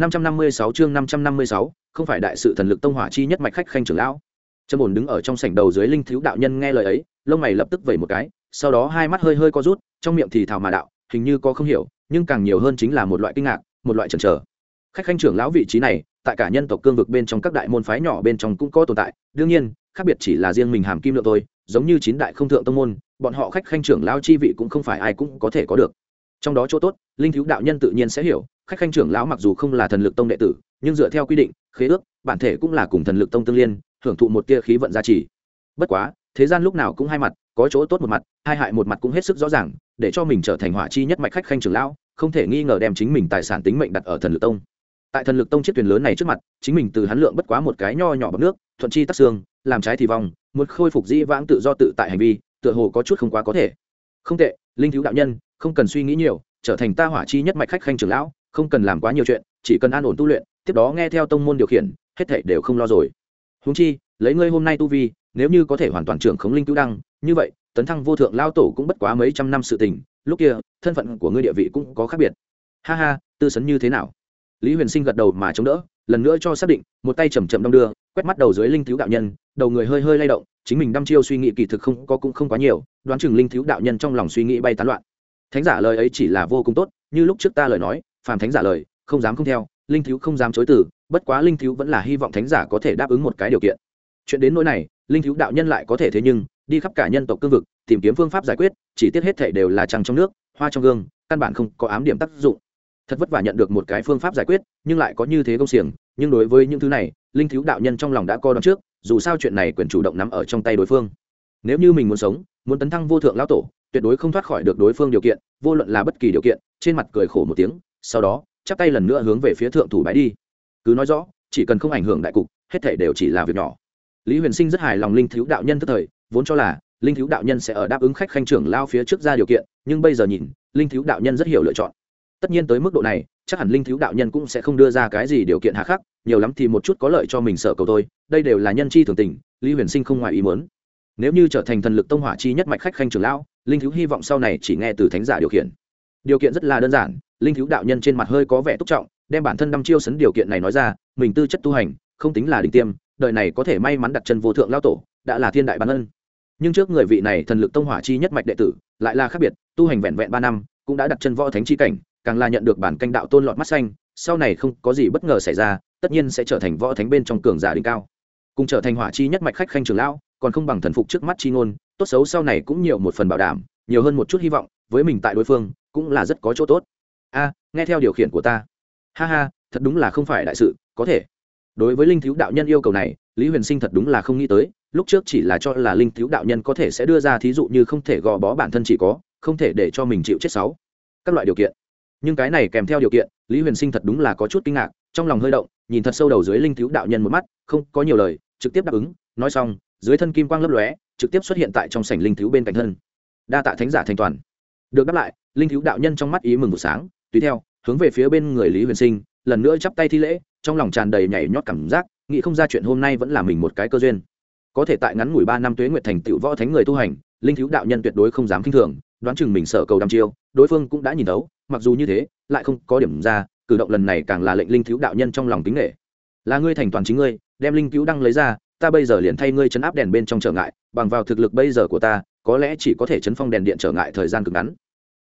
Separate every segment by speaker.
Speaker 1: 556 chương 556, không phải đại sự thần lực tông hỏa chi nhất mạch khách khanh trưởng lão. Trầm ổn đứng ở trong sảnh đầu dưới linh thiếu đạo nhân nghe lời ấy, lông mày lập tức vẩy một cái, sau đó hai mắt hơi hơi co rút, trong miệng thì thào mà đạo, hình như có không hiểu, nhưng càng nhiều hơn chính là một loại kinh ngạc, một loại chần chờ. Khách khanh trưởng lão vị trí này, tại cả nhân tộc cương vực bên trong các đại môn phái nhỏ bên trong cũng có tồn tại, đương nhiên, khác biệt chỉ là riêng mình hàm kim lượng thôi, giống như chín đại không thượng tông môn, bọn họ khách khanh trưởng lão chi vị cũng không phải ai cũng có thể có được. Trong đó chỗ tốt, linh thiếu đạo nhân tự nhiên sẽ hiểu, khách khanh trưởng lão mặc dù không là thần lực tông đệ tử nhưng dựa theo quy định khế ước bản thể cũng là cùng thần lực tông tương liên hưởng thụ một tia khí vận gia trì. Bất quá thế gian lúc nào cũng hai mặt có chỗ tốt một mặt hai hại một mặt cũng hết sức rõ ràng để cho mình trở thành hỏa chi nhất mạch khách khanh trưởng lão không thể nghi ngờ đem chính mình tài sản tính mệnh đặt ở thần lực tông. Tại thần lực tông chiếc thuyền lớn này trước mặt chính mình từ hắn lượng bất quá một cái nho nhỏ bằng nước thuận chi tắc xương làm trái thì vong muốn khôi phục dĩ vãng tự do tự tại hành vi tựa hồ có chút không quá có thể. Không tệ linh thiếu đạo nhân không cần suy nghĩ nhiều, trở thành ta hỏa chi nhất mạch khách khanh trưởng lão, không cần làm quá nhiều chuyện, chỉ cần an ổn tu luyện, tiếp đó nghe theo tông môn điều khiển, hết thảy đều không lo rồi. Húng chi, lấy ngươi hôm nay tu vi, nếu như có thể hoàn toàn trưởng khống linh cứu đăng, như vậy, tấn thăng vô thượng lao tổ cũng bất quá mấy trăm năm sự tình, lúc kia, thân phận của ngươi địa vị cũng có khác biệt. Ha ha, tư sấn như thế nào? Lý huyền sinh gật đầu mà chống đỡ, lần nữa cho xác định, một tay chầm chậm đong đưa, quét mắt đầu dưới linh thiếu đạo nhân, đầu người hơi hơi lay động, chính mình đăm chiêu suy nghĩ kỳ thực không có cũng không quá nhiều, đoán chừng linh thiếu đạo nhân trong lòng suy nghĩ bay tán loạn thánh giả lời ấy chỉ là vô cùng tốt, như lúc trước ta lời nói, phàm thánh giả lời, không dám không theo, linh thiếu không dám chối từ, bất quá linh thiếu vẫn là hy vọng thánh giả có thể đáp ứng một cái điều kiện. Chuyện đến nỗi này, linh thiếu đạo nhân lại có thể thế nhưng, đi khắp cả nhân tộc cương vực, tìm kiếm phương pháp giải quyết, chỉ tiết hết thể đều là trăng trong nước, hoa trong gương, căn bản không có ám điểm tác dụng. Thật vất vả nhận được một cái phương pháp giải quyết, nhưng lại có như thế công xiềng, nhưng đối với những thứ này, linh thiếu đạo nhân trong lòng đã co đón trước, dù sao chuyện này quyền chủ động nắm ở trong tay đối phương. Nếu như mình muốn sống, muốn tấn thăng vô thượng lão tổ tuyệt đối không thoát khỏi được đối phương điều kiện, vô luận là bất kỳ điều kiện, trên mặt cười khổ một tiếng, sau đó, chắp tay lần nữa hướng về phía thượng thủ bái đi. Cứ nói rõ, chỉ cần không ảnh hưởng đại cục, hết thể đều chỉ là việc nhỏ. Lý huyền sinh rất hài lòng linh thiếu đạo nhân tức thời, vốn cho là linh thiếu đạo nhân sẽ ở đáp ứng khách khanh trưởng lao phía trước ra điều kiện, nhưng bây giờ nhìn, linh thiếu đạo nhân rất hiểu lựa chọn. Tất nhiên tới mức độ này, chắc hẳn linh thiếu đạo nhân cũng sẽ không đưa ra cái gì điều kiện hạ khắc, nhiều lắm thì một chút có lợi cho mình sợ cầu tôi đây đều là nhân chi thường tình, lý huyền sinh không ngoài ý muốn. Nếu như trở thành thần lực tông hỏa chi nhất mạch khách khanh trưởng lão linh thiếu hy vọng sau này chỉ nghe từ thánh giả điều khiển. Điều kiện rất là đơn giản, linh thiếu đạo nhân trên mặt hơi có vẻ túc trọng, đem bản thân đăm chiêu sấn điều kiện này nói ra, mình tư chất tu hành, không tính là đỉnh tiêm, đời này có thể may mắn đặt chân vô thượng lao tổ, đã là thiên đại bản ân. Nhưng trước người vị này thần lực tông hỏa chi nhất mạch đệ tử, lại là khác biệt, tu hành vẹn vẹn ba năm, cũng đã đặt chân võ thánh chi cảnh, càng là nhận được bản canh đạo tôn lọt mắt xanh, sau này không có gì bất ngờ xảy ra, tất nhiên sẽ trở thành võ thánh bên trong cường giả đỉnh cao. Cùng trở thành hỏa chi nhất mạch khách khanh trường lão còn không bằng thần phục trước mắt chi ngôn, tốt xấu sau này cũng nhiều một phần bảo đảm, nhiều hơn một chút hy vọng, với mình tại đối phương, cũng là rất có chỗ tốt. A, nghe theo điều khiển của ta. Ha ha, thật đúng là không phải đại sự, có thể. Đối với linh thiếu đạo nhân yêu cầu này, lý huyền sinh thật đúng là không nghĩ tới, lúc trước chỉ là cho là linh thiếu đạo nhân có thể sẽ đưa ra thí dụ như không thể gò bó bản thân chỉ có, không thể để cho mình chịu chết sáu. Các loại điều kiện. Nhưng cái này kèm theo điều kiện, lý huyền sinh thật đúng là có chút kinh ngạc, trong lòng hơi động, nhìn thật sâu đầu dưới linh thiếu đạo nhân một mắt, không có nhiều lời, trực tiếp đáp ứng, nói xong dưới thân kim quang lấp lóe, trực tiếp xuất hiện tại trong sảnh linh thiếu bên cạnh thân. Đa tạ thánh giả thành toàn. Được đáp lại, linh thiếu đạo nhân trong mắt ý mừng một sáng, tùy theo, hướng về phía bên người lý huyền sinh, lần nữa chắp tay thi lễ, trong lòng tràn đầy nhảy nhót cảm giác, nghĩ không ra chuyện hôm nay vẫn là mình một cái cơ duyên. Có thể tại ngắn ngủi ba năm tuế nguyệt thành tựu võ thánh người tu hành, linh thiếu đạo nhân tuyệt đối không dám k i n h thường, đoán chừng mình sợ cầu đăm chiêu, đối phương cũng đã nhìn thấu, mặc dù như thế, lại không có điểm ra, cử động lần này càng là lệnh linh thiếu đạo nhân trong lòng tính nghệ là ngươi thành toàn chính ngươi, đem linh cứu đăng lấy ra ta bây giờ liền thay ngươi chấn áp đèn bên trong trở ngại, bằng vào thực lực bây giờ của ta, có lẽ chỉ có thể chấn phong đèn điện trở ngại thời gian cực ngắn.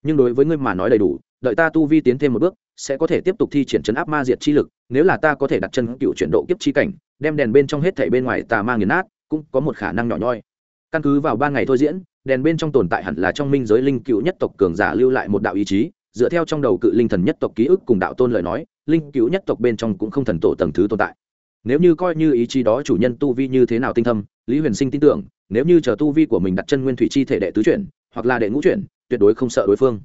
Speaker 1: Nhưng đối với ngươi mà nói đầy đủ, đợi ta tu vi tiến thêm một bước, sẽ có thể tiếp tục thi triển chấn áp ma diệt chi lực, nếu là ta có thể đặt chân cựu chuyển độ kiếp chi cảnh, đem đèn bên trong hết thảy bên ngoài tà ma nghiền nát, cũng có một khả năng nhỏ nhoi. Căn cứ vào ba ngày thôi diễn, đèn bên trong tồn tại hẳn là trong minh giới linh cựu nhất tộc cường giả lưu lại một đạo ý chí, dựa theo trong đầu cự linh thần nhất tộc ký ức cùng đạo tôn lời nói, linh cựu nhất tộc bên trong cũng không thần tổ tầng thứ tồn tại nếu như coi như ý chí đó chủ nhân tu vi như thế nào tinh thâm, lý huyền sinh tin tưởng, nếu như chờ tu vi của mình đặt chân nguyên thủy chi thể đệ tứ chuyển, hoặc là đệ ngũ chuyển, tuyệt đối không sợ đối phương.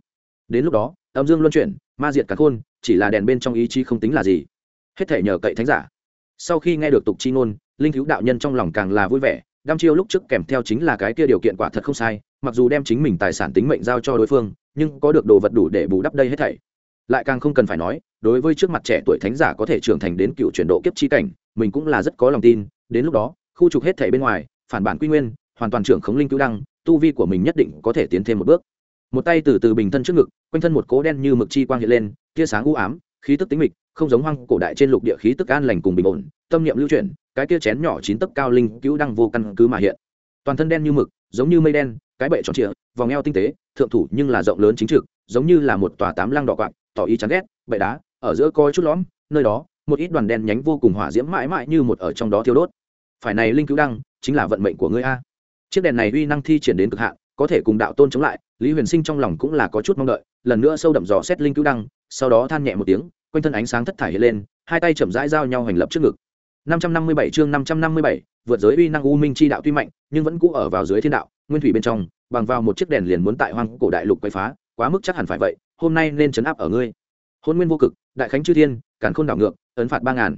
Speaker 1: Đến lúc đó, âm dương luân chuyển, ma diệt cả khôn, chỉ là đèn bên trong ý chí không tính là gì. Hết thể nhờ cậy thánh giả. Sau khi nghe được tục chi ngôn, linh cứu đạo nhân trong lòng càng là vui vẻ đam chiêu lúc trước kèm theo chính là cái kia điều kiện quả thật không sai, mặc dù đem chính mình tài sản tính mệnh giao cho đối phương, nhưng có được đồ vật đủ để bù đắp đây hết thảy. Lại càng không cần phải nói, đối với trước mặt trẻ tuổi thánh giả có thể trưởng thành đến cựu chuyển độ kiếp chi cảnh mình cũng là rất có lòng tin, đến lúc đó, khu trục hết thảy bên ngoài, phản bản quy nguyên, hoàn toàn trưởng khống linh cứu đăng, tu vi của mình nhất định có thể tiến thêm một bước. Một tay từ từ bình thân trước ngực, quanh thân một cố đen như mực chi quang hiện lên, tia sáng u ám, khí tức tính mịch, không giống hoang cổ đại trên lục địa khí tức an lành cùng bình ổn, tâm niệm lưu chuyển, cái kia chén nhỏ chín tấc cao linh cứu đăng vô căn cứ mà hiện. Toàn thân đen như mực, giống như mây đen, cái bệ tròn trịa, vòng eo tinh tế, thượng thủ nhưng là rộng lớn chính trực, giống như là một tòa tám lăng đỏ quạng tỏ ý chán ghét, bệ đá, ở giữa coi chút lõm, nơi đó một ít đoàn đen nhánh vô cùng hỏa diễm mãi mãi như một ở trong đó thiêu đốt. Phải này linh cứu đăng chính là vận mệnh của ngươi a. Chiếc đèn này uy năng thi triển đến cực hạn có thể cùng đạo tôn chống lại lý huyền sinh trong lòng cũng là có chút mong đợi lần nữa sâu đậm dò xét linh cứu đăng sau đó than nhẹ một tiếng quanh thân ánh sáng thất thải hiện lên hai tay chậm rãi giao nhau hành lập trước ngực. 557 chương 557, vượt giới uy năng u minh chi đạo tuy mạnh nhưng vẫn cũ ở vào dưới thiên đạo nguyên thủy bên trong bằng vào một chiếc đèn liền muốn tại hoang cổ đại lục quấy phá quá mức chắc hẳn phải vậy hôm nay nên chấn áp ở ngươi. Hôn nguyên vô cực đại khánh chư thiên càn khôn đảo ngược ấn phạt ba ngàn.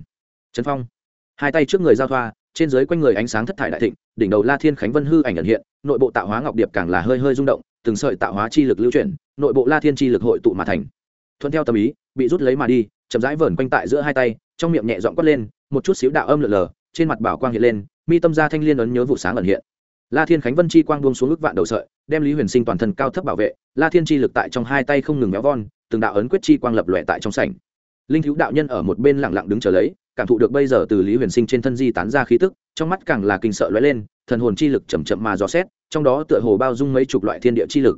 Speaker 1: Trấn phong. Hai tay trước người giao thoa, trên dưới quanh người ánh sáng thất thải đại thịnh, đỉnh đầu la thiên khánh vân hư ảnh ẩn hiện, nội bộ tạo hóa ngọc điệp càng là hơi hơi rung động, từng sợi tạo hóa chi lực lưu chuyển, nội bộ la thiên chi lực hội tụ mà thành. Thuận theo tâm ý, bị rút lấy mà đi, chậm rãi vờn quanh tại giữa hai tay, trong miệng nhẹ dọn quất lên, một chút xíu đạo âm lượn lờ, trên mặt bảo quang hiện lên, mi tâm gia thanh liên ấn nhớ vụ sáng ẩn hiện. La thiên khánh vân chi quang buông xuống ước vạn đầu sợi, đem lý huyền sinh toàn thân cao thấp bảo vệ, la thiên chi lực tại trong hai tay không ngừng méo von, từng đạo ấn quyết chi quang lập lòe tại trong sảnh linh thiếu đạo nhân ở một bên lặng lặng đứng chờ lấy, cảm thụ được bây giờ từ lý huyền sinh trên thân di tán ra khí tức, trong mắt càng là kinh sợ lóe lên, thần hồn chi lực chậm chậm mà dò xét, trong đó tựa hồ bao dung mấy chục loại thiên địa chi lực.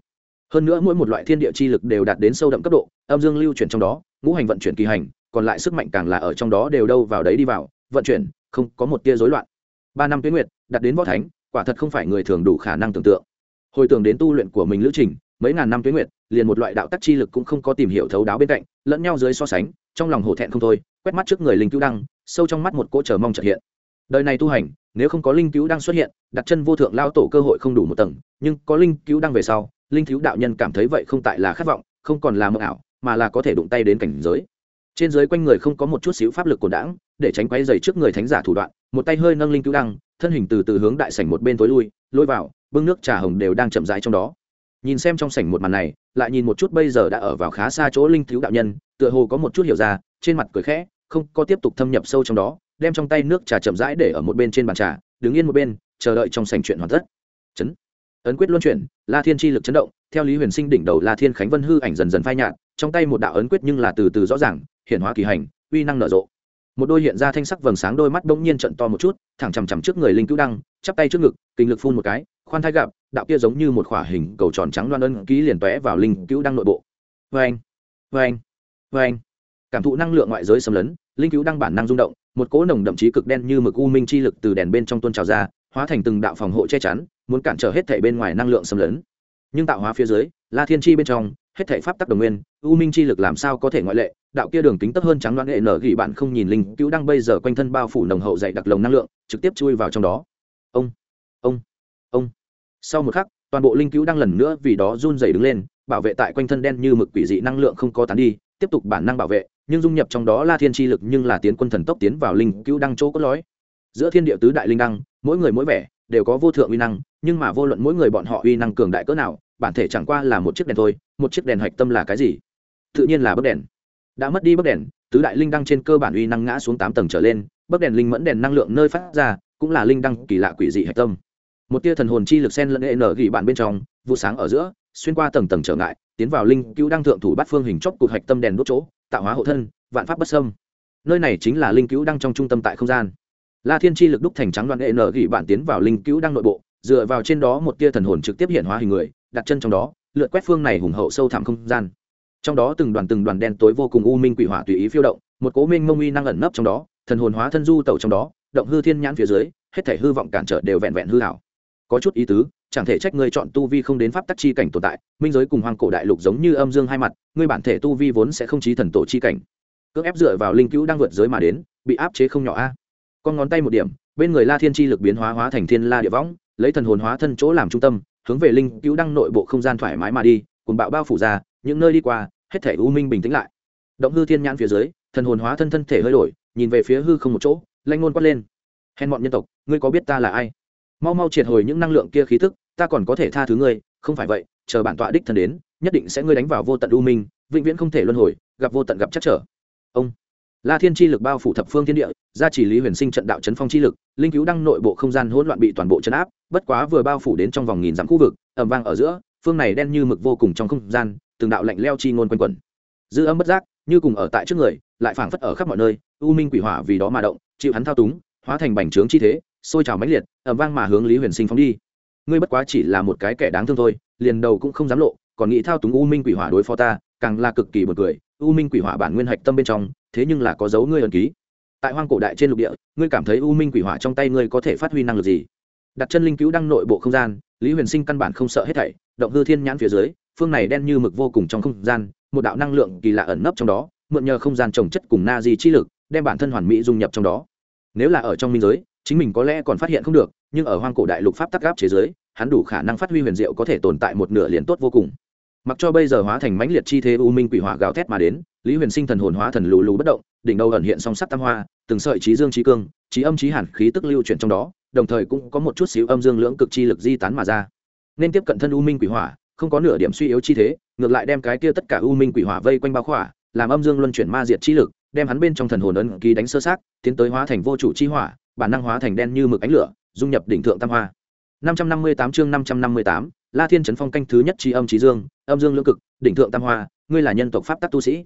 Speaker 1: Hơn nữa mỗi một loại thiên địa chi lực đều đạt đến sâu đậm cấp độ, âm dương lưu chuyển trong đó, ngũ hành vận chuyển kỳ hành, còn lại sức mạnh càng là ở trong đó đều đâu vào đấy đi vào, vận chuyển, không có một tia rối loạn. Ba năm tuyến nguyệt, đạt đến võ thánh, quả thật không phải người thường đủ khả năng tưởng tượng. Hồi tưởng đến tu luyện của mình lữ trình, mấy ngàn năm tuyến nguyệt, liền một loại đạo tắc chi lực cũng không có tìm hiểu thấu đáo bên cạnh, lẫn nhau dưới so sánh trong lòng hổ thẹn không thôi, quét mắt trước người linh cứu đăng, sâu trong mắt một cỗ chờ mong trợ hiện. Đời này tu hành, nếu không có linh cứu đăng xuất hiện, đặt chân vô thượng lao tổ cơ hội không đủ một tầng, nhưng có linh cứu đăng về sau, linh cứu đạo nhân cảm thấy vậy không tại là khát vọng, không còn là mơ ảo, mà là có thể đụng tay đến cảnh giới. Trên dưới quanh người không có một chút xíu pháp lực cồn đãng để tránh quay dày trước người thánh giả thủ đoạn, một tay hơi nâng linh cứu đăng, thân hình từ từ hướng đại sảnh một bên tối lui, lôi vào, bưng nước trà hồng đều đang chậm rãi trong đó nhìn xem trong sảnh một màn này, lại nhìn một chút bây giờ đã ở vào khá xa chỗ linh thiếu đạo nhân, tựa hồ có một chút hiểu ra, trên mặt cười khẽ, không có tiếp tục thâm nhập sâu trong đó, đem trong tay nước trà chậm rãi để ở một bên trên bàn trà, đứng yên một bên, chờ đợi trong sảnh chuyện hoàn tất. Chấn. Ấn quyết luân chuyển, la thiên chi lực chấn động, theo lý huyền sinh đỉnh đầu la thiên khánh vân hư ảnh dần dần phai nhạt, trong tay một đạo ấn quyết nhưng là từ từ rõ ràng hiện hóa kỳ hành, uy năng nở rộ. Một đôi hiện ra thanh sắc vầng sáng đôi mắt bỗng nhiên trận to một chút, thẳng chằm chằm trước người linh cứu đăng, chắp tay trước ngực, kinh lực phun một cái khoan thai gặp, đạo kia giống như một khỏa hình cầu tròn trắng loan ân ký liền tóe vào linh cứu đăng nội bộ. Vê anh vê anh vê anh cảm thụ năng lượng ngoại giới xâm lấn, linh cứu đăng bản năng rung động, một cỗ nồng đậm chí cực đen như mực u minh chi lực từ đèn bên trong tuôn trào ra, hóa thành từng đạo phòng hộ che chắn, muốn cản trở hết thảy bên ngoài năng lượng xâm lấn. Nhưng tạo hóa phía dưới, la thiên chi bên trong, hết thảy pháp tắc đồng nguyên, u minh chi lực làm sao có thể ngoại lệ, đạo kia đường kính tấp hơn trắng đoán hệ nở gỉ bạn không nhìn linh cứu đang bây giờ quanh thân bao phủ nồng hậu dày đặc lồng năng lượng, trực tiếp chui vào trong đó. Ông ông sau một khắc, toàn bộ linh cứu đang lần nữa vì đó run dày đứng lên, bảo vệ tại quanh thân đen như mực quỷ dị năng lượng không có tán đi, tiếp tục bản năng bảo vệ, nhưng dung nhập trong đó la thiên chi lực nhưng là tiến quân thần tốc tiến vào linh cứu đăng chỗ cốt lõi. Giữa thiên địa tứ đại linh đăng, mỗi người mỗi vẻ, đều có vô thượng uy năng, nhưng mà vô luận mỗi người bọn họ uy năng cường đại cỡ nào, bản thể chẳng qua là một chiếc đèn thôi, một chiếc đèn hạch tâm là cái gì? Tự nhiên là bấc đèn. Đã mất đi bấc đèn, tứ đại linh đăng trên cơ bản uy năng ngã xuống tám tầng trở lên bấc đèn linh mẫn đèn năng lượng nơi phát ra, cũng là linh đăng kỳ lạ quỷ dị hạch tâm một tia thần hồn chi lực sen lẫn hệ nở gỉ bạn bên trong, vụ sáng ở giữa, xuyên qua tầng tầng trở ngại, tiến vào linh cứu đăng thượng thủ bắt phương hình chóp cụt hạch tâm đèn đốt chỗ, tạo hóa hộ thân, vạn pháp bất sâm nơi này chính là linh cứu đăng trong trung tâm tại không gian. La thiên chi lực đúc thành trắng đoàn hệ nở gỉ bạn tiến vào linh cứu đăng nội bộ, dựa vào trên đó một tia thần hồn trực tiếp hiện hóa hình người, đặt chân trong đó, lượt quét phương này hùng hậu sâu thẳm không gian. Trong đó từng đoàn từng đoàn đen tối vô cùng u minh quỷ hỏa tùy ý phiêu động, một cố minh mông uy năng ẩn nấp trong đó, thần hồn hóa thân du tẩu trong đó, động hư thiên nhãn phía dưới, hết thể hư vọng cản trở đều vẹn vẹn hư hảo có chút ý tứ, chẳng thể trách ngươi chọn tu vi không đến pháp tắc chi cảnh tồn tại, minh giới cùng hoàng cổ đại lục giống như âm dương hai mặt, ngươi bản thể tu vi vốn sẽ không chí thần tổ chi cảnh. Cưỡng ép dựa vào linh cứu đang vượt giới mà đến, bị áp chế không nhỏ a. Con ngón tay một điểm, bên người la thiên chi lực biến hóa hóa thành thiên la địa võng, lấy thần hồn hóa thân chỗ làm trung tâm, hướng về linh cứu đăng nội bộ không gian thoải mái mà đi cùng bạo bao phủ ra, những nơi đi qua, hết thể u minh bình tĩnh lại. Động hư thiên nhãn phía dưới, thần hồn hóa thân thân thể hơi đổi, nhìn về phía hư không một chỗ, lanh ngôn quát lên. Hèn bọn nhân tộc, ngươi có biết ta là ai? Mau mau triệt hồi những năng lượng kia khí thức, ta còn có thể tha thứ ngươi, không phải vậy, chờ bản tọa đích thần đến, nhất định sẽ ngươi đánh vào vô tận u minh, vĩnh viễn không thể luân hồi, gặp vô tận gặp chắc trở. Ông. La thiên chi lực bao phủ thập phương thiên địa, gia chỉ lý huyền sinh trận đạo chấn phong chi lực, linh cứu đăng nội bộ không gian hỗn loạn bị toàn bộ chấn áp, bất quá vừa bao phủ đến trong vòng nghìn dặm khu vực ẩm vang ở giữa, phương này đen như mực vô cùng trong không gian, từng đạo lạnh leo chi ngôn quanh quẩn. Dư âm bất giác, như cùng ở tại trước người, lại phảng phất ở khắp mọi nơi, u minh quỷ hỏa vì đó mà động, chịu hắn thao túng, hóa thành bành trướng chi thế sôi trào mãnh liệt ẩm vang mà hướng lý huyền sinh phóng đi. Ngươi bất quá chỉ là một cái kẻ đáng thương thôi, liền đầu cũng không dám lộ, còn nghĩ thao túng u minh quỷ hỏa đối phó ta, càng là cực kỳ bật cười, u minh quỷ hỏa bản nguyên hạch tâm bên trong, thế nhưng là có dấu ngươi ẩn ký. Tại hoang cổ đại trên lục địa, ngươi cảm thấy u minh quỷ hỏa trong tay ngươi có thể phát huy năng lực gì? Đặt chân linh cứu đăng nội bộ không gian, lý huyền sinh căn bản không sợ hết thảy, động hư thiên nhãn phía dưới, phương này đen như mực vô cùng trong không gian, một đạo năng lượng kỳ lạ ẩn nấp trong đó, mượn nhờ không gian trồng chất cùng na di chi lực, đem bản thân hoàn mỹ dung nhập trong đó. Nếu là ở trong minh giới chính mình có lẽ còn phát hiện không được, nhưng ở hoang cổ đại lục pháp tắc gáp chế giới, hắn đủ khả năng phát huy huyền diệu có thể tồn tại một nửa liền tốt vô cùng. Mặc cho bây giờ hóa thành mãnh liệt chi thế u minh quỷ hỏa gào thét mà đến, lý huyền sinh thần hồn hóa thần lù lù bất động, đỉnh đầu ẩn hiện song sắt tam hoa, từng sợi trí dương trí cương trí âm trí hẳn khí tức lưu chuyển trong đó, đồng thời cũng có một chút xíu âm dương lưỡng cực chi lực di tán mà ra. Nên tiếp cận thân u minh quỷ hỏa, không có nửa điểm suy yếu chi thế, ngược lại đem cái kia tất cả u minh quỷ hỏa vây quanh bao khỏa, làm âm dương luân chuyển ma diệt chi lực, đem hắn bên trong thần hồn ấn ký đánh sơ sát tiến tới hóa thành vô chủ chi hỏa bản năng hóa thành đen như mực ánh lửa dung nhập đỉnh thượng tam hoa 558 chương 558, La Thiên trấn phong canh thứ nhất chi âm chí dương, âm dương lưỡng cực, đỉnh thượng tam hoa, ngươi là nhân tộc pháp tắc tu sĩ.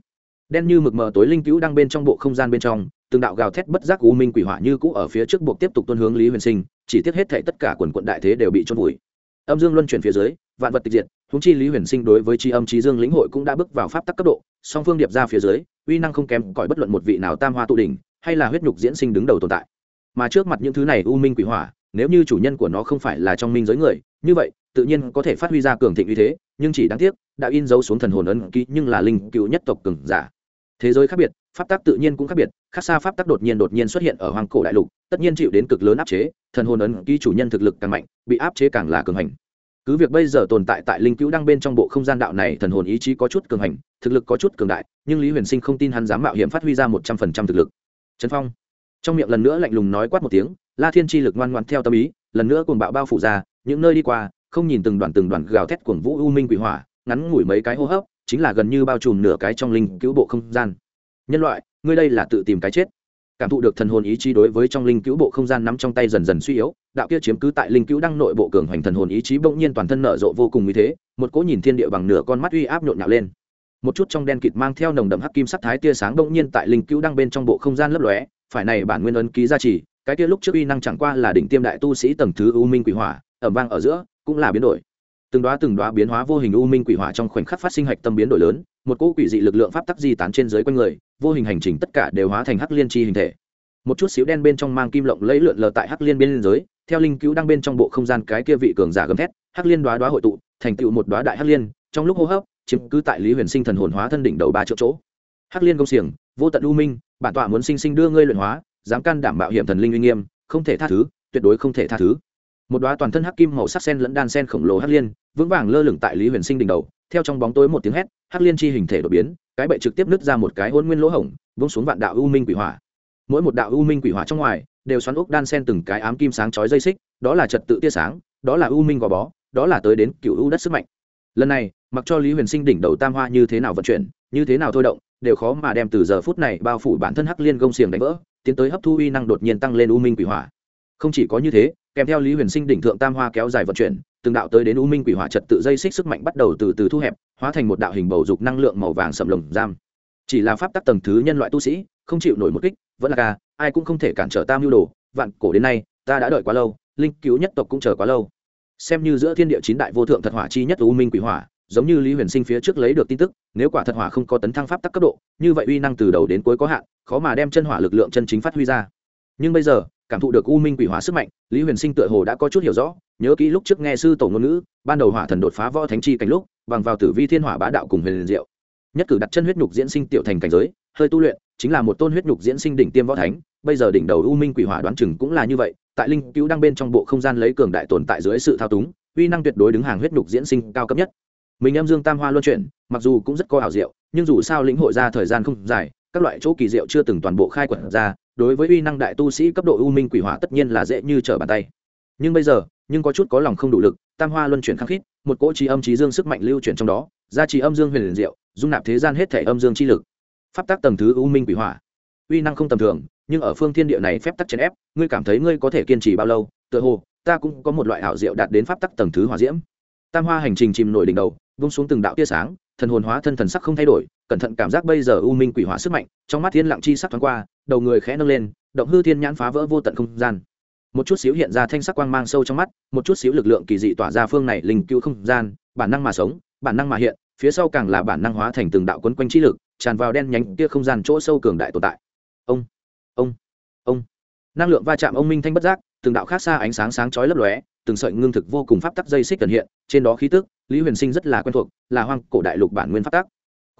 Speaker 1: Đen như mực mờ tối linh cứu đang bên trong bộ không gian bên trong, từng đạo gào thét bất giác u minh quỷ hỏa như cũ ở phía trước buộc tiếp tục tuôn hướng Lý Huyền Sinh, chỉ tiếc hết thảy tất cả quần quận đại thế đều bị chôn vùi. Âm dương luân chuyển phía dưới, vạn vật tịch diệt, huống chi Lý Huyền Sinh đối với chi âm chí dương lĩnh hội cũng đã bước vào pháp tắc cấp độ, song phương điệp ra phía dưới, uy năng không kém cỏi bất luận một vị nào tam hoa tụ đỉnh, hay là huyết nhục diễn sinh đứng đầu tồn tại. Mà trước mặt những thứ này u minh quỷ hỏa, nếu như chủ nhân của nó không phải là trong minh giới người như vậy tự nhiên có thể phát huy ra cường thịnh uy thế nhưng chỉ đáng tiếc đã in dấu xuống thần hồn ấn ký nhưng là linh cựu nhất tộc cường giả. Thế giới khác biệt pháp tắc tự nhiên cũng khác biệt khác xa pháp tắc đột nhiên đột nhiên xuất hiện ở hoàng cổ đại lục tất nhiên chịu đến cực lớn áp chế thần hồn ấn ký chủ nhân thực lực càng mạnh bị áp chế càng là cường hành. Cứ việc bây giờ tồn tại tại linh cữu đang bên trong bộ không gian đạo này thần hồn ý chí có chút cường hành thực lực có chút cường đại nhưng lý huyền sinh không tin hắn dám mạo hiểm phát huy ra một trăm phần trăm thực lực. Trần phong trong miệng lần nữa lạnh lùng nói quát một tiếng, la thiên chi lực ngoan ngoan theo tâm ý, lần nữa cuồng bạo bao phủ ra, những nơi đi qua, không nhìn từng đoàn từng đoàn gào thét cuồng vũ u minh quỷ hỏa, ngắn ngủi mấy cái hô hấp, chính là gần như bao trùm nửa cái trong linh cứu bộ không gian. Nhân loại, ngươi đây là tự tìm cái chết. Cảm thụ được thần hồn ý chí đối với trong linh cứu bộ không gian nắm trong tay dần dần suy yếu, đạo kia chiếm cứ tại linh cứu đăng nội bộ cường hoành thần hồn ý chí bỗng nhiên toàn thân nở rộ vô cùng như thế, một cỗ nhìn thiên địa bằng nửa con mắt uy áp nhộn nhạo lên. Một chút trong đen kịt mang theo nồng đậm hắc kim sắc thái tia sáng bỗng nhiên tại linh cứu đăng bên trong bộ không gian lấp lóe phải này bản nguyên ấn ký gia trì, cái kia lúc trước uy năng chẳng qua là đỉnh tiêm đại tu sĩ tầng thứ u minh quỷ hỏa, ẩm vang ở giữa, cũng là biến đổi. Từng đoá từng đoá biến hóa vô hình u minh quỷ hỏa trong khoảnh khắc phát sinh hạch tâm biến đổi lớn, một cỗ quỷ dị lực lượng pháp tắc di tán trên dưới quanh người, vô hình hành trình tất cả đều hóa thành hắc liên chi hình thể. Một chút xíu đen bên trong mang kim lộng lấy lượn lờ tại hắc liên bên giới theo linh cứu đang bên trong bộ không gian cái kia vị cường giả gầm thét, hắc liên đoá đoá hội tụ, thành tựu một đoá đại hắc liên, trong lúc hô hấp, chiếm cứ tại lý huyền sinh thần hồn hóa thân đỉnh đầu ba triệu chỗ hắc liên công xiềng, vô tận u minh, bản tọa muốn sinh sinh đưa ngươi luyện hóa, dám can đảm bảo hiểm thần linh uy nghiêm, không thể tha thứ, tuyệt đối không thể tha thứ. Một đoá toàn thân hắc kim màu sắc sen lẫn đan sen khổng lồ hắc liên, vững vàng lơ lửng tại lý huyền sinh đỉnh đầu, theo trong bóng tối một tiếng hét, hắc liên chi hình thể đột biến, cái bệ trực tiếp nứt ra một cái hôn nguyên lỗ hổng, vung xuống vạn đạo u minh quỷ hỏa. Mỗi một đạo u minh quỷ hỏa trong ngoài, đều xoắn ốc đan sen từng cái ám kim sáng chói dây xích, đó là trật tự tia sáng, đó là u minh gò bó, đó là tới đến cựu u đất sức mạnh. Lần này, mặc cho lý huyền sinh đỉnh đầu tam hoa như thế nào vận chuyển, như thế nào thôi động đều khó mà đem từ giờ phút này bao phủ bản thân hắc liên gông xiềng đánh vỡ, tiến tới hấp thu uy năng đột nhiên tăng lên u minh quỷ hỏa. Không chỉ có như thế, kèm theo lý huyền sinh đỉnh thượng tam hoa kéo dài vận chuyển, từng đạo tới đến u minh quỷ hỏa trật tự dây xích sức mạnh bắt đầu từ từ thu hẹp, hóa thành một đạo hình bầu dục năng lượng màu vàng sầm lồng giam. Chỉ là pháp tắc tầng thứ nhân loại tu sĩ, không chịu nổi một kích, vẫn là ca ai cũng không thể cản trở tam mưu đồ, vạn cổ đến nay, ta đã đợi quá lâu, linh cứu nhất tộc cũng chờ quá lâu. Xem như giữa thiên địa chín đại vô thượng thật hỏa chi nhất u minh quỷ hỏa giống như lý huyền sinh phía trước lấy được tin tức, nếu quả thật hỏa không có tấn thăng pháp tắc cấp độ, như vậy uy năng từ đầu đến cuối có hạn, khó mà đem chân hỏa lực lượng chân chính phát huy ra. Nhưng bây giờ, cảm thụ được u minh quỷ hỏa sức mạnh, lý huyền sinh tựa hồ đã có chút hiểu rõ, nhớ kỹ lúc trước nghe sư tổ ngôn ngữ, ban đầu hỏa thần đột phá võ thánh chi cảnh lúc, bằng vào tử vi thiên hỏa bá đạo cùng huyền liền diệu. Nhất cử đặt chân huyết nhục diễn sinh tiểu thành cảnh giới, hơi tu luyện, chính là một tôn huyết nhục diễn sinh đỉnh tiêm võ thánh, bây giờ đỉnh đầu u minh quỷ hỏa đoán chừng cũng là như vậy, tại linh cứu đang bên trong bộ không gian lấy cường đại tồn tại dưới sự thao túng, uy năng tuyệt đối đứng hàng huyết nhục diễn sinh cao cấp nhất mình em dương tam hoa luân chuyển, mặc dù cũng rất có ảo diệu, nhưng dù sao lĩnh hội ra thời gian không dài, các loại chỗ kỳ diệu chưa từng toàn bộ khai quật ra, đối với uy năng đại tu sĩ cấp độ u minh quỷ hỏa tất nhiên là dễ như trở bàn tay. Nhưng bây giờ, nhưng có chút có lòng không đủ lực, tam hoa luân chuyển khăng khít, một cỗ trí âm trí dương sức mạnh lưu chuyển trong đó gia trí âm dương huyền liền diệu, dung nạp thế gian hết thể âm dương chi lực. Pháp tắc tầng thứ u minh quỷ hỏa. Uy năng không tầm thường, nhưng ở phương thiên địa này phép tắc chèn ép, ngươi cảm thấy ngươi có thể kiên trì bao lâu? Tựa hồ, ta cũng có một loại ảo diệu đạt đến pháp tắc tầng thứ hỏa diễm tam hoa hành trình chìm nổi đỉnh đầu, vung xuống từng đạo tia sáng, thần hồn hóa thân thần sắc không thay đổi, cẩn thận cảm giác bây giờ u minh quỷ hỏa sức mạnh, trong mắt thiên lặng chi sắc thoáng qua, đầu người khẽ nâng lên, động hư thiên nhãn phá vỡ vô tận không gian. Một chút xíu hiện ra thanh sắc quang mang sâu trong mắt, một chút xíu lực lượng kỳ dị tỏa ra phương này linh cứu không gian, bản năng mà sống, bản năng mà hiện, phía sau càng là bản năng hóa thành từng đạo quấn quanh trí lực, tràn vào đen nhánh kia không gian chỗ sâu cường đại tồn tại. Ông ông ông. Năng lượng va chạm ông minh thanh bất giác, từng đạo khác xa ánh sáng sáng chói lấp lóe từng sợi ngưng thực vô cùng pháp tắc dây xích cần hiện, trên đó khí tức, lý huyền sinh rất là quen thuộc, là hoang cổ đại lục bản nguyên pháp tắc.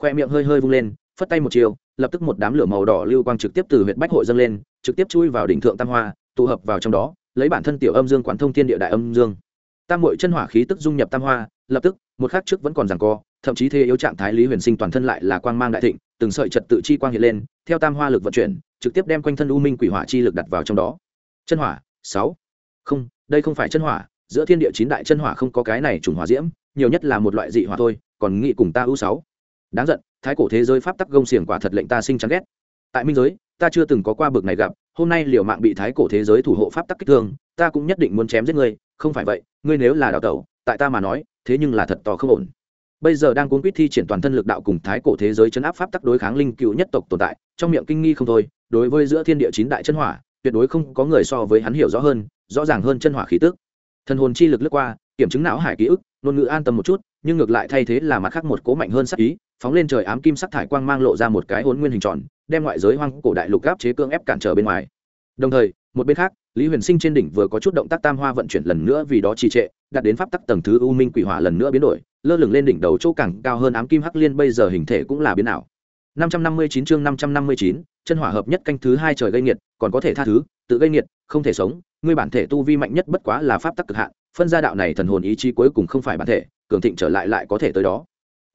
Speaker 1: Khoe miệng hơi hơi vung lên, phất tay một chiều, lập tức một đám lửa màu đỏ lưu quang trực tiếp từ huyện bách hội dâng lên, trực tiếp chui vào đỉnh thượng tam hoa, tụ hợp vào trong đó, lấy bản thân tiểu âm dương quản thông thiên địa đại âm dương. Tam muội chân hỏa khí tức dung nhập tam hoa, lập tức, một khắc trước vẫn còn giằng co, thậm chí thế yếu trạng thái lý huyền sinh toàn thân lại là quang mang đại thịnh, từng sợi trật tự chi quang hiện lên, theo tam hoa lực vận chuyển, trực tiếp đem quanh thân u minh quỷ hỏa chi lực đặt vào trong đó. Chân hỏa, sáu. Không đây không phải chân hỏa, giữa thiên địa chín đại chân hỏa không có cái này trùng hỏa diễm, nhiều nhất là một loại dị hỏa thôi, còn nghĩ cùng ta u sáu. Đáng giận, thái cổ thế giới pháp tắc gông xiềng quả thật lệnh ta sinh chán ghét. Tại minh giới, ta chưa từng có qua bực này gặp, hôm nay liều mạng bị thái cổ thế giới thủ hộ pháp tắc kích thương, ta cũng nhất định muốn chém giết ngươi, không phải vậy, ngươi nếu là đào tẩu, tại ta mà nói, thế nhưng là thật to không ổn. Bây giờ đang cuốn quýt thi triển toàn thân lực đạo cùng thái cổ thế giới chấn áp pháp tắc đối kháng linh cựu nhất tộc tồn tại, trong miệng kinh nghi không thôi, đối với giữa thiên địa chín đại chân hỏa, tuyệt đối không có người so với hắn hiểu rõ hơn rõ ràng hơn chân hỏa khí tức. Thần hồn chi lực lướt qua kiểm chứng não hải ký ức ngôn ngữ an tâm một chút nhưng ngược lại thay thế là mặt khác một cố mạnh hơn sắc ý phóng lên trời ám kim sắc thải quang mang lộ ra một cái hôn nguyên hình tròn đem ngoại giới hoang cổ đại lục gáp chế cương ép cản trở bên ngoài. Đồng thời một bên khác lý huyền sinh trên đỉnh vừa có chút động tác tam hoa vận chuyển lần nữa vì đó trì trệ đặt đến pháp tắc tầng thứ u minh quỷ hỏa lần nữa biến đổi lơ lửng lên đỉnh đầu chỗ càng cao hơn ám kim hắc liên bây giờ hình thể cũng là biến ảo. 559 chương 559, chân hỏa hợp nhất canh thứ hai trời gây nghiệt còn có thể tha thứ tự gây nghiệt không thể sống ngươi bản thể tu vi mạnh nhất bất quá là pháp tắc cực hạn, phân gia đạo này thần hồn ý chí cuối cùng không phải bản thể, cường thịnh trở lại lại có thể tới đó.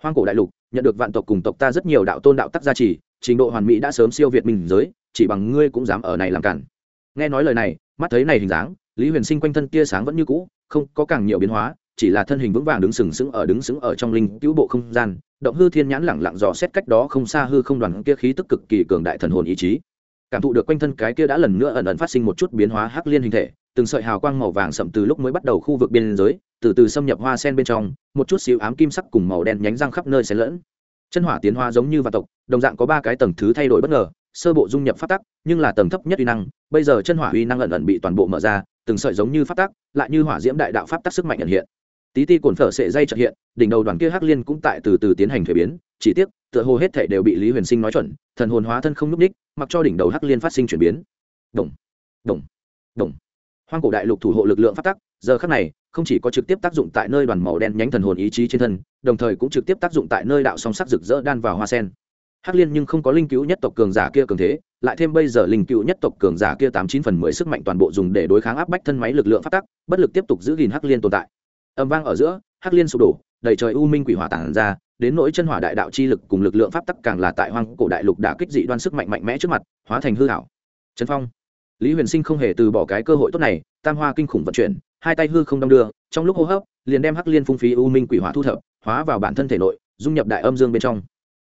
Speaker 1: Hoang cổ đại lục, nhận được vạn tộc cùng tộc ta rất nhiều đạo tôn đạo tắc gia trì, trình độ hoàn mỹ đã sớm siêu việt mình giới, chỉ bằng ngươi cũng dám ở này làm cản. Nghe nói lời này, mắt thấy này hình dáng, lý huyền sinh quanh thân tia sáng vẫn như cũ, không có càng nhiều biến hóa, chỉ là thân hình vững vàng đứng sừng sững ở đứng sững ở trong linh cứu bộ không gian, động hư thiên nhãn lẳng lặng dò xét cách đó không xa hư không đoàn kia khí tức cực kỳ cường đại thần hồn ý chí cảm thụ được quanh thân cái kia đã lần nữa ẩn ẩn phát sinh một chút biến hóa hắc liên hình thể, từng sợi hào quang màu vàng sậm từ lúc mới bắt đầu khu vực biên giới, từ từ xâm nhập hoa sen bên trong, một chút xíu ám kim sắc cùng màu đen nhánh răng khắp nơi xen lẫn. Chân hỏa tiến hóa giống như vạn tộc, đồng dạng có ba cái tầng thứ thay đổi bất ngờ, sơ bộ dung nhập phát tắc, nhưng là tầng thấp nhất uy năng, bây giờ chân hỏa uy năng ẩn ẩn bị toàn bộ mở ra, từng sợi giống như phát tắc, lại như hỏa diễm đại đạo pháp tắc sức mạnh ẩn hiện tí ti cồn phở sệ dây trợ hiện, đỉnh đầu đoàn kia hắc liên cũng tại từ từ tiến hành thuế biến, chỉ tiếc, tựa hồ hết thể đều bị lý huyền sinh nói chuẩn, thần hồn hóa thân không n ú c ních mặc cho đỉnh đầu hắc liên phát sinh chuyển biến. Đồng đồng đồng. Hoang cổ đại lục thủ hộ lực lượng phát tắc, giờ khắc này, không chỉ có trực tiếp tác dụng tại nơi đoàn màu đen nhánh thần hồn ý chí trên thân, đồng thời cũng trực tiếp tác dụng tại nơi đạo song sắc rực rỡ đan vào hoa sen. Hắc liên nhưng không có linh cứu nhất tộc cường giả kia cường thế, lại thêm bây giờ linh cứu nhất tộc cường giả kia tám chín phần mười sức mạnh toàn bộ dùng để đối kháng áp bách thân máy lực lượng phát tắc, bất lực tiếp tục giữ gìn hắc liên tồn tại âm vang ở giữa, hắc liên sụp đổ, đầy trời u minh quỷ hỏa tản ra, đến nỗi chân hỏa đại đạo chi lực cùng lực lượng pháp tắc càng là tại hoang cổ đại lục đã kích dị đoan sức mạnh mạnh mẽ trước mặt, hóa thành hư hảo trấn phong. Lý huyền sinh không hề từ bỏ cái cơ hội tốt này, tam hoa kinh khủng vận chuyển, hai tay hư không đong đưa, trong lúc hô hấp, liền đem hắc liên phung phí u minh quỷ hỏa thu thập, hóa vào bản thân thể nội, dung nhập đại âm dương bên trong.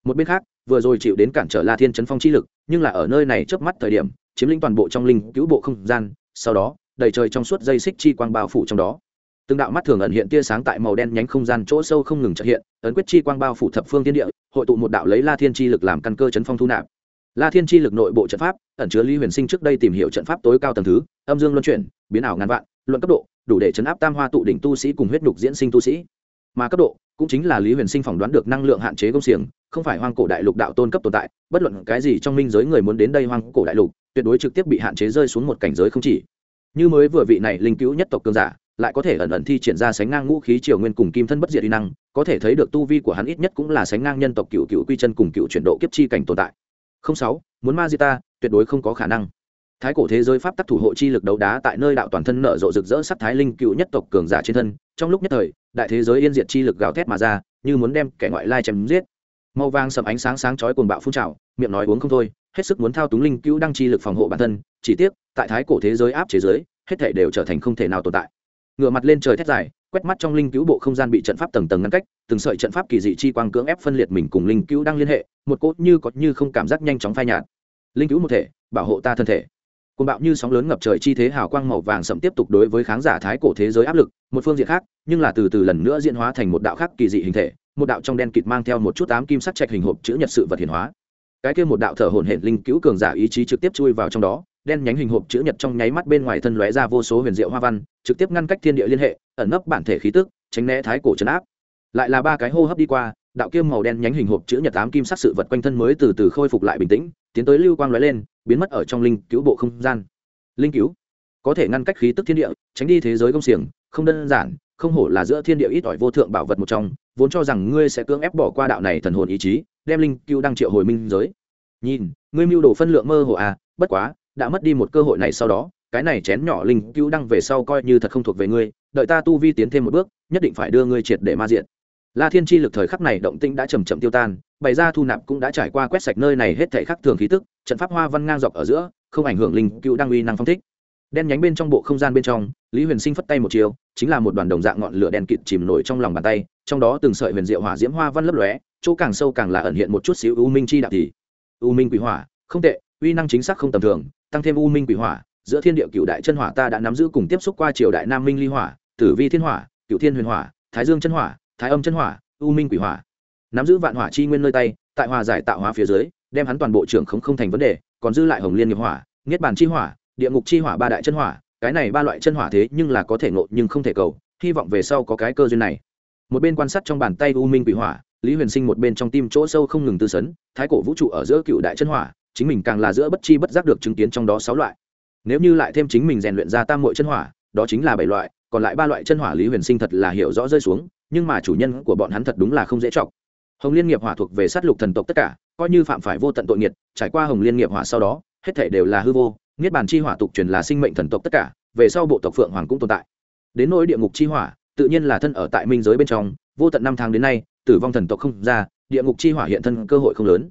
Speaker 1: Một bên khác, vừa rồi chịu đến cản trở la thiên trấn phong chi lực, nhưng là ở nơi này trước mắt thời điểm, chiếm lĩnh toàn bộ trong linh cứu bộ không gian, sau đó, đầy trời trong suốt dây xích chi quang bao phủ trong đó từng đạo mắt thường ẩn hiện tia sáng tại màu đen nhánh không gian chỗ sâu không ngừng trợ hiện, ấn quyết chi quang bao phủ thập phương tiên địa, hội tụ một đạo lấy la thiên chi lực làm căn cơ chấn phong thu nạp. La thiên chi lực nội bộ trận pháp, ẩn chứa lý huyền sinh trước đây tìm hiểu trận pháp tối cao tầng thứ, âm dương luân chuyển, biến ảo ngàn vạn, luận cấp độ, đủ để chấn áp tam hoa tụ đỉnh tu sĩ cùng huyết nhục diễn sinh tu sĩ. Mà cấp độ, cũng chính là lý huyền sinh phỏng đoán được năng lượng hạn chế công xiềng, không phải hoang cổ đại lục đạo tôn cấp tồn tại, bất luận cái gì trong minh giới người muốn đến đây hoang cổ đại lục, tuyệt đối trực tiếp bị hạn chế rơi xuống một cảnh giới không chỉ. Như mới vừa vị này linh cứu nhất tộc cường giả lại có thể ẩn ẩn thi triển ra sánh ngang ngũ khí triều nguyên cùng kim thân bất diệt uy năng, có thể thấy được tu vi của hắn ít nhất cũng là sánh ngang nhân tộc cựu cựu quy chân cùng cựu chuyển độ kiếp chi cảnh tồn tại. Không sáu, muốn ma di ta, tuyệt đối không có khả năng. Thái cổ thế giới pháp tắc thủ hộ chi lực đấu đá tại nơi đạo toàn thân nở rộ rực rỡ sắc thái linh cựu nhất tộc cường giả trên thân, trong lúc nhất thời, đại thế giới yên diệt chi lực gào thét mà ra, như muốn đem kẻ ngoại lai chém giết. Màu vàng sầm ánh sáng sáng chói cuồng bạo phun trào, miệng nói uống không thôi, hết sức muốn thao túng linh cữu đăng chi lực phòng hộ bản thân, chỉ tiếc, tại thái cổ thế giới áp chế giới, hết thể đều trở thành không thể nào tồn tại ngửa mặt lên trời thét dài, quét mắt trong linh cứu bộ không gian bị trận pháp tầng tầng ngăn cách, từng sợi trận pháp kỳ dị chi quang cưỡng ép phân liệt mình cùng linh cứu đang liên hệ, một cốt như có như không cảm giác nhanh chóng phai nhạt. Linh cứu một thể, bảo hộ ta thân thể. Côn bạo như sóng lớn ngập trời chi thế hào quang màu vàng sậm tiếp tục đối với khán giả thái cổ thế giới áp lực, một phương diện khác, nhưng là từ từ lần nữa diễn hóa thành một đạo khác kỳ dị hình thể, một đạo trong đen kịt mang theo một chút ám kim sắc trạch hình hộp chữ nhật sự vật hiển hóa. Cái kia một đạo thở hổn hển linh cứu cường giả ý chí trực tiếp chui vào trong đó đen nhánh hình hộp chữ nhật trong nháy mắt bên ngoài thân lóe ra vô số huyền diệu hoa văn, trực tiếp ngăn cách thiên địa liên hệ, ẩn nấp bản thể khí tức, tránh né thái cổ trấn áp. Lại là ba cái hô hấp đi qua, đạo kiêm màu đen nhánh hình hộp chữ nhật tám kim sắc sự vật quanh thân mới từ từ khôi phục lại bình tĩnh, tiến tới lưu quang lóe lên, biến mất ở trong linh cứu bộ không gian. Linh cứu? Có thể ngăn cách khí tức thiên địa, tránh đi thế giới công xiềng, không đơn giản, không hổ là giữa thiên địa ít ỏi vô thượng bảo vật một trong, vốn cho rằng ngươi sẽ cưỡng ép bỏ qua đạo này thần hồn ý chí, đem linh cứu đang triệu hồi minh giới. Nhìn, ngươi mưu đồ phân lượng mơ hồ à bất quá đã mất đi một cơ hội này sau đó, cái này chén nhỏ linh cứu đăng về sau coi như thật không thuộc về ngươi, đợi ta tu vi tiến thêm một bước, nhất định phải đưa ngươi triệt để ma diện. La thiên chi lực thời khắc này động tĩnh đã chầm chậm tiêu tan, bày ra thu nạp cũng đã trải qua quét sạch nơi này hết thể khắc thường khí tức, trận pháp hoa văn ngang dọc ở giữa, không ảnh hưởng linh cứu đăng uy năng phong thích. Đen nhánh bên trong bộ không gian bên trong, lý huyền sinh phất tay một chiều, chính là một đoàn đồng dạng ngọn lửa đen kịt chìm nổi trong lòng bàn tay, trong đó từng sợi huyền diệu hỏa diễm hoa văn lấp lóe, chỗ càng sâu càng là ẩn hiện một chút xíu u minh chi đạo thì. U minh quỷ hỏa, không tệ, uy năng chính xác không tầm thường tăng thêm u minh quỷ hỏa, giữa thiên địa cựu đại chân hỏa ta đã nắm giữ cùng tiếp xúc qua triều đại nam minh ly hỏa, tử vi thiên hỏa cựu thiên huyền hỏa, thái dương chân hỏa, thái âm chân hỏa, u minh quỷ hỏa. Nắm giữ vạn hỏa chi nguyên nơi tay, tại hòa giải tạo hóa phía dưới, đem hắn toàn bộ trưởng không không thành vấn đề, còn dư lại hồng liên nghiệp hỏa, niết bàn chi hỏa, địa ngục chi hỏa ba đại chân hỏa, cái này ba loại chân hỏa thế nhưng là có thể ngộ nhưng không thể cầu, hy vọng về sau có cái cơ duyên này. Một bên quan sát trong bàn tay u minh quỷ hỏa, lý huyền sinh một bên trong tim chỗ sâu không ngừng tư sấn, thái cổ vũ trụ ở giữa cựu đại chân hỏa chính mình càng là giữa bất chi bất giác được chứng kiến trong đó sáu loại. Nếu như lại thêm chính mình rèn luyện ra tam mội chân hỏa, đó chính là bảy loại, còn lại ba loại chân hỏa lý huyền sinh thật là hiểu rõ rơi xuống, nhưng mà chủ nhân của bọn hắn thật đúng là không dễ chọc. Hồng liên nghiệp hỏa thuộc về sát lục thần tộc tất cả, coi như phạm phải vô tận tội nghiệt, trải qua hồng liên nghiệp hỏa sau đó, hết thể đều là hư vô, niết bàn chi hỏa tục truyền là sinh mệnh thần tộc tất cả, về sau bộ tộc phượng hoàng cũng tồn tại. Đến nỗi địa ngục chi hỏa, tự nhiên là thân ở tại minh giới bên trong, vô tận năm tháng đến nay, tử vong thần tộc không ra, địa ngục chi hỏa hiện thân cơ hội không lớn.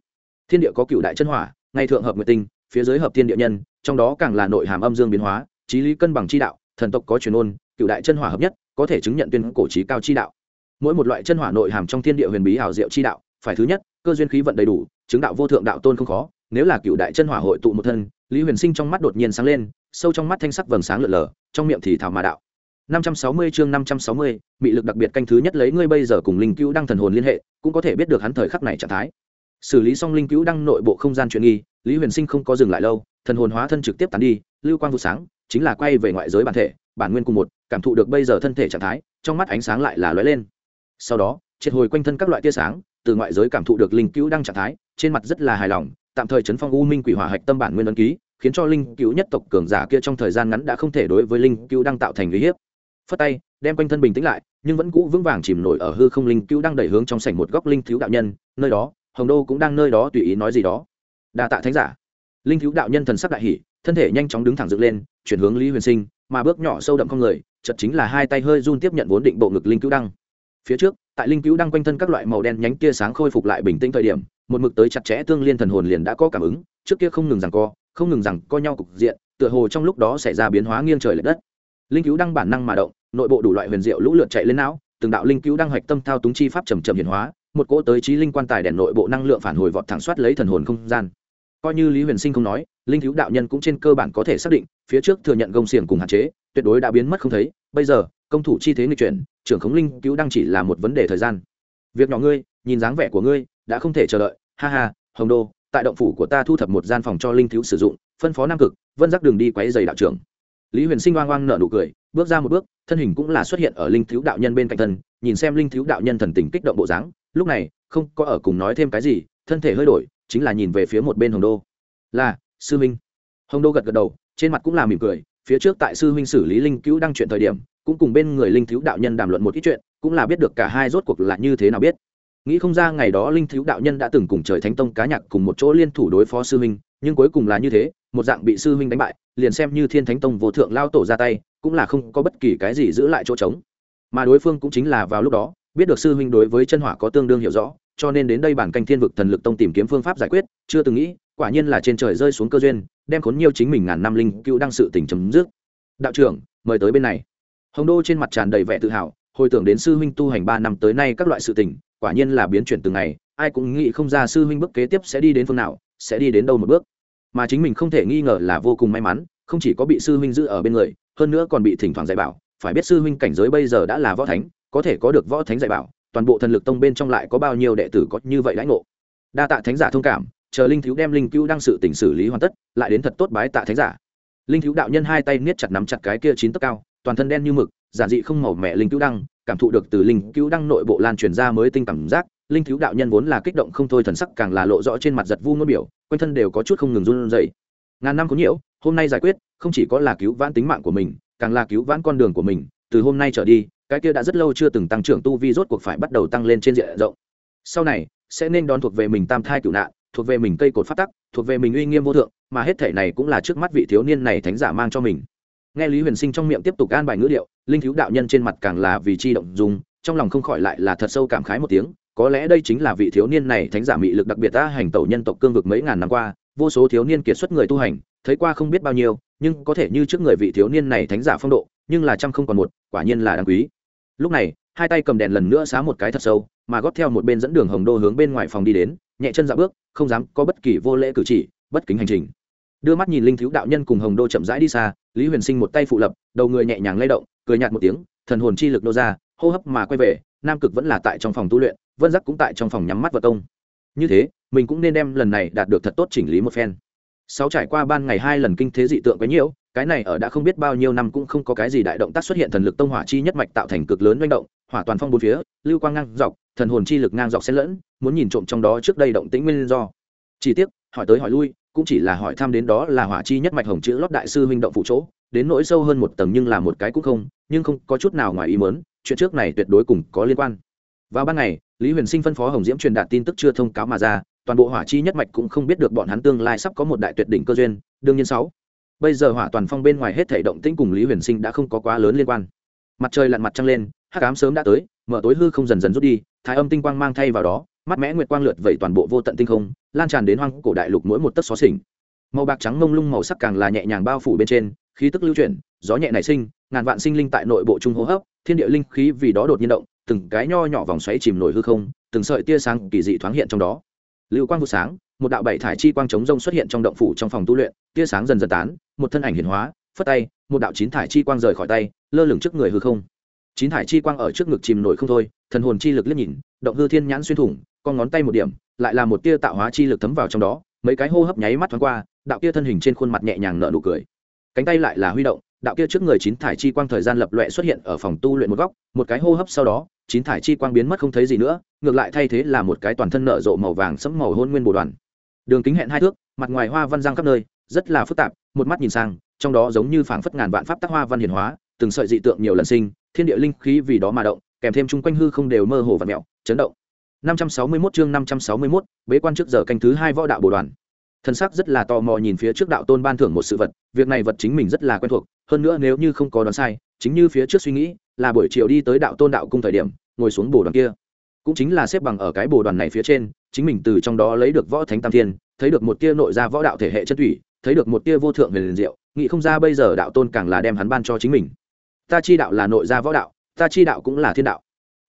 Speaker 1: Thiên địa có cựu đại chân hỏa ngay thượng hợp nguyệt tinh phía dưới hợp thiên địa nhân trong đó càng là nội hàm âm dương biến hóa trí lý cân bằng chi đạo thần tộc có truyền ôn cựu đại chân hỏa hợp nhất có thể chứng nhận tuyên cổ trí cao chi đạo. Mỗi một loại chân hỏa nội hàm trong thiên địa huyền bí ảo diệu chi đạo phải thứ nhất cơ duyên khí vận đầy đủ chứng đạo vô thượng đạo tôn không khó nếu là cựu đại chân hỏa hội tụ một thân lý huyền sinh trong mắt đột nhiên sáng lên sâu trong mắt thanh sắc vầng sáng lượn lờ trong miệng thì thảo mà đạo. 560 chương 560, bị lực đặc biệt canh thứ nhất lấy ngươi bây giờ cùng linh cứu đang thần hồn liên hệ cũng có thể biết được hắn thời khắc này trạng thái xử lý xong linh cứu đăng nội bộ không gian chuyện nghi, lý huyền sinh không có dừng lại lâu, thần hồn hóa thân trực tiếp tán đi, lưu quang vụ sáng, chính là quay về ngoại giới bản thể, bản nguyên cùng một, cảm thụ được bây giờ thân thể trạng thái, trong mắt ánh sáng lại là lóe lên. Sau đó, triệt hồi quanh thân các loại tia sáng, từ ngoại giới cảm thụ được linh cứu đăng trạng thái, trên mặt rất là hài lòng, tạm thời chấn phong u minh quỷ hỏa hạch tâm bản nguyên ấn ký, khiến cho linh cứu nhất tộc cường giả kia trong thời gian ngắn đã không thể đối với linh cứu đăng tạo thành uy hiếp. Phất tay, đem quanh thân bình tĩnh lại, nhưng vẫn cũ vững vàng chìm nổi ở hư không linh cứu đang đẩy hướng trong sảnh một góc linh thiếu đạo nhân, nơi đó hồng đô cũng đang nơi đó tùy ý nói gì đó. Đa tạ thánh giả. Linh thiếu đạo nhân thần sắc đại hỷ thân thể nhanh chóng đứng thẳng dựng lên, chuyển hướng lý huyền sinh, mà bước nhỏ sâu đậm không người chật chính là hai tay hơi run tiếp nhận vốn định bộ ngực linh cứu đăng. Phía trước, tại linh cứu đăng quanh thân các loại màu đen nhánh tia sáng khôi phục lại bình tĩnh thời điểm, một mực tới chặt chẽ tương liên thần hồn liền đã có cảm ứng, trước kia không ngừng rằng co, không ngừng rằng co nhau cục diện, tựa hồ trong lúc đó xảy ra biến hóa nghiêng trời l ệ đất. Linh cứu đăng bản năng mà động, nội bộ đủ loại huyền diệu lũ lượt chạy lên não, từng đạo linh cứu đăng hoạch tâm thao túng chi pháp trầm trầm hiển hóa một cỗ tới trí linh quan tài đèn nội bộ năng lượng phản hồi vọt thẳng soát lấy thần hồn không gian. Coi như lý huyền sinh không nói, linh cứu đạo nhân cũng trên cơ bản có thể xác định, phía trước thừa nhận gông xiềng cùng hạn chế, tuyệt đối đã biến mất không thấy. Bây giờ, công thủ chi thế nghịch chuyển, trưởng khống linh cứu đang chỉ là một vấn đề thời gian. Việc nhỏ ngươi, nhìn dáng vẻ của ngươi, đã không thể chờ đợi. Ha ha, hồng đô, tại động phủ của ta thu thập một gian phòng cho linh thiếu sử dụng, phân phó nam cực, vân giác đường đi quấy giày đạo trưởng. Lý huyền sinh oang oang nở nụ cười, bước ra một bước, thân hình cũng là xuất hiện ở linh thiếu đạo nhân bên cạnh thân, nhìn xem linh thiếu đạo nhân thần tình kích động bộ dáng lúc này, không có ở cùng nói thêm cái gì, thân thể hơi đổi, chính là nhìn về phía một bên hồng đô. Là, sư minh hồng đô gật gật đầu, trên mặt cũng là mỉm cười, phía trước tại sư Minh xử lý linh cứu đang chuyện thời điểm, cũng cùng bên người linh thiếu đạo nhân đàm luận một ít chuyện, cũng là biết được cả hai rốt cuộc là như thế nào biết. Nghĩ không ra ngày đó linh thiếu đạo nhân đã từng cùng trời thánh tông cá nhạc cùng một chỗ liên thủ đối phó sư Minh nhưng cuối cùng là như thế, một dạng bị sư Minh đánh bại, liền xem như thiên thánh tông vô thượng lao tổ ra tay, cũng là không có bất kỳ cái gì giữ lại chỗ trống. Mà đối phương cũng chính là vào lúc đó biết được sư huynh đối với chân hỏa có tương đương hiểu rõ, cho nên đến đây bản canh thiên vực thần lực tông tìm kiếm phương pháp giải quyết, chưa từng nghĩ, quả nhiên là trên trời rơi xuống cơ duyên, đem khốn nhiều chính mình ngàn năm linh cựu đang sự tình chấm dứt. Đạo trưởng, mời tới bên này. Hồng đô trên mặt tràn đầy vẻ tự hào, hồi tưởng đến sư huynh tu hành ba năm tới nay các loại sự tình, quả nhiên là biến chuyển từng ngày, ai cũng nghĩ không ra sư huynh bước kế tiếp sẽ đi đến phương nào, sẽ đi đến đâu một bước. Mà chính mình không thể nghi ngờ là vô cùng may mắn, không chỉ có bị sư huynh giữ ở bên người, hơn nữa còn bị thỉnh thoảng dạy bảo, phải biết sư huynh cảnh giới bây giờ đã là võ thánh có thể có được võ thánh dạy bảo, toàn bộ thần lực tông bên trong lại có bao nhiêu đệ tử có như vậy lãnh ngộ. Đa tạ thánh giả thông cảm, chờ linh thiếu đem linh cứu đang sự tỉnh xử lý hoàn tất, lại đến thật tốt bái tạ thánh giả. Linh thiếu đạo nhân hai tay niết chặt nắm chặt cái kia chín tấc cao, toàn thân đen như mực, giản dị không màu mẹ linh cứu đăng, cảm thụ được từ linh cứu đăng nội bộ lan truyền ra mới tinh cảm giác. Linh thiếu đạo nhân vốn là kích động không thôi thần sắc càng là lộ rõ trên mặt giật vu ngôn biểu, quanh thân đều có chút không ngừng run rẩy. Ngàn năm có nhiễu, hôm nay giải quyết, không chỉ có là cứu vãn tính mạng của mình, càng là cứu vãn con đường của mình, từ hôm nay trở đi cái kia đã rất lâu chưa từng tăng trưởng tu vi rốt cuộc phải bắt đầu tăng lên trên diện rộng. Sau này, sẽ nên đón thuộc về mình tam thai cựu nạn, thuộc về mình cây cột phát tắc, thuộc về mình uy nghiêm vô thượng, mà hết thể này cũng là trước mắt vị thiếu niên này thánh giả mang cho mình. Nghe lý huyền sinh trong miệng tiếp tục an bài ngữ điệu linh thiếu đạo nhân trên mặt càng là vì chi động dùng trong lòng không khỏi lại là thật sâu cảm khái một tiếng, có lẽ đây chính là vị thiếu niên này thánh giả mị lực đặc biệt ta hành tẩu nhân tộc cương vực mấy ngàn năm qua, vô số thiếu niên kiệt xuất người tu hành, thấy qua không biết bao nhiêu, nhưng có thể như trước người vị thiếu niên này thánh giả phong độ, nhưng là trăm không còn một, quả nhiên là đáng quý lúc này, hai tay cầm đèn lần nữa xá một cái thật sâu, mà góp theo một bên dẫn đường hồng đô hướng bên ngoài phòng đi đến, nhẹ chân dạo bước, không dám có bất kỳ vô lễ cử chỉ, bất kính hành trình. Đưa mắt nhìn linh thiếu đạo nhân cùng hồng đô chậm rãi đi xa, lý huyền sinh một tay phụ lập, đầu người nhẹ nhàng lay động, cười nhạt một tiếng, thần hồn chi lực nô ra, hô hấp mà quay về, nam cực vẫn là tại trong phòng tu luyện, vân giác cũng tại trong phòng nhắm mắt vật công. Như thế, mình cũng nên đem lần này đạt được thật tốt chỉnh lý một phen. Sáu trải qua ban ngày hai lần kinh thế dị tượng quấy nhiễu cái này ở đã không biết bao nhiêu năm cũng không có cái gì đại động tác xuất hiện thần lực tông hỏa chi nhất mạch tạo thành cực lớn manh động, hỏa toàn phong bốn phía, lưu quang ngang dọc, thần hồn chi lực ngang dọc xen lẫn, muốn nhìn trộm trong đó trước đây động tĩnh nguyên do. Chỉ tiếc, hỏi tới hỏi lui, cũng chỉ là hỏi thăm đến đó là hỏa chi nhất mạch hồng chữ lót đại sư huynh động phụ chỗ, đến nỗi sâu hơn một tầng nhưng là một cái cũng không, nhưng không có chút nào ngoài ý mớn chuyện trước này tuyệt đối cùng có liên quan. Vào ban ngày, lý huyền sinh phân phó hồng diễm truyền đạt tin tức chưa thông cáo mà ra, toàn bộ hỏa chi nhất mạch cũng không biết được bọn hắn tương lai sắp có một đại tuyệt đỉnh cơ duyên, đương nhiên sáu bây giờ hỏa toàn phong bên ngoài hết thể động tĩnh cùng lý huyền sinh đã không có quá lớn liên quan. Mặt trời lặn mặt trăng lên, hắc ám sớm đã tới, mở tối hư không dần dần rút đi, thái âm tinh quang mang thay vào đó, mắt mẽ nguyệt quang lượt vẩy toàn bộ vô tận tinh không, lan tràn đến hoang cổ đại lục mỗi một tấc xó xỉnh. Màu bạc trắng mông lung màu sắc càng là nhẹ nhàng bao phủ bên trên, khí tức lưu chuyển, gió nhẹ nảy sinh, ngàn vạn sinh linh tại nội bộ trung hô hấp, thiên địa linh khí vì đó đột nhiên động, từng cái nho nhỏ vòng xoáy chìm nổi hư không, từng sợi tia sáng kỳ dị thoáng hiện trong đó. Lưu quang vụ sáng một đạo bảy thải chi quang chống rông xuất hiện trong động phủ trong phòng tu luyện, tia sáng dần dần tán, một thân ảnh hiển hóa, phất tay, một đạo chín thải chi quang rời khỏi tay, lơ lửng trước người hư không. Chín thải chi quang ở trước ngực chìm nổi không thôi, thần hồn chi lực liếc nhìn, động hư thiên nhãn xuyên thủng, con ngón tay một điểm, lại là một tia tạo hóa chi lực thấm vào trong đó, mấy cái hô hấp nháy mắt thoáng qua, đạo kia thân hình trên khuôn mặt nhẹ nhàng nở nụ cười. Cánh tay lại là huy động, đạo kia trước người chín thải chi quang thời gian lập loẹ xuất hiện ở phòng tu luyện một góc, một cái hô hấp sau đó, chín thải chi quang biến mất không thấy gì nữa, ngược lại thay thế là một cái toàn thân nở rộ màu vàng sẫm màu hôn nguyên bồ đoàn đường kính hẹn hai thước mặt ngoài hoa văn giang khắp nơi rất là phức tạp một mắt nhìn sang trong đó giống như phảng phất ngàn vạn pháp tác hoa văn hiển hóa từng sợi dị tượng nhiều lần sinh thiên địa linh khí vì đó mà động kèm thêm chung quanh hư không đều mơ hồ và mẹo chấn động. 561 chương 561, bế quan trước giờ canh thứ hai võ đạo bồ đoàn. Thân sắc rất là tò mò nhìn phía trước đạo tôn ban thưởng một sự vật việc này vật chính mình rất là quen thuộc hơn nữa nếu như không có đoán sai chính như phía trước suy nghĩ là buổi chiều đi tới đạo tôn đạo cung thời điểm ngồi xuống bồ đoàn kia. Cũng chính là xếp bằng ở cái bồ đoàn này phía trên chính mình từ trong đó lấy được võ thánh tam thiên, thấy được một tia nội ra võ đạo thể hệ chân thủy, thấy được một tia vô thượng về liền diệu, nghĩ không ra bây giờ đạo tôn càng là đem hắn ban cho chính mình. Ta chi đạo là nội gia võ đạo, ta chi đạo cũng là thiên đạo.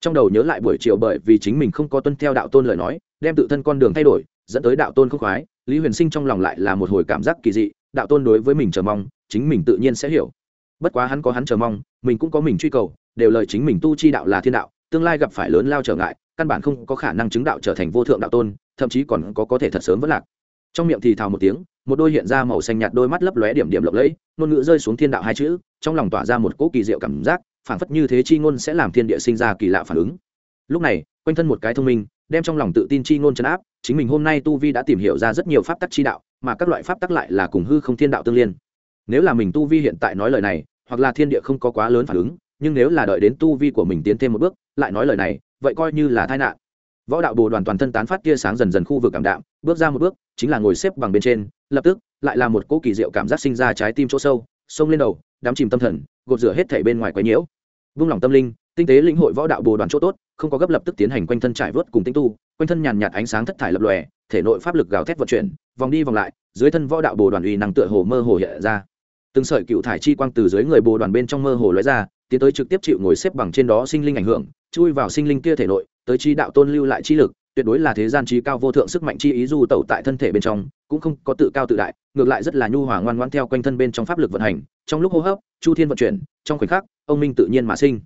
Speaker 1: Trong đầu nhớ lại buổi chiều bởi vì chính mình không có tuân theo đạo tôn lời nói, đem tự thân con đường thay đổi, dẫn tới đạo tôn không khoái, lý huyền sinh trong lòng lại là một hồi cảm giác kỳ dị, đạo tôn đối với mình chờ mong, chính mình tự nhiên sẽ hiểu. Bất quá hắn có hắn chờ mong, mình cũng có mình truy cầu, đều lời chính mình tu chi đạo là thiên đạo, tương lai gặp phải lớn lao trở ngại căn bản không có khả năng chứng đạo trở thành vô thượng đạo tôn, thậm chí còn có có thể thật sớm vất lạc. Trong miệng thì thào một tiếng, một đôi hiện ra màu xanh nhạt đôi mắt lấp lóe điểm điểm lộng lẫy, ngôn ngữ rơi xuống thiên đạo hai chữ, trong lòng tỏa ra một cỗ kỳ diệu cảm giác, phảng phất như thế chi ngôn sẽ làm thiên địa sinh ra kỳ lạ phản ứng. Lúc này, quanh thân một cái thông minh, đem trong lòng tự tin chi ngôn chấn áp, chính mình hôm nay tu vi đã tìm hiểu ra rất nhiều pháp tắc chi đạo, mà các loại pháp tắc lại là cùng hư không thiên đạo tương liên. Nếu là mình tu vi hiện tại nói lời này, hoặc là thiên địa không có quá lớn phản ứng, nhưng nếu là đợi đến tu vi của mình tiến thêm một bước, lại nói lời này vậy coi như là tai nạn. Võ đạo bồ đoàn toàn thân tán phát tia sáng dần dần khu vực cảm đạm, bước ra một bước, chính là ngồi xếp bằng bên trên, lập tức, lại là một cỗ kỳ diệu cảm giác sinh ra trái tim chỗ sâu, xông lên đầu, đắm chìm tâm thần, gột rửa hết thể bên ngoài quấy nhiễu. Vung lòng tâm linh, tinh tế lĩnh hội võ đạo bồ đoàn chỗ tốt, không có gấp lập tức tiến hành quanh thân trải vớt cùng tinh tu, quanh thân nhàn nhạt ánh sáng thất thải lập lòe, thể nội pháp lực gào thét vận chuyển, vòng đi vòng lại, dưới thân võ đạo bồ đoàn uy năng tựa hồ mơ hồ hiện ra từng sợi cựu thải chi quang từ dưới người bồ đoàn bên trong mơ hồ lóe ra, tiến tới trực tiếp chịu ngồi xếp bằng trên đó sinh linh ảnh hưởng, chui vào sinh linh kia thể nội, tới chi đạo tôn lưu lại chi lực, tuyệt đối là thế gian trí cao vô thượng sức mạnh chi ý du tẩu tại thân thể bên trong, cũng không có tự cao tự đại, ngược lại rất là nhu hòa ngoan ngoan theo quanh thân bên trong pháp lực vận hành, trong lúc hô hấp, chu thiên vận chuyển, trong khoảnh khắc, ông minh tự nhiên mà sinh.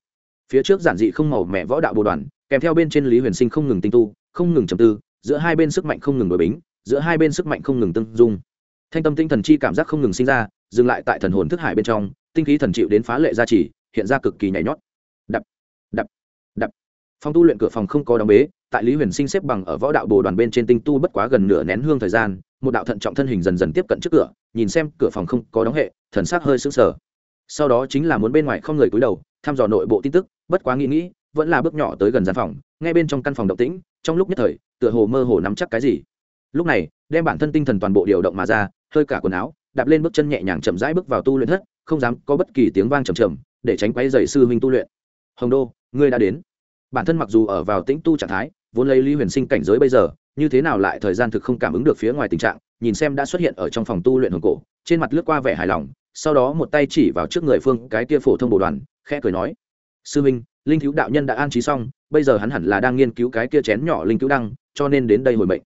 Speaker 1: Phía trước giản dị không màu mẹ võ đạo bồ đoàn, kèm theo bên trên lý huyền sinh không ngừng tinh tu, không ngừng trầm tư, giữa hai bên sức mạnh không ngừng đổi bính, giữa hai bên sức mạnh không ngừng tương dung thanh tâm tinh thần chi cảm giác không ngừng sinh ra, dừng lại tại thần hồn thức hải bên trong, tinh khí thần chịu đến phá lệ gia trì, hiện ra cực kỳ nhảy nhót. Đập đập đập. Phòng tu luyện cửa phòng không có đóng bế, tại lý huyền sinh xếp bằng ở võ đạo bồ đoàn bên trên tinh tu bất quá gần nửa nén hương thời gian, một đạo thận trọng thân hình dần dần tiếp cận trước cửa, nhìn xem cửa phòng không có đóng hệ, thần sắc hơi sững sờ. Sau đó chính là muốn bên ngoài không người cúi đầu, thăm dò nội bộ tin tức, bất quá nghĩ nghĩ, vẫn là bước nhỏ tới gần gian phòng, ngay bên trong căn phòng động tĩnh, trong lúc nhất thời, tựa hồ mơ hồ nắm chắc cái gì. Lúc này, đem bản thân tinh thần toàn bộ điều động mà ra hơi cả quần áo, đạp lên bước chân nhẹ nhàng chậm rãi bước vào tu luyện thất, không dám có bất kỳ tiếng vang trầm trầm để tránh quay dày sư huynh tu luyện. Hồng đô, ngươi đã đến. Bản thân mặc dù ở vào tĩnh tu trạng thái, vốn lấy lý huyền sinh cảnh giới bây giờ, như thế nào lại thời gian thực không cảm ứng được phía ngoài tình trạng, nhìn xem đã xuất hiện ở trong phòng tu luyện hồng cổ, trên mặt lướt qua vẻ hài lòng, sau đó một tay chỉ vào trước người phương, cái kia phổ thông bồ đoàn, khẽ cười nói, sư minh linh cứu đạo nhân đã an trí xong, bây giờ hắn hẳn là đang nghiên cứu cái kia chén nhỏ linh cứu đăng, cho nên đến đây hồi mệnh.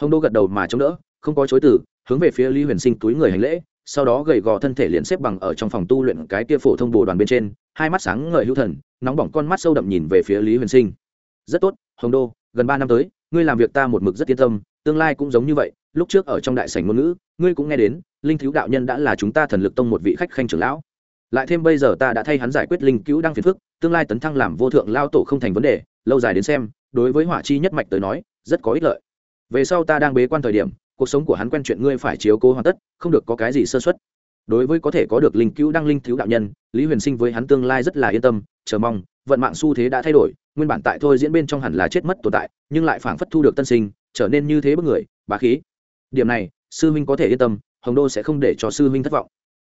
Speaker 1: Hồng đô gật đầu mà chống đỡ, không có chối từ hướng về phía lý huyền sinh túi người hành lễ, sau đó gầy gò thân thể liền xếp bằng ở trong phòng tu luyện cái kia phổ thông bồ đoàn bên trên, hai mắt sáng ngời hữu thần, nóng bỏng con mắt sâu đậm nhìn về phía lý huyền sinh. Rất tốt, hồng đô, gần ba năm tới, ngươi làm việc ta một mực rất yên tâm, tương lai cũng giống như vậy, lúc trước ở trong đại sảnh ngôn ngữ, ngươi cũng nghe đến, linh thiếu đạo nhân đã là chúng ta thần lực tông một vị khách khanh trưởng lão. Lại thêm bây giờ ta đã thay hắn giải quyết linh cứu đang phiền phức, tương lai tấn thăng làm vô thượng lao tổ không thành vấn đề, lâu dài đến xem, đối với hỏa chi nhất mạch tới nói, rất có ích lợi. Về sau ta đang bế quan thời điểm cuộc sống của hắn quen chuyện ngươi phải chiếu cố hoàn tất, không được có cái gì sơ xuất đối với có thể có được linh cứu đăng linh thiếu đạo nhân, lý huyền sinh với hắn tương lai rất là yên tâm, chờ mong, vận mạng xu thế đã thay đổi, nguyên bản tại thôi diễn bên trong hẳn là chết mất tồn tại, nhưng lại phảng phất thu được tân sinh, trở nên như thế bất người, bá khí. Điểm này, sư huynh có thể yên tâm, hồng đô sẽ không để cho sư huynh thất vọng.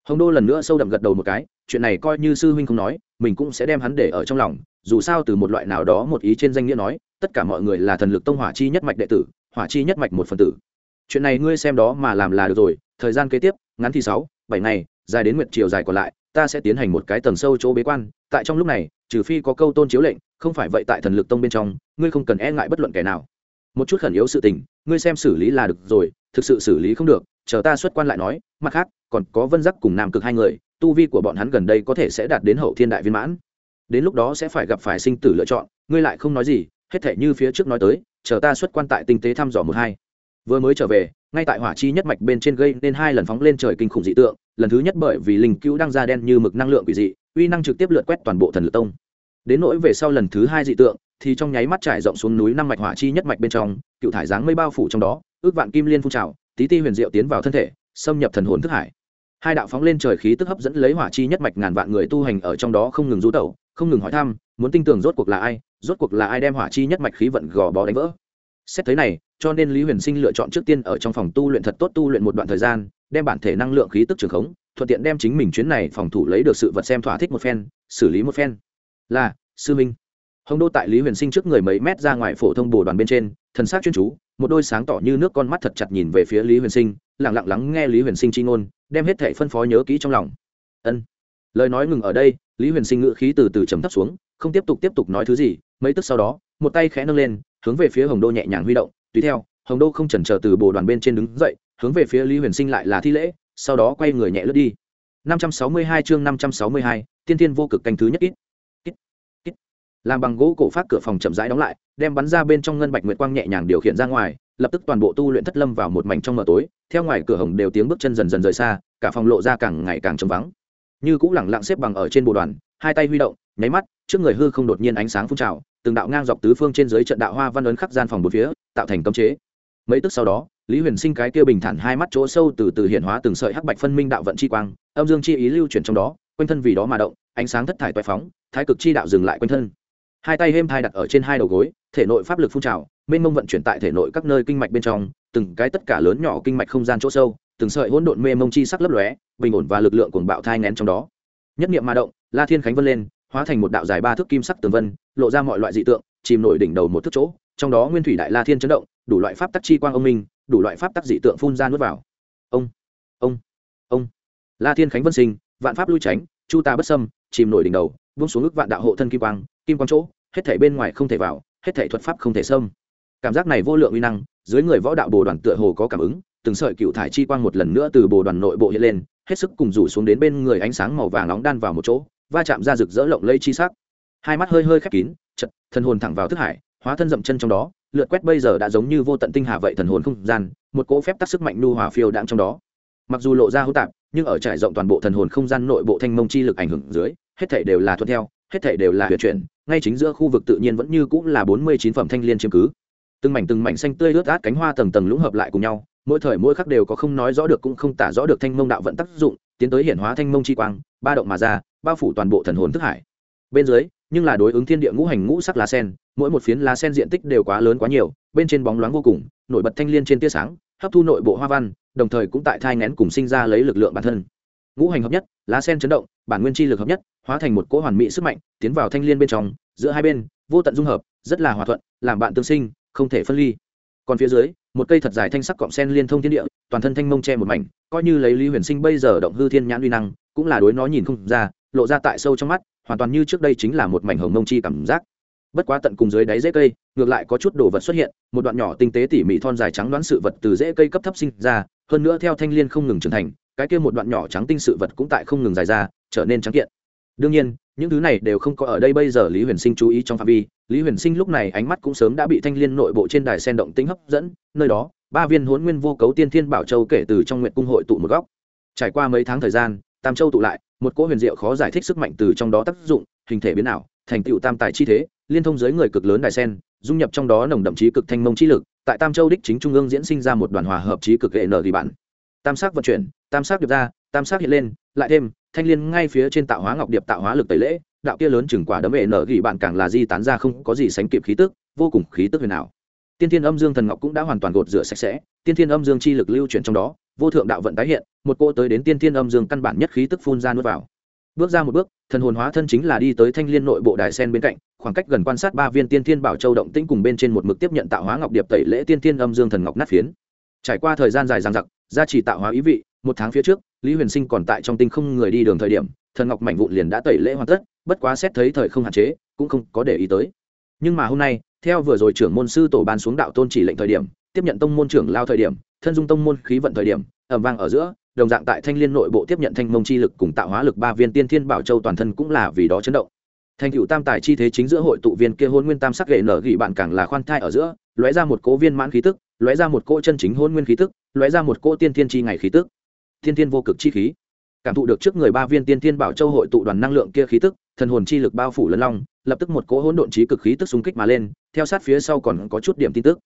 Speaker 1: Hồng đô lần nữa sâu đậm gật đầu một cái, chuyện này coi như sư huynh không nói, mình cũng sẽ đem hắn để ở trong lòng, dù sao từ một loại nào đó một ý trên danh nghĩa nói, tất cả mọi người là thần lực tông hỏa chi nhất mạch đệ tử, hỏa chi nhất mạch một phần tử chuyện này ngươi xem đó mà làm là được rồi, thời gian kế tiếp, ngắn thì sáu, bảy ngày, dài đến nguyệt chiều dài còn lại, ta sẽ tiến hành một cái tầng sâu chỗ bế quan, tại trong lúc này, trừ phi có câu tôn chiếu lệnh, không phải vậy tại thần lực tông bên trong, ngươi không cần e ngại bất luận kẻ nào. Một chút khẩn yếu sự tình, ngươi xem xử lý là được rồi, thực sự xử lý không được, chờ ta xuất quan lại nói, mặt khác, còn có vân giác cùng nam cực hai người, tu vi của bọn hắn gần đây có thể sẽ đạt đến hậu thiên đại viên mãn. Đến lúc đó sẽ phải gặp phải sinh tử lựa chọn, ngươi lại không nói gì, hết thể như phía trước nói tới, chờ ta xuất quan tại tinh tế thăm dò một hai vừa mới trở về, ngay tại hỏa chi nhất mạch bên trên gây nên hai lần phóng lên trời kinh khủng dị tượng, lần thứ nhất bởi vì linh cứu đang ra đen như mực năng lượng quỷ dị, uy năng trực tiếp lượt quét toàn bộ thần lực tông. Đến nỗi về sau lần thứ hai dị tượng, thì trong nháy mắt trải rộng xuống núi năm mạch hỏa chi nhất mạch bên trong, cựu thải dáng mây bao phủ trong đó, ước vạn kim liên phun trào, tí ti huyền diệu tiến vào thân thể, xâm nhập thần hồn thức hải. Hai đạo phóng lên trời khí tức hấp dẫn lấy hỏa chi nhất mạch ngàn vạn người tu hành ở trong đó không ngừng rú tẩu, không ngừng hỏi thăm, muốn tin tưởng rốt cuộc là ai, rốt cuộc là ai đem hỏa chi nhất mạch khí vận gò bó đánh vỡ xét thấy này, cho nên lý huyền sinh lựa chọn trước tiên ở trong phòng tu luyện thật tốt tu luyện một đoạn thời gian, đem bản thể năng lượng khí tức trường khống, thuận tiện đem chính mình chuyến này phòng thủ lấy được sự vật xem thỏa thích một phen, xử lý một phen. Là, sư minh. Hồng đô tại lý huyền sinh trước người mấy mét ra ngoài phổ thông bồ đoàn bên trên, thần s á c chuyên chú, một đôi sáng tỏ như nước con mắt thật chặt nhìn về phía lý huyền sinh lẳng lặng lắng nghe lý huyền sinh c ngôn, đem hết thể phân phó nhớ kỹ trong lòng. Ân. Lời nói ngừng ở đây, lý huyền sinh ngữ khí từ từ trầm thấp xuống, không tiếp tục tiếp tục nói thứ gì, mấy tức sau đó, một tay khẽ nâng lên hướng về phía hồng đô nhẹ nhàng huy động tùy theo hồng đô không chần chờ từ bồ đoàn bên trên đứng dậy hướng về phía lý huyền sinh lại là thi lễ sau đó quay người nhẹ lướt đi 562 chương 562, tiên tiên vô cực canh thứ nhất ít. ít. ít. Làm bằng gỗ cổ phát cửa phòng chậm rãi đóng lại, đem bắn ra bên trong ngân bạch nguyệt quang nhẹ nhàng điều khiển ra ngoài, lập tức toàn bộ tu luyện thất lâm vào một mảnh trong mờ tối, theo ngoài cửa hồng đều tiếng bước chân dần dần rời xa, cả phòng lộ ra càng ngày càng trống vắng. Như cũng lẳng lặng xếp bằng ở trên bộ đoàn, hai tay huy động, nháy mắt, trước người hư không đột nhiên ánh sáng phun trào, từng đạo ngang dọc tứ phương trên dưới trận đạo hoa văn ấn khắc gian phòng bốn phía, tạo thành cấm chế. Mấy tức sau đó, Lý Huyền Sinh cái kia bình thản hai mắt chỗ sâu từ từ hiện hóa từng sợi hắc bạch phân minh đạo vận chi quang, âm dương chi ý lưu chuyển trong đó quanh thân vì đó mà động ánh sáng thất thải toại phóng thái cực chi đạo dừng lại quanh thân hai tay hêm thai đặt ở trên hai đầu gối thể nội pháp lực phun trào mênh mông vận chuyển tại thể nội các nơi kinh mạch bên trong từng cái tất cả lớn nhỏ kinh mạch không gian chỗ sâu từng sợi hỗn độn mê mông chi sắc lấp lóe bình ổn và lực lượng cuồng bạo thai ngén trong đó nhất niệm mà động la thiên khánh vân lên hóa thành một đạo dài ba thước kim sắc tường vân, lộ ra mọi loại dị tượng, chìm nổi đỉnh đầu một thước chỗ, trong đó nguyên thủy đại la thiên chấn động, đủ loại pháp tắc chi quang ông minh, đủ loại pháp tắc dị tượng phun ra nuốt vào. Ông ông ông. La thiên khánh vân sinh, vạn pháp lui tránh, chu ta bất sâm chìm nổi đỉnh đầu, buông xuống ức vạn đạo hộ thân kim quang kim quang chỗ, hết thảy bên ngoài không thể vào, hết thảy thuật pháp không thể xâm. Cảm giác này vô lượng uy năng, dưới người võ đạo bồ đoàn tựa hồ có cảm ứng, từng sợi cựu thải chi quang một lần nữa từ bồ đoàn nội bộ hiện lên, hết sức cùng rủ xuống đến bên người ánh sáng màu vàng nóng đan vào một chỗ va chạm ra rực rỡ lộng lây chi sắc. Hai mắt hơi hơi khép kín chật thần hồn thẳng vào thức hải, hóa thân dậm chân trong đó, lượt quét bây giờ đã giống như vô tận tinh hà vậy thần hồn không gian, một cỗ phép tắc sức mạnh nu hòa phiêu đạm trong đó. Mặc dù lộ ra hỗn tạp, nhưng ở trải rộng toàn bộ thần hồn không gian nội bộ thanh mông chi lực ảnh hưởng dưới, hết thảy đều là thuận theo, hết thảy đều là huyền chuyển, ngay chính giữa khu vực tự nhiên vẫn như cũng là bốn mươi chín phẩm thanh liên chiếm cứ. Từng mảnh từng mảnh xanh tươi ướt át cánh hoa tầng tầng lũng hợp lại cùng nhau, mỗi thời mỗi khắc đều có không nói rõ được cũng không tả rõ được thanh mông đạo vận tác dụng, tiến tới hiển hóa thanh mông chi quang, ba động mà ra bao phủ toàn bộ thần hồn thức hải. Bên dưới, nhưng là đối ứng thiên địa ngũ hành ngũ sắc lá sen, mỗi một phiến lá sen diện tích đều quá lớn quá nhiều, bên trên bóng loáng vô cùng, nổi bật thanh liên trên tia sáng, hấp thu nội bộ hoa văn, đồng thời cũng tại thai ngén cùng sinh ra lấy lực lượng bản thân. Ngũ hành hợp nhất, lá sen chấn động, bản nguyên chi lực hợp nhất, hóa thành một cỗ hoàn mỹ sức mạnh, tiến vào thanh liên bên trong, giữa hai bên, vô tận dung hợp, rất là hòa thuận, làm bạn tương sinh, không thể phân ly. Còn phía dưới, một cây thật dài thanh sắc cọng sen liên thông thiên địa, toàn thân thanh mông che một mảnh, coi như lấy lý huyền sinh bây giờ động hư thiên nhãn uy năng, cũng là đối nó nhìn không ra lộ ra tại sâu trong mắt, hoàn toàn như trước đây chính là một mảnh hồng mông chi cảm giác. Bất quá tận cùng dưới đáy rễ cây, ngược lại có chút đồ vật xuất hiện, một đoạn nhỏ tinh tế tỉ mỉ thon dài trắng đoán sự vật từ rễ cây cấp thấp sinh ra, hơn nữa theo thanh liên không ngừng trưởng thành, cái kia một đoạn nhỏ trắng tinh sự vật cũng tại không ngừng dài ra, trở nên trắng kiện. Đương nhiên, những thứ này đều không có ở đây bây giờ lý huyền sinh chú ý trong phạm vi. Lý huyền sinh lúc này ánh mắt cũng sớm đã bị thanh liên nội bộ trên đài sen động tính hấp dẫn, nơi đó, ba viên huấn nguyên vô cấu tiên thiên bảo châu kể từ trong nguyện cung hội tụ một góc. Trải qua mấy tháng thời gian tam châu tụ lại, một cỗ huyền diệu khó giải thích sức mạnh từ trong đó tác dụng, hình thể biến ảo, thành tựu tam tài chi thế, liên thông giới người cực lớn đài sen, dung nhập trong đó nồng đậm chí cực thanh mông chi lực, tại tam châu đích chính trung ương diễn sinh ra một đoàn hòa hợp chí cực hệ nở thì bản tam sắc vận chuyển, tam sắc điệp ra, tam sắc hiện lên, lại thêm, thanh liên ngay phía trên tạo hóa ngọc điệp tạo hóa lực tẩy lễ, đạo kia lớn chừng quả đấm hệ nở gỉ bạn càng là di tán ra không có gì sánh kịp khí tức, vô cùng khí tức huyền ảo. Tiên thiên âm dương thần ngọc cũng đã hoàn toàn gột rửa sạch sẽ, tiên thiên âm dương chi lực lưu chuyển trong đó vô thượng đạo vận tái hiện, một cô tới đến tiên thiên âm dương căn bản nhất khí tức phun ra nuốt vào. Bước ra một bước, thần hồn hóa thân chính là đi tới thanh liên nội bộ đài sen bên cạnh, khoảng cách gần quan sát ba viên tiên thiên bảo châu động tĩnh cùng bên trên một mực tiếp nhận tạo hóa ngọc điệp tẩy lễ tiên thiên âm dương thần ngọc nát phiến. Trải qua thời gian dài dằng dặc, gia trì tạo hóa ý vị, một tháng phía trước, lý huyền sinh còn tại trong tinh không người đi đường thời điểm, thần ngọc mảnh vụn liền đã tẩy lễ hoàn tất, bất quá xét thấy thời không hạn chế, cũng không có để ý tới. Nhưng mà hôm nay, theo vừa rồi trưởng môn sư tổ ban xuống đạo tôn chỉ lệnh thời điểm, tiếp nhận tông môn trưởng lao thời điểm thân dung tông môn khí vận thời điểm, ẩm vang ở giữa, đồng dạng tại thanh liên nội bộ tiếp nhận thanh mông chi lực cùng tạo hóa lực ba viên tiên thiên bảo châu toàn thân cũng là vì đó chấn động. Thành cựu tam tài chi thế chính giữa hội tụ viên kia hôn nguyên tam sắc gậy nở gỉ bạn càng là khoan thai ở giữa, lóe ra một cỗ viên mãn khí tức, lóe ra một cỗ chân chính hôn nguyên khí tức, lóe ra một cỗ tiên thiên chi ngày khí tức. Thiên thiên vô cực chi khí. Cảm thụ được trước người ba viên tiên thiên bảo châu hội tụ đoàn năng lượng kia khí tức, thần hồn chi lực bao phủ lẫn long, lập tức một cỗ hỗn độn trí cực khí tức xung kích mà lên, theo sát phía sau còn có chút điểm tin tức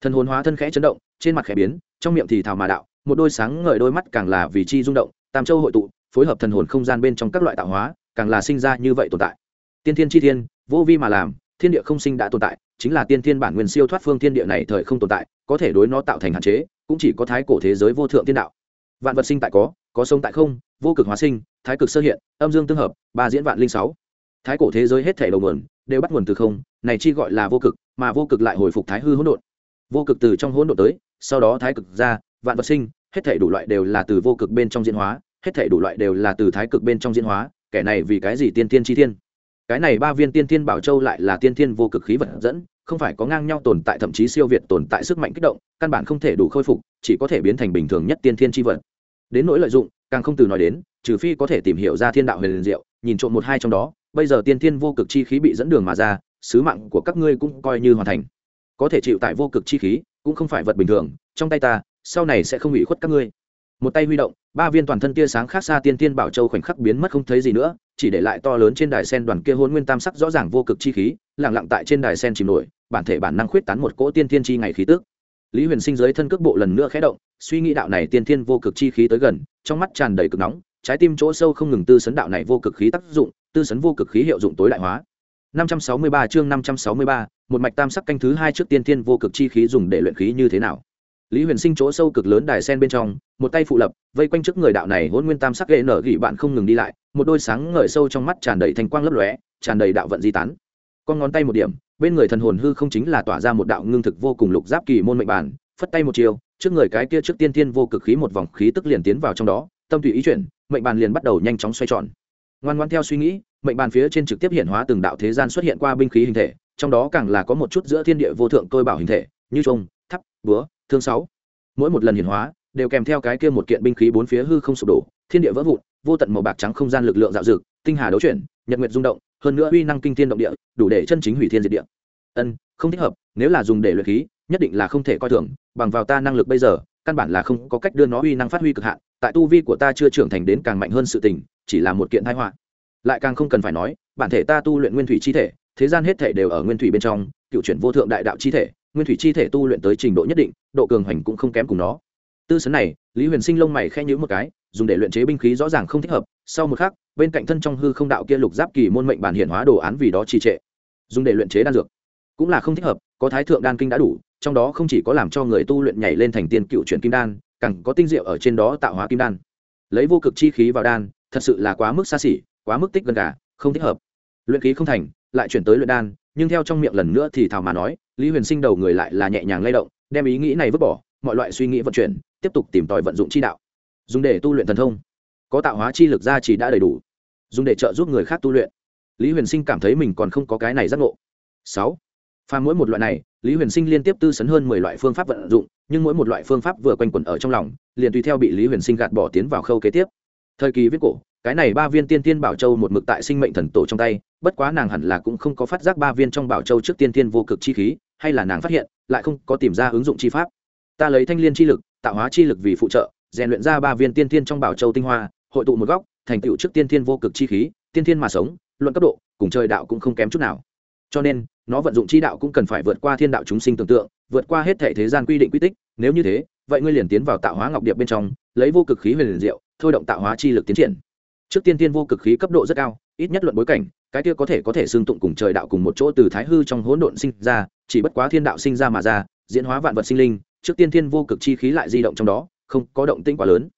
Speaker 1: thần hồn hóa thân khẽ chấn động, trên mặt khẽ biến, trong miệng thì thào mà đạo, một đôi sáng ngời đôi mắt càng là vì chi rung động, tam châu hội tụ, phối hợp thần hồn không gian bên trong các loại tạo hóa, càng là sinh ra như vậy tồn tại. Tiên thiên chi thiên, vô vi mà làm, thiên địa không sinh đã tồn tại, chính là tiên thiên bản nguyên siêu thoát phương thiên địa này thời không tồn tại, có thể đối nó tạo thành hạn chế, cũng chỉ có thái cổ thế giới vô thượng thiên đạo. Vạn vật sinh tại có có sông tại không, vô cực hóa sinh, thái cực sơ hiện, âm dương tương hợp, ba diễn vạn linh sáu. Thái cổ thế giới hết thể đầu nguồn, đều bắt nguồn từ không, này chi gọi là vô cực, mà vô cực lại hồi phục thái hư hỗn độn vô cực từ trong hỗn độn tới, sau đó thái cực ra, vạn vật sinh, hết thể đủ loại đều là từ vô cực bên trong diễn hóa, hết thể đủ loại đều là từ thái cực bên trong diễn hóa, kẻ này vì cái gì tiên tiên chi thiên? Cái này ba viên tiên thiên bảo châu lại là tiên thiên vô cực khí vật dẫn, không phải có ngang nhau tồn tại thậm chí siêu việt tồn tại sức mạnh kích động, căn bản không thể đủ khôi phục, chỉ có thể biến thành bình thường nhất tiên thiên chi vật. Đến nỗi lợi dụng, càng không từ nói đến, trừ phi có thể tìm hiểu ra thiên đạo huyền diệu, nhìn trộm một hai trong đó, bây giờ tiên thiên vô cực chi khí bị dẫn đường mà ra, sứ mạng của các ngươi cũng coi như hoàn thành có thể chịu tại vô cực chi khí, cũng không phải vật bình thường, trong tay ta, sau này sẽ không bị khuất các ngươi. Một tay huy động, ba viên toàn thân tia sáng khác xa tiên tiên bảo châu khoảnh khắc biến mất không thấy gì nữa, chỉ để lại to lớn trên đài sen đoàn kia hôn nguyên tam sắc rõ ràng vô cực chi khí lẳng lặng tại trên đài sen chìm nổi, bản thể bản năng khuyết tán một cỗ tiên tiên chi ngày khí tức. Lý huyền sinh dưới thân cước bộ lần nữa khé động, suy nghĩ đạo này tiên tiên vô cực chi khí tới gần, trong mắt tràn đầy cực nóng, trái tim chỗ sâu không ngừng tư sấn đạo này vô cực khí tác dụng, tư sấn vô cực khí hiệu dụng tối đại hóa. 563 chương 563, một mạch tam sắc canh thứ hai trước tiên tiên vô cực chi khí dùng để luyện khí như thế nào? Lý huyền sinh chỗ sâu cực lớn đài sen bên trong một tay phụ lập vây quanh trước người đạo này hỗn nguyên tam sắc lệ nở gỉ bạn không ngừng đi lại một đôi sáng ngời sâu trong mắt tràn đầy thanh quang lấp lóe tràn đầy đạo vận di tán. Con ngón tay một điểm bên người thần hồn hư không chính là tỏa ra một đạo ngưng thực vô cùng lục giáp kỳ môn mệnh bản phất tay một chiều trước người cái kia trước tiên tiên vô cực khí một vòng khí tức liền tiến vào trong đó tâm tùy ý chuyển mệnh bàn liền bắt đầu nhanh chóng xoay tròn ngoan ngoan theo suy nghĩ, mệnh bàn phía trên trực tiếp hiện hóa từng đạo thế gian xuất hiện qua binh khí hình thể, trong đó càng là có một chút giữa thiên địa vô thượng tôi bảo hình thể, như trông thắp búa, thương sáu. Mỗi một lần hiển hóa, đều kèm theo cái kia một kiện binh khí bốn phía hư không sụp đổ, thiên địa vỡ vụn, vô tận màu bạc trắng không gian lực lượng dạo dực, tinh hà đấu chuyển, nhật nguyệt rung động, hơn nữa uy năng kinh thiên động địa, đủ để chân chính hủy thiên diệt địa. Ân, không thích hợp, nếu là dùng để luyện khí, nhất định là không thể coi thường, bằng vào ta năng lực bây giờ, căn bản là không có cách đưa nó uy năng phát huy cực hạn tại tu vi của ta chưa trưởng thành đến càng mạnh hơn sự tình, chỉ là một kiện thái họa. Lại càng không cần phải nói, bản thể ta tu luyện nguyên thủy chi thể, thế gian hết thể đều ở nguyên thủy bên trong, cựu chuyển vô thượng đại đạo chi thể, nguyên thủy chi thể tu luyện tới trình độ nhất định, độ cường hoành cũng không kém cùng nó. Tư sấn này, lý huyền sinh lông mày khen nhữ một cái, dùng để luyện chế binh khí rõ ràng không thích hợp, sau một khắc, bên cạnh thân trong hư không đạo kia lục giáp kỳ môn mệnh bản hiện hóa đồ án vì đó trì trệ. Dùng để luyện chế đan dược, cũng là không thích hợp, có thái thượng đan kinh đã đủ, trong đó không chỉ có làm cho người tu luyện nhảy lên thành tiên cựu chuyển kim đan càng có tinh diệu ở trên đó tạo hóa kim đan. Lấy vô cực chi khí vào đan, thật sự là quá mức xa xỉ, quá mức tích gần cả, không thích hợp. Luyện khí không thành, lại chuyển tới luyện đan, nhưng theo trong miệng lần nữa thì thào mà nói, lý huyền sinh đầu người lại là nhẹ nhàng lay động, đem ý nghĩ này vứt bỏ, mọi loại suy nghĩ vận chuyển, tiếp tục tìm tòi vận dụng chi đạo. Dùng để tu luyện thần thông. Có tạo hóa chi lực ra chỉ đã đầy đủ. Dùng để trợ giúp người khác tu luyện. Lý huyền sinh cảm thấy mình còn không có cái này giác ngộ. Sáu. Pha mỗi một loại này, lý huyền sinh liên tiếp tư sấn hơn mười loại phương pháp vận dụng nhưng mỗi một loại phương pháp vừa quanh quẩn ở trong lòng, liền tùy theo bị lý huyền sinh gạt bỏ tiến vào khâu kế tiếp. Thời kỳ viết cổ, cái này ba viên tiên tiên bảo châu một mực tại sinh mệnh thần tổ trong tay, bất quá nàng hẳn là cũng không có phát giác ba viên trong bảo châu trước tiên tiên vô cực chi khí, hay là nàng phát hiện, lại không có tìm ra ứng dụng chi pháp. Ta lấy thanh liên chi lực, tạo hóa chi lực vì phụ trợ, rèn luyện ra ba viên tiên tiên trong bảo châu tinh hoa, hội tụ một góc, thành tựu trước tiên tiên vô cực chi khí, tiên tiên mà sống, luận cấp độ, cùng trời đạo cũng không kém chút nào cho nên, nó vận dụng chi đạo cũng cần phải vượt qua thiên đạo chúng sinh tưởng tượng, vượt qua hết thể thế gian quy định quy tích. Nếu như thế, vậy ngươi liền tiến vào tạo hóa ngọc điệp bên trong, lấy vô cực khí huyền liền diệu, thôi động tạo hóa chi lực tiến triển. Trước tiên tiên vô cực khí cấp độ rất cao, ít nhất luận bối cảnh, cái kia có thể có thể xương tụng cùng trời đạo cùng một chỗ từ thái hư trong hỗn độn sinh ra, chỉ bất quá thiên đạo sinh ra mà ra, diễn hóa vạn vật sinh linh, trước tiên thiên vô cực chi khí lại di động trong đó, không có động tĩnh quá lớn.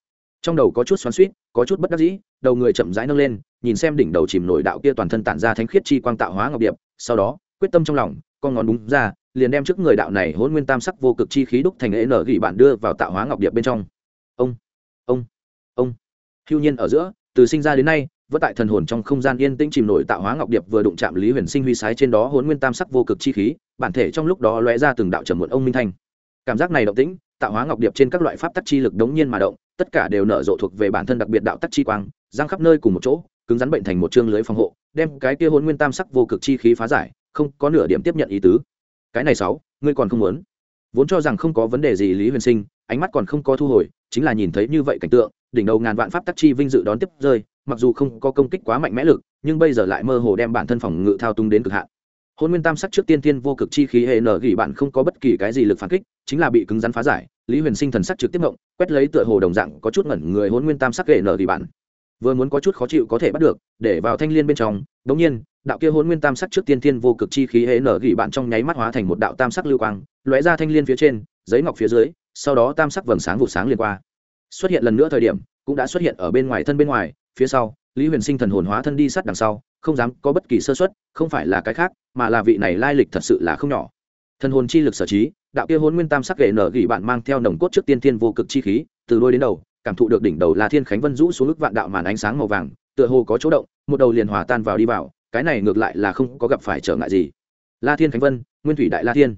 Speaker 1: Trong đầu có chút xoắn suýt có chút bất đắc dĩ, đầu người chậm rãi nâng lên, nhìn xem đỉnh đầu chìm nổi đạo kia toàn thân tản ra thánh khiết chi quang tạo hóa ngọc điệp sau đó, quyết tâm trong lòng, con ngón đúng ra, liền đem trước người đạo này hôn nguyên tam sắc vô cực chi khí đúc thành lễ nở gỉ bạn đưa vào tạo hóa ngọc điệp bên trong. Ông ông ông. Hưu nhiên ở giữa, từ sinh ra đến nay, vẫn tại thần hồn trong không gian yên tĩnh chìm nổi tạo hóa ngọc điệp vừa đụng chạm lý huyền sinh huy sái trên đó hôn nguyên tam sắc vô cực chi khí, bản thể trong lúc đó lóe ra từng đạo trầm một ông minh thanh. Cảm giác này động tĩnh, tạo hóa ngọc điệp trên các loại pháp tắc chi lực đống nhiên mà động, tất cả đều nở rộ thuộc về bản thân đặc biệt đạo tắc chi quang giang khắp nơi cùng một chỗ cứng rắn bệnh thành một chương lưới phòng hộ, đem cái kia hôn nguyên tam sắc vô cực chi khí phá giải, không có nửa điểm tiếp nhận ý tứ. Cái này sáu, ngươi còn không muốn? Vốn cho rằng không có vấn đề gì lý huyền sinh, ánh mắt còn không có thu hồi, chính là nhìn thấy như vậy cảnh tượng, đỉnh đầu ngàn vạn pháp tắc chi vinh dự đón tiếp rơi, mặc dù không có công kích quá mạnh mẽ lực, nhưng bây giờ lại mơ hồ đem bản thân phòng ngự thao túng đến cực hạn. Hôn nguyên tam sắc trước tiên tiên vô cực chi khí hệ nở gỉ bạn không có bất kỳ cái gì lực phản kích, chính là bị cứng rắn phá giải, lý huyền sinh thần sắc trực tiếp ngộng quét lấy tựa hồ đồng dạng có chút ngẩn người hôn nguyên tam sắc hệ nở gỉ bạn vừa muốn có chút khó chịu có thể bắt được, để vào thanh liên bên trong. Đống nhiên, đạo kia hôn nguyên tam sắc trước tiên tiên vô cực chi khí hệ nở gỉ bạn trong nháy mắt hóa thành một đạo tam sắc lưu quang, lóe ra thanh liên phía trên, giấy ngọc phía dưới, sau đó tam sắc vầng sáng vụ sáng liền qua. Xuất hiện lần nữa thời điểm, cũng đã xuất hiện ở bên ngoài thân bên ngoài, phía sau, lý huyền sinh thần hồn hóa thân đi sát đằng sau, không dám có bất kỳ sơ xuất không phải là cái khác, mà là vị này lai lịch thật sự là không nhỏ. Thần hồn chi lực sở trí, đạo kia hôn nguyên tam sắc gậy nở gỉ bạn mang theo nồng cốt trước tiên thiên vô cực chi khí, từ đôi đến đầu cảm thụ được đỉnh đầu là thiên khánh vân rũ xuống ức vạn đạo màn ánh sáng màu vàng, tựa hồ có chỗ động, một đầu liền hòa tan vào đi vào, cái này ngược lại là không có gặp phải trở ngại gì. La thiên khánh vân, nguyên thủy đại la thiên.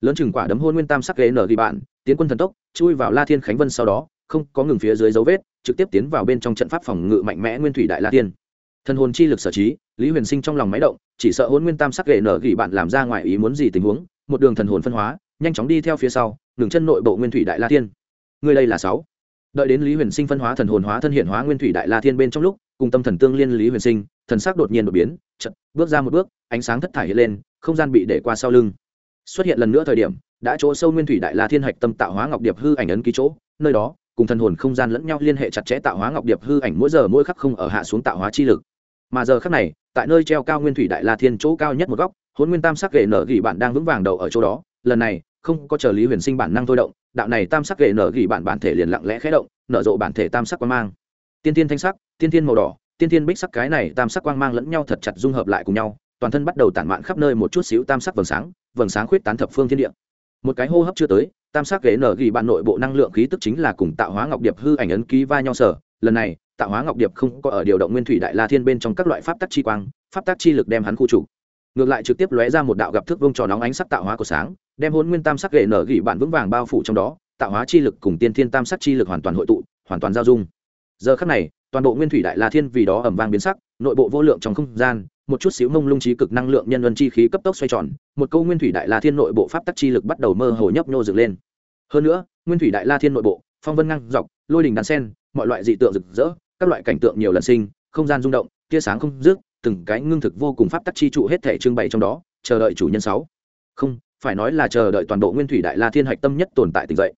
Speaker 1: Lớn chừng quả đấm hôn nguyên tam sắc ghế nở ghi bạn, tiến quân thần tốc, chui vào la thiên khánh vân sau đó, không có ngừng phía dưới dấu vết, trực tiếp tiến vào bên trong trận pháp phòng ngự mạnh mẽ nguyên thủy đại la thiên. Thần hồn chi lực sở trí, lý huyền sinh trong lòng máy động, chỉ sợ hôn nguyên tam sắc ghệ nở gỉ bạn làm ra ngoài ý muốn gì tình huống, một đường thần hồn phân hóa, nhanh chóng đi theo phía sau đường chân nội bộ nguyên thủy đại la thiên. Người đây là sáu đợi đến lý huyền sinh phân hóa thần hồn hóa thân hiện hóa nguyên thủy đại la thiên bên trong lúc, cùng tâm thần tương liên lý huyền sinh, thần sắc đột nhiên đột biến chật bước ra một bước, ánh sáng thất thải hiện lên, không gian bị để qua sau lưng. Xuất hiện lần nữa thời điểm, đã chỗ sâu nguyên thủy đại la thiên hạch tâm tạo hóa ngọc điệp hư ảnh ấn ký chỗ, nơi đó, cùng thần hồn không gian lẫn nhau liên hệ chặt chẽ tạo hóa ngọc điệp hư ảnh mỗi giờ mỗi khắc không ở hạ xuống tạo hóa chi lực. Mà giờ khắc này, tại nơi treo cao nguyên thủy đại la thiên chỗ cao nhất một góc hôn nguyên tam sắc gậy nở gỉ bạn đang vững vàng đầu ở chỗ đó, lần này, không có chờ lý huyền sinh bản năng thôi động đạo này tam sắc gậy nở gỉ bạn bản thể liền lặng lẽ khé động, nở rộ bản thể tam sắc quang mang. Tiên tiên thanh sắc, tiên tiên màu đỏ, tiên tiên bích sắc cái này tam sắc quang mang lẫn nhau thật chặt dung hợp lại cùng nhau, toàn thân bắt đầu tản mạn khắp nơi một chút xíu tam sắc vầng sáng vầng sáng khuyết tán thập phương thiên địa. Một cái hô hấp chưa tới, tam sắc ghế nở gỉ bạn nội bộ năng lượng khí tức chính là cùng tạo hóa ngọc điệp hư ảnh ấn ký va nhau sở. Lần này, tạo hóa ngọc điệp không có ở điều động nguyên thủy đại la thiên bên trong các loại pháp tắc chi quang, pháp tắc chi lực đem hắn khu chủ ngược lại trực tiếp lóe ra một đạo gặp thước vông tròn nóng ánh sắc tạo hóa của sáng đem hôn nguyên tam sắc gậy nở gỉ bạn vững vàng bao phủ trong đó, tạo hóa chi lực cùng tiên thiên tam sắc chi lực hoàn toàn hội tụ, hoàn toàn giao dung. Giờ khắc này, toàn bộ nguyên thủy đại la thiên vì đó ẩm vang biến sắc, nội bộ vô lượng trong không gian, một chút xíu mông lung trí cực năng lượng nhân luân chi khí cấp tốc xoay tròn, một câu nguyên thủy đại la thiên nội bộ pháp tắc chi lực bắt đầu mơ hồ nhấp nhô dựng lên. Hơn nữa, nguyên thủy đại la thiên nội bộ, phong vân ngang dọc, lôi đình đàn sen, mọi loại dị tượng rực rỡ, các loại cảnh tượng nhiều lần sinh, không gian rung động, tia sáng không dứt, từng cái ngưng thực vô cùng pháp tắc chi trụ hết thể trưng bày trong đó, chờ đợi chủ nhân sáu. Không phải nói là chờ đợi toàn bộ nguyên thủy đại la thiên hạch tâm nhất tồn tại tỉnh dậy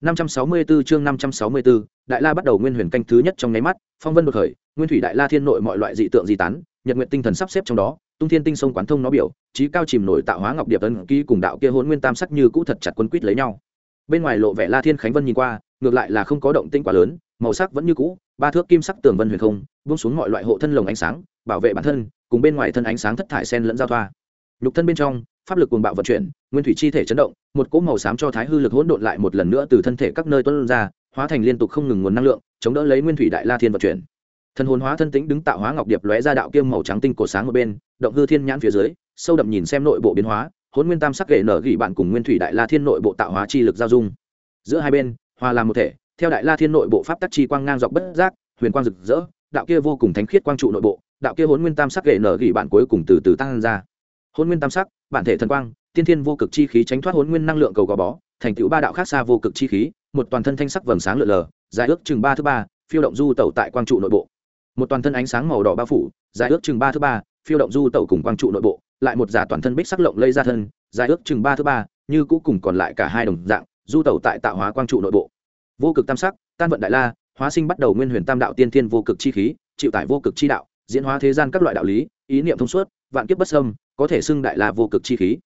Speaker 1: 564 chương 564, Đại La bắt đầu nguyên huyền canh thứ nhất trong nháy mắt, phong vân đột khởi, nguyên thủy đại la thiên nội mọi loại dị tượng di tán, nhật nguyện tinh thần sắp xếp trong đó, tung thiên tinh sông quán thông nó biểu, trí cao chìm nổi tạo hóa ngọc điệp ấn ký cùng đạo kia hỗn nguyên tam sắc như cũ thật chặt quân quýt lấy nhau. Bên ngoài lộ vẻ La Thiên Khánh Vân nhìn qua, ngược lại là không có động tinh quá lớn, màu sắc vẫn như cũ, ba thước kim sắc tường vân huyền không, buông xuống mọi loại hộ thân lồng ánh sáng, bảo vệ bản thân, cùng bên ngoài thân ánh sáng thất thải xen lẫn giao thoa. Lục thân bên trong, pháp lực cuồng bạo vận chuyển, nguyên thủy chi thể chấn động, một cỗ màu xám cho thái hư lực hỗn độn lại một lần nữa từ thân thể các nơi tuôn ra, hóa thành liên tục không ngừng nguồn năng lượng, chống đỡ lấy nguyên thủy đại la thiên vận chuyển. Thần hồn hóa thân tính đứng tạo hóa ngọc điệp lóe ra đạo kiêm màu trắng tinh cổ sáng một bên, động hư thiên nhãn phía dưới, sâu đậm nhìn xem nội bộ biến hóa, hỗn nguyên tam sắc kệ nở gỉ bạn cùng nguyên thủy đại la thiên nội bộ tạo hóa chi lực giao dung. Giữa hai bên, hòa làm một thể, theo đại la thiên nội bộ pháp tắc chi quang ngang dọc bất giác, huyền quang rực rỡ, đạo kia vô cùng thánh khiết quang trụ nội bộ, đạo kia hỗn nguyên tam sắc kệ nở gỉ bạn cuối cùng từ từ tăng ra hôn nguyên tam sắc, bản thể thần quang, tiên thiên vô cực chi khí tránh thoát hôn nguyên năng lượng cầu gò bó, thành tựu ba đạo khác xa vô cực chi khí, một toàn thân thanh sắc vầng sáng lượn lờ, dài ước chừng ba thứ ba, phiêu động du tẩu tại quang trụ nội bộ. Một toàn thân ánh sáng màu đỏ bao phủ, dài ước chừng ba thứ ba, phiêu động du tẩu cùng quang trụ nội bộ, lại một giả toàn thân bích sắc lộng lây ra thân, dài ước chừng ba thứ ba, như cũ cùng còn lại cả hai đồng dạng, du tẩu tại tạo hóa quang trụ nội bộ. Vô cực tam sắc, tan vận đại la, hóa sinh bắt đầu nguyên huyền tam đạo tiên thiên vô cực chi khí, chịu tải vô cực chi đạo, diễn hóa thế gian các loại đạo lý ý niệm thông suốt, vạn kiếp bất sâm có thể xưng đại la vô cực chi khí.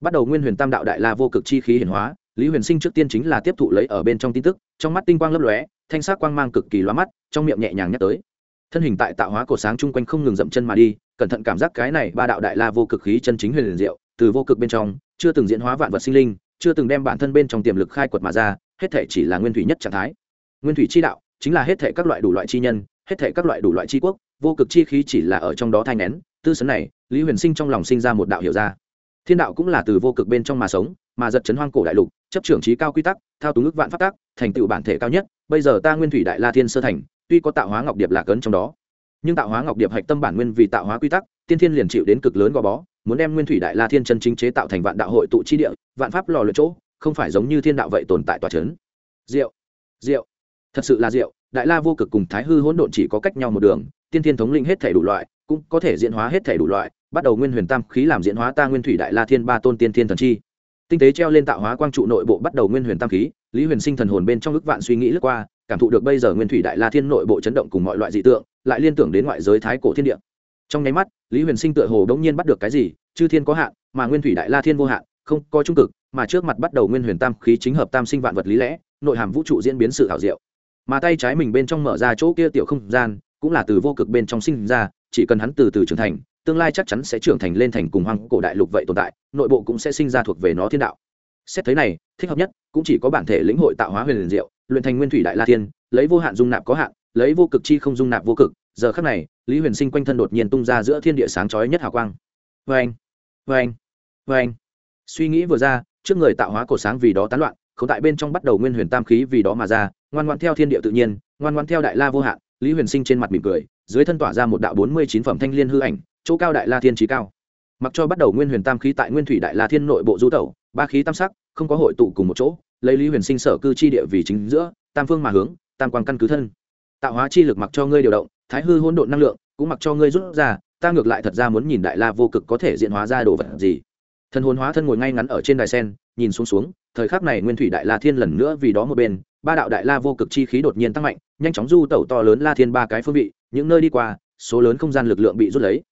Speaker 1: Bắt đầu nguyên huyền tam đạo đại la vô cực chi khí hiển hóa, lý huyền sinh trước tiên chính là tiếp thụ lấy ở bên trong tin tức, trong mắt tinh quang lấp lóe, thanh sắc quang mang cực kỳ lóa mắt, trong miệng nhẹ nhàng nhắc tới. Thân hình tại tạo hóa cổ sáng chung quanh không ngừng dậm chân mà đi, cẩn thận cảm giác cái này ba đạo đại la vô cực khí chân chính huyền liền diệu, từ vô cực bên trong, chưa từng diễn hóa vạn vật sinh linh, chưa từng đem bản thân bên trong tiềm lực khai quật mà ra, hết thể chỉ là nguyên thủy nhất trạng thái. Nguyên thủy chi đạo chính là hết thể các loại đủ loại chi nhân hết thể các loại đủ loại chi quốc, vô cực chi khí chỉ là ở trong đó thai nén, tư sấn này, lý huyền sinh trong lòng sinh ra một đạo hiểu ra. Thiên đạo cũng là từ vô cực bên trong mà sống, mà giật chấn hoang cổ đại lục, chấp trưởng trí cao quy tắc, thao túng ước vạn phát tác thành tựu bản thể cao nhất, bây giờ ta nguyên thủy đại la thiên sơ thành, tuy có tạo hóa ngọc điệp lạc ấn trong đó, nhưng tạo hóa ngọc điệp hạch tâm bản nguyên vì tạo hóa quy tắc, tiên thiên liền chịu đến cực lớn gò bó, muốn đem nguyên thủy đại la thiên chân chính chế tạo thành vạn đạo hội tụ chi địa, vạn pháp lò luyện chỗ, không phải giống như thiên đạo vậy tồn tại tòa trấn diệu diệu, thật sự là diệu đại la vô cực cùng thái hư hỗn độn chỉ có cách nhau một đường, tiên thiên thống linh hết thể đủ loại, cũng có thể diễn hóa hết thể đủ loại, bắt đầu nguyên huyền tam khí làm diễn hóa ta nguyên thủy đại la thiên ba tôn tiên thiên thần chi. Tinh tế treo lên tạo hóa quang trụ nội bộ bắt đầu nguyên huyền tam khí, lý huyền sinh thần hồn bên trong ước vạn suy nghĩ lướt qua, cảm thụ được bây giờ nguyên thủy đại la thiên nội bộ chấn động cùng mọi loại dị tượng, lại liên tưởng đến ngoại giới thái cổ thiên địa. Trong nháy mắt, lý huyền sinh tựa hồ đống nhiên bắt được cái gì, chư thiên có hạn, mà nguyên thủy đại la thiên vô hạn, không có trung cực, mà trước mặt bắt đầu nguyên huyền tam khí chính hợp tam sinh vạn vật lý lẽ, nội hàm vũ trụ diễn biến sự thảo diệu mà tay trái mình bên trong mở ra chỗ kia tiểu không gian, cũng là từ vô cực bên trong sinh ra, chỉ cần hắn từ từ trưởng thành, tương lai chắc chắn sẽ trưởng thành lên thành cùng hoang cổ đại lục vậy tồn tại, nội bộ cũng sẽ sinh ra thuộc về nó thiên đạo. Xét thấy này, thích hợp nhất, cũng chỉ có bản thể lĩnh hội tạo hóa huyền liền diệu, luyện thành nguyên thủy đại la thiên, lấy vô hạn dung nạp có hạn, lấy vô cực chi không dung nạp vô cực, giờ khắc này, lý huyền sinh quanh thân đột nhiên tung ra giữa thiên địa sáng chói nhất hào quang. Vê anh vê anh vê anh suy nghĩ vừa ra, trước người tạo hóa cổ sáng vì đó tán loạn không tại bên trong bắt đầu nguyên huyền tam khí vì đó mà ra ngoan ngoan theo thiên địa tự nhiên, ngoan ngoan theo đại la vô hạn, lý huyền sinh trên mặt mỉm cười, dưới thân tỏa ra một đạo bốn mươi chín phẩm thanh liên hư ảnh, chỗ cao đại la thiên trí cao. Mặc cho bắt đầu nguyên huyền tam khí tại nguyên thủy đại la thiên nội bộ du tẩu, ba khí tam sắc, không có hội tụ cùng một chỗ, lấy lý huyền sinh sở cư chi địa vì chính giữa, tam phương mà hướng, tam quang căn cứ thân. Tạo hóa chi lực mặc cho ngươi điều động, thái hư hỗn độn năng lượng, cũng mặc cho ngươi rút ra, ta ngược lại thật ra muốn nhìn đại la vô cực có thể diện hóa ra đồ vật gì thần hồn hóa thân ngồi ngay ngắn ở trên đài sen, nhìn xuống xuống, thời khắc này nguyên thủy đại la thiên lần nữa vì đó một bên, ba đạo đại la vô cực chi khí đột nhiên tăng mạnh, nhanh chóng du tẩu to lớn la thiên ba cái phương vị, những nơi đi qua, số lớn không gian lực lượng bị rút lấy.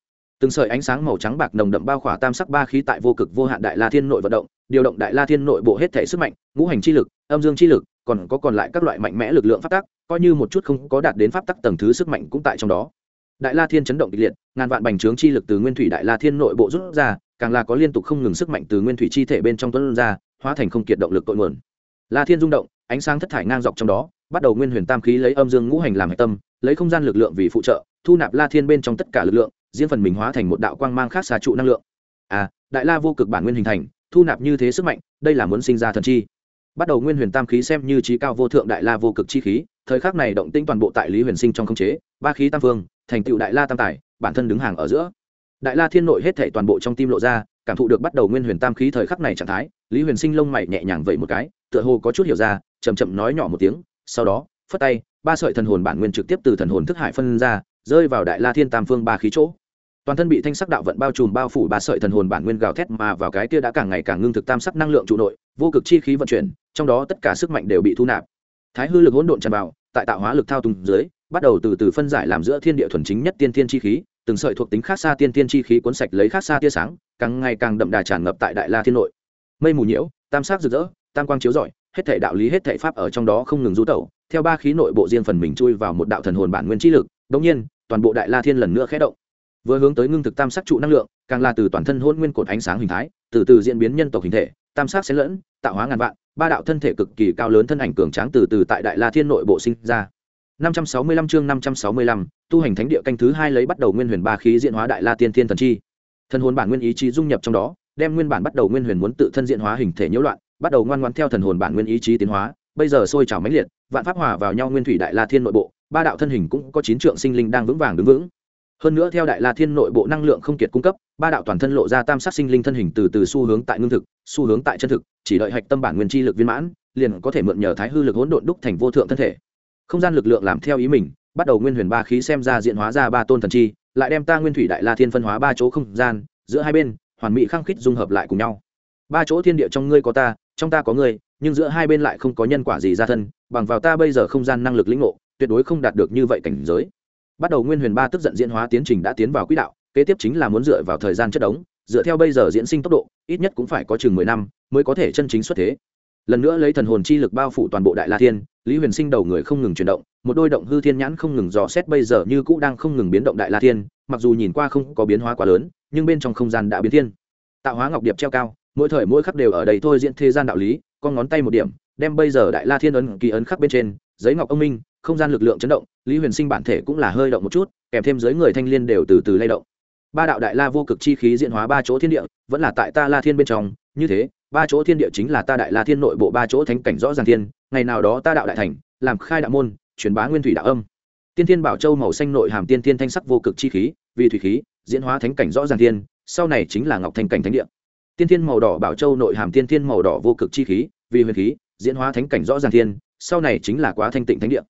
Speaker 1: Từng sợi ánh sáng màu trắng bạc nồng đậm bao khỏa tam sắc ba khí tại vô cực vô hạn đại la thiên nội vận động, điều động đại la thiên nội bộ hết thể sức mạnh, ngũ hành chi lực, âm dương chi lực, còn có còn lại các loại mạnh mẽ lực lượng pháp tắc, coi như một chút không có đạt đến pháp tắc tầng thứ sức mạnh cũng tại trong đó đại la thiên chấn động kịch liệt, ngàn vạn bành trướng chi lực từ nguyên thủy đại la thiên nội bộ rút ra, càng là có liên tục không ngừng sức mạnh từ nguyên thủy chi thể bên trong tuấn ra, hóa thành không kiệt động lực cội nguồn. La thiên rung động, ánh sáng thất thải ngang dọc trong đó, bắt đầu nguyên huyền tam khí lấy âm dương ngũ hành làm hệ tâm, lấy không gian lực lượng vì phụ trợ, thu nạp la thiên bên trong tất cả lực lượng, diễn phần mình hóa thành một đạo quang mang khác xa trụ năng lượng. À đại la vô cực bản nguyên hình thành, thu nạp như thế sức mạnh, đây là muốn sinh ra thần chi. Bắt đầu nguyên huyền tam khí xem như trí cao vô thượng đại la vô cực chi khí, thời khắc này động tinh toàn bộ tại lý huyền sinh trong khống chế, ba khí tam phương thành tựu đại la tam tài, bản thân đứng hàng ở giữa. Đại la thiên nội hết thể toàn bộ trong tim lộ ra, cảm thụ được bắt đầu nguyên huyền tam khí thời khắc này trạng thái, lý huyền sinh lông mày nhẹ nhàng vậy một cái, tựa hồ có chút hiểu ra chầm chậm nói nhỏ một tiếng, sau đó, phất tay, ba sợi thần hồn bản nguyên trực tiếp từ thần hồn thức hải phân ra, rơi vào đại la thiên tam phương ba khí chỗ. Toàn thân bị thanh sắc đạo vận bao trùm bao phủ ba sợi thần hồn bản nguyên gào thét mà vào cái kia đã càng ngày càng ngưng thực tam sắc năng lượng trụ nội, vô cực chi khí vận chuyển, trong đó tất cả sức mạnh đều bị thu nạp. Thái hư lực hỗn độn tràn vào, tại tạo hóa lực thao túng dưới bắt đầu từ từ phân giải làm giữa thiên địa thuần chính nhất tiên thiên chi khí, từng sợi thuộc tính khác xa tiên thiên chi khí cuốn sạch lấy khác xa tia sáng, càng ngày càng đậm đà tràn ngập tại đại la thiên nội. Mây mù nhiễu, tam sắc rực rỡ, tam quang chiếu rọi, hết thể đạo lý, hết thể pháp ở trong đó không ngừng rú tẩu, theo ba khí nội bộ riêng phần mình chui vào một đạo thần hồn bản nguyên chi lực đống nhiên, toàn bộ đại la thiên lần nữa khẽ động. Vừa hướng tới ngưng thực tam sắc trụ năng lượng, càng là từ toàn thân hôn nguyên cột ánh sáng hình thái, từ từ diễn biến nhân tộc hình thể, tam sắc xen lẫn, tạo hóa ngàn vạn, ba đạo thân thể cực kỳ cao lớn thân ảnh cường tráng từ từ tại đại la thiên nội bộ sinh ra. 565 chương 565, tu hành thánh địa canh thứ hai lấy bắt đầu nguyên huyền ba khí diễn hóa đại la tiên thiên thần chi. Thần hồn bản nguyên ý chí dung nhập trong đó đem nguyên bản bắt đầu nguyên huyền muốn tự thân diễn hóa hình thể nhiễu loạn bắt đầu ngoan ngoãn theo thần hồn bản nguyên ý chí tiến hóa bây giờ sôi trào mãnh liệt vạn pháp hòa vào nhau nguyên thủy đại la thiên nội bộ ba đạo thân hình cũng có chín trượng sinh linh đang vững vàng đứng vững. Hơn nữa theo đại la thiên nội bộ năng lượng không kiệt cung cấp ba đạo toàn thân lộ ra tam sát sinh linh thân hình từ từ xu hướng tại ngưng thực xu hướng tại chân thực chỉ đợi hạch tâm bản nguyên chi lực viên mãn liền có thể mượn nhờ thái hư lực hỗn độn đúc thành vô thượng thân thể không gian lực lượng làm theo ý mình, bắt đầu nguyên huyền ba khí xem ra diện hóa ra ba tôn thần chi, lại đem ta nguyên thủy đại la thiên phân hóa ba chỗ không gian, giữa hai bên, hoàn mỹ khăng khít dung hợp lại cùng nhau. Ba chỗ thiên địa trong ngươi có ta, trong ta có ngươi, nhưng giữa hai bên lại không có nhân quả gì ra thân, bằng vào ta bây giờ không gian năng lực lĩnh ngộ, tuyệt đối không đạt được như vậy cảnh giới. Bắt đầu nguyên huyền ba tức giận diễn hóa tiến trình đã tiến vào quỹ đạo, kế tiếp chính là muốn dựa vào thời gian chất đống, dựa theo bây giờ diễn sinh tốc độ, ít nhất cũng phải có chừng mười năm mới có thể chân chính xuất thế. Lần nữa lấy thần hồn chi lực bao phủ toàn bộ đại la thiên lý huyền sinh đầu người không ngừng chuyển động, một đôi động hư thiên nhãn không ngừng dò xét bây giờ như cũ đang không ngừng biến động đại la thiên, mặc dù nhìn qua không có biến hóa quá lớn, nhưng bên trong không gian đã biến thiên. Tạo hóa ngọc điệp treo cao, mỗi thời mỗi khắc đều ở đây thôi diễn thế gian đạo lý, con ngón tay một điểm, đem bây giờ đại la thiên ấn, kỳ ấn khắc bên trên, giấy ngọc ông minh, không gian lực lượng chấn động, lý huyền sinh bản thể cũng là hơi động một chút, kèm thêm giới người thanh liên đều từ từ lay động. Ba đạo đại la vô cực chi khí diễn hóa ba chỗ thiên địa, vẫn là tại ta la thiên bên trong, như thế, ba chỗ thiên địa chính là ta đại la thiên nội bộ ba chỗ thánh cảnh rõ ràng thiên ngày nào đó ta đạo đại thành, làm khai đạo môn, truyền bá nguyên thủy đạo âm. Tiên thiên bảo châu màu xanh nội hàm tiên thiên thanh sắc vô cực chi khí, vì thủy khí, diễn hóa thánh cảnh rõ ràng thiên sau này chính là ngọc thanh cảnh thánh địa. Tiên thiên màu đỏ bảo châu nội hàm tiên thiên màu đỏ vô cực chi khí, vì huyền khí, diễn hóa thánh cảnh rõ ràng thiên sau này chính là quá thanh tịnh thánh địa.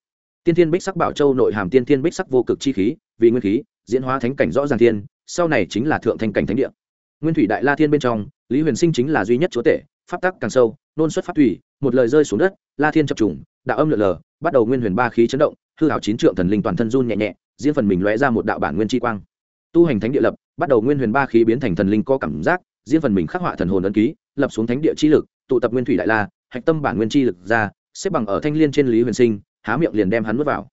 Speaker 1: Tiên thiên bích sắc bảo châu nội hàm tiên thiên bích sắc vô cực chi khí, vì nguyên khí, diễn hóa thánh cảnh rõ ràng thiên sau này chính là thượng thanh cảnh thánh địa. Nguyên thủy đại la thiên bên trong, lý huyền sinh chính là duy nhất chúa tể, pháp tắc càng sâu, nôn xuất pháp thủy một lời rơi xuống đất, la thiên chập trùng, đạo âm lượn lờ, bắt đầu nguyên huyền ba khí chấn động, hư hảo chín trượng thần linh toàn thân run nhẹ nhẹ diễn phần mình lóe ra một đạo bản nguyên chi quang. Tu hành thánh địa lập, bắt đầu nguyên huyền ba khí biến thành thần linh có cảm giác diễn phần mình khắc họa thần hồn ấn ký, lập xuống thánh địa chi lực, tụ tập nguyên thủy đại la, hạch tâm bản nguyên chi lực ra, xếp bằng ở thanh liên trên lý huyền sinh, há miệng liền đem hắn nuốt vào.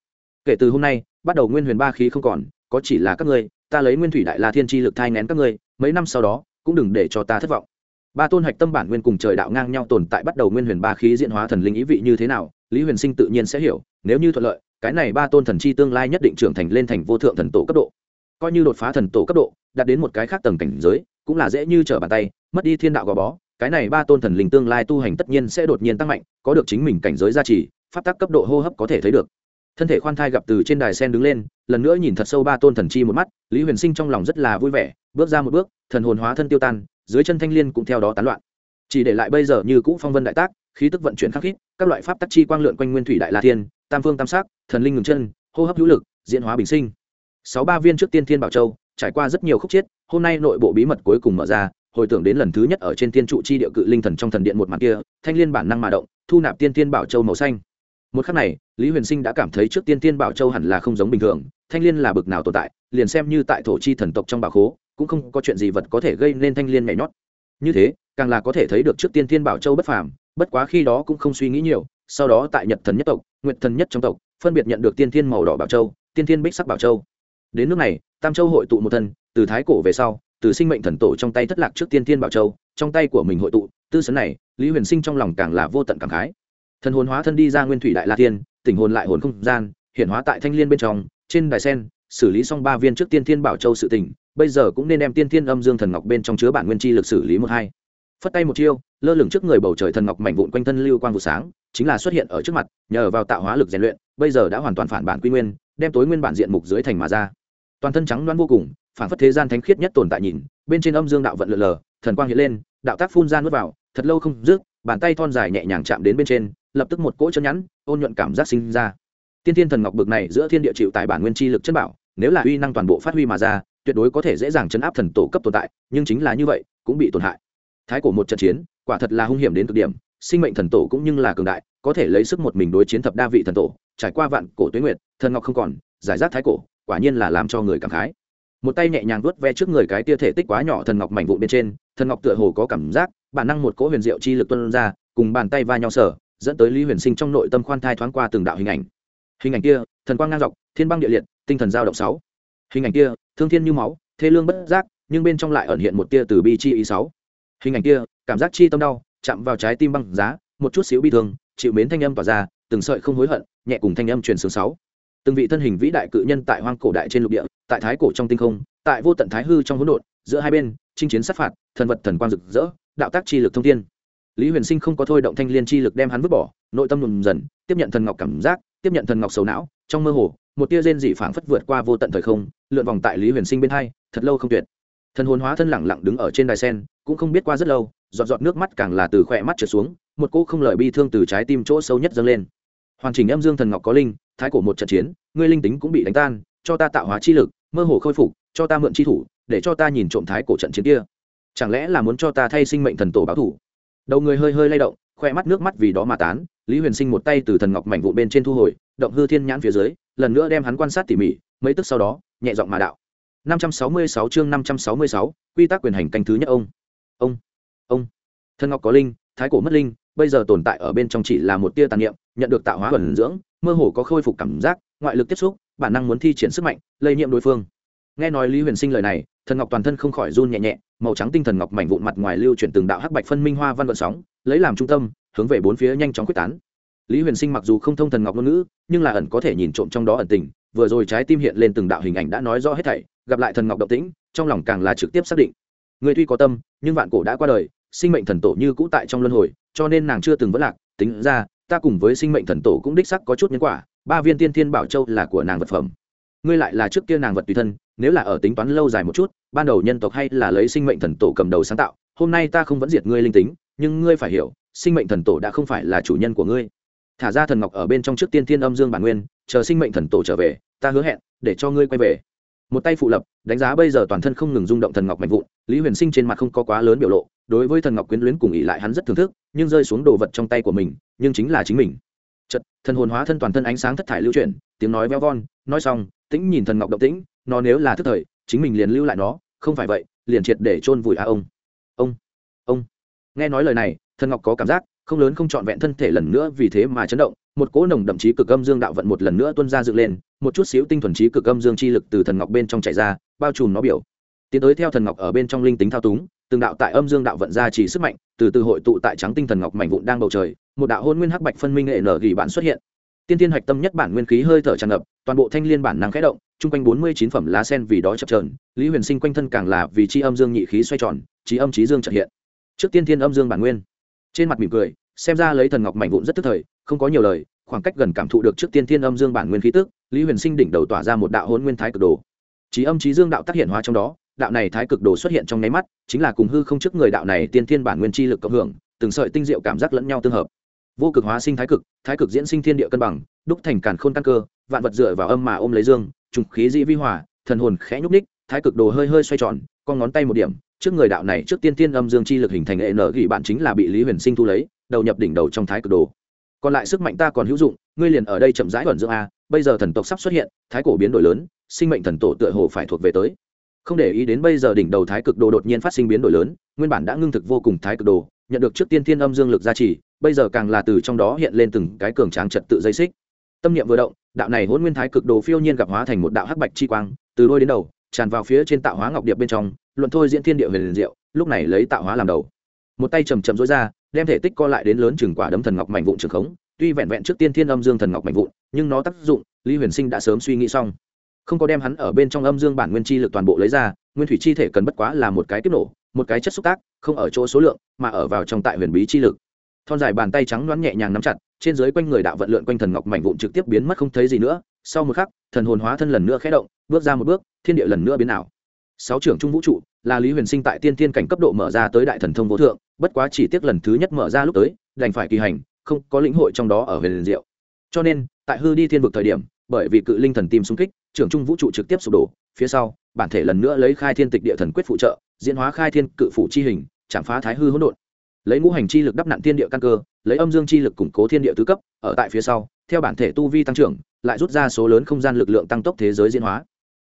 Speaker 1: Kể từ hôm nay, bắt đầu nguyên huyền ba khí không còn, có chỉ là các ngươi, ta lấy nguyên thủy đại la thiên chi lực thai nén các ngươi, mấy năm sau đó, cũng đừng để cho ta thất vọng ba tôn hạch tâm bản nguyên cùng trời đạo ngang nhau tồn tại bắt đầu nguyên huyền ba khí diễn hóa thần linh ý vị như thế nào, lý huyền sinh tự nhiên sẽ hiểu, nếu như thuận lợi, cái này ba tôn thần chi tương lai nhất định trưởng thành lên thành vô thượng thần tổ cấp độ. Coi như đột phá thần tổ cấp độ, đạt đến một cái khác tầng cảnh giới, cũng là dễ như trở bàn tay, mất đi thiên đạo gò bó, cái này ba tôn thần linh tương lai tu hành tất nhiên sẽ đột nhiên tăng mạnh, có được chính mình cảnh giới gia trì, pháp tắc cấp độ hô hấp có thể thấy được. Thân thể khoan thai gặp từ trên đài sen đứng lên, lần nữa nhìn thật sâu ba tôn thần chi một mắt, lý huyền sinh trong lòng rất là vui vẻ, bước ra một bước, thần hồn hóa thân tiêu tan dưới chân thanh liên cũng theo đó tán loạn. Chỉ để lại bây giờ như cũ phong vân đại tác, khí tức vận chuyển khắc khít, các loại pháp tắc chi quang lượn quanh nguyên thủy đại la thiên, tam phương tam sắc, thần linh ngừng chân, hô hấp hữu lực, diễn hóa bình sinh. Sáu ba viên trước tiên thiên bảo châu, trải qua rất nhiều khúc chiết hôm nay nội bộ bí mật cuối cùng mở ra, hồi tưởng đến lần thứ nhất ở trên thiên trụ chi địa cự linh thần trong thần điện một mặt kia, thanh liên bản năng mà động, thu nạp tiên thiên bảo châu màu xanh. Một khắc này, lý huyền sinh đã cảm thấy trước tiên tiên bảo châu hẳn là không giống bình thường, thanh liên là bực nào tồn tại, liền xem như tại thổ chi thần tộc trong bảo khố cũng không có chuyện gì vật có thể gây nên thanh liên nhảy nhót. Như thế, càng là có thể thấy được trước tiên tiên bảo châu bất phàm, bất quá khi đó cũng không suy nghĩ nhiều, sau đó tại nhật thần nhất tộc, nguyệt thần nhất trong tộc, phân biệt nhận được tiên thiên màu đỏ bảo châu, tiên thiên bích sắc bảo châu. Đến nước này, tam châu hội tụ một thân từ thái cổ về sau, từ sinh mệnh thần tổ trong tay thất lạc trước tiên thiên bảo châu, trong tay của mình hội tụ, tư sấn này, lý huyền sinh trong lòng càng là vô tận cảm khái. Thần hồn hóa thân đi ra nguyên thủy đại la thiên, tỉnh hồn lại hồn không gian, hiện hóa tại thanh l i ê n bên trong, trên đài sen, xử lý xong ba viên trước tiên thiên bảo châu sự tỉnh bây giờ cũng nên đem tiên thiên âm dương thần ngọc bên trong chứa bản nguyên chi lực xử lý một hai phất tay một chiêu, lơ lửng trước người bầu trời thần ngọc mảnh vụn quanh thân lưu quang vụ sáng, chính là xuất hiện ở trước mặt, nhờ vào tạo hóa lực rèn luyện, bây giờ đã hoàn toàn phản bản quy nguyên, đem tối nguyên bản diện mục dưới thành mà ra toàn thân trắng đoán vô cùng, phản phất thế gian thánh khiết nhất tồn tại nhìn, bên trên âm dương đạo vận lượn lờ, thần quang hiện lên, đạo tác phun ra nuốt vào, thật lâu không rước. bàn tay thon dài nhẹ nhàng chạm đến bên trên, lập tức một cỗ chân nhẵn, ôn nhuận cảm giác sinh ra tiên thiên thần ngọc bực này giữa thiên địa chịu tại bản nguyên chi lực chân bảo, nếu là uy năng toàn bộ phát huy mà ra tuyệt đối có thể dễ dàng chấn áp thần tổ cấp tồn tại, nhưng chính là như vậy, cũng bị tổn hại. Thái cổ một trận chiến, quả thật là hung hiểm đến cực điểm, sinh mệnh thần tổ cũng như là cường đại, có thể lấy sức một mình đối chiến thập đa vị thần tổ, trải qua vạn cổ tuế nguyệt, thần ngọc không còn, giải rác thái cổ, quả nhiên là làm cho người cảm khái. Một tay nhẹ nhàng vuốt ve trước người cái tia thể tích quá nhỏ thần ngọc mảnh vụn bên trên, thần ngọc tựa hồ có cảm giác, bản năng một cỗ huyền diệu chi lực tuân ra, cùng bàn tay va nhau sở dẫn tới lý huyền sinh trong nội tâm khoan thai thoáng qua từng đạo hình ảnh. Hình ảnh kia, thần quang ngang dọc, thiên băng địa liệt, tinh thần giao động sáu hình ảnh kia, thương thiên như máu, thê lương bất giác, nhưng bên trong lại ẩn hiện một tia từ bi chi ý sáu. Hình ảnh kia, cảm giác chi tâm đau, chạm vào trái tim băng giá, một chút xíu bi thương, chịu mến thanh âm tỏa ra, từng sợi không hối hận, nhẹ cùng thanh âm truyền sướng sáu. Từng vị thân hình vĩ đại cự nhân tại hoang cổ đại trên lục địa, tại thái cổ trong tinh không, tại vô tận thái hư trong hỗn độn, giữa hai bên, chinh chiến sát phạt, thần vật thần quang rực rỡ, đạo tác chi lực thông thiên. Lý huyền sinh không có thôi động thanh liên chi lực đem hắn vứt bỏ, nội tâm lùm dần, tiếp nhận thần ngọc cảm giác, tiếp nhận thần ngọc sầu não, trong mơ hồ một tia rên dị phảng phất vượt qua vô tận thời không, lượn vòng tại lý huyền sinh bên hai, thật lâu không tuyệt. Thần hồn hóa thân lẳng lặng đứng ở trên đài sen, cũng không biết qua rất lâu, giọt giọt nước mắt càng là từ khỏe mắt trượt xuống, một cô không lời bi thương từ trái tim chỗ sâu nhất dâng lên. Hoàn chỉnh âm dương thần ngọc có linh, thái cổ một trận chiến, ngươi linh tính cũng bị đánh tan, cho ta tạo hóa chi lực, mơ hồ khôi phục, cho ta mượn chi thủ, để cho ta nhìn trộm thái cổ trận chiến kia. Chẳng lẽ là muốn cho ta thay sinh mệnh thần tổ báo thủ? Đầu người hơi hơi lay động khoe mắt nước mắt vì đó mà tán, lý huyền sinh một tay từ thần ngọc mảnh vụ bên trên thu hồi, động hư thiên nhãn phía dưới lần nữa đem hắn quan sát tỉ mỉ mấy tức sau đó nhẹ giọng mà đạo. 566 chương 566, quy tắc quyền hành canh thứ nhất ông. Ông ông. Thân ngọc có linh thái cổ mất linh bây giờ tồn tại ở bên trong chỉ là một tia tàn niệm nhận được tạo hóa thuần dưỡng mơ hồ có khôi phục cảm giác ngoại lực tiếp xúc bản năng muốn thi triển sức mạnh lây nhiễm đối phương. Nghe nói lý huyền sinh lời này thần ngọc toàn thân không khỏi run nhẹ nhẹ màu trắng tinh thần ngọc mảnh vụn mặt ngoài lưu chuyển từng đạo hắc bạch phân minh hoa văn vận sóng lấy làm trung tâm hướng về bốn phía nhanh chóng quyết tán lý huyền sinh mặc dù không thông thần ngọc ngôn ngữ, nhưng là ẩn có thể nhìn trộm trong đó ẩn tình, vừa rồi trái tim hiện lên từng đạo hình ảnh đã nói rõ hết thảy, gặp lại thần ngọc động tĩnh, trong lòng càng là trực tiếp xác định. Người tuy có tâm, nhưng vạn cổ đã qua đời, sinh mệnh thần tổ như cũ tại trong luân hồi, cho nên nàng chưa từng vất lạc, tính ra, ta cùng với sinh mệnh thần tổ cũng đích sắc có chút nhân quả, ba viên tiên thiên bảo châu là của nàng vật phẩm. Ngươi lại là trước kia nàng vật tùy thân, nếu là ở tính toán lâu dài một chút, ban đầu nhân tộc hay là lấy sinh mệnh thần tổ cầm đầu sáng tạo, hôm nay ta không vẫn diệt ngươi linh tính, nhưng ngươi phải hiểu, sinh mệnh thần tổ đã không phải là chủ nhân của ngươi thả ra thần ngọc ở bên trong trước tiên thiên âm dương bản nguyên, chờ sinh mệnh thần tổ trở về, ta hứa hẹn, để cho ngươi quay về. Một tay phụ lập, đánh giá bây giờ toàn thân không ngừng rung động thần ngọc mạnh vụn, lý huyền sinh trên mặt không có quá lớn biểu lộ, đối với thần ngọc quyến luyến cùng ỉ lại hắn rất thưởng thức, nhưng rơi xuống đồ vật trong tay của mình, nhưng chính là chính mình. Chật thần hồn hóa thân toàn thân ánh sáng thất thải lưu chuyển, tiếng nói veo von, nói xong, tĩnh nhìn thần ngọc động tĩnh, nó nếu là thức thời, chính mình liền lưu lại nó, không phải vậy, liền triệt để chôn vùi a ông. Ông ông. Nghe nói lời này, thần ngọc có cảm giác không lớn không trọn vẹn thân thể lần nữa vì thế mà chấn động, một cỗ nồng đậm chí cực âm dương đạo vận một lần nữa tuôn ra dựng lên, một chút xíu tinh thuần chí cực âm dương chi lực từ thần ngọc bên trong chạy ra, bao trùm nó biểu. Tiến tới theo thần ngọc ở bên trong linh tính thao túng, từng đạo tại âm dương đạo vận ra chỉ sức mạnh, từ từ hội tụ tại trắng tinh thần ngọc mảnh vụn đang bầu trời, một đạo hôn nguyên hắc bạch phân minh hệ nở gỉ bản xuất hiện. Tiên tiên hạch tâm nhất bản nguyên khí hơi thở tràn ngập, toàn bộ thanh liên bản năng khẽ động, chung quanh bốn mươi chín phẩm lá sen vì đó chập trờn lý huyền sinh quanh thân càng là vì chi âm dương nhị khí xoay tròn trí âm trí dương trợ hiện. Trước tiên thiên âm dương bản nguyên trên mặt mỉm cười, xem ra lấy thần ngọc mảnh vụn rất tức thời, không có nhiều lời, khoảng cách gần cảm thụ được trước tiên thiên âm dương bản nguyên khí tức, lý huyền sinh đỉnh đầu tỏa ra một đạo hôn nguyên thái cực đồ. Trí âm trí dương đạo tác hiện hóa trong đó, đạo này thái cực đồ xuất hiện trong nháy mắt, chính là cùng hư không trước người đạo này tiên thiên bản nguyên chi lực cộng hưởng, từng sợi tinh diệu cảm giác lẫn nhau tương hợp. Vô cực hóa sinh thái cực thái cực diễn sinh thiên địa cân bằng, đúc thành càn khôn căn cơ, vạn vật dựa vào âm mà ôm lấy dương, trùng khí dị vi hòa, thần hồn khẽ nhúc ních thái cực đồ hơi hơi xoay tròn, con ngón tay một điểm trước người đạo này trước tiên tiên âm dương chi lực hình thành hệ nở gỉ bạn chính là bị lý huyền sinh thu lấy, đầu nhập đỉnh đầu trong thái cực đồ. Còn lại sức mạnh ta còn hữu dụng, ngươi liền ở đây chậm rãi thuận dưỡng a, bây giờ thần tộc sắp xuất hiện, thái cổ biến đổi lớn, sinh mệnh thần tổ tựa hồ phải thuộc về tới. Không để ý đến bây giờ đỉnh đầu thái cực đồ đột nhiên phát sinh biến đổi lớn, nguyên bản đã ngưng thực vô cùng thái cực đồ, nhận được trước tiên thiên âm dương lực gia trì, bây giờ càng là từ trong đó hiện lên từng cái cường tráng trật tự dây xích. Tâm niệm vừa động, đạo này hôn nguyên thái cực đồ phiêu nhiên gặp hóa thành một đạo hắc bạch chi quang, từ đôi đến đầu, tràn vào phía trên tạo hóa ngọc điệp bên trong luận thôi diễn thiên địa huyền liền diệu, lúc này lấy tạo hóa làm đầu. Một tay chầm chậm dối ra, đem thể tích co lại đến lớn chừng quả đấm thần ngọc mảnh vụn trường khống, tuy vẹn vẹn trước tiên thiên âm dương thần ngọc mảnh vụn, nhưng nó tác dụng, lý huyền sinh đã sớm suy nghĩ xong. Không có đem hắn ở bên trong âm dương bản nguyên chi lực toàn bộ lấy ra, nguyên thủy chi thể cần bất quá là một cái tiếp nổ, một cái chất xúc tác, không ở chỗ số lượng, mà ở vào trong tại huyền bí chi lực. Thon dài bàn tay trắng đoán nhẹ nhàng nắm chặt, trên dưới quanh người đạo vận lượn quanh thần ngọc mảnh vụn trực tiếp biến mất không thấy gì nữa. Sau một khắc, thần hồn hóa thân lần nữa khẽ động, bước ra một bước, thiên địa lần nữa biến ảo sáu trưởng trung vũ trụ, là lý huyền sinh tại tiên thiên cảnh cấp độ mở ra tới đại thần thông vô thượng, bất quá chỉ tiếc lần thứ nhất mở ra lúc tới, đành phải kỳ hành, không có lĩnh hội trong đó ở huyền diệu. Cho nên, tại hư đi thiên vực thời điểm, bởi vì cự linh thần tim xung kích, trưởng trung vũ trụ trực tiếp sụp đổ, phía sau, bản thể lần nữa lấy khai thiên tịch địa thần quyết phụ trợ, diễn hóa khai thiên cự phủ chi hình, chạm phá thái hư hỗn độn. Lấy ngũ hành chi lực đắp nặn thiên địa căn cơ, lấy âm dương chi lực củng cố thiên địa tứ cấp, ở tại phía sau, theo bản thể tu vi tăng trưởng, lại rút ra số lớn không gian lực lượng tăng tốc thế giới diễn hóa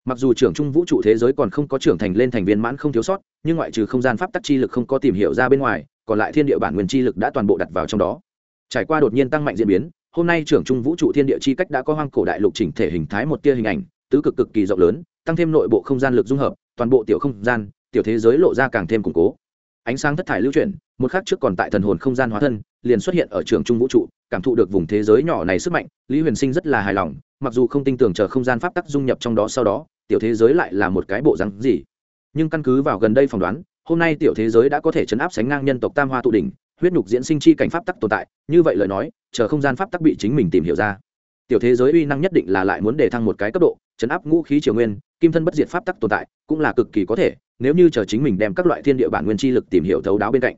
Speaker 1: mặc dù trưởng trung vũ trụ thế giới còn không có trưởng thành lên thành viên mãn không thiếu sót, nhưng ngoại trừ không gian pháp tắc chi lực không có tìm hiểu ra bên ngoài, còn lại thiên địa bản nguyên chi lực đã toàn bộ đặt vào trong đó. Trải qua đột nhiên tăng mạnh diễn biến, hôm nay trưởng trung vũ trụ thiên địa chi cách đã có hoang cổ đại lục chỉnh thể hình thái một tia hình ảnh, tứ cực cực kỳ rộng lớn, tăng thêm nội bộ không gian lực dung hợp, toàn bộ tiểu không gian, tiểu thế giới lộ ra càng thêm củng cố. Ánh sáng thất thải lưu chuyển, một khắc trước còn tại thần hồn không gian hóa thân, liền xuất hiện ở trường trung vũ trụ, cảm thụ được vùng thế giới nhỏ này sức mạnh, lý huyền sinh rất là hài lòng, mặc dù không tin tưởng chờ không gian pháp tắc dung nhập trong đó sau đó tiểu thế giới lại là một cái bộ rắn gì? Nhưng căn cứ vào gần đây phỏng đoán, hôm nay tiểu thế giới đã có thể chấn áp sánh ngang nhân tộc tam hoa tụ đỉnh, huyết nhục diễn sinh chi cảnh pháp tắc tồn tại, như vậy lời nói, chờ không gian pháp tắc bị chính mình tìm hiểu ra. Tiểu thế giới uy năng nhất định là lại muốn để thăng một cái cấp độ, chấn áp ngũ khí triều nguyên, kim thân bất diệt pháp tắc tồn tại, cũng là cực kỳ có thể, nếu như chờ chính mình đem các loại thiên địa bản nguyên chi lực tìm hiểu thấu đáo bên cạnh.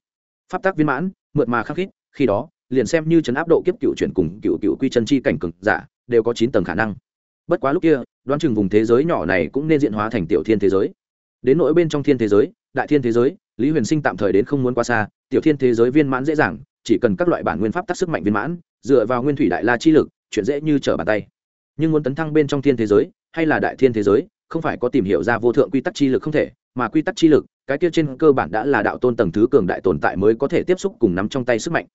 Speaker 1: Pháp tắc viên mãn, mượt mà khắc khít, khi đó, liền xem như chấn áp độ kiếp cựu chuyển cùng cựu cựu quy chân chi cảnh cực giả, đều có chín tầng khả năng. Bất quá lúc kia đoán chừng vùng thế giới nhỏ này cũng nên diện hóa thành tiểu thiên thế giới. Đến nỗi bên trong thiên thế giới, đại thiên thế giới, lý huyền sinh tạm thời đến không muốn qua xa, tiểu thiên thế giới viên mãn dễ dàng, chỉ cần các loại bản nguyên pháp tác sức mạnh viên mãn, dựa vào nguyên thủy đại la chi lực, chuyện dễ như trở bàn tay. Nhưng muốn tấn thăng bên trong thiên thế giới, hay là đại thiên thế giới, không phải có tìm hiểu ra vô thượng quy tắc chi lực không thể, mà quy tắc chi lực, cái kia trên cơ bản đã là đạo tôn tầng thứ cường đại tồn tại mới có thể tiếp xúc cùng nắm trong tay sức mạnh.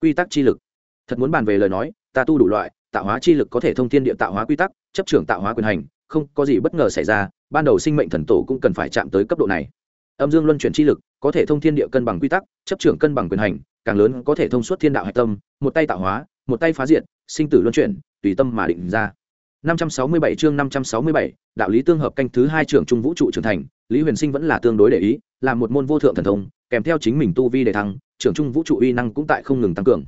Speaker 1: Quy tắc chi lực. Thật muốn bàn về lời nói, ta tu đủ loại tạo hóa chi lực có thể thông thiên địa tạo hóa quy tắc chấp trưởng tạo hóa quyền hành không có gì bất ngờ xảy ra ban đầu sinh mệnh thần tổ cũng cần phải chạm tới cấp độ này. Âm dương luân chuyển chi lực có thể thông thiên địa cân bằng quy tắc chấp trưởng cân bằng quyền hành càng lớn có thể thông suốt thiên đạo hạch tâm một tay tạo hóa một tay phá diệt sinh tử luân chuyển tùy tâm mà định ra. 567 chương 567, đạo lý tương hợp canh thứ hai trưởng trung vũ trụ trưởng thành lý huyền sinh vẫn là tương đối để ý làm một môn vô thượng thần thông kèm theo chính mình tu vi để thăng trưởng trung vũ trụ uy năng cũng tại không ngừng tăng cường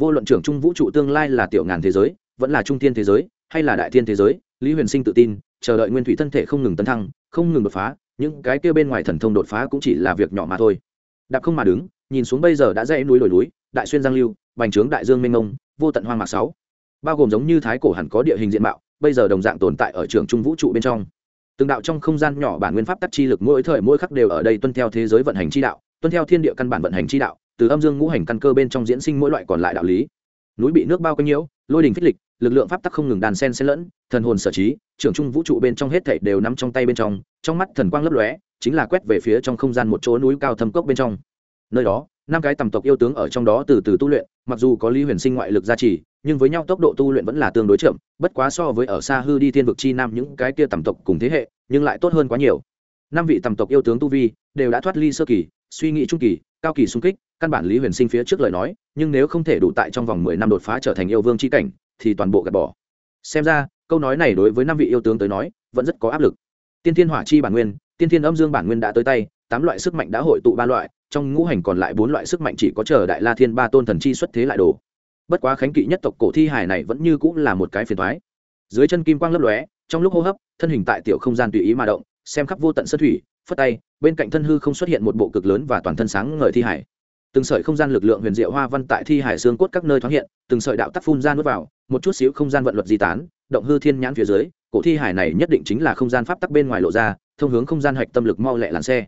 Speaker 1: vô luận trưởng trung vũ trụ tương lai là tiểu ngàn thế giới, vẫn là trung thiên thế giới, hay là đại thiên thế giới, lý huyền sinh tự tin, chờ đợi nguyên thủy thân thể không ngừng tấn thăng, không ngừng đột phá, những cái kia bên ngoài thần thông đột phá cũng chỉ là việc nhỏ mà thôi. Đạp không mà đứng, nhìn xuống bây giờ đã dãy núi đồi núi, đại xuyên giang lưu, bành trướng đại dương mênh mông, vô tận hoang mạc sáu. Bao gồm giống như thái cổ hẳn có địa hình diện mạo, bây giờ đồng dạng tồn tại ở trường trung vũ trụ bên trong. Từng đạo trong không gian nhỏ bản nguyên pháp tắc chi lực mỗi thời mỗi khắc đều ở đây tuân theo thế giới vận hành chi đạo, tuân theo thiên địa căn bản vận hành chi đạo từ âm dương ngũ hành căn cơ bên trong diễn sinh mỗi loại còn lại đạo lý. Núi bị nước bao quanh nhiễu, lôi đình phích lịch, lực lượng pháp tắc không ngừng đàn sen xen lẫn, thần hồn sở trí, trưởng trung vũ trụ bên trong hết thảy đều nắm trong tay bên trong trong mắt thần quang lấp lóe, chính là quét về phía trong không gian một chỗ núi cao thâm cốc bên trong. Nơi đó, năm cái tầm tộc yêu tướng ở trong đó từ từ tu luyện, mặc dù có lý huyền sinh ngoại lực gia trì, nhưng với nhau tốc độ tu luyện vẫn là tương đối chậm, bất quá so với ở xa hư đi thiên vực chi nam những cái kia tầm tộc cùng thế hệ, nhưng lại tốt hơn quá nhiều. Năm vị tầm tộc yêu tướng tu vi đều đã thoát ly sơ kỳ suy nghĩ trung kỳ, cao kỳ sung kích, căn bản lý huyền sinh phía trước lời nói, nhưng nếu không thể đủ tại trong vòng mười năm đột phá trở thành yêu vương c h i cảnh, thì toàn bộ gạt bỏ. Xem ra, câu nói này đối với năm vị yêu tướng tới nói, vẫn rất có áp lực. Tiên thiên hỏa chi bản nguyên, tiên thiên âm dương bản nguyên đã tới tay, tám loại sức mạnh đã hội tụ ba loại, trong ngũ hành còn lại bốn loại sức mạnh chỉ có chờ đại la thiên ba tôn thần chi xuất thế lại đồ. Bất quá khánh kỵ nhất tộc cổ thi hải này vẫn như cũng là một cái phiền thoái dưới chân kim quang lấp lóe, trong lúc hô hấp, thân hình tại tiểu không gian tùy ý mà động, xem khắp vô tận sơn thủy phất tay, bên cạnh thân hư không xuất hiện một bộ cực lớn và toàn thân sáng ngời thi hải. Từng sợi không gian lực lượng huyền diệu hoa văn tại thi hải xương cốt các nơi thoáng hiện, từng sợi đạo tắc phun ra nuốt vào, một chút xíu không gian vận luật di tán, động hư thiên nhãn phía dưới, cổ thi hải này nhất định chính là không gian pháp tắc bên ngoài lộ ra, thông hướng không gian hạch tâm lực mau lẹ làn xe.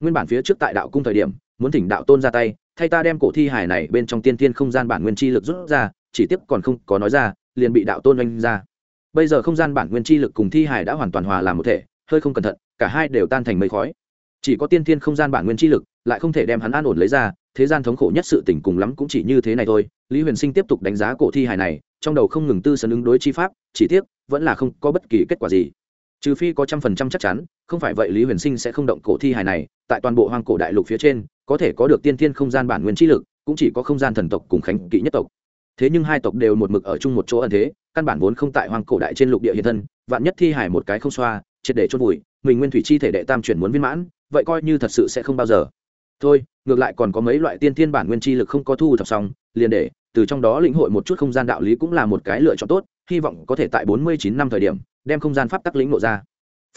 Speaker 1: Nguyên bản phía trước tại đạo cung thời điểm, muốn thỉnh đạo tôn ra tay, thay ta đem cổ thi hải này bên trong tiên tiên không gian bản nguyên chi lực rút ra, chỉ tiếp còn không có nói ra, liền bị đạo tôn oanh ra. Bây giờ không gian bản nguyên chi lực cùng thi hải đã hoàn toàn hòa làm một thể, hơi không cẩn thận cả hai đều tan thành mây khói. Chỉ có tiên thiên không gian bản nguyên chi lực, lại không thể đem hắn an ổn lấy ra, thế gian thống khổ nhất sự tình cùng lắm cũng chỉ như thế này thôi. Lý huyền sinh tiếp tục đánh giá cổ thi hài này, trong đầu không ngừng tư sân ứng đối chi pháp, chỉ tiếc, vẫn là không có bất kỳ kết quả gì. Trừ phi có trăm phần trăm chắc chắn, không phải vậy lý huyền sinh sẽ không động cổ thi hài này, tại toàn bộ hoang cổ đại lục phía trên, có thể có được tiên thiên không gian bản nguyên chi lực, cũng chỉ có không gian thần tộc cùng khánh kỵ nhất tộc. Thế nhưng hai tộc đều một mực ở chung một chỗ ẩn thế, căn bản vốn không tại hoang cổ đại trên lục địa hiện thân, vạn nhất thi hải một cái không xoa, triệt để chôn vùi mình nguyên thủy chi thể đệ tam chuyển muốn viên mãn, vậy coi như thật sự sẽ không bao giờ. Thôi, ngược lại còn có mấy loại tiên thiên bản nguyên chi lực không có thu thập xong, liền để, từ trong đó lĩnh hội một chút không gian đạo lý cũng là một cái lựa chọn tốt, hy vọng có thể tại bốn mươi chín năm thời điểm, đem không gian pháp tắc lĩnh nộ ra.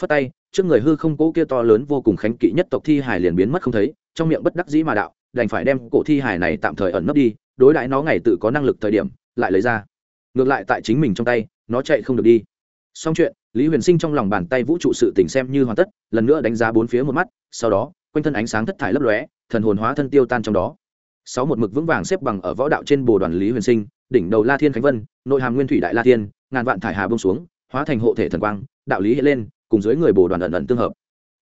Speaker 1: Phất tay, trước người hư không cố kia to lớn vô cùng khánh kỵ nhất tộc thi hải liền biến mất không thấy, trong miệng bất đắc dĩ mà đạo, đành phải đem cổ thi hải này tạm thời ẩn nấp đi, đối đãi nó ngày tự có năng lực thời điểm, lại lấy ra. Ngược lại tại chính mình trong tay, nó chạy không được đi. Xong chuyện lý huyền sinh trong lòng bàn tay vũ trụ sự tỉnh xem như hoàn tất, lần nữa đánh giá bốn phía một mắt, sau đó, quanh thân ánh sáng thất thải lấp lóe, thần hồn hóa thân tiêu tan trong đó. Sáu một mực vững vàng xếp bằng ở võ đạo trên bồ đoàn lý huyền sinh, đỉnh đầu la thiên khánh vân, nội hàm nguyên thủy đại la thiên, ngàn vạn thải hà bông xuống, hóa thành hộ thể thần quang, đạo lý hiện lên, cùng dưới người bồ đoàn ẩn ẩn tương hợp.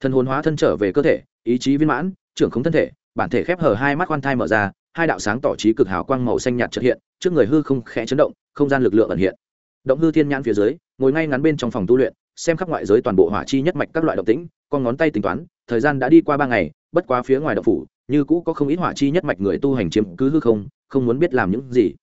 Speaker 1: Thần hồn hóa thân trở về cơ thể, ý chí viên mãn, trưởng không thân thể, bản thể khép hở hai mắt quan thai mở ra, hai đạo sáng tỏ trí cực hào quang màu xanh nhạt trật hiện, trước người hư không khẽ chấn động, không gian lực lượng ẩn hiện. Động hư thiên nhãn phía dưới ngồi ngay ngắn bên trong phòng tu luyện, xem khắp ngoại giới toàn bộ hỏa chi nhất mạch các loại động tĩnh, con ngón tay tính toán, thời gian đã đi qua ba ngày, bất quá phía ngoài động phủ, như cũ có không ít hỏa chi nhất mạch người tu hành chiếm cứ hư không không muốn biết làm những gì.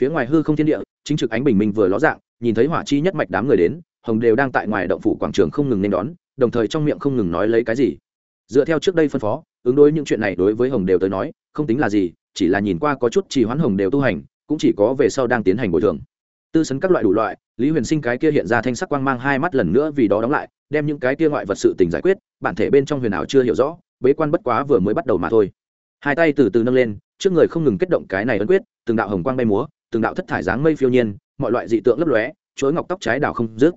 Speaker 1: Phía ngoài hư không thiên địa, chính trực ánh bình minh vừa ló dạng, nhìn thấy hỏa chi nhất mạch đám người đến, hồng đều đang tại ngoài động phủ quảng trường không ngừng nên đón, đồng thời trong miệng không ngừng nói lấy cái gì. Dựa theo trước đây phân phó, ứng đối những chuyện này đối với hồng đều tới nói, không tính là gì, chỉ là nhìn qua có chút trì hoãn hồng đều tu hành, cũng chỉ có về sau đang tiến hành bồi thường tư sấn các loại đủ loại, lý huyền sinh cái kia hiện ra thanh sắc quang mang hai mắt lần nữa vì đó đóng lại, đem những cái kia ngoại vật sự tình giải quyết, bản thể bên trong huyền ảo chưa hiểu rõ, bế quan bất quá vừa mới bắt đầu mà thôi. Hai tay từ từ nâng lên, trước người không ngừng kết động cái này ấn quyết, từng đạo hồng quang bay múa, từng đạo thất thải dáng mây phiêu nhiên, mọi loại dị tượng lấp lóe, chuỗi ngọc tóc trái đảo không rước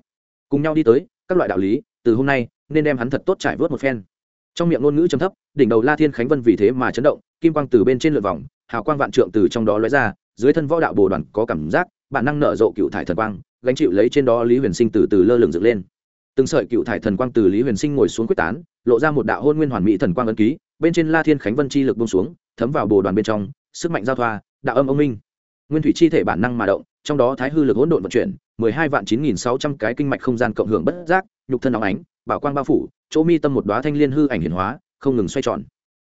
Speaker 1: cùng nhau đi tới, các loại đạo lý, từ hôm nay, nên đem hắn thật tốt trải vớt một phen. Trong miệng ngôn ngữ trầm thấp, đỉnh đầu la thiên khánh vân vì thế mà chấn động, kim quang từ bên trên lượt vòng, hào quang vạn trượng từ trong đó lóe ra, dưới thân võ đạo bồ đoàn có cảm giác bản năng nở rộ cựu thải thần quang, gánh chịu lấy trên đó lý huyền sinh từ từ lơ lửng dựng lên. Từng sợi cựu thải thần quang từ lý huyền sinh ngồi xuống quyết tán, lộ ra một đạo hôn nguyên hoàn mỹ thần quang ấn ký, bên trên la thiên khánh vân chi lực bông xuống, thấm vào bồ đoàn bên trong, sức mạnh giao thoa, đạo âm ông minh. Nguyên thủy chi thể bản năng mà động, trong đó thái hư lực hỗn độn vận chuyển, mười hai vạn chín nghìn sáu trăm cái kinh mạch không gian cộng hưởng bất giác, nhục thân óng ánh, bảo quang bao phủ, chỗ mi tâm một đoá thanh liên hư ảnh hiển hóa, không ngừng xoay tròn.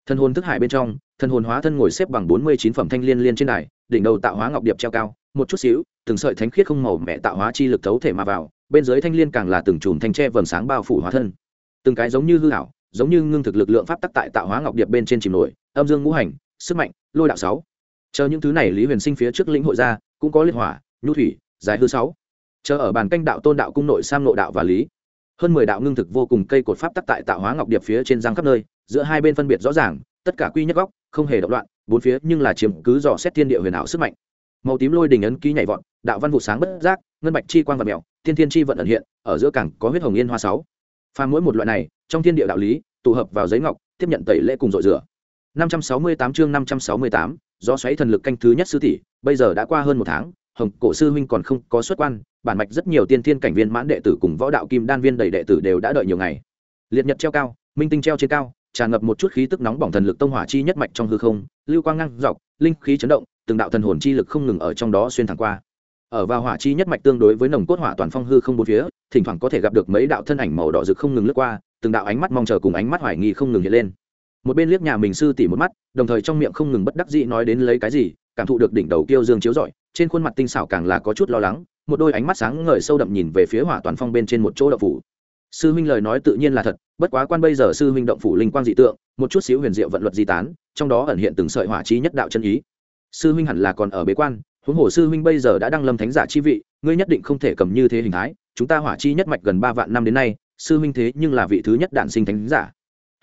Speaker 1: Thân hồn thức hải bên trong thân hồn hóa thân ngồi xếp bằng bốn mươi chín phẩm thanh liên liên trên đài đỉnh đầu tạo hóa ngọc điệp treo cao, một chút xíu, từng sợi thánh khiết không màu mẹ tạo hóa chi lực thấu thể mà vào, bên dưới thanh liên càng là từng chùm thanh tre vầng sáng bao phủ hóa thân. Từng cái giống như hư hảo giống như ngưng thực lực lượng pháp tắc tại tạo hóa ngọc điệp bên trên chìm nổi, âm dương ngũ hành, sức mạnh, lôi đạo sáu. Chờ những thứ này lý huyền sinh phía trước lĩnh hội ra, cũng có liên hỏa, nhu thủy, giải hư sáu. Chờ ở bàn canh đạo tôn đạo cung nội sam nội đạo và lý, hơn mười đạo ngưng thực vô cùng cây cột pháp tắc tại tạo hóa ngọc điệp phía trên giang khắp nơi, giữa hai bên phân biệt rõ ràng tất cả quy nhất góc không hề động loạn bốn phía nhưng là chiếm cứ dò xét thiên địa huyền ảo sức mạnh. Màu tím lôi đình ấn ký nhảy vọt đạo văn vụ sáng bất giác ngân bạch chi quang và mèo thiên thiên chi vận ẩn hiện ở giữa cảng có huyết hồng yên hoa sáu. Pha mỗi một loại này trong thiên địa đạo lý tụ hợp vào giấy ngọc tiếp nhận tẩy lễ cùng dội rửa. 568 chương 568, do xoáy thần lực canh thứ nhất sư tỷ bây giờ đã qua hơn một tháng hồng cổ sư huynh còn không có xuất quan bản mạch rất nhiều tiên thiên cảnh viên mãn đệ tử cùng võ đạo kim đan viên đầy đệ tử đều đã đợi nhiều ngày. Liệt nhật treo cao minh tinh treo trên cao tràn ngập một chút khí tức nóng bỏng thần lực tông hỏa chi nhất mạch trong hư không, lưu quang ngang dọc, linh khí chấn động, từng đạo thần hồn chi lực không ngừng ở trong đó xuyên thẳng qua. Ở vào hỏa chi nhất mạch tương đối với nồng cốt hỏa toàn phong hư không bốn phía, thỉnh thoảng có thể gặp được mấy đạo thân ảnh màu đỏ rực không ngừng lướt qua, từng đạo ánh mắt mong chờ cùng ánh mắt hoài nghi không ngừng hiện lên. Một bên liếc nhà mình sư tỷ một mắt, đồng thời trong miệng không ngừng bất đắc dĩ nói đến lấy cái gì, cảm thụ được đỉnh đầu kiêu dương chiếu rọi, trên khuôn mặt tinh xảo càng là có chút lo lắng, một đôi ánh mắt sáng ngời sâu đậm nhìn về phía hỏa toàn phong bên trên một chỗ đậu phủ sư huynh lời nói tự nhiên là thật, bất quá quan bây giờ sư huynh động phủ linh quang dị tượng, một chút xíu huyền diệu vận luật di tán, trong đó ẩn hiện từng sợi hỏa trí nhất đạo chân ý. Sư huynh hẳn là còn ở bế quan, huống hồ sư huynh bây giờ đã đăng lâm thánh giả chi vị, ngươi nhất định không thể cầm như thế hình thái, chúng ta hỏa chi nhất mạch gần ba vạn năm đến nay, sư huynh thế nhưng là vị thứ nhất đản sinh thánh giả.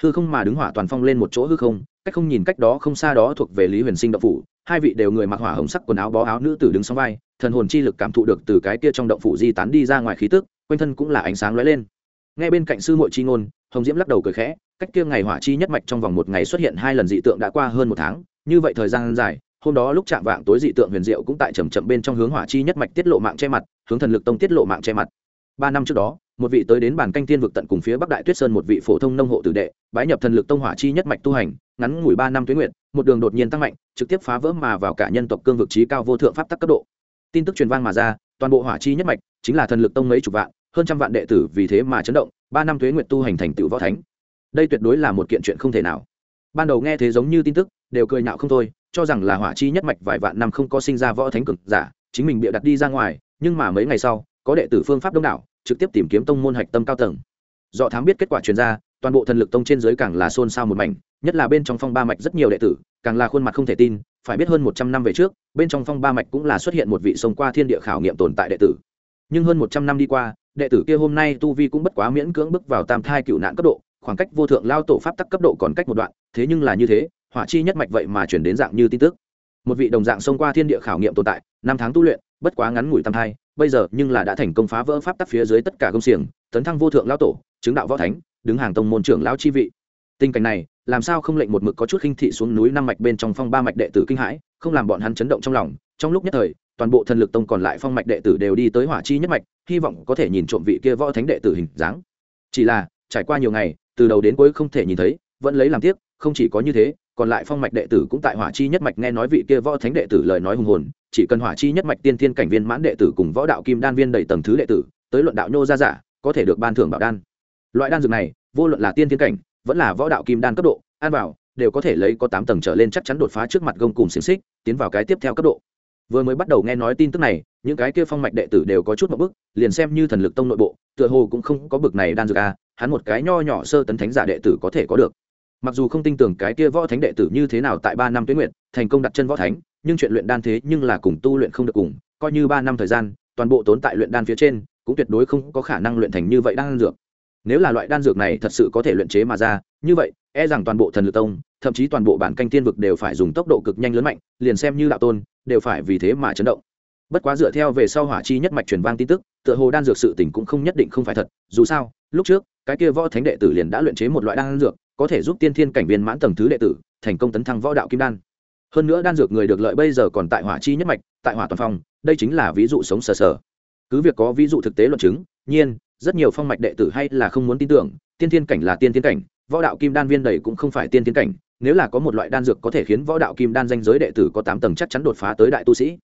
Speaker 1: Hư không mà đứng hỏa toàn phong lên một chỗ hư không, cách không nhìn cách đó không xa đó thuộc về lý huyền sinh động phủ, hai vị đều người mặc hỏa hồng sắc quần áo bó áo nữ tử đứng sau vai, thần hồn chi lực cảm thụ được từ cái kia trong động phủ di tán đi ra ngoài khí tức, quanh thân cũng là ánh sáng lóe lên. Nghe bên cạnh sư muội chi ngôn, hồng diễm lắc đầu cười khẽ, cách kia ngày hỏa chi nhất mạch trong vòng một ngày xuất hiện hai lần dị tượng đã qua hơn một tháng, như vậy thời gian dài, hôm đó lúc chạm vạng tối dị tượng huyền diệu cũng tại chầm chậm bên trong hướng hỏa chi nhất mạch tiết lộ mạng che mặt, hướng thần lực tông tiết lộ mạng che mặt. Ba năm trước đó, một vị tới đến bản canh tiên vực tận cùng phía bắc đại tuyết sơn một vị phổ thông nông hộ tử đệ, bái nhập thần lực tông hỏa chi nhất mạch tu hành, ngắn ngủi ba năm tuyến nguyện một đường đột nhiên tăng mạnh, trực tiếp phá vỡ mà vào cả nhân tộc cương vực trí cao vô thượng pháp tắc cấp độ. Tin tức truyền vang mà ra, toàn bộ hỏa chi nhất mạch chính là thần lực tông mấy chục vạn hơn trăm vạn đệ tử vì thế mà chấn động, ba năm thuế nguyện tu hành thành tựu võ thánh. Đây tuyệt đối là một kiện chuyện không thể nào. Ban đầu nghe thế giống như tin tức, đều cười nhạo không thôi, cho rằng là hỏa chi nhất mạch vài vạn năm không có sinh ra võ thánh cực giả, chính mình bịa đặt đi ra ngoài, nhưng mà mấy ngày sau, có đệ tử phương pháp đông đảo, trực tiếp tìm kiếm tông môn hạch tâm cao tầng. Do thám biết kết quả chuyên gia toàn bộ thần lực tông trên giới càng là xôn xao một mảnh, nhất là bên trong phong ba mạch rất nhiều đệ tử, càng là khuôn mặt không thể tin, phải biết hơn một trăm năm về trước, bên trong phong ba mạch cũng là xuất hiện một vị sông qua thiên địa khảo nghiệm tồn tại đệ tử. Nhưng hơn một trăm năm đi qua đệ tử kia hôm nay tu vi cũng bất quá miễn cưỡng bước vào tam thai cựu nạn cấp độ, khoảng cách vô thượng lao tổ pháp tắc cấp độ còn cách một đoạn, thế nhưng là như thế, hỏa chi nhất mạch vậy mà chuyển đến dạng như tin tức. Một vị đồng dạng xông qua thiên địa khảo nghiệm tồn tại, năm tháng tu luyện, bất quá ngắn ngủi tam thai, bây giờ nhưng là đã thành công phá vỡ pháp tắc phía dưới tất cả công xiềng, tấn thăng vô thượng lao tổ, chứng đạo võ thánh, đứng hàng tông môn trưởng lao chi vị. Tình cảnh này, làm sao không lệnh một mực có chút khinh thị xuống núi năm mạch bên trong phong ba mạch đệ tử kinh hãi, không làm bọn hắn chấn động trong lòng, trong lúc nhất thời toàn bộ thần lực tông còn lại phong mạch đệ tử đều đi tới hỏa chi nhất mạch, hy vọng có thể nhìn trộm vị kia võ thánh đệ tử hình dáng. Chỉ là, trải qua nhiều ngày, từ đầu đến cuối không thể nhìn thấy, vẫn lấy làm tiếc, không chỉ có như thế, còn lại phong mạch đệ tử cũng tại hỏa chi nhất mạch nghe nói vị kia võ thánh đệ tử lời nói hùng hồn, chỉ cần hỏa chi nhất mạch tiên thiên cảnh viên mãn đệ tử cùng võ đạo kim đan viên đầy tầng thứ đệ tử, tới luận đạo nhô ra giả, có thể được ban thưởng bảo đan. Loại đan dược này, vô luận là tiên thiên cảnh, vẫn là võ đạo kim đan cấp độ, an bảo, đều có thể lấy có tám tầng trở lên chắc chắn đột phá trước mặt gông cùng xiềng xích, tiến vào cái tiếp theo cấp độ vừa mới bắt đầu nghe nói tin tức này những cái kia phong mạch đệ tử đều có chút một bức liền xem như thần lực tông nội bộ tựa hồ cũng không có bực này đan dược a à, hắn một cái nho nhỏ sơ tấn thánh giả đệ tử có thể có được. Mặc dù không tin tưởng cái kia võ thánh đệ tử như thế nào tại ba năm tuyến nguyện thành công đặt chân võ thánh nhưng chuyện luyện đan thế nhưng là cùng tu luyện không được cùng coi như ba năm thời gian toàn bộ tốn tại luyện đan phía trên cũng tuyệt đối không có khả năng luyện thành như vậy đan dược nếu là loại đan dược này thật sự có thể luyện chế mà ra, như vậy e rằng toàn bộ thần lực tông, thậm chí toàn bộ bản canh thiên vực đều phải dùng tốc độ cực nhanh lớn mạnh, liền xem như đạo tôn, đều phải vì thế mà chấn động. Bất quá dựa theo về sau hỏa chi nhất mạch truyền vang tin tức, tựa hồ đan dược sự tình cũng không nhất định không phải thật, dù sao, lúc trước, cái kia võ thánh đệ tử liền đã luyện chế một loại đan dược, có thể giúp tiên thiên cảnh viên mãn tầng thứ đệ tử, thành công tấn thăng võ đạo kim đan. Hơn nữa đan dược người được lợi bây giờ còn tại hỏa chi nhất mạch, tại hỏa toàn phong, đây chính là ví dụ sống sờ sờ. Cứ việc có ví dụ thực tế luận chứng, nhiên rất nhiều phong mạch đệ tử hay là không muốn tin tưởng, tiên thiên cảnh là tiên thiên cảnh, võ đạo kim đan viên đầy cũng không phải tiên thiên cảnh, nếu là có một loại đan dược có thể khiến võ đạo kim đan danh giới đệ tử có tám tầng chắc chắn đột phá tới đại tu sĩ.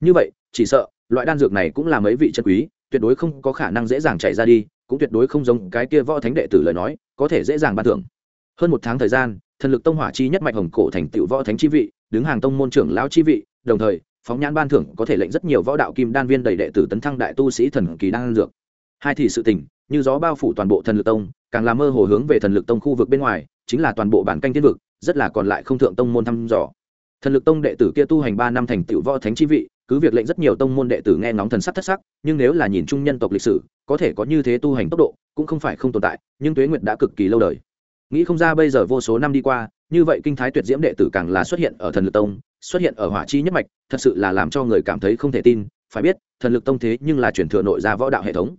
Speaker 1: Như vậy, chỉ sợ, loại đan dược này cũng là mấy vị chân quý, tuyệt đối không có khả năng dễ dàng chạy ra đi, cũng tuyệt đối không giống cái kia võ thánh đệ tử lời nói, có thể dễ dàng ban thưởng. Hơn một tháng thời gian, thần lực tông hỏa chi nhất mạch hồng cổ thành tựu võ thánh chi vị, đứng hàng tông môn trưởng lão chi vị, đồng thời, phóng nhãn ban thưởng có thể lệnh rất nhiều võ đạo kim đan viên đầy đệ tử tấn thăng đại tu sĩ thần kỳ đan dược hai thì sự tỉnh như gió bao phủ toàn bộ thần lực tông, càng làm mơ hồ hướng về thần lực tông khu vực bên ngoài, chính là toàn bộ bản canh thiên vực, rất là còn lại không thượng tông môn thăm dò. Thần lực tông đệ tử kia tu hành ba năm thành tựu võ thánh chi vị, cứ việc lệnh rất nhiều tông môn đệ tử nghe ngóng thần sắc thất sắc, nhưng nếu là nhìn chung nhân tộc lịch sử, có thể có như thế tu hành tốc độ, cũng không phải không tồn tại, nhưng tuế nguyệt đã cực kỳ lâu đời. Nghĩ không ra bây giờ vô số năm đi qua, như vậy kinh thái tuyệt diễm đệ tử càng là xuất hiện ở thần lực tông, xuất hiện ở hỏa chi nhất mạch, thật sự là làm cho người cảm thấy không thể tin. Phải biết, thần lực tông thế nhưng là chuyển thừa nội ra võ đạo hệ thống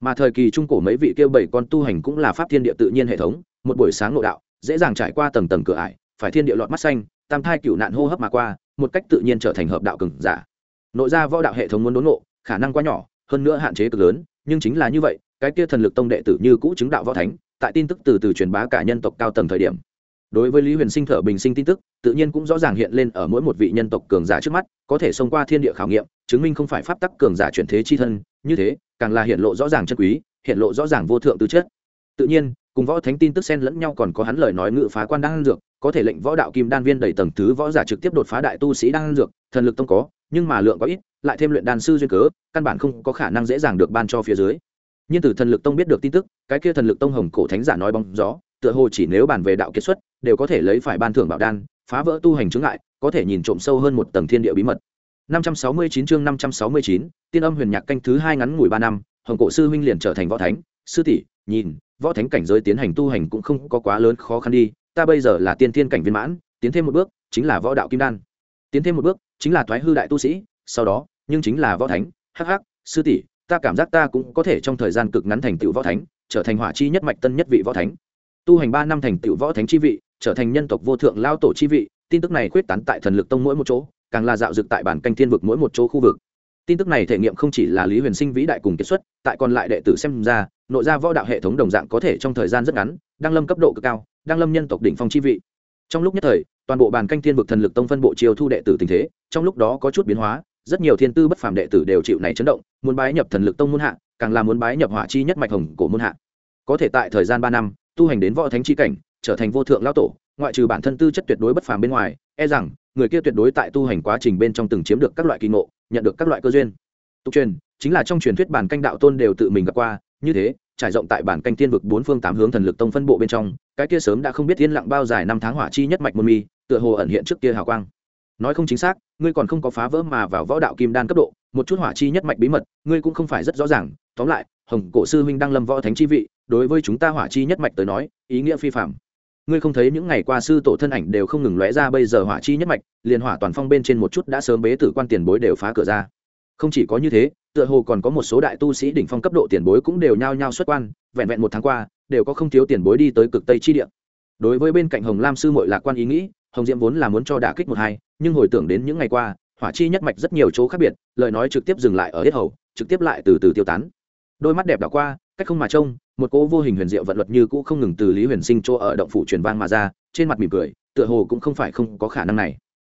Speaker 1: mà thời kỳ trung cổ mấy vị kêu bảy con tu hành cũng là pháp thiên địa tự nhiên hệ thống, một buổi sáng nội đạo, dễ dàng trải qua tầng tầng cửa ải, phải thiên địa lọt mắt xanh, tam thai cựu nạn hô hấp mà qua, một cách tự nhiên trở thành hợp đạo cừng giả. Nội ra võ đạo hệ thống muốn đốn ngộ, khả năng quá nhỏ, hơn nữa hạn chế cực lớn, nhưng chính là như vậy, cái kia thần lực tông đệ tử như cũ chứng đạo võ thánh, tại tin tức từ từ truyền bá cả nhân tộc cao tầng thời điểm. Đối với lý huyền sinh thở bình sinh tin tức, tự nhiên cũng rõ ràng hiện lên ở mỗi một vị nhân tộc cường giả trước mắt, có thể xông qua thiên địa khảo nghiệm, chứng minh không phải pháp tắc cường giả chuyển thế chi thân, như thế càng là hiện lộ rõ ràng chân quý, hiện lộ rõ ràng vô thượng tư chất. Tự nhiên, cùng võ thánh tin tức xen lẫn nhau còn có hắn lời nói ngự phá quan đan dược, có thể lệnh võ đạo kim đan viên đầy tầng thứ võ giả trực tiếp đột phá đại tu sĩ đan dược, thần lực tông có, nhưng mà lượng có ít, lại thêm luyện đan sư duyên cớ, căn bản không có khả năng dễ dàng được ban cho phía dưới. Nhưng từ thần lực tông biết được tin tức, cái kia thần lực tông hồng cổ thánh giả nói bóng gió, tựa hồ chỉ nếu bàn về đạo kết xuất, đều có thể lấy phải ban thưởng bảo đan, phá vỡ tu hành chứng ngại, có thể nhìn trộm sâu hơn một tầng thiên địa bí mật. 569 chương 569, tiên âm huyền nhạc canh thứ hai ngắn ngủi ba năm hồng cổ sư huynh liền trở thành võ thánh. Sư tỷ nhìn võ thánh cảnh giới tiến hành tu hành cũng không có quá lớn khó khăn đi. Ta bây giờ là tiên thiên cảnh viên mãn tiến thêm một bước chính là võ đạo kim đan. Tiến thêm một bước chính là thoái hư đại tu sĩ sau đó nhưng chính là võ thánh. Hắc hắc sư tỷ ta cảm giác ta cũng có thể trong thời gian cực ngắn thành tựu võ thánh trở thành hỏa chi nhất mạch tân nhất vị võ thánh. Tu hành ba năm thành tựu võ thánh chi vị trở thành nhân tộc vô thượng lao tổ chi vị tin tức này khuyết tán tại thần lực tông mỗi một chỗ càng là dạo dực tại bản canh thiên vực mỗi một chỗ khu vực. Tin tức này thể nghiệm không chỉ là lý huyền sinh vĩ đại cùng kết xuất, tại còn lại đệ tử xem ra, nội ra võ đạo hệ thống đồng dạng có thể trong thời gian rất ngắn, đang lâm cấp độ cực cao, đang lâm nhân tộc đỉnh phong chi vị. Trong lúc nhất thời, toàn bộ bàn canh thiên vực thần lực tông phân bộ chiêu thu đệ tử tình thế, trong lúc đó có chút biến hóa, rất nhiều thiên tư bất phàm đệ tử đều chịu này chấn động, muốn bái nhập thần lực tông môn hạ, càng là muốn bái nhập hỏa chi nhất mạch hồng của môn hạ. Có thể tại thời gian ba năm, tu hành đến võ thánh chi cảnh, trở thành vô thượng lao tổ, ngoại trừ bản thân tư chất tuyệt đối bất phàm bên ngoài e rằng người kia tuyệt đối tại tu hành quá trình bên trong từng chiếm được các loại kỳ ngộ, nhận được các loại cơ duyên. Tục truyền, chính là trong truyền thuyết bản canh đạo tôn đều tự mình gặp qua, như thế, trải rộng tại bản canh tiên vực bốn phương tám hướng thần lực tông phân bộ bên trong, cái kia sớm đã không biết yên lặng bao dài năm tháng hỏa chi nhất mạch môn mi, tựa hồ ẩn hiện trước kia hào quang. Nói không chính xác, ngươi còn không có phá vỡ mà vào võ đạo kim đan cấp độ, một chút hỏa chi nhất mạch bí mật, ngươi cũng không phải rất rõ ràng. Tóm lại, hồng cổ sư huynh đang lâm võ thánh chi vị, đối với chúng ta hỏa chi nhất mạch tới nói, ý nghĩa phi phạm ngươi không thấy những ngày qua sư tổ thân ảnh đều không ngừng lóe ra, bây giờ hỏa chi nhất mạch, liền hỏa toàn phong bên trên một chút đã sớm bế tử quan tiền bối đều phá cửa ra. Không chỉ có như thế, tựa hồ còn có một số đại tu sĩ đỉnh phong cấp độ tiền bối cũng đều nhao nhao xuất quan, vẹn vẹn một tháng qua, đều có không thiếu tiền bối đi tới cực tây chi địa. Đối với bên cạnh hồng lam sư mội lạc quan ý nghĩ, hồng diễm vốn là muốn cho đả kích một hai, nhưng hồi tưởng đến những ngày qua, hỏa chi nhất mạch rất nhiều chỗ khác biệt, lời nói trực tiếp dừng lại ở hết hầu, trực tiếp lại từ từ tiêu tán. Đôi mắt đẹp đảo qua, cách không mà trông một cỗ vô hình huyền diệu vận luật như cũ không ngừng từ lý huyền sinh chỗ ở động phủ truyền vang mà ra, trên mặt mỉm cười, tựa hồ cũng không phải không có khả năng này.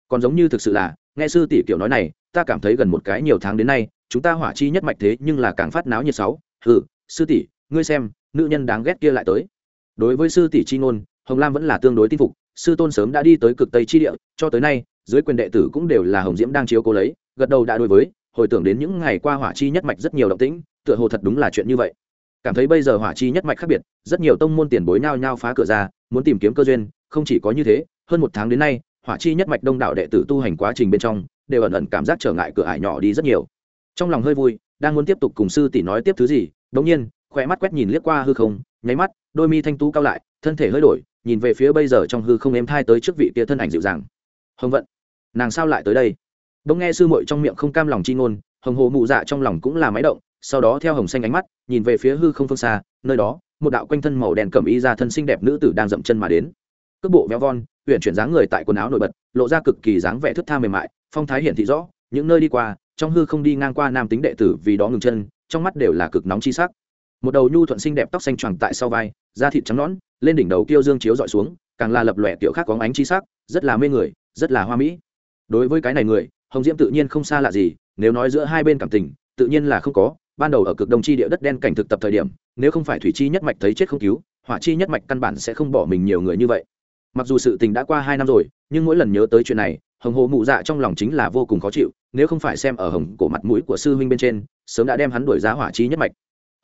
Speaker 1: Còn giống như thực sự là, nghe sư tỷ kiểu nói này, ta cảm thấy gần một cái nhiều tháng đến nay, chúng ta hỏa chi nhất mạch thế nhưng là càng phát náo nhiệt sáu ừ sư tỷ, ngươi xem, nữ nhân đáng ghét kia lại tới. Đối với sư tỷ chi ngôn, hồng lam vẫn là tương đối tin phục, sư tôn sớm đã đi tới cực tây chi địa, cho tới nay, dưới quyền đệ tử cũng đều là hồng diễm đang chiếu cố lấy, gật đầu đã đối với, hồi tưởng đến những ngày qua hỏa chi nhất mạch rất nhiều động tĩnh, tựa hồ thật đúng là chuyện như vậy cảm thấy bây giờ hỏa chi nhất mạch khác biệt, rất nhiều tông môn tiền bối nhao nhao phá cửa ra, muốn tìm kiếm cơ duyên, không chỉ có như thế, hơn một tháng đến nay, hỏa chi nhất mạch đông đảo đệ tử tu hành quá trình bên trong, đều ẩn ẩn cảm giác trở ngại cửa ải nhỏ đi rất nhiều. Trong lòng hơi vui, đang muốn tiếp tục cùng sư tỷ nói tiếp thứ gì, đống nhiên khỏe mắt quét nhìn liếc qua hư không, nháy mắt, đôi mi thanh tú cao lại, thân thể hơi đổi, nhìn về phía bây giờ trong hư không êm thai tới trước vị kia thân ảnh dịu dàng. Hồng vận, nàng sao lại tới đây? Bỗng nghe sư muội trong miệng không cam lòng chi ngôn, hồng hồ mụ dạ trong lòng cũng là máy động sau đó theo hồng xanh ánh mắt, nhìn về phía hư không phương xa, nơi đó, một đạo quanh thân màu đen cẩm y ra thân xinh đẹp nữ tử đang dậm chân mà đến. Cước bộ véo von huyện chuyển dáng người tại quần áo nổi bật, lộ ra cực kỳ dáng vẻ thức tha mềm mại, phong thái hiển thị rõ, những nơi đi qua, trong hư không đi ngang qua nam tính đệ tử vì đó ngừng chân, trong mắt đều là cực nóng chi sắc. Một đầu nhu thuận xinh đẹp tóc xanh tròn tại sau vai, da thịt trắng nõn, lên đỉnh đầu tiêu dương chiếu dọi xuống, càng là lập lòe kiểu khác có ánh chi sắc, rất là mê người, rất là hoa mỹ. Đối với cái này người, hồng diễm tự nhiên không xa lạ gì, nếu nói giữa hai bên cảm tình, tự nhiên là không có ban đầu ở cực đông chi địa đất đen cảnh thực tập thời điểm, nếu không phải thủy chi nhất mạch thấy chết không cứu, hỏa chi nhất mạch căn bản sẽ không bỏ mình nhiều người như vậy. Mặc dù sự tình đã qua hai năm rồi, nhưng mỗi lần nhớ tới chuyện này, hồng hồ mụ dạ trong lòng chính là vô cùng khó chịu, nếu không phải xem ở hồng cổ mặt mũi của sư huynh bên trên, sớm đã đem hắn đuổi giá hỏa chi nhất mạch.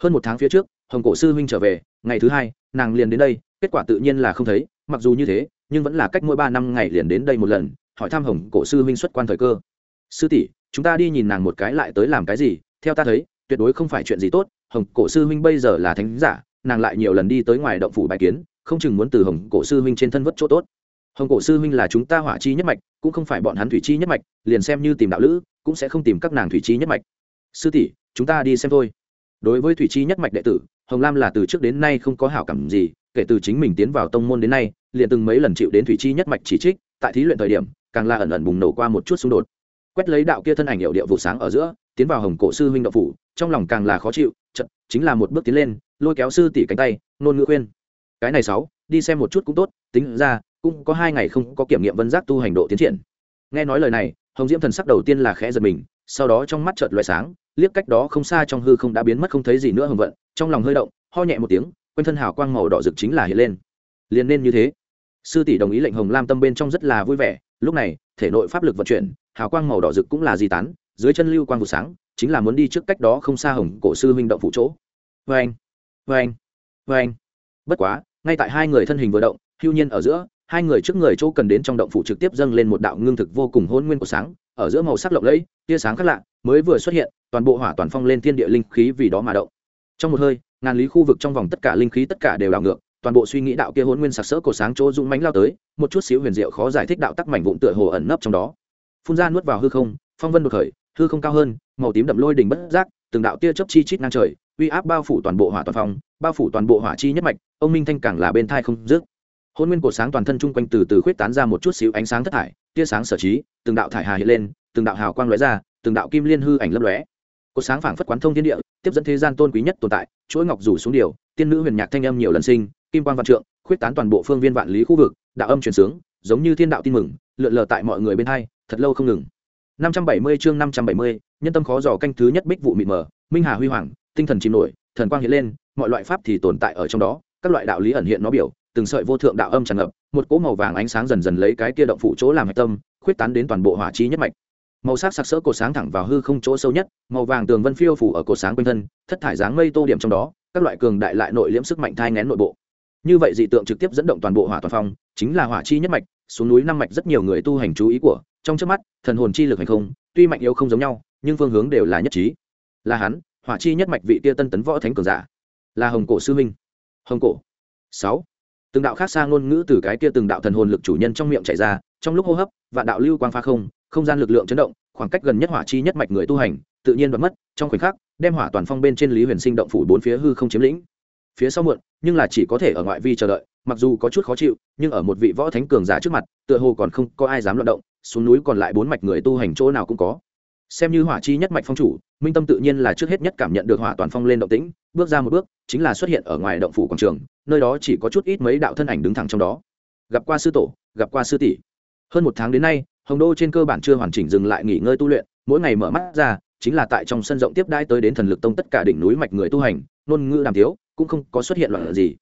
Speaker 1: Hơn một tháng phía trước, hồng cổ sư huynh trở về, ngày thứ hai, nàng liền đến đây, kết quả tự nhiên là không thấy, mặc dù như thế, nhưng vẫn là cách mỗi ba năm ngày liền đến đây một lần, hỏi thăm hồng cổ sư huynh xuất quan thời cơ. Sư tỷ, chúng ta đi nhìn nàng một cái lại tới làm cái gì, theo ta thấy tuyệt đối không phải chuyện gì tốt, hồng cổ sư huynh bây giờ là thánh giả, nàng lại nhiều lần đi tới ngoài động phủ bài kiến, không chừng muốn từ hồng cổ sư huynh trên thân vất chỗ tốt. Hồng cổ sư huynh là chúng ta hỏa chi nhất mạch, cũng không phải bọn hắn thủy chi nhất mạch, liền xem như tìm đạo lữ, cũng sẽ không tìm các nàng thủy chi nhất mạch. Sư tỷ, chúng ta đi xem thôi. Đối với thủy chi nhất mạch đệ tử, hồng lam là từ trước đến nay không có hảo cảm gì, kể từ chính mình tiến vào tông môn đến nay, liền từng mấy lần chịu đến thủy chi nhất mạch chỉ trích, tại thí luyện thời điểm, càng là ẩn ẩn bùng nổ qua một chút xung đột. Quét lấy đạo kia thân ảnh hiệu điệu vụ sáng ở giữa, tiến vào hồng cổ sư huynh đậu phủ trong lòng càng là khó chịu chật chính là một bước tiến lên, lôi kéo sư tỷ cánh tay, nôn ngữ khuyên. Cái này sáu, đi xem một chút cũng tốt, tính ra, cũng có hai ngày không có kiểm nghiệm vân giác tu hành độ tiến triển. Nghe nói lời này, hồng diễm thần sắc đầu tiên là khẽ giật mình, sau đó trong mắt chợt loại sáng, liếc cách đó không xa trong hư không đã biến mất không thấy gì nữa hồng vận, trong lòng hơi động, ho nhẹ một tiếng, quanh thân hào quang màu đỏ rực chính là hiện lên. Liền nên như thế. Sư tỷ đồng ý lệnh hồng lam tâm bên trong rất là vui vẻ, lúc này, thể nội pháp lực vận chuyển, hào quang màu đỏ rực cũng là di tán, dưới chân lưu quang vụ sáng chính là muốn đi trước cách đó không xa hồng cổ sư huynh động phụ chỗ. Vê anh vê anh vê anh bất quá, ngay tại hai người thân hình vừa động, hưu nhiên ở giữa, hai người trước người chỗ cần đến trong động phủ trực tiếp dâng lên một đạo ngưng thực vô cùng hôn nguyên của sáng, ở giữa màu sắc lộng lẫy, tia sáng khác lạ, mới vừa xuất hiện, toàn bộ hỏa toàn phong lên thiên địa linh khí vì đó mà động. Trong một hơi, ngàn lý khu vực trong vòng tất cả linh khí tất cả đều đảo ngược, toàn bộ suy nghĩ đạo kia hôn nguyên sặc sỡ cổ sáng chỗ dũng mánh lao tới, một chút xíu huyền diệu khó giải thích đạo tắc mảnh vụn tựa hồ ẩn nấp trong đó. Phun ra nuốt vào hư không, phong vân đột khởi hư không cao hơn, màu tím đậm lôi đỉnh bất giác, từng đạo tia chớp chi chít ngang trời, uy áp bao phủ toàn bộ hỏa toàn phong, bao phủ toàn bộ hỏa chi nhất mạch, ông minh thanh càng là bên thai không dứt. Hôn nguyên cổ sáng toàn thân chung quanh từ từ khuyết tán ra một chút xíu ánh sáng thất thải, tia sáng sở trí, từng đạo thải hà hiện lên, từng đạo hào quang lóe ra, từng đạo kim liên hư ảnh lấp lóe. Cột sáng phảng phất quán thông thiên địa, tiếp dẫn thế gian tôn quý nhất tồn tại, chuỗi ngọc rủ xuống điều, tiên nữ huyền nhạc thanh âm nhiều lần sinh, kim quan văn trượng, khuyết tán toàn bộ phương viên vạn lý khu vực, đạo âm truyền sướng, giống như thiên đạo tin mừng, lượn lờ tại mọi người bên hai, thật lâu không ngừng. 570 chương 570, nhân tâm khó dò canh thứ nhất bích vụ mịt mờ minh hà huy hoàng tinh thần chìm nổi thần quang hiện lên mọi loại pháp thì tồn tại ở trong đó các loại đạo lý ẩn hiện nó biểu từng sợi vô thượng đạo âm tràn ngập một cỗ màu vàng ánh sáng dần dần lấy cái kia động phủ chỗ làm hạch tâm khuyết tán đến toàn bộ hỏa chi nhất mạch. Màu sắc sặc sỡ cổ sáng thẳng vào hư không chỗ sâu nhất màu vàng tường vân phiêu phủ ở cổ sáng quanh thân thất thải dáng mây tô điểm trong đó các loại cường đại lại nội liễm sức mạnh thai nghén nội bộ. Như vậy dị tượng trực tiếp dẫn động toàn bộ hỏa toàn phong chính là hỏa chi nhất mạch xuống núi năm mạch rất nhiều người tu hành chú ý của trong trước mắt, thần hồn chi lực hành không, tuy mạnh yếu không giống nhau, nhưng phương hướng đều là nhất trí. Là hắn, hỏa chi nhất mạch vị tia tân tấn võ thánh cường giả. Là hồng cổ sư minh hồng cổ. Sáu. Từng đạo khác xa ngôn ngữ từ cái kia từng đạo thần hồn lực chủ nhân trong miệng chạy ra, trong lúc hô hấp, vạn đạo lưu quang pha không không gian lực lượng chấn động, khoảng cách gần nhất hỏa chi nhất mạch người tu hành, tự nhiên đoạt mất, trong khoảnh khắc, đem hỏa toàn phong bên trên lý huyền sinh động phủ bốn phía hư không chiếm lĩnh. Phía sau muộn, nhưng là chỉ có thể ở ngoại vi chờ đợi, mặc dù có chút khó chịu, nhưng ở một vị võ thánh cường giả trước mặt, tựa hồ còn không có ai dám luận động xuống núi còn lại bốn mạch người tu hành chỗ nào cũng có. Xem như hỏa chi nhất mạch phong chủ, minh tâm tự nhiên là trước hết nhất cảm nhận được hỏa toàn phong lên động tĩnh, bước ra một bước, chính là xuất hiện ở ngoài động phủ quảng trường, nơi đó chỉ có chút ít mấy đạo thân ảnh đứng thẳng trong đó. Gặp qua sư tổ, gặp qua sư tỷ. Hơn một tháng đến nay, hồng đô trên cơ bản chưa hoàn chỉnh dừng lại nghỉ ngơi tu luyện, mỗi ngày mở mắt ra, chính là tại trong sân rộng tiếp đai tới đến thần lực tông tất cả đỉnh núi mạch người tu hành, ngôn ngữ đàm thiếu cũng không có xuất hiện loạn gì.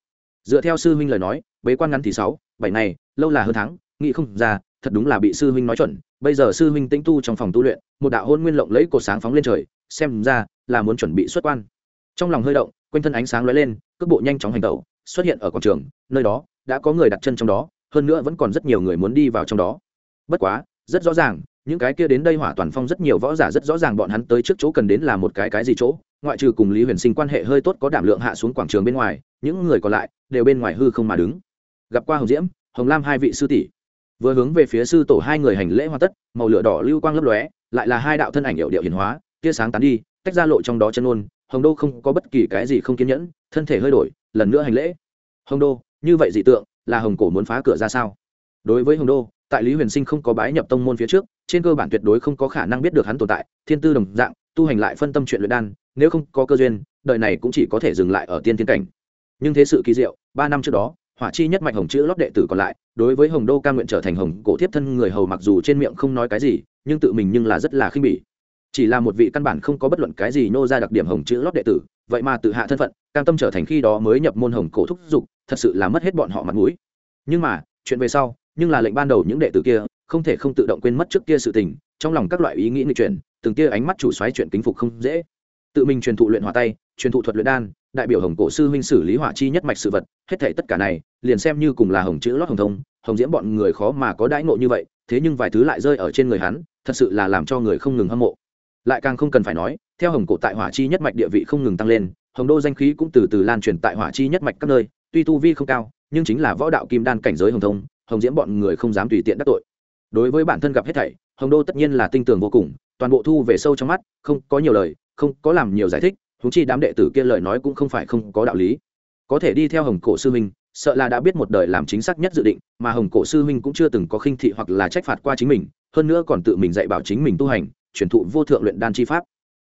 Speaker 1: Dựa theo sư huynh lời nói, bế quan ngắn thì sáu, bảy ngày, lâu là hơn tháng, nghĩ không ra thật đúng là bị sư huynh nói chuẩn, bây giờ sư huynh tĩnh tu trong phòng tu luyện, một đạo hôn nguyên lộng lấy cột sáng phóng lên trời, xem ra là muốn chuẩn bị xuất quan. Trong lòng hơi động, quanh thân ánh sáng lóe lên, cước bộ nhanh chóng hành tẩu, xuất hiện ở quảng trường, nơi đó đã có người đặt chân trong đó, hơn nữa vẫn còn rất nhiều người muốn đi vào trong đó. Bất quá, rất rõ ràng, những cái kia đến đây hỏa toàn phong rất nhiều võ giả rất rõ ràng bọn hắn tới trước chỗ cần đến là một cái cái gì chỗ, ngoại trừ cùng lý huyền sinh quan hệ hơi tốt có đảm lượng hạ xuống quảng trường bên ngoài, những người còn lại đều bên ngoài hư không mà đứng. Gặp qua hồng diễm, hồng lam hai vị sư tỷ vừa hướng về phía sư tổ hai người hành lễ hoàn tất, màu lửa đỏ lưu quang lấp lóe, lại là hai đạo thân ảnh hiệu điệu hiển hóa, tia sáng tán đi, tách ra lộ trong đó chân ôn hồng đô không có bất kỳ cái gì không kiên nhẫn, thân thể hơi đổi, lần nữa hành lễ. Hồng đô, như vậy dị tượng, là hồng cổ muốn phá cửa ra sao? Đối với hồng đô, tại lý huyền sinh không có bái nhập tông môn phía trước, trên cơ bản tuyệt đối không có khả năng biết được hắn tồn tại, thiên tư đồng dạng, tu hành lại phân tâm chuyện luyện đan, nếu không có cơ duyên, đời này cũng chỉ có thể dừng lại ở tiên thiên cảnh. Nhưng thế sự kỳ diệu, ba năm trước đó hỏa chi nhất mạch hồng chữ lót đệ tử còn lại, đối với hồng đô ca nguyện trở thành hồng cổ thiếp thân người hầu mặc dù trên miệng không nói cái gì, nhưng tự mình nhưng là rất là khinh bỉ. Chỉ là một vị căn bản không có bất luận cái gì nô ra đặc điểm hồng chữ lót đệ tử, vậy mà tự hạ thân phận, cam tâm trở thành khi đó mới nhập môn hồng cổ thúc giục thật sự là mất hết bọn họ mặt mũi. Nhưng mà, chuyện về sau, nhưng là lệnh ban đầu những đệ tử kia, không thể không tự động quên mất trước kia sự tình, trong lòng các loại ý nghĩ nghịch chuyển, từng kia ánh mắt chủ xoáy chuyện kính phục không dễ. Tự mình truyền thụ luyện hỏa tay, truyền thụ thuật luyện đan đại biểu hồng cổ sư huynh xử lý hỏa chi nhất mạch sự vật, hết thảy tất cả này, liền xem như cùng là hồng chữ lót hồng thông, hồng diễm bọn người khó mà có đãi ngộ như vậy, thế nhưng vài thứ lại rơi ở trên người hắn, thật sự là làm cho người không ngừng hâm mộ. Lại càng không cần phải nói, theo hồng cổ tại hỏa chi nhất mạch địa vị không ngừng tăng lên, hồng đô danh khí cũng từ từ lan truyền tại hỏa chi nhất mạch các nơi, tuy tu vi không cao, nhưng chính là võ đạo kim đan cảnh giới hồng thông, hồng diễm bọn người không dám tùy tiện đắc tội. Đối với bản thân gặp hết thảy, hồng đô tất nhiên là tinh tường vô cùng, toàn bộ thu về sâu trong mắt, không có nhiều lời, không có làm nhiều giải thích thú chi đám đệ tử kia lời nói cũng không phải không có đạo lý. Có thể đi theo hồng cổ sư minh sợ là đã biết một đời làm chính xác nhất dự định, mà hồng cổ sư minh cũng chưa từng có khinh thị hoặc là trách phạt qua chính mình, hơn nữa còn tự mình dạy bảo chính mình tu hành, truyền thụ vô thượng luyện đan chi pháp.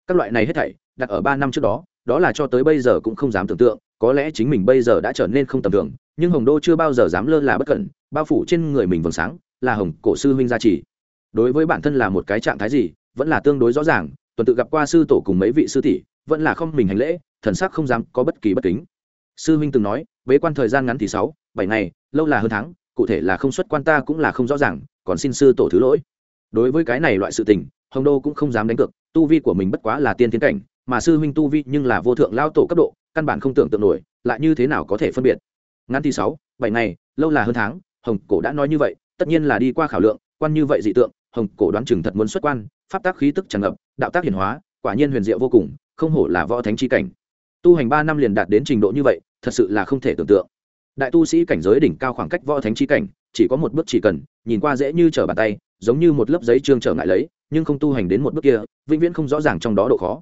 Speaker 1: Các loại này hết thảy, đặt ở ba năm trước đó đó là cho tới bây giờ cũng không dám tưởng tượng, có lẽ chính mình bây giờ đã trở nên không tầm thường, nhưng hồng đô chưa bao giờ dám lơ là bất cẩn, bao phủ trên người mình vầng sáng, là hồng cổ sư huynh gia trì. Đối với bản thân là một cái trạng thái gì, vẫn là tương đối rõ ràng, tuần tự gặp qua sư tổ cùng mấy vị sư tỷ vẫn là không mình hành lễ, thần sắc không dám có bất kỳ bất kính. Sư huynh từng nói, bế quan thời gian ngắn thì sáu, bảy ngày, lâu là hơn tháng, cụ thể là không xuất quan ta cũng là không rõ ràng, còn xin sư tổ thứ lỗi. Đối với cái này loại sự tình, hồng đô cũng không dám đánh cược, tu vi của mình bất quá là tiên tiến cảnh, mà sư huynh tu vi nhưng là vô thượng lao tổ cấp độ, căn bản không tưởng tượng nổi, lại như thế nào có thể phân biệt. Ngắn thì sáu, bảy ngày, lâu là hơn tháng, hồng cổ đã nói như vậy, tất nhiên là đi qua khảo lượng, quan như vậy dị tượng, hồng cổ đoán chừng thật muốn xuất quan, pháp tác khí tức tràn ngập, đạo tác hiển hóa, quả nhiên huyền diệu vô cùng không hổ là võ thánh chi cảnh. Tu hành ba năm liền đạt đến trình độ như vậy, thật sự là không thể tưởng tượng. Đại tu sĩ cảnh giới đỉnh cao khoảng cách võ thánh chi cảnh, chỉ có một bước chỉ cần, nhìn qua dễ như trở bàn tay, giống như một lớp giấy trương trở ngại lấy, nhưng không tu hành đến một bước kia, vĩnh viễn không rõ ràng trong đó độ khó.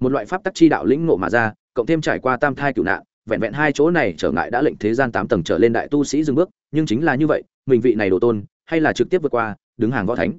Speaker 1: Một loại pháp tắc chi đạo lĩnh ngộ mà ra, cộng thêm trải qua tam thai cửu nạn, vẹn vẹn hai chỗ này trở ngại đã lệnh thế gian tám tầng trở lên đại tu sĩ dừng bước, nhưng chính là như vậy, mình vị này đồ tôn, hay là trực tiếp vượt qua, đứng hàng võ thánh.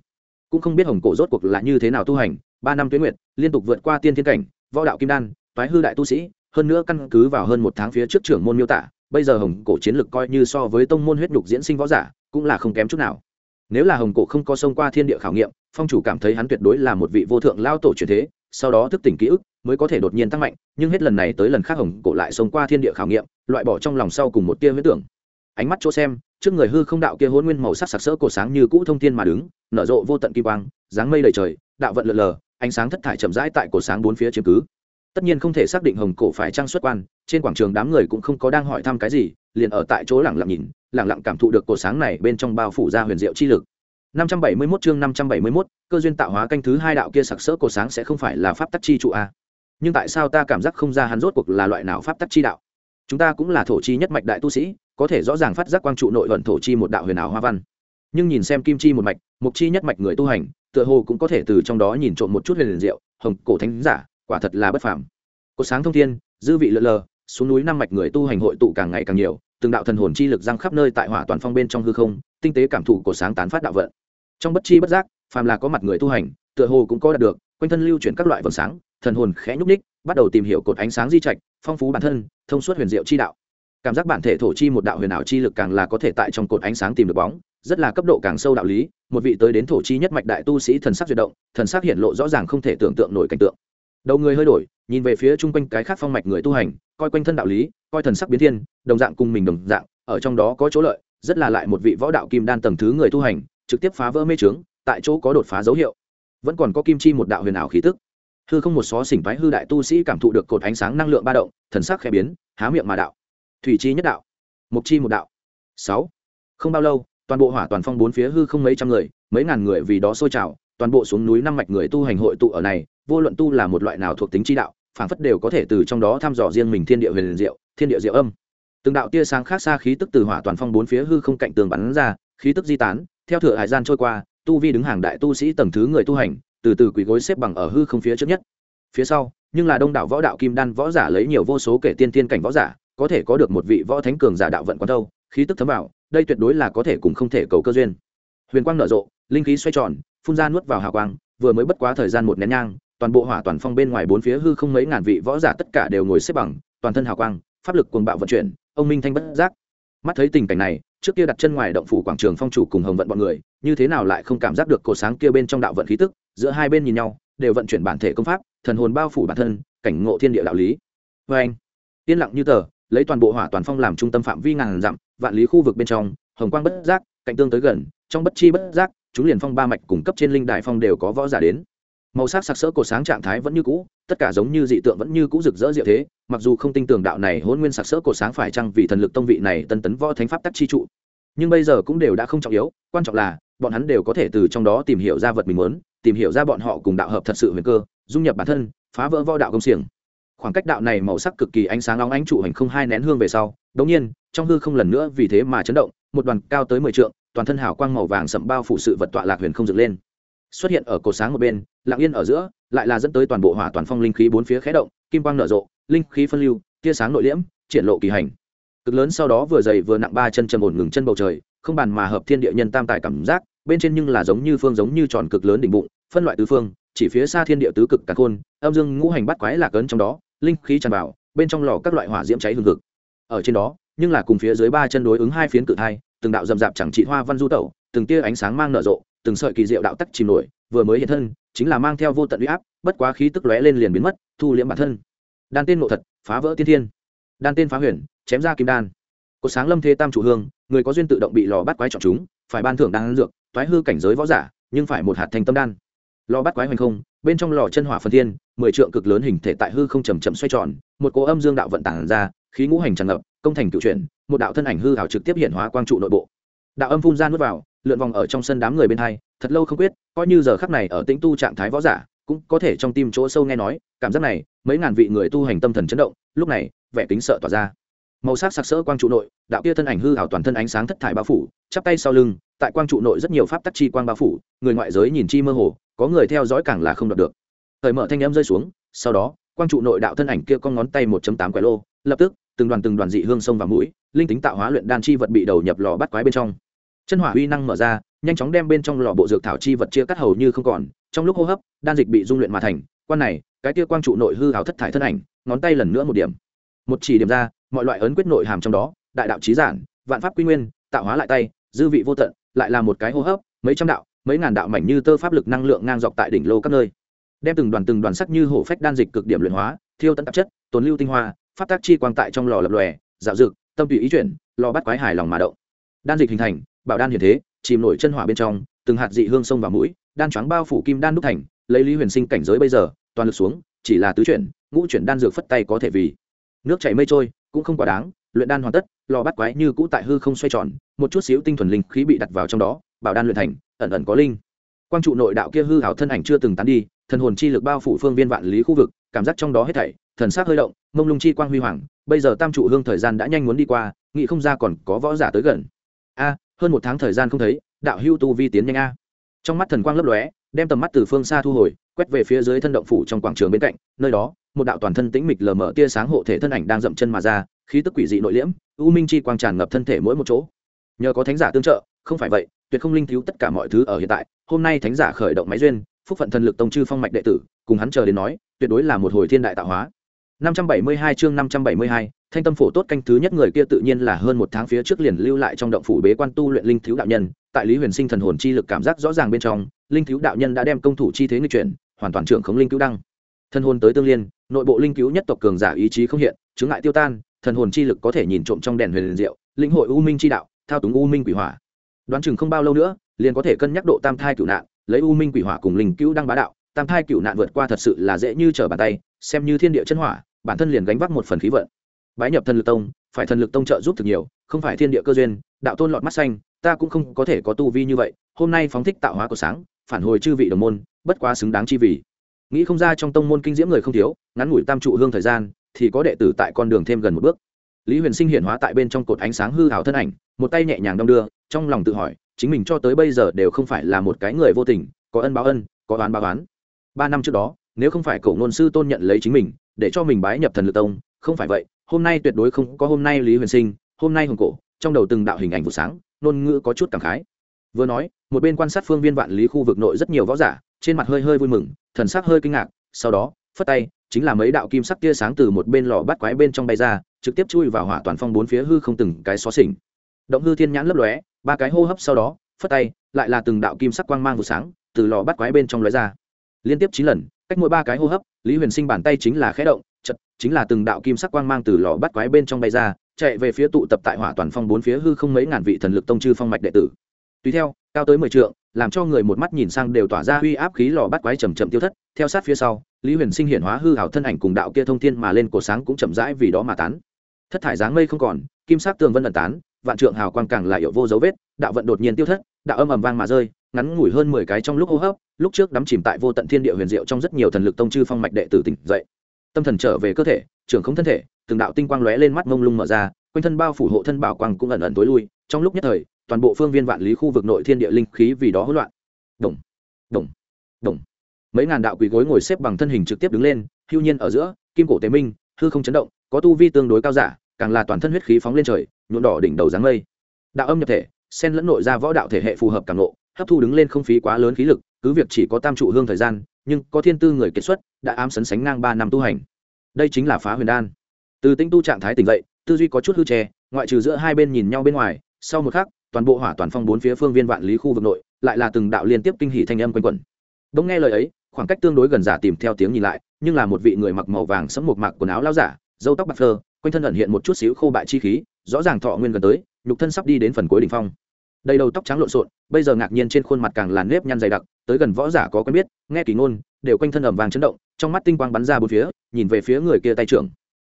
Speaker 1: Cũng không biết hồng cổ rốt cuộc là như thế nào tu hành, ba năm tuyến nguyệt, liên tục vượt qua tiên thiên cảnh võ đạo kim đan, toái hư đại tu sĩ, hơn nữa căn cứ vào hơn một tháng phía trước trưởng môn miêu tả, bây giờ hồng cổ chiến lực coi như so với tông môn huyết đục diễn sinh võ giả, cũng là không kém chút nào. Nếu là hồng cổ không có xông qua thiên địa khảo nghiệm, phong chủ cảm thấy hắn tuyệt đối là một vị vô thượng lao tổ truyền thế, sau đó thức tỉnh ký ức, mới có thể đột nhiên tăng mạnh, nhưng hết lần này tới lần khác hồng cổ lại xông qua thiên địa khảo nghiệm, loại bỏ trong lòng sau cùng một tia huyết tưởng. Ánh mắt chỗ xem, trước người hư không đạo kia hôn nguyên màu sắc sặc sỡ cổ sáng như cũ thông thiên mà đứng, nở rộ vô tận kỳ quang, dáng mây đầy trời, đạo vận lượn lờ ánh sáng thất thải chậm rãi tại cổ sáng bốn phía chiếm cứ. Tất nhiên không thể xác định hồng cổ phải trang xuất quan trên quảng trường đám người cũng không có đang hỏi thăm cái gì liền ở tại chỗ lẳng lặng nhìn lẳng lặng cảm thụ được cổ sáng này bên trong bao phủ ra huyền diệu chi lực. 571 chương 571, cơ duyên tạo hóa canh thứ hai đạo kia sặc sỡ cổ sáng sẽ không phải là pháp tắc chi trụ a nhưng tại sao ta cảm giác không ra hắn rốt cuộc là loại nào pháp tắc chi đạo? Chúng ta cũng là thổ chi nhất mạch đại tu sĩ có thể rõ ràng phát giác quang trụ nội vận thổ chi một đạo huyền ảo hoa văn nhưng nhìn xem kim chi một mạch mục chi nhất mạch người tu hành, tựa hồ cũng có thể từ trong đó nhìn trộm một chút huyền liền diệu, hồng, cổ thánh giả, quả thật là bất phàm. Có sáng thông thiên, dư vị lợn lờ, xuống núi năm mạch người tu hành hội tụ càng ngày càng nhiều, từng đạo thần hồn chi lực giang khắp nơi tại hỏa toàn phong bên trong hư không, tinh tế cảm thụ của sáng tán phát đạo vận. Trong bất chi bất giác, phàm là có mặt người tu hành, tựa hồ cũng có đạt được, quanh thân lưu chuyển các loại vầng sáng, thần hồn khẽ nhúc ních bắt đầu tìm hiểu cột ánh sáng di trạch, phong phú bản thân, thông suốt huyền diệu chi đạo cảm giác bản thể thổ chi một đạo huyền ảo chi lực càng là có thể tại trong cột ánh sáng tìm được bóng, rất là cấp độ càng sâu đạo lý, một vị tới đến thổ chi nhất mạch đại tu sĩ thần sắc duyệt động, thần sắc hiện lộ rõ ràng không thể tưởng tượng nổi cảnh tượng. Đầu người hơi đổi, nhìn về phía chung quanh cái khác phong mạch người tu hành, coi quanh thân đạo lý, coi thần sắc biến thiên, đồng dạng cùng mình đồng dạng, ở trong đó có chỗ lợi, rất là lại một vị võ đạo kim đan tầng thứ người tu hành, trực tiếp phá vỡ mê trướng tại chỗ có đột phá dấu hiệu. Vẫn còn có kim chi một đạo huyền ảo khí tức. Hư không một xó xỉnh phái hư đại tu sĩ cảm thụ được cột ánh sáng năng lượng ba động, thần sắc khẽ biến, há miệng mà đạo thủy chi nhất đạo mục chi một đạo. Sáu. Không bao lâu, toàn bộ hỏa toàn phong bốn phía hư không mấy trăm người, mấy ngàn người vì đó sôi trào, toàn bộ xuống núi năm mạch người tu hành hội tụ ở này, vô luận tu là một loại nào thuộc tính chi đạo, phảng phất đều có thể từ trong đó thăm dò riêng mình thiên địa huyền liền diệu, thiên địa diệu âm. Từng đạo tia sáng khác xa khí tức từ hỏa toàn phong bốn phía hư không cạnh tường bắn ra, khí tức di tán, theo thửa hải gian trôi qua, tu vi đứng hàng đại tu sĩ tầng thứ người tu hành, từ từ quỳ gối xếp bằng ở hư không phía trước nhất. Phía sau, nhưng là đông đảo võ đạo kim đan võ giả lấy nhiều vô số kể tiên tiên cảnh võ giả có thể có được một vị võ thánh cường giả đạo vận quán đâu khí tức thấm vào, đây tuyệt đối là có thể cùng không thể cầu cơ duyên. Huyền quang nở rộ, linh khí xoay tròn, phun ra nuốt vào hào quang, vừa mới bất quá thời gian một nén nhang, toàn bộ hỏa toàn phong bên ngoài bốn phía hư không mấy ngàn vị võ giả tất cả đều ngồi xếp bằng, toàn thân hào quang, pháp lực cuồng bạo vận chuyển, ông minh thanh bất giác. Mắt thấy tình cảnh này, trước kia đặt chân ngoài động phủ quảng trường phong chủ cùng hồng vận bọn người, như thế nào lại không cảm giác được cổ sáng kia bên trong đạo vận khí tức, giữa hai bên nhìn nhau, đều vận chuyển bản thể công pháp, thần hồn bao phủ bản thân, cảnh ngộ thiên địa đạo lý. Vê anh. Yên lặng như tờ lấy toàn bộ hỏa toàn phong làm trung tâm phạm vi ngàn dặm, vạn lý khu vực bên trong, hồng quang bất giác, cạnh tương tới gần, trong bất chi bất giác, chúng liền phong ba mạch cung cấp trên linh đại phong đều có võ giả đến. Màu sắc sặc sỡ cổ sáng trạng thái vẫn như cũ, tất cả giống như dị tượng vẫn như cũ rực rỡ diệu thế, mặc dù không tin tưởng đạo này hôn nguyên sặc sỡ cổ sáng phải chăng vì thần lực tông vị này tân tấn võ thánh pháp tắc chi trụ. Nhưng bây giờ cũng đều đã không trọng yếu, quan trọng là, bọn hắn đều có thể từ trong đó tìm hiểu ra vật mình muốn, tìm hiểu ra bọn họ cùng đạo hợp thật sự huyền cơ, dung nhập bản thân, phá vỡ võ đạo công xiềng khoảng cách đạo này màu sắc cực kỳ ánh sáng nóng ánh trụ hành không hai nén hương về sau đống nhiên, trong hư không lần nữa vì thế mà chấn động, một đoàn cao tới mười trượng, toàn thân hào quang màu vàng sậm bao phủ sự vật tọa lạc huyền không dựng lên. Xuất hiện ở cột sáng một bên, lặng yên ở giữa, lại là dẫn tới toàn bộ hỏa toàn phong linh khí bốn phía khé động, kim quang nở rộ, linh khí phân lưu, tia sáng nội liễm, triển lộ kỳ hành. Cực lớn sau đó vừa dày vừa nặng ba chân trầm ổn ngừng chân bầu trời, không bàn mà hợp thiên địa nhân tam tài cảm giác, bên trên nhưng là giống như phương giống như tròn cực lớn đỉnh bụng, phân loại tứ phương, chỉ phía xa thiên địa tứ cực cả khôn, âm dương ngũ hành bắt quái lạc ấn trong đó linh khí tràn vào, bên trong lò các loại hỏa diễm cháy hừng hực. Ở trên đó, nhưng là cùng phía dưới ba chân đối ứng hai phiến cự thai, từng đạo rậm rạp chẳng trị hoa văn du tẩu, từng tia ánh sáng mang nở rộ, từng sợi kỳ diệu đạo tắc chìm nổi, vừa mới hiện thân, chính là mang theo vô tận uy áp, bất quá khí tức lóe lên liền biến mất, thu liễm bản thân. Đan tên ngộ thật, phá vỡ tiên thiên. Đan tên phá huyền, chém ra kim đan. Cột sáng lâm thế tam chủ hương, người có duyên tự động bị lò bắt quái chọn chúng, phải ban thưởng đan dược, toái hư cảnh giới võ giả, nhưng phải một hạt thành tâm đan. Lò bắt quái hoành không, bên trong lò chân hỏa phần thiên mười trượng cực lớn hình thể tại hư không chầm chậm xoay tròn, một cỗ âm dương đạo vận tản ra, khí ngũ hành tràn ngập, công thành cựu chuyển, một đạo thân ảnh hư hảo trực tiếp hiện hóa quang trụ nội bộ. Đạo âm phun ra nuốt vào, lượn vòng ở trong sân đám người bên hai, thật lâu không quyết, coi như giờ khắc này ở tĩnh tu trạng thái võ giả, cũng có thể trong tim chỗ sâu nghe nói, cảm giác này, mấy ngàn vị người tu hành tâm thần chấn động, lúc này, vẻ kính sợ tỏa ra. Màu sắc sặc sỡ quang trụ nội, đạo kia thân ảnh hư hảo toàn thân ánh sáng thất thải bao phủ, chắp tay sau lưng, tại quang trụ nội rất nhiều pháp tắc chi quang bao phủ, người ngoại giới nhìn chi mơ hồ, có người theo dõi càng là không đoạt được thời mở thanh âm rơi xuống, sau đó, quang trụ nội đạo thân ảnh kia con ngón tay 1 tám quẻ lô, lập tức, từng đoàn từng đoàn dị hương sông vào mũi, linh tính tạo hóa luyện đan chi vật bị đầu nhập lò bắt quái bên trong. Chân hỏa uy năng mở ra, nhanh chóng đem bên trong lò bộ dược thảo chi vật chia cắt hầu như không còn, trong lúc hô hấp, đan dịch bị dung luyện mà thành, quan này, cái kia quang trụ nội hư hào thất thải thân ảnh, ngón tay lần nữa một điểm. Một chỉ điểm ra, mọi loại ấn quyết nội hàm trong đó, đại đạo trí giản, vạn pháp quy nguyên, tạo hóa lại tay, dư vị vô tận, lại là một cái hô hấp, mấy trăm đạo, mấy ngàn đạo mảnh như tơ pháp lực năng lượng ngang dọc tại đỉnh lô các nơi đem từng đoàn từng đoàn sắc như hổ phách đan dịch cực điểm luyện hóa, thiêu tận tạp chất, tồn lưu tinh hoa phát tác chi quang tại trong lò lập lòe, dạo dực tâm tùy ý chuyển, lò bắt quái hài lòng mà động. Đan dịch hình thành, bảo đan hiển thế, chìm nổi chân hỏa bên trong, từng hạt dị hương sông vào mũi, đan choáng bao phủ kim đan đúc thành, lấy lý huyền sinh cảnh giới bây giờ, toàn lực xuống, chỉ là tứ chuyển, ngũ chuyển đan dược phất tay có thể vì. Nước chảy mây trôi, cũng không quá đáng, luyện đan hoàn tất, lò bắt quái như cũ tại hư không xoay tròn, một chút xíu tinh thuần linh khí bị đặt vào trong đó, bảo đan luyện thành, ẩn ẩn có linh. Quang trụ nội đạo kia hư hảo thân ảnh chưa từng tán đi thần hồn chi lực bao phủ phương viên vạn lý khu vực, cảm giác trong đó hết thảy, thần sắc hơi động, mông lung chi quang huy hoàng, bây giờ tam trụ hương thời gian đã nhanh muốn đi qua, nghĩ không ra còn có võ giả tới gần. A, hơn một tháng thời gian không thấy, đạo hưu tu vi tiến nhanh a. Trong mắt thần quang lấp lóe, đem tầm mắt từ phương xa thu hồi, quét về phía dưới thân động phủ trong quảng trường bên cạnh, nơi đó, một đạo toàn thân tĩnh mịch lờ mờ tia sáng hộ thể thân ảnh đang dậm chân mà ra, khí tức quỷ dị nội liễm, u minh chi quang tràn ngập thân thể mỗi một chỗ. Nhờ có thánh giả tương trợ, không phải vậy, tuyệt không linh thiếu tất cả mọi thứ ở hiện tại, hôm nay thánh giả khởi động máy duyên phúc phận thần lực tông chư phong mạch đệ tử cùng hắn chờ đến nói tuyệt đối là một hồi thiên đại tạo hóa. 572 chương 572, thanh tâm phổ tốt canh thứ nhất người kia tự nhiên là hơn một tháng phía trước liền lưu lại trong động phủ bế quan tu luyện linh thiếu đạo nhân tại lý huyền sinh thần hồn chi lực cảm giác rõ ràng bên trong linh thiếu đạo nhân đã đem công thủ chi thế nghịch chuyển hoàn toàn trưởng khống linh cứu đăng. Thần hồn tới tương liên nội bộ linh cứu nhất tộc cường giả ý chí không hiện chứng ngại tiêu tan thần hồn chi lực có thể nhìn trộm trong đèn huyền diệu linh hội u minh chi đạo thao túng u minh quỷ hỏa. Đoán chừng không bao lâu nữa liền có thể cân nhắc độ tam thai cửu nạn lấy u minh quỷ hỏa cùng linh cứu đang bá đạo, tam thai cựu nạn vượt qua thật sự là dễ như trở bàn tay, xem như thiên địa chân hỏa, bản thân liền gánh vác một phần khí vận. Bái nhập thần lực tông, phải thần lực tông trợ giúp thực nhiều, không phải thiên địa cơ duyên, đạo tôn lọt mắt xanh, ta cũng không có thể có tu vi như vậy, hôm nay phóng thích tạo hóa của sáng, phản hồi chư vị đồng môn, bất quá xứng đáng chi vì nghĩ không ra trong tông môn kinh diễm người không thiếu, ngắn ngủi tam trụ hương thời gian, thì có đệ tử tại con đường thêm gần một bước. Lý huyền sinh hiện hóa tại bên trong cột ánh sáng hư hào thân ảnh, một tay nhẹ nhàng đong đưa, trong lòng tự hỏi chính mình cho tới bây giờ đều không phải là một cái người vô tình, có ân báo ân, có oán báo oán. Ba năm trước đó, nếu không phải cậu ngôn sư tôn nhận lấy chính mình, để cho mình bái nhập thần lực tông, không phải vậy, hôm nay tuyệt đối không có hôm nay lý huyền sinh, hôm nay hồng cổ, trong đầu từng đạo hình ảnh vụ sáng, ngôn ngữ có chút cảm khái. Vừa nói, một bên quan sát phương viên vạn lý khu vực nội rất nhiều võ giả, trên mặt hơi hơi vui mừng, thần sắc hơi kinh ngạc, sau đó, phất tay, chính là mấy đạo kim sắc tia sáng từ một bên lò bắt quái bên trong bay ra, trực tiếp chui vào hỏa toàn phong bốn phía hư không từng cái xó xỉnh động hư thiên nhãn lấp lóe, ba cái hô hấp sau đó, phất tay, lại là từng đạo kim sắc quang mang vụ sáng, từ lò bắt quái bên trong lóe ra. Liên tiếp chín lần, cách mỗi ba cái hô hấp, lý huyền sinh bàn tay chính là khẽ động, chật, chính là từng đạo kim sắc quang mang từ lò bắt quái bên trong bay ra, chạy về phía tụ tập tại hỏa toàn phong bốn phía hư không mấy ngàn vị thần lực tông chư phong mạch đệ tử. Tùy theo, cao tới mười trượng, làm cho người một mắt nhìn sang đều tỏa ra uy áp khí lò bắt quái chầm chậm tiêu thất. Theo sát phía sau, lý huyền sinh hiển hóa hư hảo thân ảnh cùng đạo kia thông thiên mà lên cổ sáng cũng chậm rãi vì đó mà tán. Thất thải dáng mây không còn, kim sắc tường vân ẩn tán vạn trượng hào quang càng là hiệu vô dấu vết, đạo vận đột nhiên tiêu thất, đạo âm ầm vang mà rơi, ngắn ngủi hơn mười cái trong lúc hô hấp, lúc trước đắm chìm tại vô tận thiên địa huyền diệu trong rất nhiều thần lực tông chư phong mạch đệ tử tỉnh dậy. Tâm thần trở về cơ thể, trưởng không thân thể, từng đạo tinh quang lóe lên mắt mông lung mở ra, quanh thân bao phủ hộ thân bảo quang cũng ẩn ẩn tối lui, trong lúc nhất thời, toàn bộ phương viên vạn lý khu vực nội thiên địa linh khí vì đó hỗn loạn. Đồng đồng đồng mấy ngàn đạo quỷ gối ngồi xếp bằng thân hình trực tiếp đứng lên, hưu nhiên ở giữa, kim cổ tế minh, hư không chấn động, có tu vi tương đối cao giả, càng là toàn thân huyết khí phóng lên trời nhuộm đỏ đỉnh đầu dáng mây. Đạo âm nhập thể sen lẫn nội ra võ đạo thể hệ phù hợp càng lộ hấp thu đứng lên không phí quá lớn khí lực, cứ việc chỉ có tam trụ hương thời gian, nhưng có thiên tư người kết xuất, đã ám sấn sánh ngang ba năm tu hành. Đây chính là phá huyền đan. Từ tinh tu trạng thái tỉnh dậy, tư duy có chút hư tre ngoại trừ giữa hai bên nhìn nhau bên ngoài, sau một khắc, toàn bộ hỏa toàn phong bốn phía phương viên vạn lý khu vực nội, lại là từng đạo liên tiếp kinh hỉ thanh âm quanh quẩn. Bỗng nghe lời ấy, khoảng cách tương đối gần giả tìm theo tiếng nhìn lại, nhưng là một vị người mặc màu vàng sẫm một mặc quần áo lao giả dâu tóc bạc phơ, quanh thân ẩn hiện một chút xíu khô bại chi khí rõ ràng thọ nguyên gần tới, nhục thân sắp đi đến phần cuối đỉnh phong. Đầy đầu tóc trắng lộn xộn, bây giờ ngạc nhiên trên khuôn mặt càng làn nếp nhăn dày đặc, tới gần võ giả có quen biết, nghe kỳ ngôn, đều quanh thân ẩm vàng chấn động, trong mắt tinh quang bắn ra bốn phía, nhìn về phía người kia tay trưởng.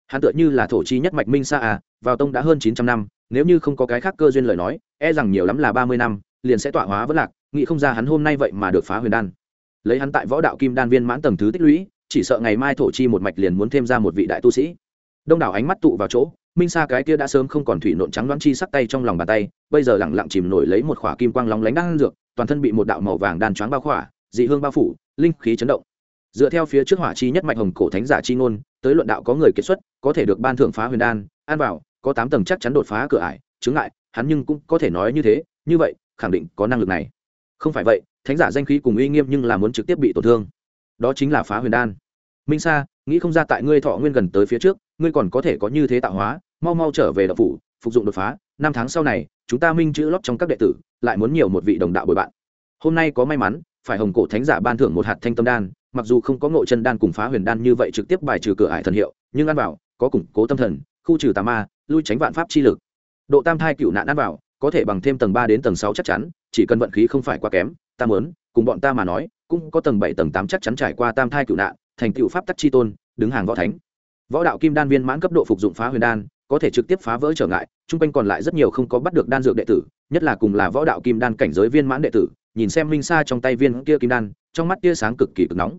Speaker 1: Hắn tựa như là thổ chi nhất mạch minh xa à vào tông đã hơn chín trăm năm, nếu như không có cái khác cơ duyên lời nói e rằng nhiều lắm là ba mươi năm, liền sẽ tọa hóa vất lạc, nghĩ không ra hắn hôm nay vậy mà được phá huyền đan. Lấy hắn tại võ đạo kim đan viên mãn tầng thứ tích lũy, chỉ sợ ngày mai thổ chi một mạch liền muốn thêm ra một vị đại tu sĩ. Đông đảo ánh mắt tụ vào chỗ minh sa cái kia đã sớm không còn thủy nộn trắng đoán chi sắc tay trong lòng bàn tay, bây giờ lẳng lặng chìm nổi lấy một khỏa kim quang lóng lánh đang dược, toàn thân bị một đạo màu vàng đan choáng bao khỏa, dị hương bao phủ, linh khí chấn động. Dựa theo phía trước hỏa chi nhất mạch hồng cổ thánh giả chi ngôn, tới luận đạo có người kết xuất, có thể được ban thưởng phá huyền đan, an bảo, có tám tầng chắc chắn đột phá cửa ải chứng ngại, hắn nhưng cũng có thể nói như thế, như vậy, khẳng định có năng lực này. Không phải vậy, thánh giả danh khí cùng uy nghiêm nhưng là muốn trực tiếp bị tổn thương. Đó chính là phá huyền đan. Minh sa, nghĩ không ra tại ngươi thọ nguyên gần tới phía trước ngươi còn có thể có như thế tạo hóa, mau mau trở về đạo phủ, phục dụng đột phá, năm tháng sau này, chúng ta minh chữ lót trong các đệ tử, lại muốn nhiều một vị đồng đạo bồi bạn. Hôm nay có may mắn, phải hồng cổ thánh giả ban thưởng một hạt thanh tâm đan, mặc dù không có ngộ chân đan cùng phá huyền đan như vậy trực tiếp bài trừ cửa ải thần hiệu, nhưng ăn vào, có củng cố tâm thần, khu trừ tà ma, lui tránh vạn pháp chi lực. Độ tam thai cựu nạn ăn vào, có thể bằng thêm tầng ba đến tầng sáu chắc chắn, chỉ cần vận khí không phải quá kém, ta muốn, cùng bọn ta mà nói, cũng có tầng bảy tầng tám chắc chắn trải qua tam thai cựu nạn, thành cựu pháp tắc chi tôn, đứng hàng võ thánh võ đạo kim đan viên mãn cấp độ phục dụng phá huyền đan, có thể trực tiếp phá vỡ trở ngại, chung quanh còn lại rất nhiều không có bắt được đan dược đệ tử, nhất là cùng là võ đạo kim đan cảnh giới viên mãn đệ tử, nhìn xem minh sa trong tay viên kia kim đan, trong mắt tia sáng cực kỳ cực nóng.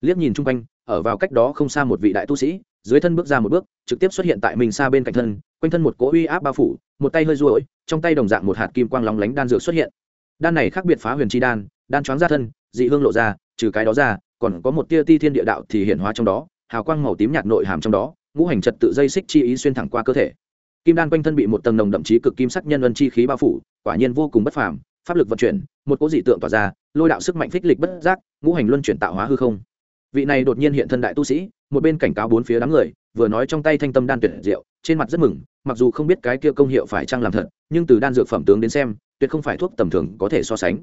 Speaker 1: Liếc nhìn chung quanh, ở vào cách đó không xa một vị đại tu sĩ, dưới thân bước ra một bước, trực tiếp xuất hiện tại mình xa bên cạnh thân, quanh thân một cỗ uy áp bao phủ, một tay hơi ruỗi trong tay đồng dạng một hạt kim quang lóng lánh đan dược xuất hiện. Đan này khác biệt phá huyền chi đan đan choáng ra thân, dị hương lộ ra, trừ cái đó ra, còn có một tia ti thiên địa đạo thì hiện hóa trong đó hào quang màu tím nhạt nội hàm trong đó, ngũ hành trật tự dây xích chi ý xuyên thẳng qua cơ thể. Kim đan quanh thân bị một tầng nồng đậm chí cực kim sắc nhân ân chi khí bao phủ, quả nhiên vô cùng bất phàm, pháp lực vận chuyển, một cỗ dị tượng tỏa ra, lôi đạo sức mạnh phích lịch bất giác, ngũ hành luân chuyển tạo hóa hư không. Vị này đột nhiên hiện thân đại tu sĩ, một bên cảnh cáo bốn phía đám người, vừa nói trong tay thanh tâm đan tuyệt diệu, trên mặt rất mừng, mặc dù không biết cái kia công hiệu phải chăng làm thật, nhưng từ đan dược phẩm tướng đến xem, tuyệt không phải thuốc tầm thường có thể so sánh.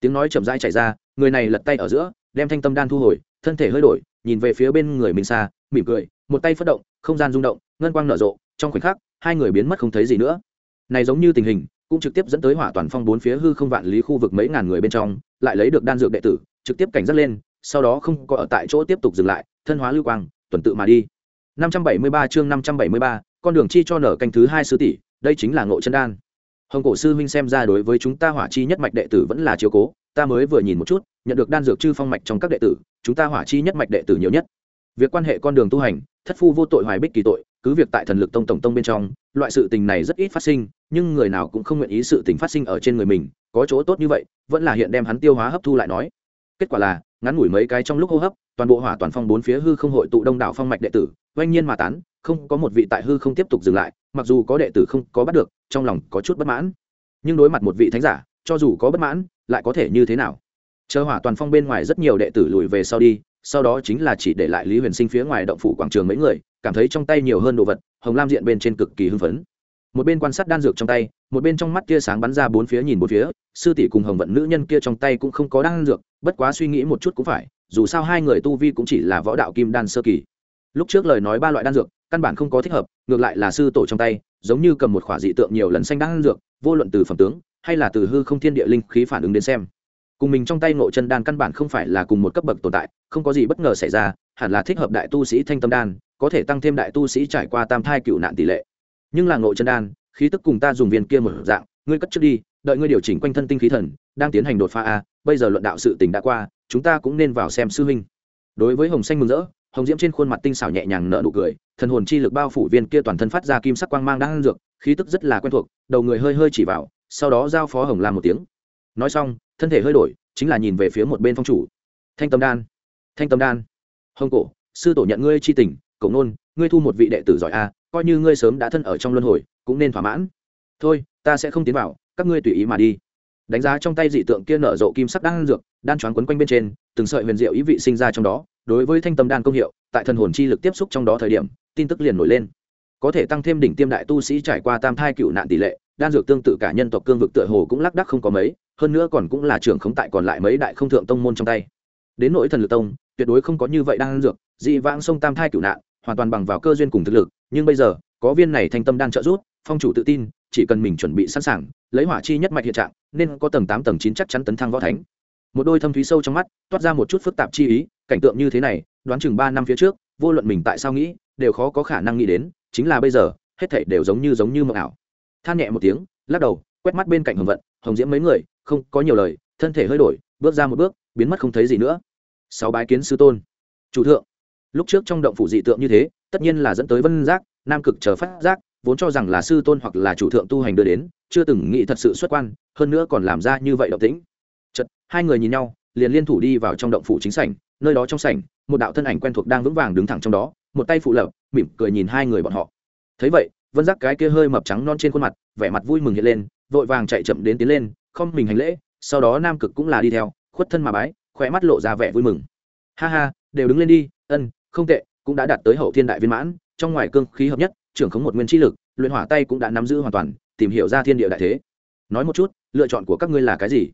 Speaker 1: Tiếng nói chậm rãi chảy ra, người này lật tay ở giữa, đem thanh tâm đan thu hồi, thân thể hơi đổi nhìn về phía bên người mình xa mỉm cười một tay phất động không gian rung động ngân quang nở rộ trong khoảnh khắc hai người biến mất không thấy gì nữa. Này giống như tình hình cũng trực tiếp dẫn tới hỏa toàn phong bốn phía hư không vạn lý khu vực mấy ngàn người bên trong lại lấy được đan dược đệ tử trực tiếp cảnh giác lên sau đó không có ở tại chỗ tiếp tục dừng lại thân hóa lưu quang tuần tự mà đi. 573 chương 573, con đường chi cho nở canh thứ hai sư tỷ đây chính là ngộ chân đan. Hồng cổ sư huynh xem ra đối với chúng ta hỏa chi nhất mạch đệ tử vẫn là chiếu cố ta mới vừa nhìn một chút nhận được đan dược chư phong mạch trong các đệ tử, chúng ta hỏa chi nhất mạch đệ tử nhiều nhất. Việc quan hệ con đường tu hành, thất phu vô tội hoài bích kỳ tội, cứ việc tại thần lực tông tổng tông bên trong, loại sự tình này rất ít phát sinh, nhưng người nào cũng không nguyện ý sự tình phát sinh ở trên người mình, có chỗ tốt như vậy, vẫn là hiện đem hắn tiêu hóa hấp thu lại nói. Kết quả là, ngắn ngủi mấy cái trong lúc hô hấp, toàn bộ hỏa toàn phong bốn phía hư không hội tụ đông đảo phong mạch đệ tử, oanh nhiên mà tán, không có một vị tại hư không tiếp tục dừng lại, mặc dù có đệ tử không có bắt được, trong lòng có chút bất mãn. Nhưng đối mặt một vị thánh giả, cho dù có bất mãn, lại có thể như thế nào? Chờ hỏa toàn phong bên ngoài rất nhiều đệ tử lùi về sau đi, sau đó chính là chỉ để lại lý huyền sinh phía ngoài động phủ quảng trường mấy người, cảm thấy trong tay nhiều hơn đồ vật, hồng lam diện bên trên cực kỳ hưng phấn. Một bên quan sát đan dược trong tay, một bên trong mắt kia sáng bắn ra bốn phía nhìn bốn phía, sư tỷ cùng hồng vận nữ nhân kia trong tay cũng không có đan dược, bất quá suy nghĩ một chút cũng phải, dù sao hai người tu vi cũng chỉ là võ đạo kim đan sơ kỳ. Lúc trước lời nói ba loại đan dược, căn bản không có thích hợp, ngược lại là sư tổ trong tay, giống như cầm một khỏa dị tượng nhiều lần xanh đan dược, vô luận từ phẩm tướng, hay là từ hư không thiên địa linh khí phản ứng đến xem cùng mình trong tay ngộ chân đan căn bản không phải là cùng một cấp bậc tồn tại, không có gì bất ngờ xảy ra, hẳn là thích hợp đại tu sĩ thanh tâm đan, có thể tăng thêm đại tu sĩ trải qua tam thai cựu nạn tỷ lệ. Nhưng là ngộ chân đan, khí tức cùng ta dùng viên kia một dạng, ngươi cất trước đi, đợi ngươi điều chỉnh quanh thân tinh khí thần, đang tiến hành đột phá a, bây giờ luận đạo sự tình đã qua, chúng ta cũng nên vào xem sư huynh. Đối với hồng xanh mừng rỡ, hồng diễm trên khuôn mặt tinh xảo nhẹ nhàng nở nụ cười, thần hồn chi lực bao phủ viên kia toàn thân phát ra kim sắc quang mang đang dược, khí tức rất là quen thuộc, đầu người hơi hơi chỉ vào, sau đó giao phó hồng làm một tiếng. Nói xong thân thể hơi đổi, chính là nhìn về phía một bên phong chủ. Thanh tâm đan, thanh tâm đan, hồng cổ, sư tổ nhận ngươi chi tình, cổ nôn, ngươi thu một vị đệ tử giỏi a, coi như ngươi sớm đã thân ở trong luân hồi, cũng nên thỏa mãn. Thôi, ta sẽ không tiến vào, các ngươi tùy ý mà đi. Đánh giá trong tay dị tượng kia nở rộ kim sắc đan dược, đan choáng quấn quanh bên trên, từng sợi huyền diệu ý vị sinh ra trong đó, đối với thanh tâm đan công hiệu, tại thần hồn chi lực tiếp xúc trong đó thời điểm, tin tức liền nổi lên có thể tăng thêm đỉnh tiêm đại tu sĩ trải qua tam thai cựu nạn tỷ lệ, đan dược tương tự cả nhân tộc cương vực tựa hồ cũng lác đắc không có mấy, hơn nữa còn cũng là trưởng khống tại còn lại mấy đại không thượng tông môn trong tay. Đến nỗi thần lực tông, tuyệt đối không có như vậy đan dược, dị vãng sông tam thai cựu nạn, hoàn toàn bằng vào cơ duyên cùng thực lực, nhưng bây giờ, có viên này thanh tâm đang trợ giúp, phong chủ tự tin, chỉ cần mình chuẩn bị sẵn sàng, lấy hỏa chi nhất mạch hiện trạng, nên có tầng tám tầng chín chắc chắn tấn thăng võ thánh. Một đôi thâm thúy sâu trong mắt, toát ra một chút phức tạp chi ý, cảnh tượng như thế này, đoán chừng ba năm phía trước, vô luận mình tại sao nghĩ, đều khó có khả năng nghĩ đến chính là bây giờ, hết thảy đều giống như giống như mộng ảo. Than nhẹ một tiếng, lắc đầu, quét mắt bên cạnh hồng vận, hồng diễm mấy người, không có nhiều lời, thân thể hơi đổi, bước ra một bước, biến mất không thấy gì nữa. Sáu bái kiến sư tôn. Chủ thượng. Lúc trước trong động phủ dị tượng như thế, tất nhiên là dẫn tới vân giác, nam cực chờ phát giác, vốn cho rằng là sư tôn hoặc là chủ thượng tu hành đưa đến, chưa từng nghĩ thật sự xuất quan, hơn nữa còn làm ra như vậy động tĩnh. Chật hai người nhìn nhau, liền liên thủ đi vào trong động phủ chính sảnh, nơi đó trong sảnh, một đạo thân ảnh quen thuộc đang vững vàng đứng thẳng trong đó một tay phụ lập mỉm cười nhìn hai người bọn họ. Thấy vậy, vân giác cái kia hơi mập trắng non trên khuôn mặt, vẻ mặt vui mừng hiện lên, vội vàng chạy chậm đến tiến lên, không mình hành lễ, sau đó nam cực cũng là đi theo, khuất thân mà bái, khỏe mắt lộ ra vẻ vui mừng. Ha ha, đều đứng lên đi, ân, không tệ, cũng đã đạt tới hậu thiên đại viên mãn, trong ngoài cương khí hợp nhất, trưởng khống một nguyên chi lực, luyện hỏa tay cũng đã nắm giữ hoàn toàn, tìm hiểu ra thiên địa đại thế. Nói một chút, lựa chọn của các ngươi là cái gì?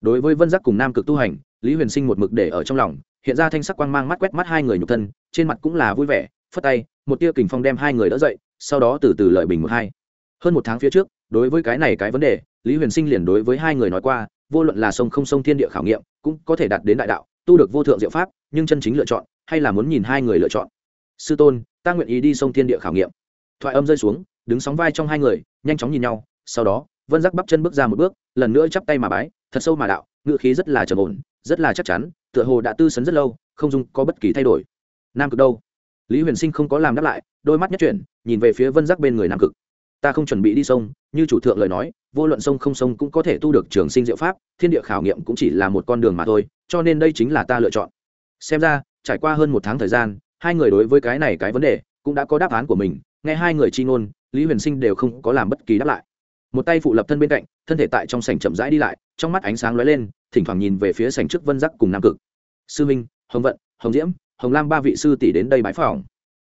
Speaker 1: Đối với vân giác cùng nam cực tu hành, lý huyền sinh một mực để ở trong lòng, hiện ra thanh sắc quang mang mắt quét mắt hai người nhục thân trên mặt cũng là vui vẻ, phất tay, một tia kình phong đem hai người đỡ dậy, sau đó từ từ lợi bình một hai. Hơn một tháng phía trước, đối với cái này cái vấn đề, lý huyền sinh liền đối với hai người nói qua, vô luận là sông không sông thiên địa khảo nghiệm, cũng có thể đạt đến đại đạo, tu được vô thượng diệu pháp, nhưng chân chính lựa chọn, hay là muốn nhìn hai người lựa chọn. Sư tôn, ta nguyện ý đi sông thiên địa khảo nghiệm. Thoại âm rơi xuống, đứng sóng vai trong hai người, nhanh chóng nhìn nhau, sau đó, vân giác bắp chân bước ra một bước, lần nữa chắp tay mà bái, thật sâu mà đạo ngự khí rất là trầm ổn, rất là chắc chắn, tựa hồ đã tư sấn rất lâu, không dung có bất kỳ thay đổi nam cực đâu? Lý huyền sinh không có làm đáp lại, đôi mắt nhất chuyển, nhìn về phía vân giác bên người nam cực. Ta không chuẩn bị đi sông, như chủ thượng lời nói, vô luận sông không sông cũng có thể tu được trường sinh diệu pháp, thiên địa khảo nghiệm cũng chỉ là một con đường mà thôi, cho nên đây chính là ta lựa chọn. Xem ra, trải qua hơn một tháng thời gian, hai người đối với cái này cái vấn đề cũng đã có đáp án của mình, nghe hai người chi ngôn, lý huyền sinh đều không có làm bất kỳ đáp lại. Một tay phụ lập thân bên cạnh, thân thể tại trong sảnh chậm rãi đi lại, trong mắt ánh sáng lóe lên, thỉnh thoảng nhìn về phía sảnh trước vân giác cùng nam cực. Sư minh, hồng vận, hồng diễm hồng lam ba vị sư tỷ đến đây bái phỏng.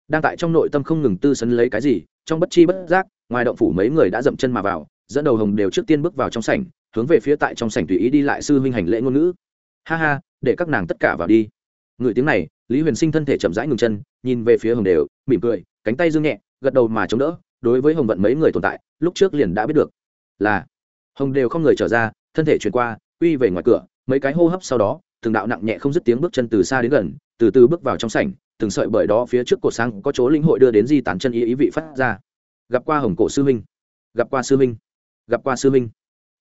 Speaker 1: Đang tại trong nội tâm không ngừng tư sấn lấy cái gì, trong bất chi bất giác, ngoài động phủ mấy người đã dậm chân mà vào, dẫn đầu hồng đều trước tiên bước vào trong sảnh, hướng về phía tại trong sảnh tùy ý đi lại sư huynh hành lễ ngôn ngữ. Ha ha, để các nàng tất cả vào đi. Người tiếng này, lý huyền sinh thân thể chậm rãi ngừng chân, nhìn về phía hồng đều, mỉm cười, cánh tay dương nhẹ, gật đầu mà chống đỡ, đối với hồng vận mấy người tồn tại, lúc trước liền đã biết được. Là, hồng đều không người trở ra, thân thể chuyển qua uy về ngoài cửa, mấy cái hô hấp sau đó, từng đạo nặng nhẹ không dứt tiếng bước chân từ xa đến gần từ từ bước vào trong sảnh, từng sợi bởi đó phía trước cột sáng có chỗ linh hội đưa đến di tản chân ý ý vị phát ra. Gặp qua hồng cổ sư huynh gặp qua sư huynh gặp qua sư huynh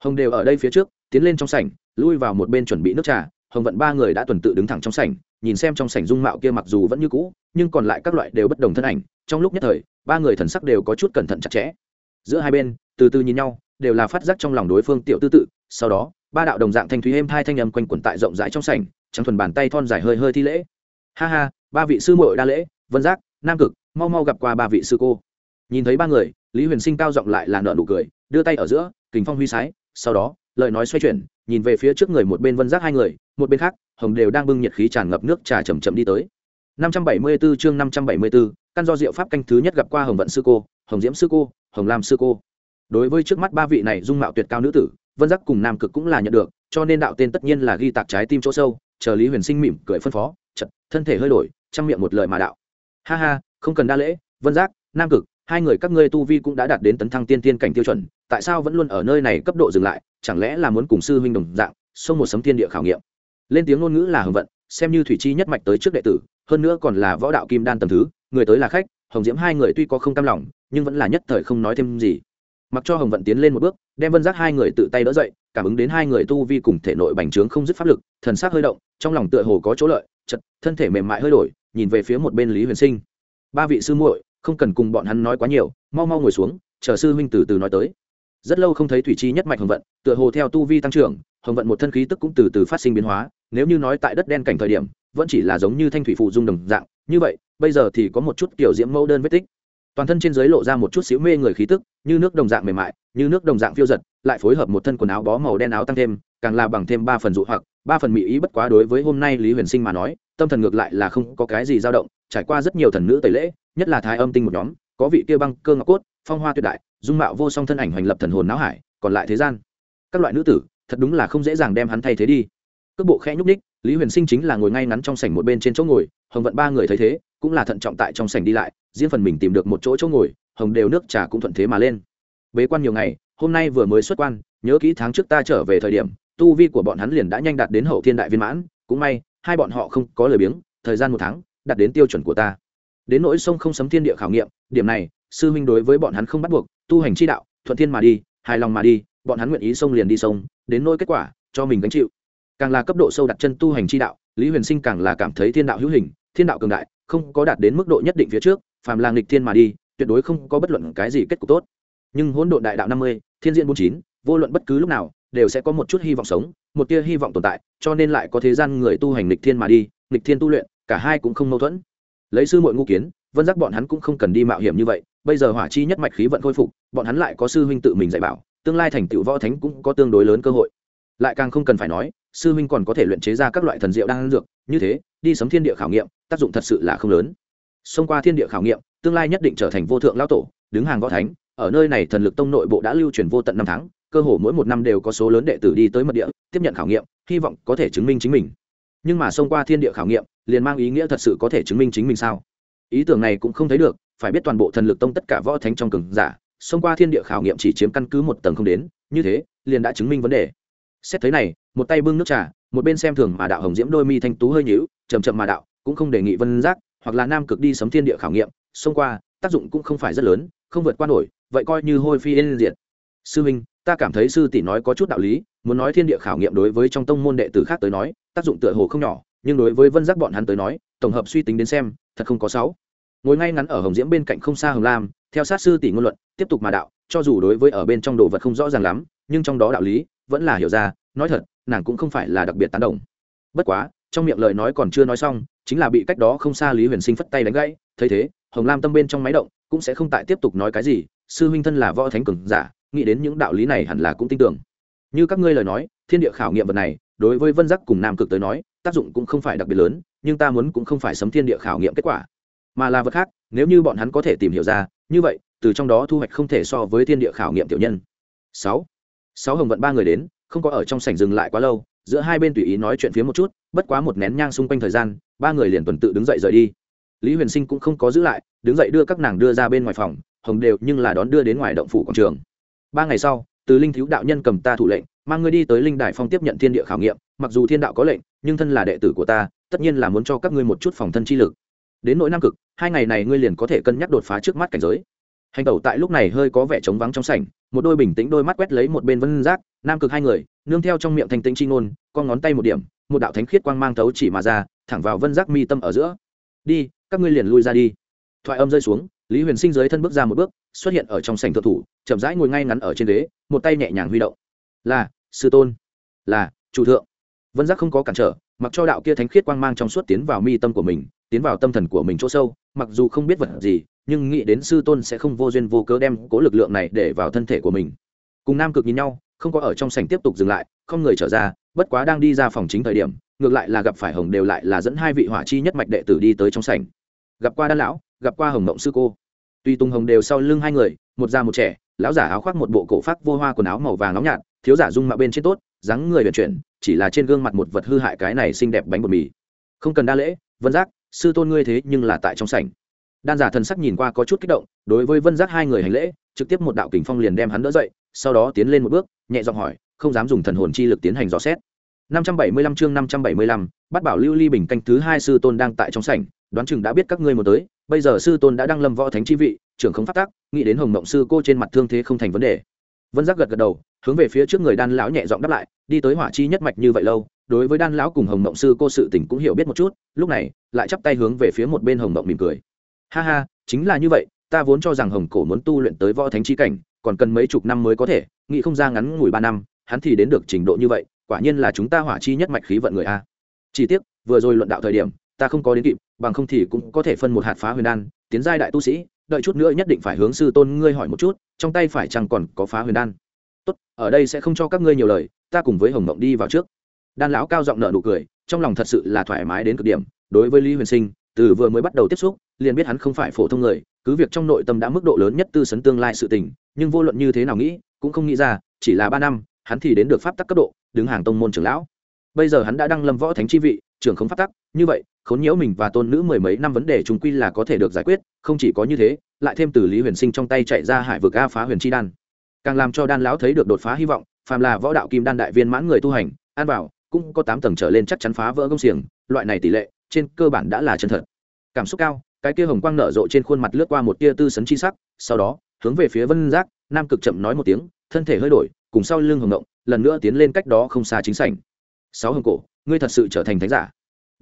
Speaker 1: hồng đều ở đây phía trước, tiến lên trong sảnh, lui vào một bên chuẩn bị nước trà. Hồng vận ba người đã tuần tự đứng thẳng trong sảnh, nhìn xem trong sảnh dung mạo kia mặc dù vẫn như cũ, nhưng còn lại các loại đều bất đồng thân ảnh. Trong lúc nhất thời, ba người thần sắc đều có chút cẩn thận chặt chẽ. Giữa hai bên, từ từ nhìn nhau, đều là phát giác trong lòng đối phương tiểu tư tự. Sau đó, ba đạo đồng dạng thanh thúy êm hai thanh âm quanh quẩn tại rộng rãi trong sảnh, trắng thuần bàn tay thon dài hơi hơi thi lễ ha ha ba vị sư muội đa lễ vân giác nam cực mau mau gặp qua ba vị sư cô. Nhìn thấy ba người lý huyền sinh cao giọng lại là nợ nụ cười đưa tay ở giữa kính phong huy sái sau đó lời nói xoay chuyển nhìn về phía trước người một bên vân giác hai người một bên khác hồng đều đang bưng nhiệt khí tràn ngập nước trà chầm chậm đi tới. 574 chương 574, căn do diệu pháp canh thứ nhất gặp qua hồng vận sư cô hồng diễm sư cô hồng lam sư cô. Đối với trước mắt ba vị này dung mạo tuyệt cao nữ tử vân giác cùng nam cực cũng là nhận được cho nên đạo tên tất nhiên là ghi tạc trái tim chỗ sâu chờ lý huyền sinh mỉm cười phân phó chật, thân thể hơi đổi trong miệng một lời mà đạo. Ha ha, không cần đa lễ, vân giác, nam cực, hai người các ngươi tu vi cũng đã đạt đến tấn thăng tiên tiên cảnh tiêu chuẩn, tại sao vẫn luôn ở nơi này cấp độ dừng lại, chẳng lẽ là muốn cùng sư huynh đồng dạng, xông một sấm thiên địa khảo nghiệm? Lên tiếng ngôn ngữ là hồng vận, xem như thủy chi nhất mạch tới trước đệ tử, hơn nữa còn là võ đạo kim đan tầm thứ, người tới là khách, hồng diễm hai người tuy có không cam lòng, nhưng vẫn là nhất thời không nói thêm gì. Mặc cho hồng vận tiến lên một bước, đem vân giác hai người tự tay đỡ dậy, cảm ứng đến hai người tu vi cùng thể nội bành trướng không dứt pháp lực, thần sắc hơi động, trong lòng tựa hồ có chỗ lợi chật, thân thể mềm mại hơi đổi, nhìn về phía một bên lý huyền sinh. Ba vị sư muội, không cần cùng bọn hắn nói quá nhiều, mau mau ngồi xuống, chờ sư huynh từ từ nói tới. Rất lâu không thấy thủy chi nhất mạch hồng vận, tựa hồ theo tu vi tăng trưởng, hồng vận một thân khí tức cũng từ từ phát sinh biến hóa, nếu như nói tại đất đen cảnh thời điểm, vẫn chỉ là giống như thanh thủy phụ dung đồng dạng, như vậy, bây giờ thì có một chút kiểu diễm mẫu đơn vết tích. Toàn thân trên giới lộ ra một chút xíu mê người khí tức, như nước đồng dạng mềm mại, như nước đồng dạng phiêu giật, lại phối hợp một thân quần áo bó màu đen áo tăng thêm, càng là bằng thêm ba phần dụ hoặc ba phần mỹ ý bất quá đối với hôm nay lý huyền sinh mà nói, tâm thần ngược lại là không có cái gì dao động, trải qua rất nhiều thần nữ tẩy lễ, nhất là thái âm tinh một nhóm, có vị kia băng cơ ngọc cốt, phong hoa tuyệt đại, dung mạo vô song thân ảnh hoành lập thần hồn não hải, còn lại thế gian. Các loại nữ tử, thật đúng là không dễ dàng đem hắn thay thế đi. Cước bộ khẽ nhúc ních lý huyền sinh chính là ngồi ngay ngắn trong sảnh một bên trên chỗ ngồi, hồng vận ba người thấy thế, cũng là thận trọng tại trong sảnh đi lại, riêng phần mình tìm được một chỗ chỗ ngồi, hồng đều nước trà cũng thuận thế mà lên. Bế quan nhiều ngày, hôm nay vừa mới xuất quan, nhớ kỹ tháng trước ta trở về thời điểm tu vi của bọn hắn liền đã nhanh đạt đến hậu thiên đại viên mãn, cũng may, hai bọn họ không có lời biếng, thời gian một tháng, đạt đến tiêu chuẩn của ta. Đến nỗi sông không sấm thiên địa khảo nghiệm, điểm này, sư huynh đối với bọn hắn không bắt buộc, tu hành chi đạo, thuận thiên mà đi, hài lòng mà đi, bọn hắn nguyện ý sông liền đi sông, đến nỗi kết quả, cho mình gánh chịu. Càng là cấp độ sâu đặt chân tu hành chi đạo, lý huyền sinh càng là cảm thấy thiên đạo hữu hình, thiên đạo cường đại, không có đạt đến mức độ nhất định phía trước, phàm là nghịch thiên mà đi, tuyệt đối không có bất luận cái gì kết cục tốt. Nhưng hỗn độn đại đạo năm mươi, thiên diện bốn chín, vô luận bất cứ lúc nào đều sẽ có một chút hy vọng sống, một tia hy vọng tồn tại, cho nên lại có thế gian người tu hành nghịch thiên mà đi, nghịch thiên tu luyện, cả hai cũng không mâu thuẫn. Lấy sư muội ngu kiến, vân giác bọn hắn cũng không cần đi mạo hiểm như vậy, bây giờ hỏa chi nhất mạch khí vận khôi phục, bọn hắn lại có sư huynh tự mình dạy bảo, tương lai thành tựu võ thánh cũng có tương đối lớn cơ hội. Lại càng không cần phải nói, sư huynh còn có thể luyện chế ra các loại thần diệu đang dược, như thế, đi sấm thiên địa khảo nghiệm, tác dụng thật sự là không lớn. Xông qua thiên địa khảo nghiệm, tương lai nhất định trở thành vô thượng lão tổ, đứng hàng võ thánh, ở nơi này thần lực tông nội bộ đã lưu truyền vô tận năm tháng cơ hồ mỗi một năm đều có số lớn đệ tử đi tới mật địa, tiếp nhận khảo nghiệm, hy vọng có thể chứng minh chính mình. Nhưng mà xông qua thiên địa khảo nghiệm, liền mang ý nghĩa thật sự có thể chứng minh chính mình sao? Ý tưởng này cũng không thấy được, phải biết toàn bộ thần lực tông tất cả võ thánh trong cường giả, xông qua thiên địa khảo nghiệm chỉ chiếm căn cứ một tầng không đến, như thế, liền đã chứng minh vấn đề. Xét thấy này, một tay bưng nước trà, một bên xem thường mà đạo hồng diễm đôi mi thanh tú hơi nhíu chầm chậm mà đạo, cũng không đề nghị vân giác, hoặc là nam cực đi sấm thiên địa khảo nghiệm, xông qua, tác dụng cũng không phải rất lớn, không vượt qua nổi, vậy coi như hôi phi yên diệt. Sư minh ta cảm thấy sư tỷ nói có chút đạo lý, muốn nói thiên địa khảo nghiệm đối với trong tông môn đệ tử khác tới nói, tác dụng tựa hồ không nhỏ, nhưng đối với vân giác bọn hắn tới nói, tổng hợp suy tính đến xem, thật không có sáu. Ngồi ngay ngắn ở hồng diễm bên cạnh không xa hồng lam, theo sát sư tỷ ngôn luận, tiếp tục mà đạo, cho dù đối với ở bên trong đồ vật không rõ ràng lắm, nhưng trong đó đạo lý, vẫn là hiểu ra, nói thật, nàng cũng không phải là đặc biệt tán đồng. Bất quá, trong miệng lời nói còn chưa nói xong, chính là bị cách đó không xa lý huyền sinh phất tay đánh gãy, thấy thế, hồng lam tâm bên trong máy động, cũng sẽ không tại tiếp tục nói cái gì, sư huynh thân là võ thánh cường giả nghĩ đến những đạo lý này hẳn là cũng tin tưởng. Như các ngươi lời nói, thiên địa khảo nghiệm vật này, đối với vân giác cùng nam cực tới nói, tác dụng cũng không phải đặc biệt lớn, nhưng ta muốn cũng không phải sấm thiên địa khảo nghiệm kết quả. Mà là vật khác, nếu như bọn hắn có thể tìm hiểu ra, như vậy, từ trong đó thu hoạch không thể so với thiên địa khảo nghiệm tiểu nhân. Sáu. Sáu hồng vận ba người đến, không có ở trong sảnh dừng lại quá lâu, giữa hai bên tùy ý nói chuyện phía một chút, bất quá một nén nhang xung quanh thời gian, ba người liền tuần tự đứng dậy rời đi. Lý huyền sinh cũng không có giữ lại, đứng dậy đưa các nàng đưa ra bên ngoài phòng, hồng đều nhưng là đón đưa đến ngoài động phủ quảng trường ba ngày sau, từ linh thiếu đạo nhân cầm ta thủ lệnh, mang ngươi đi tới linh đài phong tiếp nhận thiên địa khảo nghiệm, mặc dù thiên đạo có lệnh, nhưng thân là đệ tử của ta, tất nhiên là muốn cho các ngươi một chút phòng thân chi lực. Đến nỗi nam cực, hai ngày này ngươi liền có thể cân nhắc đột phá trước mắt cảnh giới. Hành tẩu tại lúc này hơi có vẻ trống vắng trong sảnh, một đôi bình tĩnh đôi mắt quét lấy một bên vân giác, nam cực hai người, nương theo trong miệng thanh tĩnh chi ngôn con ngón tay một điểm, một đạo thánh khiết quang mang thấu chỉ mà ra, thẳng vào vân giác mi tâm ở giữa. Đi, các ngươi liền lui ra đi. Thoại âm rơi xuống lý huyền sinh dưới thân bước ra một bước, xuất hiện ở trong sảnh thượng thủ, chậm rãi ngồi ngay ngắn ở trên ghế, một tay nhẹ nhàng huy động. Là, sư tôn. Là, chủ thượng. Vân giác không có cản trở, mặc cho đạo kia thánh khiết quang mang trong suốt tiến vào mi tâm của mình, tiến vào tâm thần của mình chỗ sâu, mặc dù không biết vật gì, nhưng nghĩ đến sư tôn sẽ không vô duyên vô cớ đem cố lực lượng này để vào thân thể của mình. Cùng nam cực nhìn nhau, không có ở trong sảnh tiếp tục dừng lại, không người trở ra, bất quá đang đi ra phòng chính thời điểm, ngược lại là gặp phải hồng đều lại là dẫn hai vị hỏa chi nhất mạch đệ tử đi tới trong sảnh. Gặp qua đan lão, gặp qua hồng mộng sư cô tuy tung hồng đều sau lưng hai người một già một trẻ lão giả áo khoác một bộ cổ phát vô hoa quần áo màu vàng nóng nhạt thiếu giả dung mạo bên trên tốt dáng người vận chuyển chỉ là trên gương mặt một vật hư hại cái này xinh đẹp bánh bột mì. Không cần đa lễ vân giác sư tôn ngươi thế nhưng là tại trong sảnh. Đan giả thần sắc nhìn qua có chút kích động đối với vân giác hai người hành lễ trực tiếp một đạo kình phong liền đem hắn đỡ dậy sau đó tiến lên một bước nhẹ giọng hỏi không dám dùng thần hồn chi lực tiến hành dò xét. 575 chương 575, bắt bảo lưu ly bình canh thứ hai sư tôn đang tại trong sảnh đoán chừng đã biết các ngươi một tới, bây giờ sư tôn đã đăng lâm võ thánh chi vị, trưởng không phát tác, nghĩ đến hồng mộng sư cô trên mặt thương thế không thành vấn đề. Vân giác gật gật đầu, hướng về phía trước người đan lão nhẹ giọng đáp lại, đi tới hỏa chi nhất mạch như vậy lâu, đối với đan lão cùng hồng mộng sư cô sự tình cũng hiểu biết một chút, lúc này, lại chắp tay hướng về phía một bên hồng mộng mỉm cười. Ha ha, chính là như vậy, ta vốn cho rằng hồng cổ muốn tu luyện tới võ thánh chi cảnh, còn cần mấy chục năm mới có thể, nghĩ không ra ngắn ngủi ba năm, hắn thì đến được trình độ như vậy, quả nhiên là chúng ta hỏa chi nhất mạch khí vận người a. Chỉ tiếc, vừa rồi luận đạo thời điểm ta không có đến kịp, bằng không thì cũng có thể phân một hạt phá huyền đan, tiến giai đại tu sĩ, đợi chút nữa nhất định phải hướng sư tôn ngươi hỏi một chút, trong tay phải chăng còn có phá huyền đan. Tốt, ở đây sẽ không cho các ngươi nhiều lời, ta cùng với hồng mộng đi vào trước. Đan lão cao giọng nợ nụ cười, trong lòng thật sự là thoải mái đến cực điểm, đối với lý huyền sinh, từ vừa mới bắt đầu tiếp xúc, liền biết hắn không phải phổ thông người, cứ việc trong nội tâm đã mức độ lớn nhất tư sấn tương lai sự tình, nhưng vô luận như thế nào nghĩ, cũng không nghĩ ra, chỉ là ba năm, hắn thì đến được pháp tắc cấp độ, đứng hàng tông môn trưởng lão. Bây giờ hắn đã đăng lâm võ thánh chi vị, trưởng không pháp tắc, như vậy khốn nhiễu mình và tôn nữ mười mấy năm vấn đề chúng quy là có thể được giải quyết, không chỉ có như thế, lại thêm từ lý huyền sinh trong tay chạy ra hải vực a phá huyền chi đan. Càng làm cho đan lão thấy được đột phá hy vọng, phàm là võ đạo kim đan đại viên mãn người tu hành an bảo cũng có tám tầng trở lên chắc chắn phá vỡ công xiềng, loại này tỷ lệ, trên cơ bản đã là chân thật. Cảm xúc cao, cái kia hồng quang nở rộ trên khuôn mặt lướt qua một tia tư sấn chi sắc, sau đó, hướng về phía vân giác, nam cực chậm nói một tiếng, thân thể hơi đổi, cùng sau lưng hồng động, lần nữa tiến lên cách đó không xa chính sảnh. Sáu hồng cổ, ngươi thật sự trở thành thánh giả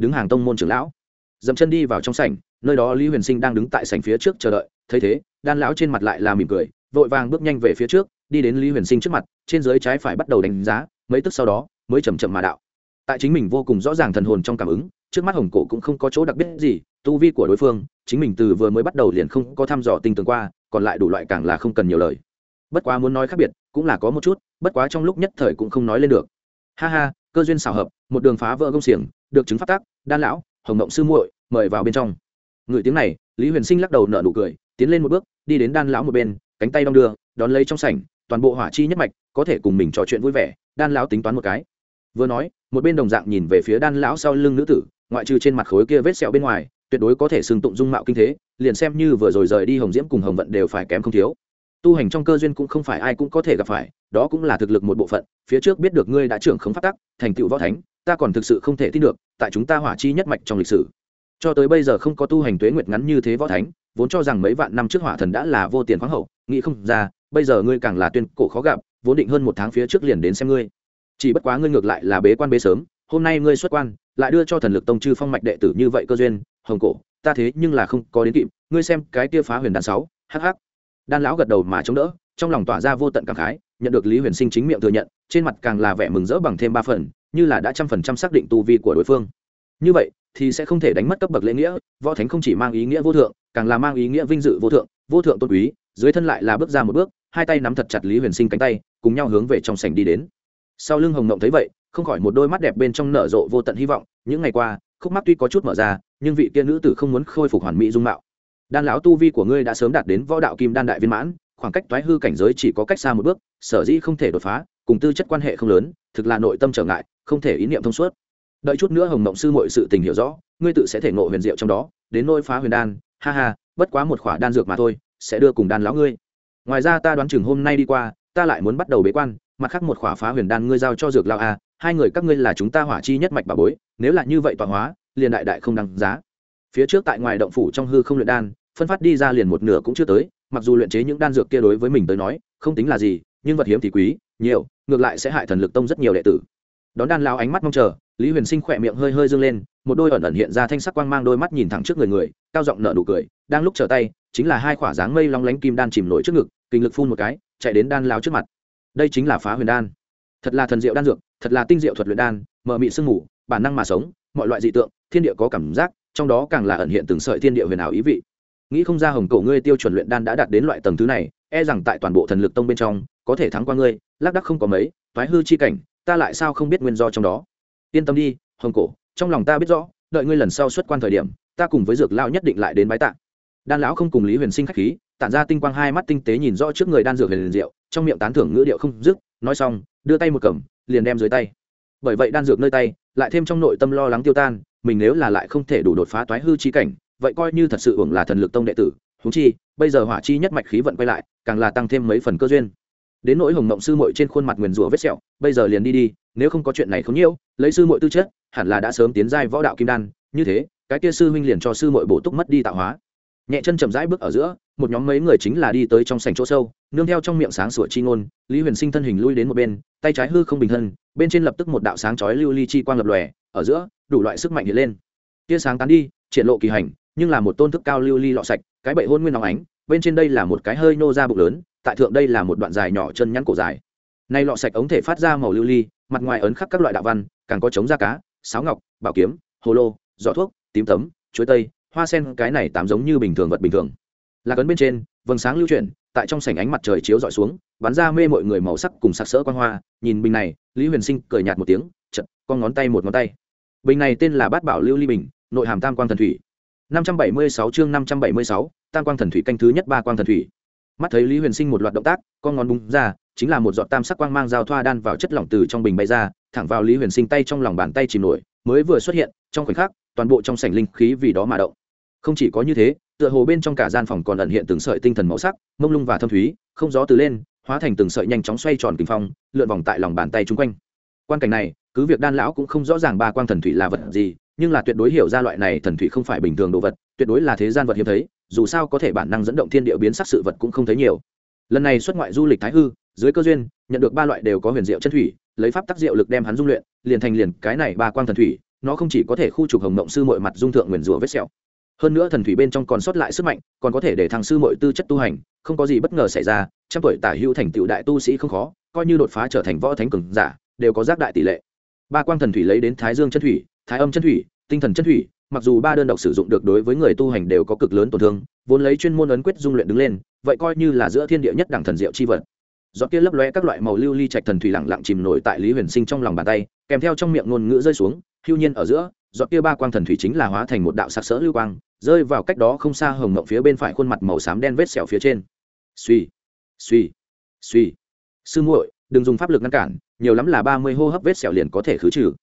Speaker 1: đứng hàng tông môn trưởng lão. Dậm chân đi vào trong sảnh, nơi đó lý huyền sinh đang đứng tại sảnh phía trước chờ đợi, thấy thế, đan lão trên mặt lại là mỉm cười, vội vàng bước nhanh về phía trước, đi đến lý huyền sinh trước mặt, trên dưới trái phải bắt đầu đánh giá, mấy tức sau đó, mới chầm chậm mà đạo. Tại chính mình vô cùng rõ ràng thần hồn trong cảm ứng, trước mắt hồng cổ cũng không có chỗ đặc biệt gì, tu vi của đối phương, chính mình từ vừa mới bắt đầu liền không có thăm dò tinh tường qua, còn lại đủ loại càng là không cần nhiều lời. Bất quá muốn nói khác biệt, cũng là có một chút, bất quá trong lúc nhất thời cũng không nói lên được. Ha ha, cơ duyên xảo hợp, một đường phá vỡ công xiềng được chứng phát tác, đan lão, hồng ngộng sư muội, mời vào bên trong. Người tiếng này, lý huyền sinh lắc đầu nở nụ cười, tiến lên một bước, đi đến đan lão một bên, cánh tay đong đưa, đón lấy trong sảnh, toàn bộ hỏa chi nhất mạch, có thể cùng mình trò chuyện vui vẻ, đan lão tính toán một cái. Vừa nói, một bên đồng dạng nhìn về phía đan lão sau lưng nữ tử, ngoại trừ trên mặt khối kia vết sẹo bên ngoài, tuyệt đối có thể xưng tụng dung mạo kinh thế, liền xem như vừa rồi rời đi hồng diễm cùng hồng vận đều phải kém không thiếu tu hành trong cơ duyên cũng không phải ai cũng có thể gặp phải, đó cũng là thực lực một bộ phận, phía trước biết được ngươi đã trưởng khống phát tắc, thành tựu võ thánh, ta còn thực sự không thể tin được, tại chúng ta hỏa chi nhất mạch trong lịch sử. Cho tới bây giờ không có tu hành tuế nguyệt ngắn như thế võ thánh, vốn cho rằng mấy vạn năm trước hỏa thần đã là vô tiền khoáng hậu, nghĩ không ra, bây giờ ngươi càng là tuyên cổ khó gặp, vốn định hơn một tháng phía trước liền đến xem ngươi. Chỉ bất quá ngươi ngược lại là bế quan bế sớm, hôm nay ngươi xuất quan, lại đưa cho thần lực tông chư phong mạch đệ tử như vậy cơ duyên, hồng cổ, ta thế nhưng là không có đến kịp, ngươi xem cái kia phá huyền đàn sáu hh đan lão gật đầu mà chống đỡ, trong lòng tỏa ra vô tận cảm khái, nhận được lý huyền sinh chính miệng thừa nhận, trên mặt càng là vẻ mừng rỡ bằng thêm ba phần, như là đã trăm phần trăm xác định tu vi của đối phương. Như vậy, thì sẽ không thể đánh mất cấp bậc lễ nghĩa, võ thánh không chỉ mang ý nghĩa vô thượng, càng là mang ý nghĩa vinh dự vô thượng vô thượng tôn quý, dưới thân lại là bước ra một bước, hai tay nắm thật chặt lý huyền sinh cánh tay, cùng nhau hướng về trong sảnh đi đến. Sau lưng hồng mộng thấy vậy, không khỏi một đôi mắt đẹp bên trong nở rộ vô tận hy vọng, những ngày qua, khúc mắt tuy có chút mở ra, nhưng vị kia nữ tử không muốn khôi phục hoàn mỹ dung mạo đan lão tu vi của ngươi đã sớm đạt đến võ đạo kim đan đại viên mãn, khoảng cách toái hư cảnh giới chỉ có cách xa một bước, sở dĩ không thể đột phá, cùng tư chất quan hệ không lớn, thực là nội tâm trở ngại, không thể ý niệm thông suốt. Đợi chút nữa hồng mộng sư mọi sự tình hiểu rõ, ngươi tự sẽ thể ngộ huyền diệu trong đó, đến nôi phá huyền đan, ha ha, bất quá một khỏa đan dược mà thôi, sẽ đưa cùng đan lão ngươi. Ngoài ra ta đoán chừng hôm nay đi qua, ta lại muốn bắt đầu bế quan, mặt khác một khỏa phá huyền đan ngươi giao cho dược lao a, hai người các ngươi là chúng ta hỏa chi nhất mạch bà bối, nếu là như vậy tọa hóa, liền đại đại không đăng giá. Phía trước tại ngoài động phủ trong hư không luyện đan phân phát đi ra liền một nửa cũng chưa tới, mặc dù luyện chế những đan dược kia đối với mình tới nói, không tính là gì, nhưng vật hiếm thì quý, nhiều, ngược lại sẽ hại thần lực tông rất nhiều đệ tử. Đón đan lao ánh mắt mong chờ, lý huyền sinh khỏe miệng hơi hơi dâng lên, một đôi ẩn ẩn hiện ra thanh sắc quang mang đôi mắt nhìn thẳng trước người người, cao giọng nở nụ cười, đang lúc trở tay, chính là hai khỏa dáng mây long lánh kim đan chìm nổi trước ngực, kinh lực phun một cái, chạy đến đan lao trước mặt. Đây chính là phá huyền đan. Thật là thần diệu đan dược, thật là tinh diệu thuật luyện đan mờ mị sương mù, bản năng mà sống, mọi loại dị tượng, thiên địa có cảm giác, trong đó càng là ẩn hiện từng sợi thiên địa huyền ảo ý vị nghĩ không ra hồng cổ ngươi tiêu chuẩn luyện đan đã đạt đến loại tầng thứ này e rằng tại toàn bộ thần lực tông bên trong, có thể thắng qua ngươi, lác đắc không có mấy thoái hư chi cảnh, ta lại sao không biết nguyên do trong đó. Yên tâm đi, hồng cổ, trong lòng ta biết rõ, đợi ngươi lần sau xuất quan thời điểm, ta cùng với dược lao nhất định lại đến bái tạng đan lão không cùng lý huyền sinh khách khí, tản ra tinh quang hai mắt tinh tế nhìn rõ trước người đan dược huyền diệu, trong miệng tán thưởng ngữ điệu không dứt, nói xong, đưa tay một cầm, liền đem dưới tay. Bởi vậy đan dược nơi tay, lại thêm trong nội tâm lo lắng tiêu tan, mình nếu là lại không thể đủ đột phá toái hư chi cảnh vậy coi như thật sự hưởng là thần lực tông đệ tử húng chi, bây giờ hỏa chi nhất mạch khí vận quay lại, càng là tăng thêm mấy phần cơ duyên. Đến nỗi hồng mộng sư muội trên khuôn mặt nguyền rủa vết sẹo, bây giờ liền đi đi, nếu không có chuyện này không nhiễu, lấy sư muội tư chất, hẳn là đã sớm tiến giai võ đạo kim đan, như thế, cái kia sư huynh liền cho sư muội bổ túc mất đi tạo hóa. Nhẹ chân chậm rãi bước ở giữa, một nhóm mấy người chính là đi tới trong sảnh chỗ sâu, nương theo trong miệng sáng sủa chi ngôn, lý huyền sinh thân hình lui đến một bên, tay trái hư không bình thân, bên trên lập tức một đạo sáng chói lưu ly chi quang lập lòe, ở giữa, đủ loại sức mạnh hiện lên. Tia sáng tán đi, triển lộ kỳ hành nhưng là một tôn thức cao lưu ly lọ sạch, cái bậy hôn nguyên nóng ánh, bên trên đây là một cái hơi nô ra bụng lớn, tại thượng đây là một đoạn dài nhỏ chân nhắn cổ dài. Nay lọ sạch ống thể phát ra màu lưu ly, mặt ngoài ấn khắc các loại đạo văn, càng có chống da cá, sáo ngọc, bảo kiếm, hồ lô, giỏ thuốc, tím tấm, chuối tây, hoa sen, cái này tám giống như bình thường vật bình thường. Là cấn bên trên, vầng sáng lưu chuyển, tại trong sảnh ánh mặt trời chiếu dọi xuống, bắn ra mê mọi người màu sắc cùng sặc sỡ quan hoa, nhìn bình này, lý huyền sinh cười nhạt một tiếng chật con ngón tay một ngón tay. Bình này tên là bát bảo lưu ly bình, nội hàm tam quang thần thủy 576 chương 576, tam quang thần thủy canh thứ nhất ba quang thần thủy. Mắt thấy lý huyền sinh một loạt động tác con ngón búng ra chính là một giọt tam sắc quang mang giao thoa đan vào chất lỏng từ trong bình bay ra thẳng vào lý huyền sinh tay trong lòng bàn tay chìm nổi mới vừa xuất hiện trong khoảnh khắc toàn bộ trong sảnh linh khí vì đó mà động. Không chỉ có như thế tựa hồ bên trong cả gian phòng còn ẩn hiện từng sợi tinh thần màu sắc mông lung và thâm thúy không gió từ lên hóa thành từng sợi nhanh chóng xoay tròn kinh phong lượn vòng tại lòng bàn tay chúng quanh. Quan cảnh này cứ việc đan lão cũng không rõ ràng ba quang thần thủy là vật gì nhưng là tuyệt đối hiểu ra loại này thần thủy không phải bình thường đồ vật, tuyệt đối là thế gian vật hiếm thấy, dù sao có thể bản năng dẫn động thiên địa biến sắc sự vật cũng không thấy nhiều. Lần này xuất ngoại du lịch thái hư, dưới cơ duyên, nhận được ba loại đều có huyền diệu chân thủy, lấy pháp tác diệu lực đem hắn dung luyện, liền thành liền cái này ba quang thần thủy, nó không chỉ có thể khu trục hồng mộng sư muội mặt dung thượng nguyền rủa vết sẹo, hơn nữa thần thủy bên trong còn sót lại sức mạnh, còn có thể để thằng sư muội tư chất tu hành, không có gì bất ngờ xảy ra, trăm tuổi tả hữu thành tựu đại tu sĩ không khó, coi như đột phá trở thành võ thánh cường giả, đều có giác đại tỷ lệ. Ba quang thần thủy lấy đến thái dương chân thủy thái âm chân thủy, tinh thần chân thủy, mặc dù ba đơn độc sử dụng được đối với người tu hành đều có cực lớn tổn thương, vốn lấy chuyên môn ấn quyết dung luyện đứng lên, vậy coi như là giữa thiên địa nhất đẳng thần diệu chi vật. Giọt kia lấp lóe các loại màu lưu ly trạch thần thủy lặng lặng chìm nổi tại lý huyền sinh trong lòng bàn tay, kèm theo trong miệng ngôn ngữ rơi xuống, hưu nhiên ở giữa, giọt kia ba quang thần thủy chính là hóa thành một đạo sặc sỡ lưu quang, rơi vào cách đó không xa hồng mộng phía bên phải khuôn mặt màu xám đen vết sẹo phía trên. Suy suy suy. Sư muội, đừng dùng pháp lực ngăn cản, nhiều lắm là ba mươi hô hấp vết sẹo liền có thể khứ trừ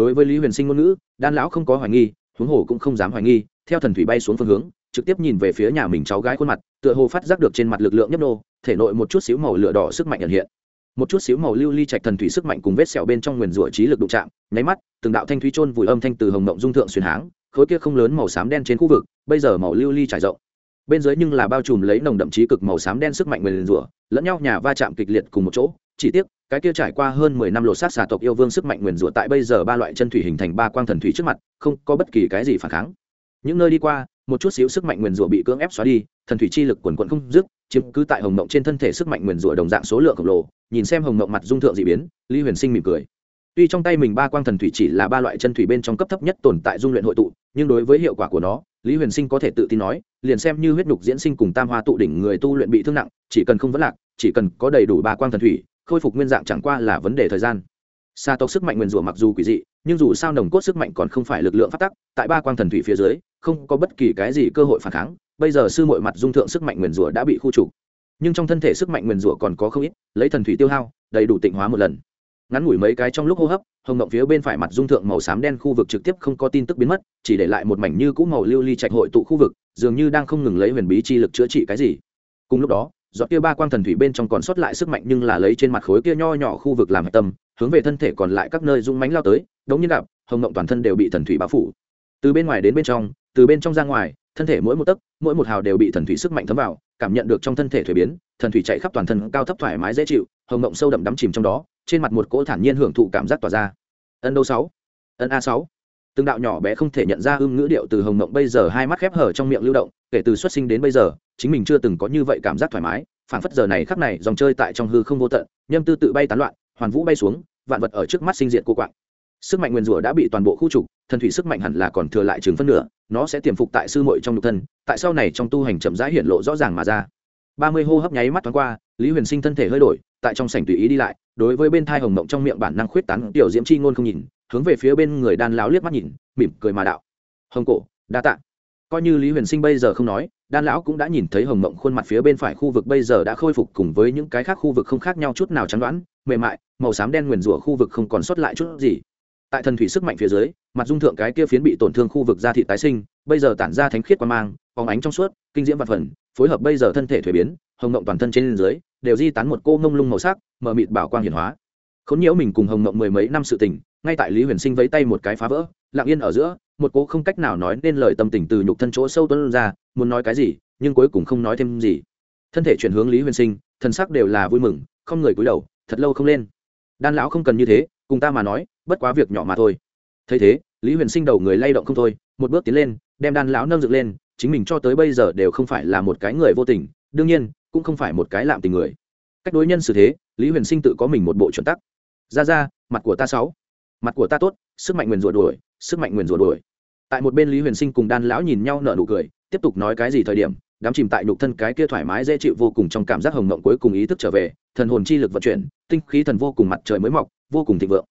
Speaker 1: đối với lý huyền sinh ngôn ngữ, đan lão không có hoài nghi, huống hồ cũng không dám hoài nghi, theo thần thủy bay xuống phương hướng, trực tiếp nhìn về phía nhà mình cháu gái khuôn mặt, tựa hồ phát giác được trên mặt lực lượng nhấp nô, thể nội một chút xíu màu lửa đỏ sức mạnh hiện hiện. Một chút xíu màu lưu ly trạch thần thủy sức mạnh cùng vết sẹo bên trong nguyền rủa trí lực đụng chạm, nháy mắt, từng đạo thanh thủy trôn vùi âm thanh từ hồng mộng dung thượng xuyên háng, khối kia không lớn màu xám đen trên khu vực, bây giờ màu lưu ly trải rộng. Bên dưới nhưng là bao trùm lấy nồng đậm chí cực màu xám đen sức mạnh nguyền rủa, lẫn nhau nhà va chạm kịch liệt cùng một chỗ, chỉ tiếc cái kia trải qua hơn mười năm lột xác xà tộc yêu vương sức mạnh nguyền rủa tại bây giờ ba loại chân thủy hình thành ba quang thần thủy trước mặt, không có bất kỳ cái gì phản kháng. Những nơi đi qua, một chút xíu sức mạnh nguyền rủa bị cưỡng ép xóa đi, thần thủy chi lực quần quận không dứt, chiếm cứ tại hồng mộng trên thân thể sức mạnh nguyền rủa đồng dạng số lượng khổng lồ, nhìn xem hồng mộng mặt dung thượng d ị biến, lý huyền sinh mỉm cười. Tuy trong tay mình ba quang thần thủy chỉ là ba loại chân thủy bên trong cấp thấp nhất tồn tại dung luyện hội tụ, nhưng đối với hiệu quả của nó, lý huyền sinh có thể tự tin nói, liền xem như huyết nhục diễn sinh cùng tam hoa tụ đỉnh người tu luyện bị thương nặng, chỉ cần không vấn lạc, chỉ cần có đầy đủ ba quang thần thủy khôi phục nguyên dạng chẳng qua là vấn đề thời gian. Xa tộc sức mạnh nguyên rủa mặc dù quỷ dị, nhưng dù sao nồng cốt sức mạnh còn không phải lực lượng phát tắc, tại ba quang thần thủy phía dưới, không có bất kỳ cái gì cơ hội phản kháng, bây giờ sư mội mặt dung thượng sức mạnh nguyên rủa đã bị khu trục. Nhưng trong thân thể sức mạnh nguyên rủa còn có không ít, lấy thần thủy tiêu hao, đầy đủ tịnh hóa một lần. Ngắn ngủi mấy cái trong lúc hô hấp, hồng động phía bên phải mặt dung thượng màu xám đen khu vực trực tiếp không có tin tức biến mất, chỉ để lại một mảnh như cũ màu lưu ly trạch hội tụ khu vực, dường như đang không ngừng lấy huyền bí chi lực chữa trị cái gì. Cùng lúc đó giọt kia ba quang thần thủy bên trong còn sót lại sức mạnh nhưng là lấy trên mặt khối kia nho nhỏ khu vực làm hạch tâm, hướng về thân thể còn lại các nơi rung mánh lao tới, đống như đạp hồng mộng toàn thân đều bị thần thủy bao phủ. Từ bên ngoài đến bên trong, từ bên trong ra ngoài, thân thể mỗi một tấc, mỗi một hào đều bị thần thủy sức mạnh thấm vào, cảm nhận được trong thân thể thuế biến, thần thủy chạy khắp toàn thân cao thấp thoải mái dễ chịu, hồng mộng sâu đậm đắm chìm trong đó, trên mặt một cỗ thản nhiên hưởng thụ cảm giác tỏa ra. Ân đâu sáu ân a sáu từng đạo nhỏ bé không thể nhận ra ưm ngữ điệu từ hồng mộng bây giờ hai mắt khép hở trong miệng lưu động, kể từ xuất sinh đến bây giờ, chính mình chưa từng có như vậy cảm giác thoải mái phản phất giờ này khắc này dòng chơi tại trong hư không vô tận, nhâm tư tự bay tán loạn, hoàn vũ bay xuống, vạn vật ở trước mắt sinh diện cô quạng. Sức mạnh nguyên rủa đã bị toàn bộ khu trục, thần thủy sức mạnh hẳn là còn thừa lại chừng phân nửa, nó sẽ tiềm phục tại sư muội trong nhục thân, tại sau này trong tu hành chậm rãi hiện lộ rõ ràng mà ra. Ba mươi hô hấp nháy mắt thoáng qua, lý huyền sinh thân thể hơi đổi, tại trong sảnh tùy ý đi lại, đối với bên thai hồng mộng trong miệng bản năng khuyết tán, tiểu diễm chi ngôn không nhìn hướng về phía bên người đan lão liếc mắt nhìn, mỉm cười mà đạo. Hồng cổ, đa tạ. Coi như lý huyền sinh bây giờ không nói, đan lão cũng đã nhìn thấy hồng mộng khuôn mặt phía bên phải khu vực bây giờ đã khôi phục cùng với những cái khác khu vực không khác nhau chút nào chắn đoán, mềm mại, màu xám đen nguyền rủa khu vực không còn sót lại chút gì. Tại thần thủy sức mạnh phía dưới, mặt dung thượng cái kia phiến bị tổn thương khu vực da thị tái sinh, bây giờ tản ra thánh khiết quan mang, phóng ánh trong suốt, kinh diễm và phần phối hợp bây giờ thân thể thuế biến, hồng mộng toàn thân trên dưới, đều di tán một cô ngông lung màu sắc, mờ mịt bảo quang hiển hóa. Khốn nhiễu mình cùng hồng mộng mười mấy năm sự tình ngay tại lý huyền sinh vẫy tay một cái phá vỡ, lặng yên ở giữa, một cô không cách nào nói nên lời tâm tình từ nhục thân chỗ sâu tuân ra, muốn nói cái gì, nhưng cuối cùng không nói thêm gì. Thân thể chuyển hướng lý huyền sinh thân sắc đều là vui mừng, không người cúi đầu, thật lâu không lên. Đan lão không cần như thế, cùng ta mà nói, bất quá việc nhỏ mà thôi. Thấy thế, lý huyền sinh đầu người lay động không thôi, một bước tiến lên, đem đan lão nâng dựng lên, chính mình cho tới bây giờ đều không phải là một cái người vô tình, đương nhiên, cũng không phải một cái lạm tình người. Cách đối nhân xử thế, lý huyền sinh tự có mình một bộ chuẩn tắc. Ra ra, mặt của ta sáu mặt của ta tốt, sức mạnh nguyền rủa đuổi, sức mạnh nguyền rủa đuổi. Tại một bên lý huyền sinh cùng đan lão nhìn nhau nở nụ cười, tiếp tục nói cái gì thời điểm, đám chìm tại nhục thân cái kia thoải mái dễ chịu vô cùng trong cảm giác hồng mộng cuối cùng ý thức trở về, thần hồn chi lực vận chuyển, tinh khí thần vô cùng mặt trời mới mọc, vô cùng thịnh vượng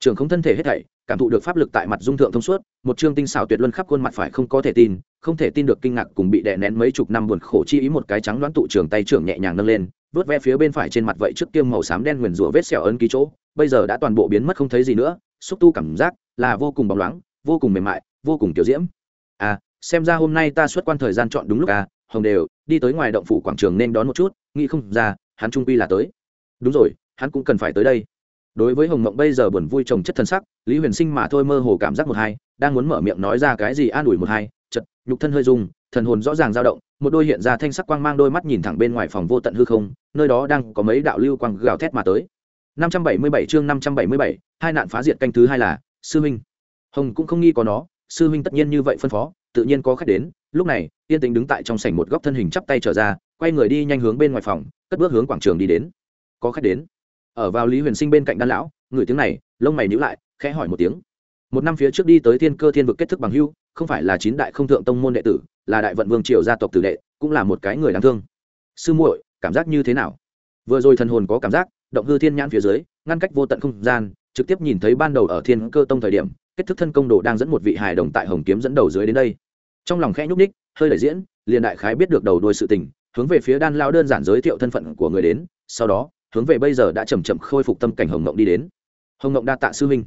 Speaker 1: trường không thân thể hết thảy, cảm thụ được pháp lực tại mặt dung thượng thông suốt, một chương tinh xảo tuyệt luân khắp khuôn mặt phải không có thể tin, không thể tin được kinh ngạc cùng bị đè nén mấy chục năm buồn khổ chi ý một cái trắng đoán tụ trường tay trưởng nhẹ nhàng nâng lên, vớt ve phía bên phải trên mặt vậy trước tiêm màu xám đen nguyền rủa vết sẹo ấn ký chỗ, bây giờ đã toàn bộ biến mất không thấy gì nữa, xúc tu cảm giác là vô cùng bóng loáng, vô cùng mềm mại, vô cùng kiểu diễm. À xem ra hôm nay ta xuất quan thời gian chọn đúng lúc à hồng đều, đi tới ngoài động phủ quảng trường nên đón một chút, nghĩ không ra, hắn trung quy là tới. Đúng rồi, hắn cũng cần phải tới đây đối với hồng mộng bây giờ buồn vui trồng chất thân sắc lý huyền sinh mà thôi mơ hồ cảm giác một hai đang muốn mở miệng nói ra cái gì an ủi một hai chật nhục thân hơi rung thần hồn rõ ràng dao động một đôi hiện ra thanh sắc quang mang đôi mắt nhìn thẳng bên ngoài phòng vô tận hư không nơi đó đang có mấy đạo lưu quang gào thét mà tới. 577 chương 577, hai nạn phá diệt canh thứ hai là sư huynh hồng cũng không nghi có nó sư huynh tất nhiên như vậy phân phó tự nhiên có khách đến lúc này yên tĩnh đứng tại trong sảnh một góc thân hình chắp tay trở ra quay người đi nhanh hướng bên ngoài phòng cất bước hướng quảng trường đi đến. Có khách đến ở vào lý huyền sinh bên cạnh đan lão, người tiếng này, lông mày nhíu lại, khẽ hỏi một tiếng. Một năm phía trước đi tới thiên cơ thiên vực kết thức bằng hưu, không phải là chín đại không thượng tông môn đệ tử, là đại vận vương triều gia tộc tử đệ, cũng là một cái người đáng thương. Sư muội, cảm giác như thế nào? Vừa rồi thần hồn có cảm giác, động hư thiên nhãn phía dưới, ngăn cách vô tận không gian, trực tiếp nhìn thấy ban đầu ở thiên cơ tông thời điểm, kết thức thân công đồ đang dẫn một vị hài đồng tại hồng kiếm dẫn đầu dưới đến đây. Trong lòng khẽ nhúc ních hơi lời diễn, liền đại khái biết được đầu đuôi sự tình, hướng về phía đan lao đơn giản giới thiệu thân phận của người đến, sau đó hướng về bây giờ đã chầm chậm khôi phục tâm cảnh hồng ngộng đi đến. Hồng ngộng đa tạ sư huynh.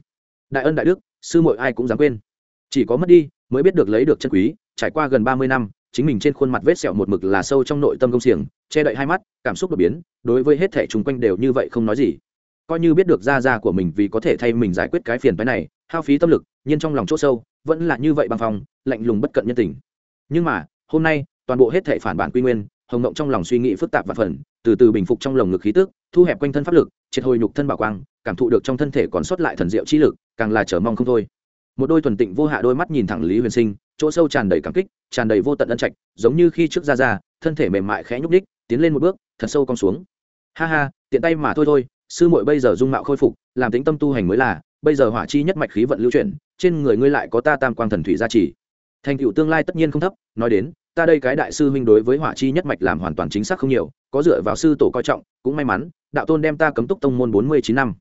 Speaker 1: Đại ân đại đức, sư muội ai cũng dám quên. Chỉ có mất đi, mới biết được lấy được chân quý, trải qua gần ba mươi năm, chính mình trên khuôn mặt vết sẹo một mực là sâu trong nội tâm công xiềng, che đậy hai mắt, cảm xúc đột biến, đối với hết thể chung quanh đều như vậy không nói gì. Coi như biết được ra ra của mình vì có thể thay mình giải quyết cái phiền phái này, hao phí tâm lực, nhưng trong lòng chỗ sâu, vẫn là như vậy bằng phòng, lạnh lùng bất cận nhân tình. Nhưng mà, hôm nay, toàn bộ hết thể phản bản quy nguyên, hồng ngộng trong lòng suy nghĩ phức tạp và phần, từ từ bình phục trong lồng ngực khí tức thu hẹp quanh thân pháp lực, triệt hồi nhục thân bảo quang, cảm thụ được trong thân thể còn sót lại thần diệu chi lực, càng là chờ mong không thôi. Một đôi thuần tịnh vô hạ đôi mắt nhìn thẳng lý huyền sinh, chỗ sâu tràn đầy cảm kích, tràn đầy vô tận ân trạch, giống như khi trước ra ra, thân thể mềm mại khẽ nhúc đích tiến lên một bước, thật sâu cong xuống. Ha ha, tiện tay mà thôi thôi, sư muội bây giờ dung mạo khôi phục, làm tính tâm tu hành mới là, bây giờ hỏa chi nhất mạch khí vận lưu chuyển, trên người ngươi lại có ta tam quang thần thủy gia trì thành tựu tương lai tất nhiên không thấp, nói đến, ta đây cái đại sư huynh đối với hỏa chi nhất mạch làm hoàn toàn chính xác không nhiều, có dựa vào sư tổ coi trọng, cũng may mắn, đạo tôn đem ta cấm túc tông môn bốn mươi chín năm.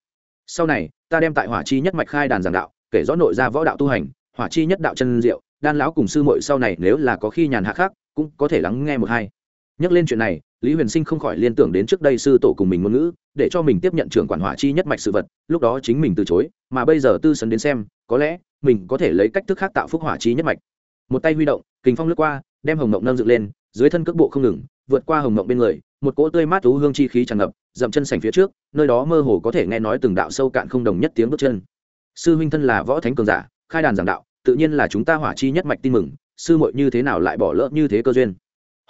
Speaker 1: Sau này, ta đem tại hỏa chi nhất mạch khai đàn giảng đạo, kể rõ nội ra võ đạo tu hành, hỏa chi nhất đạo chân diệu, đan lão cùng sư muội sau này nếu là có khi nhàn hạ khác, cũng có thể lắng nghe một hai. Nhắc lên chuyện này, lý huyền sinh không khỏi liên tưởng đến trước đây sư tổ cùng mình ngôn ngữ, để cho mình tiếp nhận trưởng quản hỏa chi nhất mạch sự vật, lúc đó chính mình từ chối, mà bây giờ tư sấn đến xem, có lẽ mình có thể lấy cách thức khác tạo phúc hỏa chi nhất mạch một tay huy động, kình phong lướt qua, đem hồng mộng nâng dựng lên, dưới thân cước bộ không ngừng, vượt qua hồng mộng bên người, một cỗ tươi mát thú hương chi khí tràn ngập, dậm chân sành phía trước, nơi đó mơ hồ có thể nghe nói từng đạo sâu cạn không đồng nhất tiếng bước chân. Sư huynh thân là võ thánh cường giả, khai đàn giảng đạo, tự nhiên là chúng ta hỏa chi nhất mạch tin mừng, sư muội như thế nào lại bỏ lỡ như thế cơ duyên?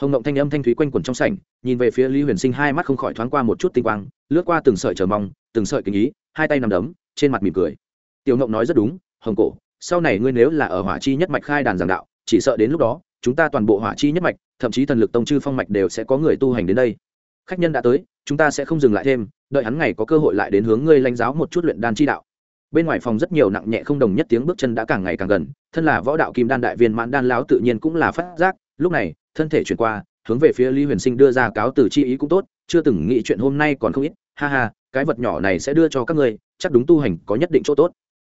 Speaker 1: Hồng mộng thanh âm thanh thúy quanh quẩn trong sảnh, nhìn về phía lý huyền sinh hai mắt không khỏi thoáng qua một chút tinh quang, lướt qua từng sợi chờ mong, từng sợi kinh ý, hai tay nằm đấm, trên mặt mỉm cười. Tiểu ngộng nói rất đúng, hồng cổ sau này ngươi nếu là ở hỏa chi nhất mạch khai đàn giảng đạo, chỉ sợ đến lúc đó, chúng ta toàn bộ hỏa chi nhất mạch, thậm chí thần lực tông chư phong mạch đều sẽ có người tu hành đến đây. Khách nhân đã tới, chúng ta sẽ không dừng lại thêm, đợi hắn ngày có cơ hội lại đến hướng ngươi lãnh giáo một chút luyện đan chi đạo. Bên ngoài phòng rất nhiều nặng nhẹ không đồng nhất tiếng bước chân đã càng ngày càng gần, thân là võ đạo kim đan đại viên mãn đan lão tự nhiên cũng là phát giác, lúc này, thân thể chuyển qua, hướng về phía lý huyền sinh đưa ra cáo từ chi ý cũng tốt, chưa từng nghĩ chuyện hôm nay còn không ít, ha ha, cái vật nhỏ này sẽ đưa cho các ngươi, chắc đúng tu hành có nhất định chỗ tốt.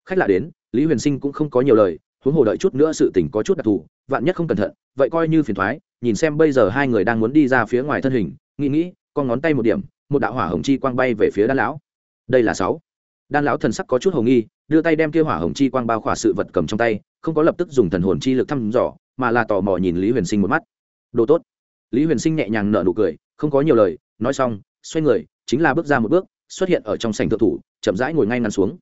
Speaker 1: Khách lạ đến lý huyền sinh cũng không có nhiều lời, huống hồ đợi chút nữa sự tình có chút đặc thù, vạn nhất không cẩn thận, vậy coi như phiền thoái, nhìn xem bây giờ hai người đang muốn đi ra phía ngoài thân hình, nghĩ nghĩ, con ngón tay một điểm, một đạo hỏa hồng chi quang bay về phía đan lão. Đây là sáu. Đan lão thần sắc có chút hồng nghi, đưa tay đem kia hỏa hồng chi quang bao khỏa sự vật cầm trong tay, không có lập tức dùng thần hồn chi lực thăm dò, mà là tò mò nhìn lý huyền sinh một mắt. Đồ tốt. Lý huyền sinh nhẹ nhàng nở nụ cười, không có nhiều lời, nói xong, xoay người, chính là bước ra một bước, xuất hiện ở trong sảnh thượng thủ, chậm rãi ngồi ngay ngắn xuống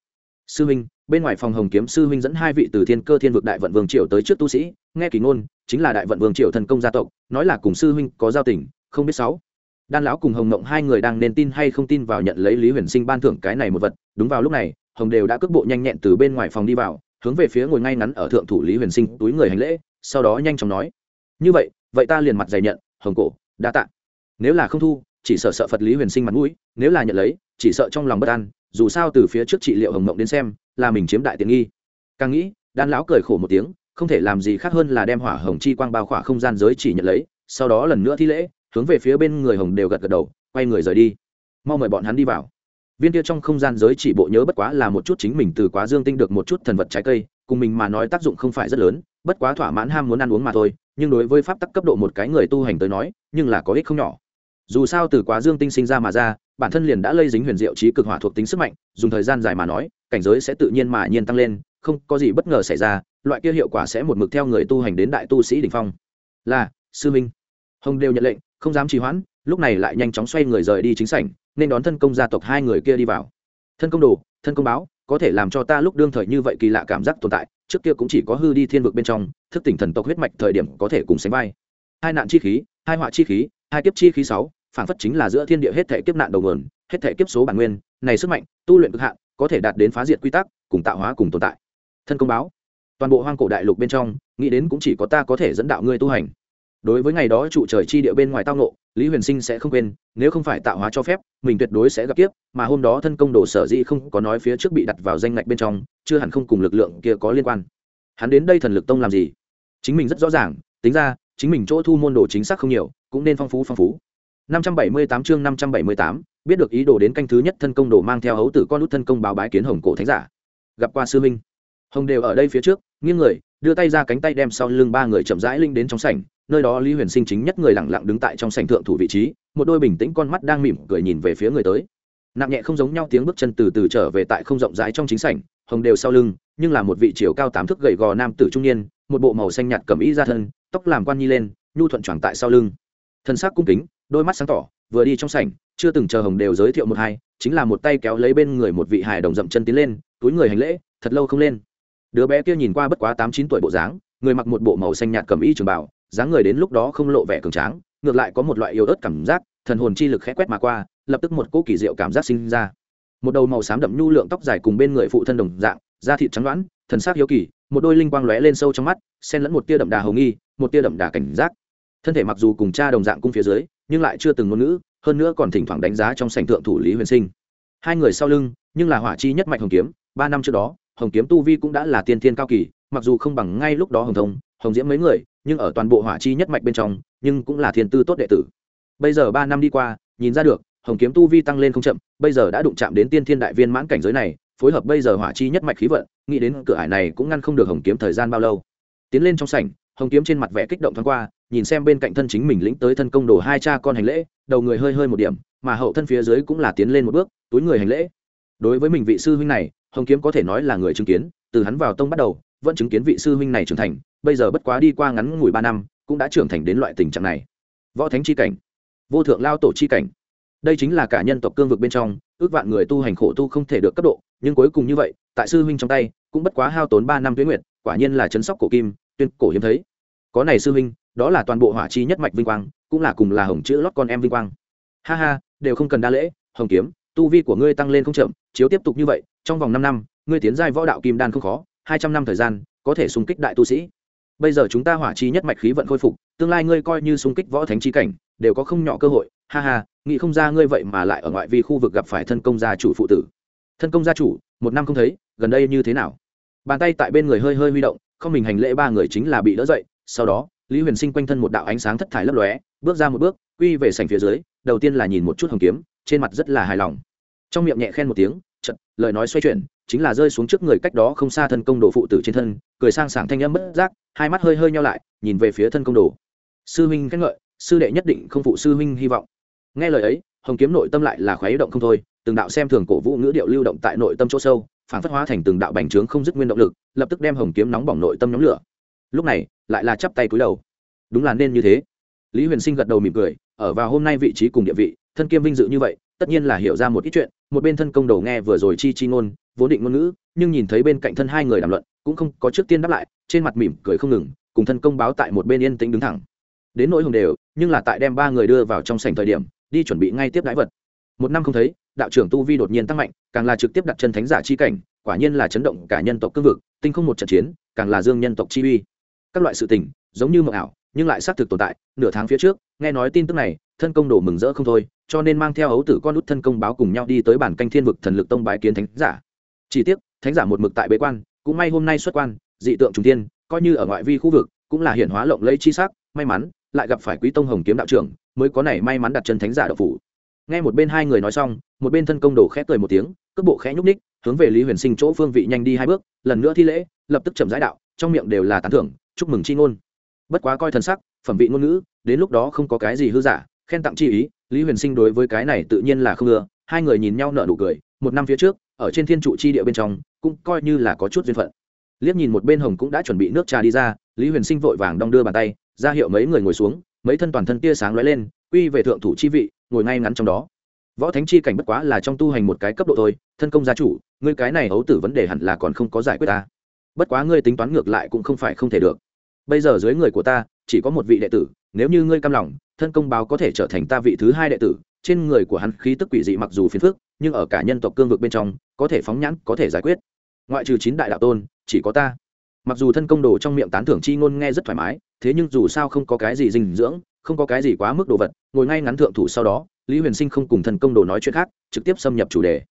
Speaker 1: sư huynh, bên ngoài phòng hồng kiếm sư huynh dẫn hai vị từ thiên cơ thiên vực đại vận vương triều tới trước tu sĩ, nghe kỳ ngôn, chính là đại vận vương triều thần công gia tộc, nói là cùng sư huynh có giao tình, không biết sáu. Đan lão cùng hồng mộng hai người đang nên tin hay không tin vào nhận lấy lý huyền sinh ban thưởng cái này một vật, đúng vào lúc này, hồng đều đã cước bộ nhanh nhẹn từ bên ngoài phòng đi vào, hướng về phía ngồi ngay ngắn ở thượng thủ lý huyền sinh túi người hành lễ, sau đó nhanh chóng nói, như vậy vậy ta liền mặt dày nhận, hồng cổ, đa tạ. Nếu là không thu, chỉ sợ sợ phật lý huyền sinh mặt mũi, nếu là nhận lấy, chỉ sợ trong lòng bất an dù sao từ phía trước trị liệu hồng mộng đến xem, là mình chiếm đại tiện nghi. Càng nghĩ, đan lão cười khổ một tiếng, không thể làm gì khác hơn là đem hỏa hồng chi quang bao khỏa không gian giới chỉ nhận lấy, sau đó lần nữa thi lễ, hướng về phía bên người hồng đều gật gật đầu, quay người rời đi. Mau mời bọn hắn đi vào. Viên kia trong không gian giới chỉ bộ nhớ bất quá là một chút chính mình từ quá dương tinh được một chút thần vật trái cây, cùng mình mà nói tác dụng không phải rất lớn, bất quá thỏa mãn ham muốn ăn uống mà thôi, nhưng đối với pháp tắc cấp độ một cái người tu hành tới nói, nhưng là có ích không nhỏ. Dù sao từ quá dương tinh sinh ra mà ra bản thân liền đã lây dính huyền diệu trí cực hỏa thuộc tính sức mạnh, dùng thời gian dài mà nói, cảnh giới sẽ tự nhiên mà nhiên tăng lên, không có gì bất ngờ xảy ra, loại kia hiệu quả sẽ một mực theo người tu hành đến đại tu sĩ đỉnh phong. Là, sư minh. Hồng đều nhận lệnh, không dám trì hoãn, lúc này lại nhanh chóng xoay người rời đi chính sảnh, nên đón thân công gia tộc hai người kia đi vào. Thân công đồ, thân công báo, có thể làm cho ta lúc đương thời như vậy kỳ lạ cảm giác tồn tại, trước kia cũng chỉ có hư đi thiên vực bên trong, thức tỉnh thần tộc huyết mạch thời điểm có thể cùng sánh vai. Hai nạn chi khí, hai họa chi khí, hai kiếp chi khí sáu phản phất chính là giữa thiên địa hết thể kiếp nạn đầu nguồn, hết thể kiếp số bản nguyên, này sức mạnh, tu luyện cực hạn, có thể đạt đến phá diệt quy tắc, cùng tạo hóa cùng tồn tại. Thân công báo. Toàn bộ hoang cổ đại lục bên trong, nghĩ đến cũng chỉ có ta có thể dẫn đạo ngươi tu hành. Đối với ngày đó trụ trời chi địa bên ngoài tao ngộ, lý huyền sinh sẽ không quên, nếu không phải tạo hóa cho phép, mình tuyệt đối sẽ gặp kiếp, mà hôm đó thân công đồ sở dĩ không có nói phía trước bị đặt vào danh ngạch bên trong, chưa hẳn không cùng lực lượng kia có liên quan. Hắn đến đây thần lực tông làm gì? Chính mình rất rõ ràng, tính ra, chính mình chỗ thu môn đồ chính xác không nhiều, cũng nên phong phú phong phú. 578 chương 578, biết được ý đồ đến canh thứ nhất thân công đồ mang theo hấu tử con út thân công báo bái kiến hồng cổ thánh giả. Gặp qua sư minh hồng đều ở đây phía trước nghiêng người đưa tay ra cánh tay đem sau lưng ba người chậm rãi linh đến trong sảnh nơi đó lý huyền sinh chính nhất người lặng lặng đứng tại trong sảnh thượng thủ vị trí một đôi bình tĩnh con mắt đang mỉm cười nhìn về phía người tới. Nặng nhẹ không giống nhau tiếng bước chân từ từ trở về tại không rộng rãi trong chính sảnh hồng đều sau lưng nhưng là một vị chiều cao tám thước gầy gò nam tử trung niên một bộ màu xanh nhạt cầm ý ra thân tóc làm quan nhi lên nhu thuận choàng tại sau lưng. Thân xác cung kính đôi mắt sáng tỏ, vừa đi trong sảnh, chưa từng chờ hồng đều giới thiệu một hai, chính là một tay kéo lấy bên người một vị hài đồng dậm chân tiến lên, túi người hành lễ, thật lâu không lên. Đứa bé kia nhìn qua bất quá tám chín tuổi bộ dáng, người mặc một bộ màu xanh nhạt cầm y trường bảo dáng người đến lúc đó không lộ vẻ cường tráng, ngược lại có một loại yếu ớt cảm giác, thần hồn chi lực khẽ quét mà qua, lập tức một cỗ kỳ diệu cảm giác sinh ra. Một đầu màu xám đậm nhu lượng tóc dài cùng bên người phụ thân đồng dạng, da thịt trắng đoán thần sắc hiếu kỳ, một đôi linh quang lóe lên sâu trong mắt, xen lẫn một tia đậm đà hồng nghi, một tia đậm đà cảnh giác thân thể mặc dù cùng cha đồng dạng cung phía dưới, nhưng lại chưa từng ngôn ngữ, hơn nữa còn thỉnh thoảng đánh giá trong sảnh thượng thủ lý huyền sinh. Hai người sau lưng, nhưng là hỏa chi nhất mạch hồng kiếm, ba năm trước đó, hồng kiếm tu vi cũng đã là tiên thiên cao kỳ, mặc dù không bằng ngay lúc đó hồng thông, hồng diễm mấy người, nhưng ở toàn bộ hỏa chi nhất mạch bên trong, nhưng cũng là thiên tư tốt đệ tử. Bây giờ ba năm đi qua, nhìn ra được, hồng kiếm tu vi tăng lên không chậm, bây giờ đã đụng chạm đến tiên thiên đại viên mãn cảnh giới này, phối hợp bây giờ hỏa chi nhất mạch khí vận, nghĩ đến cửa ải này cũng ngăn không được hồng kiếm thời gian bao lâu. Tiến lên trong sảnh, hồng kiếm trên mặt vẽ kích động thoáng qua nhìn xem bên cạnh thân chính mình lĩnh tới thân công đồ hai cha con hành lễ, đầu người hơi hơi một điểm, mà hậu thân phía dưới cũng là tiến lên một bước, túi người hành lễ. Đối với mình vị sư huynh này, hồng kiếm có thể nói là người chứng kiến, từ hắn vào tông bắt đầu, vẫn chứng kiến vị sư huynh này trưởng thành, bây giờ bất quá đi qua ngắn ngủi ba năm, cũng đã trưởng thành đến loại tình trạng này. Võ thánh chi cảnh, vô thượng lao tổ chi cảnh. Đây chính là cả nhân tộc cương vực bên trong, ước vạn người tu hành khổ tu không thể được cấp độ, nhưng cuối cùng như vậy, tại sư huynh trong tay, cũng bất quá hao tốn ba năm tuyến nguyệt, quả nhiên là chấn sóc cổ kim, tuyên cổ hiếm thấy có này sư huynh, đó là toàn bộ hỏa chi nhất mạch vinh quang, cũng là cùng là hồng chữ lót con em vinh quang. Ha ha, đều không cần đa lễ, hồng kiếm, tu vi của ngươi tăng lên không chậm, chiếu tiếp tục như vậy, trong vòng năm năm, ngươi tiến giai võ đạo kim đan không khó, hai trăm năm thời gian, có thể xung kích đại tu sĩ. Bây giờ chúng ta hỏa chi nhất mạch khí vận khôi phục, tương lai ngươi coi như xung kích võ thánh chi cảnh, đều có không nhỏ cơ hội. Ha ha, nghĩ không ra ngươi vậy mà lại ở ngoại vi khu vực gặp phải thân công gia chủ phụ tử. Thân công gia chủ, một năm không thấy, gần đây như thế nào? Bàn tay tại bên người hơi hơi huy động, không mình hành lễ ba người chính là bị đỡ dậy sau đó, lý huyền sinh quanh thân một đạo ánh sáng thất thải lấp lóe, bước ra một bước, quy về sành phía dưới, đầu tiên là nhìn một chút hồng kiếm, trên mặt rất là hài lòng. Trong miệng nhẹ khen một tiếng chật lời nói xoay chuyển, chính là rơi xuống trước người cách đó không xa thân công đồ phụ tử trên thân, cười sang sảng thanh âm bất giác, hai mắt hơi hơi nhau lại, nhìn về phía thân công đồ. Sư huynh khen ngợi, sư đệ nhất định không phụ sư huynh hy vọng. Nghe lời ấy, hồng kiếm nội tâm lại là khoái động không thôi, từng đạo xem thường cổ vũ ngữ điệu lưu động tại nội tâm chỗ sâu, phản phất hóa thành từng đạo bành trướng không dứt nguyên động lực, lập tức đem hồng kiếm nóng bỏng nội tâm nhóm lửa lúc này, lại là chắp tay cúi đầu. Đúng là nên như thế. Lý huyền sinh gật đầu mỉm cười, ở vào hôm nay vị trí cùng địa vị, thân kiêm vinh dự như vậy, tất nhiên là hiểu ra một ít chuyện, một bên thân công đầu nghe vừa rồi chi chi ngôn, vốn định ngôn ngữ, nhưng nhìn thấy bên cạnh thân hai người đàm luận, cũng không có trước tiên đáp lại, trên mặt mỉm cười không ngừng, cùng thân công báo tại một bên yên tĩnh đứng thẳng. Đến nỗi hồng đều, nhưng là tại đem ba người đưa vào trong sảnh thời điểm, đi chuẩn bị ngay tiếp đái vật. Một năm không thấy, đạo trưởng tu vi đột nhiên tăng mạnh, càng là trực tiếp đặt chân thánh giả chi cảnh, quả nhiên là chấn động cả nhân tộc cương vực, tinh không một trận chiến, càng là dương nhân tộc chi uy các loại sự tình, giống như mộng ảo, nhưng lại xác thực tồn tại, nửa tháng phía trước, nghe nói tin tức này, thân công đổ mừng rỡ không thôi, cho nên mang theo ấu tử con út thân công báo cùng nhau đi tới bản canh thiên vực thần lực tông bái kiến thánh giả. Chỉ tiếc, thánh giả một mực tại bế quan, cũng may hôm nay xuất quan, dị tượng trung tiên coi như ở ngoại vi khu vực, cũng là hiển hóa lộng lẫy chi sắc, may mắn, lại gặp phải quý tông hồng kiếm đạo trưởng, mới có này may mắn đặt chân thánh giả đạo phủ. Nghe một bên hai người nói xong, một bên thân công đồ khẽ cười một tiếng, cước bộ khẽ nhúc ních hướng về lý huyền sinh chỗ phương vị nhanh đi hai bước, lần nữa thi lễ, lập tức chậm giải đạo, trong miệng đều là tán thưởng chúc mừng chi ngôn. Bất quá coi thần sắc, phẩm vị ngôn ngữ, đến lúc đó không có cái gì hư giả, khen tặng chi ý, lý huyền sinh đối với cái này tự nhiên là không ưa, hai người nhìn nhau nở nụ cười, một năm phía trước, ở trên thiên trụ chi địa bên trong, cũng coi như là có chút duyên phận. Liếc nhìn một bên hồng cũng đã chuẩn bị nước trà đi ra, lý huyền sinh vội vàng đong đưa bàn tay, ra hiệu mấy người ngồi xuống, mấy thân toàn thân tia sáng lóe lên, quy về thượng thủ chi vị, ngồi ngay ngắn trong đó. Võ thánh chi cảnh bất quá là trong tu hành một cái cấp độ thôi, thân công gia chủ, ngươi cái này ấu tử vấn đề hẳn là còn không có giải quyết ta. Bất quá ngươi tính toán ngược lại cũng không phải không thể được bây giờ dưới người của ta, chỉ có một vị đệ tử, nếu như ngươi cam lòng, thân công báo có thể trở thành ta vị thứ hai đệ tử. Trên người của hắn khí tức quỷ dị mặc dù phiền phức, nhưng ở cả nhân tộc cương vực bên trong, có thể phóng nhãn, có thể giải quyết. Ngoại trừ chín đại đạo tôn, chỉ có ta. Mặc dù thân công đồ trong miệng tán thưởng chi ngôn nghe rất thoải mái, thế nhưng dù sao không có cái gì dinh dưỡng, không có cái gì quá mức đồ vật, ngồi ngay ngắn thượng thủ sau đó, lý huyền sinh không cùng thân công đồ nói chuyện khác, trực tiếp xâm nhập chủ đề.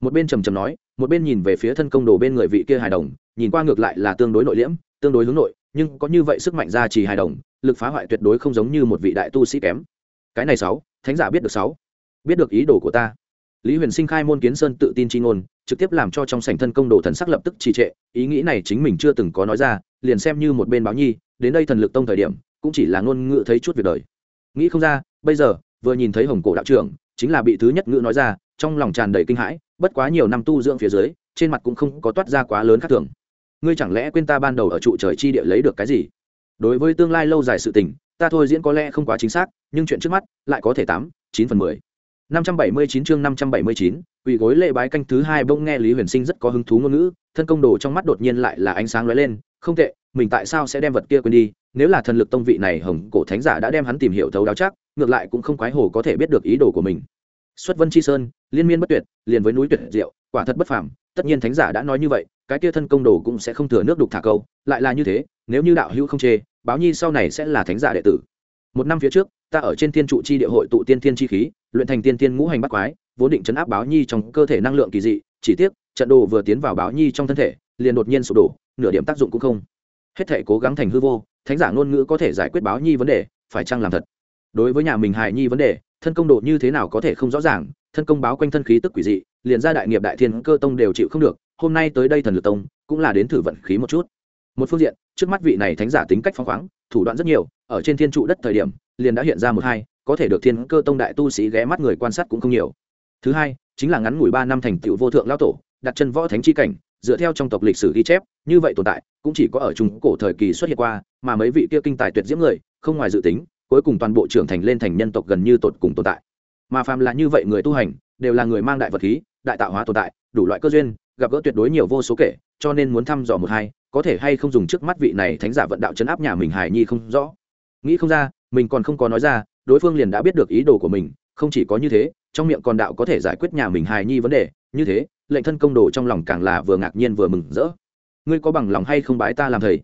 Speaker 1: Một bên trầm trầm nói, một bên nhìn về phía thân công đồ bên người vị kia hài đồng, nhìn qua ngược lại là tương đối nội liễm, tương đối hướng nội nhưng có như vậy sức mạnh gia trì hài đồng, lực phá hoại tuyệt đối không giống như một vị đại tu sĩ kém. Cái này sáu, thánh giả biết được sáu. Biết được ý đồ của ta. Lý huyền sinh khai môn kiến sơn tự tin chi ngôn, trực tiếp làm cho trong sảnh thân công đồ thần sắc lập tức trì trệ, ý nghĩ này chính mình chưa từng có nói ra, liền xem như một bên báo nhi, đến đây thần lực tông thời điểm, cũng chỉ là ngôn ngữ thấy chút việc đời. Nghĩ không ra, bây giờ, vừa nhìn thấy hồng cổ đạo trưởng, chính là bị thứ nhất ngữ nói ra, trong lòng tràn đầy kinh hãi, bất quá nhiều năm tu dưỡng phía dưới, trên mặt cũng không có toát ra quá lớn khác thường ngươi chẳng lẽ quên ta ban đầu ở trụ trời chi địa lấy được cái gì? Đối với tương lai lâu dài sự tình, ta thôi diễn có lẽ không quá chính xác, nhưng chuyện trước mắt lại có thể tám, chín phần mười. Năm trăm bảy mươi chín chương năm trăm bảy mươi chín, quỳ gối lệ bái canh thứ hai bỗng nghe lý huyền sinh rất có hứng thú ngôn ngữ, thân công đồ trong mắt đột nhiên lại là ánh sáng lóe lên, không tệ, mình tại sao sẽ đem vật kia quên đi? Nếu là thần lực tông vị này hồng cổ thánh giả đã đem hắn tìm hiểu thấu đáo chắc, ngược lại cũng không quái hồ có thể biết được ý đồ của mình. Xuất vân chi sơn, liên miên bất tuyệt, liền với núi tuyệt diệu, quả thật bất phàm tất nhiên thánh giả đã nói như vậy, cái kia thân công đồ cũng sẽ không thừa nước đục thả câu, lại là như thế, nếu như đạo hữu không chê, báo nhi sau này sẽ là thánh giả đệ tử. Một năm phía trước, ta ở trên thiên trụ chi địa hội tụ tiên thiên chi khí, luyện thành tiên thiên ngũ hành bắt quái, vốn định chấn áp báo nhi trong cơ thể năng lượng kỳ dị, chỉ tiếc, trận đồ vừa tiến vào báo nhi trong thân thể, liền đột nhiên sụp đổ, nửa điểm tác dụng cũng không. Hết thể cố gắng thành hư vô, thánh giả ngôn ngữ có thể giải quyết báo nhi vấn đề, phải chăng làm thật? Đối với nhà mình hài nhi vấn đề, thân công độ như thế nào có thể không rõ ràng, thân công báo quanh thân khí tức quỷ dị, liền ra đại nghiệp đại thiên cơ tông đều chịu không được, hôm nay tới đây thần lược tông, cũng là đến thử vận khí một chút. Một phương diện, trước mắt vị này thánh giả tính cách phóng khoáng, thủ đoạn rất nhiều, ở trên thiên trụ đất thời điểm, liền đã hiện ra một hai, có thể được thiên cơ tông đại tu sĩ ghé mắt người quan sát cũng không nhiều. Thứ hai, chính là ngắn ngủi ba năm thành tựu vô thượng lao tổ, đặt chân võ thánh chi cảnh, dựa theo trong tộc lịch sử ghi chép, như vậy tồn tại, cũng chỉ có ở trung cổ thời kỳ xuất hiện qua, mà mấy vị kia kinh tài tuyệt diễm người, không ngoài dự tính cuối cùng toàn bộ trưởng thành lên thành nhân tộc gần như tột cùng tồn tại. Mà phàm là như vậy người tu hành, đều là người mang đại vật khí, đại tạo hóa tồn tại, đủ loại cơ duyên, gặp gỡ tuyệt đối nhiều vô số kể, cho nên muốn thăm dò một hai, có thể hay không dùng trước mắt vị này thánh giả vận đạo chấn áp nhà mình hài nhi không rõ. Nghĩ không ra, mình còn không có nói ra, đối phương liền đã biết được ý đồ của mình, không chỉ có như thế, trong miệng còn đạo có thể giải quyết nhà mình hài nhi vấn đề, như thế, lệnh thân công đồ trong lòng càng là vừa ngạc nhiên vừa mừng rỡ. Ngươi có bằng lòng hay không bái ta làm thầy?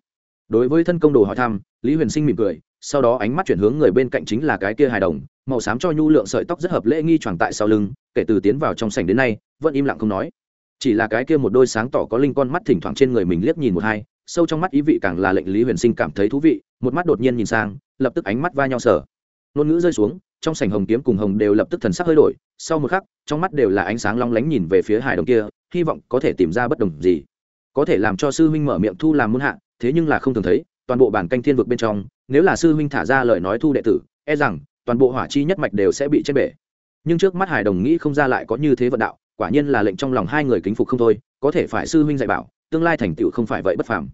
Speaker 1: Đối với thân công đồ hỏi thăm, lý huyền sinh mỉm cười sau đó ánh mắt chuyển hướng người bên cạnh chính là cái kia hài đồng, màu xám cho nhu lượng sợi tóc rất hợp lễ nghi tròn tại sau lưng, kể từ tiến vào trong sảnh đến nay, vẫn im lặng không nói. Chỉ là cái kia một đôi sáng tỏ có linh con mắt thỉnh thoảng trên người mình liếc nhìn một hai, sâu trong mắt ý vị càng là lệnh lý huyền sinh cảm thấy thú vị, một mắt đột nhiên nhìn sang, lập tức ánh mắt va nhau sở ngôn ngữ rơi xuống, trong sảnh hồng kiếm cùng hồng đều lập tức thần sắc hơi đổi, sau một khắc, trong mắt đều là ánh sáng long lánh nhìn về phía hải đồng kia, hy vọng có thể tìm ra bất đồng gì. Có thể làm cho sư huynh mở miệng thu làm muôn hạ, thế nhưng là không thường thấy toàn bộ bản canh thiên vực bên trong, nếu là sư huynh thả ra lời nói thu đệ tử e rằng, toàn bộ hỏa chi nhất mạch đều sẽ bị chết bể. Nhưng trước mắt hải đồng nghĩ không ra lại có như thế vận đạo, quả nhiên là lệnh trong lòng hai người kính phục không thôi, có thể phải sư huynh dạy bảo, tương lai thành tựu không phải vậy bất phàm.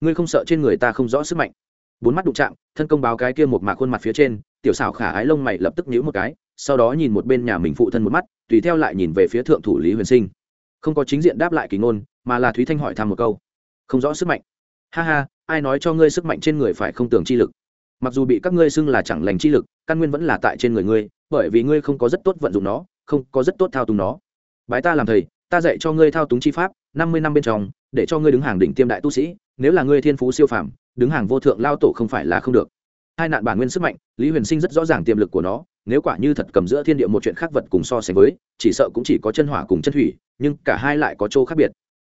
Speaker 1: Ngươi không sợ trên người ta không rõ sức mạnh. Bốn mắt đụng chạm, thân công báo cái kia một mạc khuôn mặt phía trên, tiểu xảo khả ái lông mày lập tức nhíu một cái, sau đó nhìn một bên nhà mình phụ thân một mắt, tùy theo lại nhìn về phía thượng thủ lý huyền sinh. Không có chính diện đáp lại kỳ ngôn, mà là thúy thanh hỏi thăm một câu. Không rõ sức mạnh. Ha ha ai nói cho ngươi sức mạnh trên người phải không tưởng chi lực? Mặc dù bị các ngươi xưng là chẳng lành chi lực, căn nguyên vẫn là tại trên người ngươi, bởi vì ngươi không có rất tốt vận dụng nó, không có rất tốt thao túng nó. Bái ta làm thầy, ta dạy cho ngươi thao túng chi pháp, năm mươi năm bên trong, để cho ngươi đứng hàng đỉnh tiêm đại tu sĩ, nếu là ngươi thiên phú siêu phàm, đứng hàng vô thượng lao tổ không phải là không được. Hai nạn bản nguyên sức mạnh, lý huyền sinh rất rõ ràng tiềm lực của nó, nếu quả như thật cầm giữa thiên địa một chuyện khác vật cùng so sánh với, chỉ sợ cũng chỉ có chân hỏa cùng chân thủy, nhưng cả hai lại có chỗ khác biệt.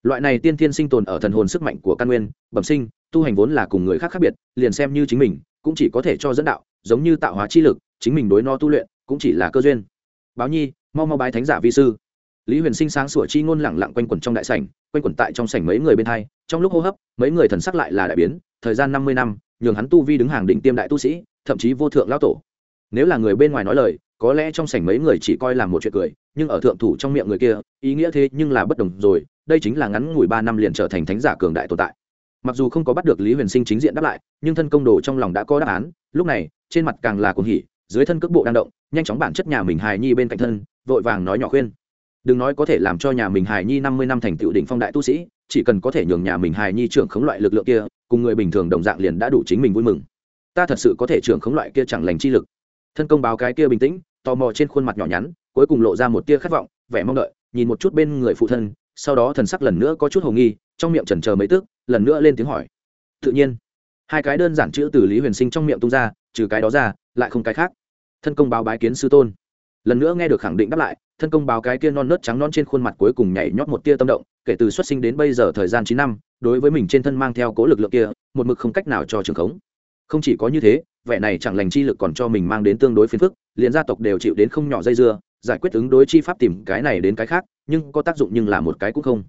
Speaker 1: Loại này tiên thiên sinh tồn ở thần hồn sức mạnh của căn nguyên, bẩm sinh tu hành vốn là cùng người khác khác biệt, liền xem như chính mình, cũng chỉ có thể cho dẫn đạo, giống như tạo hóa chi lực, chính mình đối no tu luyện, cũng chỉ là cơ duyên. Báo nhi, mau mau bái thánh giả vi sư. Lý huyền sinh sáng sủa chi ngôn lẳng lặng quanh quẩn trong đại sảnh, quanh quẩn tại trong sảnh mấy người bên hai, trong lúc hô hấp, mấy người thần sắc lại là đại biến, thời gian năm mươi năm, nhường hắn tu vi đứng hàng định tiêm đại tu sĩ, thậm chí vô thượng lão tổ. Nếu là người bên ngoài nói lời, có lẽ trong sảnh mấy người chỉ coi là một chuyện cười, nhưng ở thượng thủ trong miệng người kia, ý nghĩa thế nhưng là bất đồng rồi, đây chính là ngắn ngủi ba năm liền trở thành thánh giả cường đại tồn tại mặc dù không có bắt được lý huyền sinh chính diện đáp lại, nhưng thân công đồ trong lòng đã có đáp án. Lúc này, trên mặt càng là cuồng hỉ, dưới thân cước bộ đang động, nhanh chóng bản chất nhà mình hài nhi bên cạnh thân, vội vàng nói nhỏ khuyên. Đừng nói có thể làm cho nhà mình hài nhi năm mươi năm thành tựu đỉnh phong đại tu sĩ, chỉ cần có thể nhường nhà mình hài nhi trưởng khống loại lực lượng kia, cùng người bình thường đồng dạng liền đã đủ chính mình vui mừng. Ta thật sự có thể trưởng khống loại kia chẳng lành chi lực. Thân công báo cái kia bình tĩnh, tò mò trên khuôn mặt nhỏ nhắn, cuối cùng lộ ra một tia khát vọng, vẻ mong đợi, nhìn một chút bên người phụ thân, sau đó thần sắc lần nữa có chút hồ nghi, trong miệng chần chờ mấy tước lần nữa lên tiếng hỏi. Tự nhiên. Hai cái đơn giản chữ từ lý huyền sinh trong miệng tung ra, trừ cái đó ra, lại không cái khác. Thân công báo bái kiến sư tôn. Lần nữa nghe được khẳng định đáp lại, thân công báo cái kia non nớt trắng non trên khuôn mặt cuối cùng nhảy nhót một tia tâm động, kể từ xuất sinh đến bây giờ thời gian chín năm, đối với mình trên thân mang theo cố lực lượng kia, một mực không cách nào cho trường khống. Không chỉ có như thế, vẻ này chẳng lành chi lực còn cho mình mang đến tương đối phiền phức, liền gia tộc đều chịu đến không nhỏ dây dưa, giải quyết ứng đối chi pháp tìm cái này đến cái khác, nhưng có tác dụng nhưng là một cái cũng không.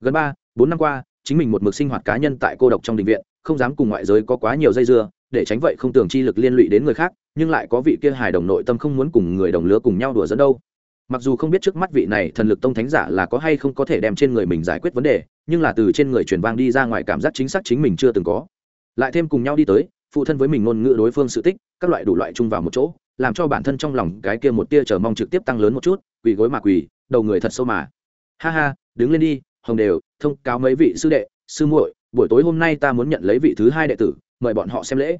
Speaker 1: Gần ba, bốn năm qua chính mình một mực sinh hoạt cá nhân tại cô độc trong đình viện, không dám cùng ngoại giới có quá nhiều dây dưa, để tránh vậy không tưởng chi lực liên lụy đến người khác, nhưng lại có vị kia hài đồng nội tâm không muốn cùng người đồng lứa cùng nhau đùa dẫn đâu. Mặc dù không biết trước mắt vị này thần lực tông thánh giả là có hay không có thể đem trên người mình giải quyết vấn đề, nhưng là từ trên người truyền vang đi ra ngoài cảm giác chính xác chính mình chưa từng có. Lại thêm cùng nhau đi tới, phụ thân với mình ngôn ngữ đối phương sự tích, các loại đủ loại chung vào một chỗ, làm cho bản thân trong lòng cái kia một tia chờ mong trực tiếp tăng lớn một chút, quỳ gối mà quỳ, đầu người thật sâu mà. Ha ha, đứng lên đi hồng đều, thông cáo mấy vị sư đệ, sư muội, buổi tối hôm nay ta muốn nhận lấy vị thứ hai đệ tử, mời bọn họ xem lễ.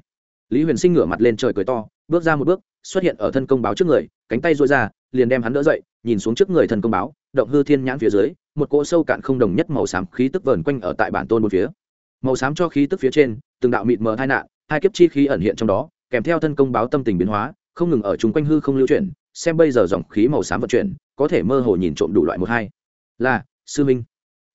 Speaker 1: Lý huyền sinh ngửa mặt lên trời cười to, bước ra một bước, xuất hiện ở thân công báo trước người, cánh tay dôi ra, liền đem hắn đỡ dậy, nhìn xuống trước người thân công báo, động hư thiên nhãn phía dưới, một cỗ sâu cạn không đồng nhất màu xám khí tức vờn quanh ở tại bản tôn một phía. Màu xám cho khí tức phía trên, từng đạo mịt mờ hai nạn, hai kiếp chi khí ẩn hiện trong đó, kèm theo thân công báo tâm tình biến hóa, không ngừng ở chung quanh hư không lưu chuyển, xem bây giờ dòng khí màu xám vận chuyển, có thể mơ hồ nhìn trộm đủ loại một hai. Là, sư minh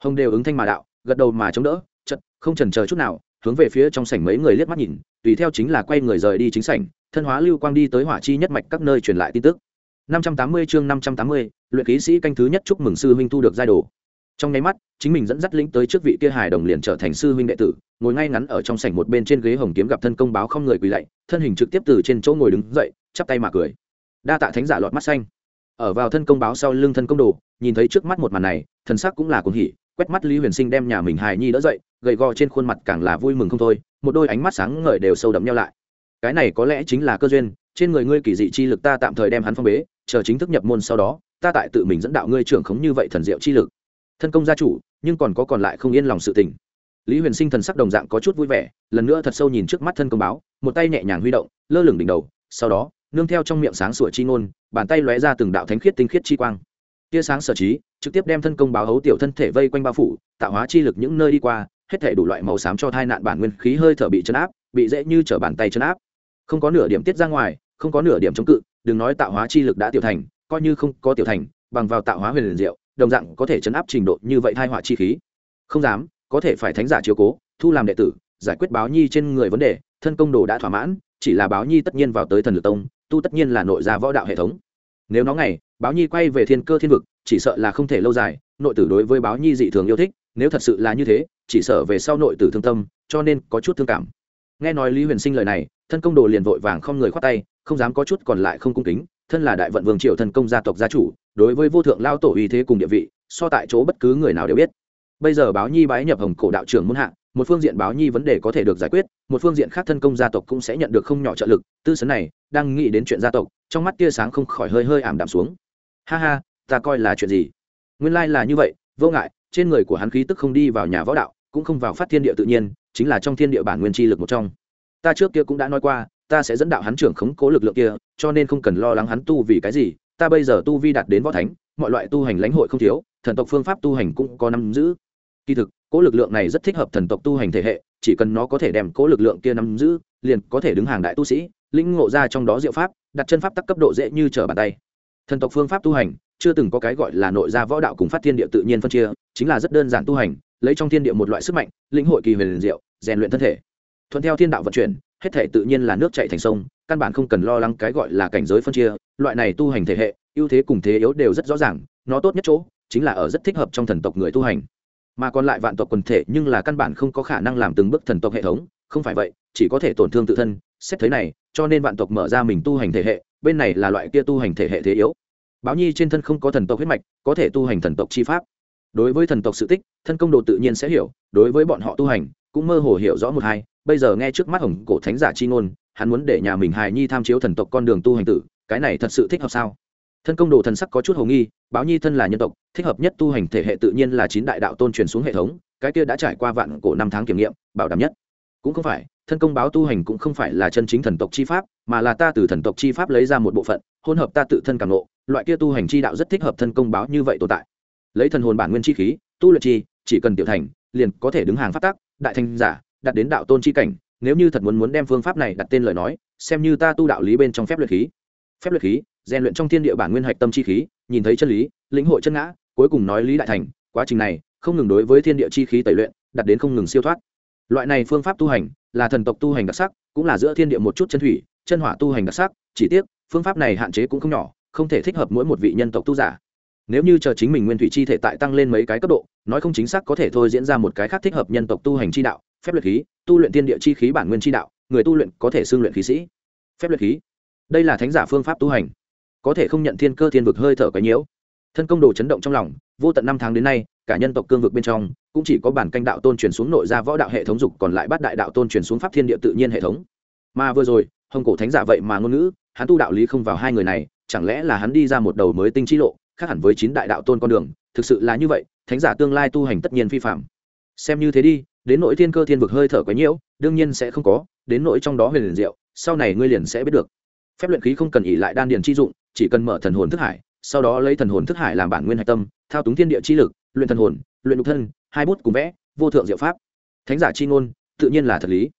Speaker 1: hồng đều ứng thanh mà đạo gật đầu mà chống đỡ chật không trần chờ chút nào hướng về phía trong sảnh mấy người liếc mắt nhìn tùy theo chính là quay người rời đi chính sảnh thân hóa lưu quang đi tới hỏa chi nhất mạch các nơi truyền lại tin tức. 580 chương 580, luyện khí sĩ canh thứ nhất chúc mừng sư huynh thu được giai đồ. Trong nháy mắt chính mình dẫn dắt lĩnh tới trước vị kia hài đồng liền trở thành sư huynh đệ tử ngồi ngay ngắn ở trong sảnh một bên trên ghế hồng kiếm gặp thân công báo không người quỳ lạy thân hình trực tiếp từ trên chỗ ngồi đứng dậy chắp tay mà cười. Đa tạ thánh giả lọt mắt xanh. Ở vào thân công báo sau lưng thân công đồ nhìn thấy trước mắt một màn này thần sắc cũng là cuồng hỉ quét mắt lý huyền sinh đem nhà mình hài nhi đỡ dậy, gầy gò trên khuôn mặt càng là vui mừng không thôi, một đôi ánh mắt sáng ngời đều sâu đậm nhau lại. Cái này có lẽ chính là cơ duyên, trên người ngươi kỳ dị chi lực ta tạm thời đem hắn phong bế, chờ chính thức nhập môn sau đó, ta tại tự mình dẫn đạo ngươi trưởng khống như vậy thần diệu chi lực. Thân công gia chủ, nhưng còn có còn lại không yên lòng sự tình. Lý huyền sinh thần sắc đồng dạng có chút vui vẻ, lần nữa thật sâu nhìn trước mắt thân công báo, một tay nhẹ nhàng huy động, lơ lửng đỉnh đầu, sau đó, nương theo trong miệng sáng sủa chi ngôn, bàn tay lóe ra từng đạo thánh khiết tinh khiết chi quang tia sáng sở trí, trực tiếp đem thân công báo hấu tiểu thân thể vây quanh bao phủ, tạo hóa chi lực những nơi đi qua, hết thể đủ loại màu xám cho thai nạn bản nguyên khí hơi thở bị chấn áp, bị dễ như trở bàn tay chấn áp. Không có nửa điểm tiết ra ngoài, không có nửa điểm chống cự, đừng nói tạo hóa chi lực đã tiểu thành, coi như không có tiểu thành, bằng vào tạo hóa huyền liền diệu, đồng dạng có thể chấn áp trình độ như vậy thai họa chi khí. Không dám, có thể phải thánh giả chiếu cố, thu làm đệ tử, giải quyết báo nhi trên người vấn đề, thân công đồ đã thỏa mãn, chỉ là báo nhi tất nhiên vào tới thần lực tông, tu tất nhiên là nội gia võ đạo hệ thống nếu nó ngày, báo nhi quay về thiên cơ thiên vực, chỉ sợ là không thể lâu dài, nội tử đối với báo nhi dị thường yêu thích, nếu thật sự là như thế, chỉ sợ về sau nội tử thương tâm, cho nên có chút thương cảm. Nghe nói lý huyền sinh lời này, thân công đồ liền vội vàng không người khoát tay, không dám có chút còn lại không cung kính, thân là đại vận vương triều thân công gia tộc gia chủ, đối với vô thượng lao tổ uy thế cùng địa vị, so tại chỗ bất cứ người nào đều biết. Bây giờ báo nhi bái nhập hồng cổ đạo trưởng muôn hạ một phương diện báo nhi vấn đề có thể được giải quyết, một phương diện khác thân công gia tộc cũng sẽ nhận được không nhỏ trợ lực, tư sấn này, đang nghĩ đến chuyện gia tộc, trong mắt tia sáng không khỏi hơi hơi ảm đạm xuống. Ha ha, ta coi là chuyện gì? Nguyên lai là như vậy, vô ngại, trên người của hắn khí tức không đi vào nhà võ đạo, cũng không vào phát thiên địa tự nhiên, chính là trong thiên địa bản nguyên chi lực một trong. Ta trước kia cũng đã nói qua, ta sẽ dẫn đạo hắn trưởng khống cố lực lượng kia, cho nên không cần lo lắng hắn tu vì cái gì, ta bây giờ tu vi đạt đến võ thánh, mọi loại tu hành lãnh hội không thiếu, thần tộc phương pháp tu hành cũng có nắm giữ. Kỳ thực cố lực lượng này rất thích hợp thần tộc tu hành thể hệ, chỉ cần nó có thể đem cố lực lượng kia nắm giữ, liền có thể đứng hàng đại tu sĩ, lĩnh ngộ ra trong đó diệu pháp, đặt chân pháp tắc cấp độ dễ như trở bàn tay. Thần tộc phương pháp tu hành, chưa từng có cái gọi là nội gia võ đạo cùng phát thiên địa tự nhiên phân chia, chính là rất đơn giản tu hành, lấy trong thiên địa một loại sức mạnh, lĩnh hội kỳ huyền diệu, rèn luyện thân thể. Thuận theo thiên đạo vận chuyển, hết thể tự nhiên là nước chạy thành sông, căn bản không cần lo lắng cái gọi là cảnh giới phân chia, loại này tu hành thể hệ, ưu thế cùng thế yếu đều rất rõ ràng, nó tốt nhất chỗ, chính là ở rất thích hợp trong thần tộc người tu hành mà còn lại vạn tộc quần thể nhưng là căn bản không có khả năng làm từng bước thần tộc hệ thống, không phải vậy, chỉ có thể tổn thương tự thân, xét thấy này, cho nên vạn tộc mở ra mình tu hành thể hệ, bên này là loại kia tu hành thể hệ thế yếu. Báo nhi trên thân không có thần tộc huyết mạch, có thể tu hành thần tộc chi pháp. Đối với thần tộc sự tích, thân công đồ tự nhiên sẽ hiểu, đối với bọn họ tu hành, cũng mơ hồ hiểu rõ một hai, bây giờ nghe trước mắt hồng cổ thánh giả chi ngôn, hắn muốn để nhà mình hài nhi tham chiếu thần tộc con đường tu hành tử, cái này thật sự thích hợp sao? Thân công đồ thần sắc có chút hồ nghi, báo nhi thân là nhân tộc, thích hợp nhất tu hành thể hệ tự nhiên là chín đại đạo tôn truyền xuống hệ thống, cái kia đã trải qua vạn cổ năm tháng kiểm nghiệm, bảo đảm nhất. Cũng không phải, thân công báo tu hành cũng không phải là chân chính thần tộc chi pháp, mà là ta từ thần tộc chi pháp lấy ra một bộ phận hôn hợp ta tự thân cảm nộ loại kia tu hành chi đạo rất thích hợp thân công báo như vậy tồn tại. Lấy thần hồn bản nguyên chi khí, tu luyện chi, chỉ cần tiểu thành, liền có thể đứng hàng phát tác đại thành giả đặt đến đạo tôn chi cảnh, nếu như thật muốn muốn đem phương pháp này đặt tên lời nói, xem như ta tu đạo lý bên trong phép luyện khí. Phép luyện khí rèn luyện trong thiên địa bản nguyên hạch tâm chi khí, nhìn thấy chân lý, lĩnh hội chân ngã, cuối cùng nói lý đại thành, quá trình này không ngừng đối với thiên địa chi khí tẩy luyện đặt đến không ngừng siêu thoát. Loại này phương pháp tu hành là thần tộc tu hành đặc sắc, cũng là giữa thiên địa một chút chân thủy, chân hỏa tu hành đặc sắc, chỉ tiếc phương pháp này hạn chế cũng không nhỏ, không thể thích hợp mỗi một vị nhân tộc tu giả. Nếu như chờ chính mình nguyên thủy chi thể tại tăng lên mấy cái cấp độ, nói không chính xác có thể thôi diễn ra một cái khác thích hợp nhân tộc tu hành chi đạo, phép luyện khí, tu luyện tiên địa chi khí bản nguyên chi đạo, người tu luyện có thể xưng luyện khí sĩ. Phép luyện khí. Đây là thánh giả phương pháp tu hành có thể không nhận thiên cơ thiên vực hơi thở quấy nhiễu. Thân công đồ chấn động trong lòng, vô tận năm tháng đến nay, cả nhân tộc cương vực bên trong, cũng chỉ có bản canh đạo tôn truyền xuống nội ra võ đạo hệ thống dục, còn lại bát đại đạo tôn truyền xuống pháp thiên địa tự nhiên hệ thống. Mà vừa rồi, hồng cổ thánh giả vậy mà ngôn ngữ, hắn tu đạo lý không vào hai người này, chẳng lẽ là hắn đi ra một đầu mới tinh chi lộ, khác hẳn với chín đại đạo tôn con đường, thực sự là như vậy, thánh giả tương lai tu hành tất nhiên phi phạm. Xem như thế đi, đến nỗi thiên cơ thiên vực hơi thở quấy nhiễu, đương nhiên sẽ không có, đến nỗi trong đó huyền liền diệu, sau này ngươi liền sẽ biết được. Phép luyện khí không cần ỉ lại đan điền chi dụng chỉ cần mở thần hồn thức hải, sau đó lấy thần hồn thức hải làm bản nguyên hạch tâm, thao túng thiên địa chi lực, luyện thần hồn, luyện nhục thân, hai bút cùng vẽ, vô thượng diệu pháp. Thánh giả chi ngôn, tự nhiên là thật lý.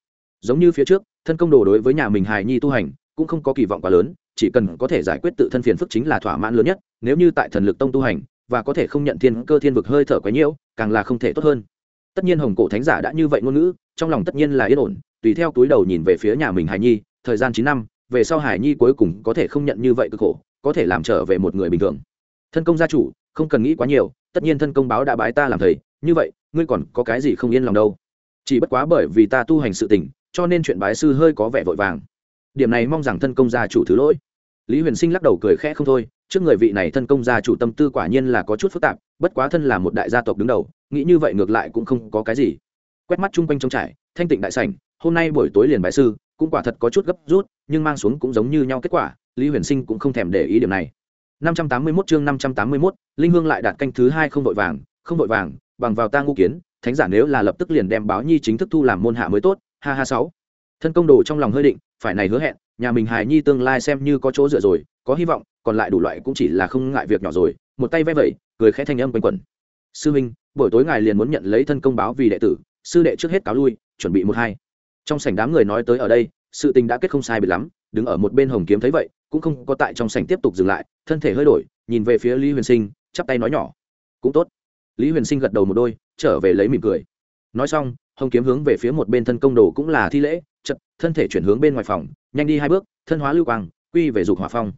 Speaker 1: Giống như phía trước, thân công đồ đối với nhà mình hài nhi tu hành, cũng không có kỳ vọng quá lớn, chỉ cần có thể giải quyết tự thân phiền phức chính là thỏa mãn lớn nhất, nếu như tại thần lực tông tu hành, và có thể không nhận thiên cơ thiên vực hơi thở quá nhiễu càng là không thể tốt hơn. Tất nhiên hồng cổ thánh giả đã như vậy ngôn ngữ, trong lòng tất nhiên là yên ổn, tùy theo túi đầu nhìn về phía nhà mình hải nhi, thời gian chín năm, về sau hải nhi cuối cùng có thể không nhận như vậy cực khổ có thể làm trở về một người bình thường. Thân công gia chủ, không cần nghĩ quá nhiều, tất nhiên thân công báo đã bái ta làm thầy, như vậy, ngươi còn có cái gì không yên lòng đâu. Chỉ bất quá bởi vì ta tu hành sự tình, cho nên chuyện bái sư hơi có vẻ vội vàng. Điểm này mong rằng thân công gia chủ thứ lỗi. Lý huyền sinh lắc đầu cười khẽ không thôi, trước người vị này thân công gia chủ tâm tư quả nhiên là có chút phức tạp, bất quá thân là một đại gia tộc đứng đầu, nghĩ như vậy ngược lại cũng không có cái gì. Quét mắt chung quanh trống trải, thanh tịnh đại sảnh, hôm nay buổi tối liền bái sư cũng quả thật có chút gấp rút nhưng mang xuống cũng giống như nhau kết quả lý huyền sinh cũng không thèm để ý điểm này. 581 chương 581, linh hương lại đạt canh thứ hai không vội vàng không vội vàng bằng vào ta ngu kiến thánh giả nếu là lập tức liền đem báo nhi chính thức thu làm môn hạ mới tốt ha ha sáu. Thân công đồ trong lòng hơi định phải này hứa hẹn nhà mình hài nhi tương lai xem như có chỗ dựa rồi có hy vọng còn lại đủ loại cũng chỉ là không ngại việc nhỏ rồi một tay ve vẩy cười khẽ thanh âm quanh quẩn. Sư minh buổi tối ngài liền muốn nhận lấy thân công báo vì đệ tử sư đệ trước hết cáo lui chuẩn bị một hai trong sảnh đám người nói tới ở đây, sự tình đã kết không sai biệt lắm, đứng ở một bên hồng kiếm thấy vậy, cũng không có tại trong sảnh tiếp tục dừng lại, thân thể hơi đổi, nhìn về phía lý huyền sinh, chắp tay nói nhỏ. Cũng tốt. Lý huyền sinh gật đầu một đôi, trở về lấy mỉm cười. Nói xong, hồng kiếm hướng về phía một bên thân công đồ cũng là thi lễ, chật, thân thể chuyển hướng bên ngoài phòng, nhanh đi hai bước, thân hóa lưu quang, quy về dục hỏa phong.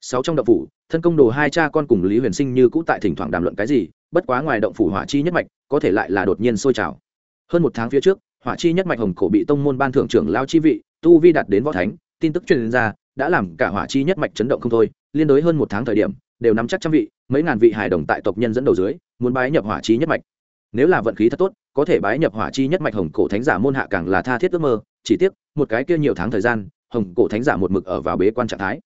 Speaker 1: Sáu trong động phủ, thân công đồ hai cha con cùng lý huyền sinh như cũ tại thỉnh thoảng đàm luận cái gì, bất quá ngoài động phủ hỏa chi nhất mạch, có thể lại là đột nhiên sôi trào. Hơn một tháng phía trước hỏa chi nhất mạch hồng cổ bị tông môn ban thưởng trưởng lao chi vị, tu vi đạt đến võ thánh, tin tức truyền ra, đã làm cả hỏa chi nhất mạch chấn động không thôi, liên đối hơn một tháng thời điểm, đều nắm chắc trăm vị, mấy ngàn vị hài đồng tại tộc nhân dẫn đầu dưới, muốn bái nhập hỏa chi nhất mạch. Nếu là vận khí thật tốt, có thể bái nhập hỏa chi nhất mạch hồng cổ thánh giả môn hạ càng là tha thiết ước mơ, chỉ tiếc, một cái kia nhiều tháng thời gian, hồng cổ thánh giả một mực ở vào bế quan trạng thái.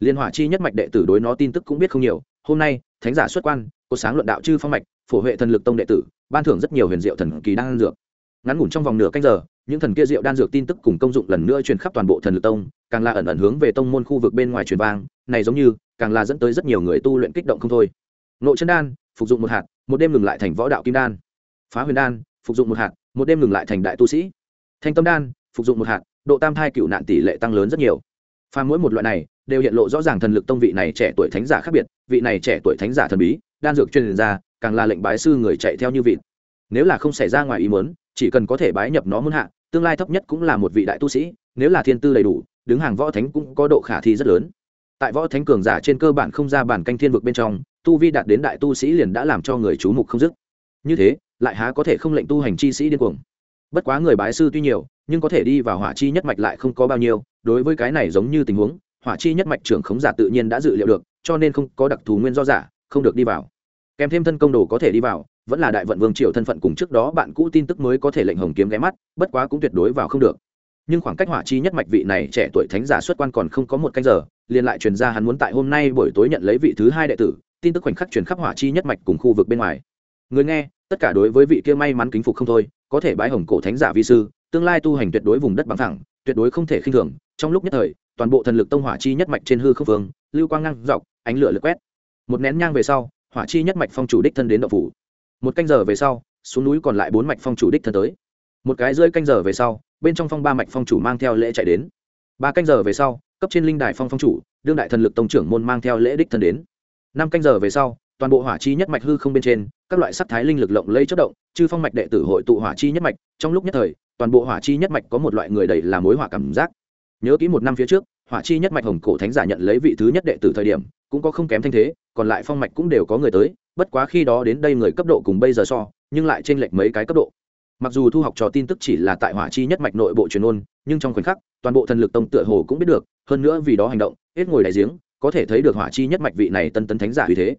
Speaker 1: Liên hỏa chi nhất mạch đệ tử đối nó tin tức cũng biết không nhiều, hôm nay, thánh giả xuất quan, có sáng luận đạo chư phong mạch, phổ huệ thần lực tông đệ tử, ban thưởng rất nhiều huyền diệu thần kỳ đang dược ngắn ngủn trong vòng nửa canh giờ, những thần kia diệu đan dược tin tức cùng công dụng lần nữa truyền khắp toàn bộ thần lực tông, càng là ẩn ẩn hướng về tông môn khu vực bên ngoài truyền vang, này giống như, càng là dẫn tới rất nhiều người tu luyện kích động không thôi. Nội chân đan, phục dụng một hạt, một đêm ngừng lại thành võ đạo kim đan. Phá huyền đan, phục dụng một hạt, một đêm ngừng lại thành đại tu sĩ. Thanh tâm đan, phục dụng một hạt, độ tam thai cựu nạn tỷ lệ tăng lớn rất nhiều. Pha mỗi một loại này, đều hiện lộ rõ ràng thần lực tông vị này trẻ tuổi thánh giả khác biệt, vị này trẻ tuổi thánh giả thần bí, đan dược chuyên gia càng là lệnh bái sư người chạy theo như vị nếu là không xảy ra ngoài ý muốn chỉ cần có thể bái nhập nó muốn hạ, tương lai thấp nhất cũng là một vị đại tu sĩ, nếu là thiên tư đầy đủ, đứng hàng võ thánh cũng có độ khả thi rất lớn. Tại võ thánh cường giả trên cơ bản không ra bản canh thiên vực bên trong, tu vi đạt đến đại tu sĩ liền đã làm cho người chú mục không dứt. Như thế, lại há có thể không lệnh tu hành chi sĩ điên cuồng? Bất quá người bái sư tuy nhiều, nhưng có thể đi vào hỏa chi nhất mạch lại không có bao nhiêu, đối với cái này giống như tình huống, hỏa chi nhất mạch trưởng khống giả tự nhiên đã dự liệu được, cho nên không có đặc thù nguyên do giả, không được đi vào. Kèm thêm thân công đồ có thể đi vào vẫn là đại vận vương triều thân phận cùng trước đó bạn cũ tin tức mới có thể lệnh hồng kiếm ghé mắt, bất quá cũng tuyệt đối vào không được. Nhưng khoảng cách hỏa chi nhất mạch vị này trẻ tuổi thánh giả xuất quan còn không có một canh giờ, liền lại truyền ra hắn muốn tại hôm nay buổi tối nhận lấy vị thứ hai đệ tử, tin tức khoảnh khắc truyền khắp hỏa chi nhất mạch cùng khu vực bên ngoài. Người nghe, tất cả đối với vị kia may mắn kính phục không thôi, có thể bái hồng cổ thánh giả vi sư, tương lai tu hành tuyệt đối vùng đất bằng thẳng, tuyệt đối không thể khinh thường, trong lúc nhất thời, toàn bộ thần lực tông hỏa chi nhất mạch trên hư không phương lưu quang ngang dọc, ánh lửa lượt quét. Một nén nhang về sau, hỏa chi nhất mạch phong chủ đích thân đến đậu phủ một canh giờ về sau, xuống núi còn lại bốn mạch phong chủ đích thân tới. Một cái rơi canh giờ về sau, bên trong phong ba mạch phong chủ mang theo lễ chạy đến. Ba canh giờ về sau, cấp trên linh đài phong phong chủ, đương đại thần lực tông trưởng môn mang theo lễ đích thân đến. Năm canh giờ về sau, toàn bộ hỏa chi nhất mạch hư không bên trên, các loại sắc thái linh lực lộng lây chất động, chư phong mạch đệ tử hội tụ hỏa chi nhất mạch. Trong lúc nhất thời, toàn bộ hỏa chi nhất mạch có một loại người đầy là mối hỏa cảm giác. Nhớ kỹ một năm phía trước, hỏa chi nhất mạch hồng cổ thánh giả nhận lấy vị thứ nhất đệ tử thời điểm, cũng có không kém thanh thế, còn lại phong mạch cũng đều có người tới bất quá khi đó đến đây người cấp độ cùng bây giờ so, nhưng lại trên lệch mấy cái cấp độ. Mặc dù thu học trò tin tức chỉ là tại hỏa chi nhất mạch nội bộ truyền ôn, nhưng trong khoảnh khắc, toàn bộ thần lực tông tựa hồ cũng biết được, hơn nữa vì đó hành động, hết ngồi đại giếng, có thể thấy được hỏa chi nhất mạch vị này tân tấn thánh giả vì thế.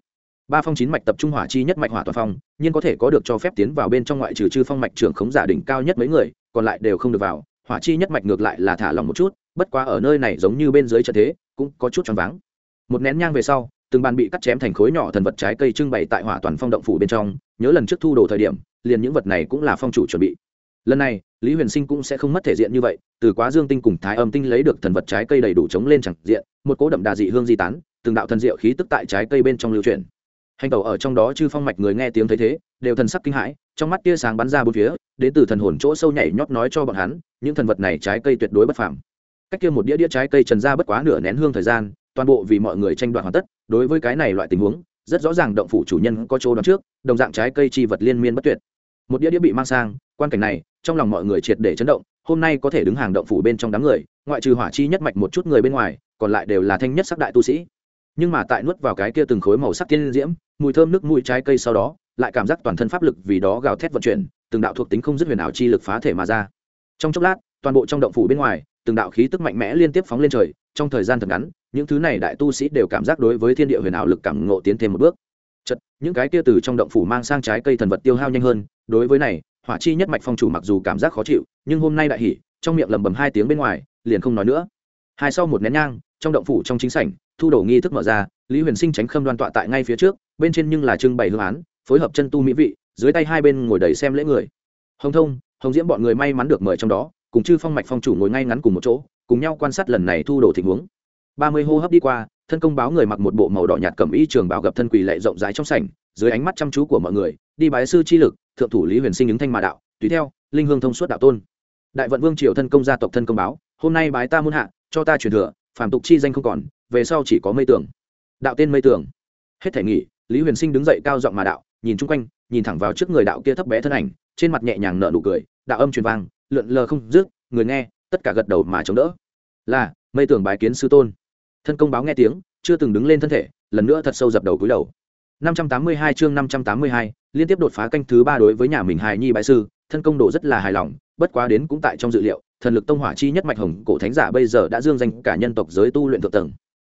Speaker 1: Ba phong chín mạch tập trung hỏa chi nhất mạch hỏa toàn phong, nhưng có thể có được cho phép tiến vào bên trong ngoại trừ chư phong mạch trưởng khống giả đỉnh cao nhất mấy người, còn lại đều không được vào. Hỏa chi nhất mạch ngược lại là thả lòng một chút, bất quá ở nơi này giống như bên dưới trận thế, cũng có chút choáng váng. Một nén nhang về sau từng bàn bị cắt chém thành khối nhỏ thần vật trái cây trưng bày tại hỏa toàn phong động phủ bên trong, nhớ lần trước thu đồ thời điểm, liền những vật này cũng là phong chủ chuẩn bị. Lần này, lý huyền sinh cũng sẽ không mất thể diện như vậy, từ quá dương tinh cùng thái âm tinh lấy được thần vật trái cây đầy đủ chống lên chẳng diện, một cố đậm đà dị hương di tán, từng đạo thần diệu khí tức tại trái cây bên trong lưu truyền hành tẩu ở trong đó chư phong mạch người nghe tiếng thấy thế, đều thần sắc kinh hãi, trong mắt tia sáng bắn ra bốn phía, đến từ thần hồn chỗ sâu nhảy nhót nói cho bọn hắn, những thần vật này trái cây tuyệt đối bất phàm. Cách kia một đĩa đĩa trái cây trần ra bất quá nửa nén hương thời gian, toàn bộ vì mọi người tranh đoạt hoàn tất đối với cái này loại tình huống, rất rõ ràng động phủ chủ nhân có chỗ đón trước, đồng dạng trái cây chi vật liên miên bất tuyệt. Một đĩa đĩa bị mang sang, quan cảnh này, trong lòng mọi người triệt để chấn động, hôm nay có thể đứng hàng động phủ bên trong đám người, ngoại trừ hỏa chi nhất mạch một chút người bên ngoài, còn lại đều là thanh nhất sắc đại tu sĩ. Nhưng mà tại nuốt vào cái kia từng khối màu sắc tiên diễm, mùi thơm nước mùi trái cây sau đó, lại cảm giác toàn thân pháp lực vì đó gào thét vận chuyển, từng đạo thuộc tính không dứt huyền ảo chi lực phá thể mà ra. Trong chốc lát, toàn bộ trong động phủ bên ngoài, từng đạo khí tức mạnh mẽ liên tiếp phóng lên trời, trong thời gian thật ngắn những thứ này đại tu sĩ đều cảm giác đối với thiên địa huyền ảo lực cảm ngộ tiến thêm một bước. Chật, những cái kia từ trong động phủ mang sang trái cây thần vật tiêu hao nhanh hơn, đối với này, hỏa chi nhất mạch phong chủ mặc dù cảm giác khó chịu, nhưng hôm nay đại hỉ, trong miệng lầm bầm hai tiếng bên ngoài, liền không nói nữa. Hai sau một nén nhang, trong động phủ trong chính sảnh, thu đồ nghi thức mở ra, lý huyền sinh tránh khâm đoan tọa tại ngay phía trước, bên trên nhưng là trưng bày hương án, phối hợp chân tu mỹ vị, dưới tay hai bên ngồi đầy xem lễ người. Hồng thông, hồng diễm bọn người may mắn được mời trong đó, cùng chư phong mạch phong chủ ngồi ngay ngắn cùng một chỗ, cùng nhau quan sát lần này thu đồ tình huống ba mươi hô hấp đi qua, thân công báo người mặc một bộ màu đỏ nhạt cầm y trường bảo gặp thân quỳ lệ rộng rãi trong sảnh, dưới ánh mắt chăm chú của mọi người, đi bái sư chi lực, thượng thủ lý huyền sinh ứng thanh mà đạo, tùy theo, linh hương thông suốt đạo tôn. Đại vận vương triều thân công gia tộc thân công báo, hôm nay bái ta muôn hạ, cho ta truyền thừa, phàm tục chi danh không còn, về sau chỉ có mây tưởng đạo tên mây tưởng hết thể nghỉ, lý huyền sinh đứng dậy cao giọng mà đạo, nhìn chung quanh, nhìn thẳng vào trước người đạo kia thấp bé thân ảnh, trên mặt nhẹ nhàng nở nụ cười, đạo âm truyền vang, lượn lờ không dứt, người nghe, tất cả gật đầu mà chống đỡ. Là, mây tưởng bái kiến sư tôn thân công báo nghe tiếng chưa từng đứng lên thân thể lần nữa thật sâu dập đầu cúi đầu. 582 chương 582, liên tiếp đột phá canh thứ ba đối với nhà mình hài nhi bái sư thân công độ rất là hài lòng bất quá đến cũng tại trong dự liệu thần lực tông hỏa chi nhất mạch hồng cổ thánh giả bây giờ đã dương danh cả nhân tộc giới tu luyện thượng tầng.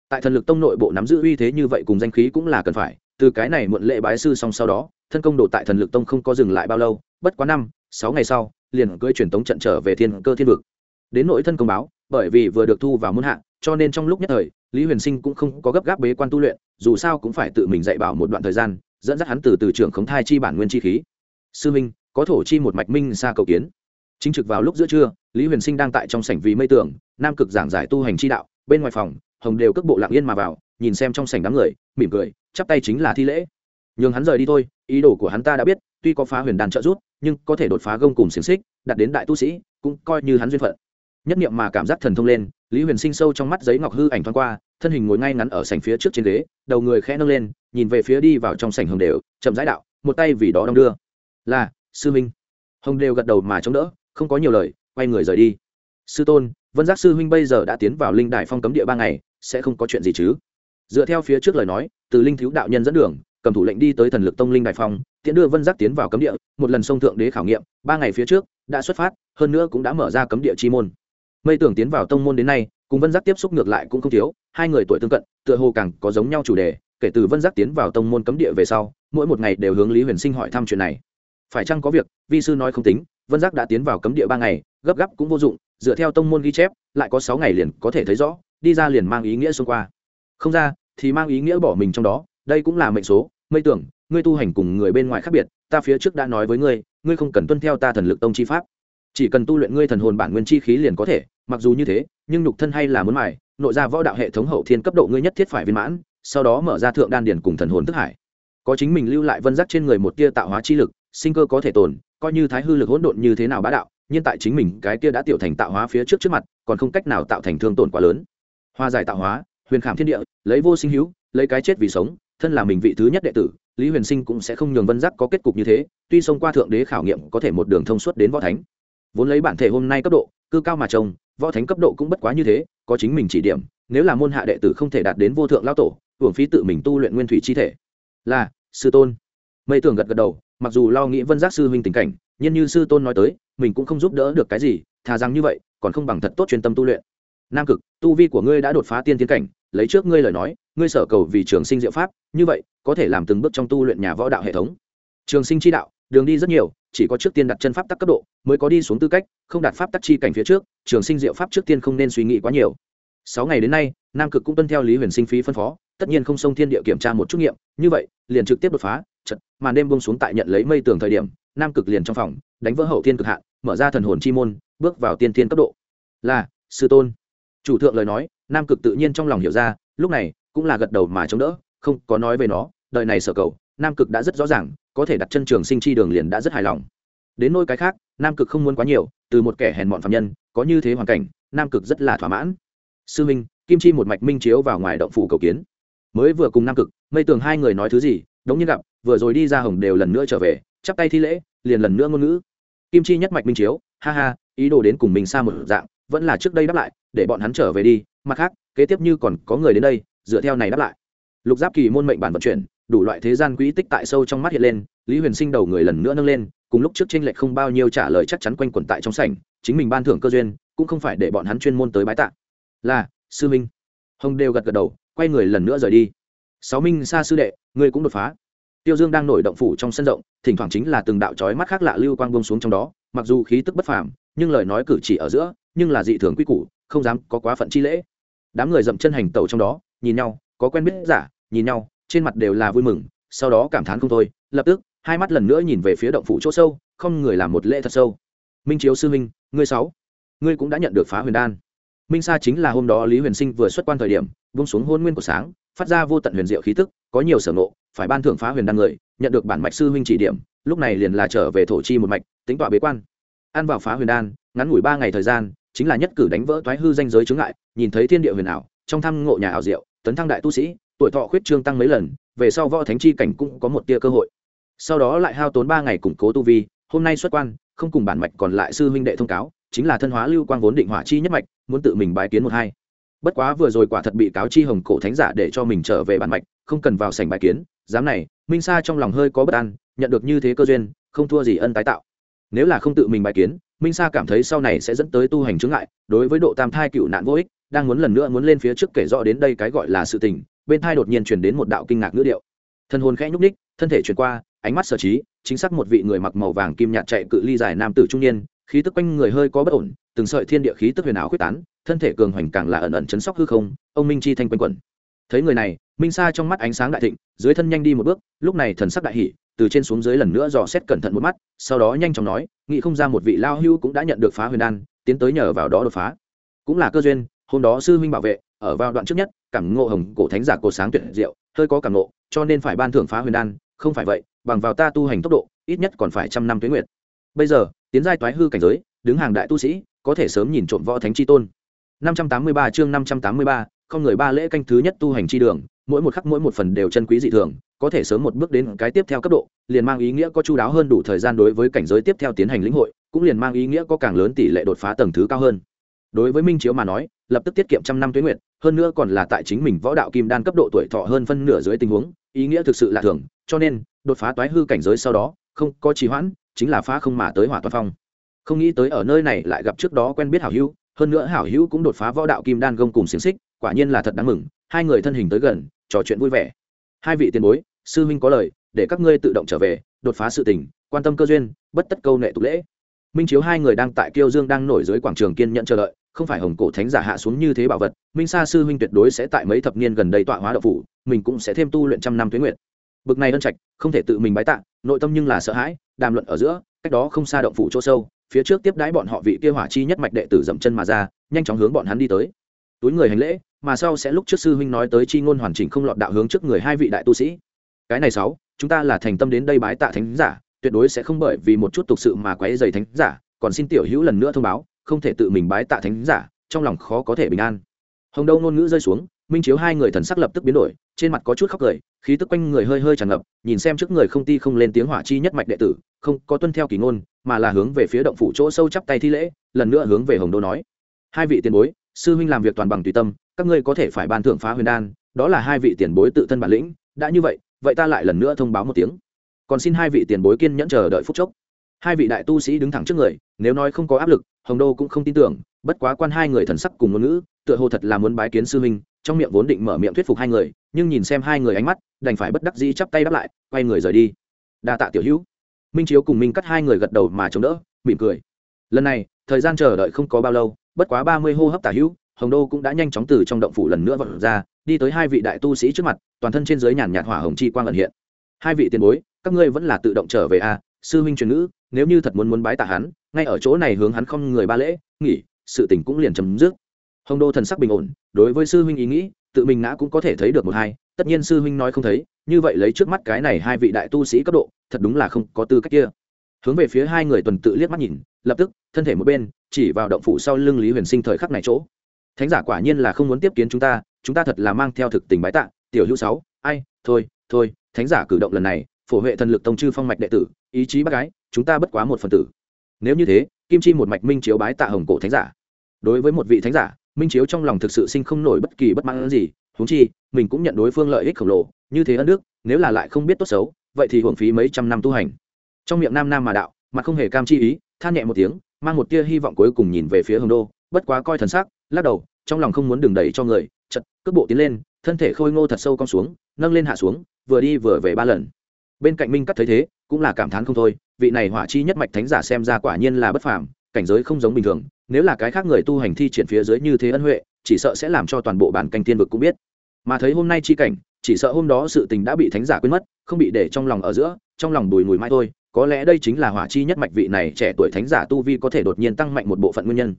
Speaker 1: Tại thần lực tông nội bộ nắm giữ uy thế như vậy cùng danh khí cũng là cần phải từ cái này muộn lệ bái sư xong sau đó thân công độ tại thần lực tông không có dừng lại bao lâu bất quá năm sáu ngày sau liền cưỡi truyền tống trận trở về thiên cơ thiên vực. Đến nội thân công báo bởi vì vừa được thu vào muôn hạ cho nên trong lúc nhất thời lý huyền sinh cũng không có gấp gáp bế quan tu luyện, dù sao cũng phải tự mình dạy bảo một đoạn thời gian, dẫn dắt hắn từ từ trường khống thai chi bản nguyên chi khí. Sư minh, có thổ chi một mạch minh xa cầu kiến. Chính trực vào lúc giữa trưa, lý huyền sinh đang tại trong sảnh vì mây tưởng nam cực giảng giải tu hành chi đạo, bên ngoài phòng, hồng đều cước bộ lặng yên mà vào, nhìn xem trong sảnh đám người, mỉm cười, chắp tay chính là thi lễ. Nhường hắn rời đi thôi, ý đồ của hắn ta đã biết, tuy có phá huyền đàn trợ rút nhưng có thể đột phá gông cùng xiềng xích đặt đến đại tu sĩ, cũng coi như hắn duyên phận nhất niệm mà cảm giác thần thông lên, lý huyền sinh sâu trong mắt giấy ngọc hư ảnh thoáng qua, thân hình ngồi ngay ngắn ở sảnh phía trước trên ghế, đầu người khẽ nâng lên, nhìn về phía đi vào trong sảnh hồng đều, chậm rãi đạo, một tay vì đó đong đưa. Là, sư minh. Hồng đều gật đầu mà chống đỡ, không có nhiều lời, quay người rời đi. Sư tôn, vân giác sư huynh bây giờ đã tiến vào linh đài phong cấm địa ba ngày, sẽ không có chuyện gì chứ? Dựa theo phía trước lời nói, từ linh thiếu đạo nhân dẫn đường, cầm thủ lệnh đi tới thần lực tông linh đài phong tiễn đưa vân giác tiến vào cấm địa, một lần sông thượng đế khảo nghiệm, ba ngày phía trước, đã xuất phát, hơn nữa cũng đã mở ra cấm địa chi môn mây tưởng tiến vào tông môn đến nay, cùng vân giác tiếp xúc ngược lại cũng không thiếu, hai người tuổi tương cận, tựa hồ càng có giống nhau chủ đề, kể từ vân giác tiến vào tông môn cấm địa về sau, mỗi một ngày đều hướng lý huyền sinh hỏi thăm chuyện này. Phải chăng có việc, vi sư nói không tính, vân giác đã tiến vào cấm địa ba ngày, gấp gáp cũng vô dụng, dựa theo tông môn ghi chép, lại có sáu ngày liền có thể thấy rõ, đi ra liền mang ý nghĩa xông qua. Không ra, thì mang ý nghĩa bỏ mình trong đó, đây cũng là mệnh số, mây tưởng, ngươi tu hành cùng người bên ngoài khác biệt, ta phía trước đã nói với ngươi ngươi không cần tuân theo ta thần lực tông chi pháp chỉ cần tu luyện ngươi thần hồn bản nguyên chi khí liền có thể, mặc dù như thế, nhưng nhục thân hay là muốn mài, nội ra võ đạo hệ thống hậu thiên cấp độ ngươi nhất thiết phải viên mãn, sau đó mở ra thượng đan điển cùng thần hồn thức hải. Có chính mình lưu lại vân giác trên người một tia tạo hóa chi lực, sinh cơ có thể tồn, coi như thái hư lực hỗn độn như thế nào bá đạo, nhưng tại chính mình cái kia đã tiểu thành tạo hóa phía trước trước mặt, còn không cách nào tạo thành thương tổn quá lớn. Hoa giải tạo hóa, huyền khảm thiên địa, lấy vô sinh hữu, lấy cái chết vì sống, thân là mình vị thứ nhất đệ tử, lý huyền sinh cũng sẽ không nhường vân giác có kết cục như thế, tuy xông qua thượng đế khảo nghiệm có thể một đường thông suốt đến võ thánh vốn lấy bản thể hôm nay cấp độ, cư cao mà trông, võ thánh cấp độ cũng bất quá như thế, có chính mình chỉ điểm, nếu là môn hạ đệ tử không thể đạt đến vô thượng lao tổ, hưởng phí tự mình tu luyện nguyên thủy chi thể. Là, sư tôn. Mây tường gật gật đầu, mặc dù lo nghĩ vân giác sư huynh tình cảnh, nhưng như sư tôn nói tới, mình cũng không giúp đỡ được cái gì, thà rằng như vậy, còn không bằng thật tốt chuyên tâm tu luyện. Nam cực, tu vi của ngươi đã đột phá tiên tiến cảnh, lấy trước ngươi lời nói, ngươi sở cầu vì trường sinh diệu pháp, như vậy, có thể làm từng bước trong tu luyện nhà võ đạo hệ thống. Trường sinh chi đạo, đường đi rất nhiều chỉ có trước tiên đặt chân pháp tắc cấp độ, mới có đi xuống tư cách, không đạt pháp tắc chi cảnh phía trước, trường sinh diệu pháp trước tiên không nên suy nghĩ quá nhiều. Sáu ngày đến nay, nam cực cũng tuân theo lý huyền sinh phí phân phó, tất nhiên không xông thiên địa kiểm tra một chút nghiệm, như vậy, liền trực tiếp đột phá chật màn đêm bông xuống tại nhận lấy mây tường thời điểm, nam cực liền trong phòng, đánh vỡ hậu thiên cực hạn, mở ra thần hồn chi môn, bước vào tiên thiên cấp độ. Là, sư tôn. Chủ thượng lời nói, nam cực tự nhiên trong lòng hiểu ra, lúc này, cũng là gật đầu mà chống đỡ, không có nói về nó, đời này sở cầu, nam cực đã rất rõ ràng có thể đặt chân trường sinh chi đường liền đã rất hài lòng. Đến nôi cái khác, nam cực không muốn quá nhiều, từ một kẻ hèn mọn phạm nhân, có như thế hoàn cảnh, nam cực rất là thỏa mãn. Sư minh, kim chi một mạch minh chiếu vào ngoài động phủ cầu kiến. Mới vừa cùng nam cực, mây tường hai người nói thứ gì, đống như gặp, vừa rồi đi ra hồng đều lần nữa trở về, chắp tay thi lễ, liền lần nữa ngôn ngữ. Kim chi nhất mạch minh chiếu, ha ha, ý đồ đến cùng mình xa một dạng, vẫn là trước đây đáp lại, để bọn hắn trở về đi, mặt khác, kế tiếp như còn có người đến đây, dựa theo này đáp lại. Lục giáp kỳ môn mệnh bản vận chuyển đủ loại thế gian quỹ tích tại sâu trong mắt hiện lên, lý huyền sinh đầu người lần nữa nâng lên, cùng lúc trước tranh lệch không bao nhiêu trả lời chắc chắn quanh quẩn tại trong sảnh, chính mình ban thưởng cơ duyên, cũng không phải để bọn hắn chuyên môn tới bái tạ. Là, sư minh. Hồng đều gật gật đầu, quay người lần nữa rời đi. Sáu minh xa sư đệ, ngươi cũng đột phá. Tiêu dương đang nổi động phủ trong sân rộng, thỉnh thoảng chính là từng đạo trói mắt khác lạ lưu quang bông xuống trong đó, mặc dù khí tức bất phàm, nhưng lời nói cử chỉ ở giữa, nhưng là dị thường quy củ, không dám có quá phận chi lễ. Đám người dậm chân hành tẩu trong đó, nhìn nhau, có quen biết giả, nhìn nhau trên mặt đều là vui mừng, sau đó cảm thán không thôi, lập tức, hai mắt lần nữa nhìn về phía động phủ chỗ sâu, không người làm một lễ thật sâu. Minh chiếu sư minh, ngươi sáu, ngươi cũng đã nhận được phá huyền đan. Minh sa chính là hôm đó lý huyền sinh vừa xuất quan thời điểm vung xuống hôn nguyên của sáng, phát ra vô tận huyền diệu khí tức, có nhiều sở nộ phải ban thưởng phá huyền đan người, nhận được bản mạch sư huynh chỉ điểm, lúc này liền là trở về thổ chi một mạch, tính tọa bế quan. Ăn vào phá huyền đan, ngắn ngủi ba ngày thời gian, chính là nhất cử đánh vỡ toái hư danh giới chướng ngại, nhìn thấy thiên địa huyền ảo, trong thăm ngộ nhà ảo diệu, tấn thăng đại tu sĩ tuổi thọ khuyết trương tăng mấy lần, về sau võ thánh chi cảnh cũng có một tia cơ hội. Sau đó lại hao tốn ba ngày củng cố tu vi, hôm nay xuất quan, không cùng bản mạch còn lại sư huynh đệ thông cáo, chính là thân hóa lưu quang vốn định hỏa chi nhất mạch, muốn tự mình bái kiến một hai. Bất quá vừa rồi quả thật bị cáo chi hồng cổ thánh giả để cho mình trở về bản mạch, không cần vào sảnh bái kiến, dám này, minh sa trong lòng hơi có bất an, nhận được như thế cơ duyên, không thua gì ân tái tạo. Nếu là không tự mình bái kiến, minh sa cảm thấy sau này sẽ dẫn tới tu hành chướng ngại, đối với độ tam thai cựu nạn vô ích, đang muốn lần nữa muốn lên phía trước kể rõ đến đây cái gọi là sự tình bên thai đột nhiên truyền đến một đạo kinh ngạc ngữ điệu. Thân hồn khẽ nhúc ních thân thể chuyển qua, ánh mắt sở trí, chính xác một vị người mặc màu vàng kim nhạt chạy cự ly dài nam tử trung niên, khí tức quanh người hơi có bất ổn, từng sợi thiên địa khí tức huyền ảo quyết tán, thân thể cường hoành càng là ẩn ẩn chấn sóc hư không, ông minh chi thanh quanh quẩn. Thấy người này, minh sa trong mắt ánh sáng đại thịnh, dưới thân nhanh đi một bước, lúc này thần sắc đại hỷ từ trên xuống dưới lần nữa dò xét cẩn thận một mắt, sau đó nhanh chóng nói, nghĩ không ra một vị lao hưu cũng đã nhận được phá huyền đan, tiến tới nhờ vào đó đột phá. Cũng là cơ duyên, hôm đó sư huynh bảo vệ ở vào đoạn trước nhất cảm ngộ hồng cổ thánh giả cổ sáng tuyệt diệu hơi có cảm ngộ cho nên phải ban thưởng phá huyền đan không phải vậy bằng vào ta tu hành tốc độ ít nhất còn phải trăm năm tuế nguyệt bây giờ tiến giai toái hư cảnh giới đứng hàng đại tu sĩ có thể sớm nhìn trộm võ thánh chi tôn 583 chương 583, không người ba lễ canh thứ nhất tu hành chi đường mỗi một khắc mỗi một phần đều chân quý dị thường có thể sớm một bước đến cái tiếp theo cấp độ liền mang ý nghĩa có chú đáo hơn đủ thời gian đối với cảnh giới tiếp theo tiến hành lĩnh hội cũng liền mang ý nghĩa có càng lớn tỷ lệ đột phá tầng thứ cao hơn đối với minh chiếu mà nói lập tức tiết kiệm trăm năm tuế nguyệt hơn nữa còn là tại chính mình võ đạo kim đan cấp độ tuổi thọ hơn phân nửa dưới tình huống, ý nghĩa thực sự là thường, cho nên, đột phá toái hư cảnh giới sau đó, không có trì hoãn, chính là phá không mà tới hỏa toàn phong. Không nghĩ tới ở nơi này lại gặp trước đó quen biết hảo hữu, hơn nữa hảo hữu cũng đột phá võ đạo kim đan gông cùng xiềng xích, quả nhiên là thật đáng mừng, hai người thân hình tới gần, trò chuyện vui vẻ. Hai vị tiền bối, sư huynh có lời, để các ngươi tự động trở về, đột phá sự tình, quan tâm cơ duyên, bất tất câu nệ tục lễ. Minh chiếu hai người đang tại kiêu dương đang nổi dưới quảng trường kiên nhận chờ đợi không phải hồng cổ thánh giả hạ xuống như thế bảo vật, minh sa sư huynh tuyệt đối sẽ tại mấy thập niên gần đây tọa hóa đạo phủ, mình cũng sẽ thêm tu luyện trăm năm tuyến nguyện bực này ân trạch, không thể tự mình bái tạ, nội tâm nhưng là sợ hãi, đàm luận ở giữa, cách đó không xa động phủ chỗ sâu, phía trước tiếp đái bọn họ vị kia hỏa chi nhất mạch đệ tử dậm chân mà ra, nhanh chóng hướng bọn hắn đi tới. Túi người hành lễ, mà sau sẽ lúc trước sư huynh nói tới chi ngôn hoàn chỉnh không lọt đạo hướng trước người hai vị đại tu sĩ. Cái này sáu, chúng ta là thành tâm đến đây bái tạ thánh giả, tuyệt đối sẽ không bởi vì một chút tục sự mà quấy dày thánh giả, còn xin tiểu hữu lần nữa thông báo không thể tự mình bái tạ thánh giả, trong lòng khó có thể bình an. Hồng đâu ngôn ngữ rơi xuống, minh chiếu hai người thần sắc lập tức biến đổi, trên mặt có chút khóc cười, khí tức quanh người hơi hơi tràn ngập, nhìn xem trước người không ti không lên tiếng hỏa chi nhất mạch đệ tử, không có tuân theo kỳ ngôn, mà là hướng về phía động phủ chỗ sâu chắp tay thi lễ, lần nữa hướng về hồng đô nói. Hai vị tiền bối, sư huynh làm việc toàn bằng tùy tâm, các ngươi có thể phải ban thưởng phá huyền đan, đó là hai vị tiền bối tự thân bản lĩnh, đã như vậy vậy ta lại lần nữa thông báo một tiếng. Còn xin hai vị tiền bối kiên nhẫn chờ đợi phút chốc. Hai vị đại tu sĩ đứng thẳng trước người, nếu nói không có áp lực hồng đô cũng không tin tưởng bất quá quan hai người thần sắc cùng ngôn ngữ tựa hồ thật là muốn bái kiến sư huynh trong miệng vốn định mở miệng thuyết phục hai người nhưng nhìn xem hai người ánh mắt đành phải bất đắc dĩ chắp tay đáp lại quay người rời đi. Đa tạ tiểu hữu. Minh chiếu cùng minh cắt hai người gật đầu mà chống đỡ mỉm cười. Lần này thời gian chờ đợi không có bao lâu bất quá ba mươi hô hấp tả hữu hồng đô cũng đã nhanh chóng từ trong động phủ lần nữa vọt ra đi tới hai vị đại tu sĩ trước mặt toàn thân trên dưới nhàn nhạt hỏa hồng chi quang ẩn hiện. Hai vị tiền bối các ngươi vẫn là tự động trở về a à, sư huynh truyền ngữ nếu như thật muốn muốn bái tạ hắn, ngay ở chỗ này hướng hắn không người ba lễ, nghỉ, sự tình cũng liền chấm dứt. Hồng đô thần sắc bình ổn, đối với sư huynh ý nghĩ, tự mình ngã cũng có thể thấy được một hai, tất nhiên sư huynh nói không thấy, như vậy lấy trước mắt cái này hai vị đại tu sĩ cấp độ, thật đúng là không có tư cách kia. Hướng về phía hai người tuần tự liếc mắt nhìn, lập tức, thân thể một bên, chỉ vào động phủ sau lưng lý huyền sinh thời khắc này chỗ. Thánh giả quả nhiên là không muốn tiếp kiến chúng ta chúng ta thật là mang theo thực tình bái tạ, tiểu hữu sáu, ai, thôi thôi, thánh giả cử động lần này, phổ huệ thần lực tông chư phong mạch đệ tử, ý chí bác gái chúng ta bất quá một phần tử. Nếu như thế, kim chi một mạch minh chiếu bái tạ hồng cổ thánh giả. Đối với một vị thánh giả, minh chiếu trong lòng thực sự sinh không nổi bất kỳ bất mãn gì, huống chi, mình cũng nhận đối phương lợi ích khổng lồ, như thế ân đức, nếu là lại không biết tốt xấu, vậy thì hưởng phí mấy trăm năm tu hành. Trong miệng nam nam mà đạo mà không hề cam chi ý, than nhẹ một tiếng, mang một tia hy vọng cuối cùng nhìn về phía hồng đô, bất quá coi thần sắc, lắc đầu, trong lòng không muốn đừng đẩy cho người chật cước bộ tiến lên, thân thể khôi ngô thật sâu cong xuống, nâng lên hạ xuống, vừa đi vừa về ba lần. Bên cạnh minh cắt thấy thế, cũng là cảm thán không thôi vị này hỏa chi nhất mạch thánh giả xem ra quả nhiên là bất phàm, cảnh giới không giống bình thường, nếu là cái khác người tu hành thi triển phía dưới như thế ân huệ, chỉ sợ sẽ làm cho toàn bộ bản canh tiên vực cũng biết. Mà thấy hôm nay chi cảnh, chỉ sợ hôm đó sự tình đã bị thánh giả quên mất, không bị để trong lòng ở giữa, trong lòng bùi mùi mãi thôi, có lẽ đây chính là hỏa chi nhất mạch vị này trẻ tuổi thánh giả tu vi có thể đột nhiên tăng mạnh một bộ phận nguyên nhân.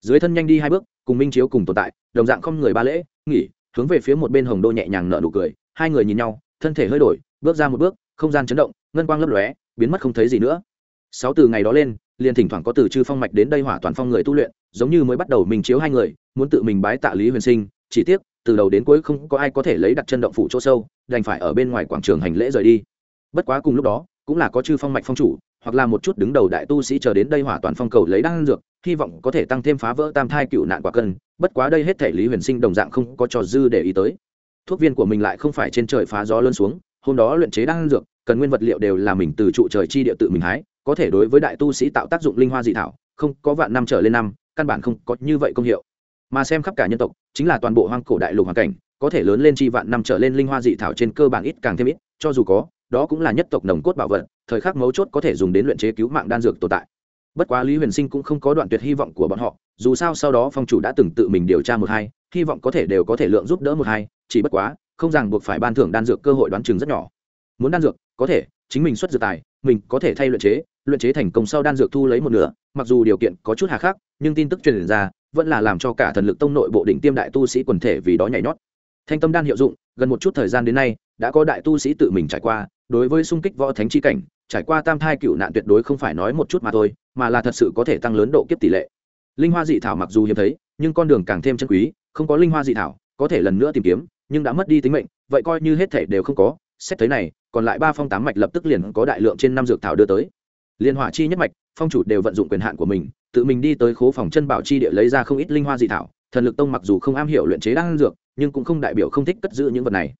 Speaker 1: Dưới thân nhanh đi hai bước, cùng minh chiếu cùng tồn tại, đồng dạng không người ba lễ, nghỉ, hướng về phía một bên hồng đô nhẹ nhàng nở nụ cười, hai người nhìn nhau, thân thể hơi đổi, bước ra một bước, không gian chấn động, ngân quang lấp lóe biến mất không thấy gì nữa. Sáu từ ngày đó lên, liền thỉnh thoảng có từ chư phong mạch đến đây hỏa toàn phong người tu luyện, giống như mới bắt đầu mình chiếu hai người, muốn tự mình bái tạ lý huyền sinh, chỉ tiếc, từ đầu đến cuối không có ai có thể lấy đặt chân động phủ chỗ sâu, đành phải ở bên ngoài quảng trường hành lễ rời đi. Bất quá cùng lúc đó, cũng là có chư phong mạch phong chủ, hoặc là một chút đứng đầu đại tu sĩ chờ đến đây hỏa toàn phong cầu lấy đan dược, hy vọng có thể tăng thêm phá vỡ tam thai cựu nạn quả cân, bất quá đây hết thể lý huyền sinh đồng dạng không có trò dư để ý tới. Thuốc viên của mình lại không phải trên trời phá gió lơn xuống, hôm đó luyện chế đan dược cần nguyên vật liệu đều là mình từ trụ trời chi địa tự mình hái, có thể đối với đại tu sĩ tạo tác dụng linh hoa dị thảo, không, có vạn năm trở lên năm, căn bản không có như vậy công hiệu. Mà xem khắp cả nhân tộc, chính là toàn bộ hoang cổ đại lục hoàn cảnh, có thể lớn lên chi vạn năm trở lên linh hoa dị thảo trên cơ bản ít càng thêm ít, cho dù có, đó cũng là nhất tộc nồng cốt bảo vật, thời khắc mấu chốt có thể dùng đến luyện chế cứu mạng đan dược tồn tại. Bất quá lý huyền sinh cũng không có đoạn tuyệt hy vọng của bọn họ, dù sao sau đó phong chủ đã từng tự mình điều tra một hai, hy vọng có thể đều có thể lượng giúp đỡ một hai, chỉ bất quá, không rằng buộc phải ban thưởng đan dược cơ hội đoán chừng rất nhỏ muốn đan dược, có thể, chính mình xuất dược tài, mình có thể thay luyện chế luyện chế thành công sau đan dược thu lấy một nửa, mặc dù điều kiện có chút hà khắc, nhưng tin tức truyền ra, vẫn là làm cho cả thần lực tông nội bộ đỉnh tiêm đại tu sĩ quần thể vì đó nhảy nhót. Thanh tâm đan hiệu dụng, gần một chút thời gian đến nay, đã có đại tu sĩ tự mình trải qua, đối với xung kích võ thánh chi cảnh, trải qua tam thai cựu nạn tuyệt đối không phải nói một chút mà thôi, mà là thật sự có thể tăng lớn độ kiếp tỷ lệ. Linh hoa dị thảo mặc dù hiếm thấy, nhưng con đường càng thêm chân quý, không có linh hoa dị thảo, có thể lần nữa tìm kiếm, nhưng đã mất đi tính mệnh, vậy coi như hết thể đều không có, xét thấy này còn lại ba phong tám mạch lập tức liền có đại lượng trên năm dược thảo đưa tới. Liên hỏa chi nhất mạch phong chủ đều vận dụng quyền hạn của mình tự mình đi tới khố phòng chân bảo chi địa lấy ra không ít linh hoa dị thảo. Thần lực tông mặc dù không am hiểu luyện chế đan dược nhưng cũng không đại biểu không thích cất giữ những vật này.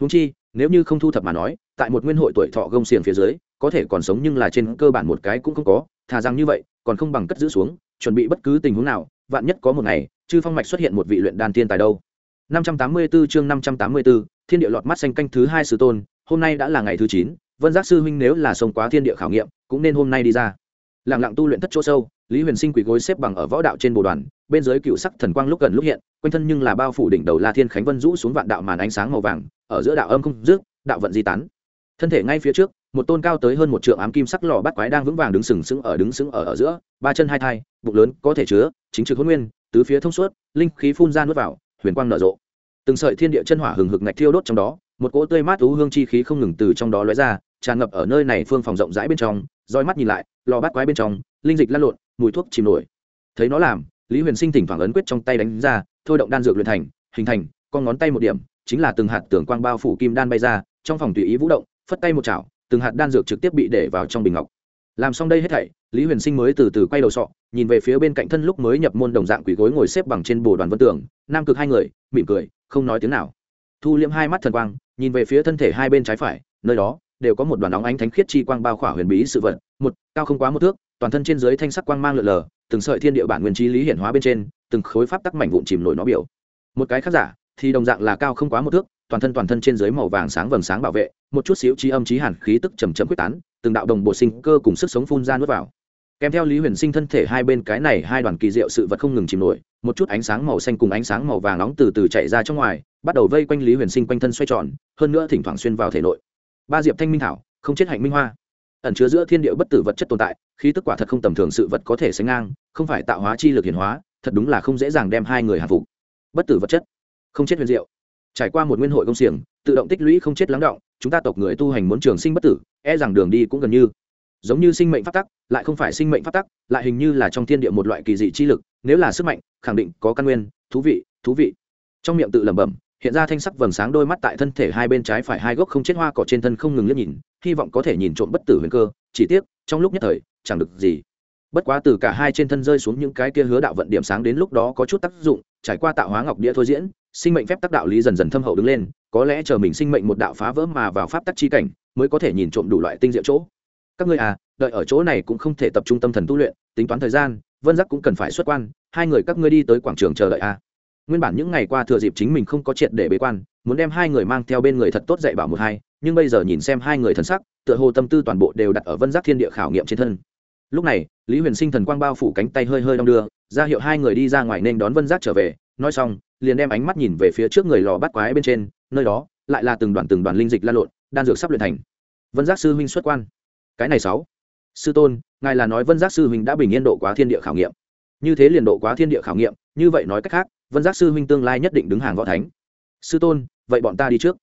Speaker 1: Húng chi nếu như không thu thập mà nói tại một nguyên hội tuổi thọ gông xiềng phía dưới có thể còn sống nhưng là trên cơ bản một cái cũng không có. Thà rằng như vậy còn không bằng cất giữ xuống chuẩn bị bất cứ tình huống nào vạn nhất có một ngày chư phong mạch xuất hiện một vị luyện đan tiên tài đâu. 584 chương 584, thiên địa lọt mắt xanh canh thứ hai sư tôn hôm nay đã là ngày thứ chín, vân giác sư huynh nếu là sông quá thiên địa khảo nghiệm, cũng nên hôm nay đi ra. Lặng lặng tu luyện thất chỗ sâu, lý huyền sinh quỳ gối xếp bằng ở võ đạo trên bồ đoàn, bên dưới cựu sắc thần quang lúc gần lúc hiện, quanh thân nhưng là bao phủ đỉnh đầu la thiên khánh vân rũ xuống vạn đạo màn ánh sáng màu vàng, ở giữa đạo âm không rước đạo vận di tán. Thân thể ngay phía trước, một tôn cao tới hơn một trượng ám kim sắc lò bắt quái đang vững vàng đứng sừng sững ở đứng sững ở ở giữa, ba chân hai thai, bụng lớn có thể chứa, chính trực hôn nguyên, tứ phía thông suốt, linh khí phun ra nuốt vào, huyền quang nở rộ. Từng sợi thiên địa chân hỏa hừng hực ngạch thiêu đốt trong đó một cỗ tươi mát thú hương chi khí không ngừng từ trong đó lóe ra, tràn ngập ở nơi này phương phòng rộng rãi bên trong, roi mắt nhìn lại, lò bát quái bên trong, linh dịch lan lộn, mùi thuốc chìm nổi. Thấy nó làm, lý huyền sinh thỉnh thoảng ấn quyết trong tay đánh ra, thôi động đan dược luyện thành, hình thành, con ngón tay một điểm, chính là từng hạt tưởng quang bao phủ kim đan bay ra, trong phòng tùy ý vũ động, phất tay một chảo, từng hạt đan dược trực tiếp bị để vào trong bình ngọc. Làm xong đây hết thảy, lý huyền sinh mới từ từ quay đầu sọ, nhìn về phía bên cạnh thân lúc mới nhập môn đồng dạng quỷ gối ngồi xếp bằng trên bồ đoàn vân tường, nam cực hai người, mỉm cười, không nói tiếng nào. Thu liễm hai mắt thần quang nhìn về phía thân thể hai bên trái phải, nơi đó đều có một đoàn óng ánh thánh khiết chi quang bao khỏa huyền bí sự vật, một, cao không quá một thước, toàn thân trên dưới thanh sắc quang mang lượn lờ, từng sợi thiên địa bản nguyên trí lý hiển hóa bên trên, từng khối pháp tắc mảnh vụn chìm nổi nó biểu. Một cái khác giả, thì đồng dạng là cao không quá một thước, toàn thân toàn thân trên dưới màu vàng sáng vầng sáng bảo vệ, một chút xíu trí âm trí hàn khí tức chầm chậm quyết tán, từng đạo đồng bộ sinh cơ cùng sức sống phun ra nuốt vào kèm theo lý huyền sinh thân thể hai bên cái này hai đoàn kỳ diệu sự vật không ngừng chìm nổi, một chút ánh sáng màu xanh cùng ánh sáng màu vàng nóng từ từ chạy ra trong ngoài, bắt đầu vây quanh lý huyền sinh quanh thân xoay tròn, hơn nữa thỉnh thoảng xuyên vào thể nội. Ba diệp thanh minh thảo, không chết hạnh minh hoa. Ẩn chứa giữa thiên địa bất tử vật chất tồn tại, khí tức quả thật không tầm thường sự vật có thể sánh ngang, không phải tạo hóa chi lực hiển hóa, thật đúng là không dễ dàng đem hai người hạ phục. Bất tử vật chất, không chết huyền diệu. Trải qua một nguyên hội công xiềng, tự động tích lũy không chết lắng động, chúng ta tộc người tu hành muốn trường sinh bất tử e rằng đường đi cũng gần như giống như sinh mệnh phát tắc, lại không phải sinh mệnh phát tắc, lại hình như là trong thiên địa một loại kỳ dị chi lực, nếu là sức mạnh, khẳng định có căn nguyên, thú vị thú vị. Trong miệng tự lẩm bẩm, hiện ra thanh sắc vầng sáng đôi mắt tại thân thể hai bên trái phải hai gốc không chết hoa cỏ trên thân không ngừng liếc nhìn, hy vọng có thể nhìn trộm bất tử huyền cơ, chỉ tiếc, trong lúc nhất thời, chẳng được gì. Bất quá từ cả hai trên thân rơi xuống những cái kia hứa đạo vận điểm sáng đến lúc đó có chút tác dụng, trải qua tạo hóa ngọc đĩa thôi diễn, sinh mệnh phép tác đạo lý dần dần thâm hậu đứng lên, có lẽ chờ mình sinh mệnh một đạo phá vỡ mà vào pháp tắc chi cảnh, mới có thể nhìn trộm đủ loại tinh diệu chỗ các ngươi à đợi ở chỗ này cũng không thể tập trung tâm thần tu luyện, tính toán thời gian, vân giác cũng cần phải xuất quan, hai người các ngươi đi tới quảng trường chờ đợi à. Nguyên bản những ngày qua thừa dịp chính mình không có triệt để bế quan, muốn đem hai người mang theo bên người thật tốt dạy bảo một hai, nhưng bây giờ nhìn xem hai người thân sắc, tựa hồ tâm tư toàn bộ đều đặt ở vân giác thiên địa khảo nghiệm trên thân. Lúc này, lý huyền sinh thần quang bao phủ cánh tay hơi hơi đong đưa, ra hiệu hai người đi ra ngoài nên đón vân giác trở về, nói xong, liền đem ánh mắt nhìn về phía trước người lò bắt quái bên trên, nơi đó, lại là từng đoàn từng đoàn linh dịch lan lộn, đan dược sắp luyện thành. Vân giác sư huynh xuất quan cái này sáu. Sư tôn, ngài là nói vân giác sư huynh đã bình yên độ quá thiên địa khảo nghiệm. Như thế liền độ quá thiên địa khảo nghiệm, như vậy nói cách khác, vân giác sư huynh tương lai nhất định đứng hàng võ thánh. Sư tôn, vậy bọn ta đi trước.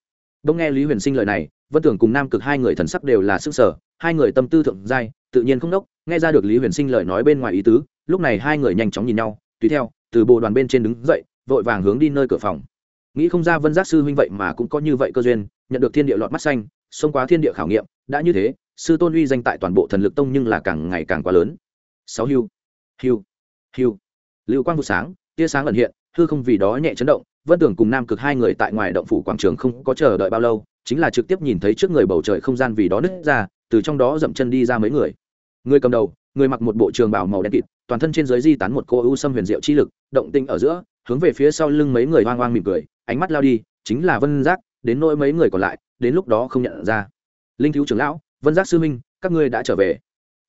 Speaker 1: Đông nghe lý huyền sinh lời này, vân tưởng cùng nam cực hai người thần sắc đều là sức sở hai người tâm tư thượng giai, tự nhiên không đốc, nghe ra được lý huyền sinh lời nói bên ngoài ý tứ, lúc này hai người nhanh chóng nhìn nhau, tùy theo, từ bộ đoàn bên trên đứng dậy, vội vàng hướng đi nơi cửa phòng. Nghĩ không ra vân giác sư huynh vậy mà cũng có như vậy cơ duyên, nhận được thiên địa lọt mắt xanh, xông qua thiên địa khảo nghiệm, đã như thế sư tôn uy danh tại toàn bộ thần lực tông nhưng là càng ngày càng quá lớn. Sáu hưu hưu hưu lưu quang vụ sáng, tia sáng ẩn hiện, hư không vì đó nhẹ chấn động, vân tưởng cùng nam cực hai người tại ngoài động phủ quảng trường không có chờ đợi bao lâu, chính là trực tiếp nhìn thấy trước người bầu trời không gian vì đó nứt ra, từ trong đó dậm chân đi ra mấy người. Người cầm đầu, người mặc một bộ trường bảo màu đen kịt, toàn thân trên dưới di tán một cô ưu xâm huyền diệu chi lực, động tinh ở giữa, hướng về phía sau lưng mấy người hoang hoang mỉm cười, ánh mắt lao đi, chính là vân giác, đến nỗi mấy người còn lại, đến lúc đó không nhận ra. Linh thiếu trưởng lão vân giác sư minh các ngươi đã trở về.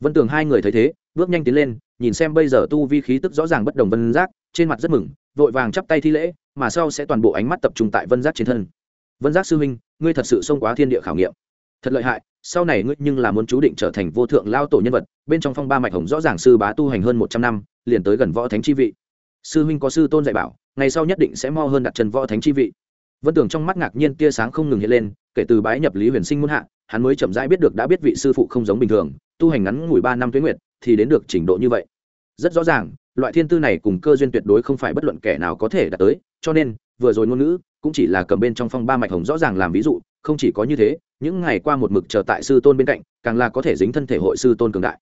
Speaker 1: Vân tường hai người thấy thế, bước nhanh tiến lên, nhìn xem bây giờ tu vi khí tức rõ ràng bất đồng vân giác, trên mặt rất mừng, vội vàng chắp tay thi lễ, mà sau sẽ toàn bộ ánh mắt tập trung tại vân giác trên thân. Vân giác sư minh ngươi thật sự xông quá thiên địa khảo nghiệm. Thật lợi hại, sau này ngươi nhưng là muốn chú định trở thành vô thượng lao tổ nhân vật, bên trong phong ba mạch hồng rõ ràng sư bá tu hành hơn một trăm năm, liền tới gần võ thánh chi vị. Sư huynh có sư tôn dạy bảo, ngày sau nhất định sẽ mo hơn đặt chân võ thánh chi vị. Vân tưởng trong mắt ngạc nhiên tia sáng không ngừng hiện lên kể từ bái nhập lý huyền sinh muôn hạ, hắn mới chậm rãi biết được đã biết vị sư phụ không giống bình thường, tu hành ngắn ngủi ba năm tuyến nguyệt thì đến được trình độ như vậy. Rất rõ ràng, loại thiên tư này cùng cơ duyên tuyệt đối không phải bất luận kẻ nào có thể đạt tới, cho nên, vừa rồi ngôn ngữ cũng chỉ là cầm bên trong phong ba mạch hồng rõ ràng làm ví dụ, không chỉ có như thế, những ngày qua một mực chờ tại sư tôn bên cạnh, càng là có thể dính thân thể hội sư tôn cường đại.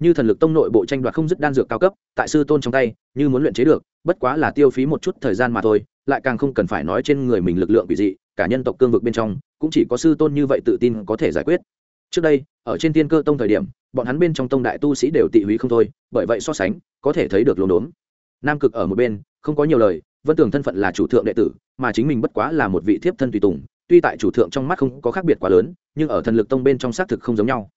Speaker 1: Như thần lực tông nội bộ tranh đoạt không dứt đan dược cao cấp, tại sư tôn trong tay, như muốn luyện chế được, bất quá là tiêu phí một chút thời gian mà thôi, lại càng không cần phải nói trên người mình lực lượng bị dị, cả nhân tộc cương vực bên trong cũng chỉ có sư tôn như vậy tự tin có thể giải quyết. Trước đây, ở trên tiên cơ tông thời điểm, bọn hắn bên trong tông đại tu sĩ đều tị húy không thôi, bởi vậy so sánh, có thể thấy được lồn đốn. Nam cực ở một bên, không có nhiều lời vân tưởng thân phận là chủ thượng đệ tử, mà chính mình bất quá là một vị thiếp thân tùy tùng, tuy tại chủ thượng trong mắt không có khác biệt quá lớn, nhưng ở thần lực tông bên trong xác thực không giống nhau.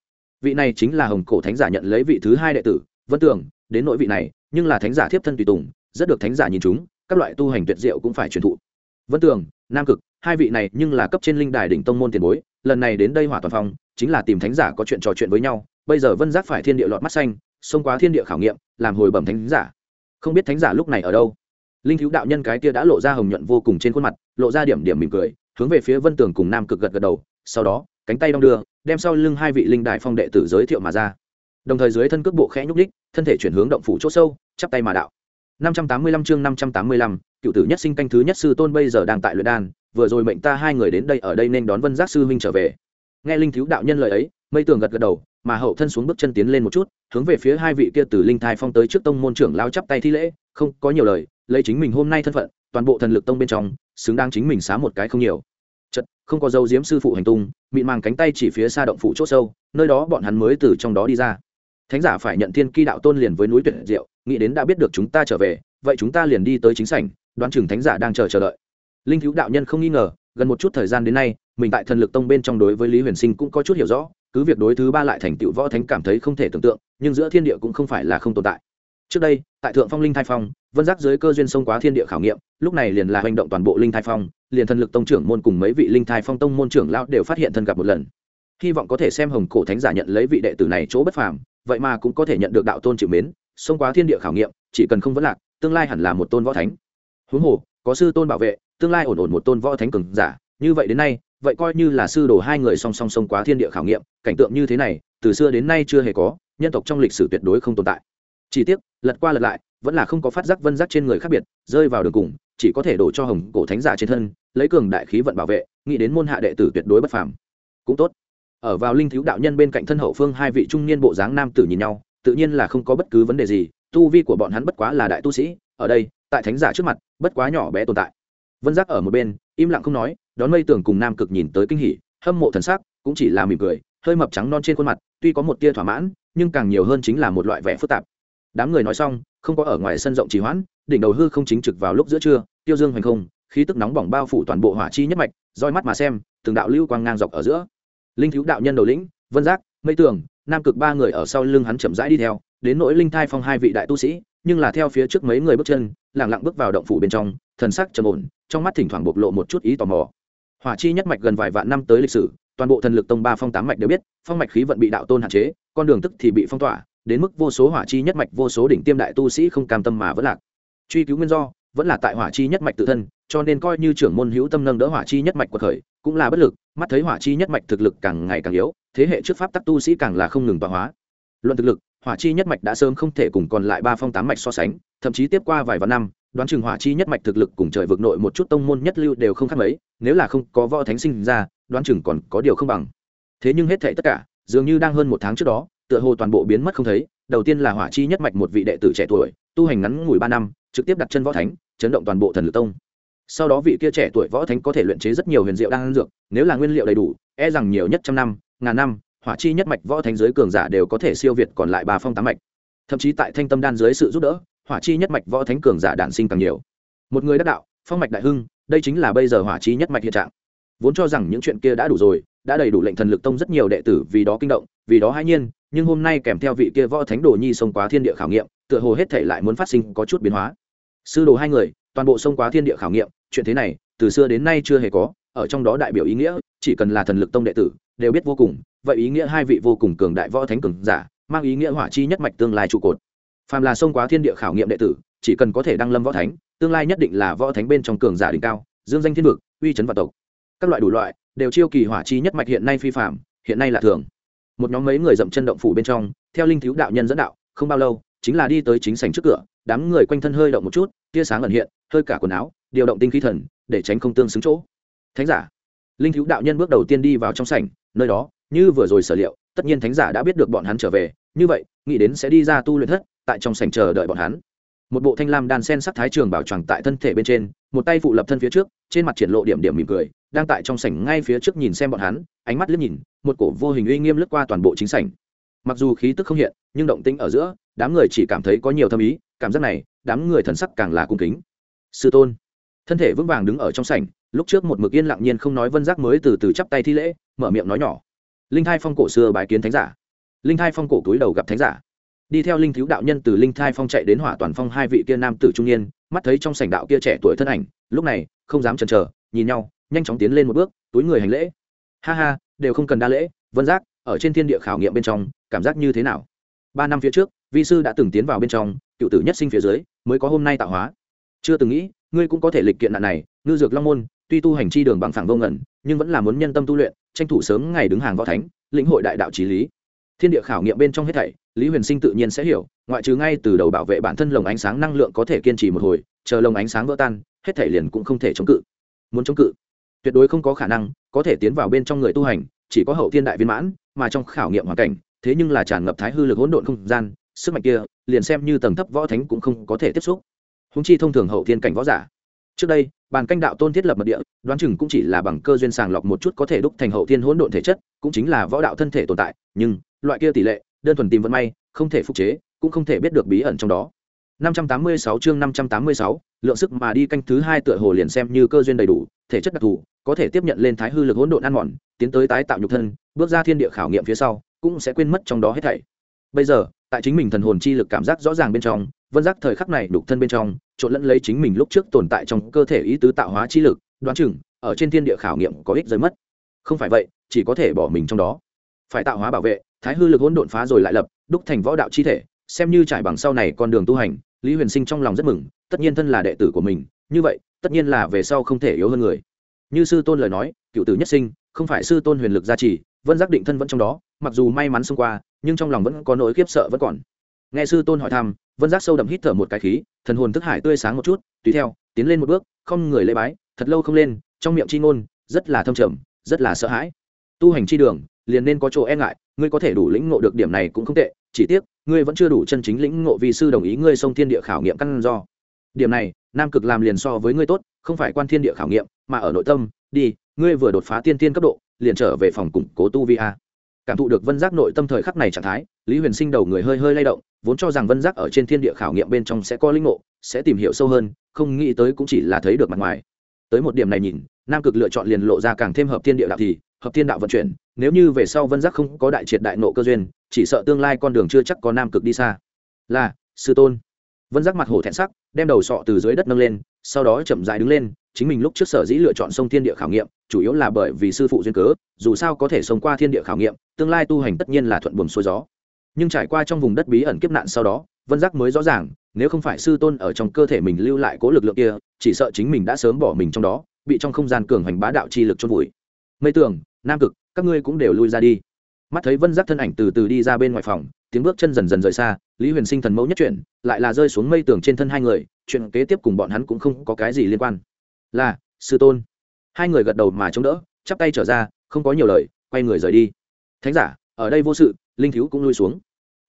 Speaker 1: Vị này chính là hồng cổ thánh giả nhận lấy vị thứ hai đệ tử vân tưởng, đến nội vị này, nhưng là thánh giả thiếp thân tùy tùng, rất được thánh giả nhìn chúng, các loại tu hành tuyệt diệu cũng phải truyền thụ. Vân tưởng, nam cực hai vị này nhưng là cấp trên linh đài đỉnh tông môn tiền bối lần này đến đây hỏa toàn phong chính là tìm thánh giả có chuyện trò chuyện với nhau bây giờ vân giác phải thiên địa lọt mắt xanh xông quá thiên địa khảo nghiệm làm hồi bẩm thánh giả. Không biết thánh giả lúc này ở đâu? Linh thiếu đạo nhân cái kia đã lộ ra hồng nhuận vô cùng trên khuôn mặt lộ ra điểm điểm mỉm cười hướng về phía vân tường cùng nam cực gật gật đầu sau đó cánh tay đong đưa đem sau lưng hai vị linh đại phong đệ tử giới thiệu mà ra. Đồng thời dưới thân cước bộ khẽ nhúc đích thân thể chuyển hướng động phủ chỗ sâu chắp tay mà đạo. 585 chương 585, cựu tử nhất sinh canh thứ nhất sư tôn bây giờ đang tại luyện đan, vừa rồi mệnh ta hai người đến đây ở đây nên đón vân giác sư huynh trở về. Nghe linh thiếu đạo nhân lời ấy, mây tường gật gật đầu, mà hậu thân xuống bước chân tiến lên một chút, hướng về phía hai vị kia từ linh thai phong tới trước tông môn trưởng lao chắp tay thi lễ, không có nhiều lời, lấy chính mình hôm nay thân phận, toàn bộ thần lực tông bên trong, xứng đáng chính mình xá một cái không nhiều. Chật, không có dấu diếm sư phụ hành tung, mịn màng cánh tay chỉ phía xa động phủ c h ỗ sâu, nơi đó bọn hắn mới từ trong đó đi ra. Thánh giả phải nhận thiên kỳ đạo tôn liền với núi tuyệt diệu, nghĩ đến đã biết được chúng ta trở về, vậy chúng ta liền đi tới chính sảnh đoán chừng thánh giả đang chờ chờ đợi. Linh thiếu đạo nhân không nghi ngờ, gần một chút thời gian đến nay, mình tại thần lực tông bên trong đối với lý huyền sinh cũng có chút hiểu rõ, cứ việc đối thứ ba lại thành tựu võ thánh cảm thấy không thể tưởng tượng, nhưng giữa thiên địa cũng không phải là không tồn tại. Trước đây, tại thượng phong linh thai phong, vân giác dưới cơ duyên sông quá thiên địa khảo nghiệm, lúc này liền là hành động toàn bộ linh thai phong, liền thần lực tông trưởng môn cùng mấy vị linh thai phong tông môn trưởng lão đều phát hiện thân gặp một lần. Hy vọng có thể xem hồng cổ thánh giả nhận lấy vị đệ tử này chỗ bất phàm, vậy mà cũng có thể nhận được đạo tôn chịu mến, sông quá thiên địa khảo nghiệm, chỉ cần không vấn lạc, tương lai hẳn là một tôn võ thánh huống hồ, có sư tôn bảo vệ, tương lai ổn ổn một tôn võ thánh cường giả, như vậy đến nay, vậy coi như là sư đồ hai người song song song quá thiên địa khảo nghiệm, cảnh tượng như thế này, từ xưa đến nay chưa hề có, nhân tộc trong lịch sử tuyệt đối không tồn tại. Chỉ tiếc, lật qua lật lại, vẫn là không có phát giác vân giác trên người khác biệt, rơi vào đường cùng, chỉ có thể đổ cho hồng cổ thánh giả trên thân, lấy cường đại khí vận bảo vệ, nghĩ đến môn hạ đệ tử tuyệt đối bất phàm. Cũng tốt. Ở vào linh thiếu đạo nhân bên cạnh thân hậu phương hai vị trung niên bộ dáng nam tử nhìn nhau, tự nhiên là không có bất cứ vấn đề gì, tu vi của bọn hắn bất quá là đại tu sĩ, ở đây tại thánh giả trước mặt, bất quá nhỏ bé tồn tại. Vân giác ở một bên, im lặng không nói, đón mây tường cùng nam cực nhìn tới kinh hỉ, hâm mộ thần sắc, cũng chỉ là mỉm cười, hơi mập trắng non trên khuôn mặt, tuy có một tia thỏa mãn, nhưng càng nhiều hơn chính là một loại vẻ phức tạp. Đám người nói xong, không có ở ngoài sân rộng trì hoãn, đỉnh đầu hư không chính trực vào lúc giữa trưa, tiêu dương hoành không, khí tức nóng bỏng bao phủ toàn bộ hỏa chi nhất mạch, roi mắt mà xem, từng đạo lưu quang ngang dọc ở giữa. Linh thiếu đạo nhân đầu lĩnh, vân giác, mây tường, nam cực ba người ở sau lưng hắn chậm rãi đi theo, đến nỗi linh thai phong hai vị đại tu sĩ, nhưng là theo phía trước mấy người bước chân lẳng lặng bước vào động phủ bên trong, thần sắc trầm ổn, trong mắt thỉnh thoảng bộc lộ một chút ý tò mò. Hỏa chi nhất mạch gần vài vạn năm tới lịch sử, toàn bộ thần lực tông ba phong tám mạch đều biết, phong mạch khí vận bị đạo tôn hạn chế, con đường tức thì bị phong tỏa, đến mức vô số hỏa chi nhất mạch, vô số đỉnh tiêm đại tu sĩ không cam tâm mà vẫn lạc. Truy cứu nguyên do, vẫn là tại hỏa chi nhất mạch tự thân, cho nên coi như trưởng môn hữu tâm nâng đỡ hỏa chi nhất mạch của khởi, cũng là bất lực, mắt thấy hỏa chi nhất mạch thực lực càng ngày càng yếu, thế hệ trước pháp tắc tu sĩ càng là không ngừng tọa hóa. Luận thực lực hỏa chi nhất mạch đã sớm không thể cùng còn lại ba phong tám mạch so sánh, thậm chí tiếp qua vài vạn năm, đoán chừng hỏa chi nhất mạch thực lực cùng trời vực nội một chút tông môn nhất lưu đều không khác mấy, nếu là không có võ thánh sinh ra, đoán chừng còn có điều không bằng. Thế nhưng hết thệ tất cả, dường như đang hơn một tháng trước đó, tựa hồ toàn bộ biến mất không thấy, đầu tiên là hỏa chi nhất mạch một vị đệ tử trẻ tuổi, tu hành ngắn ngủi ba năm, trực tiếp đặt chân võ thánh, chấn động toàn bộ thần lực tông. Sau đó vị kia trẻ tuổi võ thánh có thể luyện chế rất nhiều huyền diệu đan dược, nếu là nguyên liệu đầy đủ e rằng nhiều nhất trăm năm, ngàn năm hỏa chi nhất mạch võ thánh giới cường giả đều có thể siêu việt còn lại ba phong tám mạch. Thậm chí tại thanh tâm đan dưới sự giúp đỡ, hỏa chi nhất mạch võ thánh cường giả đản sinh càng nhiều. Một người đắc đạo, phong mạch đại hưng, đây chính là bây giờ hỏa chi nhất mạch hiện trạng. Vốn cho rằng những chuyện kia đã đủ rồi, đã đầy đủ lệnh thần lực tông rất nhiều đệ tử vì đó kinh động, vì đó hãi nhiên, nhưng hôm nay kèm theo vị kia võ thánh đồ nhi sông quá thiên địa khảo nghiệm, tựa hồ hết thể lại muốn phát sinh có chút biến hóa. Sư đồ hai người, toàn bộ sông quá thiên địa khảo nghiệm, chuyện thế này, từ xưa đến nay chưa hề có, ở trong đó đại biểu ý nghĩa chỉ cần là thần lực tông đệ tử, đều biết vô cùng, vậy ý nghĩa hai vị vô cùng cường đại võ thánh cường giả, mang ý nghĩa hỏa chi nhất mạch tương lai trụ cột. Phàm là sông quá thiên địa khảo nghiệm đệ tử, chỉ cần có thể đăng lâm võ thánh, tương lai nhất định là võ thánh bên trong cường giả đỉnh cao, dương danh thiên vực, uy chấn vạn tộc. Các loại đủ loại, đều chiêu kỳ hỏa chi nhất mạch hiện nay phi phạm hiện nay là thường. Một nhóm mấy người dậm chân động phủ bên trong, theo linh thiếu đạo nhân dẫn đạo, không bao lâu, chính là đi tới chính sảnh trước cửa, đám người quanh thân hơi động một chút, tia sáng ẩn hiện, hơi cả quần áo, điều động tinh khí thần, để tránh không tương xứng chỗ. Thánh giả linh thiếu đạo nhân bước đầu tiên đi vào trong sảnh, nơi đó, như vừa rồi sở liệu, tất nhiên thánh giả đã biết được bọn hắn trở về, như vậy, nghĩ đến sẽ đi ra tu luyện thất, tại trong sảnh chờ đợi bọn hắn. Một bộ thanh lam đan sen sắc thái trường bảo tràng tại thân thể bên trên, một tay phụ lập thân phía trước, trên mặt triển lộ điểm điểm mỉm cười, đang tại trong sảnh ngay phía trước nhìn xem bọn hắn, ánh mắt liếc nhìn, một cổ vô hình uy nghiêm lướt qua toàn bộ chính sảnh. Mặc dù khí tức không hiện, nhưng động tĩnh ở giữa, đám người chỉ cảm thấy có nhiều thâm ý, cảm giác này, đám người thần sắc càng là cung kính. Sư tôn. Thân thể vững vàng đứng ở trong sảnh lúc trước một mực yên lặng nhiên không nói vân giác mới từ từ chắp tay thi lễ, mở miệng nói nhỏ. Linh thai phong cổ xưa bái kiến thánh giả. Linh thai phong cổ túi đầu gặp thánh giả. Đi theo linh thiếu đạo nhân từ linh thai phong chạy đến hỏa toàn phong hai vị kia nam tử trung niên, mắt thấy trong sảnh đạo kia trẻ tuổi thân ảnh, lúc này, không dám chần chờ, nhìn nhau, nhanh chóng tiến lên một bước, túi người hành lễ. Ha ha, đều không cần đa lễ, vân giác, ở trên thiên địa khảo nghiệm bên trong, cảm giác như thế nào? Ba năm phía trước, vi sư đã từng tiến vào bên trong, cựu tử nhất sinh phía dưới, mới có hôm nay tạo hóa. Chưa từng nghĩ, ngươi cũng có thể lịch kiện nạn này, ngư dược long môn tuy tu hành chi đường bằng phẳng vô ngẩn nhưng vẫn là muốn nhân tâm tu luyện, tranh thủ sớm ngày đứng hàng võ thánh, lĩnh hội đại đạo trí lý. Thiên địa khảo nghiệm bên trong hết thảy, lý huyền sinh tự nhiên sẽ hiểu, ngoại trừ ngay từ đầu bảo vệ bản thân lồng ánh sáng năng lượng có thể kiên trì một hồi, chờ lồng ánh sáng vỡ tan, hết thảy liền cũng không thể chống cự. Muốn chống cự, tuyệt đối không có khả năng, có thể tiến vào bên trong người tu hành, chỉ có hậu thiên đại viên mãn, mà trong khảo nghiệm hoàn cảnh, thế nhưng là tràn ngập thái hư lực hỗn độn không gian, sức mạnh kia, liền xem như tầng thấp võ thánh cũng không có thể tiếp xúc. Húng chi thông thường hậu thiên cảnh võ giả trước đây bàn canh đạo tôn thiết lập mật địa đoán chừng cũng chỉ là bằng cơ duyên sàng lọc một chút có thể đúc thành hậu thiên hỗn độn thể chất cũng chính là võ đạo thân thể tồn tại nhưng loại kia tỷ lệ đơn thuần tìm vận may không thể phục chế cũng không thể biết được bí ẩn trong đó 586 chương 586, lượng sức mà đi canh thứ hai tựa hồ liền xem như cơ duyên đầy đủ, thể chất đặc thù, có thể tiếp nhận lên thái hư lực hỗn độn ăn mòn, tiến tới tái tạo nhục thân, bước ra thiên địa khảo nghiệm phía sau, cũng sẽ quên mất trong đó hết thảy. Bây giờ, tại chính mình thần hồn chi lực cảm giác rõ ràng bên trong, vân giác thời khắc này đục thân bên trong, trộn lẫn lấy chính mình lúc trước tồn tại trong cơ thể ý tứ tạo hóa chi lực, đoán chừng ở trên thiên địa khảo nghiệm có ích rơi mất. Không phải vậy, chỉ có thể bỏ mình trong đó. Phải tạo hóa bảo vệ, thái hư lực hỗn độn phá rồi lại lập, đúc thành võ đạo chi thể, xem như trải bằng sau này con đường tu hành lý huyền sinh trong lòng rất mừng tất nhiên thân là đệ tử của mình như vậy tất nhiên là về sau không thể yếu hơn người như sư tôn lời nói cựu tử nhất sinh không phải sư tôn huyền lực gia trì vân giác định thân vẫn trong đó mặc dù may mắn xông qua nhưng trong lòng vẫn có nỗi khiếp sợ vẫn còn nghe sư tôn hỏi thăm, vân giác sâu đậm hít thở một cái khí, thần hồn thức hải tươi sáng một chút, tùy theo, tiến lên một bước, không người lễ bái, thật lâu không lên, trong miệng chi ngôn, rất là thâm trầm, rất là sợ hãi. Tu hành chi đường, liền nên có chỗ e ngại, ngươi có thể đủ lĩnh ngộ được điểm này cũng không tệ, chỉ tiếc, ngươi vẫn chưa đủ chân chính lĩnh ngộ vì sư đồng ý ngươi sông thiên địa khảo nghiệm căn do. Điểm này, nam cực làm liền so với ngươi tốt, không phải quan thiên địa khảo nghiệm, mà ở nội tâm, đi, ngươi vừa đột phá tiên tiên cấp độ, liền trở về phòng củng cố tu vi a. Cảm thụ được vân giác nội tâm thời khắc này trạng thái, lý huyền sinh đầu người hơi hơi lay động vốn cho rằng vân giác ở trên thiên địa khảo nghiệm bên trong sẽ có linh ngộ, sẽ tìm hiểu sâu hơn, không nghĩ tới cũng chỉ là thấy được mặt ngoài. Tới một điểm này nhìn, nam cực lựa chọn liền lộ ra càng thêm hợp thiên địa đạo thì, hợp thiên đạo vận chuyển, nếu như về sau vân giác không có đại triệt đại nộ cơ duyên, chỉ sợ tương lai con đường chưa chắc có nam cực đi xa. Là, sư tôn. Vân giác mặt hổ thẹn sắc, đem đầu sọ từ dưới đất nâng lên, sau đó chậm dài đứng lên, chính mình lúc trước sở dĩ lựa chọn sông thiên địa khảo nghiệm, chủ yếu là bởi vì sư phụ duyên cớ, dù sao có thể sống qua thiên địa khảo nghiệm, tương lai tu hành tất nhiên là thuận buồm xuôi gió nhưng trải qua trong vùng đất bí ẩn kiếp nạn sau đó, vân giác mới rõ ràng, nếu không phải sư tôn ở trong cơ thể mình lưu lại cố lực lượng kia, chỉ sợ chính mình đã sớm bỏ mình trong đó, bị trong không gian cường hành bá đạo chi lực chôn vùi. Mây tường, nam cực, các ngươi cũng đều lui ra đi. Mắt thấy vân giác thân ảnh từ từ đi ra bên ngoài phòng, tiếng bước chân dần dần rời xa, lý huyền sinh thần mẫu nhất chuyển, lại là rơi xuống mây tường trên thân hai người, chuyện kế tiếp cùng bọn hắn cũng không có cái gì liên quan. Là, sư tôn. Hai người gật đầu mà chống đỡ, chắp tay trở ra, không có nhiều lời, quay người rời đi. Thánh giả ở đây vô sự, linh thiếu cũng lui xuống.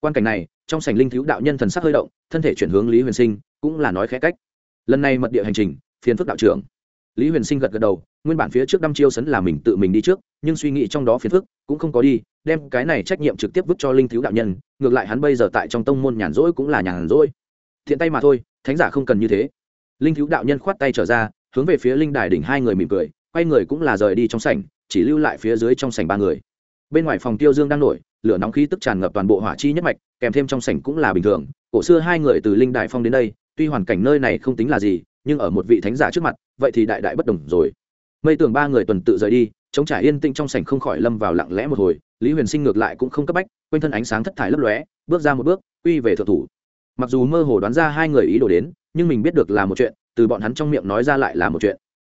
Speaker 1: Quan cảnh này, trong sảnh linh thiếu đạo nhân thần sắc hơi động, thân thể chuyển hướng lý huyền sinh, cũng là nói khẽ cách. Lần này mật địa hành trình, phiền phức đạo trưởng. Lý huyền sinh gật gật đầu, nguyên bản phía trước năm chiêu sấn là mình tự mình đi trước, nhưng suy nghĩ trong đó phiền phức, cũng không có đi, đem cái này trách nhiệm trực tiếp vứt cho linh thiếu đạo nhân, ngược lại hắn bây giờ tại trong tông môn nhàn rỗi cũng là nhàn rỗi. Thiện tay mà thôi, thánh giả không cần như thế. Linh thiếu đạo nhân khoát tay trở ra, hướng về phía linh đài đỉnh hai người mỉm cười, quay người cũng là rời đi trong sảnh, chỉ lưu lại phía dưới trong sảnh ba người bên ngoài phòng tiêu dương đang nổi, lửa nóng khí tức tràn ngập toàn bộ hỏa chi nhất mạch, kèm thêm trong sảnh cũng là bình thường. Cổ xưa hai người từ linh đại phong đến đây, tuy hoàn cảnh nơi này không tính là gì, nhưng ở một vị thánh giả trước mặt, vậy thì đại đại bất đồng rồi. Mây tưởng ba người tuần tự rời đi, chống trả yên tĩnh trong sảnh không khỏi lâm vào lặng lẽ một hồi, lý huyền sinh ngược lại cũng không cấp bách, quanh thân ánh sáng thất thải lấp lóe, bước ra một bước uy về thượng thủ. Mặc dù mơ hồ đoán ra hai người ý đồ đến, nhưng mình biết được là một chuyện, từ bọn hắn trong miệng nói ra lại là một chuyện.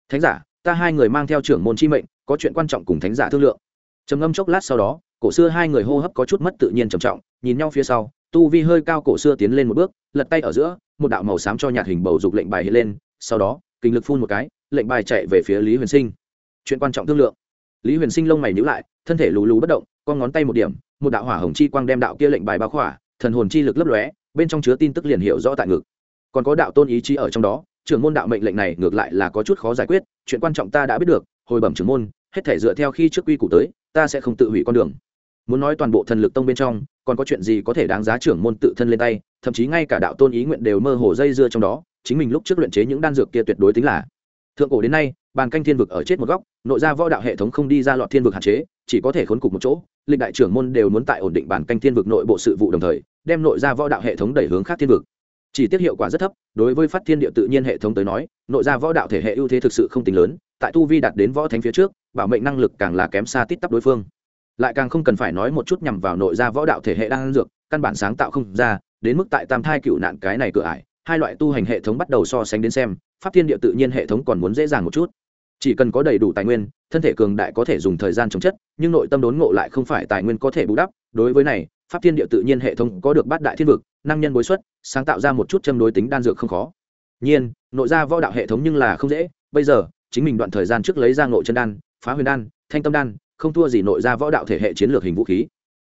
Speaker 1: Thánh giả, ta hai người mang theo trưởng môn chi mệnh, có chuyện quan trọng cùng thánh giả thương lượng trầm ngâm chốc lát sau đó, cổ xưa hai người hô hấp có chút mất tự nhiên trầm trọng, nhìn nhau phía sau, tu vi hơi cao cổ xưa tiến lên một bước, lật tay ở giữa, một đạo màu xám cho nhạt hình bầu dục lệnh bài hiện lên, sau đó, kinh lực phun một cái, lệnh bài chạy về phía lý huyền sinh. Chuyện quan trọng thương lượng. Lý huyền sinh lông mày nhíu lại, thân thể lù lù bất động, con ngón tay một điểm, một đạo hỏa hồng chi quang đem đạo kia lệnh bài bao khỏa, thần hồn chi lực lấp lóe, bên trong chứa tin tức liền hiểu rõ tại ngực. Còn có đạo tôn ý chí ở trong đó, trưởng môn đạo mệnh lệnh này ngược lại là có chút khó giải quyết, chuyện quan trọng ta đã biết được, hồi bẩm trưởng môn, hết thể dựa theo khi trước quy củ tới ta sẽ không tự hủy con đường. Muốn nói toàn bộ thần lực tông bên trong, còn có chuyện gì có thể đáng giá trưởng môn tự thân lên tay, thậm chí ngay cả đạo tôn ý nguyện đều mơ hồ dây dưa trong đó, chính mình lúc trước luyện chế những đan dược kia tuyệt đối tính là. Thượng cổ đến nay, bàn canh thiên vực ở chết một góc, nội ra võ đạo hệ thống không đi ra lọt thiên vực hạn chế, chỉ có thể khốn cục một chỗ, lịch đại trưởng môn đều muốn tại ổn định bàn canh thiên vực nội bộ sự vụ đồng thời, đem nội ra võ đạo hệ thống đẩy hướng khác thiên vực. Chỉ tiết hiệu quả rất thấp, đối với phát thiên địa tự nhiên hệ thống tới nói, nội ra võ đạo thể hệ ưu thế thực sự không tính lớn, tại tu vi đạt đến võ thánh phía trước bảo mệnh năng lực càng là kém xa tít tắp đối phương. Lại càng không cần phải nói một chút nhằm vào nội ra võ đạo thể hệ đang dược, căn bản sáng tạo không ra, đến mức tại tam thai cựu nạn cái này cửa ải, hai loại tu hành hệ thống bắt đầu so sánh đến xem, pháp thiên địa tự nhiên hệ thống còn muốn dễ dàng một chút. Chỉ cần có đầy đủ tài nguyên, thân thể cường đại có thể dùng thời gian chống chất, nhưng nội tâm đốn ngộ lại không phải tài nguyên có thể bù đắp. Đối với này, pháp thiên địa tự nhiên hệ thống có được bát đại thiên vực, năng nhân bối xuất, sáng tạo ra một chút châm đối tính đan dược không khó. Nhiên, nội ra võ đạo hệ thống nhưng là không dễ. Bây giờ, chính mình đoạn thời gian trước lấy ra ngộ chân đan phá huyền đan, thanh tâm đan, không thua gì nội ra võ đạo thể hệ chiến lược hình vũ khí.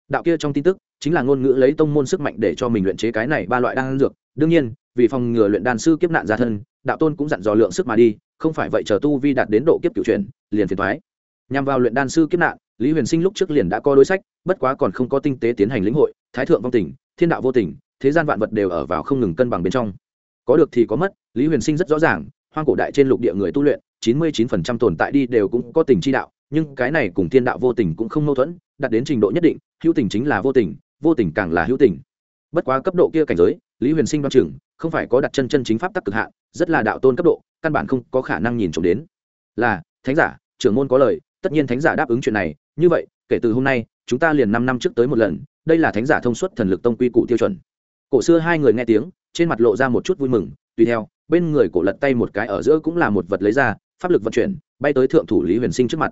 Speaker 1: Đạo kia trong tin tức, chính là ngôn ngữ lấy tông môn sức mạnh để cho mình luyện chế cái này ba loại đan dược. Đương nhiên, vì phòng ngừa luyện đan sư kiếp nạn gia thân, đạo tôn cũng dặn dò lượng sức mà đi, không phải vậy chờ tu vi đạt đến độ kiếp cựu chuyển, liền phiền thoái nhằm vào luyện đan sư kiếp nạn, lý huyền sinh lúc trước liền đã có đối sách, bất quá còn không có tinh tế tiến hành lĩnh hội, thái thượng vong tình, thiên đạo vô tình, thế gian vạn vật đều ở vào không ngừng cân bằng bên trong. Có được thì có mất, lý huyền sinh rất rõ ràng, hoang cổ đại trên lục địa người tu luyện chín mươi chín phần trăm tồn tại đi đều cũng có tình chi đạo, nhưng cái này cùng thiên đạo vô tình cũng không mâu thuẫn, đạt đến trình độ nhất định, hữu tình chính là vô tình vô tình càng là hữu tình. Bất quá cấp độ kia cảnh giới, lý huyền sinh đoan chừng, không phải có đặt chân chân chính pháp tắc cực hạn, rất là đạo tôn cấp độ, căn bản không có khả năng nhìn trộm đến. Là, thánh giả, trưởng môn có lời, tất nhiên thánh giả đáp ứng chuyện này, như vậy, kể từ hôm nay, chúng ta liền năm năm trước tới một lần, đây là thánh giả thông suốt thần lực tông quy cụ tiêu chuẩn. Cổ xưa hai người nghe tiếng, trên mặt lộ ra một chút vui mừng, tùy theo, bên người cổ lật tay một cái ở giữa cũng là một vật lấy ra pháp lực vận chuyển bay tới thượng thủ lý huyền sinh trước mặt.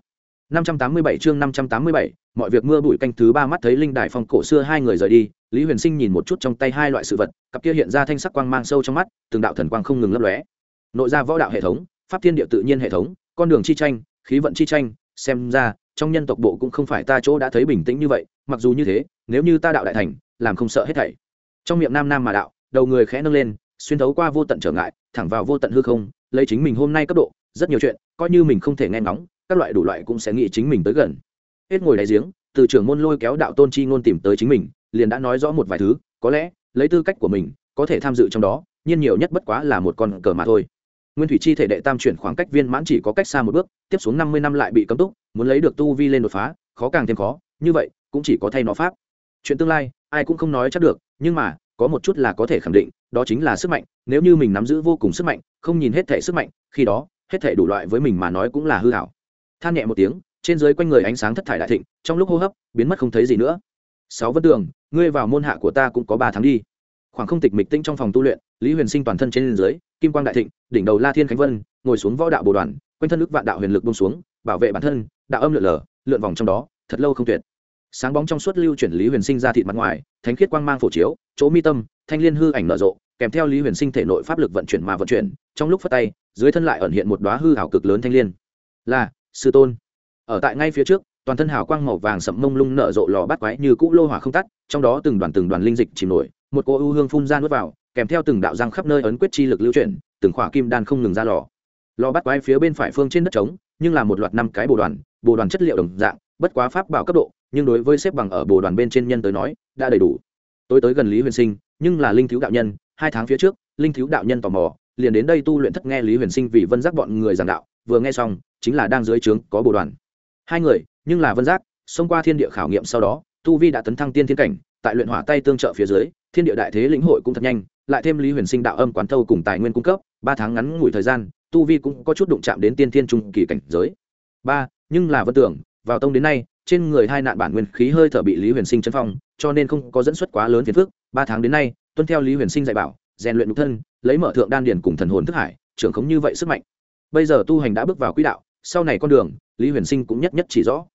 Speaker 1: 587 chương 587, mọi việc mưa bụi canh thứ ba mắt thấy linh đài phong cổ xưa hai người rời đi lý huyền sinh nhìn một chút trong tay hai loại sự vật cặp kia hiện ra thanh sắc quang mang sâu trong mắt từng đạo thần quang không ngừng lấp lóe. Nội ra võ đạo hệ thống pháp thiên địa tự nhiên hệ thống con đường chi tranh khí vận chi tranh xem ra trong nhân tộc bộ cũng không phải ta chỗ đã thấy bình tĩnh như vậy mặc dù như thế nếu như ta đạo đại thành làm không sợ hết thảy. Trong miệng nam nam mà đạo đầu người khẽ nâng lên xuyên thấu qua vô tận trở ngại thẳng vào vô tận hư không lấy chính mình hôm nay cấp độ rất nhiều chuyện, coi như mình không thể nghe ngóng, các loại đủ loại cũng sẽ nghĩ chính mình tới gần. Hết ngồi đáy giếng, từ trưởng môn lôi kéo đạo tôn chi ngôn tìm tới chính mình, liền đã nói rõ một vài thứ, có lẽ, lấy tư cách của mình, có thể tham dự trong đó nhiên nhiều nhất bất quá là một con cờ mà thôi. Nguyên thủy chi thể đệ tam chuyển khoảng cách viên mãn chỉ có cách xa một bước, tiếp xuống năm mươi năm lại bị cấm túc, muốn lấy được tu vi lên đột phá, khó càng thêm khó, như vậy, cũng chỉ có thay nó pháp. Chuyện tương lai, ai cũng không nói chắc được, nhưng mà, có một chút là có thể khẳng định, đó chính là sức mạnh, nếu như mình nắm giữ vô cùng sức mạnh, không nhìn hết thể sức mạnh, khi đó hết thể đủ loại với mình mà nói cũng là hư hảo. Than nhẹ một tiếng, trên dưới quanh người ánh sáng thất thải đại thịnh, trong lúc hô hấp, biến mất không thấy gì nữa. Sáu vân tường, ngươi vào môn hạ của ta cũng có ba tháng đi. Khoảng không tịch mịch tinh trong phòng tu luyện, lý huyền sinh toàn thân trên dưới, kim quang đại thịnh, đỉnh đầu la thiên khánh vân, ngồi xuống võ đạo bồ đoàn, quanh thân ức vạn đạo huyền lực bông xuống, bảo vệ bản thân, đạo âm lượn lờ, lượn vòng trong đó, thật lâu không tuyệt. Sáng bóng trong suốt lưu chuyển lý huyền sinh ra thịt mặt ngoài, thánh khiết quang mang phổ chiếu, chỗ mi tâm, thanh liên hư ảnh nở rộ, kèm theo lý huyền sinh thể nội pháp lực vận chuyển mà vận chuyển, trong lúc phát tay dưới thân lại ẩn hiện một đoá hư hảo cực lớn thanh liên. Là, sư tôn. Ở tại ngay phía trước, toàn thân hào quang màu vàng sậm mông lung nở rộ lò bát quái như cũ lô hỏa không tắt, trong đó từng đoàn từng đoàn linh dịch chìm nổi, một cô ưu hương phun ra nuốt vào, kèm theo từng đạo răng khắp nơi ấn quyết chi lực lưu chuyển, từng khỏa kim đan không ngừng ra lò. Lò bát quái phía bên phải phương trên đất trống, nhưng là một loạt năm cái bồ đoàn bồ đoàn chất liệu đồng dạng, bất quá pháp bảo cấp độ, nhưng đối với xếp bằng ở bồ đoàn bên trên nhân tới nói, đã đầy đủ. Tôi tới gần lý huyền sinh, nhưng là linh thiếu đạo nhân, hai tháng phía trước, linh thiếu đạo nhân tò mò liền đến đây tu luyện thất nghe lý huyền sinh vì vân giác bọn người giảng đạo, vừa nghe xong, chính là đang dưới trướng, có bồ đoàn. Hai người, nhưng là vân giác, xông qua thiên địa khảo nghiệm sau đó, tu vi đã tấn thăng tiên thiên cảnh, tại luyện hỏa tay tương trợ phía dưới, thiên địa đại thế lĩnh hội cũng thật nhanh, lại thêm lý huyền sinh đạo âm quán thâu cùng tài nguyên cung cấp, ba tháng ngắn ngủi thời gian, tu vi cũng có chút đụng chạm đến tiên thiên trung kỳ cảnh giới. Ba, nhưng là vân tưởng, vào tông đến nay, trên người hai nạn bản nguyên khí hơi thở bị lý huyền sinh chấn phong, cho nên không có dẫn xuất quá lớn phiền phức. Ba tháng đến nay, tuân theo lý huyền sinh dạy bảo rèn luyện nhục thân, lấy mở thượng đan điển cùng thần hồn thức hải, trưởng khống như vậy sức mạnh. Bây giờ tu hành đã bước vào quỹ đạo, sau này con đường, lý huyền sinh cũng nhất nhất chỉ rõ.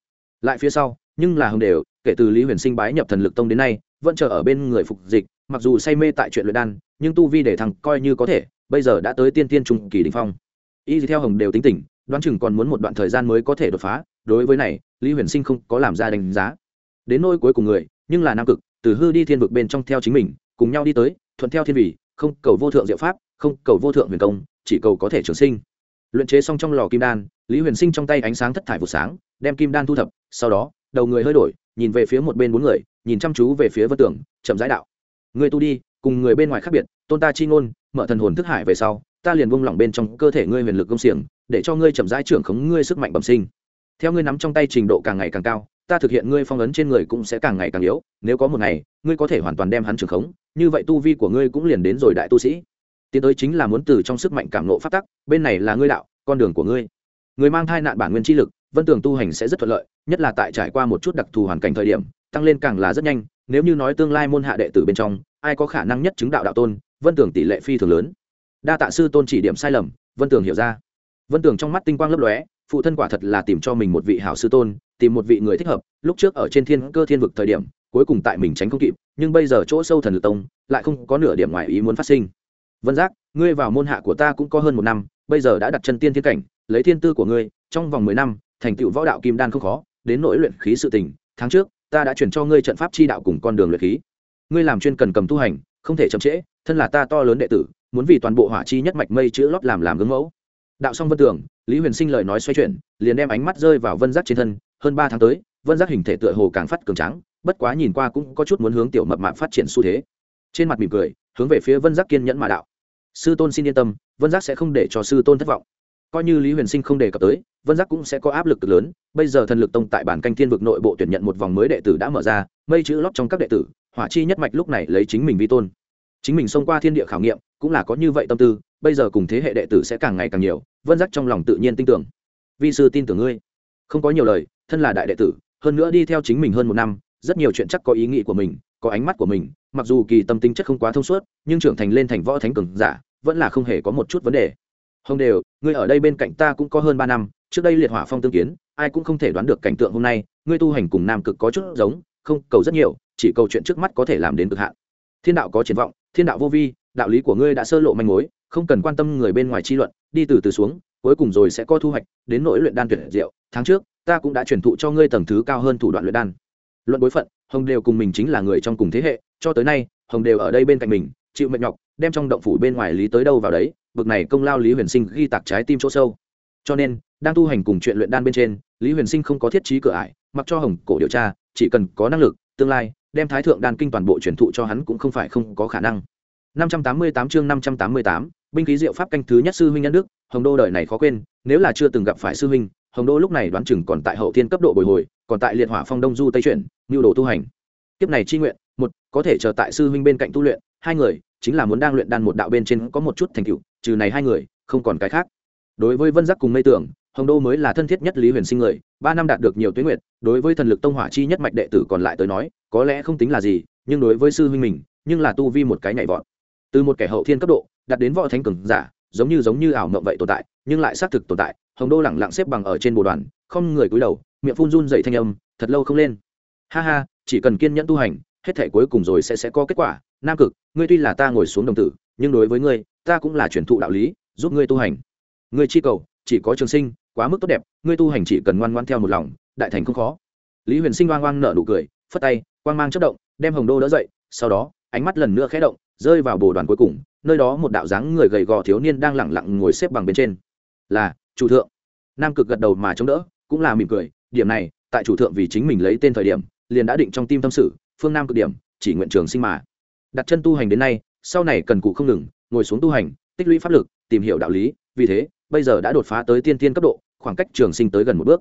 Speaker 1: Lại phía sau, nhưng là hồng đều, kể từ lý huyền sinh bái nhập thần lực tông đến nay, vẫn chờ ở bên người phục dịch, mặc dù say mê tại chuyện luyện đan, nhưng tu vi để thằng coi như có thể, bây giờ đã tới tiên tiên trung kỳ đình phong. Y theo hồng đều tính tình đoán chừng còn muốn một đoạn thời gian mới có thể đột phá, đối với này, lý huyền sinh không có làm ra đánh giá. Đến nôi cuối cùng người, nhưng là nam cực, từ hư đi thiên vực bên trong theo chính mình, cùng nhau đi tới, thuận theo thiên vị không cầu vô thượng diệu pháp, không cầu vô thượng huyền công, chỉ cầu có thể trường sinh. Luyện chế xong trong lò kim đan, lý huyền sinh trong tay ánh sáng thất thải vụ sáng, đem kim đan thu thập, sau đó, đầu người hơi đổi, nhìn về phía một bên bốn người, nhìn chăm chú về phía vân tưởng, chậm rãi đạo. Người tu đi, cùng người bên ngoài khác biệt, tôn ta chi ngôn, mở thần hồn thức hải về sau, ta liền buông lỏng bên trong cơ thể ngươi huyền lực công xiềng, để cho ngươi chậm rãi trưởng khống ngươi sức mạnh bẩm sinh. Theo ngươi nắm trong tay trình độ càng ngày càng cao ta thực hiện ngươi phong ấn trên người cũng sẽ càng ngày càng yếu, nếu có một ngày, ngươi có thể hoàn toàn đem hắn trưởng khống, như vậy tu vi của ngươi cũng liền đến rồi đại tu sĩ. Tiến tới chính là muốn từ trong sức mạnh cảm nộ phát tắc, bên này là ngươi đạo, con đường của ngươi. Người mang thai nạn bản nguyên chi lực, vân tường tu hành sẽ rất thuận lợi, nhất là tại trải qua một chút đặc thù hoàn cảnh thời điểm, tăng lên càng là rất nhanh, nếu như nói tương lai môn hạ đệ tử bên trong, ai có khả năng nhất chứng đạo đạo tôn, vân tường tỷ lệ phi thường lớn. Đa tạ sư tôn chỉ điểm sai lầm, vân tường hiểu ra. Vân tường trong mắt tinh quang lấp lóe phụ thân quả thật là tìm cho mình một vị hảo sư tôn, tìm một vị người thích hợp, lúc trước ở trên thiên cơ thiên vực thời điểm, cuối cùng tại mình tránh không kịp, nhưng bây giờ chỗ sâu thần lực tông, lại không có nửa điểm ngoài ý muốn phát sinh. Vân giác, ngươi vào môn hạ của ta cũng có hơn một năm, bây giờ đã đặt chân tiên thiên cảnh, lấy thiên tư của ngươi, trong vòng mười năm, thành tựu võ đạo kim đan không khó, đến nỗi luyện khí sự tình, tháng trước, ta đã chuyển cho ngươi trận pháp chi đạo cùng con đường luyện khí. Ngươi làm chuyên cần cầm tu hành, không thể chậm trễ, thân là ta to lớn đệ tử, muốn vì toàn bộ hỏa chi nhất mạch mây chữ lót làm làm gương mẫu. Đạo song vân tưởng lý huyền sinh lời nói xoay chuyển, liền đem ánh mắt rơi vào vân giác trên thân, hơn ba tháng tới, vân giác hình thể tựa hồ càng phát cường trắng bất quá nhìn qua cũng có chút muốn hướng tiểu mập mạp phát triển xu thế. Trên mặt mỉm cười, hướng về phía vân giác kiên nhẫn mà đạo. Sư tôn xin yên tâm, vân giác sẽ không để cho sư tôn thất vọng. Coi như lý huyền sinh không đề cập tới, vân giác cũng sẽ có áp lực cực lớn. Bây giờ thần lực tông tại bản canh thiên vực nội bộ tuyển nhận một vòng mới đệ tử đã mở ra, mây chữ lót trong các đệ tử, hỏa chi nhất mạch lúc này lấy chính mình vi tôn. Chính mình xông qua thiên địa khảo nghiệm, cũng là có như vậy tâm tư bây giờ cùng thế hệ đệ tử sẽ càng ngày càng nhiều, vân giác trong lòng tự nhiên tin tưởng. Vi sư tin tưởng ngươi. Không có nhiều lời, thân là đại đệ tử, hơn nữa đi theo chính mình hơn một năm, rất nhiều chuyện chắc có ý nghĩ của mình, có ánh mắt của mình, mặc dù kỳ tâm tính chất không quá thông suốt, nhưng trưởng thành lên thành võ thánh cường giả, vẫn là không hề có một chút vấn đề. Hồng đều, ngươi ở đây bên cạnh ta cũng có hơn ba năm, trước đây liệt hỏa phong tương kiến, ai cũng không thể đoán được cảnh tượng hôm nay, ngươi tu hành cùng nam cực có chút giống, không, cầu rất nhiều, chỉ cầu chuyện trước mắt có thể làm đến cực hạn. Thiên đạo có triển vọng, thiên đạo vô vi, đạo lý của ngươi đã sơ lộ manh mối không cần quan tâm người bên ngoài chi luận đi từ từ xuống cuối cùng rồi sẽ có thu hoạch đến nỗi luyện đan tuyệt diệu tháng trước ta cũng đã truyền thụ cho ngươi tầng thứ cao hơn thủ đoạn luyện đan. Luận bối phận hồng đều cùng mình chính là người trong cùng thế hệ cho tới nay hồng đều ở đây bên cạnh mình chịu mệt nhọc đem trong động phủ bên ngoài lý tới đâu vào đấy bực này công lao lý huyền sinh ghi tạc trái tim chỗ sâu. Cho nên đang tu hành cùng chuyện luyện đan bên trên lý huyền sinh không có thiết trí cửa ải mặc cho hồng cổ điều tra chỉ cần có năng lực tương lai đem thái thượng đan kinh toàn bộ truyền thụ cho hắn cũng không phải không có khả năng. 588 chương 588, binh khí diệu pháp canh thứ nhất sư huynh nhân đức, hồng đô đời này khó quên, nếu là chưa từng gặp phải sư huynh, hồng đô lúc này đoán chừng còn tại hậu thiên cấp độ bồi hồi, còn tại liệt hỏa phong đông du tây chuyển, mưu đồ tu hành. Kiếp này chi nguyện, một, có thể chờ tại sư huynh bên cạnh tu luyện, hai người, chính là muốn đang luyện đan một đạo bên trên có một chút thành tựu, trừ này hai người, không còn cái khác. Đối với vân giác cùng mây tưởng, hồng đô mới là thân thiết nhất lý huyền sinh người, ba năm đạt được nhiều tuyến nguyện, đối với thần lực tông hỏa chi nhất mạch đệ tử còn lại tới nói, có lẽ không tính là gì, nhưng đối với sư huynh mình, nhưng là tu vi một cái nhảy vọt. Từ một kẻ hậu thiên cấp độ đặt đến võ thánh cường giả, giống như giống như ảo mộng vậy tồn tại, nhưng lại xác thực tồn tại, hồng đô lẳng lặng xếp bằng ở trên bồ đoàn, không người cúi đầu, miệng phun run dậy thanh âm, thật lâu không lên. Ha ha, chỉ cần kiên nhẫn tu hành, hết thể cuối cùng rồi sẽ sẽ có kết quả. Nam cực, ngươi tuy là ta ngồi xuống đồng tử, nhưng đối với ngươi, ta cũng là truyền thụ đạo lý, giúp ngươi tu hành. Ngươi chi cầu, chỉ có trường sinh, quá mức tốt đẹp, ngươi tu hành chỉ cần ngoan ngoan theo một lòng, đại thành không khó. Lý huyền sinh oang oang nở nụ cười, phất tay, quang mang chất động, đem hồng đô đỡ dậy, sau đó, ánh mắt lần nữa khẽ động, rơi vào bồ đoàn cuối cùng nơi đó một đạo dáng người gầy gò thiếu niên đang lẳng lặng ngồi xếp bằng bên trên. Là, chủ thượng. Nam cực gật đầu mà chống đỡ, cũng là mỉm cười, điểm này, tại chủ thượng vì chính mình lấy tên thời điểm, liền đã định trong tim tâm sự, phương nam cực điểm, chỉ nguyện trường sinh mà. Đặt chân tu hành đến nay, sau này cần cụ không ngừng, ngồi xuống tu hành, tích lũy pháp lực, tìm hiểu đạo lý, vì thế, bây giờ đã đột phá tới tiên tiên cấp độ, khoảng cách trường sinh tới gần một bước.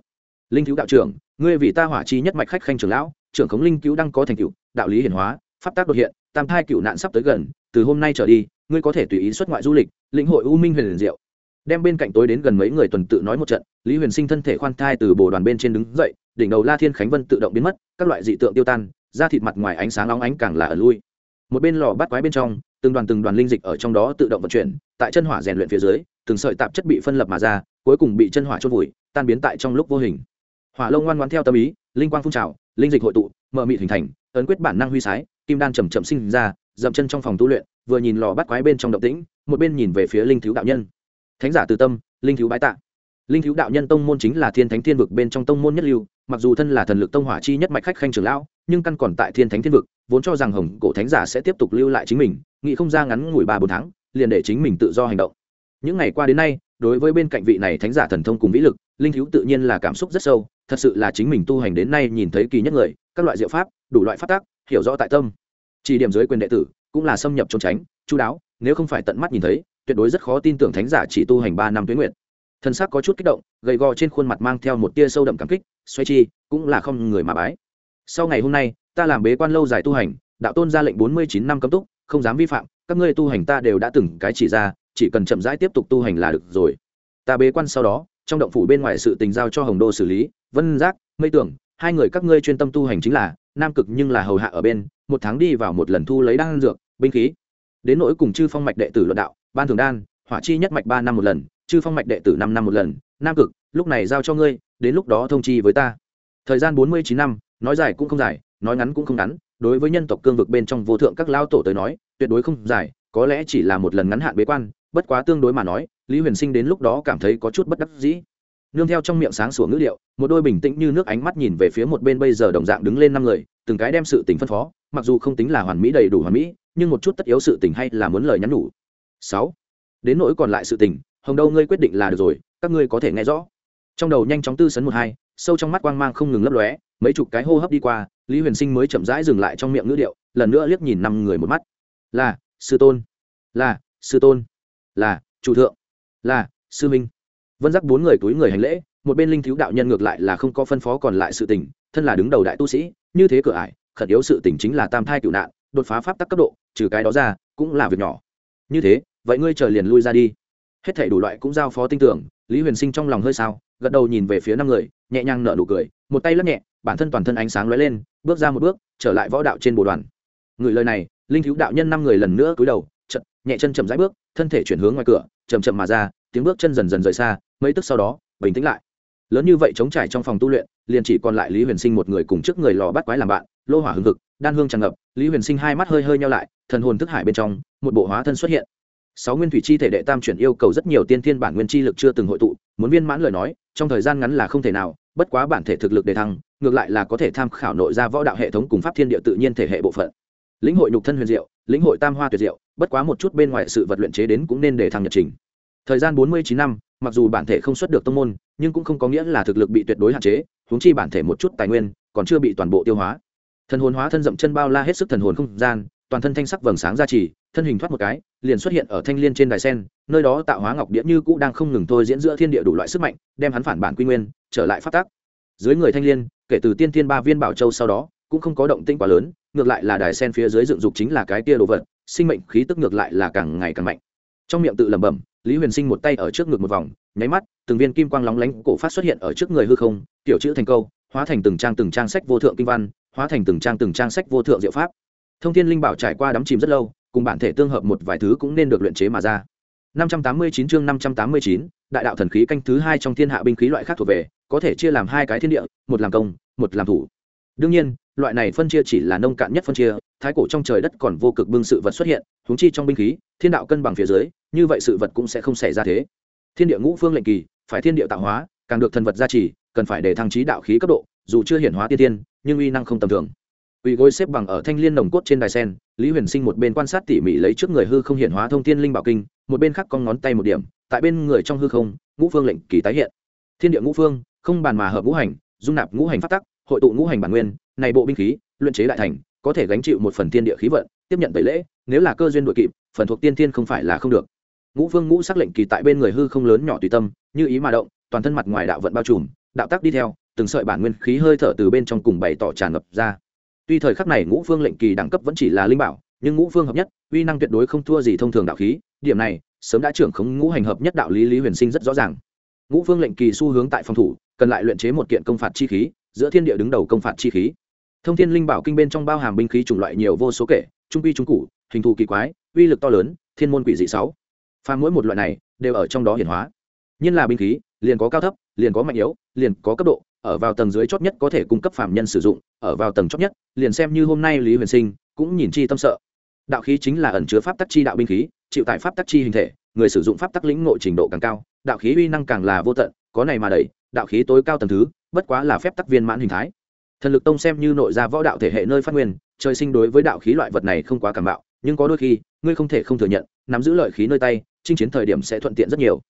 Speaker 1: Linh cứu đạo trưởng, ngươi vì ta hỏa chi nhất mạch khách khanh trưởng lão, trưởng khống linh cứu đang có thành tựu, đạo lý hiển hóa, pháp tác đột hiện, tam thai cựu nạn sắp tới gần, từ hôm nay trở đi ngươi có thể tùy ý xuất ngoại du lịch, lĩnh hội u minh huyền diệu. Đem bên cạnh tối đến gần mấy người tuần tự nói một trận, lý huyền sinh thân thể khoan thai từ bồ đoàn bên trên đứng dậy, đỉnh đầu la thiên khánh vân tự động biến mất, các loại dị tượng tiêu tan, da thịt mặt ngoài ánh sáng óng ánh càng là ở lui. Một bên lò bắt quái bên trong, từng đoàn từng đoàn linh dịch ở trong đó tự động vận chuyển, tại chân hỏa rèn luyện phía dưới, từng sợi tạp chất bị phân lập mà ra, cuối cùng bị chân hỏa chôn vùi, tan biến tại trong lúc vô hình. Hỏa lông ngoan ngoan theo tâm ý, linh quang phun trào, linh dịch hội tụ mờ mịt hình thành, ấn quyết bản năng huy sái, kim đan chầm chậm sinh ra, dậm chân trong phòng tu luyện vừa nhìn lò bắt quái bên trong động tĩnh, một bên nhìn về phía linh thiếu đạo nhân. Thánh giả từ tâm, linh thiếu bái tạ. Linh thiếu đạo nhân tông môn chính là thiên thánh thiên vực bên trong tông môn nhất lưu, mặc dù thân là thần lực tông hỏa chi nhất mạch khách khanh trưởng lão, nhưng căn còn tại thiên thánh thiên vực, vốn cho rằng hồng cổ thánh giả sẽ tiếp tục lưu lại chính mình, nghĩ không ra ngắn ngủi ba bốn tháng, liền để chính mình tự do hành động. Những ngày qua đến nay, đối với bên cạnh vị này thánh giả thần thông cùng vĩ lực, linh thiếu tự nhiên là cảm xúc rất sâu, thật sự là chính mình tu hành đến nay nhìn thấy kỳ nhất người, các loại diệu pháp, đủ loại phát tác hiểu rõ tại tâm. Chỉ điểm dưới quyền đệ tử cũng là xâm nhập trốn tránh, chú đáo, nếu không phải tận mắt nhìn thấy, tuyệt đối rất khó tin tưởng thánh giả chỉ tu hành ba năm tuyến nguyện thân xác có chút kích động, gầy gò trên khuôn mặt mang theo một tia sâu đậm cảm kích, xoay chi, cũng là không người mà bái. Sau ngày hôm nay, ta làm bế quan lâu dài tu hành, đạo tôn ra lệnh bốn mươi chín năm cấm túc, không dám vi phạm, các ngươi tu hành ta đều đã từng cái chỉ ra, chỉ cần chậm rãi tiếp tục tu hành là được rồi. Ta bế quan sau đó, trong động phủ bên ngoài sự tình giao cho hồng đô xử lý, vân giác, mây tưởng, hai người các ngươi chuyên tâm tu hành chính là, nam cực nhưng là hầu hạ ở bên một tháng đi vào một lần thu lấy đan dược, binh khí. Đến nỗi cùng chư phong mạch đệ tử luận đạo, ban thường đan, hỏa chi nhất mạch ba năm một lần, chư phong mạch đệ tử năm năm một lần, nam cực, lúc này giao cho ngươi, đến lúc đó thông chi với ta. Thời gian bốn mươi chín năm, nói dài cũng không dài, nói ngắn cũng không ngắn, đối với nhân tộc cương vực bên trong vô thượng các lao tổ tới nói, tuyệt đối không dài, có lẽ chỉ là một lần ngắn hạn bế quan, bất quá tương đối mà nói, lý huyền sinh đến lúc đó cảm thấy có chút bất đắc dĩ. Nương theo trong miệng sáng sủa ngữ liệu một đôi bình tĩnh như nước ánh mắt nhìn về phía một bên bây giờ đồng dạng đứng lên năm người từng cái đem sự tình phân phó, mặc dù không tính là hoàn mỹ đầy đủ hoàn mỹ, nhưng một chút tất yếu sự tình hay là muốn lời nhắn nhủ. Sáu, đến nỗi còn lại sự tình, hồng đâu ngươi quyết định là được rồi, các ngươi có thể nghe rõ. Trong đầu nhanh chóng tư sấn một hai, sâu trong mắt quang mang không ngừng lấp lóe, mấy chục cái hô hấp đi qua, lý huyền sinh mới chậm rãi dừng lại trong miệng ngữ điệu, lần nữa liếc nhìn năm người một mắt. Là, sư tôn. Là, sư tôn. Là, chủ thượng. Là, sư minh. Vân giác bốn người túi người hành lễ, một bên linh thiếu đạo nhân ngược lại là không có phân phó còn lại sự tình, thân là đứng đầu đại tu sĩ như thế cửa ải, khẩn yếu sự tình chính là tam thai cựu nạn, đột phá pháp tắc cấp độ, trừ cái đó ra, cũng là việc nhỏ. Như thế, vậy ngươi chờ liền lui ra đi. Hết thảy đủ loại cũng giao phó tin tưởng, lý huyền sinh trong lòng hơi sao, gật đầu nhìn về phía năm người, nhẹ nhàng nở nụ cười, một tay lắc nhẹ, bản thân toàn thân ánh sáng lóe lên, bước ra một bước, trở lại võ đạo trên bồ đoàn. Người lời này, linh thiếu đạo nhân năm người lần nữa cúi đầu, chậm, nhẹ chân chậm rãi bước, thân thể chuyển hướng ngoài cửa, chậm chậm mà ra, tiếng bước chân dần dần rời xa, mấy tức sau đó, bình tĩnh lại lớn như vậy chống trải trong phòng tu luyện, liền chỉ còn lại lý huyền sinh một người cùng trước người lò bắt quái làm bạn, lô hỏa hưng thực đan hương tràn ngập, lý huyền sinh hai mắt hơi hơi nhau lại, thần hồn thức hải bên trong, một bộ hóa thân xuất hiện. Sáu nguyên thủy chi thể đệ tam chuyển yêu cầu rất nhiều tiên thiên bản nguyên chi lực chưa từng hội tụ, muốn viên mãn lời nói, trong thời gian ngắn là không thể nào, bất quá bản thể thực lực đề thăng, ngược lại là có thể tham khảo nội ra võ đạo hệ thống cùng pháp thiên địa tự nhiên thể hệ bộ phận. Lĩnh hội nhục thân huyền diệu, lĩnh hội tam hoa tuyệt diệu, bất quá một chút bên ngoài sự vật luyện chế đến cũng nên để thăng nhật trình thời gian bốn mươi chín năm, mặc dù bản thể không xuất được tông môn, nhưng cũng không có nghĩa là thực lực bị tuyệt đối hạn chế, huống chi bản thể một chút tài nguyên, còn chưa bị toàn bộ tiêu hóa. Thần hồn hóa thân dậm chân bao la hết sức thần hồn không gian, toàn thân thanh sắc vầng sáng ra trì, thân hình thoát một cái, liền xuất hiện ở thanh liên trên đài sen, nơi đó tạo hóa ngọc đĩa như cũ đang không ngừng thôi diễn giữa thiên địa đủ loại sức mạnh, đem hắn phản bản quy nguyên, trở lại phát tác dưới người thanh liên, kể từ tiên thiên ba viên bảo châu sau đó, cũng không có động tĩnh quá lớn, ngược lại là đài sen phía dưới dựng dục chính là cái tia đồ vật, sinh mệnh khí tức ngược lại là càng ngày càng mạnh. Trong miệng tự lẩm bẩm lý huyền sinh một tay ở trước ngực một vòng nháy mắt từng viên kim quang lóng lánh cổ phát xuất hiện ở trước người hư không tiểu chữ thành câu hóa thành từng trang từng trang sách vô thượng kinh văn hóa thành từng trang từng trang sách vô thượng diệu pháp. Thông thiên linh bảo trải qua đắm chìm rất lâu cùng bản thể tương hợp một vài thứ cũng nên được luyện chế mà ra. 589 chương 589, đại đạo thần khí canh thứ hai trong thiên hạ binh khí loại khác thuộc về có thể chia làm hai cái thiên địa một làm công một làm thủ. Đương nhiên loại này phân chia chỉ là nông cạn nhất phân chia thái cổ trong trời đất còn vô cực bưng sự vật xuất hiện huống chi trong binh khí thiên đạo cân bằng phía dưới như vậy sự vật cũng sẽ không xảy ra thế thiên địa ngũ phương lệnh kỳ phải thiên địa tạo hóa càng được thần vật gia trì cần phải để thăng trí đạo khí cấp độ dù chưa hiển hóa tiên tiên nhưng uy năng không tầm thường Quỳ gối xếp bằng ở thanh liên nồng cốt trên đài sen, Lý Huyền Sinh một bên quan sát tỉ mỉ lấy trước người hư không hiện hóa thông thiên linh bảo kinh, một bên khác con ngón tay một điểm, tại bên người trong hư không, ngũ phương lệnh kỳ tái hiện. Thiên địa ngũ phương, không bàn mà hợp ngũ hành, dung nạp ngũ hành pháp tắc, hội tụ ngũ hành bản nguyên, này bộ binh khí, luyện chế đại thành, có thể gánh chịu một phần thiên địa khí vận, tiếp nhận tẩy lễ, nếu là cơ duyên đột kịp, phần thuộc tiên thiên không phải là không được. Ngũ phương ngũ sắc lệnh kỳ tại bên người hư không lớn nhỏ tùy tâm, như ý mà động, toàn thân mặt ngoài đạo vận bao trùm, đạo tác đi theo, từng sợi bản nguyên khí hơi thở từ bên trong cùng bày tỏ tràn ngập ra. Tuy thời khắc này ngũ phương lệnh kỳ đẳng cấp vẫn chỉ là linh bảo nhưng ngũ phương hợp nhất uy năng tuyệt đối không thua gì thông thường đạo khí điểm này sớm đã trưởng khống ngũ hành hợp nhất đạo lý lý huyền sinh rất rõ ràng. Ngũ phương lệnh kỳ xu hướng tại phòng thủ cần lại luyện chế một kiện công phạt chi khí giữa thiên địa đứng đầu công phạt chi khí. Thông thiên linh bảo kinh bên trong bao hàm binh khí chủng loại nhiều vô số kể trung quy trung cụ hình thù kỳ quái uy lực to lớn thiên môn quỷ dị sáu. Phàm mỗi một loại này đều ở trong đó hiển hóa. Nhiên là binh khí, liền có cao thấp, liền có mạnh yếu, liền có cấp độ, ở vào tầng dưới chót nhất có thể cung cấp phạm nhân sử dụng, ở vào tầng chót nhất, liền xem như hôm nay lý huyền sinh cũng nhìn chi tâm sợ. Đạo khí chính là ẩn chứa pháp tắc chi đạo binh khí, chịu tại pháp tắc chi hình thể, người sử dụng pháp tắc lĩnh nội trình độ càng cao, đạo khí uy năng càng là vô tận, có này mà đầy đạo khí tối cao tầng thứ, bất quá là phép tắc viên mãn hình thái. Thần lực tông xem như nội ra võ đạo thể hệ nơi phát nguyên, trời sinh đối với đạo khí loại vật này không quá cảm bạo, nhưng có đôi khi, ngươi không thể không thừa nhận, nắm giữ lợi khí nơi tay chinh chiến thời điểm sẽ thuận tiện rất nhiều.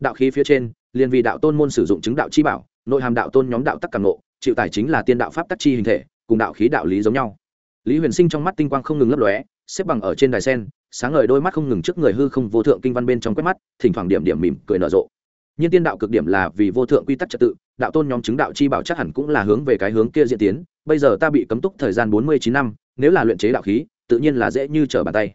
Speaker 1: Đạo khí phía trên, liền vì đạo tôn môn sử dụng chứng đạo chi bảo, nội hàm đạo tôn nhóm đạo tắc càng nộ chịu tài chính là tiên đạo pháp tắc chi hình thể, cùng đạo khí đạo lý giống nhau. Lý huyền sinh trong mắt tinh quang không ngừng lấp lóe, xếp bằng ở trên đài sen, sáng ngời đôi mắt không ngừng trước người hư không vô thượng kinh văn bên trong quét mắt, thỉnh thoảng điểm điểm mỉm cười nở rộ. Nhưng tiên đạo cực điểm là vì vô thượng quy tắc trật tự, đạo tôn nhóm chứng đạo chi bảo chắc hẳn cũng là hướng về cái hướng kia diễn tiến, bây giờ ta bị cấm túc thời gian bốn mươi chín năm, nếu là luyện chế đạo khí, tự nhiên là dễ như trở bàn tay.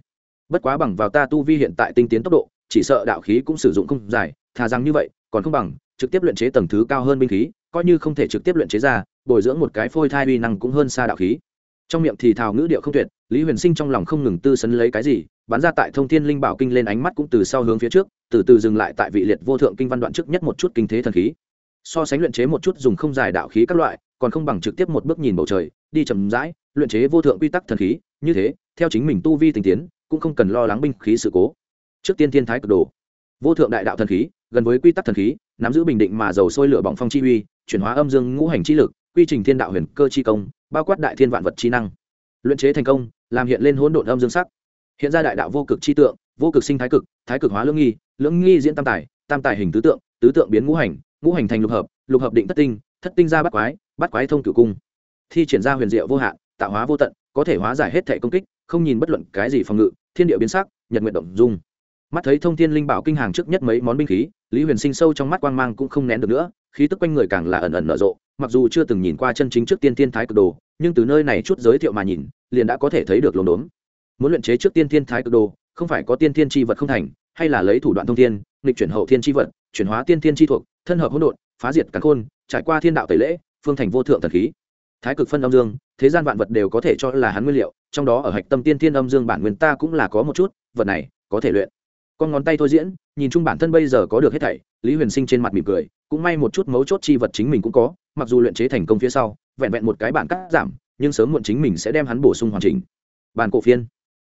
Speaker 1: Bất quá bằng vào ta tu vi hiện tại tinh tiến tốc độ chỉ sợ đạo khí cũng sử dụng không dài, thà rằng như vậy, còn không bằng trực tiếp luyện chế tầng thứ cao hơn binh khí, coi như không thể trực tiếp luyện chế ra, bồi dưỡng một cái phôi thai uy năng cũng hơn xa đạo khí. Trong miệng thì thào ngữ điệu không tuyệt, lý huyền sinh trong lòng không ngừng tư sấn lấy cái gì, bắn ra tại thông thiên linh bảo kinh lên ánh mắt cũng từ sau hướng phía trước, từ từ dừng lại tại vị liệt vô thượng kinh văn đoạn trước nhất một chút kinh thế thần khí. So sánh luyện chế một chút dùng không dài đạo khí các loại, còn không bằng trực tiếp một bước nhìn bầu trời, đi chầm rãi, luyện chế vô thượng quy tắc thần khí, như thế, theo chính mình tu vi tình tiến, cũng không cần lo lắng binh khí sự cố trước tiên thiên thái cực đồ. Vô thượng đại đạo thần khí, gần với quy tắc thần khí, nắm giữ bình định mà dầu sôi lửa bỏng phong chi uy, chuyển hóa âm dương ngũ hành chi lực, quy trình thiên đạo huyền cơ chi công, bao quát đại thiên vạn vật chi năng. Luyện chế thành công, làm hiện lên hỗn độn âm dương sắc. Hiện ra đại đạo vô cực chi tượng, vô cực sinh thái cực thái cực hóa lưỡng nghi lưỡng nghi diễn tam tài tam tài hình tứ tượng tứ tượng biến ngũ hành ngũ hành thành lục hợp lục hợp định thất tinh thất tinh ra bắt quái bắt quái thông cửu cung. Thi triển ra huyền diệu vô hạn, tạo hóa vô tận, có thể hóa giải hết thể công kích, không nhìn bất luận cái gì phòng ngự, thiên địa biến sắc, nhật nguyện động dung mắt thấy thông thiên linh bảo kinh hàng trước nhất mấy món binh khí, lý huyền sinh sâu trong mắt quang mang cũng không nén được nữa, khí tức quanh người càng là ẩn ẩn nở rộ, mặc dù chưa từng nhìn qua chân chính trước tiên thiên thái cực đồ, nhưng từ nơi này chút giới thiệu mà nhìn, liền đã có thể thấy được lồn đốn. Muốn luyện chế trước tiên thiên thái cực đồ, không phải có tiên thiên tri vật không thành, hay là lấy thủ đoạn thông thiên, nghịch chuyển hậu thiên tri vật, chuyển hóa tiên thiên tri thuộc, thân hợp hỗn độn, phá diệt cắn khôn, trải qua thiên đạo tẩy lễ, phương thành vô thượng thần khí. Thái cực phân âm dương, thế gian vạn vật đều có thể cho là hắn nguyên liệu, trong đó ở hạch tâm tiên thiên âm dương bản nguyên ta cũng là có một chút, vật này có thể luyện con ngón tay thôi diễn, nhìn chung bản thân bây giờ có được hết thảy, lý huyền sinh trên mặt mỉm cười, cũng may một chút mấu chốt chi vật chính mình cũng có, mặc dù luyện chế thành công phía sau, vẹn vẹn một cái bản cắt giảm, nhưng sớm muộn chính mình sẽ đem hắn bổ sung hoàn chỉnh. Bản cổ phiên.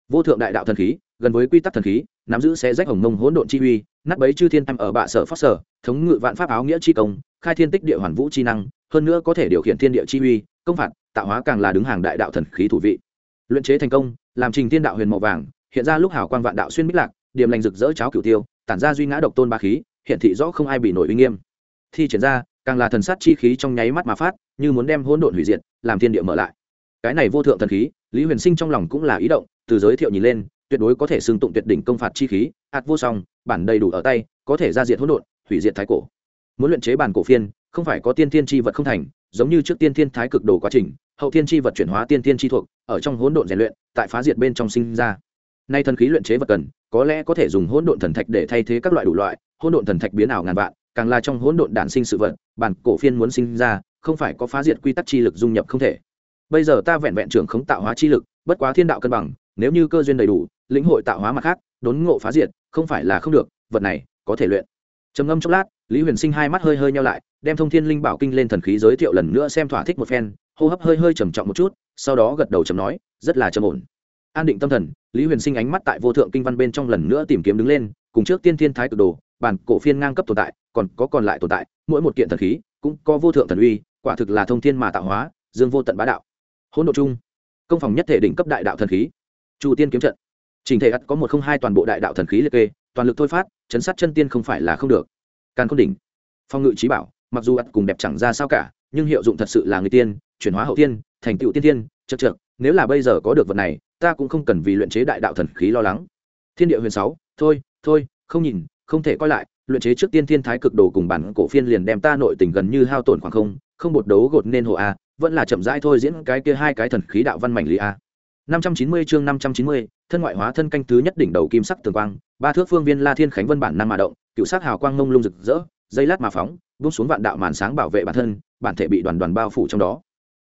Speaker 1: Vô thượng đại đạo thần khí, gần với quy tắc thần khí, nắm giữ sẽ rách hồng mông hỗn độn chi uy, nát bấy chư thiên tam ở bạ sở phát sở, thống ngự vạn pháp áo nghĩa chi công, khai thiên tích địa hoàn vũ chi năng, hơn nữa có thể điều khiển thiên địa chi uy, công phạt, tạo hóa càng là đứng hàng đại đạo thần khí thủ vị. Luyện chế thành công, làm trình tiên đạo huyền màu vàng, hiện ra lúc hào quang vạn đạo xuyên bích lạc điểm lành rực rỡ cháo cửu tiêu, tản ra duy ngã độc tôn ba khí, hiện thị rõ không ai bị nổi uy nghiêm. Thi triển ra, càng là thần sát chi khí trong nháy mắt mà phát, như muốn đem hỗn độn hủy diệt, làm thiên địa mở lại. Cái này vô thượng thần khí, lý huyền sinh trong lòng cũng là ý động, từ giới thiệu nhìn lên, tuyệt đối có thể xưng tụng tuyệt đỉnh công phạt chi khí, ạt vô song, bản đầy đủ ở tay, có thể ra diệt hỗn độn, hủy diệt thái cổ. Muốn luyện chế bản cổ phiên, không phải có tiên thiên chi vật không thành, giống như trước tiên thiên thái cực đồ quá trình, hậu thiên chi vật chuyển hóa tiên thiên chi thuộc, ở trong hỗn độn rèn luyện, tại phá diệt bên trong sinh ra. Nay thần khí luyện chế vật cần có lẽ có thể dùng hỗn độn thần thạch để thay thế các loại đủ loại, hỗn độn thần thạch biến ảo ngàn vạn, càng là trong hỗn độn đản sinh sự vật, bản cổ phiên muốn sinh ra, không phải có phá diệt quy tắc chi lực dung nhập không thể. Bây giờ ta vẹn vẹn trưởng khống tạo hóa chi lực, bất quá thiên đạo cân bằng, nếu như cơ duyên đầy đủ, lĩnh hội tạo hóa mặt khác, đốn ngộ phá diệt, không phải là không được, vật này, có thể luyện. Trầm ngâm chốc lát, lý huyền sinh hai mắt hơi hơi nhau lại, đem thông thiên linh bảo kinh lên thần khí giới thiệu lần nữa xem thỏa thích một phen, hô hấp hơi hơi trầm trọng một chút, sau đó gật đầu trầm nói, rất là trầm ổn an định tâm thần, lý huyền sinh ánh mắt tại vô thượng kinh văn bên trong lần nữa tìm kiếm đứng lên, cùng trước tiên thiên thái cực đồ, bản cổ phiên ngang cấp tồn tại, còn có còn lại tồn tại, mỗi một kiện thần khí cũng có vô thượng thần uy, quả thực là thông thiên mà tạo hóa, dương vô tận bá đạo. Hỗn độ chung, công phòng nhất thể đỉnh cấp đại đạo thần khí. Chu tiên kiếm trận. Trình thể ắt có một không hai toàn bộ đại đạo thần khí liệt kê, toàn lực thôi phát, chấn sát chân tiên không phải là không được. Càn không đỉnh. Phong ngự trí bảo, mặc dù ắt cùng đẹp chẳng ra sao cả, nhưng hiệu dụng thật sự là người tiên, chuyển hóa hậu tiên, thành tựu tiên tiên chật chật nếu là bây giờ có được vật này ta cũng không cần vì luyện chế đại đạo thần khí lo lắng thiên địa huyền sáu thôi thôi không nhìn không thể coi lại luyện chế trước tiên thiên thái cực đồ cùng bản cổ phiên liền đem ta nội tình gần như hao tổn khoảng không không bột đấu gột nên hộ a vẫn là chậm rãi thôi diễn cái kia hai cái thần khí đạo văn mảnh lý a 590 chương 590, thân ngoại hóa thân canh thứ nhất đỉnh đầu kim sắc tường quang, ba thước phương viên La Thiên Khánh Vân bản năm mà động, cựu sắc hào quang ngông lung rực rỡ, dây lát mà phóng, buông xuống vạn đạo màn sáng bảo vệ bản thân, bản thể bị đoàn đoàn bao phủ trong đó.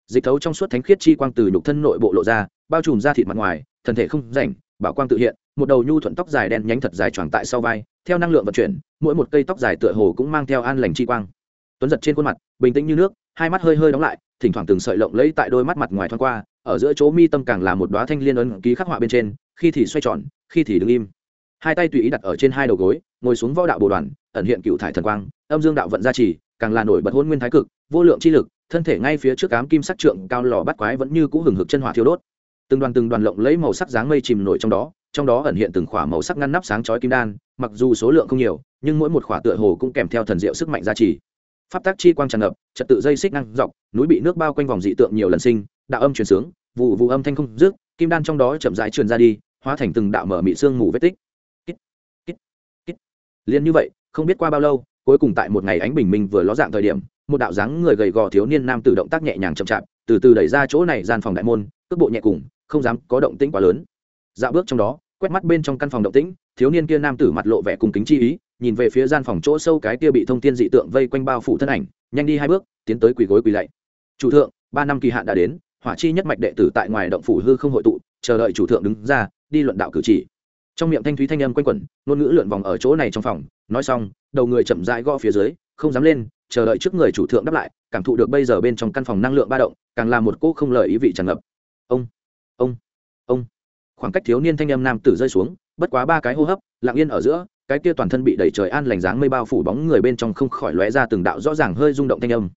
Speaker 1: Dịch thấu trong suốt thánh khiết chi quang từ nhục thân nội bộ lộ ra, bao trùm ra thịt mặt ngoài, thân thể không rảnh, bảo quang tự hiện, một đầu nhu thuận tóc dài đen nhánh thật dài tròn tại sau vai, theo năng lượng vận chuyển, mỗi một cây tóc dài tựa hồ cũng mang theo an lành chi quang. Tuấn giật trên khuôn mặt, bình tĩnh như nước, hai mắt hơi hơi đóng lại, thỉnh thoảng từng sợi lộng lẫy tại đôi mắt mặt ngoài thoáng qua, ở giữa chỗ mi tâm càng là một đoá thanh liên ấn ký khắc họa bên trên, khi thì xoay tròn, khi thì đứng im. Hai tay tùy ý đặt ở trên hai đầu gối, ngồi xuống võ đạo bồ đoàn, ẩn hiện cựu thải thần quang, âm dương đạo vận gia trì, càng là nổi bật hôn nguyên thái cực, vô lượng chi lực, thân thể ngay phía trước ám kim sắc trượng cao lò bắt quái vẫn như cũ hừng hực chân hỏa thiêu đốt. Từng đoàn từng đoàn lộng lấy màu sắc dáng mây chìm nổi trong đó, trong đó ẩn hiện từng khỏa màu sắc ngăn nắp sáng chói kim đan, mặc dù số lượng không nhiều, nhưng mỗi một khỏa tựa hồ cũng kèm theo thần diệu sức mạnh gia trì pháp tác chi quang tràn ngập trật tự dây xích năng dọc núi bị nước bao quanh vòng dị tượng nhiều lần sinh đạo âm truyền sướng vụ vụ âm thanh không dứt kim đan trong đó chậm rãi truyền ra đi hóa thành từng đạo mở mị xương mù vết tích kít, kít, kít. liên như vậy không biết qua bao lâu cuối cùng tại một ngày ánh bình minh vừa ló dạng thời điểm một đạo dáng người gầy gò thiếu niên nam tử động tác nhẹ nhàng chậm chạp, từ từ đẩy ra chỗ này gian phòng đại môn, cước bộ nhẹ cùng, không dám có động tĩnh quá lớn. Dạo bước trong đó, quét mắt bên trong căn phòng động tĩnh, thiếu niên kia nam tử mặt lộ vẻ cùng kính chi ý, nhìn về phía gian phòng chỗ sâu cái kia bị thông thiên dị tượng vây quanh bao phủ thân ảnh, nhanh đi hai bước, tiến tới quỳ gối quỳ lạy. Chủ thượng, ba năm kỳ hạn đã đến, hỏa chi nhất mạch đệ tử tại ngoài động phủ hư không hội tụ, chờ đợi chủ thượng đứng ra, đi luận đạo cử chỉ. Trong miệng thanh thúy thanh âm quanh quẩn, ngôn ngữ lượn vòng ở chỗ này trong phòng, nói xong, đầu người chậm rãi gõ phía dưới, không dám lên chờ đợi trước người chủ thượng đáp lại, cảm thụ được bây giờ bên trong căn phòng năng lượng ba động, càng là một cô không lời ý vị tràn ngập. Ông ông ông. Khoảng cách thiếu niên thanh âm nam tử rơi xuống, bất quá ba cái hô hấp, lặng yên ở giữa, cái kia toàn thân bị đẩy trời an lành dáng mây bao phủ bóng người bên trong không khỏi lóe ra từng đạo rõ ràng hơi rung động thanh âm.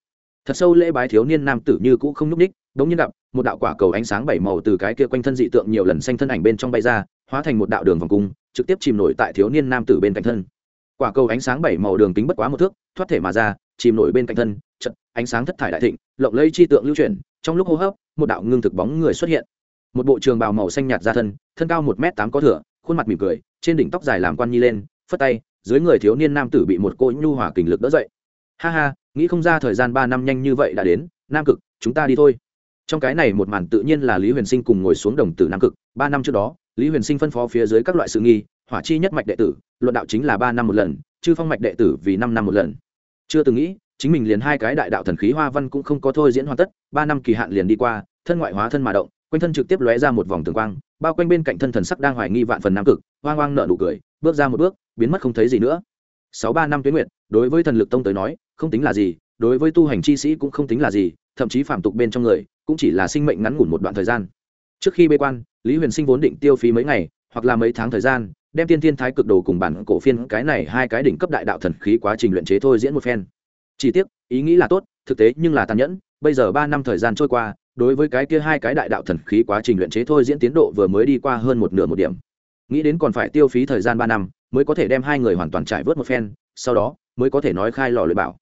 Speaker 1: Thật sâu lễ bái thiếu niên nam tử như cũ không nhúc ních đống nhiên gặp, một đạo quả cầu ánh sáng bảy màu từ cái kia quanh thân dị tượng nhiều lần xanh thân ảnh bên trong bay ra, hóa thành một đạo đường vòng cung, trực tiếp chìm nổi tại thiếu niên nam tử bên cạnh thân quả cầu ánh sáng bảy màu đường kính bất quá một thước, thoát thể mà ra, chìm nổi bên cạnh thân chật ánh sáng thất thải đại thịnh, lộng lây chi tượng lưu chuyển, trong lúc hô hấp, một đạo ngưng thực bóng người xuất hiện. Một bộ trường bào màu xanh nhạt ra thân thân cao một m tám có thửa, khuôn mặt mỉm cười, trên đỉnh tóc dài làm quan nhi lên, phất tay, dưới người thiếu niên nam tử bị một cô nhu hỏa kình lực đỡ dậy. Ha ha, nghĩ không ra thời gian ba năm nhanh như vậy đã đến, nam cực, chúng ta đi thôi. Trong cái này một màn tự nhiên là lý huyền sinh cùng ngồi xuống đồng tử nam cực. Ba năm trước đó, lý huyền sinh phân phó phía dưới các loại sự nghi hỏa chi nhất mạch đệ tử, luận đạo chính là ba năm một lần, chư phong mạch đệ tử vì năm năm một lần. Chưa từng nghĩ, chính mình liền hai cái đại đạo thần khí hoa văn cũng không có thôi diễn hoàn tất, ba năm kỳ hạn liền đi qua, thân ngoại hóa thân mà động, quanh thân trực tiếp lóe ra một vòng tường quang, bao quanh bên cạnh thân thần sắc đang hoài nghi vạn phần nam cực, hoang hoang nợ nụ cười, bước ra một bước, biến mất không thấy gì nữa. Sáu ba năm tuyến nguyệt, đối với thần lực tông tới nói, không tính là gì, đối với tu hành chi sĩ cũng không tính là gì, thậm chí phạm tục bên trong người, cũng chỉ là sinh mệnh ngắn ngủn một đoạn thời gian. Trước khi bê quan, lý huyền sinh vốn định tiêu phí mấy ngày, hoặc là mấy tháng thời gian đem tiên thiên thái cực đồ cùng bản cổ phiên cái này hai cái đỉnh cấp đại đạo thần khí quá trình luyện chế thôi diễn một phen. Chỉ tiếc, ý nghĩ là tốt, thực tế nhưng là tàn nhẫn, bây giờ ba năm thời gian trôi qua, đối với cái kia hai cái đại đạo thần khí quá trình luyện chế thôi diễn tiến độ vừa mới đi qua hơn một nửa một điểm. Nghĩ đến còn phải tiêu phí thời gian ba năm, mới có thể đem hai người hoàn toàn trải vớt một phen, sau đó, mới có thể nói khai lò luyện bảo.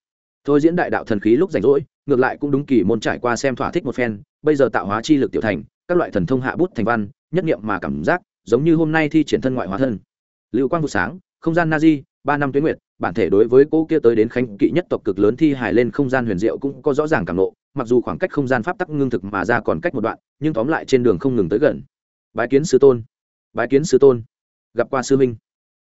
Speaker 1: Thôi diễn đại đạo thần khí lúc rảnh rỗi, ngược lại cũng đúng kỳ môn trải qua xem thỏa thích một phen, bây giờ tạo hóa chi lực tiểu thành, các loại thần thông hạ bút thành văn, nhất nghiệm mà cảm giác giống như hôm nay thi triển thân ngoại hóa thân. Lưu quang vụ sáng, không gian na di ba năm tuyến nguyệt, bản thể đối với cô kia tới đến khánh kỵ nhất tộc cực lớn thi hài lên không gian huyền diệu cũng có rõ ràng cảm lộ mặc dù khoảng cách không gian pháp tắc ngưng thực mà ra còn cách một đoạn, nhưng tóm lại trên đường không ngừng tới gần. Bái kiến sư tôn, bái kiến sư tôn. Gặp qua sư minh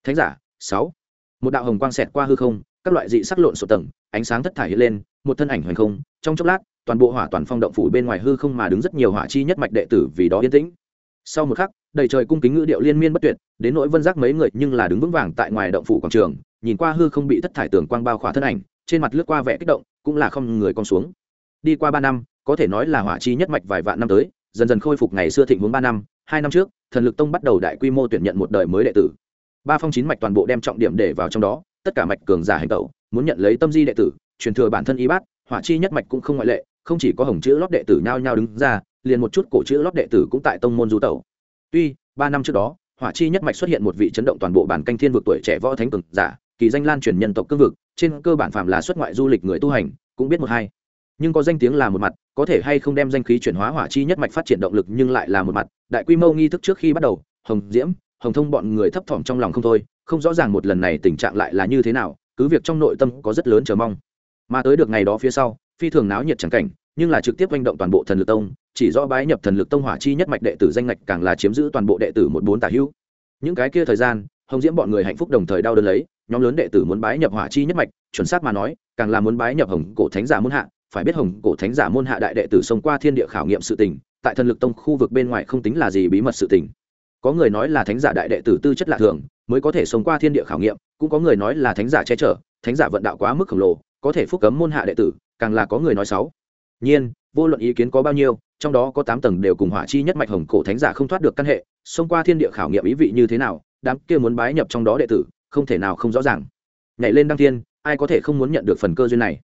Speaker 1: thánh giả, sáu. Một đạo hồng quang xẹt qua hư không, các loại dị sắc lộn sổ tầng, ánh sáng thất thải hiện lên, một thân ảnh hoành không, trong chốc lát, toàn bộ hỏa toàn phong động phủ bên ngoài hư không mà đứng rất nhiều hỏa chi nhất mạch đệ tử vì đó yên tĩnh. Sau một khắc đầy trời cung kính ngữ điệu liên miên bất tuyệt, đến nỗi vân giác mấy người nhưng là đứng vững vàng tại ngoài động phủ quảng trường, nhìn qua hư không bị thất thải tường quang bao khỏa thân ảnh, trên mặt lướt qua vẻ kích động, cũng là không người con xuống. Đi qua ba năm, có thể nói là hỏa chi nhất mạch vài vạn năm tới, dần dần khôi phục ngày xưa thịnh vướng ba năm, hai năm trước, thần lực tông bắt đầu đại quy mô tuyển nhận một đời mới đệ tử. Ba phong chín mạch toàn bộ đem trọng điểm để vào trong đó, tất cả mạch cường giả hành tẩu, muốn nhận lấy tâm di đệ tử, truyền thừa bản thân y bát, hỏa chi nhất mạch cũng không ngoại lệ, không chỉ có hồng chữ lót đệ tử nhao nhao đứng ra, liền một chút cổ chữ lót đệ tử cũng tại tông môn du tẩu tuy, ba năm trước đó, hỏa chi nhất mạch xuất hiện một vị chấn động toàn bộ bản canh thiên vực tuổi trẻ võ thánh cường giả, kỳ danh lan truyền nhân tộc cương vực, trên cơ bản phạm là xuất ngoại du lịch người tu hành, cũng biết một hai. Nhưng có danh tiếng là một mặt, có thể hay không đem danh khí chuyển hóa hỏa chi nhất mạch phát triển động lực nhưng lại là một mặt. Đại quy mô nghi thức trước khi bắt đầu, hồng diễm, hồng thông bọn người thấp thỏm trong lòng không thôi, không rõ ràng một lần này tình trạng lại là như thế nào, cứ việc trong nội tâm có rất lớn chờ mong. Mà tới được ngày đó phía sau, phi thường náo nhiệt chẳng cảnh nhưng là trực tiếp manh động toàn bộ thần lực tông, chỉ do bái nhập thần lực tông hỏa chi nhất mạch đệ tử danh ngạch càng là chiếm giữ toàn bộ đệ tử một bốn tả hữu. Những cái kia thời gian, hồng diễm bọn người hạnh phúc đồng thời đau đớn lấy, nhóm lớn đệ tử muốn bái nhập hỏa chi nhất mạch, chuẩn xác mà nói, càng là muốn bái nhập hồng cổ thánh giả môn hạ. Phải biết hồng cổ thánh giả môn hạ đại đệ tử xông qua thiên địa khảo nghiệm sự tình, tại thần lực tông khu vực bên ngoài không tính là gì bí mật sự tình. Có người nói là thánh giả đại đệ tử tư chất lạ thường, mới có thể xông qua thiên địa khảo nghiệm, cũng có người nói là thánh giả che chở, thánh giả vận đạo quá mức khổng lồ, có thể phúc cấm môn hạ đệ tử, càng là có người nói sáu nhiên vô luận ý kiến có bao nhiêu trong đó có tám tầng đều cùng hỏa chi nhất mạch hồng cổ thánh giả không thoát được căn hệ xông qua thiên địa khảo nghiệm ý vị như thế nào đám kia muốn bái nhập trong đó đệ tử không thể nào không rõ ràng nhảy lên đăng thiên ai có thể không muốn nhận được phần cơ duyên này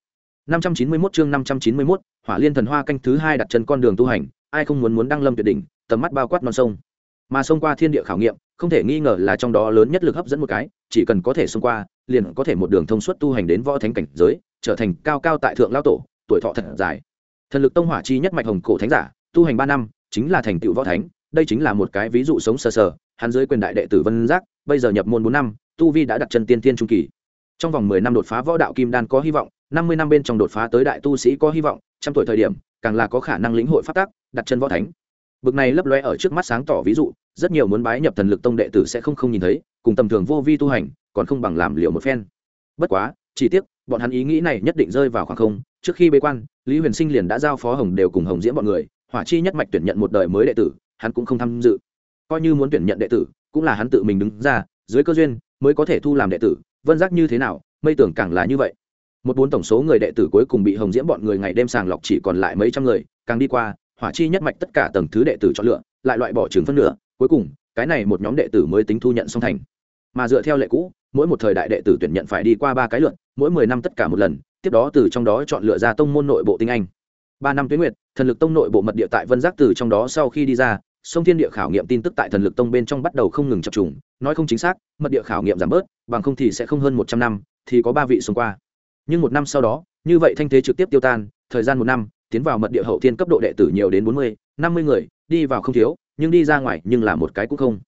Speaker 1: 591 chương 591, Hỏa Liên Thần Hoa canh thứ hai đặt chân con đường tu hành, ai không muốn muốn đăng lâm tuyệt đỉnh, tầm mắt bao quát non sông. Mà xông qua thiên địa khảo nghiệm, không thể nghi ngờ là trong đó lớn nhất lực hấp dẫn một cái, chỉ cần có thể xông qua, liền có thể một đường thông suốt tu hành đến võ thánh cảnh giới, trở thành cao cao tại thượng lão tổ, tuổi thọ thật dài. Thần lực tông hỏa chi nhất mạch hồng cổ thánh giả, tu hành ba năm, chính là thành tựu võ thánh, đây chính là một cái ví dụ sống sờ sờ, hắn dưới quyền đại đệ tử Vân Giác, bây giờ nhập môn bốn năm, tu vi đã đặt chân tiên tiên trung kỳ. Trong vòng mười năm đột phá võ đạo kim đan có hy vọng, năm mươi năm bên trong đột phá tới đại tu sĩ có hy vọng, trăm tuổi thời điểm, càng là có khả năng lĩnh hội phát tác đặt chân võ thánh. Bực này lấp lóe ở trước mắt sáng tỏ ví dụ, rất nhiều muốn bái nhập thần lực tông đệ tử sẽ không không nhìn thấy, cùng tầm thường vô vi tu hành, còn không bằng làm liệu một phen. Bất quá, chỉ tiếc, bọn hắn ý nghĩ này nhất định rơi vào khoảng không, trước khi bế quan, Lý Huyền Sinh liền đã giao phó Hồng đều cùng Hồng Diễm bọn người, hỏa chi nhất mạch tuyển nhận một đời mới đệ tử, hắn cũng không tham dự. Coi như muốn tuyển nhận đệ tử, cũng là hắn tự mình đứng ra, dưới cơ duyên mới có thể thu làm đệ tử, vân giác như thế nào, mây tưởng càng là như vậy. Một bốn tổng số người đệ tử cuối cùng bị hồng diễm bọn người ngày đêm sàng lọc chỉ còn lại mấy trăm người. Càng đi qua hỏa chi nhất mạch tất cả tầng thứ đệ tử chọn lựa lại loại bỏ trường phân nửa. Cuối cùng cái này một nhóm đệ tử mới tính thu nhận song thành. Mà dựa theo lệ cũ mỗi một thời đại đệ tử tuyển nhận phải đi qua ba cái lượn mỗi mười năm tất cả một lần, tiếp đó từ trong đó chọn lựa ra tông môn nội bộ tinh anh. Ba năm tuyến nguyệt, thần lực tông nội bộ mật địa tại vân giác từ trong đó sau khi đi ra sông thiên địa khảo nghiệm tin tức tại thần lực tông bên trong bắt đầu không ngừng chập trùng, nói không chính xác, mật địa khảo nghiệm giảm bớt, bằng không thì sẽ không hơn một trăm năm, thì có ba vị xông qua. Nhưng một năm sau đó, như vậy thanh thế trực tiếp tiêu tan, thời gian một năm, tiến vào mật địa hậu thiên cấp độ đệ tử nhiều đến bốn mươi, năm mươi người, đi vào không thiếu, nhưng đi ra ngoài nhưng là một cái cũng không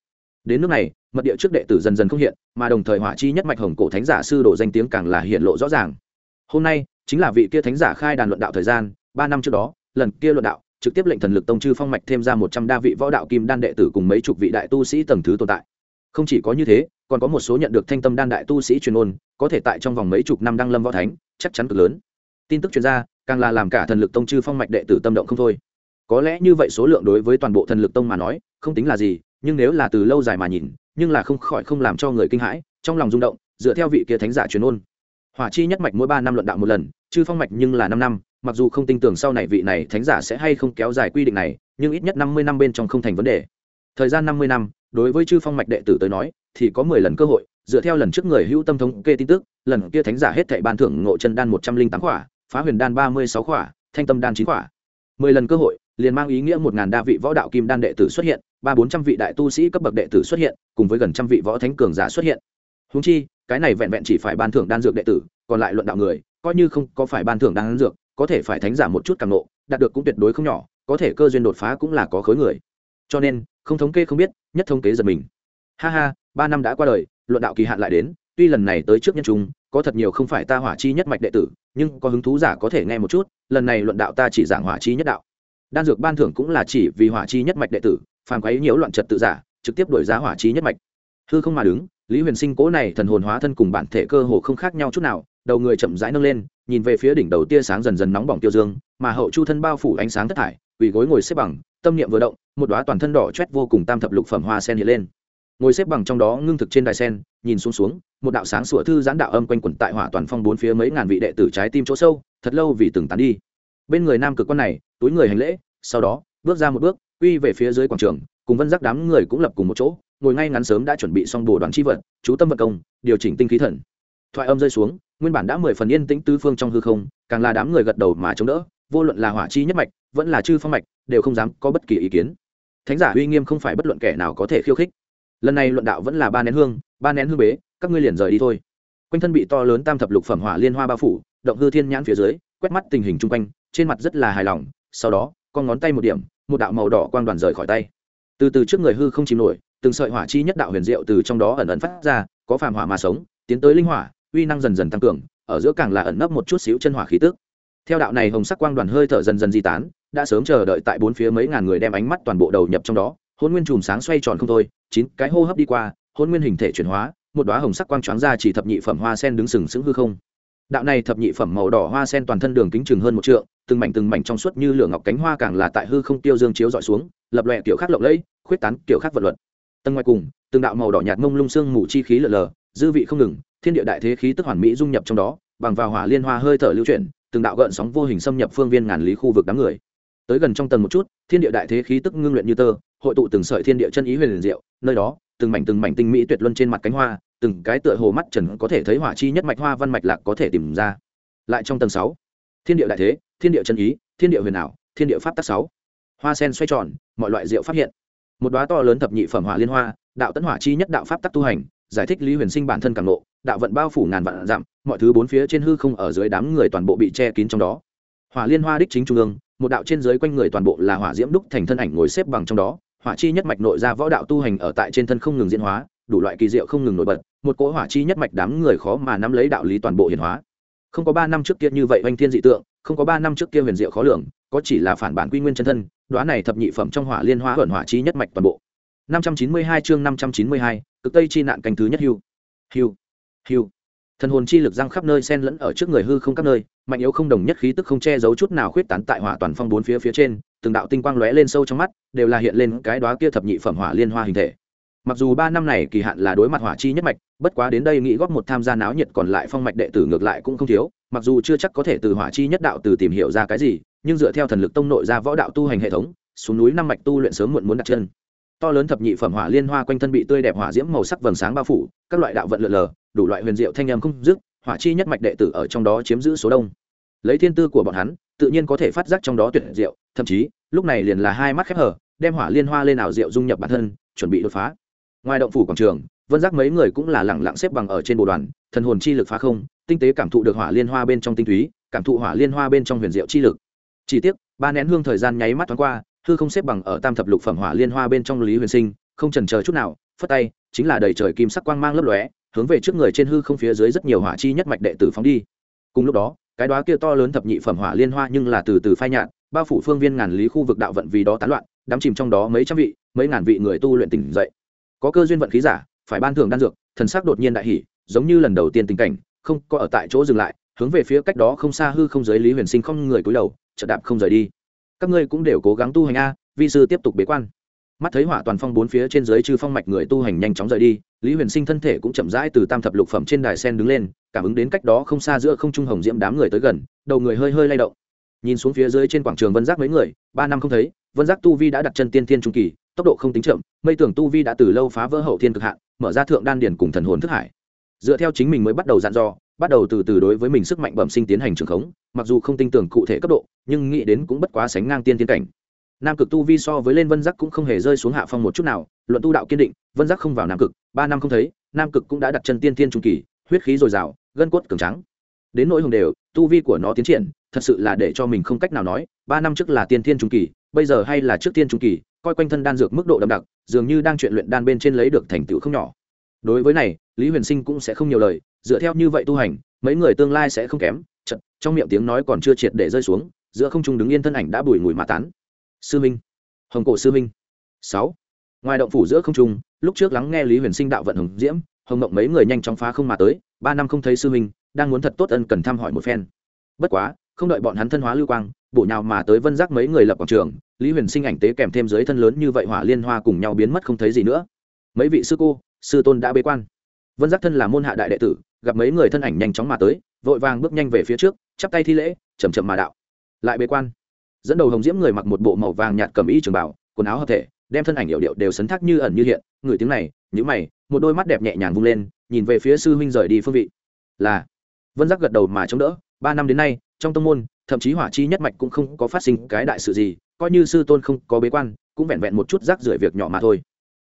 Speaker 1: đến nước này, mật địa trước đệ tử dần dần không hiện, mà đồng thời hỏa chi nhất mạch hồng cổ thánh giả sư đồ danh tiếng càng là hiện lộ rõ ràng. Hôm nay, chính là vị kia thánh giả khai đàn luận đạo thời gian, ba năm trước đó, lần kia luận đạo, trực tiếp lệnh thần lực tông chư phong mạch thêm ra một trăm đa vị võ đạo kim đan đệ tử cùng mấy chục vị đại tu sĩ tầng thứ tồn tại. Không chỉ có như thế, còn có một số nhận được thanh tâm đan đại tu sĩ truyền ôn, có thể tại trong vòng mấy chục năm đăng lâm võ thánh, chắc chắn cực lớn. Tin tức chuyên gia càng là làm cả thần lực tông chư phong mạch đệ tử tâm động không thôi. Có lẽ như vậy số lượng đối với toàn bộ thần lực tông mà nói, không tính là gì nhưng nếu là từ lâu dài mà nhìn, nhưng là không khỏi không làm cho người kinh hãi, trong lòng rung động, dựa theo vị kia thánh giả truyền ôn. Hỏa chi nhất mạch mỗi ba năm luận đạo một lần, chư phong mạch nhưng là năm năm, mặc dù không tin tưởng sau này vị này thánh giả sẽ hay không kéo dài quy định này, nhưng ít nhất năm mươi năm bên trong không thành vấn đề. Thời gian năm mươi năm, đối với chư phong mạch đệ tử tới nói, thì có mười lần cơ hội, dựa theo lần trước người hữu tâm thống kê tin tức, lần kia thánh giả hết thảy ban thưởng ngộ chân đan một trăm linh tám khỏa, phá huyền đan ba mươi sáu khỏa, thanh tâm đan chín khỏa. Mười lần cơ hội, liền mang ý nghĩa một ngàn đa vị võ đạo kim đan đệ tử xuất hiện ba bốn trăm vị đại tu sĩ cấp bậc đệ tử xuất hiện, cùng với gần trăm vị võ thánh cường giả xuất hiện. Húng chi, cái này vẹn vẹn chỉ phải ban thưởng đan dược đệ tử, còn lại luận đạo người, coi như không có phải ban thưởng đan dược, có thể phải thánh giả một chút càng nộ đạt được cũng tuyệt đối không nhỏ, có thể cơ duyên đột phá cũng là có khối người. Cho nên, không thống kê không biết, nhất thống kê giật mình. Ha ha, ba năm đã qua đời, luận đạo kỳ hạn lại đến, tuy lần này tới trước nhân trung, có thật nhiều không phải ta hỏa chi nhất mạch đệ tử, nhưng có hứng thú giả có thể nghe một chút, lần này luận đạo ta chỉ giảng hỏa chi nhất đạo. Đan dược ban thưởng cũng là chỉ vì hỏa chi nhất mạch đệ tử phàm quấy nhiễu loạn trật tự giả, trực tiếp đổi giá hỏa trí nhất mạch. Hư không mà đứng, lý huyền sinh cố này thần hồn hóa thân cùng bản thể cơ hồ không khác nhau chút nào, đầu người chậm rãi nâng lên, nhìn về phía đỉnh đầu tia sáng dần dần nóng bỏng tiêu dương, mà hậu chu thân bao phủ ánh sáng thất thải, quỳ gối ngồi xếp bằng, tâm niệm vừa động, một đóa toàn thân đỏ chét vô cùng tam thập lục phẩm hoa sen hiện lên. Ngồi xếp bằng trong đó ngưng thực trên đài sen, nhìn xuống xuống, một đạo sáng sủa thư giãn đạo âm quanh quẩn tại hỏa toàn phong bốn phía mấy ngàn vị đệ tử trái tim chỗ sâu, thật lâu vì từng tán đi. Bên người nam cực quan này, túi người hành lễ, sau đó, bước ra một bước quy về phía dưới quảng trường, cùng vân giác đám người cũng lập cùng một chỗ, ngồi ngay ngắn sớm đã chuẩn bị xong bồ đoàn chi vật, chú tâm vật công, điều chỉnh tinh khí thần. Thoại âm rơi xuống, nguyên bản đã mười phần yên tĩnh tứ phương trong hư không, càng là đám người gật đầu mà chống đỡ, vô luận là hỏa chi nhất mạch, vẫn là chư phong mạch, đều không dám có bất kỳ ý kiến. Thánh giả uy nghiêm không phải bất luận kẻ nào có thể khiêu khích. Lần này luận đạo vẫn là ba nén hương, ba nén hương bế, các ngươi liền rời đi thôi. Quanh thân bị to lớn tam thập lục phẩm hỏa liên hoa bao phủ, động hư thiên nhãn phía dưới, quét mắt tình hình chung quanh, trên mặt rất là hài lòng, sau đó, con ngón tay một điểm một đạo màu đỏ quang đoàn rời khỏi tay. Từ từ trước người hư không chìm nổi, từng sợi hỏa chi nhất đạo huyền diệu từ trong đó ẩn ẩn phát ra, có phàm hỏa mà sống, tiến tới linh hỏa, uy năng dần dần tăng cường, ở giữa càng là ẩn nấp một chút xíu chân hỏa khí tức. Theo đạo này hồng sắc quang đoàn hơi thở dần dần di tán, đã sớm chờ đợi tại bốn phía mấy ngàn người đem ánh mắt toàn bộ đầu nhập trong đó, hôn nguyên chùm sáng xoay tròn không thôi, chín cái hô hấp đi qua, hôn nguyên hình thể chuyển hóa, một đoá hồng sắc quang choáng ra chỉ thập nhị phẩm hoa sen đứng sừng sững hư không đạo này thập nhị phẩm màu đỏ hoa sen toàn thân đường kính chừng hơn một trượng, từng mảnh từng mảnh trong suốt như lửa ngọc cánh hoa càng là tại hư không tiêu dương chiếu dọi xuống, lập lòe kiểu khác lộng lẫy, khuyết tán kiểu khác vật luật. Tầng ngoài cùng, từng đạo màu đỏ nhạt mông lung sương mù chi khí lờ lờ, dư vị không ngừng, thiên địa đại thế khí tức hoàn mỹ dung nhập trong đó, bằng vào hỏa liên hoa hơi thở lưu chuyển, từng đạo gợn sóng vô hình xâm nhập phương viên ngàn lý khu vực đám người. Tới gần trong tầng một chút, thiên địa đại thế khí tức ngưng luyện như tơ, hội tụ từng sợi thiên địa chân ý huyền liền diệu, nơi đó, từng mảnh từng mảnh tinh mỹ tuyệt luân trên mặt cánh hoa từng cái tựa hồ mắt trần có thể thấy hỏa chi nhất mạch hoa văn mạch lạc có thể tìm ra. Lại trong tầng sáu, thiên địa đại thế, thiên địa chân ý, thiên địa huyền ảo, thiên địa pháp tác sáu. Hoa sen xoay tròn, mọi loại rượu phát hiện. Một đóa to lớn thập nhị phẩm hỏa liên hoa, đạo tấn hỏa chi nhất đạo pháp tắc tu hành, giải thích lý huyền sinh bản thân càng nộ đạo vận bao phủ ngàn vạn dặm, mọi thứ bốn phía trên hư không ở dưới đám người toàn bộ bị che kín trong đó. Hỏa liên hoa đích chính trung ương, một đạo trên dưới quanh người toàn bộ là hỏa diễm đúc thành thân ảnh ngồi xếp bằng trong đó, hỏa chi nhất mạch nội ra võ đạo tu hành ở tại trên thân không ngừng diễn hóa đủ loại kỳ diệu không ngừng nổi bật một cỗ hỏa chi nhất mạch đám người khó mà nắm lấy đạo lý toàn bộ hiển hóa. Không có ba năm trước kia như vậy oanh thiên dị tượng không có ba năm trước kia huyền diệu khó lường có chỉ là phản bản quy nguyên chân thân đoán này thập nhị phẩm trong hỏa liên hoa hưởng hỏa chi nhất mạch toàn bộ. 592 chương 592, cực tây chi nạn canh thứ nhất hưu. Hưu hưu. Thần hồn chi lực răng khắp nơi xen lẫn ở trước người hư không các nơi mạnh yếu không đồng nhất khí tức không che giấu chút nào khuyết tán tại hỏa toàn phong bốn phía phía trên từng đạo tinh quang lóe lên sâu trong mắt đều là hiện lên cái đóa kia thập nhị phẩm hỏa liên hoa hình thể mặc dù ba năm này kỳ hạn là đối mặt hỏa chi nhất mạch, bất quá đến đây nghĩ góp một tham gia náo nhiệt còn lại phong mạch đệ tử ngược lại cũng không thiếu, mặc dù chưa chắc có thể từ hỏa chi nhất đạo từ tìm hiểu ra cái gì, nhưng dựa theo thần lực tông nội ra võ đạo tu hành hệ thống, xuống núi năm mạch tu luyện sớm muộn muốn đặt chân. To lớn thập nhị phẩm hỏa liên hoa quanh thân bị tươi đẹp hỏa diễm màu sắc vầng sáng bao phủ, các loại đạo vận lượn lờ, đủ loại huyền diệu thanh em không dứt, hỏa chi nhất mạch đệ tử ở trong đó chiếm giữ số đông. Lấy thiên tư của bọn hắn, tự nhiên có thể phát giác trong đó tuyệt diệu, thậm chí, lúc này liền là hai mắt khép hở đem hỏa liên hoa lên ảo diệu dung nhập bản thân, chuẩn bị đột phá ngoài động phủ quảng trường, vân giác mấy người cũng là lẳng lặng xếp bằng ở trên bộ đoàn, thần hồn chi lực phá không, tinh tế cảm thụ được hỏa liên hoa bên trong tinh túy, cảm thụ hỏa liên hoa bên trong huyền diệu chi lực. Chỉ tiếc, ba nén hương thời gian nháy mắt thoáng qua, hư không xếp bằng ở tam thập lục phẩm hỏa liên hoa bên trong lý huyền sinh, không trần chờ chút nào, phất tay, chính là đầy trời kim sắc quang mang lấp lóe, hướng về trước người trên hư không phía dưới rất nhiều hỏa chi nhất mạch đệ tử phóng đi. Cùng lúc đó, cái đóa kia to lớn thập nhị phẩm hỏa liên hoa nhưng là từ từ phai nhạt, bao phủ phương viên ngàn lý khu vực đạo vận vì đó tán loạn, đắm chìm trong đó mấy trăm vị, mấy ngàn vị người tu luyện tỉnh dậy có cơ duyên vận khí giả, phải ban thưởng đan dược, thần sắc đột nhiên đại hỉ, giống như lần đầu tiên tình cảnh, không có ở tại chỗ dừng lại, hướng về phía cách đó không xa hư không giới lý huyền sinh không người cúi đầu, chợt đạp không rời đi. Các ngươi cũng đều cố gắng tu hành a, vi sư tiếp tục bế quan. Mắt thấy hỏa toàn phong bốn phía trên dưới chư phong mạch người tu hành nhanh chóng rời đi, lý huyền sinh thân thể cũng chậm rãi từ tam thập lục phẩm trên đài sen đứng lên, cảm ứng đến cách đó không xa giữa không trung hồng diễm đám người tới gần, đầu người hơi hơi lay động. Nhìn xuống phía dưới trên quảng trường vân giác mấy người, ba năm không thấy vân giác tu vi đã đặt chân tiên thiên trung kỳ, tốc độ không tính chậm, mây tưởng tu vi đã từ lâu phá vỡ hậu thiên cực hạn, mở ra thượng đan điển cùng thần hồn thức hải. Dựa theo chính mình mới bắt đầu dặn dò, bắt đầu từ từ đối với mình sức mạnh bẩm sinh tiến hành trường khống, mặc dù không tin tưởng cụ thể cấp độ, nhưng nghĩ đến cũng bất quá sánh ngang tiên tiên cảnh. Nam cực tu vi so với lên vân giác cũng không hề rơi xuống hạ phong một chút nào, luận tu đạo kiên định, vân giác không vào nam cực, ba năm không thấy, nam cực cũng đã đặt chân tiên tiên trung kỳ, huyết khí dồi dào, gân cốt cường trắng đến nỗi hồng đều, tu vi của nó tiến triển, thật sự là để cho mình không cách nào nói, ba năm trước là tiên tiên trung kỳ bây giờ hay là trước tiên trung kỳ coi quanh thân đan dược mức độ đậm đặc dường như đang chuyện luyện đan bên trên lấy được thành tựu không nhỏ. Đối với này lý huyền sinh cũng sẽ không nhiều lời dựa theo như vậy tu hành mấy người tương lai sẽ không kém Chật, trong miệng tiếng nói còn chưa triệt để rơi xuống giữa không trung đứng yên thân ảnh đã bùi ngùi mà tán. Sư minh hồng cổ sư minh. Sáu. Ngoài động phủ giữa không trung lúc trước lắng nghe lý huyền sinh đạo vận hồng diễm hồng mộng mấy người nhanh chóng phá không mà tới ba năm không thấy sư minh đang muốn thật tốt ân cần thăm hỏi một phen. Bất quá không đợi bọn hắn thân hóa lưu quang, bổ nhào mà tới vân giác mấy người lập quảng trường, lý huyền sinh ảnh tế kèm thêm dưới thân lớn như vậy hỏa liên hoa cùng nhau biến mất không thấy gì nữa. Mấy vị sư cô, sư tôn đã bế quan. Vân giác thân là môn hạ đại đệ tử, gặp mấy người thân ảnh nhanh chóng mà tới, vội vàng bước nhanh về phía trước, chắp tay thi lễ chầm chậm mà đạo. Lại bế quan. Dẫn đầu hồng diễm người mặc một bộ màu vàng nhạt cầm y trường bảo quần áo hợp thể, đem thân ảnh hiệu điệu đều sấn thác như ẩn như hiện, người tiếng này nhữ mày, một đôi mắt đẹp nhẹ nhàng vung lên, nhìn về phía sư huynh rời đi phương vị. Là, vân giác gật đầu mà chống đỡ, ba năm đến nay trong tông môn, thậm chí hỏa chi nhất mạch cũng không có phát sinh cái đại sự gì, coi như sư tôn không có bế quan, cũng vẹn vẹn một chút rác rưởi việc nhỏ mà thôi.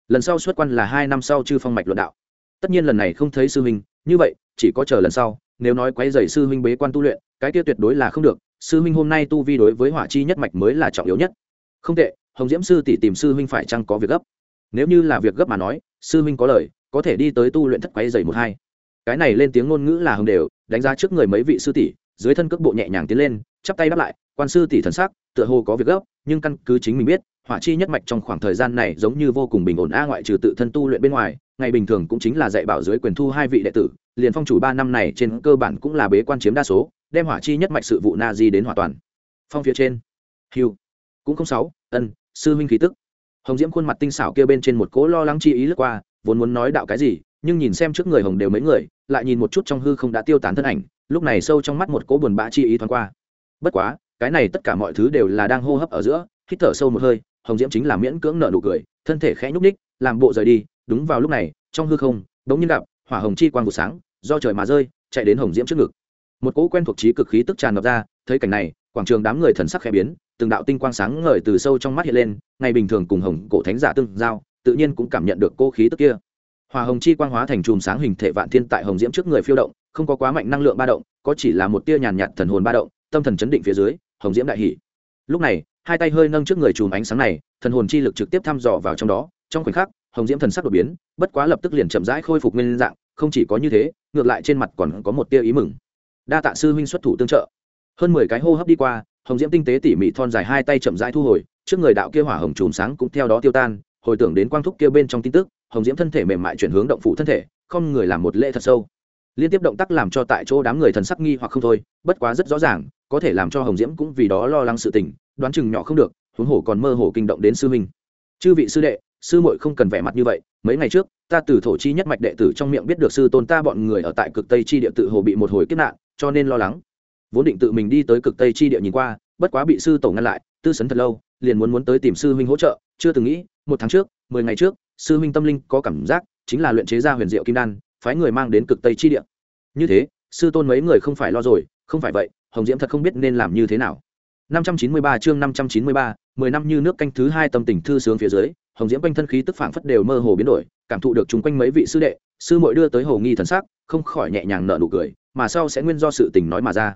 Speaker 1: Lần sau xuất quan là hai năm sau chư phong mạch luận đạo. Tất nhiên lần này không thấy sư huynh, như vậy, chỉ có chờ lần sau, nếu nói quấy dày sư huynh bế quan tu luyện, cái kia tuyệt đối là không được, sư huynh hôm nay tu vi đối với hỏa chi nhất mạch mới là trọng yếu nhất. Không tệ, hồng diễm sư tỷ tìm sư huynh phải chăng có việc gấp? Nếu như là việc gấp mà nói, sư huynh có lời, có thể đi tới tu luyện thất quấy dày một hai. Cái này lên tiếng ngôn ngữ là hồng đều, đánh giá trước người mấy vị sư tỷ dưới thân cước bộ nhẹ nhàng tiến lên, chắp tay đáp lại, quan sư tỷ thần sắc, tựa hồ có việc gấp, nhưng căn cứ chính mình biết, hỏa chi nhất mạch trong khoảng thời gian này giống như vô cùng bình ổn a ngoại trừ tự thân tu luyện bên ngoài, ngày bình thường cũng chính là dạy bảo dưới quyền thu hai vị đệ tử, liền phong chủ ba năm này trên cơ bản cũng là bế quan chiếm đa số, đem hỏa chi nhất mạch sự vụ na di đến hỏa toàn. Phong phía trên hiu cũng không sáu, ân, sư huynh khí tức. Hồng diễm khuôn mặt tinh xảo kia bên trên một cố lo lắng chi ý lướt qua, vốn muốn nói đạo cái gì, nhưng nhìn xem trước người hồng đều mấy người, lại nhìn một chút trong hư không đã tiêu tán thân ảnh lúc này sâu trong mắt một cỗ buồn bã chi ý thoáng qua. Bất quá, cái này tất cả mọi thứ đều là đang hô hấp ở giữa, hít thở sâu một hơi, hồng diễm chính là miễn cưỡng nợ nụ cười, thân thể khẽ nhúc ních làm bộ rời đi. Đúng vào lúc này, trong hư không đống nhiên gặp hỏa hồng chi quang vụ sáng, do trời mà rơi, chạy đến hồng diễm trước ngực. Một cỗ quen thuộc trí cực khí tức tràn ngập ra, thấy cảnh này, quảng trường đám người thần sắc khẽ biến, từng đạo tinh quang sáng ngời từ sâu trong mắt hiện lên, ngày bình thường cùng hồng cổ thánh giả tương giao, tự nhiên cũng cảm nhận được cô khí tức kia. Hòa hồng chi quang hóa thành chùm sáng hình thể vạn thiên tại hồng diễm trước người phiêu động không có quá mạnh năng lượng ba động, có chỉ là một tia nhàn nhạt thần hồn ba động, tâm thần chấn định phía dưới, hồng diễm đại hỷ. Lúc này, hai tay hơi nâng trước người chùm ánh sáng này, thần hồn chi lực trực tiếp thăm dò vào trong đó, trong khoảnh khắc, hồng diễm thần sắc đột biến, bất quá lập tức liền chậm rãi khôi phục nguyên dạng, không chỉ có như thế, ngược lại trên mặt còn có một tia ý mừng. Đa tạ sư huynh xuất thủ tương trợ. Hơn mười cái hô hấp đi qua, hồng diễm tinh tế tỉ mỉ thon dài hai tay chậm rãi thu hồi, trước người đạo kia hỏa hồng chùm sáng cũng theo đó tiêu tan, hồi tưởng đến quang thúc kia bên trong tin tức, hồng diễm thân thể mềm mại chuyển hướng động phủ thân thể, không người làm một lễ thật sâu liên tiếp động tác làm cho tại chỗ đám người thần sắc nghi hoặc không thôi, bất quá rất rõ ràng, có thể làm cho hồng diễm cũng vì đó lo lắng sự tình, đoán chừng nhỏ không được, huống hồ còn mơ hồ kinh động đến sư huynh. Chư vị sư đệ, sư muội không cần vẻ mặt như vậy, mấy ngày trước, ta từ thổ chi nhất mạch đệ tử trong miệng biết được sư tôn ta bọn người ở tại cực tây chi địa tự hồ bị một hồi kiếp nạn, cho nên lo lắng. Vốn định tự mình đi tới cực tây chi địa nhìn qua, bất quá bị sư tổ ngăn lại, tư sấn thật lâu, liền muốn muốn tới tìm sư huynh hỗ trợ, chưa từng nghĩ, một tháng trước, mười ngày trước, sư huynh tâm linh có cảm giác, chính là luyện chế ra huyền diệu kim đan phái người mang đến cực tây chi địa như thế sư tôn mấy người không phải lo rồi không phải vậy hồng diễm thật không biết nên làm như thế nào 593 chương 593, 10 năm như nước canh thứ hai tâm tình thư sướng phía dưới, hồng diễm quanh thân khí tức phảng phất đều mơ hồ biến đổi, cảm thụ được chúng quanh mấy vị sư đệ, sư muội đưa tới hồ nghi thần sắc, không khỏi nhẹ nhàng nở nụ cười, mà sau sẽ nguyên do sự tình nói mà ra.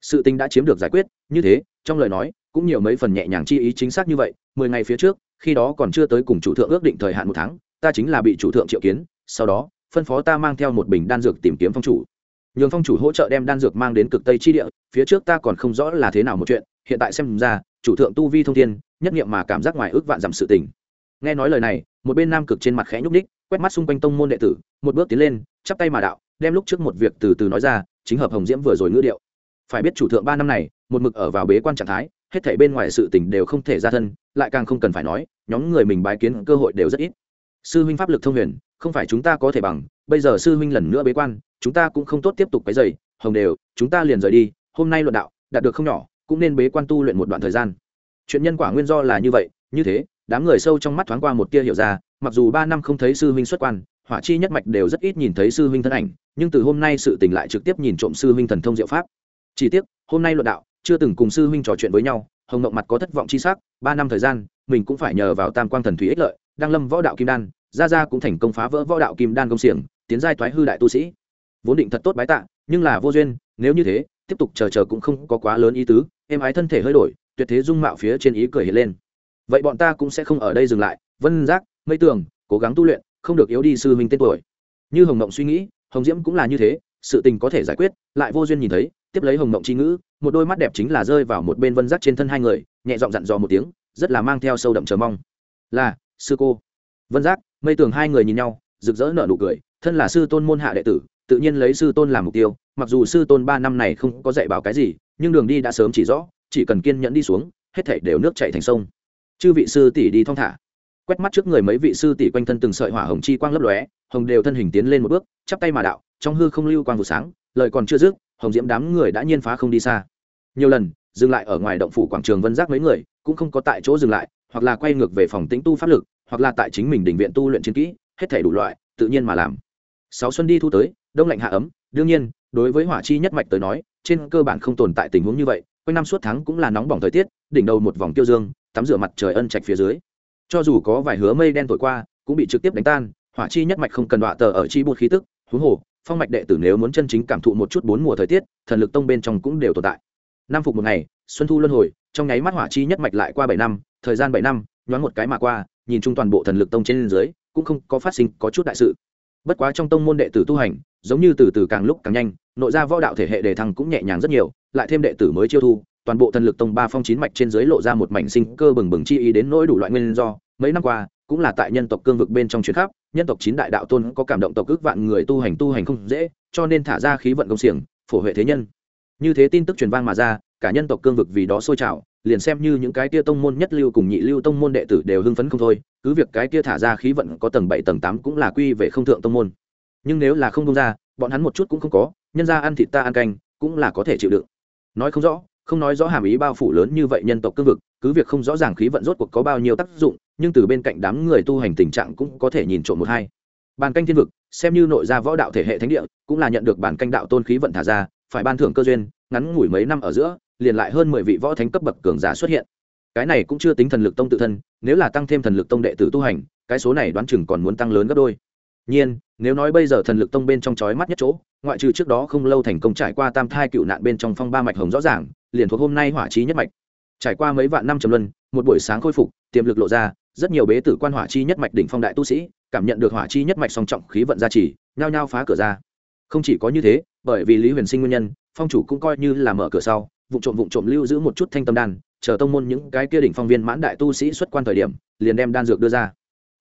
Speaker 1: Sự tình đã chiếm được giải quyết, như thế, trong lời nói cũng nhiều mấy phần nhẹ nhàng chi ý chính xác như vậy, 10 ngày phía trước, khi đó còn chưa tới cùng chủ thượng ước định thời hạn một tháng, ta chính là bị chủ thượng triệu kiến, sau đó, phân phó ta mang theo một bình đan dược tìm kiếm phong chủ. Nhường phong chủ hỗ trợ đem đan dược mang đến cực tây chi địa, phía trước ta còn không rõ là thế nào một chuyện, hiện tại xem ra chủ thượng tu vi thông thiên nhất nghiệm mà cảm giác ngoài ước vạn dặm sự tình. Nghe nói lời này một bên nam cực trên mặt khẽ nhúc ních quét mắt xung quanh tông môn đệ tử một bước tiến lên chắp tay mà đạo đem lúc trước một việc từ từ nói ra chính hợp hồng diễm vừa rồi ngữ điệu. Phải biết chủ thượng ba năm này một mực ở vào bế quan trạng thái hết thảy bên ngoài sự tình đều không thể ra thân lại càng không cần phải nói nhóm người mình bái kiến cơ hội đều rất ít. Sư huynh pháp lực thông huyền không phải chúng ta có thể bằng, bây giờ sư huynh lần nữa bế quan, chúng ta cũng không tốt tiếp tục cái dày hồng đều, chúng ta liền rời đi, hôm nay luận đạo, đạt được không nhỏ, cũng nên bế quan tu luyện một đoạn thời gian. Chuyện nhân quả nguyên do là như vậy, như thế, đám người sâu trong mắt thoáng qua một tia hiểu ra, mặc dù ba năm không thấy sư huynh xuất quan, hỏa chi nhất mạch đều rất ít nhìn thấy sư huynh thân ảnh, nhưng từ hôm nay sự tình lại trực tiếp nhìn trộm sư huynh thần thông diệu pháp. Chỉ tiếc, hôm nay luận đạo, chưa từng cùng sư huynh trò chuyện với nhau, hồng mộng mặt có thất vọng chi sắc, ba năm thời gian, mình cũng phải nhờ vào tam quang thần thủy ích lợi, đang lâm võ đạo kim đan Gia Gia cũng thành công phá vỡ võ đạo kim đan công xiềng, tiến giai thoái hư đại tu sĩ. Vốn định thật tốt bái tạ, nhưng là vô duyên, nếu như thế, tiếp tục chờ chờ cũng không có quá lớn ý tứ em ái thân thể hơi đổi, tuyệt thế dung mạo phía trên ý cười hiện lên. Vậy bọn ta cũng sẽ không ở đây dừng lại, vân giác, mây tường, cố gắng tu luyện, không được yếu đi sư huynh tên tuổi. Như hồng mộng suy nghĩ, hồng diễm cũng là như thế, sự tình có thể giải quyết, lại vô duyên nhìn thấy, tiếp lấy hồng mộng c ngữ, một đôi mắt đẹp chính là rơi vào một bên vân giác trên thân hai người, nhẹ giọng dặn dò một tiếng, rất là mang theo sâu đậm chờ mong. Là, sư cô. Vân giác mây tường hai người nhìn nhau, rực rỡ nở nụ cười, thân là sư tôn môn hạ đệ tử, tự nhiên lấy sư tôn làm mục tiêu, mặc dù sư tôn ba năm này không có dạy bảo cái gì, nhưng đường đi đã sớm chỉ rõ, chỉ cần kiên nhẫn đi xuống, hết thảy đều nước chảy thành sông. Chư vị sư tỷ đi thong thả. Quét mắt trước người mấy vị sư tỷ quanh thân từng sợi hỏa hồng chi quang lấp lóe, hồng đều thân hình tiến lên một bước, chắp tay mà đạo, trong hư không lưu quang vụ sáng, lời còn chưa dứt, hồng diễm đám người đã nhiên phá không đi xa. Nhiều lần, dừng lại ở ngoài động phủ quảng trường vân giác mấy người, cũng không có tại chỗ dừng lại, hoặc là quay ngược về phòng tĩnh tu pháp lực hoặc là tại chính mình đỉnh viện tu luyện chiến kỹ, hết thể đủ loại, tự nhiên mà làm. Sáu xuân đi thu tới, đông lạnh hạ ấm, đương nhiên, đối với hỏa chi nhất mạch tới nói, trên cơ bản không tồn tại tình huống như vậy, quanh năm suốt tháng cũng là nóng bỏng thời tiết, đỉnh đầu một vòng tiêu dương, tắm rửa mặt trời ân trạch phía dưới. Cho dù có vài hứa mây đen thổi qua, cũng bị trực tiếp đánh tan, hỏa chi nhất mạch không cần đọa tờ ở chi bột khí tức, huống hồ, phong mạch đệ tử nếu muốn chân chính cảm thụ một chút bốn mùa thời tiết, thần lực tông bên trong cũng đều tồn tại. Năm phục một ngày, xuân thu luân hồi, trong nháy mắt hỏa chi nhất mạch lại qua bảy năm, thời gian bảy năm, nhoáng một cái mà qua nhìn chung toàn bộ thần lực tông trên dưới, cũng không có phát sinh có chút đại sự. Bất quá trong tông môn đệ tử tu hành, giống như từ từ càng lúc càng nhanh, nội ra võ đạo thể hệ đề thăng cũng nhẹ nhàng rất nhiều, lại thêm đệ tử mới chiêu thu, toàn bộ thần lực tông ba phong chín mạch trên dưới lộ ra một mảnh sinh cơ bừng bừng chi ý đến nỗi đủ loại nguyên do. Mấy năm qua, cũng là tại nhân tộc cương vực bên trong chuyến khắp, nhân tộc chín đại đạo tôn có cảm động tộc ước vạn người tu hành tu hành không dễ, cho nên thả ra khí vận công xiềng, phổ huệ thế nhân. Như thế tin tức truyền vang mà ra, cả nhân tộc cương vực vì đó sôi trào liền xem như những cái kia tông môn nhất lưu cùng nhị lưu tông môn đệ tử đều hưng phấn không thôi, cứ việc cái kia thả ra khí vận có tầng bảy tầng tám cũng là quy về không thượng tông môn. Nhưng nếu là không công ra, bọn hắn một chút cũng không có, nhân ra ăn thịt ta ăn canh, cũng là có thể chịu đựng. Nói không rõ, không nói rõ hàm ý bao phủ lớn như vậy nhân tộc cương vực, cứ việc không rõ ràng khí vận rốt cuộc có bao nhiêu tác dụng, nhưng từ bên cạnh đám người tu hành tình trạng cũng có thể nhìn trộm một hai. Bàn canh thiên vực, xem như nội gia võ đạo thể hệ thánh địa, cũng là nhận được bản canh đạo tôn khí vận thả ra, phải ban thưởng cơ duyên, ngắn ngủi mấy năm ở giữa liền lại hơn mười vị võ thánh cấp bậc cường giả xuất hiện. Cái này cũng chưa tính thần lực tông tự thân, nếu là tăng thêm thần lực tông đệ tử tu hành, cái số này đoán chừng còn muốn tăng lớn gấp đôi. Nhiên, nếu nói bây giờ thần lực tông bên trong chói mắt nhất chỗ, ngoại trừ trước đó không lâu thành công trải qua tam thai cựu nạn bên trong phong ba mạch hồng rõ ràng, liền thuộc hôm nay hỏa trí nhất mạch. Trải qua mấy vạn năm trầm luân, một buổi sáng khôi phục, tiềm lực lộ ra, rất nhiều bế tử quan hỏa chi nhất mạch đỉnh phong đại tu sĩ, cảm nhận được hỏa chi nhất mạch song trọng khí vận gia trì, nhao nhao phá cửa ra. Không chỉ có như thế, bởi vì lý huyền sinh nguyên nhân, phong chủ cũng coi như là mở cửa sau vụ trộm vụ trộm lưu giữ một chút thanh tâm đan, chờ tông môn những cái kia đỉnh phong viên mãn đại tu sĩ xuất quan thời điểm, liền đem đan dược đưa ra.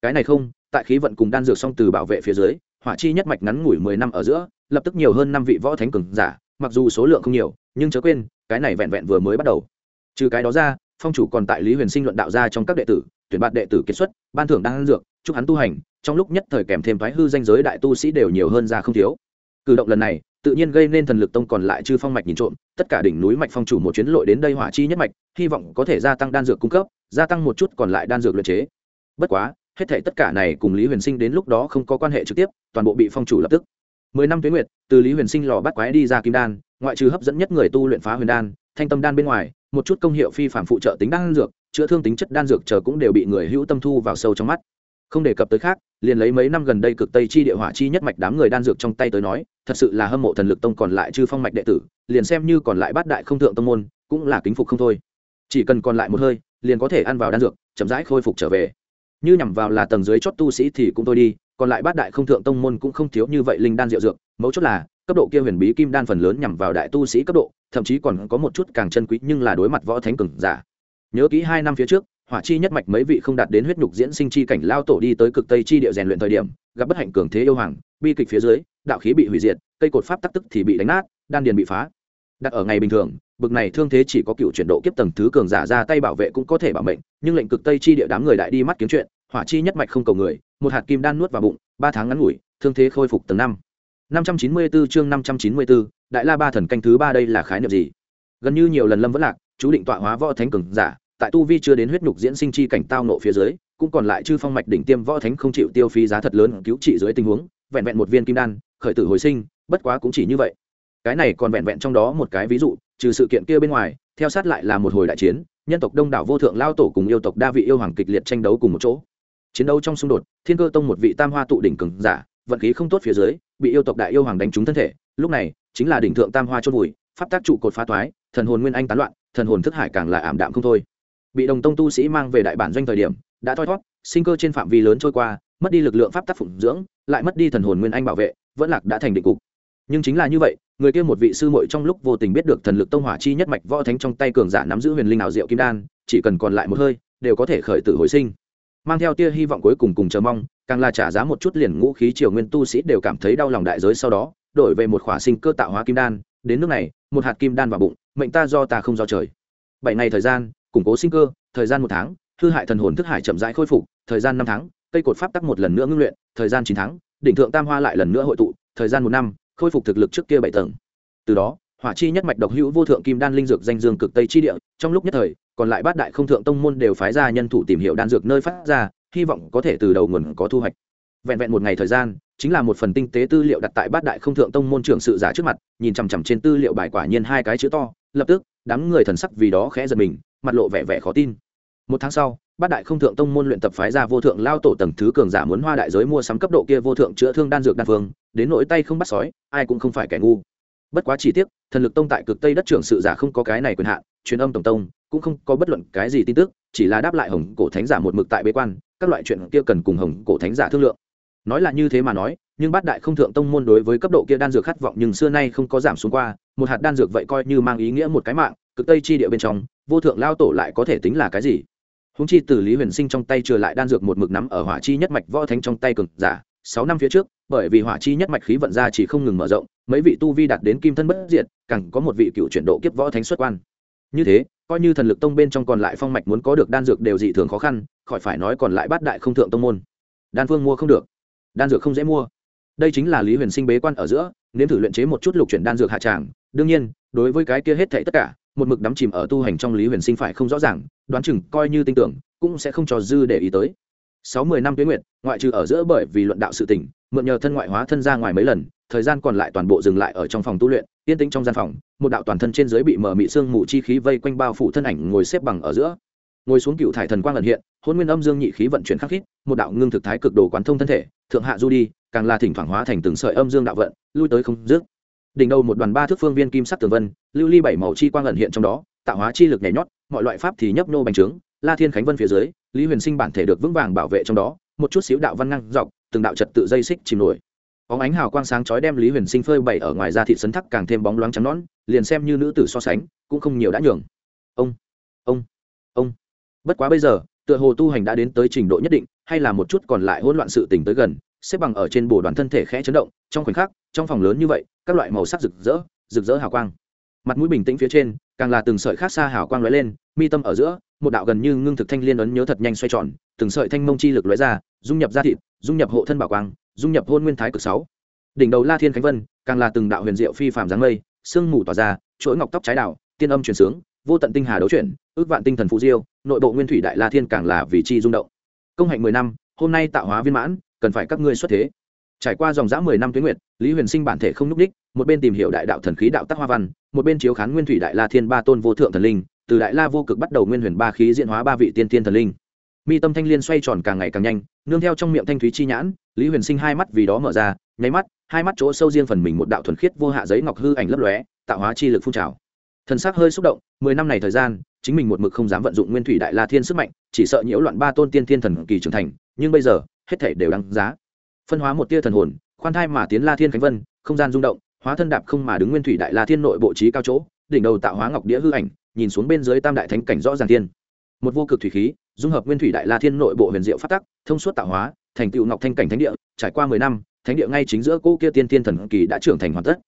Speaker 1: Cái này không, tại khí vận cùng đan dược song từ bảo vệ phía dưới, hỏa chi nhất mạch ngắn ngủi mười năm ở giữa, lập tức nhiều hơn năm vị võ thánh cường giả, mặc dù số lượng không nhiều, nhưng chớ quên, cái này vẹn vẹn vừa mới bắt đầu. Trừ cái đó ra, phong chủ còn tại lý huyền sinh luận đạo ra trong các đệ tử, tuyển bạt đệ tử kết xuất, ban thưởng đan dược, chúc hắn tu hành, trong lúc nhất thời kèm thêm thoái hư danh giới đại tu sĩ đều nhiều hơn ra không thiếu. Cử động lần này tự nhiên gây nên thần lực tông còn lại chư phong mạch nhìn trộm, tất cả đỉnh núi mạch phong chủ một chuyến lội đến đây hỏa chi nhất mạch, hy vọng có thể gia tăng đan dược cung cấp, gia tăng một chút còn lại đan dược luyện chế. Bất quá, hết thể tất cả này cùng lý huyền sinh đến lúc đó không có quan hệ trực tiếp, toàn bộ bị phong chủ lập tức. Mười năm tuyến nguyệt, từ lý huyền sinh lò bắt quái đi ra kim đan, ngoại trừ hấp dẫn nhất người tu luyện phá huyền đan, thanh tâm đan bên ngoài, một chút công hiệu phi phạm phụ trợ tính đan dược, chữa thương tính chất đan dược chờ cũng đều bị người hữu tâm thu vào sâu trong mắt không đề cập tới khác, liền lấy mấy năm gần đây cực tây chi địa hỏa chi nhất mạch đám người đan dược trong tay tới nói, thật sự là hâm mộ thần lực tông còn lại chư phong mạch đệ tử, liền xem như còn lại bát đại không thượng tông môn, cũng là kính phục không thôi. Chỉ cần còn lại một hơi, liền có thể ăn vào đan dược, chậm rãi khôi phục trở về. Như nhằm vào là tầng dưới chót tu sĩ thì cũng thôi đi, còn lại bát đại không thượng tông môn cũng không thiếu như vậy linh đan rượu dược, mấu chốt là, cấp độ kia huyền bí kim đan phần lớn nhằm vào đại tu sĩ cấp độ, thậm chí còn có một chút càng chân quý nhưng là đối mặt võ thánh cường giả. Nhớ kỹ hai năm phía trước hỏa chi nhất mạch mấy vị không đạt đến huyết nhục diễn sinh chi cảnh lao tổ đi tới cực tây chi địa rèn luyện thời điểm gặp bất hạnh cường thế yêu hoàng bi kịch phía dưới đạo khí bị hủy diệt cây cột pháp tắc tức thì bị đánh nát đan điền bị phá. Đặt ở ngày bình thường bực này thương thế chỉ có cựu chuyển độ kiếp tầng thứ cường giả ra tay bảo vệ cũng có thể bảo mệnh nhưng lệnh cực tây chi địa đám người đại đi mắt kiếm chuyện hỏa chi nhất mạch không cầu người một hạt kim đan nuốt vào bụng ba tháng ngắn ngủi thương thế khôi phục tầng năm. năm trăm chín mươi 594 chương năm trăm chín mươi 594, đại la ba thần canh thứ ba đây là khái niệm gì? Gần như nhiều lần lâm vẫn lạc chú định tọa hóa võ thánh cường giả tại tu vi chưa đến huyết nhục diễn sinh chi cảnh tao nộ phía dưới, cũng còn lại chư phong mạch đỉnh tiêm võ thánh không chịu tiêu phí giá thật lớn cứu trị dưới tình huống, vẹn vẹn một viên kim đan, khởi tử hồi sinh, bất quá cũng chỉ như vậy. Cái này còn vẹn vẹn trong đó một cái ví dụ, trừ sự kiện kia bên ngoài, theo sát lại là một hồi đại chiến, nhân tộc đông đảo vô thượng lao tổ cùng yêu tộc đa vị yêu hoàng kịch liệt tranh đấu cùng một chỗ. Chiến đấu trong xung đột, thiên cơ tông một vị tam hoa tụ đỉnh cường giả, vận khí không tốt phía dưới, bị yêu tộc đại yêu hoàng đánh trúng thân thể, lúc này, chính là đỉnh thượng tam hoa chôn vùi, pháp tác trụ cột phá toái, thần hồn nguyên anh tán loạn, thần hồn thức hải càng là ảm đạm không thôi bị đồng tông tu sĩ mang về đại bản doanh thời điểm, đã thoi thót sinh cơ trên phạm vi lớn trôi qua, mất đi lực lượng pháp tác phụng dưỡng, lại mất đi thần hồn nguyên anh bảo vệ, vẫn lạc đã thành định cục. Nhưng chính là như vậy, người kia một vị sư muội trong lúc vô tình biết được thần lực tông hỏa chi nhất mạch võ thánh trong tay cường giả nắm giữ huyền linh ảo diệu kim đan, chỉ cần còn lại một hơi, đều có thể khởi tử hồi sinh. Mang theo tia hy vọng cuối cùng cùng chờ mong, càng là trả giá một chút liền ngũ khí triều nguyên tu sĩ đều cảm thấy đau lòng đại giới sau đó, đổi về một khỏa sinh cơ tạo hóa kim đan. Đến nước này, một hạt kim đan vào bụng, mệnh ta do ta không do trời. Bảy ngày thời gian củng cố sinh cơ, thời gian một tháng, hư hại thần hồn thức hải chậm rãi khôi phục, thời gian năm tháng, cây cột pháp tắc một lần nữa ngưng luyện, thời gian chín tháng, đỉnh thượng tam hoa lại lần nữa hội tụ, thời gian một năm, khôi phục thực lực trước kia bảy tầng. Từ đó, hỏa chi nhất mạch độc hữu vô thượng kim đan linh dược danh dương cực tây chi địa, trong lúc nhất thời, còn lại bát đại không thượng tông môn đều phái ra nhân thủ tìm hiểu đan dược nơi phát ra, hy vọng có thể từ đầu nguồn có thu hoạch. Vẹn vẹn một ngày thời gian, chính là một phần tinh tế tư liệu đặt tại bát đại không thượng tông môn trưởng sự giả trước mặt, nhìn chằm chằm trên tư liệu bài quả nhiên hai cái chữ to, lập tức, đám người thần sắc vì đó khẽ giật mình mặt lộ vẻ vẻ khó tin. Một tháng sau, bát đại không thượng tông môn luyện tập phái ra vô thượng lao tổ tầng thứ cường giả muốn hoa đại giới mua sắm cấp độ kia vô thượng chữa thương đan dược đan phương đến nỗi tay không bắt sói, ai cũng không phải kẻ ngu. Bất quá chi tiết, thần lực tông tại cực tây đất trưởng sự giả không có cái này quyền hạn, truyền âm tổng tông cũng không có bất luận cái gì tin tức, chỉ là đáp lại hồng cổ thánh giả một mực tại bế quan, các loại chuyện kia cần cùng hồng cổ thánh giả thương lượng. Nói là như thế mà nói, nhưng bát đại không thượng tông môn đối với cấp độ kia đan dược khát vọng nhưng xưa nay không có giảm xuống qua, một hạt đan dược vậy coi như mang ý nghĩa một cái mạng, cực tây chi địa bên trong vô thượng lao tổ lại có thể tính là cái gì? Húng chi từ lý huyền sinh trong tay trừ lại đan dược một mực nắm ở hỏa chi nhất mạch võ thánh trong tay cực giả, sáu năm phía trước, bởi vì hỏa chi nhất mạch khí vận ra chỉ không ngừng mở rộng, mấy vị tu vi đạt đến kim thân bất diệt, càng có một vị cựu chuyển độ kiếp võ thánh xuất quan. Như thế, coi như thần lực tông bên trong còn lại phong mạch muốn có được đan dược đều dị thường khó khăn, khỏi phải nói còn lại bát đại không thượng tông môn. Đan phương mua không được. Đan dược không dễ mua. Đây chính là lý huyền sinh bế quan ở giữa nên thử luyện chế một chút lục chuyển đan dược hạ tràng. Đương nhiên, đối với cái kia hết thảy tất cả một mực đắm chìm ở tu hành trong lý huyền sinh phải không rõ ràng, đoán chừng coi như tin tưởng, cũng sẽ không cho dư để ý tới. Sáu mươi năm tuyến nguyện ngoại trừ ở giữa bởi vì luận đạo sự tỉnh mượn nhờ thân ngoại hóa thân ra ngoài mấy lần, thời gian còn lại toàn bộ dừng lại ở trong phòng tu luyện, yên tĩnh trong gian phòng, một đạo toàn thân trên dưới bị mở mị xương mù chi khí vây quanh bao phủ thân ảnh ngồi xếp bằng ở giữa. Ngồi xuống cựu thải thần quang ẩn hiện, hôn nguyên âm dương nhị khí vận chuyển khắc khít, một đạo ngưng thực thái cực đồ quán thông thân thể, thượng hạ du đi, càng là thỉnh thoảng hóa thành từng sợi âm dương đạo vận, lui tới không dứt đỉnh đầu một đoàn ba thước phương viên kim sắc tường vân, lưu ly bảy màu chi quang ẩn hiện trong đó, tạo hóa chi lực nhảy nhót, mọi loại pháp thì nhấp nô bành trướng, la thiên khánh vân phía dưới, lý huyền sinh bản thể được vững vàng bảo vệ trong đó, một chút xíu đạo văn năng dọc, từng đạo trật tự dây xích chìm nổi. Bóng ánh hào quang sáng chói đem lý huyền sinh phơi bày ở ngoài ra thị sấn thắc càng thêm bóng loáng trắng nón liền xem như nữ tử so sánh, cũng không nhiều đã nhường. Ông ông ông. Bất quá bây giờ, tựa hồ tu hành đã đến tới trình độ nhất định, hay là một chút còn lại hỗn loạn sự tình tới gần xếp bằng ở trên bồ đoàn thân thể khẽ chấn động, trong khoảnh khắc, trong phòng lớn như vậy, các loại màu sắc rực rỡ rực rỡ hào quang. Mặt mũi bình tĩnh phía trên, càng là từng sợi khác xa hào quang lóe lên, mi tâm ở giữa, một đạo gần như ngưng thực thanh liên ấn nhớ thật nhanh xoay tròn, từng sợi thanh mông chi lực lóe ra, dung nhập ra thịt, dung nhập hộ thân bảo quang, dung nhập hôn nguyên thái cực sáu. Đỉnh đầu la thiên khánh vân, càng là từng đạo huyền diệu phi phàm dáng mây, sương mù tỏa ra, chuỗi ngọc tóc trái đảo tiên âm truyền sướng, vô tận tinh hà đấu chuyển, ước vạn tinh thần phú diêu, nội bộ nguyên thủy đại la thiên càng là vì chi rung động. Công hạnh mười năm, hôm nay tạo hóa viên mãn cần phải các ngươi xuất thế. Trải qua dòng dã mười năm tuyến nguyệt, lý huyền sinh bản thể không n ú c đích một bên tìm hiểu đại đạo thần khí đạo tắc hoa văn, một bên chiếu khán nguyên thủy đại la thiên ba tôn vô thượng thần linh, từ đại la vô cực bắt đầu nguyên huyền ba khí diễn hóa ba vị tiên tiên thần linh. Mi tâm thanh liên xoay tròn càng ngày càng nhanh, nương theo trong miệng thanh thúy chi nhãn, lý huyền sinh hai mắt vì đó mở ra, nháy mắt, hai mắt chỗ sâu riêng phần mình một đạo thuần khiết vô hạ giấy ngọc hư ảnh lấp lóe, tạo hóa chi lực phun trào. Thần sắc hơi xúc động, mười năm này thời gian, chính mình một mực không dám vận dụng nguyên thủy đại la thiên sức mạnh, chỉ sợ nhiễu loạn ba tôn tiên thiên thần kỳ trưởng thành, nhưng bây giờ hết thể đều đáng giá. Phân hóa một tia thần hồn, khoan thai mà tiến la thiên khánh vân, không gian rung động, hóa thân đạp không mà đứng nguyên thủy đại la thiên nội bộ trí cao chỗ, đỉnh đầu tạo hóa ngọc đĩa hư ảnh, nhìn xuống bên dưới tam đại thánh cảnh rõ ràng thiên. Một vô cực thủy khí, dung hợp nguyên thủy đại la thiên nội bộ huyền diệu phát tắc, thông suốt tạo hóa, thành tựu ngọc thanh cảnh thánh địa, trải qua mười năm, thánh địa ngay chính giữa cỗ kia tiên thiên thần kỳ đã trưởng thành hoàn tất.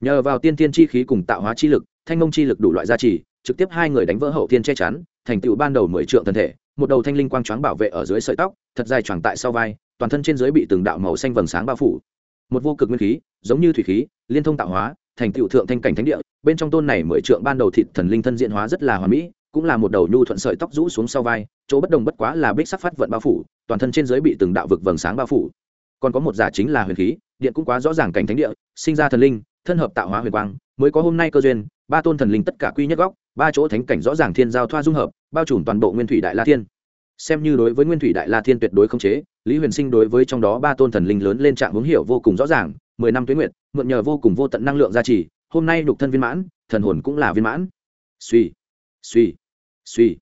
Speaker 1: Nhờ vào tiên thiên chi khí cùng tạo hóa chi lực, thanh mông chi lực đủ loại gia trì, trực tiếp hai người đánh vỡ hậu thiên che chắn, thành tựu ban đầu mười trượng thân thể một đầu thanh linh quang choáng bảo vệ ở dưới sợi tóc, thật dài choàng tại sau vai, toàn thân trên dưới bị từng đạo màu xanh vầng sáng bao phủ. Một vô cực nguyên khí, giống như thủy khí, liên thông tạo hóa, thành tựu thượng thanh cảnh thánh địa, bên trong tôn này mười trượng ban đầu thịt thần linh thân diện hóa rất là hoàn mỹ, cũng là một đầu nhu thuận sợi tóc rũ xuống sau vai, chỗ bất đồng bất quá là bích sắc phát vận bao phủ, toàn thân trên dưới bị từng đạo vực vầng sáng bao phủ. Còn có một giả chính là huyền khí, điện cũng quá rõ ràng cảnh thánh địa, sinh ra thần linh, thân hợp tạo hóa huyền quang, mới có hôm nay cơ duyên, ba tôn thần linh tất cả quy nhất góc ba chỗ thánh cảnh rõ ràng thiên giao thoa dung hợp, bao trùm toàn bộ nguyên thủy đại la thiên. Xem như đối với nguyên thủy đại la thiên tuyệt đối không chế, lý huyền sinh đối với trong đó ba tôn thần linh lớn lên trạng hướng hiểu vô cùng rõ ràng, mười năm tuyến nguyện mượn nhờ vô cùng vô tận năng lượng gia trì, hôm nay đục thân viên mãn, thần hồn cũng là viên mãn. Suy suy suy.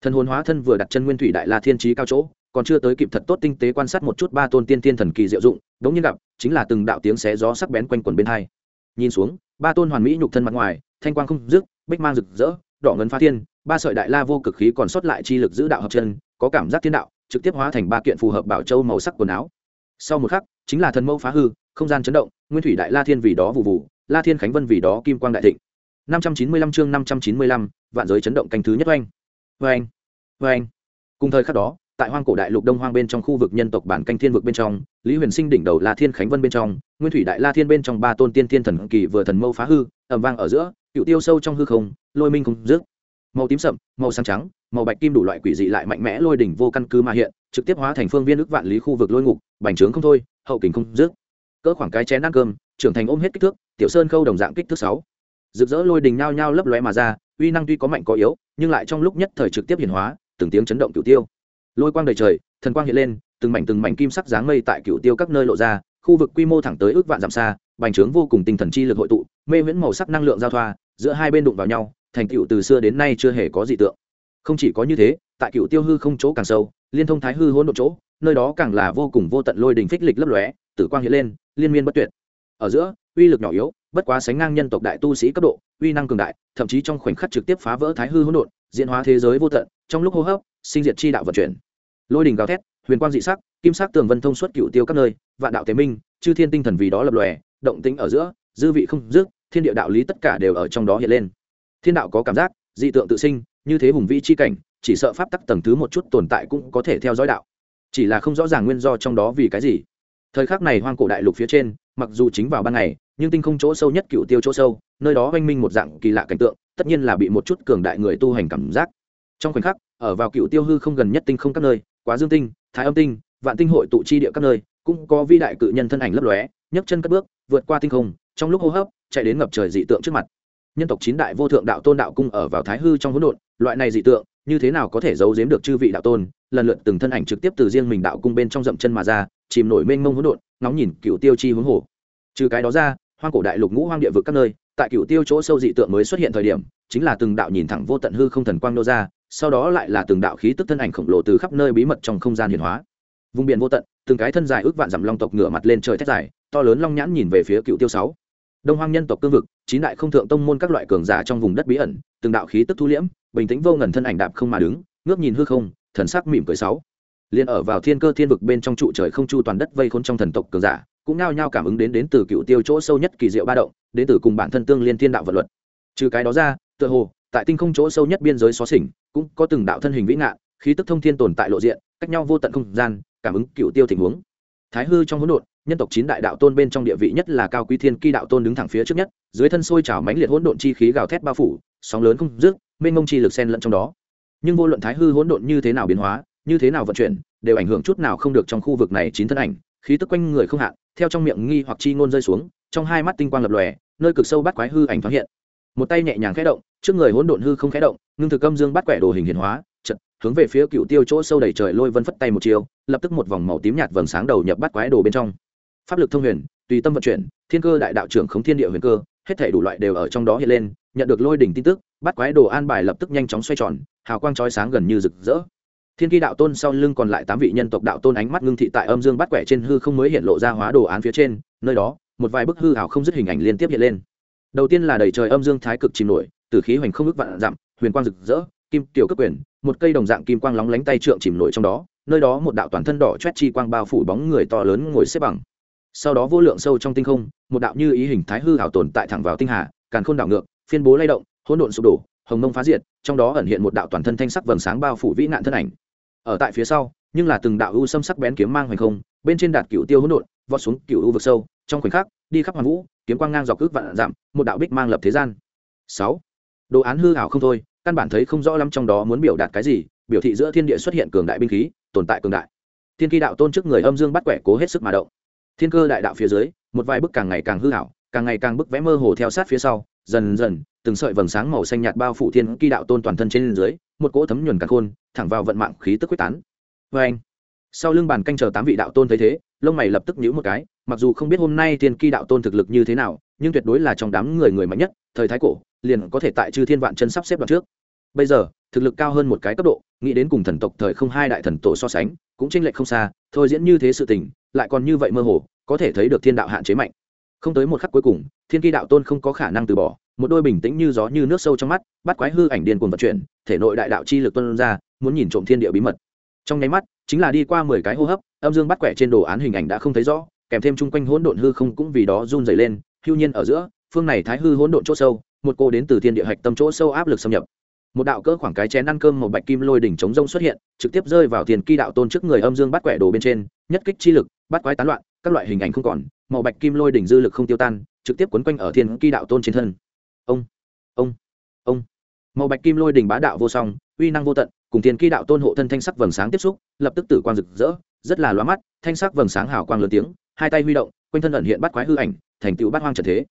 Speaker 1: Thần hồn hóa thân vừa đặt chân nguyên thủy đại la thiên trí cao chỗ, còn chưa tới kịp thật tốt tinh tế quan sát một chút ba tôn tiên tiên thần kỳ diệu dụng, đống nhiên gặp, chính là từng đạo tiếng xé gió sắc bén quanh quần bên hai. Nhìn xuống, ba tôn hoàn mỹ nhục thân mặt ngoài, thanh quang không dứt bích mang rực rỡ, đỏ ngấn phá thiên, ba sợi đại la vô cực khí còn sót lại chi lực giữ đạo hợp chân, có cảm giác thiên đạo, trực tiếp hóa thành ba kiện phù hợp bảo châu màu sắc quần áo. Sau một khắc, chính là thần mâu phá hư, không gian chấn động, nguyên thủy đại la thiên vì đó vụ vụ, la thiên khánh vân vì đó kim quang đại thịnh. năm trăm chín mươi lăm chương năm trăm chín mươi lăm, vạn giới chấn động canh thứ nhất oanh. Oanh oanh. Cùng thời khắc đó, tại hoang cổ đại lục đông hoang bên trong khu vực nhân tộc bản canh thiên vực bên trong, lý huyền sinh đỉnh đầu la thiên khánh vân bên trong, nguyên thủy đại la thiên bên trong ba tôn tiên thiên thần kỳ vừa thần mâu phá hư ẩm vang ở giữa cựu tiêu sâu trong hư không, lôi minh không dứt. Màu tím sậm, màu xám trắng, màu bạch kim đủ loại quỷ dị lại mạnh mẽ lôi đỉnh vô căn cứ mà hiện, trực tiếp hóa thành phương viên ức vạn lý khu vực lôi ngục, bành trướng không thôi, hậu kình không dứt. Cỡ khoảng cái chén ăn cơm, trưởng thành ôm hết kích thước, tiểu sơn khâu đồng dạng kích thước sáu. Rực rỡ lôi đình nhao nhao lấp lóe mà ra, uy năng tuy có mạnh có yếu, nhưng lại trong lúc nhất thời trực tiếp hiển hóa, từng tiếng chấn động cửu tiêu. Lôi quang đầy trời, thần quang hiện lên, từng mảnh từng mảnh kim sắc dáng mây tại cửu tiêu các nơi lộ ra, khu vực quy mô thẳng tới ước vạn dặm xa, bành trướng vô cùng tinh thần chi lực hội tụ, mê viễn màu sắc năng lượng giao thoa giữa hai bên đụng vào nhau, thành tựu từ xưa đến nay chưa hề có dị tượng. Không chỉ có như thế, tại cựu tiêu hư không chỗ càng sâu, liên thông thái hư hỗn độn chỗ, nơi đó càng là vô cùng vô tận lôi đình phích lịch lấp lóe, tử quang hiện lên, liên miên bất tuyệt. Ở giữa, uy lực nhỏ yếu, bất quá sánh ngang nhân tộc đại tu sĩ cấp độ, uy năng cường đại, thậm chí trong khoảnh khắc trực tiếp phá vỡ thái hư hỗn độn, diễn hóa thế giới vô tận, trong lúc hô hấp, sinh diệt chi đạo vận chuyển. Lôi đình gào thét, huyền quang dị sắc, kim sắc tường vân thông suốt cựu tiêu các nơi, vạn đạo tế minh, chư thiên tinh thần vì đó lập lòe, động tĩnh ở giữa, dư vị không dứt thiên địa đạo lý tất cả đều ở trong đó hiện lên. Thiên đạo có cảm giác, dị tượng tự sinh, như thế hùng vĩ chi cảnh, chỉ sợ pháp tắc tầng thứ một chút tồn tại cũng có thể theo dõi đạo. Chỉ là không rõ ràng nguyên do trong đó vì cái gì. Thời khắc này hoang cổ đại lục phía trên, mặc dù chính vào ban ngày, nhưng tinh không chỗ sâu nhất cựu tiêu chỗ sâu, nơi đó oanh minh một dạng kỳ lạ cảnh tượng, tất nhiên là bị một chút cường đại người tu hành cảm giác. Trong khoảnh khắc, ở vào cựu tiêu hư không gần nhất tinh không các nơi, quá dương tinh, thái âm tinh, vạn tinh hội tụ chi địa các nơi, cũng có vi đại cự nhân thân ảnh lấp lóe, nhấc chân cất bước, vượt qua tinh không trong lúc hô hấp, chạy đến ngập trời dị tượng trước mặt. Nhân tộc chín đại vô thượng đạo tôn đạo cung ở vào thái hư trong hỗn độn, loại này dị tượng, như thế nào có thể giấu giếm được chư vị đạo tôn? Lần lượt từng thân ảnh trực tiếp từ riêng mình đạo cung bên trong dậm chân mà ra, chìm nổi mênh mông hỗn độn, ngóng nhìn cựu tiêu chi hướng hồ. Trừ cái đó ra, hoang cổ đại lục ngũ hoang địa vực các nơi, tại cựu tiêu chỗ sâu dị tượng mới xuất hiện thời điểm, chính là từng đạo nhìn thẳng vô tận hư không thần quang nô ra, sau đó lại là từng đạo khí tức thân ảnh khổng lồ từ khắp nơi bí mật trong không gian hiển hóa. Vùng biển vô tận, từng cái thân dài ước vạn dặm long tộc ngửa mặt lên trời thét dài, to lớn long nhãn nhìn về phía cựu tiêu sáu đông hoang nhân tộc cương vực, chín đại không thượng tông môn các loại cường giả trong vùng đất bí ẩn, từng đạo khí tức thu liễm, bình tĩnh vô ngần thân ảnh đạp không mà đứng, ngước nhìn hư không, thần sắc mỉm cười sáu. Liền ở vào thiên cơ thiên vực bên trong trụ trời không chu toàn đất vây khốn trong thần tộc cường giả, cũng nao nhao cảm ứng đến đến từ cựu tiêu chỗ sâu nhất kỳ diệu ba động, đến từ cùng bản thân tương liên thiên đạo vật luật. Trừ cái đó ra, tựa hồ, tại tinh không chỗ sâu nhất biên giới xóa xỉnh, cũng có từng đạo thân hình vĩ ngạn, khí tức thông thiên tồn tại lộ diện, cách nhau vô tận không gian, cảm ứng cựu tiêu tình huống. Thái hư trong hỗn độn nhân tộc chín đại đạo tôn bên trong địa vị nhất là cao quý thiên kỳ đạo tôn đứng thẳng phía trước nhất, dưới thân sôi trào mãnh liệt hỗn độn chi khí gào thét bao phủ, sóng lớn không dứt, mênh mông chi lực xen lẫn trong đó. Nhưng vô luận thái hư hỗn độn như thế nào biến hóa, như thế nào vận chuyển, đều ảnh hưởng chút nào không được trong khu vực này chín thân ảnh, khí tức quanh người không hạn, theo trong miệng nghi hoặc chi ngôn rơi xuống, trong hai mắt tinh quang lập lòe, nơi cực sâu bắt quái hư ảnh thoáng hiện. Một tay nhẹ nhàng khẽ động, trước người hỗn độn hư không khẽ động, ngưng thực âm dương bắt quẻ đồ hình hiển hóa chật hướng về phía cựu tiêu chỗ sâu đầy trời lôi vân phất tay một chiều, lập tức một vòng màu tím nhạt vầng sáng đầu nhập bắt quái đồ bên trong pháp lực thông huyền, tùy tâm vận chuyển, thiên cơ đại đạo trưởng khống thiên địa huyền cơ, hết thể đủ loại đều ở trong đó hiện lên, nhận được lôi đỉnh tin tức, bắt quái đồ an bài lập tức nhanh chóng xoay tròn, hào quang chói sáng gần như rực rỡ. Thiên kỳ đạo tôn sau lưng còn lại tám vị nhân tộc đạo tôn ánh mắt ngưng thị tại âm dương bắt quẻ trên hư không mới hiện lộ ra hóa đồ án phía trên, nơi đó, một vài bức hư hào không dứt hình ảnh liên tiếp hiện lên. Đầu tiên là đầy trời âm dương thái cực chìm nổi, từ khí hoành không ước vạn dặm, huyền quang rực rỡ, kim tiểu cấp quyền, một cây đồng dạng kim quang lóng lánh tay trượng chìm nổi trong đó, nơi đó một đạo toàn thân đỏ chét chi quang bao phủ bóng người to lớn ngồi xếp bằng sau đó vô lượng sâu trong tinh không, một đạo như ý hình thái hư hảo tồn tại thẳng vào tinh hà, càn khôn đảo ngược, phiên bố lay động, hỗn độn sụp đổ, hồng mông phá diệt, trong đó ẩn hiện một đạo toàn thân thanh sắc vầng sáng bao phủ vĩ nạn thân ảnh. Ở tại phía sau, nhưng là từng đạo u xâm sắc bén kiếm mang hoành không, bên trên đạt cựu tiêu hỗn độn, vọt xuống cựu u vực sâu, trong khoảnh khắc, đi khắp hoàng vũ, kiếm quang ngang dọc cước vạn dặm, một đạo bích mang lập thế gian. Sáu, đồ án hư hảo không thôi, căn bản thấy không rõ lắm trong đó muốn biểu đạt cái gì, biểu thị giữa thiên địa xuất hiện cường đại binh khí, tồn tại cường đại. Thiên kỳ đạo tôn trước người âm dương bắt quẻ cố hết sức mà động thiên cơ đại đạo phía dưới, một vài bức càng ngày càng hư ảo, càng ngày càng bức vẽ mơ hồ theo sát phía sau, dần dần, từng sợi vầng sáng màu xanh nhạt bao phủ thiên kỳ đạo tôn toàn thân trên dưới, một cỗ thấm nhuần càng khôn, thẳng vào vận mạng khí tức quyết tán. Vê anh sau lưng bàn canh chờ tám vị đạo tôn thấy thế, lông mày lập tức nhíu một cái, mặc dù không biết hôm nay thiên kỳ đạo tôn thực lực như thế nào, nhưng tuyệt đối là trong đám người người mạnh nhất, thời thái cổ, liền có thể tại chư thiên vạn chân sắp xếp đoạn trước. Bây giờ, thực lực cao hơn một cái cấp độ, nghĩ đến cùng thần tộc thời không hai đại thần tổ so sánh, cũng tranh lệch không xa thôi diễn như thế sự tình, lại còn như vậy mơ hồ, có thể thấy được thiên đạo hạn chế mạnh. Không tới một khắc cuối cùng, thiên kỳ đạo tôn không có khả năng từ bỏ, một đôi bình tĩnh như gió như nước sâu trong mắt, bắt quái hư ảnh điên cuồng vận chuyển, thể nội đại đạo chi lực tuân ra, muốn nhìn trộm thiên địa bí mật. Trong nháy mắt, chính là đi qua mười cái hô hấp, âm dương bắt quẻ trên đồ án hình ảnh đã không thấy rõ, kèm thêm chung quanh hỗn độn hư không cũng vì đó run dày lên, hưu nhiên ở giữa, phương này thái hư hỗn độn chỗ sâu, một cô đến từ thiên địa hạch tâm chỗ sâu áp lực xâm nhập một đạo cỡ khoảng cái chén ăn cơm một bạch kim lôi đỉnh chống rông xuất hiện, trực tiếp rơi vào thiền kỳ đạo tôn trước người âm dương bắt quẻ đồ bên trên, nhất kích chi lực, bắt quái tán loạn, các loại hình ảnh không còn, màu bạch kim lôi đỉnh dư lực không tiêu tan, trực tiếp quấn quanh ở thiên kỳ đạo tôn trên thân. Ông ông ông. Màu bạch kim lôi đỉnh bá đạo vô song, uy năng vô tận, cùng thiên kỳ đạo tôn hộ thân thanh sắc vầng sáng tiếp xúc, lập tức tử quang rực rỡ, rất là lóa mắt, thanh sắc vầng sáng hào quang lớn tiếng, hai tay huy động, quanh thân ẩn hiện bắt quái hư ảnh, thành tựu bát hoang trần thế.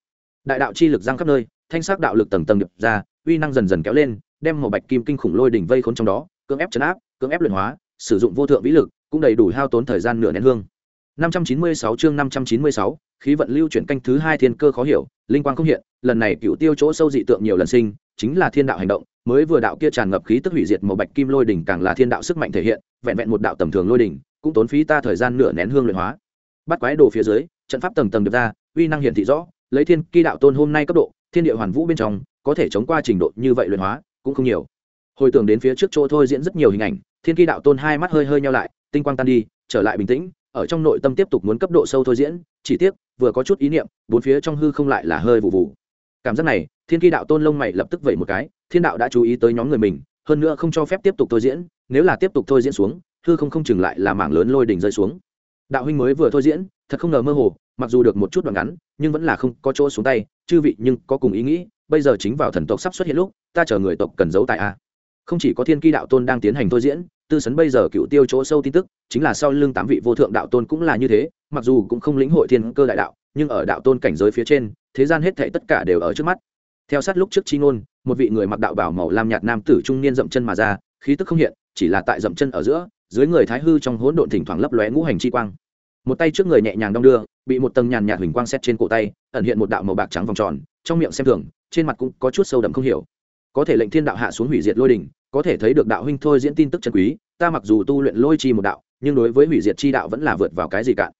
Speaker 1: Đại đạo chi lực giang khắp nơi, thanh sắc đạo lực tầng tầng đập ra, uy năng dần dần kéo lên đem màu bạch kim kinh khủng lôi đỉnh vây khốn trong đó cưỡng ép chấn áp cưỡng ép luyện hóa sử dụng vô thượng vĩ lực cũng đầy đủ hao tốn thời gian nửa nén hương. 596 chương 596, khí vận lưu chuyển canh thứ hai thiên cơ khó hiểu linh quang không hiện lần này cựu tiêu chỗ sâu dị tượng nhiều lần sinh chính là thiên đạo hành động mới vừa đạo kia tràn ngập khí tức hủy diệt màu bạch kim lôi đỉnh càng là thiên đạo sức mạnh thể hiện vẹn vẹn một đạo tầm thường lôi đỉnh cũng tốn phí ta thời gian nửa nén hương luyện hóa. Bắt quái đồ phía dưới trận pháp tầng tầng được ra uy năng hiển thị rõ lấy thiên kỳ đạo tôn hôm nay cấp độ thiên địa hoàn vũ bên trong có thể chống qua trình độ như vậy luyện hóa cũng không nhiều. Hồi tưởng đến phía trước chỗ thôi diễn rất nhiều hình ảnh, thiên kỳ đạo tôn hai mắt hơi hơi nhau lại, tinh quang tan đi, trở lại bình tĩnh, ở trong nội tâm tiếp tục muốn cấp độ sâu thôi diễn, chỉ tiếc, vừa có chút ý niệm, bốn phía trong hư không lại là hơi vụ vụ cảm giác này, thiên kỳ đạo tôn lông mày lập tức vẩy một cái, thiên đạo đã chú ý tới nhóm người mình, hơn nữa không cho phép tiếp tục thôi diễn, nếu là tiếp tục thôi diễn xuống, hư không không chừng lại là mảng lớn lôi đỉnh rơi xuống. Đạo huynh mới vừa thôi diễn, thật không ngờ mơ hồ, mặc dù được một chút đoạn ngắn, nhưng vẫn là không có chỗ xuống tay, chư vị nhưng có cùng ý nghĩ bây giờ chính vào thần tộc sắp xuất hiện lúc, ta chờ người tộc cần giấu tại a. Không chỉ có thiên kỳ đạo tôn đang tiến hành thôi diễn, tư sấn bây giờ cựu tiêu chỗ sâu tin tức, chính là sau lưng tám vị vô thượng đạo tôn cũng là như thế, mặc dù cũng không lĩnh hội thiên cơ đại đạo, nhưng ở đạo tôn cảnh giới phía trên, thế gian hết thảy tất cả đều ở trước mắt. Theo sát lúc trước chi ngôn, một vị người mặc đạo bảo màu lam nhạt nam tử trung niên dậm chân mà ra, khí tức không hiện, chỉ là tại dậm chân ở giữa, dưới người thái hư trong hỗn độn thỉnh thoảng lấp lóe ngũ hành chi quang. Một tay trước người nhẹ nhàng đong đưa, bị một tầng nhàn nhạt huỳnh quang xét trên cổ tay, ẩn hiện một đạo màu bạc trắng vòng tròn, trong miệng xem thường trên mặt cũng có chút sâu đậm không hiểu. Có thể lệnh thiên đạo hạ xuống hủy diệt lôi đình có thể thấy được đạo huynh thôi diễn tin tức chân quý, ta mặc dù tu luyện lôi chi một đạo, nhưng đối với hủy diệt chi đạo vẫn là vượt vào cái gì cạn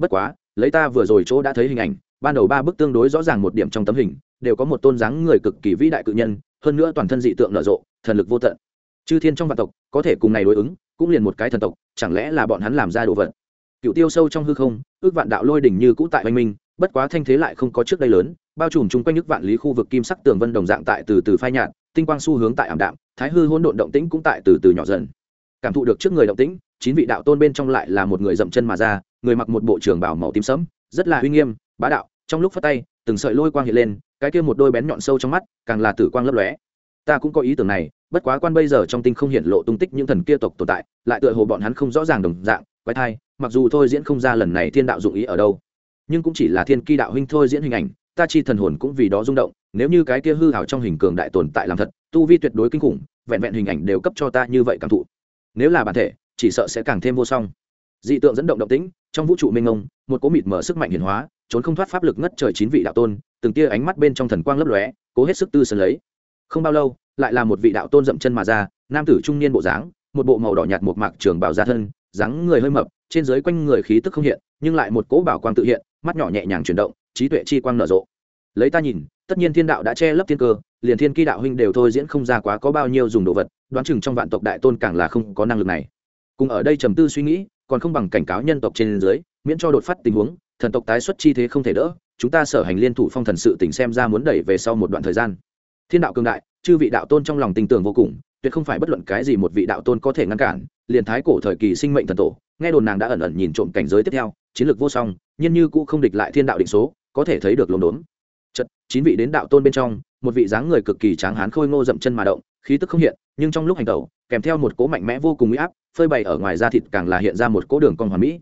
Speaker 1: bất quá, lấy ta vừa rồi chỗ đã thấy hình ảnh, ban đầu ba bức tương đối rõ ràng một điểm trong tấm hình, đều có một tôn dáng người cực kỳ vĩ đại cự nhân, hơn nữa toàn thân dị tượng nở rộ, thần lực vô tận. Chư thiên trong vạn tộc, có thể cùng này đối ứng, cũng liền một cái thần tộc, chẳng lẽ là bọn hắn làm ra đồ vật? Cựu tiêu sâu trong hư không, ước vạn đạo lôi đỉnh như cũ tại oanh minh, bất quá thanh thế lại không có trước đây lớn bao trùm chung quanh nước vạn lý khu vực kim sắc tường vân đồng dạng tại từ từ phai nhạt, tinh quang xu hướng tại ảm đạm, thái hư hỗn độn động tĩnh cũng tại từ từ nhỏ dần. Cảm thụ được trước người động tĩnh, chín vị đạo tôn bên trong lại là một người dậm chân mà ra, người mặc một bộ trường bảo màu tím sẫm, rất là uy nghiêm, bá đạo, trong lúc phát tay, từng sợi lôi quang hiện lên, cái kia một đôi bén nhọn sâu trong mắt, càng là tử quang lấp lóe. Ta cũng có ý tưởng này, bất quá quan bây giờ trong tinh không hiện lộ tung tích những thần kia tộc tồn tại, lại tựa hồ bọn hắn không rõ ràng đồng dạng, quái thai, mặc dù thôi diễn không ra lần này thiên đạo dụng ý ở đâu, nhưng cũng chỉ là thiên kỳ đạo huynh thôi diễn hình ảnh ta chi thần hồn cũng vì đó rung động, nếu như cái kia hư hảo trong hình cường đại tồn tại làm thật, tu vi tuyệt đối kinh khủng, vẹn vẹn hình ảnh đều cấp cho ta như vậy cảm thụ. Nếu là bản thể, chỉ sợ sẽ càng thêm vô song. Dị tượng dẫn động động tĩnh, trong vũ trụ mênh mông, một cố mịt mở sức mạnh hiển hóa, trốn không thoát pháp lực ngất trời chín vị đạo tôn, từng tia ánh mắt bên trong thần quang lấp lóe, cố hết sức tư sân lấy. Không bao lâu, lại là một vị đạo tôn dậm chân mà ra, nam tử trung niên bộ dáng, một bộ màu đỏ nhạt một mạc trường bào ra thân, dáng người hơi mập, trên dưới quanh người khí tức không hiện, nhưng lại một cỗ bảo quang tự hiện, mắt nhỏ nhẹ nhàng chuyển động, trí tuệ chi quang nở rộ lấy ta nhìn, tất nhiên thiên đạo đã che lấp thiên cơ, liền thiên kỳ đạo huynh đều thôi diễn không ra quá có bao nhiêu dùng đồ vật, đoán chừng trong vạn tộc đại tôn càng là không có năng lực này. Cùng ở đây trầm tư suy nghĩ, còn không bằng cảnh cáo nhân tộc trên dưới, miễn cho đột phát tình huống, thần tộc tái xuất chi thế không thể đỡ, chúng ta sở hành liên thủ phong thần sự tỉnh xem ra muốn đẩy về sau một đoạn thời gian. Thiên đạo cường đại, chư vị đạo tôn trong lòng tình tưởng vô cùng, tuyệt không phải bất luận cái gì một vị đạo tôn có thể ngăn cản, liền thái cổ thời kỳ sinh mệnh thần tổ, nghe đồn nàng đã ẩn ẩn nhìn trộm cảnh giới tiếp theo, chiến lược vô song, nhưng như cũ không địch lại thiên đạo định số, có thể thấy được lồn đốn chín vị đến đạo tôn bên trong, một vị dáng người cực kỳ tráng hán khôi ngô dậm chân mà động, khí tức không hiện, nhưng trong lúc hành tẩu, kèm theo một cỗ mạnh mẽ vô cùng uy áp, phơi bày ở ngoài da thịt càng là hiện ra một cỗ đường con hoàn mỹ.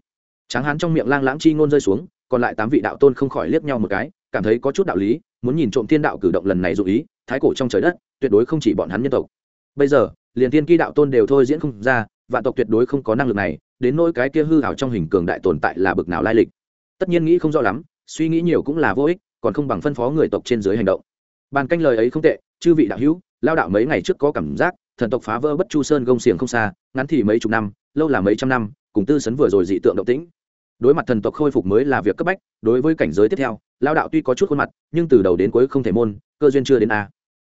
Speaker 1: Tráng hán trong miệng lang lãng chi ngôn rơi xuống, còn lại tám vị đạo tôn không khỏi liếc nhau một cái, cảm thấy có chút đạo lý, muốn nhìn trộm thiên đạo cử động lần này dụ ý, thái cổ trong trời đất, tuyệt đối không chỉ bọn hắn nhân tộc. Bây giờ, liền tiên kỳ đạo tôn đều thôi diễn không ra, vạn tộc tuyệt đối không có năng lực này, đến nỗi cái kia hư hảo trong hình cường đại tồn tại là bực nào lai lịch. Tất nhiên nghĩ không rõ lắm, suy nghĩ nhiều cũng là vô ích còn không bằng phân phó người tộc trên dưới hành động. Bàn canh lời ấy không tệ, chư vị đạo hữu, lao đạo mấy ngày trước có cảm giác, thần tộc phá vỡ bất chu sơn gông xiềng không xa, ngắn thì mấy chục năm, lâu là mấy trăm năm, cùng tư sấn vừa rồi dị tượng động tĩnh. Đối mặt thần tộc khôi phục mới là việc cấp bách, đối với cảnh giới tiếp theo, lao đạo tuy có chút khuôn mặt, nhưng từ đầu đến cuối không thể môn, cơ duyên chưa đến a.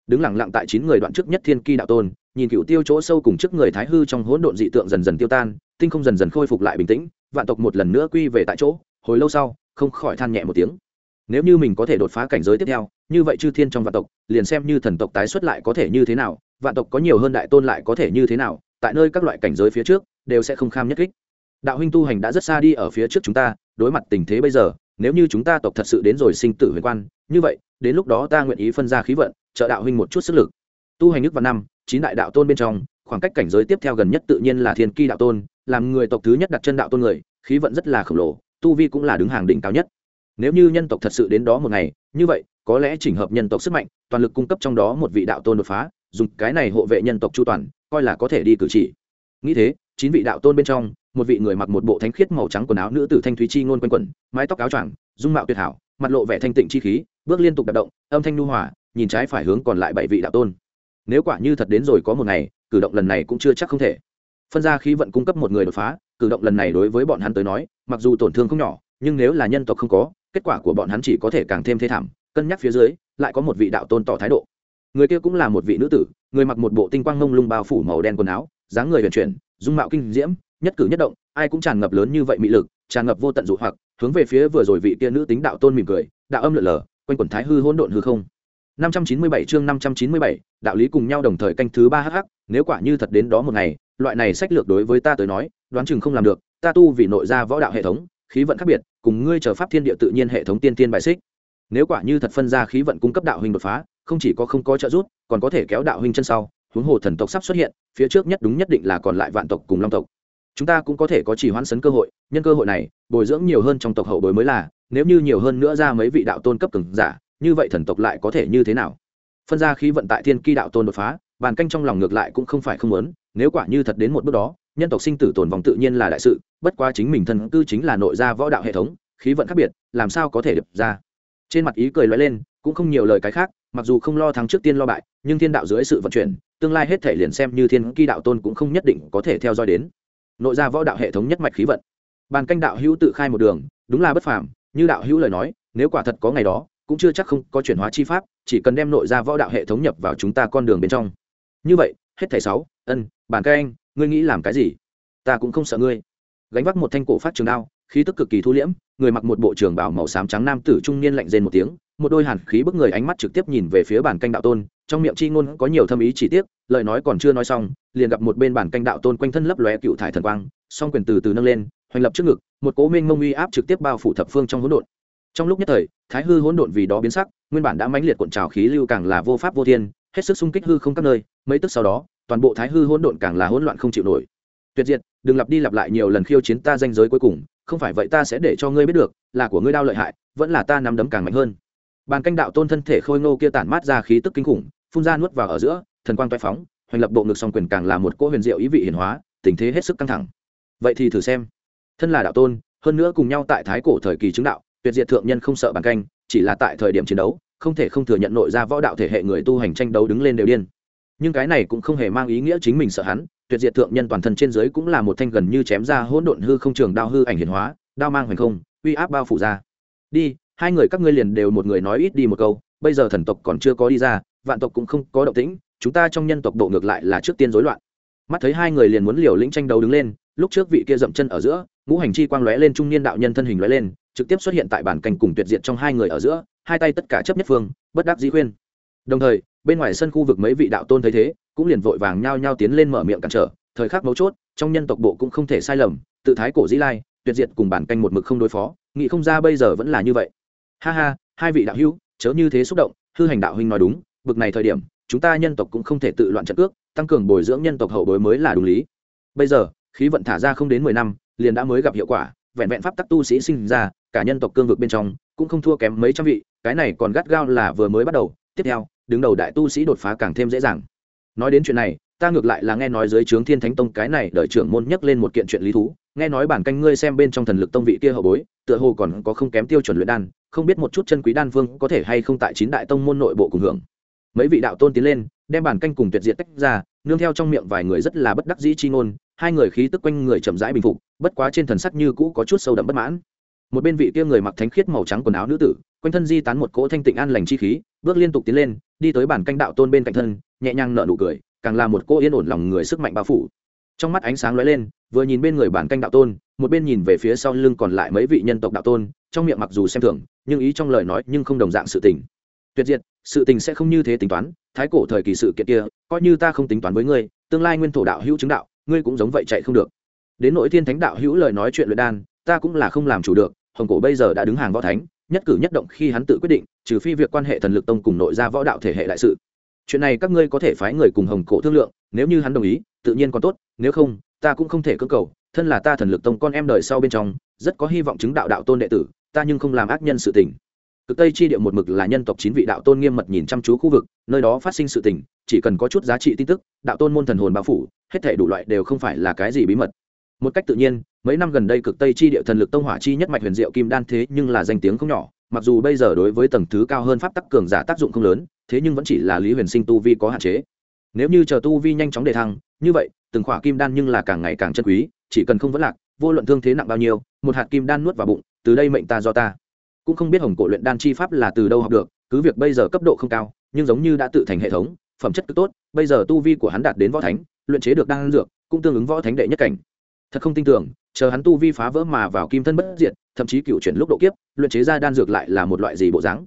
Speaker 1: Đứng lặng lặng tại chín người đoạn trước nhất thiên kỳ đạo tôn, nhìn cựu tiêu chỗ sâu cùng trước người thái hư trong hỗn độn dị tượng dần dần tiêu tan, tinh không dần dần khôi phục lại bình tĩnh, vạn tộc một lần nữa quy về tại chỗ, hồi lâu sau, không khỏi than nhẹ một tiếng nếu như mình có thể đột phá cảnh giới tiếp theo, như vậy chư thiên trong vạn tộc, liền xem như thần tộc tái xuất lại có thể như thế nào, vạn tộc có nhiều hơn đại tôn lại có thể như thế nào, tại nơi các loại cảnh giới phía trước, đều sẽ không kham nhất kích. Đạo huynh tu hành đã rất xa đi ở phía trước chúng ta, đối mặt tình thế bây giờ, nếu như chúng ta tộc thật sự đến rồi sinh tử huyền quan, như vậy, đến lúc đó ta nguyện ý phân ra khí vận, trợ đạo huynh một chút sức lực. Tu hành nước vào năm, chín đại đạo tôn bên trong, khoảng cách cảnh giới tiếp theo gần nhất tự nhiên là thiên ki đạo tôn, làm người tộc thứ nhất đặt chân đạo tôn người, khí vận rất là khổng lồ, tu vi cũng là đứng hàng đỉnh cao nhất nếu như nhân tộc thật sự đến đó một ngày, như vậy, có lẽ chỉnh hợp nhân tộc sức mạnh, toàn lực cung cấp trong đó một vị đạo tôn đột phá, dùng cái này hộ vệ nhân tộc chu toàn, coi là có thể đi cử chỉ. Nghĩ thế, chín vị đạo tôn bên trong, một vị người mặc một bộ thánh khiết màu trắng quần áo nữ tử thanh thúy chi ngôn quanh quẩn, mái tóc áo choàng, dung mạo tuyệt hảo, mặt lộ vẻ thanh tịnh chi khí, bước liên tục đạp động, âm thanh nu hòa, nhìn trái phải hướng còn lại bảy vị đạo tôn. Nếu quả như thật đến rồi có một ngày, cử động lần này cũng chưa chắc không thể. Phân ra khí vận cung cấp một người đột phá, cử động lần này đối với bọn hắn tới nói, mặc dù tổn thương không nhỏ, nhưng nếu là nhân tộc không có kết quả của bọn hắn chỉ có thể càng thêm thê thảm cân nhắc phía dưới lại có một vị đạo tôn tỏ thái độ. Người kia cũng là một vị nữ tử người mặc một bộ tinh quang mông lung bao phủ màu đen quần áo dáng người vận chuyển dung mạo kinh diễm nhất cử nhất động ai cũng tràn ngập lớn như vậy mị lực tràn ngập vô tận dụ hoặc hướng về phía vừa rồi vị kia nữ tính đạo tôn mỉm cười đạo âm lượn lờ quanh quần thái hư hỗn độn hư không. 597 chương 597, đạo lý cùng nhau đồng thời canh thứ ba hh nếu quả như thật đến đó một ngày loại này sách lược đối với ta tới nói đoán chừng không làm được ta tu vì nội gia võ đạo hệ thống khí vận khác biệt cùng ngươi chờ pháp thiên địa tự nhiên hệ thống tiên tiên bài xích. Nếu quả như thật phân ra khí vận cung cấp đạo huynh đột phá, không chỉ có không có trợ giúp, còn có thể kéo đạo huynh chân sau, huống hồ thần tộc sắp xuất hiện, phía trước nhất đúng nhất định là còn lại vạn tộc cùng long tộc. Chúng ta cũng có thể có chỉ hoãn sấn cơ hội, nhân cơ hội này, bồi dưỡng nhiều hơn trong tộc hậu bối mới là, nếu như nhiều hơn nữa ra mấy vị đạo tôn cấp cường giả, như vậy thần tộc lại có thể như thế nào? Phân ra khí vận tại thiên kỳ đạo tôn đột phá, bàn canh trong lòng ngược lại cũng không phải không muốn, nếu quả như thật đến một bước đó nhân tộc sinh tử tồn vòng tự nhiên là đại sự, bất quá chính mình thân cư chính là nội gia võ đạo hệ thống, khí vận khác biệt, làm sao có thể đập ra? Trên mặt ý cười loay lên, cũng không nhiều lời cái khác, mặc dù không lo thắng trước tiên lo bại, nhưng thiên đạo dưới sự vận chuyển, tương lai hết thể liền xem như thiên ki đạo tôn cũng không nhất định có thể theo dõi đến. Nội gia võ đạo hệ thống nhất mạch khí vận. Bàn canh đạo hữu tự khai một đường, đúng là bất phàm, như đạo hữu lời nói, nếu quả thật có ngày đó, cũng chưa chắc không có chuyển hóa chi pháp, chỉ cần đem nội gia võ đạo hệ thống nhập vào chúng ta con đường bên trong. Như vậy, hết thảy sáu, ân, bàn canh ngươi nghĩ làm cái gì? Ta cũng không sợ ngươi. Gánh vác một thanh cổ phát trường đao, khí tức cực kỳ thu liễm, người mặc một bộ trường bào màu xám trắng nam tử trung niên lạnh rên một tiếng, một đôi hàn khí bức người ánh mắt trực tiếp nhìn về phía bản canh đạo tôn, trong miệng chi ngôn có nhiều thâm ý chỉ tiếc, lời nói còn chưa nói xong, liền gặp một bên bản canh đạo tôn quanh thân lấp lóe cựu thải thần quang, song quyền từ từ nâng lên, hoành lập trước ngực, một cố minh mông uy áp trực tiếp bao phủ thập phương trong hỗn độn. Trong lúc nhất thời, thái hư hỗn độn vì đó biến sắc, nguyên bản đã mãnh liệt cuộn trào khí lưu càng là vô pháp vô thiên, hết sức xung kích hư không các nơi, mấy tức sau đó toàn bộ thái hư hỗn độn càng là hỗn loạn không chịu nổi. Tuyệt diệt, đừng lặp đi lặp lại nhiều lần khiêu chiến ta danh giới cuối cùng, không phải vậy ta sẽ để cho ngươi biết được, là của ngươi đau lợi hại, vẫn là ta nắm đấm càng mạnh hơn. Bàn canh đạo tôn thân thể khôi ngô kia tản mát ra khí tức kinh khủng, phun ra nuốt vào ở giữa, thần quang toại phóng, hoành lập bộ ngực song quyền càng là một cỗ huyền diệu ý vị hiển hóa, tình thế hết sức căng thẳng. Vậy thì thử xem. Thân là đạo tôn, hơn nữa cùng nhau tại thái cổ thời kỳ chứng đạo, tuyệt diệt thượng nhân không sợ bàn canh, chỉ là tại thời điểm chiến đấu, không thể không thừa nhận nội ra võ đạo thể hệ người tu hành tranh đấu đứng lên đều điên nhưng cái này cũng không hề mang ý nghĩa chính mình sợ hắn, tuyệt diệt thượng nhân toàn thân trên dưới cũng là một thanh gần như chém ra hỗn độn hư không trường đao hư ảnh hiển hóa, đao mang hoành không, uy áp bao phủ ra. Đi, hai người các ngươi liền đều một người nói ít đi một câu, bây giờ thần tộc còn chưa có đi ra, vạn tộc cũng không có động tĩnh, chúng ta trong nhân tộc độ ngược lại là trước tiên rối loạn. Mắt thấy hai người liền muốn liều lĩnh tranh đấu đứng lên, lúc trước vị kia dậm chân ở giữa, ngũ hành chi quang lóe lên trung niên đạo nhân thân hình lóe lên, trực tiếp xuất hiện tại bản cảnh cùng tuyệt diệt trong hai người ở giữa, hai tay tất cả chấp nhất phương, bất đắc dĩ khuyên đồng thời, bên ngoài sân khu vực mấy vị đạo tôn thấy thế, cũng liền vội vàng nhao nhao tiến lên mở miệng cản trở, thời khắc mấu chốt, trong nhân tộc bộ cũng không thể sai lầm, tự thái cổ dĩ lai, tuyệt diệt cùng bản canh một mực không đối phó, nghĩ không ra bây giờ vẫn là như vậy. Ha ha, hai vị đạo hữu, chớ như thế xúc động, hư hành đạo huynh nói đúng, bực này thời điểm, chúng ta nhân tộc cũng không thể tự loạn trận cước, tăng cường bồi dưỡng nhân tộc hậu bối mới là đúng lý. Bây giờ, khí vận thả ra không đến mười năm, liền đã mới gặp hiệu quả, vẹn vẹn pháp tắc tu sĩ sinh ra, cả nhân tộc cương vực bên trong, cũng không thua kém mấy trăm vị, cái này còn gắt gao là vừa mới bắt đầu, tiếp theo đứng đầu đại tu sĩ đột phá càng thêm dễ dàng. Nói đến chuyện này, ta ngược lại là nghe nói dưới trướng thiên thánh tông cái này đợi trưởng môn nhắc lên một kiện chuyện lý thú, nghe nói bản canh ngươi xem bên trong thần lực tông vị kia hậu bối, tựa hồ còn có không kém tiêu chuẩn luyện đan, không biết một chút chân quý đan vương có thể hay không tại chín đại tông môn nội bộ cùng hưởng. Mấy vị đạo tôn tiến lên, đem bản canh cùng tuyệt diệt tách ra, nương theo trong miệng vài người rất là bất đắc dĩ chi ngôn, hai người khí tức quanh người chậm rãi bình phục, bất quá trên thần sắc như cũ có chút sâu đậm bất mãn một bên vị kia người mặc thánh khiết màu trắng quần áo nữ tử, quanh thân di tán một cỗ thanh tịnh an lành chi khí, bước liên tục tiến lên, đi tới bản canh đạo tôn bên cạnh thân, nhẹ nhàng nở nụ cười, càng là một cỗ yên ổn lòng người sức mạnh bao phủ. Trong mắt ánh sáng lóe lên, vừa nhìn bên người bản canh đạo tôn, một bên nhìn về phía sau lưng còn lại mấy vị nhân tộc đạo tôn, trong miệng mặc dù xem thường, nhưng ý trong lời nói nhưng không đồng dạng sự tình. Tuyệt diệt, sự tình sẽ không như thế tính toán, thái cổ thời kỳ sự kiện kia, coi như ta không tính toán với ngươi, tương lai nguyên thổ đạo hữu chứng đạo, ngươi cũng giống vậy chạy không được. Đến nội thiên thánh đạo hữu lời nói chuyện luyện đan ta cũng là không làm chủ được, hồng cổ bây giờ đã đứng hàng võ thánh, nhất cử nhất động khi hắn tự quyết định, trừ phi việc quan hệ thần lực tông cùng nội ra võ đạo thể hệ đại sự. Chuyện này các ngươi có thể phái người cùng hồng cổ thương lượng, nếu như hắn đồng ý, tự nhiên còn tốt, nếu không, ta cũng không thể cơ cầu, thân là ta thần lực tông con em đời sau bên trong, rất có hy vọng chứng đạo đạo tôn đệ tử, ta nhưng không làm ác nhân sự tình. Cực tây chi địa một mực là nhân tộc chín vị đạo tôn nghiêm mật nhìn chăm chú khu vực, nơi đó phát sinh sự tình, chỉ cần có chút giá trị tin tức, đạo tôn môn thần hồn bao phủ, hết thể đủ loại đều không phải là cái gì bí mật. Một cách tự nhiên mấy năm gần đây cực tây chi địa thần lực tông hỏa chi nhất mạch huyền diệu kim đan thế nhưng là danh tiếng không nhỏ, mặc dù bây giờ đối với tầng thứ cao hơn pháp tắc cường giả tác dụng không lớn, thế nhưng vẫn chỉ là lý huyền sinh tu vi có hạn chế. Nếu như chờ tu vi nhanh chóng đề thăng, như vậy, từng khỏa kim đan nhưng là càng ngày càng chân quý, chỉ cần không vấn lạc, vô luận thương thế nặng bao nhiêu, một hạt kim đan nuốt vào bụng, từ đây mệnh ta do ta. Cũng không biết hồng cổ luyện đan chi pháp là từ đâu học được, cứ việc bây giờ cấp độ không cao, nhưng giống như đã tự thành hệ thống, phẩm chất cực tốt, bây giờ tu vi của hắn đạt đến võ thánh, luyện chế được đan dược, cũng tương ứng võ thánh đệ nhất cảnh. Thật không tin tưởng chờ hắn tu vi phá vỡ mà vào kim thân bất diệt, thậm chí cựu chuyển lúc độ kiếp, luyện chế ra đan dược lại là một loại gì bộ dáng.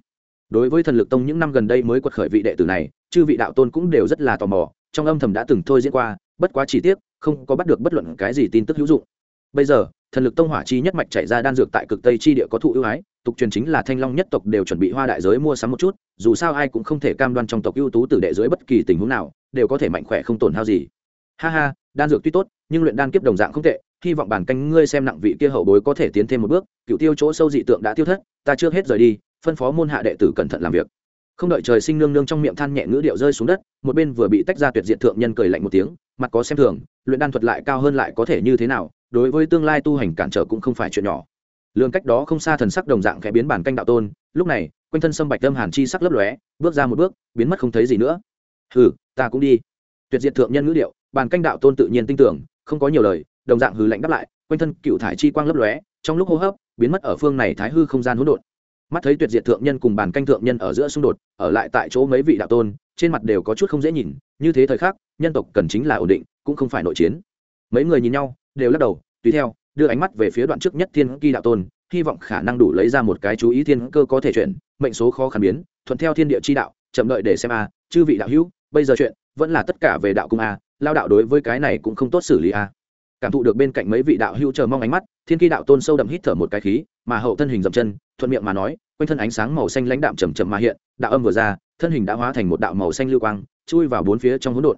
Speaker 1: Đối với thần lực tông những năm gần đây mới quật khởi vị đệ tử này, chư vị đạo tôn cũng đều rất là tò mò, trong âm thầm đã từng thôi diễn qua, bất quá chi tiết không có bắt được bất luận cái gì tin tức hữu dụng. Bây giờ, thần lực tông hỏa chi nhất mạch chạy ra đan dược tại cực tây chi địa có thụ ưu ái, tục truyền chính là thanh long nhất tộc đều chuẩn bị hoa đại giới mua sắm một chút, dù sao ai cũng không thể cam đoan trong tộc ưu tú tử đệ dưới bất kỳ tình huống nào, đều có thể mạnh khỏe không tổn hao gì. Ha ha, đan dược tuy tốt, nhưng luyện đan kiếp đồng dạng không tệ hy vọng bản canh ngươi xem nặng vị kia hậu bối có thể tiến thêm một bước, cựu tiêu chỗ sâu dị tượng đã tiêu thất, ta chưa hết rời đi, phân phó môn hạ đệ tử cẩn thận làm việc. Không đợi trời sinh nương nương trong miệng than nhẹ ngữ điệu rơi xuống đất, một bên vừa bị tách ra tuyệt diện thượng nhân cười lạnh một tiếng, mặt có xem thường, luyện đan thuật lại cao hơn lại có thể như thế nào, đối với tương lai tu hành cản trở cũng không phải chuyện nhỏ. Lương cách đó không xa thần sắc đồng dạng khẽ biến bản canh đạo tôn, lúc này, quanh thân sâm bạch tâm hàn chi sắc lấp lóe, bước ra một bước, biến mất không thấy gì nữa. Hừ, ta cũng đi. Tuyệt diện thượng nhân ngữ điệu, bản canh đạo tôn tự nhiên tin tưởng, không có nhiều lời đồng dạng hư lạnh đáp lại, quanh thân cựu thải chi quang lấp lóe, trong lúc hô hấp, biến mất ở phương này thái hư không gian hỗn độn. Mắt thấy tuyệt diệt thượng nhân cùng bàn canh thượng nhân ở giữa xung đột, ở lại tại chỗ mấy vị đạo tôn, trên mặt đều có chút không dễ nhìn, như thế thời khắc, nhân tộc cần chính là ổn định, cũng không phải nội chiến. Mấy người nhìn nhau, đều lắc đầu, tùy theo, đưa ánh mắt về phía đoạn trước nhất thiên kỳ đạo tôn, hy vọng khả năng đủ lấy ra một cái chú ý thiên cơ có thể chuyển, mệnh số khó khăn biến, thuận theo thiên địa chi đạo, chậm đợi để xem a, chư vị đạo hữu, bây giờ chuyện, vẫn là tất cả về đạo cung a, lao đạo đối với cái này cũng không tốt xử lý a cảm thụ được bên cạnh mấy vị đạo hữu chờ mong ánh mắt thiên kỳ đạo tôn sâu đậm hít thở một cái khí mà hậu thân hình dậm chân thuận miệng mà nói quanh thân ánh sáng màu xanh lãnh đạm chầm chậm mà hiện đạo âm vừa ra thân hình đã hóa thành một đạo màu xanh lưu quang chui vào bốn phía trong hỗn độn.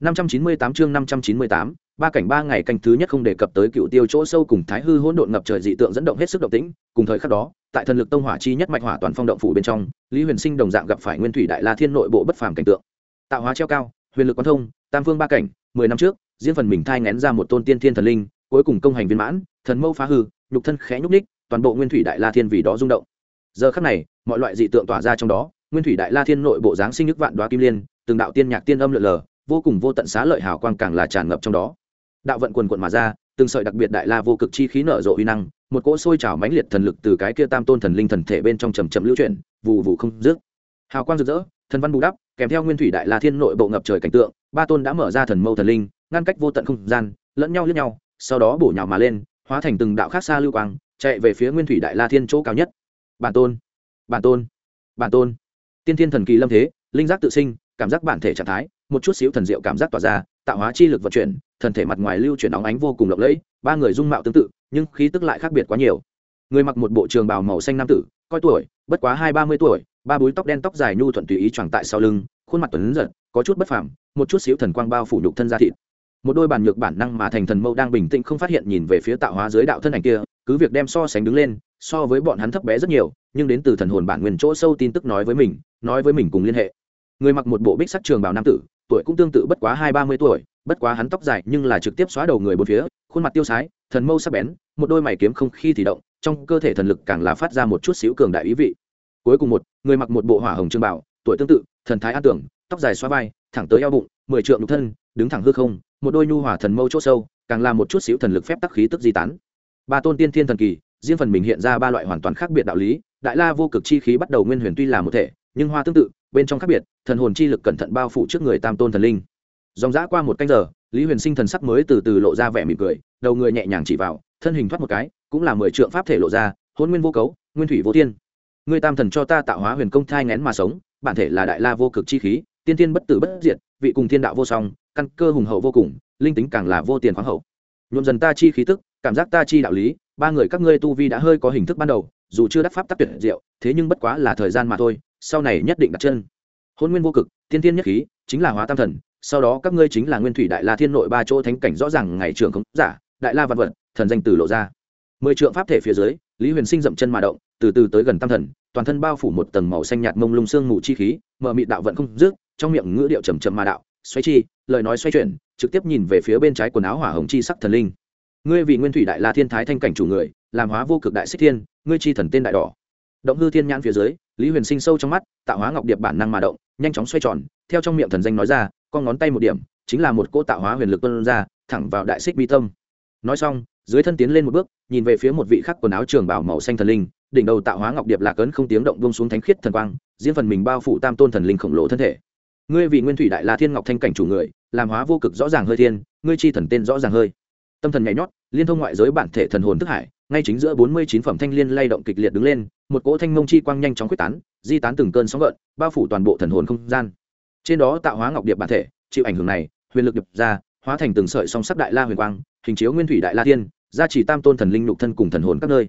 Speaker 1: 598 chương 598, ba cảnh ba ngày canh thứ nhất không đề cập tới cựu tiêu chỗ sâu cùng thái hư hỗn độn ngập trời dị tượng dẫn động hết sức động tĩnh cùng thời khắc đó tại thần lực tông hỏa chi nhất mạch hỏa toàn phong động phủ bên trong lý huyền sinh đồng dạng gặp phải nguyên thủy đại la thiên nội bộ bất phàm cảnh tượng. Tạo hóa treo cao huyền lực quan thông tam phương ba cảnh mười năm trước diễn phần mình thai ngén ra một tôn tiên thiên thần linh, cuối cùng công hành viên mãn, thần mâu phá hư, nhục thân khẽ nhúc ních toàn bộ nguyên thủy đại la thiên vì đó rung động. Giờ khắc này, mọi loại dị tượng tỏa ra trong đó, nguyên thủy đại la thiên nội bộ dáng sinh nước vạn đoá kim liên, từng đạo tiên nhạc tiên âm lượn lờ, vô cùng vô tận xá lợi hào quang càng là tràn ngập trong đó. Đạo vận quần quận mà ra, từng sợi đặc biệt đại la vô cực chi khí nở rộ uy năng, một cỗ sôi trào mãnh liệt thần lực từ cái kia tam tôn thần linh thần thể bên trong trầm trầm lưu chuyển vụ vụ không dứt. Hào quang rực rỡ, thần văn bù đắp, kèm theo nguyên thủy đại la thiên nội bộ ngập trời cảnh tượng, ba tôn đã mở ra thần mâu thần linh ngăn cách vô tận không gian, lẫn nhau lẫn nhau, sau đó bổ nhào mà lên, hóa thành từng đạo khác xa lưu quang, chạy về phía nguyên thủy đại la thiên chỗ cao nhất. Bản tôn bản tôn bản tôn. Tiên thiên thần kỳ lâm thế, linh giác tự sinh, cảm giác bản thể trạng thái, một chút xíu thần diệu cảm giác tỏa ra, tạo hóa chi lực vận chuyển, thần thể mặt ngoài lưu chuyển óng ánh vô cùng lộng lẫy, ba người dung mạo tương tự, nhưng khí tức lại khác biệt quá nhiều. Người mặc một bộ trường bào màu xanh nam tử, coi tuổi, bất quá hai ba mươi tuổi, ba búi tóc đen tóc dài nhu thuận tùy ý choàng tại sau lưng, khuôn mặt tuấn giật, có chút bất phàm, một chút xíu thần quang bao phủ nhục thân ra thịt một đôi bàn nhược bản năng mà thành thần mâu đang bình tĩnh không phát hiện nhìn về phía tạo hóa dưới đạo thân ảnh kia, cứ việc đem so sánh đứng lên, so với bọn hắn thấp bé rất nhiều, nhưng đến từ thần hồn bản nguyên chỗ sâu tin tức nói với mình, nói với mình cùng liên hệ. Người mặc một bộ bích sắc trường bảo nam tử, tuổi cũng tương tự bất quá hai ba mươi tuổi, bất quá hắn tóc dài nhưng là trực tiếp xóa đầu người bốn phía, khuôn mặt tiêu sái, thần mâu sắc bén, một đôi mày kiếm không khi thì động, trong cơ thể thần lực càng là phát ra một chút xíu cường đại ý vị. Cuối cùng một, người mặc một bộ hỏa hồng trường bảo tuổi tương tự, thần thái an tưởng, tóc dài xóa vai, thẳng tới eo bụng, mười trượng nhục thân, đứng thẳng hư không một đôi nhu hỏa thần mâu chỗ sâu, càng là một chút xíu thần lực phép tắc khí tức di tán. Ba tôn tiên thiên thần kỳ, riêng phần mình hiện ra ba loại hoàn toàn khác biệt đạo lý, đại la vô cực chi khí bắt đầu nguyên huyền tuy là một thể, nhưng hoa tương tự, bên trong khác biệt, thần hồn chi lực cẩn thận bao phủ trước người tam tôn thần linh. Dòng dã qua một canh giờ, lý huyền sinh thần sắc mới từ từ lộ ra vẻ mỉm cười, đầu người nhẹ nhàng chỉ vào, thân hình thoát một cái, cũng là mười trượng pháp thể lộ ra, hôn nguyên vô cấu, nguyên thủy vô tiên ngươi tam thần cho ta tạo hóa huyền công thai ngén mà sống, bản thể là đại la vô cực chi khí tiên tiên bất tử bất diệt, vị cùng thiên đạo vô song, căn cơ hùng hậu vô cùng, linh tính càng là vô tiền khoáng hậu. Nhuộm dần ta chi khí tức, cảm giác ta chi đạo lý, ba người các ngươi tu vi đã hơi có hình thức ban đầu, dù chưa đắc pháp tắc tuyệt diệu, thế nhưng bất quá là thời gian mà thôi, sau này nhất định đặt chân. Hôn nguyên vô cực, tiên tiên nhất khí, chính là hóa tam thần, sau đó các ngươi chính là nguyên thủy đại la thiên nội ba chỗ thánh cảnh rõ ràng ngày trưởng không giả, đại la văn vật, thần danh từ lộ ra. Mười trượng pháp thể phía dưới, lý huyền sinh dậm chân mà động, từ từ tới gần tam thần, toàn thân bao phủ một tầng màu xanh nhạt mông lung sương mù chi khí mờ mịt đạo vận không dứt trong miệng ngữ điệu trầm trầm mà đạo, xoay chi, lời nói xoay chuyển, trực tiếp nhìn về phía bên trái quần áo hỏa hồng chi sắc thần linh. Ngươi vì nguyên thủy đại la thiên thái thanh cảnh chủ người, làm hóa vô cực đại xích thiên, ngươi chi thần tên đại đỏ. Động hư thiên nhãn phía dưới, lý huyền sinh sâu trong mắt, tạo hóa ngọc điệp bản năng mà động, nhanh chóng xoay tròn, theo trong miệng thần danh nói ra, con ngón tay một điểm, chính là một cỗ tạo hóa huyền lực tuân ra, thẳng vào đại xích bi tâm. Nói xong, dưới thân tiến lên một bước, nhìn về phía một vị khắc quần áo trường bảo màu xanh thần linh, đỉnh đầu tạo hóa ngọc điệp lạc ấn không tiếng động buông xuống thánh khiết thần quang diễn phần mình bao phủ tam tôn thần linh khổng lồ thân thể ngươi vì nguyên thủy đại la thiên ngọc thanh cảnh chủ người, làm hóa vô cực rõ ràng hơi thiên, ngươi chi thần tên rõ ràng hơi. Tâm thần nhảy nhót, liên thông ngoại giới bản thể thần hồn thức hải, ngay chính giữa bốn mươi chín phẩm thanh liên lay động kịch liệt đứng lên, một cỗ thanh mông chi quang nhanh chóng quyết tán, di tán từng cơn sóng gợn, bao phủ toàn bộ thần hồn không gian. Trên đó tạo hóa ngọc điệp bản thể, chịu ảnh hưởng này, huyền lực điệp ra, hóa thành từng sợi song sắc đại la huyền quang, hình chiếu nguyên thủy đại la thiên, gia trì tam tôn thần linh lục thân cùng thần hồn các nơi.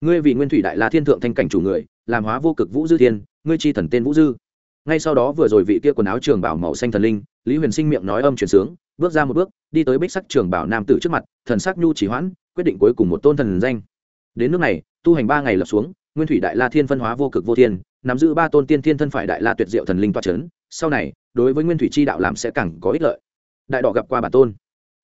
Speaker 1: Ngươi vì nguyên thủy đại la thiên thượng thanh cảnh chủ người, làm hóa vô cực vũ dư thiên, ngươi chi thần tên vũ dư ngay sau đó vừa rồi vị kia quần áo trường bảo màu xanh thần linh, lý huyền sinh miệng nói âm chuyển sướng, bước ra một bước, đi tới bích sắc trường bảo nam tử trước mặt, thần sắc nhu chỉ hoãn, quyết định cuối cùng một tôn thần danh. Đến nước này, tu hành ba ngày lập xuống, nguyên thủy đại la thiên phân hóa vô cực vô thiên, nắm giữ ba tôn tiên thiên thân phải đại la tuyệt diệu thần linh toa c h ấ n sau này, đối với nguyên thủy chi đạo làm sẽ càng có ích lợi. Đại đỏ gặp qua bản tôn.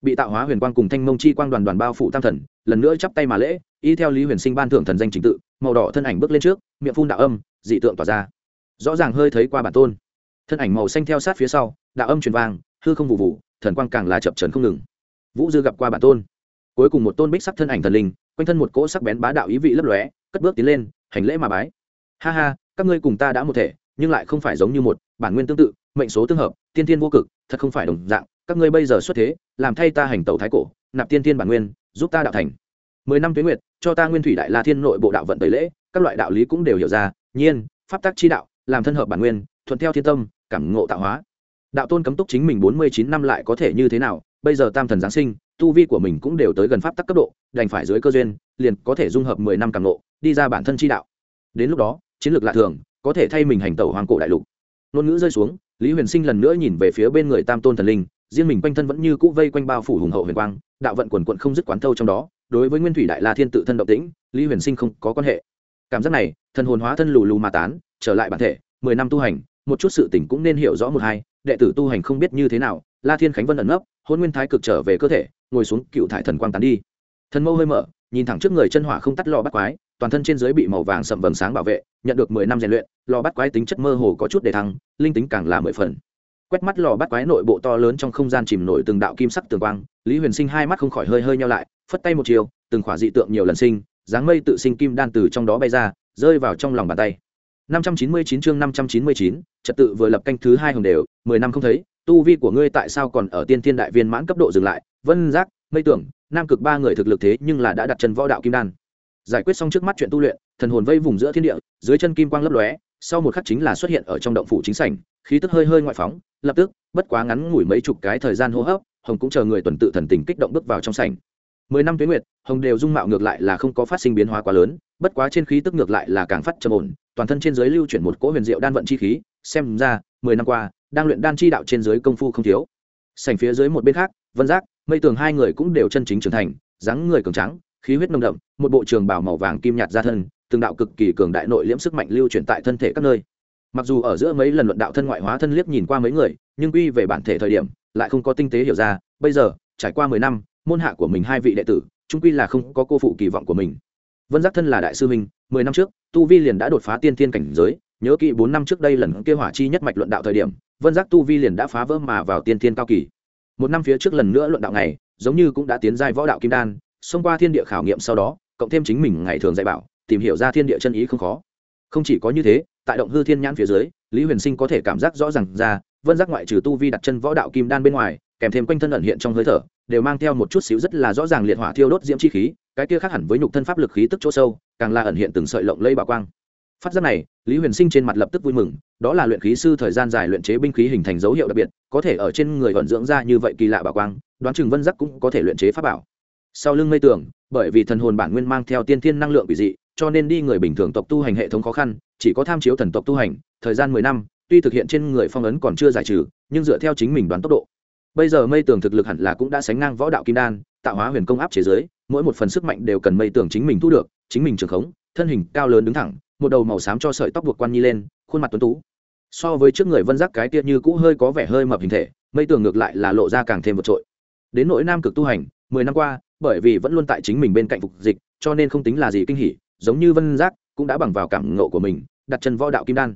Speaker 1: Bị tạo hóa huyền quang cùng thanh mông chi quang đoàn đoàn bao phủ tam thần, lần nữa chắp tay mà lễ, y theo lý huyền sinh ban thưởng thần danh trình tự, màu đỏ thân ảnh bước lên trước, miệng phun đạo âm, dị tượng tỏa ra rõ ràng hơi thấy qua bản tôn. Thân ảnh màu xanh theo sát phía sau, đạo âm truyền vang, hư không vụ vụ, thần quang càng là chập trấn không ngừng. Vũ dư gặp qua bản tôn. Cuối cùng một tôn bích sắc thân ảnh thần linh, quanh thân một cỗ sắc bén bá đạo ý vị lấp lóe, cất bước tiến lên, hành lễ mà bái. Ha ha, các ngươi cùng ta đã một thể, nhưng lại không phải giống như một, bản nguyên tương tự, mệnh số tương hợp, tiên tiên vô cực, thật không phải đồng dạng, các ngươi bây giờ xuất thế, làm thay ta hành tẩu thái cổ, nạp tiên tiên bản nguyên, giúp ta đạo thành. Mười năm tuyến nguyệt, cho ta nguyên thủy đại la thiên nội bộ đạo vận tẩy lễ, các loại đạo lý cũng đều hiểu ra, nhiên, pháp tắc chi đạo làm thân hợp bản nguyên, thuận theo thiên tâm, cảm ngộ tạo hóa. Đạo tôn cấm túc chính mình bốn mươi chín năm lại có thể như thế nào? Bây giờ tam thần giáng sinh, tu vi của mình cũng đều tới gần pháp tắc cấp độ, đành phải dưới cơ duyên, liền có thể dung hợp mười năm càng ngộ, đi ra bản thân chi đạo. Đến lúc đó, chiến lược lạ thường, có thể thay mình hành tẩu hoàng cổ đại lục. Ngôn ngữ rơi xuống, lý huyền sinh lần nữa nhìn về phía bên người tam tôn thần linh, riêng mình quanh thân vẫn như cũ vây quanh bao phủ hùng hậu huyền quang, đạo vận quần quận không dứt quán thâu trong đó. Đối với nguyên thủy đại la thiên tự thân động tĩnh, lý huyền sinh không có quan hệ. Cảm giác này, thần hồn hóa thân lù lù mà tán trở lại bản thể, mười năm tu hành, một chút sự tỉnh cũng nên hiểu rõ một hai, đệ tử tu hành không biết như thế nào, la thiên khánh vân ẩn nấp hôn nguyên thái cực trở về cơ thể, ngồi xuống, cựu thải thần quang tán đi. Thần mâu hơi mở, nhìn thẳng trước người chân hỏa không tắt lò bắt quái, toàn thân trên dưới bị màu vàng sậm vầng sáng bảo vệ, nhận được mười năm rèn luyện, lò bắt quái tính chất mơ hồ có chút để thăng, linh tính càng là mười phần. Quét mắt lò bắt quái nội bộ to lớn trong không gian chìm nổi từng đạo kim sắc tường quang, lý huyền sinh hai mắt không khỏi hơi hơi nhau lại, phất tay một chiều, từng khỏa dị tượng nhiều lần sinh, dáng mây tự sinh kim đan từ trong đó bay ra, rơi vào trong lòng bàn tay. 599 chương 599, trật tự vừa lập canh thứ hai hồng đều, 10 năm không thấy, tu vi của ngươi tại sao còn ở tiên tiên đại viên mãn cấp độ dừng lại? Vân Giác, Mây Tưởng, Nam Cực ba người thực lực thế nhưng là đã đặt chân võ đạo kim đan giải quyết xong trước mắt chuyện tu luyện thần hồn vây vùng giữa thiên địa dưới chân kim quang lấp lóe sau một khắc chính là xuất hiện ở trong động phủ chính sảnh khí tức hơi hơi ngoại phóng lập tức bất quá ngắn ngủi mấy chục cái thời gian hô hấp hồng cũng chờ người tuần tự thần tình kích động bước vào trong sảnh mười năm tuyến nguyệt, hồng đều dung mạo ngược lại là không có phát sinh biến hóa quá lớn, bất quá trên khí tức ngược lại là càng phát trầm ổn, toàn thân trên giới lưu chuyển một cỗ huyền diệu đan vận chi khí, xem ra, mười năm qua, đang luyện đan chi đạo trên giới công phu không thiếu. Sảnh phía dưới một bên khác, vân giác, mây tường hai người cũng đều chân chính trưởng thành, dáng người cường trắng khí huyết nồng đậm, một bộ trường bảo màu vàng kim nhạt ra thân, từng đạo cực kỳ cường đại nội liễm sức mạnh lưu chuyển tại thân thể các nơi. Mặc dù ở giữa mấy lần luận đạo thân ngoại hóa thân liếc nhìn qua mấy người, nhưng quy về bản thể thời điểm, lại không có tinh tế hiểu ra, bây giờ, trải qua mười năm môn hạ của mình hai vị đệ tử trung quy là không có cô phụ kỳ vọng của mình. Vân giác thân là đại sư minh mười năm trước, tu vi liền đã đột phá tiên thiên cảnh giới, nhớ kỹ bốn năm trước đây lần kêu hỏa chi nhất mạch luận đạo thời điểm, vân giác tu vi liền đã phá vỡ mà vào tiên thiên cao kỳ. Một năm phía trước lần nữa luận đạo này giống như cũng đã tiến giai võ đạo kim đan, xông qua thiên địa khảo nghiệm sau đó, cộng thêm chính mình ngày thường dạy bảo, tìm hiểu ra thiên địa chân ý không khó. Không chỉ có như thế, tại động hư thiên nhãn phía dưới, lý huyền sinh có thể cảm giác rõ ràng ra, vân giác ngoại trừ tu vi đặt chân võ đạo kim đan bên ngoài, kèm thêm quanh thân ẩn hiện trong hơi thở đều mang theo một chút xíu rất là rõ ràng liệt hỏa thiêu đốt diễm chi khí, cái kia khác hẳn với nhục thân pháp lực khí tức chỗ sâu, càng là ẩn hiện từng sợi lộng lây bảo quang. Phát giác này, lý huyền sinh trên mặt lập tức vui mừng, đó là luyện khí sư thời gian dài luyện chế binh khí hình thành dấu hiệu đặc biệt, có thể ở trên người vận dưỡng ra như vậy kỳ lạ bảo quang, đoán chừng vân giác cũng có thể luyện chế pháp bảo. Sau lưng mây tưởng bởi vì thần hồn bản nguyên mang theo tiên thiên năng lượng quỷ dị, cho nên đi người bình thường tộc tu hành hệ thống khó khăn, chỉ có tham chiếu thần tộc tu hành, thời gian mười năm, tuy thực hiện trên người phong ấn còn chưa giải trừ, nhưng dựa theo chính mình đoán tốc độ bây giờ mây tường thực lực hẳn là cũng đã sánh ngang võ đạo kim đan, tạo hóa huyền công áp chế giới, mỗi một phần sức mạnh đều cần mây tường chính mình thu được, chính mình trường khống, thân hình cao lớn đứng thẳng, một đầu màu xám cho sợi tóc buộc quan nhi lên, khuôn mặt tuấn tú. So với trước người vân giác cái tiết như cũ hơi có vẻ hơi mập hình thể, mây tường ngược lại là lộ ra càng thêm vượt trội. Đến nỗi nam cực tu hành, mười năm qua, bởi vì vẫn luôn tại chính mình bên cạnh phục dịch, cho nên không tính là gì kinh hỉ, giống như vân giác cũng đã bằng vào cảm ngộ của mình, đặt chân võ đạo kim đan.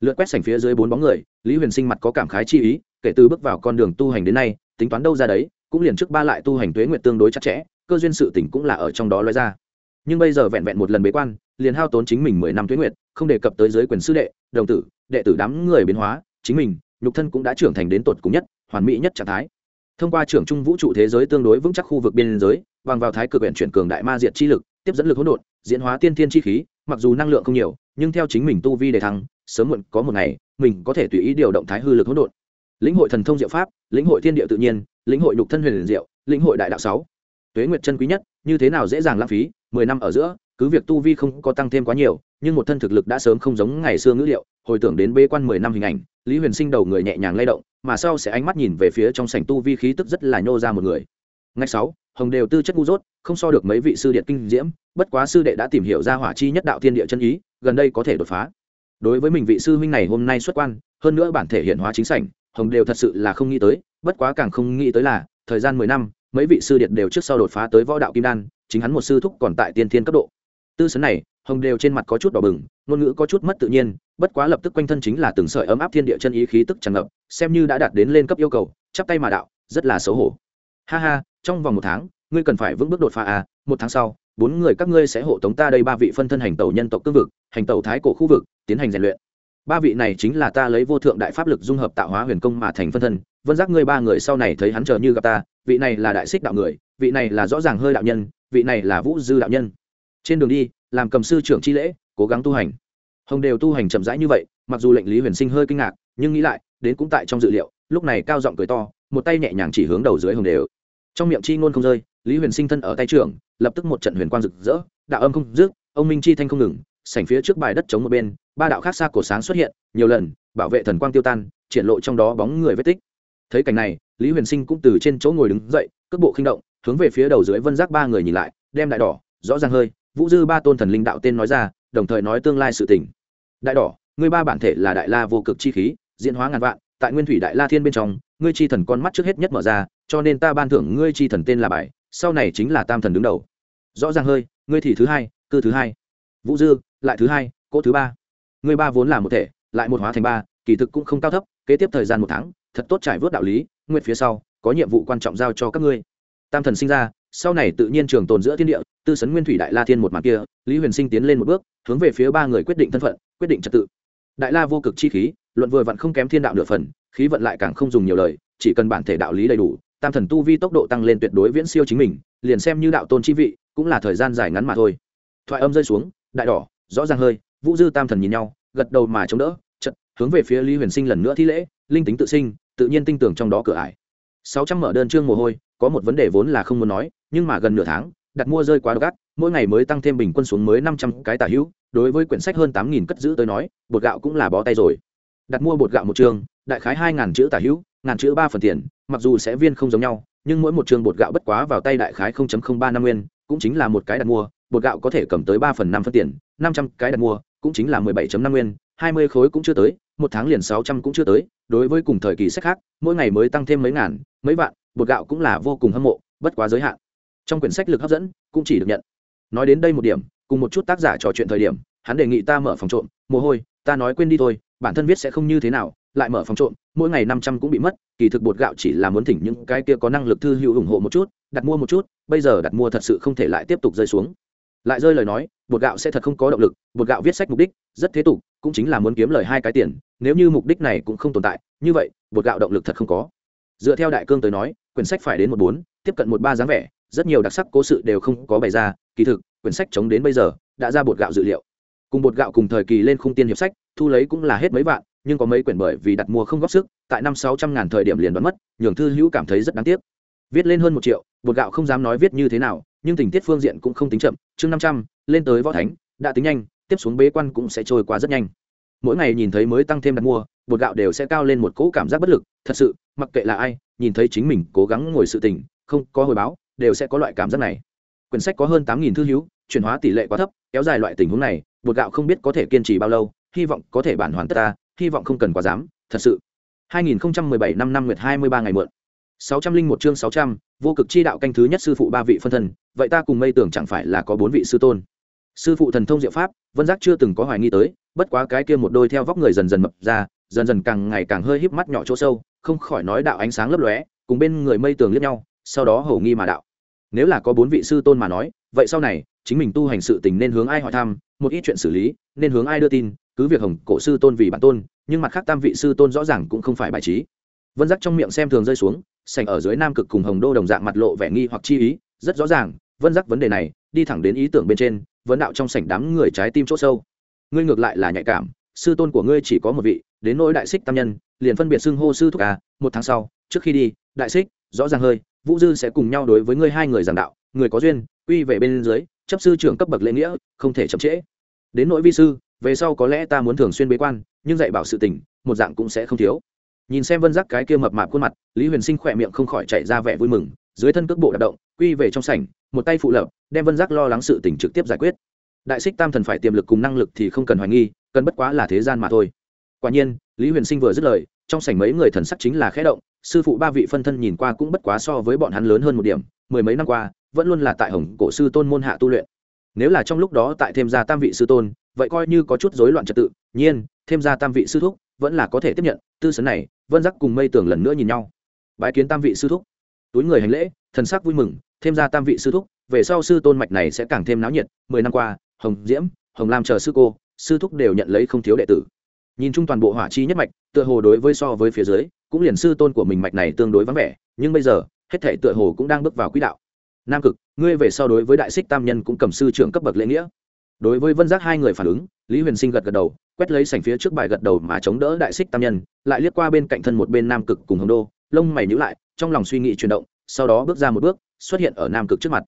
Speaker 1: Lượt quét sảnh phía dưới bốn bóng người, lý huyền sinh mặt có cảm khái chi ý kể từ bước vào con đường tu hành đến nay, tính toán đâu ra đấy, cũng liền trước ba lại tu hành tuế nguyện tương đối chặt chẽ, cơ duyên sự tỉnh cũng là ở trong đó lói ra. Nhưng bây giờ vẹn vẹn một lần bế quan, liền hao tốn chính mình mười năm tuế nguyện không đề cập tới giới quyền sư đệ, đồng tử, đệ tử đám người biến hóa, chính mình, nhục thân cũng đã trưởng thành đến tột cùng nhất, hoàn mỹ nhất trạng thái. Thông qua trưởng trung vũ trụ thế giới tương đối vững chắc khu vực biên giới, bằng vào thái cực huyện chuyển cường đại ma diệt chi lực, tiếp dẫn lực hỗn độn, diễn hóa tiên thiên chi khí, mặc dù năng lượng không nhiều, nhưng theo chính mình tu vi đề thăng, sớm muộn có một ngày, mình có thể tùy ý điều động thái hư lực hỗn độn lĩnh hội thần thông diệu pháp, lĩnh hội thiên địa tự nhiên, lĩnh hội nhục thân huyền diệu, lĩnh hội đại đạo sáu. Tuế nguyệt chân quý nhất, như thế nào dễ dàng lãng phí, mười năm ở giữa, cứ việc tu vi không có tăng thêm quá nhiều, nhưng một thân thực lực đã sớm không giống ngày xưa ngữ liệu, hồi tưởng đến bế quan mười năm hình ảnh, lý huyền sinh đầu người nhẹ nhàng lay động, mà sau sẽ ánh mắt nhìn về phía trong sảnh tu vi khí tức rất là nhô ra một người. Ngày sáu, hồng đều tư chất ngu dốt, không so được mấy vị sư điện kinh diễm, bất quá sư đệ đã tìm hiểu ra hỏa chi nhất đạo thiên địa chân ý, gần đây có thể đột phá. Đối với mình vị sư huynh này hôm nay xuất quan, hơn nữa bản thể hiện hóa chính sảnh hồng đều thật sự là không nghĩ tới, bất quá càng không nghĩ tới là, thời gian mười năm, mấy vị sư điện đều trước sau đột phá tới võ đạo kim đan, chính hắn một sư thúc còn tại tiên thiên cấp độ. Tư sấn này, hồng đều trên mặt có chút đỏ bừng, ngôn ngữ có chút mất tự nhiên, bất quá lập tức quanh thân chính là từng sợi ấm áp thiên địa chân ý khí tức tràn ngập, xem như đã đạt đến lên cấp yêu cầu, chắp tay mà đạo, rất là xấu hổ. Ha ha, trong vòng một tháng, ngươi cần phải vững bước đột phá à một tháng sau, bốn người các ngươi sẽ hộ tống ta đây ba vị phân thân hành tàu nhân tộc cương vực, hành tàu thái cổ khu vực, tiến hành rèn luyện ba vị này chính là ta lấy vô thượng đại pháp lực dung hợp tạo hóa huyền công mà thành phân thân. Vân giác ngươi ba người sau này thấy hắn chờ như gặp ta, vị này là đại xích đạo người, vị này là rõ ràng hơi đạo nhân, vị này là vũ dư đạo nhân. Trên đường đi, làm cầm sư trưởng chi lễ, cố gắng tu hành. Hồng đều tu hành chậm rãi như vậy, mặc dù lệnh lý huyền sinh hơi kinh ngạc, nhưng nghĩ lại, đến cũng tại trong dự liệu, lúc này cao giọng cười to, một tay nhẹ nhàng chỉ hướng đầu dưới hồng đều. Trong miệng chi ngôn không rơi, lý huyền sinh thân ở tay trưởng, lập tức một trận huyền quang rực rỡ, đạo âm không dứt, ông minh chi thanh không ngừng sảnh phía trước bài đất chống một bên, ba đạo khác xa cổ sáng xuất hiện, nhiều lần, bảo vệ thần quang tiêu tan, triển lộ trong đó bóng người vết tích. Thấy cảnh này, lý huyền sinh cũng từ trên chỗ ngồi đứng dậy, cước bộ khinh động, hướng về phía đầu dưới vân giác ba người nhìn lại, đem đại đỏ, rõ ràng hơi, vũ dư ba tôn thần linh đạo tên nói ra, đồng thời nói tương lai sự tình. Đại đỏ, ngươi ba bản thể là đại la vô cực chi khí, diễn hóa ngàn vạn, tại nguyên thủy đại la thiên bên trong, ngươi chi thần con mắt trước hết nhất mở ra, cho nên ta ban thưởng ngươi chi thần tên là bài, sau này chính là tam thần đứng đầu. Rõ ràng hơi, ngươi thì thứ hai, cư thứ hai vũ dư, lại thứ hai, cỗ thứ ba. Ngươi ba vốn là một thể, lại một hóa thành ba, kỳ thực cũng không cao thấp, kế tiếp thời gian một tháng, thật tốt trải vớt đạo lý, nguyện phía sau, có nhiệm vụ quan trọng giao cho các ngươi. Tam thần sinh ra, sau này tự nhiên trường tồn giữa thiên địa, tư sấn nguyên thủy đại la thiên một mặt kia, lý huyền sinh tiến lên một bước, hướng về phía ba người quyết định thân phận, quyết định trật tự. Đại la vô cực chi khí, luận vừa vặn không kém thiên đạo nửa phần, khí vận lại càng không dùng nhiều lời, chỉ cần bản thể đạo lý đầy đủ, tam thần tu vi tốc độ tăng lên tuyệt đối viễn siêu chính mình, liền xem như đạo tôn chi vị, cũng là thời gian dài ngắn mà thôi. Thoại âm rơi xuống đại đỏ, rõ ràng hơi, vũ dư tam thần nhìn nhau, gật đầu mà chống đỡ chật hướng về phía lý huyền sinh lần nữa thi lễ, linh tính tự sinh, tự nhiên tin tưởng trong đó cửa ải. Sáu trăm mở đơn chương mồ hôi, có một vấn đề vốn là không muốn nói, nhưng mà gần nửa tháng, đặt mua rơi quá gắt mỗi ngày mới tăng thêm bình quân xuống mới năm trăm cái tả hữu, đối với quyển sách hơn tám nghìn cất giữ tới nói, bột gạo cũng là bó tay rồi. Đặt mua bột gạo một chương đại khái hai ngàn chữ tả hữu, ngàn chữ ba phần tiền, mặc dù sẽ viên không giống nhau, nhưng mỗi một chương bột gạo bất quá vào tay đại khái ba năm nguyên, cũng chính là một cái đặt mua bột gạo có thể cầm tới ba phần năm phân tiền, năm trăm cái đặt mua, cũng chính là mười bảy năm nguyên, hai mươi khối cũng chưa tới, một tháng liền sáu trăm cũng chưa tới. Đối với cùng thời kỳ sách khác, mỗi ngày mới tăng thêm mấy ngàn, mấy vạn, bột gạo cũng là vô cùng hâm mộ, bất quá giới hạn. Trong quyển sách lực hấp dẫn, cũng chỉ được nhận. Nói đến đây một điểm, cùng một chút tác giả trò chuyện thời điểm, hắn đề nghị ta mở phòng trộm, mồ hôi, ta nói quên đi thôi, bản thân viết sẽ không như thế nào, lại mở phòng trộm, mỗi ngày năm trăm cũng bị mất, kỳ thực bột gạo chỉ là muốn thỉnh những cái kia có năng lực thư hữu ủng hộ một chút, đặt mua một chút, bây giờ đặt mua thật sự không thể lại tiếp tục rơi xuống lại rơi lời nói, bột gạo sẽ thật không có động lực, bột gạo viết sách mục đích, rất thế tục, cũng chính là muốn kiếm lời hai cái tiền, nếu như mục đích này cũng không tồn tại, như vậy, bột gạo động lực thật không có. Dựa theo đại cương tới nói, quyển sách phải đến một bốn, tiếp cận một ba dáng vẻ, rất nhiều đặc sắc cố sự đều không có bày ra, kỳ thực, quyển sách chống đến bây giờ, đã ra bột gạo dự liệu. Cùng bột gạo cùng thời kỳ lên khung tiên hiệp sách, thu lấy cũng là hết mấy vạn, nhưng có mấy quyển bởi vì đặt mua không góp sức, tại năm sáu trăm ngàn thời điểm liền đoán mất, nhường thư hữu cảm thấy rất đáng tiếc. Viết lên hơn một triệu, bột gạo không dám nói viết như thế nào nhưng tình tiết phương diện cũng không tính chậm, chương năm trăm, lên tới võ thánh, đã tính nhanh, tiếp xuống bế quan cũng sẽ trôi qua rất nhanh. Mỗi ngày nhìn thấy mới tăng thêm đặt mua, bột gạo đều sẽ cao lên một cỗ cảm giác bất lực, thật sự, mặc kệ là ai, nhìn thấy chính mình cố gắng ngồi sự tình không có hồi báo, đều sẽ có loại cảm giác này. Quyển sách có hơn tám nghìn thư hữu, chuyển hóa tỷ lệ quá thấp, kéo dài loại tình huống này, bột gạo không biết có thể kiên trì bao lâu, hy vọng có thể bản hoàn tất ta, hy vọng không cần quá dám, thật sự. 2017 năm năm nguyệt 23 ngày mượn 601 chương 600, vô cực chi đạo canh thứ nhất sư phụ ba vị phân thân vậy ta cùng mây tưởng chẳng phải là có bốn vị sư tôn? Sư phụ thần thông diệu pháp vân giác chưa từng có hoài nghi tới bất quá cái kia một đôi theo vóc người dần dần mập ra dần dần càng ngày càng hơi híp mắt nhỏ chỗ sâu không khỏi nói đạo ánh sáng lấp lóe cùng bên người mây tường liếc nhau sau đó hầu nghi mà đạo. Nếu là có bốn vị sư tôn mà nói vậy sau này chính mình tu hành sự tình nên hướng ai hỏi thăm một ít chuyện xử lý nên hướng ai đưa tin cứ việc hồng cổ sư tôn vì bản tôn nhưng mặt khác tam vị sư tôn rõ ràng cũng không phải bài trí vân giác trong miệng xem thường rơi xuống sành ở dưới nam cực cùng hồng đô đồng dạng mặt lộ vẻ nghi hoặc chi ý, rất rõ ràng, vân giác vấn đề này, đi thẳng đến ý tưởng bên trên, vấn đạo trong sảnh đám người trái tim chỗ sâu. Ngươi ngược lại là nhạy cảm, sư tôn của ngươi chỉ có một vị, đến nỗi đại xích tam nhân, liền phân biệt xưng hô sư thúc à một tháng sau, trước khi đi, đại xích, rõ ràng hơi, vũ dư sẽ cùng nhau đối với ngươi hai người giảng đạo, người có duyên, quy về bên dưới, chấp sư trưởng cấp bậc lễ nghĩa, không thể chậm trễ. Đến nỗi vi sư, về sau có lẽ ta muốn thường xuyên bế quan, nhưng dạy bảo sự tình, một dạng cũng sẽ không thiếu nhìn xem vân giác cái kia mập mạp khuôn mặt, lý huyền sinh khỏe miệng không khỏi chạy ra vẻ vui mừng, dưới thân cước bộ đạp động, quy về trong sảnh, một tay phụ lập, đem vân giác lo lắng sự tình trực tiếp giải quyết. Đại xích tam thần phải tiềm lực cùng năng lực thì không cần hoài nghi, cần bất quá là thế gian mà thôi. Quả nhiên, lý huyền sinh vừa dứt lời, trong sảnh mấy người thần sắc chính là khẽ động, sư phụ ba vị phân thân nhìn qua cũng bất quá so với bọn hắn lớn hơn một điểm, mười mấy năm qua, vẫn luôn là tại hồng cổ sư tôn môn hạ tu luyện. Nếu là trong lúc đó tại thêm ra tam vị sư tôn, vậy coi như có chút rối loạn trật tự, nhiên, thêm ra tam vị sư thúc vẫn là có thể tiếp nhận, tư sấn này, vân giác cùng mây tường lần nữa nhìn nhau. Bái kiến tam vị sư thúc. Túi người hành lễ, thần sắc vui mừng, thêm ra tam vị sư thúc, về sau sư tôn mạch này sẽ càng thêm náo nhiệt, mười năm qua, hồng diễm, hồng lam chờ sư cô, sư thúc đều nhận lấy không thiếu đệ tử. Nhìn chung toàn bộ hỏa chi nhất mạch, tựa hồ đối với so với phía dưới, cũng liền sư tôn của mình mạch này tương đối vắng vẻ, nhưng bây giờ, hết thể tựa hồ cũng đang bước vào quỹ đạo. Nam cực, ngươi về sau đối với đại xích tam nhân cũng cầm sư trưởng cấp bậc lễ nghĩa đối với vân giác hai người phản ứng, lý huyền sinh gật gật đầu, quét lấy sảnh phía trước bài gật đầu mà chống đỡ đại xích tam nhân, lại liếc qua bên cạnh thân một bên nam cực cùng hồng đô, lông mày nhữ lại, trong lòng suy nghĩ chuyển động, sau đó bước ra một bước, xuất hiện ở nam cực trước mặt.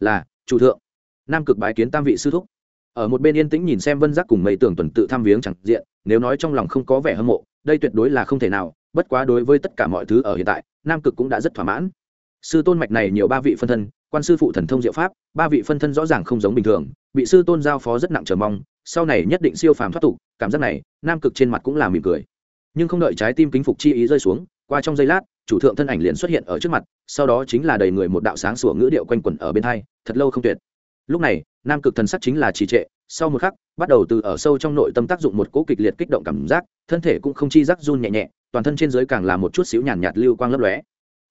Speaker 1: Là, chủ thượng. Nam cực bái kiến tam vị sư thúc. Ở một bên yên tĩnh nhìn xem vân giác cùng mấy tưởng tuần tự thăm viếng chẳng diện, nếu nói trong lòng không có vẻ hâm mộ, đây tuyệt đối là không thể nào, bất quá đối với tất cả mọi thứ ở hiện tại, nam cực cũng đã rất thỏa mãn. Sư tôn mạch này nhiều ba vị phân thân quan sư phụ thần thông diệu pháp ba vị phân thân rõ ràng không giống bình thường bị sư tôn giao phó rất nặng chờ mong sau này nhất định siêu phàm thoát tục cảm giác này nam cực trên mặt cũng là mỉm cười. Nhưng không đợi trái tim kính phục chi ý rơi xuống qua trong giây lát chủ thượng thân ảnh liền xuất hiện ở trước mặt sau đó chính là đầy người một đạo sáng sủa ngữ điệu quanh quẩn ở bên hai thật lâu không tuyệt. Lúc này nam cực thần sắc chính là trì trệ sau một khắc bắt đầu từ ở sâu trong nội tâm tác dụng một cỗ kịch liệt kích động cảm giác thân thể cũng không chi giác run nhẹ nhẹ toàn thân trên giới càng là một chút xíu nhàn nhạt, nhạt lưu quang lấp lóe.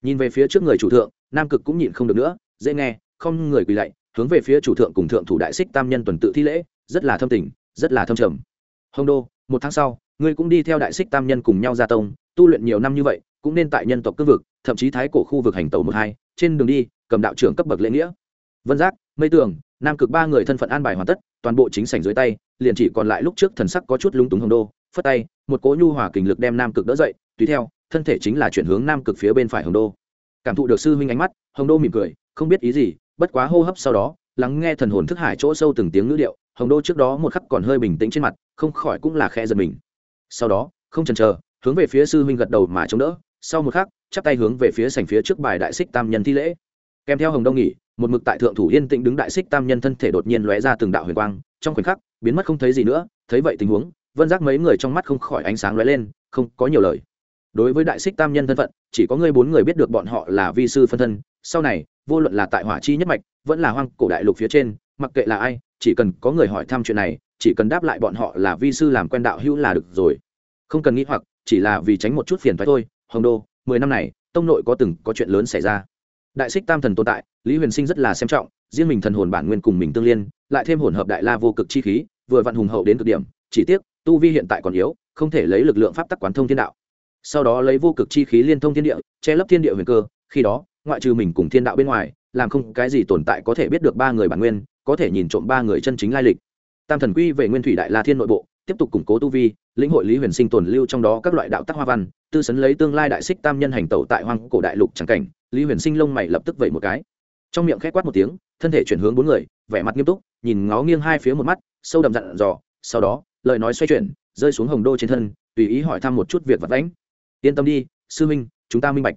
Speaker 1: Nhìn về phía trước người chủ thượng nam cực cũng nhịn không được nữa dễ nghe, không người quỳ lạy, hướng về phía chủ thượng cùng thượng thủ đại xích tam nhân tuần tự thi lễ, rất là thâm tình, rất là thâm trầm. Hồng đô, một tháng sau, ngươi cũng đi theo đại xích tam nhân cùng nhau ra tông, tu luyện nhiều năm như vậy, cũng nên tại nhân tộc cương vực, thậm chí thái cổ khu vực hành tàu một hai, trên đường đi, cầm đạo trưởng cấp bậc lễ nghĩa. Vân giác, mây tường, nam cực ba người thân phận an bài hoàn tất, toàn bộ chính sảnh dưới tay, liền chỉ còn lại lúc trước thần sắc có chút lúng túng hồng đô, phất tay, một cỗ nhu hòa kình lực đem nam cực đỡ dậy, tùy theo, thân thể chính là chuyển hướng nam cực phía bên phải hồng đô cảm thụ được sư huynh ánh mắt, hồng đô mỉm cười, không biết ý gì, bất quá hô hấp sau đó, lắng nghe thần hồn thức hải chỗ sâu từng tiếng ngữ điệu, hồng đô trước đó một khắc còn hơi bình tĩnh trên mặt, không khỏi cũng là khe giật mình. Sau đó, không chần chờ, hướng về phía sư huynh gật đầu mà chống đỡ, sau một khắc, chắp tay hướng về phía sành phía trước bài đại xích tam nhân thi lễ. Kèm theo hồng đông nghỉ, một mực tại thượng thủ yên tĩnh đứng đại xích tam nhân thân thể đột nhiên lóe ra từng đạo huyền quang, trong khoảnh khắc, biến mất không thấy gì nữa, thấy vậy tình huống, vân giác mấy người trong mắt không khỏi ánh sáng lóe lên, không có nhiều lời đối với đại xích tam nhân thân phận, chỉ có ngươi bốn người biết được bọn họ là vi sư phân thân. Sau này, vô luận là tại hỏa chi nhất mạch, vẫn là hoang cổ đại lục phía trên, mặc kệ là ai, chỉ cần có người hỏi thăm chuyện này, chỉ cần đáp lại bọn họ là vi sư làm quen đạo hữu là được rồi. Không cần nghĩ hoặc, chỉ là vì tránh một chút phiền thoái thôi. Hồng đô, mười năm này, tông nội có từng có chuyện lớn xảy ra. Đại xích tam thần tồn tại, lý huyền sinh rất là xem trọng, riêng mình thần hồn bản nguyên cùng mình tương liên, lại thêm hồn hợp đại la vô cực chi khí, vừa vặn hùng hậu đến cực điểm, chỉ tiếc, tu vi hiện tại còn yếu, không thể lấy lực lượng pháp tắc quán thông thiên đạo sau đó lấy vô cực chi khí liên thông thiên địa, che lấp thiên địa huyền cơ, khi đó, ngoại trừ mình cùng thiên đạo bên ngoài, làm không cái gì tồn tại có thể biết được ba người bản nguyên, có thể nhìn trộm ba người chân chính lai lịch. Tam thần quy về nguyên thủy đại la thiên nội bộ, tiếp tục củng cố tu vi, lĩnh hội lý huyền sinh tồn lưu trong đó các loại đạo tắc hoa văn, tư sấn lấy tương lai đại xích tam nhân hành tẩu tại hoang cổ đại lục trắng cảnh, lý huyền sinh lông mày lập tức vẩy một cái. Trong miệng khét quát một tiếng, thân thể chuyển hướng bốn người, vẻ mặt nghiêm túc, nhìn ngó nghiêng hai phía một mắt, sâu đậm dặn dò, sau đó, lời nói xoay chuyển, rơi xuống hồng đô trên thân, tùy ý hỏi thăm một chút việc vật lãnh yên tâm đi, sư minh chúng ta minh bạch.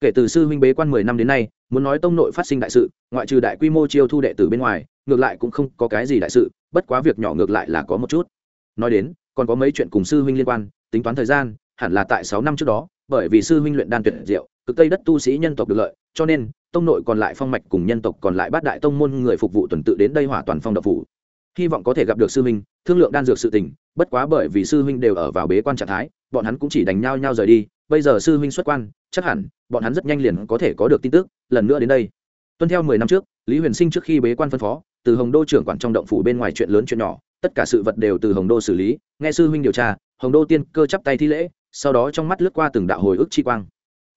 Speaker 1: Kể từ sư minh bế quan mười năm đến nay, muốn nói tông nội phát sinh đại sự, ngoại trừ đại quy mô chiêu thu đệ tử bên ngoài, ngược lại cũng không có cái gì đại sự, bất quá việc nhỏ ngược lại là có một chút. Nói đến, còn có mấy chuyện cùng sư huynh liên quan, tính toán thời gian, hẳn là tại sáu năm trước đó, bởi vì sư huynh luyện đan tuyệt diệu, cực tây đất tu sĩ nhân tộc được lợi, cho nên, tông nội còn lại phong mạch cùng nhân tộc còn lại bát đại tông môn người phục vụ tuần tự đến đây hỏa toàn phong độc phủ hy vọng có thể gặp được sư huynh thương lượng đan dược sự tình bất quá bởi vì sư huynh đều ở vào bế quan trạng thái bọn hắn cũng chỉ đánh nhau nhau rời đi bây giờ sư huynh xuất quan chắc hẳn bọn hắn rất nhanh liền có thể có được tin tức lần nữa đến đây. Tuân theo mười năm trước lý huyền sinh trước khi bế quan phân phó từ hồng đô trưởng quản trong động phủ bên ngoài chuyện lớn chuyện nhỏ tất cả sự vật đều từ hồng đô xử lý nghe sư huynh điều tra hồng đô tiên cơ chắp tay thi lễ sau đó trong mắt lướt qua từng đạo hồi ức chi quang.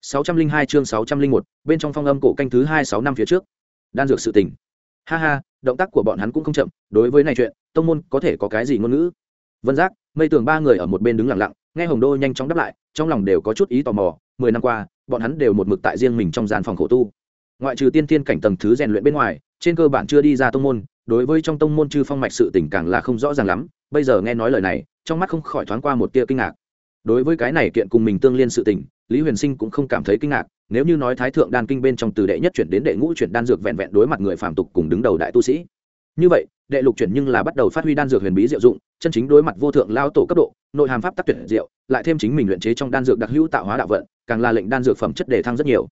Speaker 1: 602 chương 601, bên trong phong âm cổ canh thứ hai sáu năm phía trước. Đan dược sự tình ha ha, động tác của bọn hắn cũng không chậm, đối với này chuyện, tông môn có thể có cái gì ngôn ngữ? Vân giác, mây tường ba người ở một bên đứng lặng lặng, nghe hồng đô nhanh chóng đáp lại, trong lòng đều có chút ý tò mò, mười năm qua, bọn hắn đều một mực tại riêng mình trong gian phòng khổ tu. Ngoại trừ tiên Thiên cảnh tầng thứ rèn luyện bên ngoài, trên cơ bản chưa đi ra tông môn, đối với trong tông môn chư phong mạch sự tình càng là không rõ ràng lắm, bây giờ nghe nói lời này, trong mắt không khỏi thoáng qua một tia kinh ngạc. Đối với cái này kiện cùng mình tương liên sự tình, lý huyền sinh cũng không cảm thấy kinh ngạc nếu như nói thái thượng đan kinh bên trong từ đệ nhất chuyển đến đệ ngũ chuyển đan dược vẹn vẹn đối mặt người phạm tục cùng đứng đầu đại tu sĩ. Như vậy, đệ lục chuyển nhưng là bắt đầu phát huy đan dược huyền bí diệu dụng, chân chính đối mặt vô thượng lao tổ cấp độ, nội hàm pháp tắc tuyệt diệu, lại thêm chính mình luyện chế trong đan dược đặc hữu tạo hóa đạo vận, càng là lệnh đan dược phẩm chất đề thăng rất nhiều.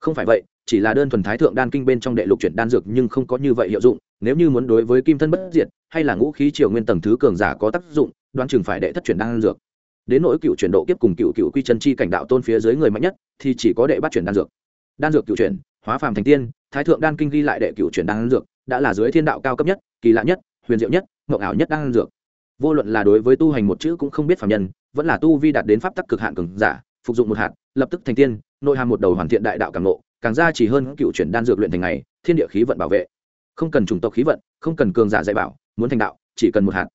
Speaker 1: Không phải vậy, chỉ là đơn thuần thái thượng đan kinh bên trong đệ lục chuyển đan dược nhưng không có như vậy hiệu dụng, nếu như muốn đối với kim thân bất diệt, hay là ngũ khí triều nguyên tầng thứ cường giả có tác dụng, đoán chừng phải đệ thất chuyển đan dược đến nỗi cựu chuyển độ kiếp cùng cựu cựu quy chân chi cảnh đạo tôn phía dưới người mạnh nhất, thì chỉ có đệ bắt chuyển đan dược. Đan dược cựu chuyển, hóa phàm thành tiên, thái thượng đan kinh ghi lại đệ cựu chuyển đan dược, đã là dưới thiên đạo cao cấp nhất, kỳ lạ nhất, huyền diệu nhất mộng ảo nhất đan dược. Vô luận là đối với tu hành một chữ cũng không biết phạm nhân, vẫn là tu vi đạt đến pháp tắc cực hạn cường giả, phục dụng một hạt, lập tức thành tiên, nội hàm một đầu hoàn thiện đại đạo càng ngộ càng ra chỉ hơn cựu chuyển đan dược luyện thành ngày, thiên địa khí vận bảo vệ. Không cần chủng tộc khí vận, không cần cường giả dạy bảo, muốn thành đạo, chỉ cần một hạt.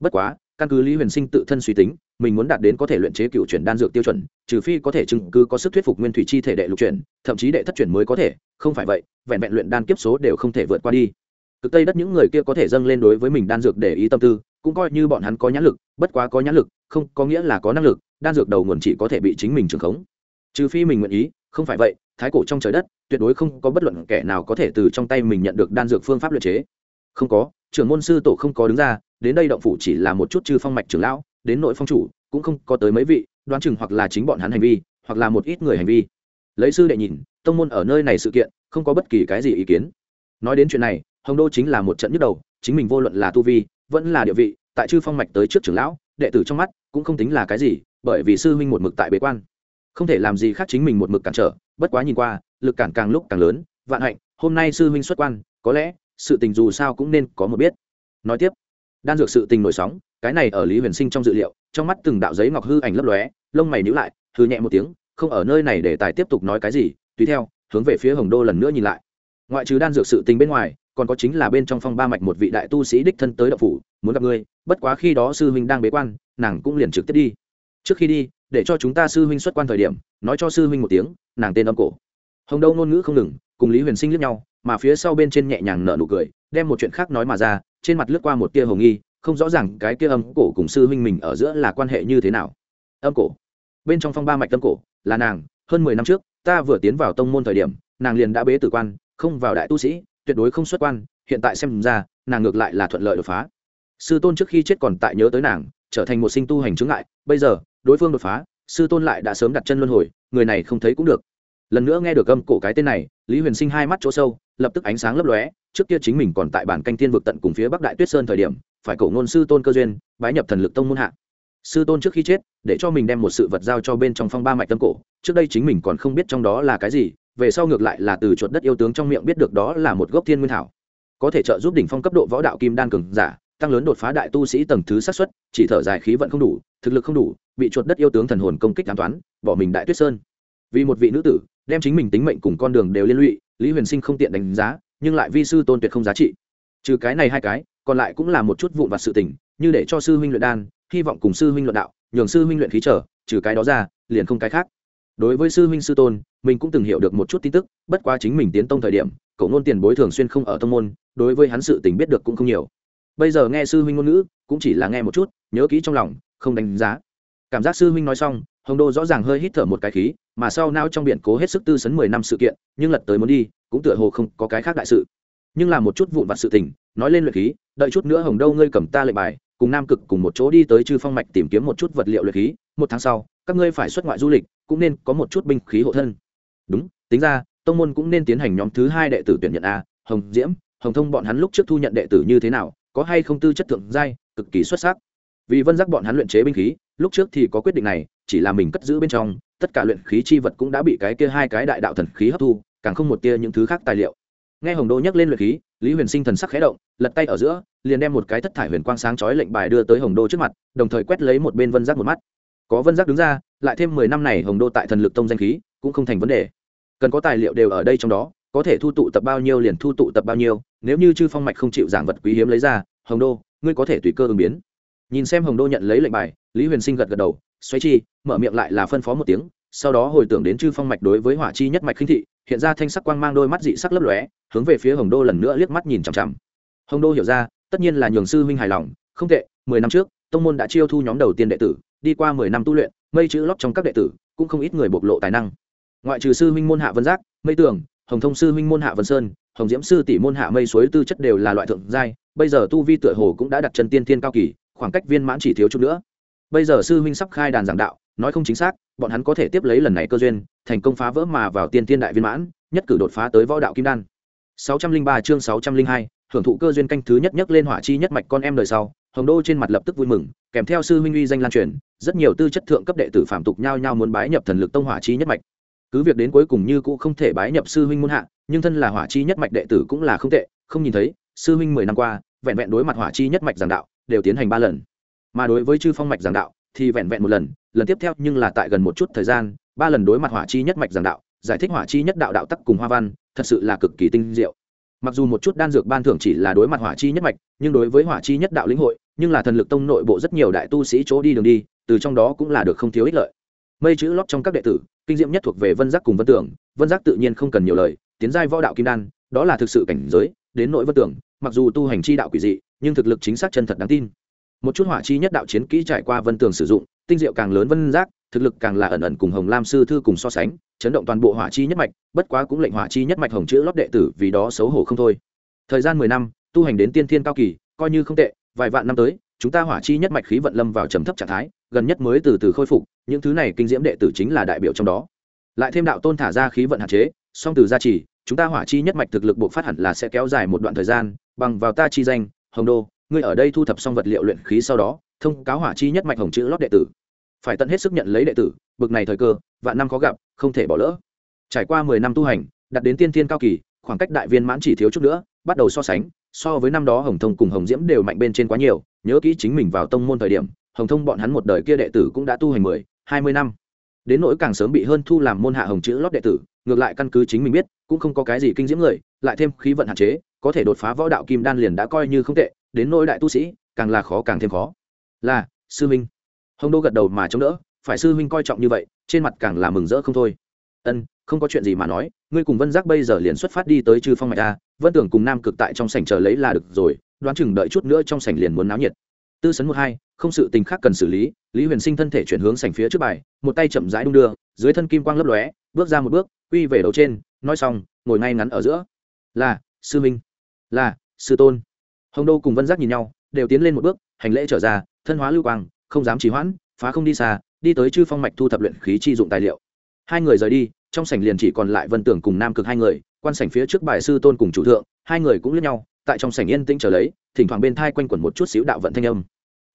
Speaker 1: Bất quá, căn cứ lý huyền sinh tự thân suy tính mình muốn đạt đến có thể luyện chế cựu chuyển đan dược tiêu chuẩn, trừ phi có thể chứng cứ có sức thuyết phục nguyên thủy chi thể đệ lục chuyển, thậm chí đệ thất chuyển mới có thể, không phải vậy, vẹn vẹn luyện đan kiếp số đều không thể vượt qua đi. Cực tây đất những người kia có thể dâng lên đối với mình đan dược để ý tâm tư, cũng coi như bọn hắn có nhãn lực, bất quá có nhãn lực, không, có nghĩa là có năng lực, đan dược đầu nguồn chỉ có thể bị chính mình trường khống. Trừ phi mình nguyện ý, không phải vậy, thái cổ trong trời đất, tuyệt đối không có bất luận kẻ nào có thể từ trong tay mình nhận được đan dược phương pháp luyện chế. Không có, trưởng môn sư tổ không có đứng ra, đến đây động phủ chỉ là một chút chư phong mạch trưởng lão đến nội phong chủ, cũng không có tới mấy vị, đoán chừng hoặc là chính bọn hắn hành vi, hoặc là một ít người hành vi. Lấy sư đệ nhìn, tông môn ở nơi này sự kiện, không có bất kỳ cái gì ý kiến. Nói đến chuyện này, hồng đô chính là một trận nhức đầu, chính mình vô luận là tu vi, vẫn là địa vị, tại chư phong mạch tới trước trưởng lão, đệ tử trong mắt, cũng không tính là cái gì, bởi vì sư huynh một mực tại bế quan. Không thể làm gì khác chính mình một mực cản trở, bất quá nhìn qua, lực cản càng lúc càng lớn, vạn hạnh, hôm nay sư huynh xuất quan, có lẽ, sự tình dù sao cũng nên có một biết. Nói tiếp, đan dược sự tình nổi sóng cái này ở lý huyền sinh trong dự liệu, trong mắt từng đạo giấy ngọc hư ảnh lấp lóe, lông mày nhíu lại hư nhẹ một tiếng, không ở nơi này để tài tiếp tục nói cái gì, tùy theo, hướng về phía hồng đô lần nữa nhìn lại. Ngoại trừ đan dược sự tình bên ngoài, còn có chính là bên trong phong ba mạch một vị đại tu sĩ đích thân tới đậu phủ, muốn gặp ngươi, bất quá khi đó sư huynh đang bế quan, nàng cũng liền trực tiếp đi. Trước khi đi, để cho chúng ta sư huynh xuất quan thời điểm, nói cho sư huynh một tiếng, nàng tên âm cổ. Hồng Đô ngôn ngữ không ngừng, cùng lý huyền sinh liếc nhau, mà phía sau bên trên nhẹ nhàng nở nụ cười, đem một chuyện khác nói mà ra, trên mặt lướt qua một tia hồng nghi không rõ ràng cái kia âm cổ cùng sư huynh mình ở giữa là quan hệ như thế nào. Âm cổ. Bên trong phong ba mạch âm cổ, là nàng, hơn mười năm trước, ta vừa tiến vào tông môn thời điểm, nàng liền đã bế tử quan, không vào đại tu sĩ, tuyệt đối không xuất quan, hiện tại xem ra, nàng ngược lại là thuận lợi đột phá. Sư tôn trước khi chết còn tại nhớ tới nàng, trở thành một sinh tu hành chứng ngại, bây giờ, đối phương đột phá, sư tôn lại đã sớm đặt chân luân hồi, người này không thấy cũng được. Lần nữa nghe được âm cổ cái tên này, lý huyền sinh hai mắt chỗ sâu, lập tức ánh sáng lấp lóe, trước kia chính mình còn tại bản canh thiên vực tận cùng phía bắc đại tuyết sơn thời điểm phải cổ ngôn sư tôn cơ duyên, bái nhập thần lực tông môn hạ. Sư tôn trước khi chết, để cho mình đem một sự vật giao cho bên trong phong ba mạch tâm cổ. Trước đây chính mình còn không biết trong đó là cái gì, về sau ngược lại là từ chuột đất yêu tướng trong miệng biết được đó là một gốc thiên nguyên thảo. Có thể trợ giúp đỉnh phong cấp độ võ đạo kim đan cường giả, tăng lớn đột phá đại tu sĩ tầng thứ sát xuất chỉ thở dài khí vận không đủ, thực lực không đủ, bị chuột đất yêu tướng thần hồn công kích an toán, bỏ mình đại tuyết sơn. Vì một vị nữ tử, đem chính mình tính mệnh cùng con đường đều liên lụy, lý huyền sinh không tiện đánh giá, nhưng lại vi sư tôn tuyệt không giá trị. Trừ cái này hai cái còn lại cũng là một chút vụn vặt sự tình, như để cho sư huynh luyện đan, hy vọng cùng sư huynh luận đạo, nhường sư huynh luyện khí trở, trừ cái đó ra, liền không cái khác. Đối với sư huynh sư tôn, mình cũng từng hiểu được một chút tin tức, bất quá chính mình tiến tông thời điểm cậu ngôn tiền bối thường xuyên không ở tông môn, đối với hắn sự tình biết được cũng không nhiều. Bây giờ nghe sư huynh ngôn ngữ, cũng chỉ là nghe một chút, nhớ kỹ trong lòng, không đánh giá. Cảm giác sư huynh nói xong, hồng đô rõ ràng hơi hít thở một cái khí, mà sau nao trong biển cố hết sức tư sấn mười năm sự kiện, nhưng lật tới muốn đi, cũng tựa hồ không có cái khác đại sự. Nhưng là một chút vụn vặt sự tình nói lên luyện khí, đợi chút nữa hồng đâu ngươi cầm ta lệnh bài, cùng nam cực cùng một chỗ đi tới chư phong mạch tìm kiếm một chút vật liệu luyện khí, một tháng sau, các ngươi phải xuất ngoại du lịch, cũng nên có một chút binh khí hộ thân. Đúng, tính ra, tông môn cũng nên tiến hành nhóm thứ hai đệ tử tuyển nhận a, hồng diễm, hồng thông bọn hắn lúc trước thu nhận đệ tử như thế nào, có hay không tư chất thượng giai, cực kỳ xuất sắc. Vì vân giác bọn hắn luyện chế binh khí, lúc trước thì có quyết định này, chỉ là mình cất giữ bên trong, tất cả luyện khí chi vật cũng đã bị cái kia hai cái đại đạo thần khí hấp thu, càng không một tia những thứ khác tài liệu nghe hồng đô nhắc lên luyện khí, lý huyền sinh thần sắc khẽ động, lật tay ở giữa, liền đem một cái thất thải huyền quang sáng chói lệnh bài đưa tới hồng đô trước mặt, đồng thời quét lấy một bên vân giác một mắt. Có vân giác đứng ra, lại thêm mười năm này hồng đô tại thần lực tông danh khí, cũng không thành vấn đề. Cần có tài liệu đều ở đây trong đó, có thể thu tụ tập bao nhiêu liền thu tụ tập bao nhiêu, nếu như chư phong mạch không chịu giảng vật quý hiếm lấy ra, hồng đô, ngươi có thể tùy cơ ứng biến. Nhìn xem hồng đô nhận lấy lệnh bài, lý huyền sinh gật gật đầu xoáy chi, mở miệng lại là phân phó một tiếng, sau đó hồi tưởng đến chư phong mạch đối với hỏa chi nhất mạch khinh thị hiện ra thanh sắc quang mang đôi mắt dị sắc lấp lóe, hướng về phía hồng đô lần nữa liếc mắt nhìn chằm chằm. Hồng đô hiểu ra, tất nhiên là nhường sư huynh hài lòng, không tệ, mười năm trước, tông môn đã chiêu thu nhóm đầu tiên đệ tử, đi qua mười năm tu luyện, mây chữ lót trong các đệ tử, cũng không ít người bộc lộ tài năng. Ngoại trừ sư huynh môn hạ vân giác, mây tường, hồng thông sư huynh môn hạ vân sơn, hồng diễm sư tỷ môn hạ mây suối tư chất đều là loại thượng giai, bây giờ tu vi tựa hồ cũng đã đặt chân tiên thiên cao kỳ, khoảng cách viên mãn chỉ thiếu chút nữa. Bây giờ sư huynh sắp khai đàn giảng đạo nói không chính xác bọn hắn có thể tiếp lấy lần này cơ duyên thành công phá vỡ mà vào tiên thiên đại viên mãn nhất cử đột phá tới võ đạo kim đan. 603 chương 602, hưởng thụ cơ duyên canh thứ nhất nhất lên hỏa chi nhất mạch con em đời sau hồng đô trên mặt lập tức vui mừng kèm theo sư huynh uy danh lan truyền rất nhiều tư chất thượng cấp đệ tử phạm tục nhau nhau muốn bái nhập thần lực tông hỏa chi nhất mạch. Cứ việc đến cuối cùng như cũ không thể bái nhập sư huynh môn hạ nhưng thân là hỏa chi nhất mạch đệ tử cũng là không tệ không nhìn thấy sư huynh mười năm qua vẹn vẹn đối mặt hỏa chi nhất mạch giảng đạo đều tiến hành ba lần. Mà đối với chư phong mạch giảng đạo thì vẹn vẹn một lần lần tiếp theo nhưng là tại gần một chút thời gian, ba lần đối mặt hỏa chi nhất mạch giảng đạo, giải thích hỏa chi nhất đạo đạo tắc cùng hoa văn, thật sự là cực kỳ tinh diệu. Mặc dù một chút đan dược ban thưởng chỉ là đối mặt hỏa chi nhất mạch, nhưng đối với hỏa chi nhất đạo lĩnh hội, nhưng là thần lực tông nội bộ rất nhiều đại tu sĩ chỗ đi đường đi, từ trong đó cũng là được không thiếu ích lợi. Mây chữ lót trong các đệ tử, kinh diệm nhất thuộc về vân giác cùng vân tưởng, vân giác tự nhiên không cần nhiều lời, tiến giai võ đạo kim đan, đó là thực sự cảnh giới, đến nội vân tưởng, mặc dù tu hành chi đạo quỷ dị, nhưng thực lực chính xác chân thật đáng tin một chút hỏa chi nhất đạo chiến kỹ trải qua vân tường sử dụng, tinh diệu càng lớn vân giác, thực lực càng là ẩn ẩn cùng hồng lam sư thư cùng so sánh, chấn động toàn bộ hỏa chi nhất mạch, bất quá cũng lệnh hỏa chi nhất mạch hồng chữ lót đệ tử vì đó xấu hổ không thôi. Thời gian mười năm, tu hành đến tiên thiên cao kỳ, coi như không tệ, vài vạn năm tới, chúng ta hỏa chi nhất mạch khí vận lâm vào trầm thấp trạng thái, gần nhất mới từ từ khôi phục, những thứ này kinh diễm đệ tử chính là đại biểu trong đó. Lại thêm đạo tôn thả ra khí vận hạn chế, song từ gia trì, chúng ta hỏa chi nhất mạch thực lực buộc phát hẳn là sẽ kéo dài một đoạn thời gian, bằng vào ta chi danh, hồng đô ngươi ở đây thu thập xong vật liệu luyện khí sau đó, thông cáo hỏa chi nhất mạch hồng chữ lót đệ tử. Phải tận hết sức nhận lấy đệ tử, bực này thời cơ, vạn năm khó gặp, không thể bỏ lỡ. Trải qua mười năm tu hành đặt đến tiên thiên cao kỳ, khoảng cách đại viên mãn chỉ thiếu chút nữa, bắt đầu so sánh, so với năm đó hồng thông cùng hồng diễm đều mạnh bên trên quá nhiều, nhớ kỹ chính mình vào tông môn thời điểm, hồng thông bọn hắn một đời kia đệ tử cũng đã tu hành mười, hai mươi năm. Đến nỗi càng sớm bị hơn thu làm môn hạ hồng chữ lót đệ tử, ngược lại căn cứ chính mình biết, cũng không có cái gì kinh diễm người, lại thêm khí vận hạn chế, có thể đột phá võ đạo kim đan liền đã coi như không tệ đến nỗi đại tu sĩ, càng là khó càng thêm khó. Là, sư minh hồng đô gật đầu mà chống đỡ, phải sư minh coi trọng như vậy, trên mặt càng là mừng rỡ không thôi. Ân, không có chuyện gì mà nói, ngươi cùng vân giác bây giờ liền xuất phát đi tới chư phong mạch a, vân tưởng cùng nam cực tại trong sảnh chờ lấy là được rồi, đoán chừng đợi chút nữa trong sảnh liền muốn náo nhiệt. Tư sấn một hai, không sự tình khác cần xử lý lý huyền sinh thân thể chuyển hướng sảnh phía trước bài, một tay chậm rãi đung đưa, dưới thân kim quang lấp lóe, bước ra một bước, quy về đầu trên, nói xong, ngồi ngay ngắn ở giữa. Là, sư minh là, sư tôn hồng đô cùng vân giác nhìn nhau, đều tiến lên một bước, hành lễ trở ra, thân hóa lưu quang, không dám trì hoãn, phá không đi xa, đi tới chư phong mạch thu thập luyện khí chi dụng tài liệu. Hai người rời đi, trong sảnh liền chỉ còn lại vân tưởng cùng nam cực hai người, quan sảnh phía trước bài sư tôn cùng chủ thượng, hai người cũng lướt nhau, tại trong sảnh yên tĩnh trở lấy, thỉnh thoảng bên thai quanh quẩn một chút xíu đạo vận thanh âm.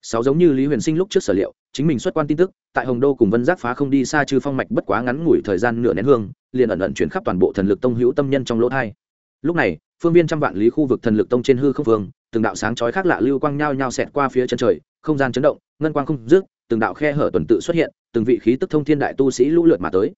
Speaker 1: Sáu giống như lý huyền sinh lúc trước sở liệu, chính mình xuất quan tin tức, tại hồng đô cùng vân giác phá không đi xa chư phong mạch bất quá ngắn ngủi thời gian nửa nén hương, liền ẩn ẩn chuyển khắp toàn bộ thần lực tông hữu tâm nhân trong lỗ thai. Lúc này, phương viên trăm vạn lý khu vực thần lực tông trên hư không phương từng đạo sáng chói khác lạ lưu quang nhao nhao xẹt qua phía chân trời, không gian chấn động, ngân quang không dứt, từng đạo khe hở tuần tự xuất hiện, từng vị khí tức thông thiên đại tu sĩ lũ lượt mà tới.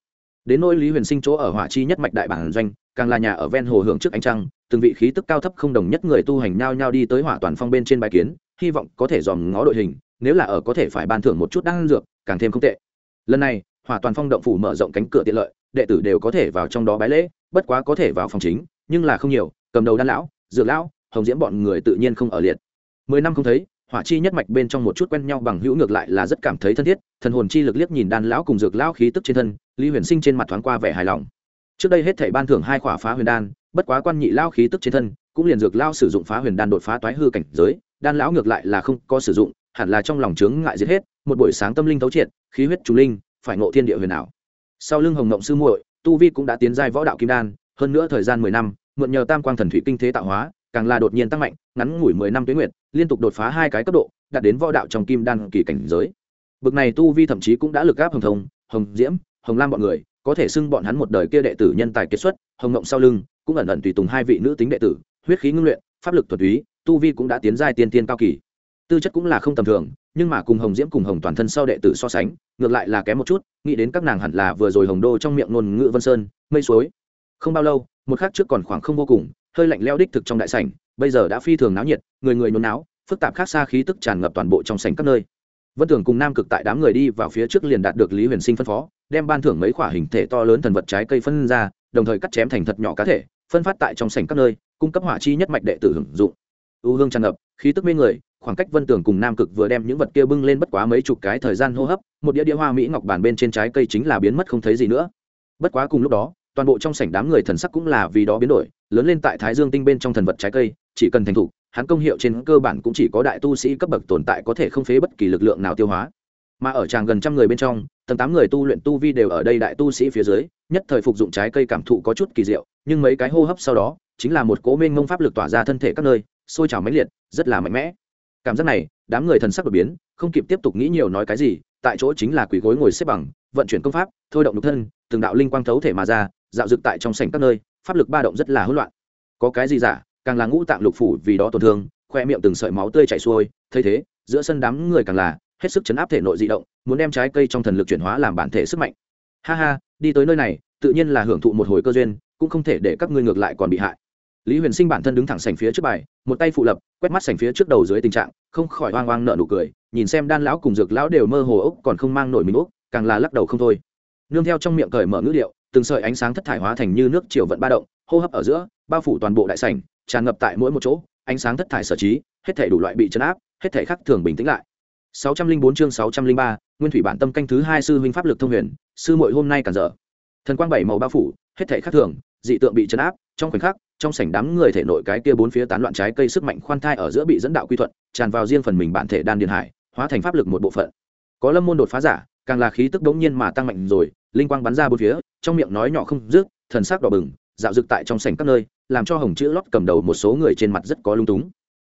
Speaker 1: Đến nỗi lý huyền sinh chỗ ở hỏa chi nhất mạch đại bản doanh, càng là nhà ở ven hồ hưởng trước ánh trăng, từng vị khí tức cao thấp không đồng nhất người tu hành nhao nhao đi tới hỏa toàn phong bên trên bài kiến, hy vọng có thể dòm ngó đội hình, nếu là ở có thể phải ban thưởng một chút đan dược, càng thêm không tệ. Lần này, hỏa toàn phong động phủ mở rộng cánh cửa tiện lợi, đệ tử đều có thể vào trong đó bái lễ, bất quá có thể vào phòng chính, nhưng là không nhiều, cầm đầu đan lão, dược lão hồng diễm bọn người tự nhiên không ở liệt. Mười năm không thấy, hỏa chi nhất mạch bên trong một chút quen nhau bằng hữu ngược lại là rất cảm thấy thân thiết, thần hồn chi lực liếc nhìn đan lão cùng dược lão khí tức trên thân, lý huyền sinh trên mặt thoáng qua vẻ hài lòng. Trước đây hết thảy ban thưởng hai khỏa phá huyền đan, bất quá quan nhị lao khí tức trên thân, cũng liền dược lao sử dụng phá huyền đan đột phá toái hư cảnh giới, đan lão ngược lại là không có sử dụng, hẳn là trong lòng chướng ngại giết hết, một buổi sáng tâm linh thấu triệt, khí huyết trùng linh, phải ngộ thiên địa huyền ảo. Sau lưng hồng ngộng sư muội, tu vi cũng đã tiến giai võ đạo kim đan, hơn nữa thời gian mười năm, mượn nhờ tam quang thần thủy kinh thế tạo hóa càng là đột nhiên tăng mạnh, ngắn ngủi mười năm tuyến nguyệt, liên tục đột phá hai cái cấp độ, đạt đến võ đạo trong kim đan kỳ cảnh giới. Bực này tu vi thậm chí cũng đã lực gáp hồng thông, hồng diễm, hồng lam bọn người, có thể xưng bọn hắn một đời kia đệ tử nhân tài kiệt xuất, hồng ngộng sau lưng, cũng ẩn ẩn tùy tùng hai vị nữ tính đệ tử, huyết khí ngưng luyện, pháp lực thuật túy tu vi cũng đã tiến giai tiên tiên cao kỳ. Tư chất cũng là không tầm thường, nhưng mà cùng hồng diễm cùng hồng toàn thân sau đệ tử so sánh, ngược lại là kém một chút, nghĩ đến các nàng hẳn là vừa rồi hồng đô trong miệng ngôn ngữ vân sơn, mây suối. Không bao lâu, một khắc trước còn khoảng không vô cùng hơi lạnh leo đích thực trong đại sảnh, bây giờ đã phi thường náo nhiệt, người người nôn náo, phức tạp khác xa khí tức tràn ngập toàn bộ trong sảnh các nơi. Vân tưởng cùng nam cực tại đám người đi vào phía trước liền đạt được lý huyền sinh phân phó, đem ban thưởng mấy khoả hình thể to lớn thần vật trái cây phân ra, đồng thời cắt chém thành thật nhỏ cá thể, phân phát tại trong sảnh các nơi, cung cấp hỏa chi nhất mạch đệ tử hưởng dụng. U hương tràn ngập, khí tức mê người, khoảng cách vân tường cùng nam cực vừa đem những vật kia bưng lên bất quá mấy chục cái thời gian hô hấp, một đĩa đĩa hoa mỹ ngọc bàn bên trên trái cây chính là biến mất không thấy gì nữa. Bất quá cùng lúc đó toàn bộ trong sảnh đám người thần sắc cũng là vì đó biến đổi, lớn lên tại thái dương tinh bên trong thần vật trái cây, chỉ cần thành thục, hắn công hiệu trên cơ bản cũng chỉ có đại tu sĩ cấp bậc tồn tại có thể không phế bất kỳ lực lượng nào tiêu hóa. Mà ở tràng gần trăm người bên trong, tầng tám người tu luyện tu vi đều ở đây đại tu sĩ phía dưới, nhất thời phục dụng trái cây cảm thụ có chút kỳ diệu, nhưng mấy cái hô hấp sau đó, chính là một cố mênh mông pháp lực tỏa ra thân thể các nơi, sôi trào mãnh liệt, rất là mạnh mẽ. Cảm giác này, đám người thần sắc đột biến, không kịp tiếp tục nghĩ nhiều nói cái gì, tại chỗ chính là quỳ gối ngồi xếp bằng, vận chuyển công pháp, thôi động nhục thân, từng đạo linh quang thấu thể mà ra dạo dực tại trong sảnh các nơi, pháp lực ba động rất là hỗn loạn. Có cái gì giả, càng là ngũ tạng lục phủ vì đó tổn thương, khoe miệng từng sợi máu tươi chảy xuôi, thấy thế, giữa sân đám người càng là hết sức chấn áp thể nội dị động, muốn đem trái cây trong thần lực chuyển hóa làm bản thể sức mạnh. Ha ha, đi tới nơi này, tự nhiên là hưởng thụ một hồi cơ duyên, cũng không thể để các ngươi ngược lại còn bị hại. Lý huyền sinh bản thân đứng thẳng sành phía trước bài, một tay phụ lập, quét mắt sành phía trước đầu dưới tình trạng, không khỏi oang oang nợ nụ cười, nhìn xem đan lão cùng dược lão đều mơ hồ ốc còn không mang nổi mình ốc, càng là lắc đầu không thôi. Nương theo trong miệng cởi mở ngữ liệu từng sợi ánh sáng thất thải hóa thành như nước chiều vận ba động hô hấp ở giữa bao phủ toàn bộ đại sảnh tràn ngập tại mỗi một chỗ ánh sáng thất thải sở trí hết thể đủ loại bị chấn áp hết thể khác thường bình tĩnh lại. 604 chương 603, nguyên thủy bản tâm canh thứ hai sư huynh pháp lực thông huyền sư muội hôm nay cản dở thần quang bảy màu bao phủ hết thể khác thường dị tượng bị chấn áp trong khoảnh khắc trong sảnh đám người thể nội cái kia bốn phía tán loạn trái cây sức mạnh khoan thai ở giữa bị dẫn đạo quy thuận tràn vào riêng phần mình bản thể đan điền hải hóa thành pháp lực một bộ phận. Có lâm môn đột phá giả càng là khí tức đống nhiên mà tăng mạnh rồi linh quang bắn ra bốn phía trong miệng nói nhỏ không dứt, thần sắc đỏ bừng, dạo dực tại trong sảnh các nơi, làm cho hồng chữ lót cầm đầu một số người trên mặt rất có lung túng.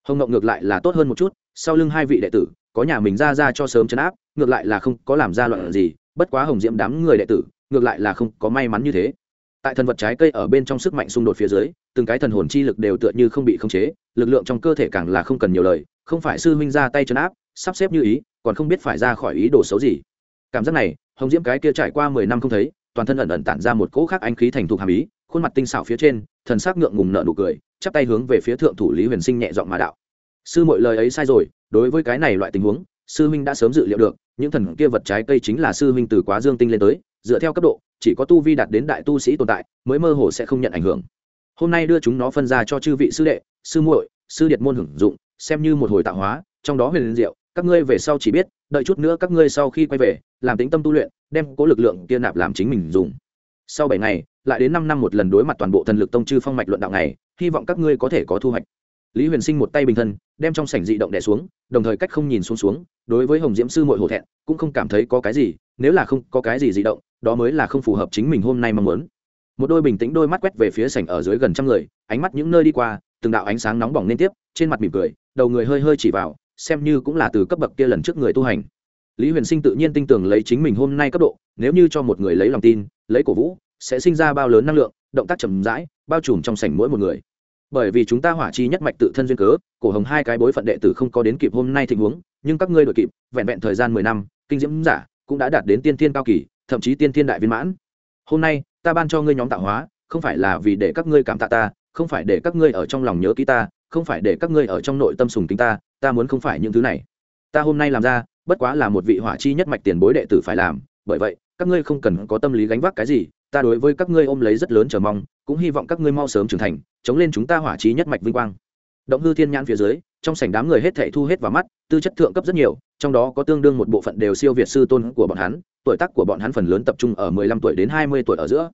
Speaker 1: Hồng Ngọc ngược lại là tốt hơn một chút, sau lưng hai vị đệ tử, có nhà mình ra ra cho sớm chấn áp, ngược lại là không có làm ra loạn gì, bất quá hồng diễm đám người đệ tử, ngược lại là không có may mắn như thế. Tại thần vật trái cây ở bên trong sức mạnh xung đột phía dưới, từng cái thần hồn chi lực đều tựa như không bị khống chế, lực lượng trong cơ thể càng là không cần nhiều lời, không phải sư huynh ra tay chấn áp, sắp xếp như ý, còn không biết phải ra khỏi ý đồ xấu gì. Cảm giác này, hồng diễm cái kia trải qua mười năm không thấy toàn thân ẩn ẩn tản ra một cỗ khác anh khí thành thục hàm ý, khuôn mặt tinh xảo phía trên, thần sắc ngượng ngùng nợ nụ cười, chắp tay hướng về phía thượng thủ lý huyền sinh nhẹ giọng mà đạo. Sư mọi lời ấy sai rồi, đối với cái này loại tình huống, sư huynh đã sớm dự liệu được, những thần kia vật trái cây chính là sư huynh từ quá dương tinh lên tới, dựa theo cấp độ, chỉ có tu vi đạt đến đại tu sĩ tồn tại, mới mơ hồ sẽ không nhận ảnh hưởng. Hôm nay đưa chúng nó phân ra cho chư vị sư đệ, sư muội, sư điệt môn hưởng dụng, xem như một hồi tạo hóa, trong đó huyền diệu các ngươi về sau chỉ biết, đợi chút nữa các ngươi sau khi quay về, làm tính tâm tu luyện, đem cố lực lượng kia nạp làm chính mình dùng. Sau bảy ngày, lại đến năm năm một lần đối mặt toàn bộ thần lực tông chư phong mạch luận đạo này hy vọng các ngươi có thể có thu hoạch. Lý huyền sinh một tay bình thân, đem trong sảnh dị động đẻ xuống, đồng thời cách không nhìn xuống xuống, đối với hồng diễm sư mội hổ thẹn, cũng không cảm thấy có cái gì, nếu là không có cái gì dị động, đó mới là không phù hợp chính mình hôm nay mong muốn. Một đôi bình tĩnh đôi mắt quét về phía sảnh ở dưới gần trăm người, ánh mắt những nơi đi qua, từng đạo ánh sáng nóng bỏng liên tiếp, trên mặt mỉm cười, đầu người hơi hơi chỉ vào xem như cũng là từ cấp bậc kia lần trước người tu hành. Lý huyền sinh tự nhiên tin tưởng lấy chính mình hôm nay cấp độ, nếu như cho một người lấy lòng tin, lấy cổ vũ, sẽ sinh ra bao lớn năng lượng, động tác chậm rãi, bao trùm trong sảnh mỗi một người. Bởi vì chúng ta hỏa chi nhất mạch tự thân duyên cớ, cổ hồng hai cái bối phận đệ tử không có đến kịp hôm nay tình huống, nhưng các ngươi đội kịp, vẹn vẹn thời gian mười năm, kinh diễm giả cũng đã đạt đến tiên thiên cao kỳ, thậm chí tiên thiên đại viên mãn. Hôm nay, ta ban cho ngươi nhóm tạo hóa, không phải là vì để các ngươi cảm tạ ta, không phải để các ngươi ở trong lòng nhớ ký ta, không phải để các ngươi ở trong nội tâm sùng kính ta ta muốn không phải những thứ này. Ta hôm nay làm ra, bất quá là một vị hỏa chi nhất mạch tiền bối đệ tử phải làm, bởi vậy, các ngươi không cần có tâm lý gánh vác cái gì, ta đối với các ngươi ôm lấy rất lớn chờ mong, cũng hy vọng các ngươi mau sớm trưởng thành, chống lên chúng ta hỏa chi nhất mạch vinh quang. Động hư thiên nhãn phía dưới, trong sảnh đám người hết thảy thu hết vào mắt, tư chất thượng cấp rất nhiều, trong đó có tương đương một bộ phận đều siêu việt sư tôn của bọn hắn, tuổi tác của bọn hắn phần lớn tập trung ở mười lăm tuổi đến hai mươi tuổi ở giữa.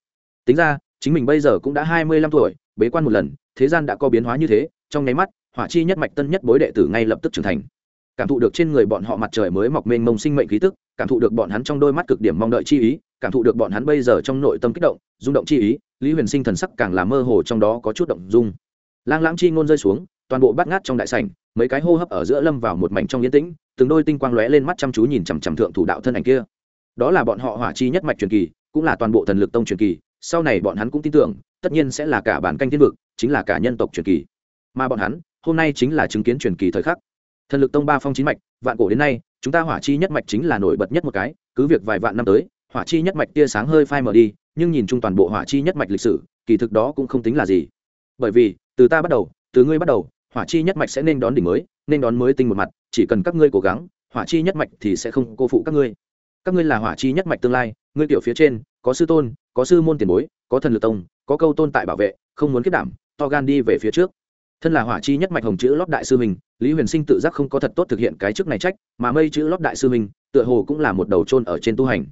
Speaker 1: Tính ra, chính mình bây giờ cũng đã hai mươi lăm tuổi bế quan một lần, thế gian đã có biến hóa như thế, trong nháy mắt, hỏa chi nhất mạch tân nhất bối đệ tử ngay lập tức trưởng thành. Cảm thụ được trên người bọn họ mặt trời mới mọc mênh mông sinh mệnh khí tức, cảm thụ được bọn hắn trong đôi mắt cực điểm mong đợi chi ý, cảm thụ được bọn hắn bây giờ trong nội tâm kích động, rung động chi ý, lý huyền sinh thần sắc càng là mơ hồ trong đó có chút động dung. Lang lãng chi ngôn rơi xuống, toàn bộ bát ngát trong đại sảnh, mấy cái hô hấp ở giữa lâm vào một mảnh trong yên tĩnh, từng đôi tinh quang lóe lên mắt chăm chú nhìn chằm chằm thượng thủ đạo thân ảnh kia. Đó là bọn họ hỏa chi nhất mạch truyền kỳ, cũng là toàn bộ thần lực tông truyền kỳ, sau này bọn hắn cũng tin tưởng tất nhiên sẽ là cả bản canh thiên vực, chính là cả nhân tộc truyền kỳ. Mà bọn hắn, hôm nay chính là chứng kiến truyền kỳ thời khắc. Thần lực tông ba phong chín mạch, vạn cổ đến nay, chúng ta hỏa chi nhất mạch chính là nổi bật nhất một cái, cứ việc vài vạn năm tới, hỏa chi nhất mạch tia sáng hơi phai mờ đi, nhưng nhìn chung toàn bộ hỏa chi nhất mạch lịch sử, kỳ thực đó cũng không tính là gì. Bởi vì, từ ta bắt đầu, từ ngươi bắt đầu, hỏa chi nhất mạch sẽ nên đón đỉnh mới, nên đón mới tinh một mặt, chỉ cần các ngươi cố gắng, hỏa chi nhất mạch thì sẽ không cô phụ các ngươi. Các ngươi là hỏa chi nhất mạch tương lai, ngươi tiểu phía trên, có sư tôn, có sư môn tiền bối, có thần lực tông có câu tôn tại bảo vệ, không muốn kết đảm, to gan đi về phía trước. Thân là hỏa chi nhất mạch hồng chữ lót đại sư mình, lý huyền sinh tự giác không có thật tốt thực hiện cái chức này trách, mà mây chữ lót đại sư mình, tựa hồ cũng là một đầu trôn ở trên tu hành.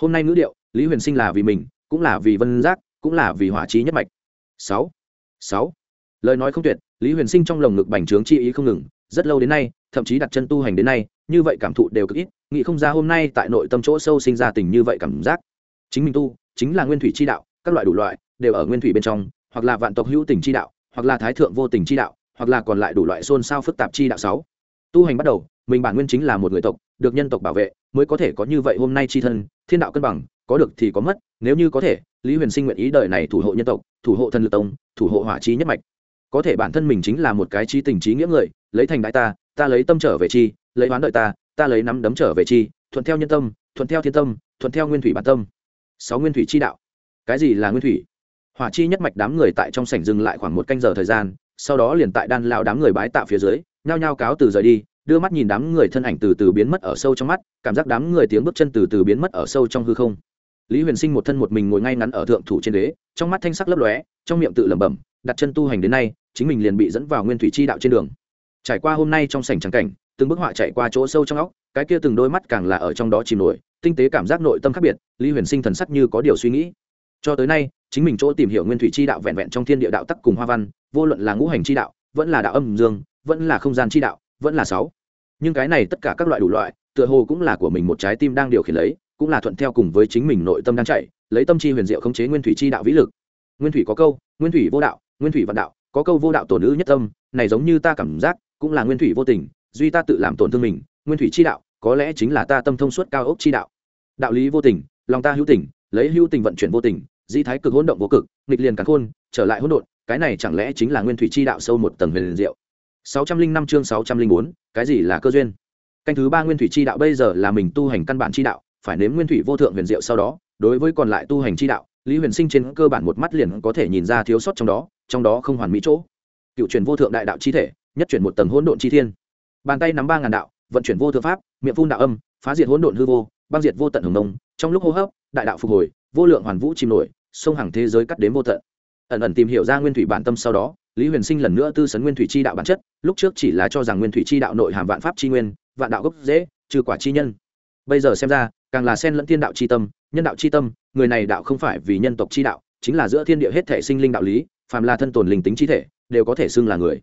Speaker 1: Hôm nay ngữ điệu, lý huyền sinh là vì mình, cũng là vì vân giác, cũng là vì hỏa chi nhất mạch. Sáu sáu. Lời nói không tuyệt, lý huyền sinh trong lồng ngực bành trướng chi ý không ngừng, rất lâu đến nay, thậm chí đặt chân tu hành đến nay, như vậy cảm thụ đều cực ít, nghĩ không ra hôm nay tại nội tâm chỗ sâu sinh ra tình như vậy cảm giác. Chính mình tu, chính là nguyên thủy chi đạo, các loại đủ loại đều ở nguyên thủy bên trong, hoặc là vạn tộc hữu tình chi đạo, hoặc là thái thượng vô tình chi đạo, hoặc là còn lại đủ loại xôn xao phức tạp chi đạo sáu. Tu hành bắt đầu, mình bản nguyên chính là một người tộc, được nhân tộc bảo vệ, mới có thể có như vậy hôm nay chi thân, thiên đạo cân bằng, có được thì có mất, nếu như có thể, lý huyền sinh nguyện ý đời này thủ hộ nhân tộc, thủ hộ thần lực tông, thủ hộ hỏa trí nhất mạch. Có thể bản thân mình chính là một cái trí tình trí nghĩa người, lấy thành đại ta ta lấy tâm trở về chi, lấy oán đợi ta ta lấy nắm đấm trở về chi, thuận theo nhân tâm, thuận theo thiên tâm, thuận theo nguyên thủy bản tâm. Sáu nguyên thủy chi đạo. Cái gì là nguyên thủy? Hỏa chi nhất mạch đám người tại trong sảnh dừng lại khoảng một canh giờ thời gian, sau đó liền tại đan lao đám người bái tạ phía dưới, nhao nhao cáo từ rời đi, đưa mắt nhìn đám người thân ảnh từ từ biến mất ở sâu trong mắt, cảm giác đám người tiếng bước chân từ từ biến mất ở sâu trong hư không. Lý huyền sinh một thân một mình ngồi ngay ngắn ở thượng thủ trên đế trong mắt thanh sắc lấp lóe, trong miệng tự lẩm bẩm, đặt chân tu hành đến nay, chính mình liền bị dẫn vào nguyên thủy chi đạo trên đường. Trải qua hôm nay trong sảnh trắng cảnh, từng bức họa chạy qua chỗ sâu trong óc, cái kia từng đôi mắt càng là ở trong đó chìm nổi, tinh tế cảm giác nội tâm khác biệt, lý huyền sinh thần sắc như có điều suy nghĩ. Cho tới nay chính mình chỗ tìm hiểu nguyên thủy chi đạo vẹn vẹn trong thiên địa đạo tắc cùng hoa văn, vô luận là ngũ hành chi đạo, vẫn là đạo âm dương, vẫn là không gian chi đạo, vẫn là sáu. Nhưng cái này tất cả các loại đủ loại, tựa hồ cũng là của mình một trái tim đang điều khiển lấy, cũng là thuận theo cùng với chính mình nội tâm đang chạy, lấy tâm chi huyền diệu khống chế nguyên thủy chi đạo vĩ lực. Nguyên thủy có câu, nguyên thủy vô đạo, nguyên thủy vạn đạo, có câu vô đạo tổ nữ nhất tâm, này giống như ta cảm giác, cũng là nguyên thủy vô tình, duy ta tự làm tổn thương mình, nguyên thủy chi đạo, có lẽ chính là ta tâm thông suốt cao ốc chi đạo. Đạo lý vô tình, lòng ta hữu tình, lấy hữu tình vận chuyển vô tình di thái cực hỗn động vô cực nghịch liền cắn khôn trở lại hỗn độn cái này chẳng lẽ chính là nguyên thủy chi đạo sâu một tầng huyền diệu? 605 chương 604, cái gì là cơ duyên? Canh thứ ba nguyên thủy chi đạo bây giờ là mình tu hành căn bản chi đạo phải nếm nguyên thủy vô thượng huyền diệu sau đó đối với còn lại tu hành chi đạo lý huyền sinh trên cơ bản một mắt liền có thể nhìn ra thiếu sót trong đó trong đó không hoàn mỹ chỗ. Cựu chuyển vô thượng đại đạo chi thể nhất chuyển một tầng hỗn độn chi thiên. Bàn tay nắm ba ngàn đạo vận chuyển vô thượng pháp miệng phun đạo âm phá diệt hỗn độn hư vô băng diệt vô tận hồng nông trong lúc hô hấp đại đạo phục hồi vô lượng hoàn vũ chìm nổi, sông hàng thế giới cắt đến vô tận. Ẩn ẩn tìm hiểu ra nguyên thủy bản tâm sau đó, lý huyền sinh lần nữa tư sấn nguyên thủy chi đạo bản chất, lúc trước chỉ là cho rằng nguyên thủy chi đạo nội hàm vạn pháp chi nguyên, vạn đạo gốc dễ trừ quả chi nhân. Bây giờ xem ra, càng là sen lẫn thiên đạo chi tâm, nhân đạo chi tâm, người này đạo không phải vì nhân tộc chi đạo, chính là giữa thiên địa hết thể sinh linh đạo lý, phàm là thân tồn linh tính chi thể, đều có thể xưng là người.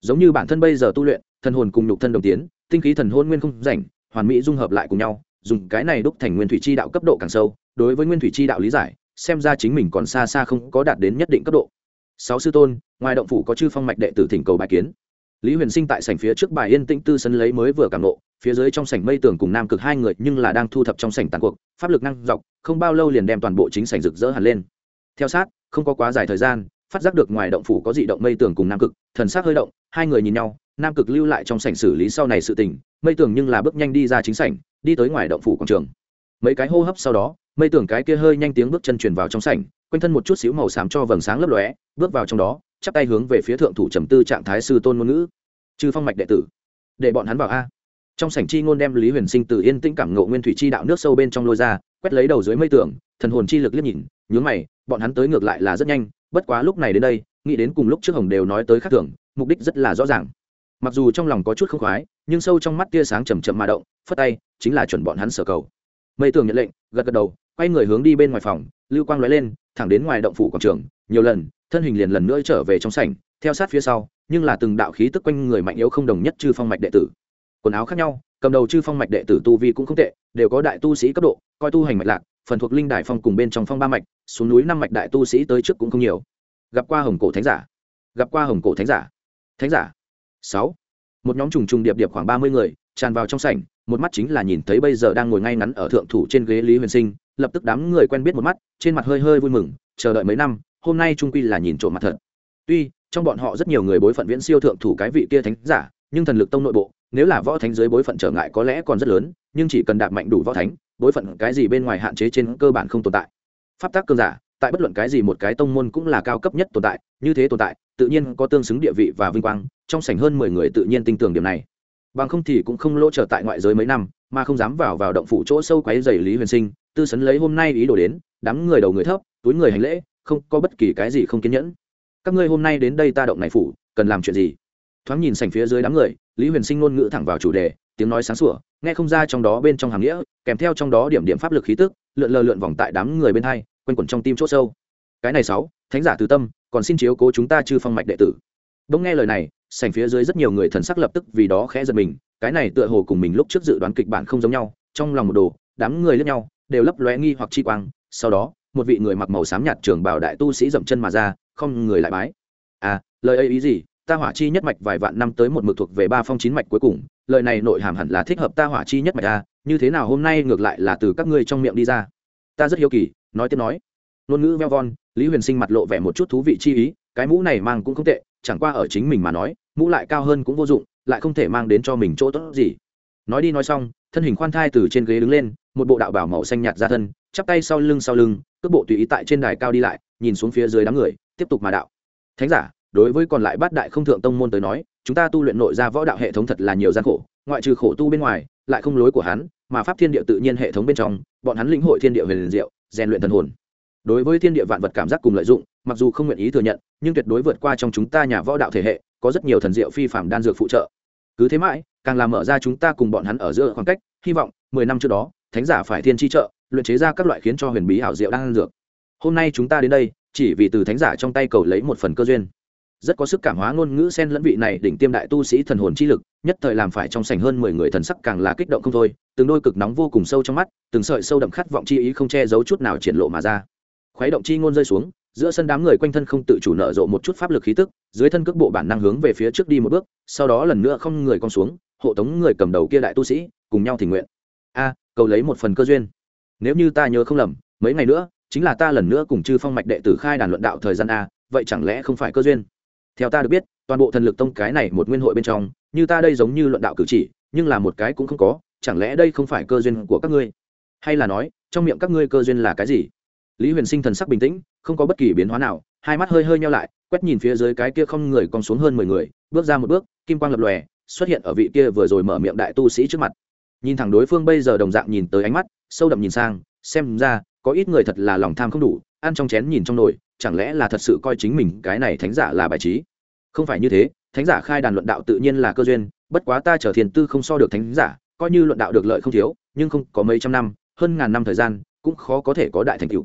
Speaker 1: Giống như bản thân bây giờ tu luyện thân hồn cùng nhục thân đồng tiến, tinh khí thần hôn nguyên không rảnh, hoàn mỹ dung hợp lại cùng nhau dùng cái này đúc thành nguyên thủy chi đạo cấp độ càng sâu, đối với nguyên thủy chi đạo lý giải, xem ra chính mình còn xa xa không có đạt đến nhất định cấp độ. Sáu sư tôn, ngoài động phủ có chư phong mạch đệ tử thỉnh cầu bài kiến. Lý huyền sinh tại sảnh phía trước bài yên tĩnh tư sân lấy mới vừa cảm nộ phía dưới trong sảnh mây tường cùng nam cực hai người nhưng là đang thu thập trong sảnh tàn cuộc, pháp lực năng dọc, không bao lâu liền đem toàn bộ chính sảnh rực rỡ hẳn lên. Theo sát, không có quá dài thời gian, phát giác được ngoài động phủ có dị động mây tường cùng nam cực, thần sắc hơi động hai người nhìn nhau nam cực lưu lại trong sảnh xử lý sau này sự tình mây tưởng nhưng là bước nhanh đi ra chính sảnh đi tới ngoài động phủ quảng trường. Mấy cái hô hấp sau đó mây tưởng cái kia hơi nhanh tiếng bước chân truyền vào trong sảnh quanh thân một chút xíu màu xám cho vầng sáng lấp lóe bước vào trong đó chắp tay hướng về phía thượng thủ trầm tư trạng thái sư tôn ngôn ngữ. Chư phong mạch đệ tử để bọn hắn vào a. Trong sảnh chi ngôn đem lý huyền sinh từ yên tĩnh cảm ngộ nguyên thủy chi đạo nước sâu bên trong lôi ra quét lấy đầu dưới mây tưởng, thần hồn chi lực liếc nhìn nhướng mày bọn hắn tới ngược lại là rất nhanh bất quá lúc này đến đây nghĩ đến cùng lúc trước hồng đều nói tới khác thường mục đích rất là rõ ràng. Mặc dù trong lòng có chút không khoái, nhưng sâu trong mắt tia sáng chầm chậm mà động, phất tay, chính là chuẩn bọn hắn sở cầu. Mây tường nhận lệnh, gật gật đầu, quay người hướng đi bên ngoài phòng, lưu quang lóe lên, thẳng đến ngoài động phủ quảng trường, nhiều lần, thân hình liền lần nữa trở về trong sảnh, theo sát phía sau, nhưng là từng đạo khí tức quanh người mạnh yếu không đồng nhất chư phong mạch đệ tử. Quần áo khác nhau, cầm đầu chư phong mạch đệ tử tu vi cũng không tệ, đều có đại tu sĩ cấp độ, coi tu hành mạch lạc, phần thuộc linh đại phong cùng bên trong phong ba mạch, xuống núi năm mạch đại tu sĩ tới trước cũng không nhiều. Gặp qua hồng cổ thánh giả. Gặp qua hồng cổ thánh giả thánh giả. Sáu. Một nhóm trùng trùng điệp điệp khoảng ba mươi người, tràn vào trong sảnh, một mắt chính là nhìn thấy bây giờ đang ngồi ngay ngắn ở thượng thủ trên ghế lý huyền sinh, lập tức đám người quen biết một mắt, trên mặt hơi hơi vui mừng, chờ đợi mấy năm, hôm nay trung quy là nhìn trộm mặt thật. Tuy, trong bọn họ rất nhiều người bối phận viễn siêu thượng thủ cái vị kia thánh giả, nhưng thần lực tông nội bộ, nếu là võ thánh dưới bối phận trở ngại có lẽ còn rất lớn, nhưng chỉ cần đạt mạnh đủ võ thánh, bối phận cái gì bên ngoài hạn chế trên cơ bản không tồn tại. Pháp tác cơn giả tại bất luận cái gì một cái tông môn cũng là cao cấp nhất tồn tại, như thế tồn tại, tự nhiên có tương xứng địa vị và vinh quang, trong sảnh hơn mười người tự nhiên tin tưởng điểm này. Bằng không thì cũng không lỗ trở tại ngoại giới mấy năm, mà không dám vào vào động phủ chỗ sâu quấy dày lý huyền sinh, tư sấn lấy hôm nay ý đồ đến, đám người đầu người thấp, túi người hành lễ, không có bất kỳ cái gì không kiên nhẫn. Các ngươi hôm nay đến đây ta động này phủ, cần làm chuyện gì? Thoáng nhìn sảnh phía dưới đám người, lý huyền sinh ngôn ngữ thẳng vào chủ đề, tiếng nói sáng sủa, nghe không ra trong đó bên trong hàng nghĩa, kèm theo trong đó điểm điểm pháp lực khí tức, lượn lờ lượn vòng tại đám người bên hai quanh quẩn trong tim chỗ sâu. Cái này sáu, thánh giả từ tâm, còn xin chiếu cố chúng ta chư phong mạch đệ tử. Đông nghe lời này, sảnh phía dưới rất nhiều người thần sắc lập tức vì đó khẽ giật mình, cái này tựa hồ cùng mình lúc trước dự đoán kịch bản không giống nhau, trong lòng một đồ, đám người lẫn nhau, đều lấp lóe nghi hoặc chi quang, sau đó, một vị người mặc màu xám nhạt trường bảo đại tu sĩ dậm chân mà ra, không người lại bái. À lời ấy ý gì? Ta hỏa chi nhất mạch vài vạn năm tới một mực thuộc về ba phong chín mạch cuối cùng, lời này nội hàm hẳn là thích hợp ta hỏa chi nhất mạch à như thế nào hôm nay ngược lại là từ các ngươi trong miệng đi ra. Ta rất hiếu kỳ nói tiếp nói. Ngôn ngữ veo von, lý huyền sinh mặt lộ vẻ một chút thú vị chi ý, cái mũ này mang cũng không tệ, chẳng qua ở chính mình mà nói, mũ lại cao hơn cũng vô dụng, lại không thể mang đến cho mình chỗ tốt gì. Nói đi nói xong, thân hình khoan thai từ trên ghế đứng lên, một bộ đạo bảo màu xanh nhạt ra thân, chắp tay sau lưng sau lưng, cước bộ tùy ý tại trên đài cao đi lại, nhìn xuống phía dưới đám người, tiếp tục mà đạo. Thánh giả, đối với còn lại bát đại không thượng tông môn tới nói, chúng ta tu luyện nội ra võ đạo hệ thống thật là nhiều gian khổ, ngoại trừ khổ tu bên ngoài, lại không lối của hắn, mà pháp thiên địa tự nhiên hệ thống bên trong, bọn hắn lĩnh hội thiên địa về liền diệu rèn luyện thần hồn. Đối với thiên địa vạn vật cảm giác cùng lợi dụng, mặc dù không nguyện ý thừa nhận, nhưng tuyệt đối vượt qua trong chúng ta nhà võ đạo thể hệ, có rất nhiều thần diệu phi phạm đan dược phụ trợ. Cứ thế mãi, càng làm mở ra chúng ta cùng bọn hắn ở giữa khoảng cách, hy vọng, mười năm trước đó, thánh giả phải thiên chi trợ, luyện chế ra các loại khiến cho huyền bí hảo diệu đan dược. Hôm nay chúng ta đến đây, chỉ vì từ thánh giả trong tay cầu lấy một phần cơ duyên rất có sức cảm hóa ngôn ngữ sen lẫn vị này đỉnh tiêm đại tu sĩ thần hồn chi lực, nhất thời làm phải trong sảnh hơn mười người thần sắc càng là kích động không thôi, từng đôi cực nóng vô cùng sâu trong mắt, từng sợi sâu đậm khát vọng chi ý không che giấu chút nào triển lộ mà ra. Khuấy động chi ngôn rơi xuống, giữa sân đám người quanh thân không tự chủ nở rộ một chút pháp lực khí tức, dưới thân cước bộ bản năng hướng về phía trước đi một bước, sau đó lần nữa không người con xuống, hộ tống người cầm đầu kia đại tu sĩ, cùng nhau thỉnh nguyện. A, cầu lấy một phần cơ duyên. Nếu như ta nhớ không lầm, mấy ngày nữa, chính là ta lần nữa cùng chư phong mạch đệ tử khai đàn luận đạo thời gian a, vậy chẳng lẽ không phải cơ duyên? Theo ta được biết, toàn bộ thần lực tông cái này một nguyên hội bên trong, như ta đây giống như luận đạo cử chỉ, nhưng là một cái cũng không có, chẳng lẽ đây không phải cơ duyên của các ngươi? Hay là nói, trong miệng các ngươi cơ duyên là cái gì? Lý huyền sinh thần sắc bình tĩnh, không có bất kỳ biến hóa nào, hai mắt hơi hơi nhau lại, quét nhìn phía dưới cái kia không người còn xuống hơn mười người, bước ra một bước, kim quang lập lòe, xuất hiện ở vị kia vừa rồi mở miệng đại tu sĩ trước mặt. Nhìn thẳng đối phương bây giờ đồng dạng nhìn tới ánh mắt, sâu đậm nhìn sang, xem ra, có ít người thật là lòng tham không đủ, ăn trong chén nhìn trong nồi chẳng lẽ là thật sự coi chính mình cái này thánh giả là bài trí? Không phải như thế, thánh giả khai đàn luận đạo tự nhiên là cơ duyên, bất quá ta trở thiền tư không so được thánh giả, coi như luận đạo được lợi không thiếu, nhưng không có mấy trăm năm, hơn ngàn năm thời gian, cũng khó có thể có đại thành tựu.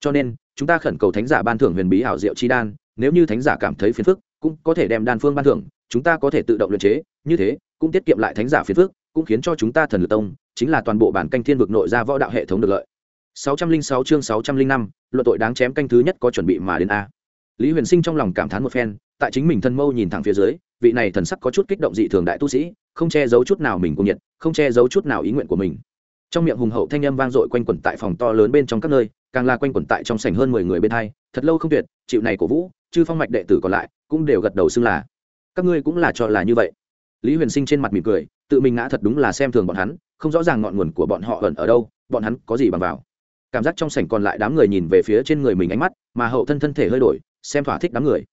Speaker 1: Cho nên, chúng ta khẩn cầu thánh giả ban thưởng huyền bí ảo diệu chi đan, nếu như thánh giả cảm thấy phiền phức, cũng có thể đem đan phương ban thưởng, chúng ta có thể tự động luyện chế, như thế, cũng tiết kiệm lại thánh giả phiền phức, cũng khiến cho chúng ta thần lực tông, chính là toàn bộ bản canh thiên vực nội ra võ đạo hệ thống được lợi. 606 chương 605, luận tội đáng chém canh thứ nhất có chuẩn bị mà đến a. Lý huyền sinh trong lòng cảm thán một phen tại chính mình thân mâu nhìn thẳng phía dưới vị này thần sắc có chút kích động dị thường đại tu sĩ không che giấu chút nào mình cùng nhiệt không che giấu chút nào ý nguyện của mình. Trong miệng hùng hậu thanh âm vang dội quanh quẩn tại phòng to lớn bên trong các nơi càng là quanh quẩn tại trong sảnh hơn mười người bên hai thật lâu không tuyệt chịu này cổ vũ chư phong mạch đệ tử còn lại cũng đều gật đầu xưng là. Các ngươi cũng là cho là như vậy. Lý huyền sinh trên mặt mỉm cười tự mình ngã thật đúng là xem thường bọn hắn không rõ ràng ngọn nguồn của bọn họ ẩn ở đâu bọn hắn có gì bằng vào cảm giác trong sảnh còn lại đám người nhìn về phía trên người mình ánh mắt, mà hậu thân thân thể hơi đổi, xem thỏa thích đám người.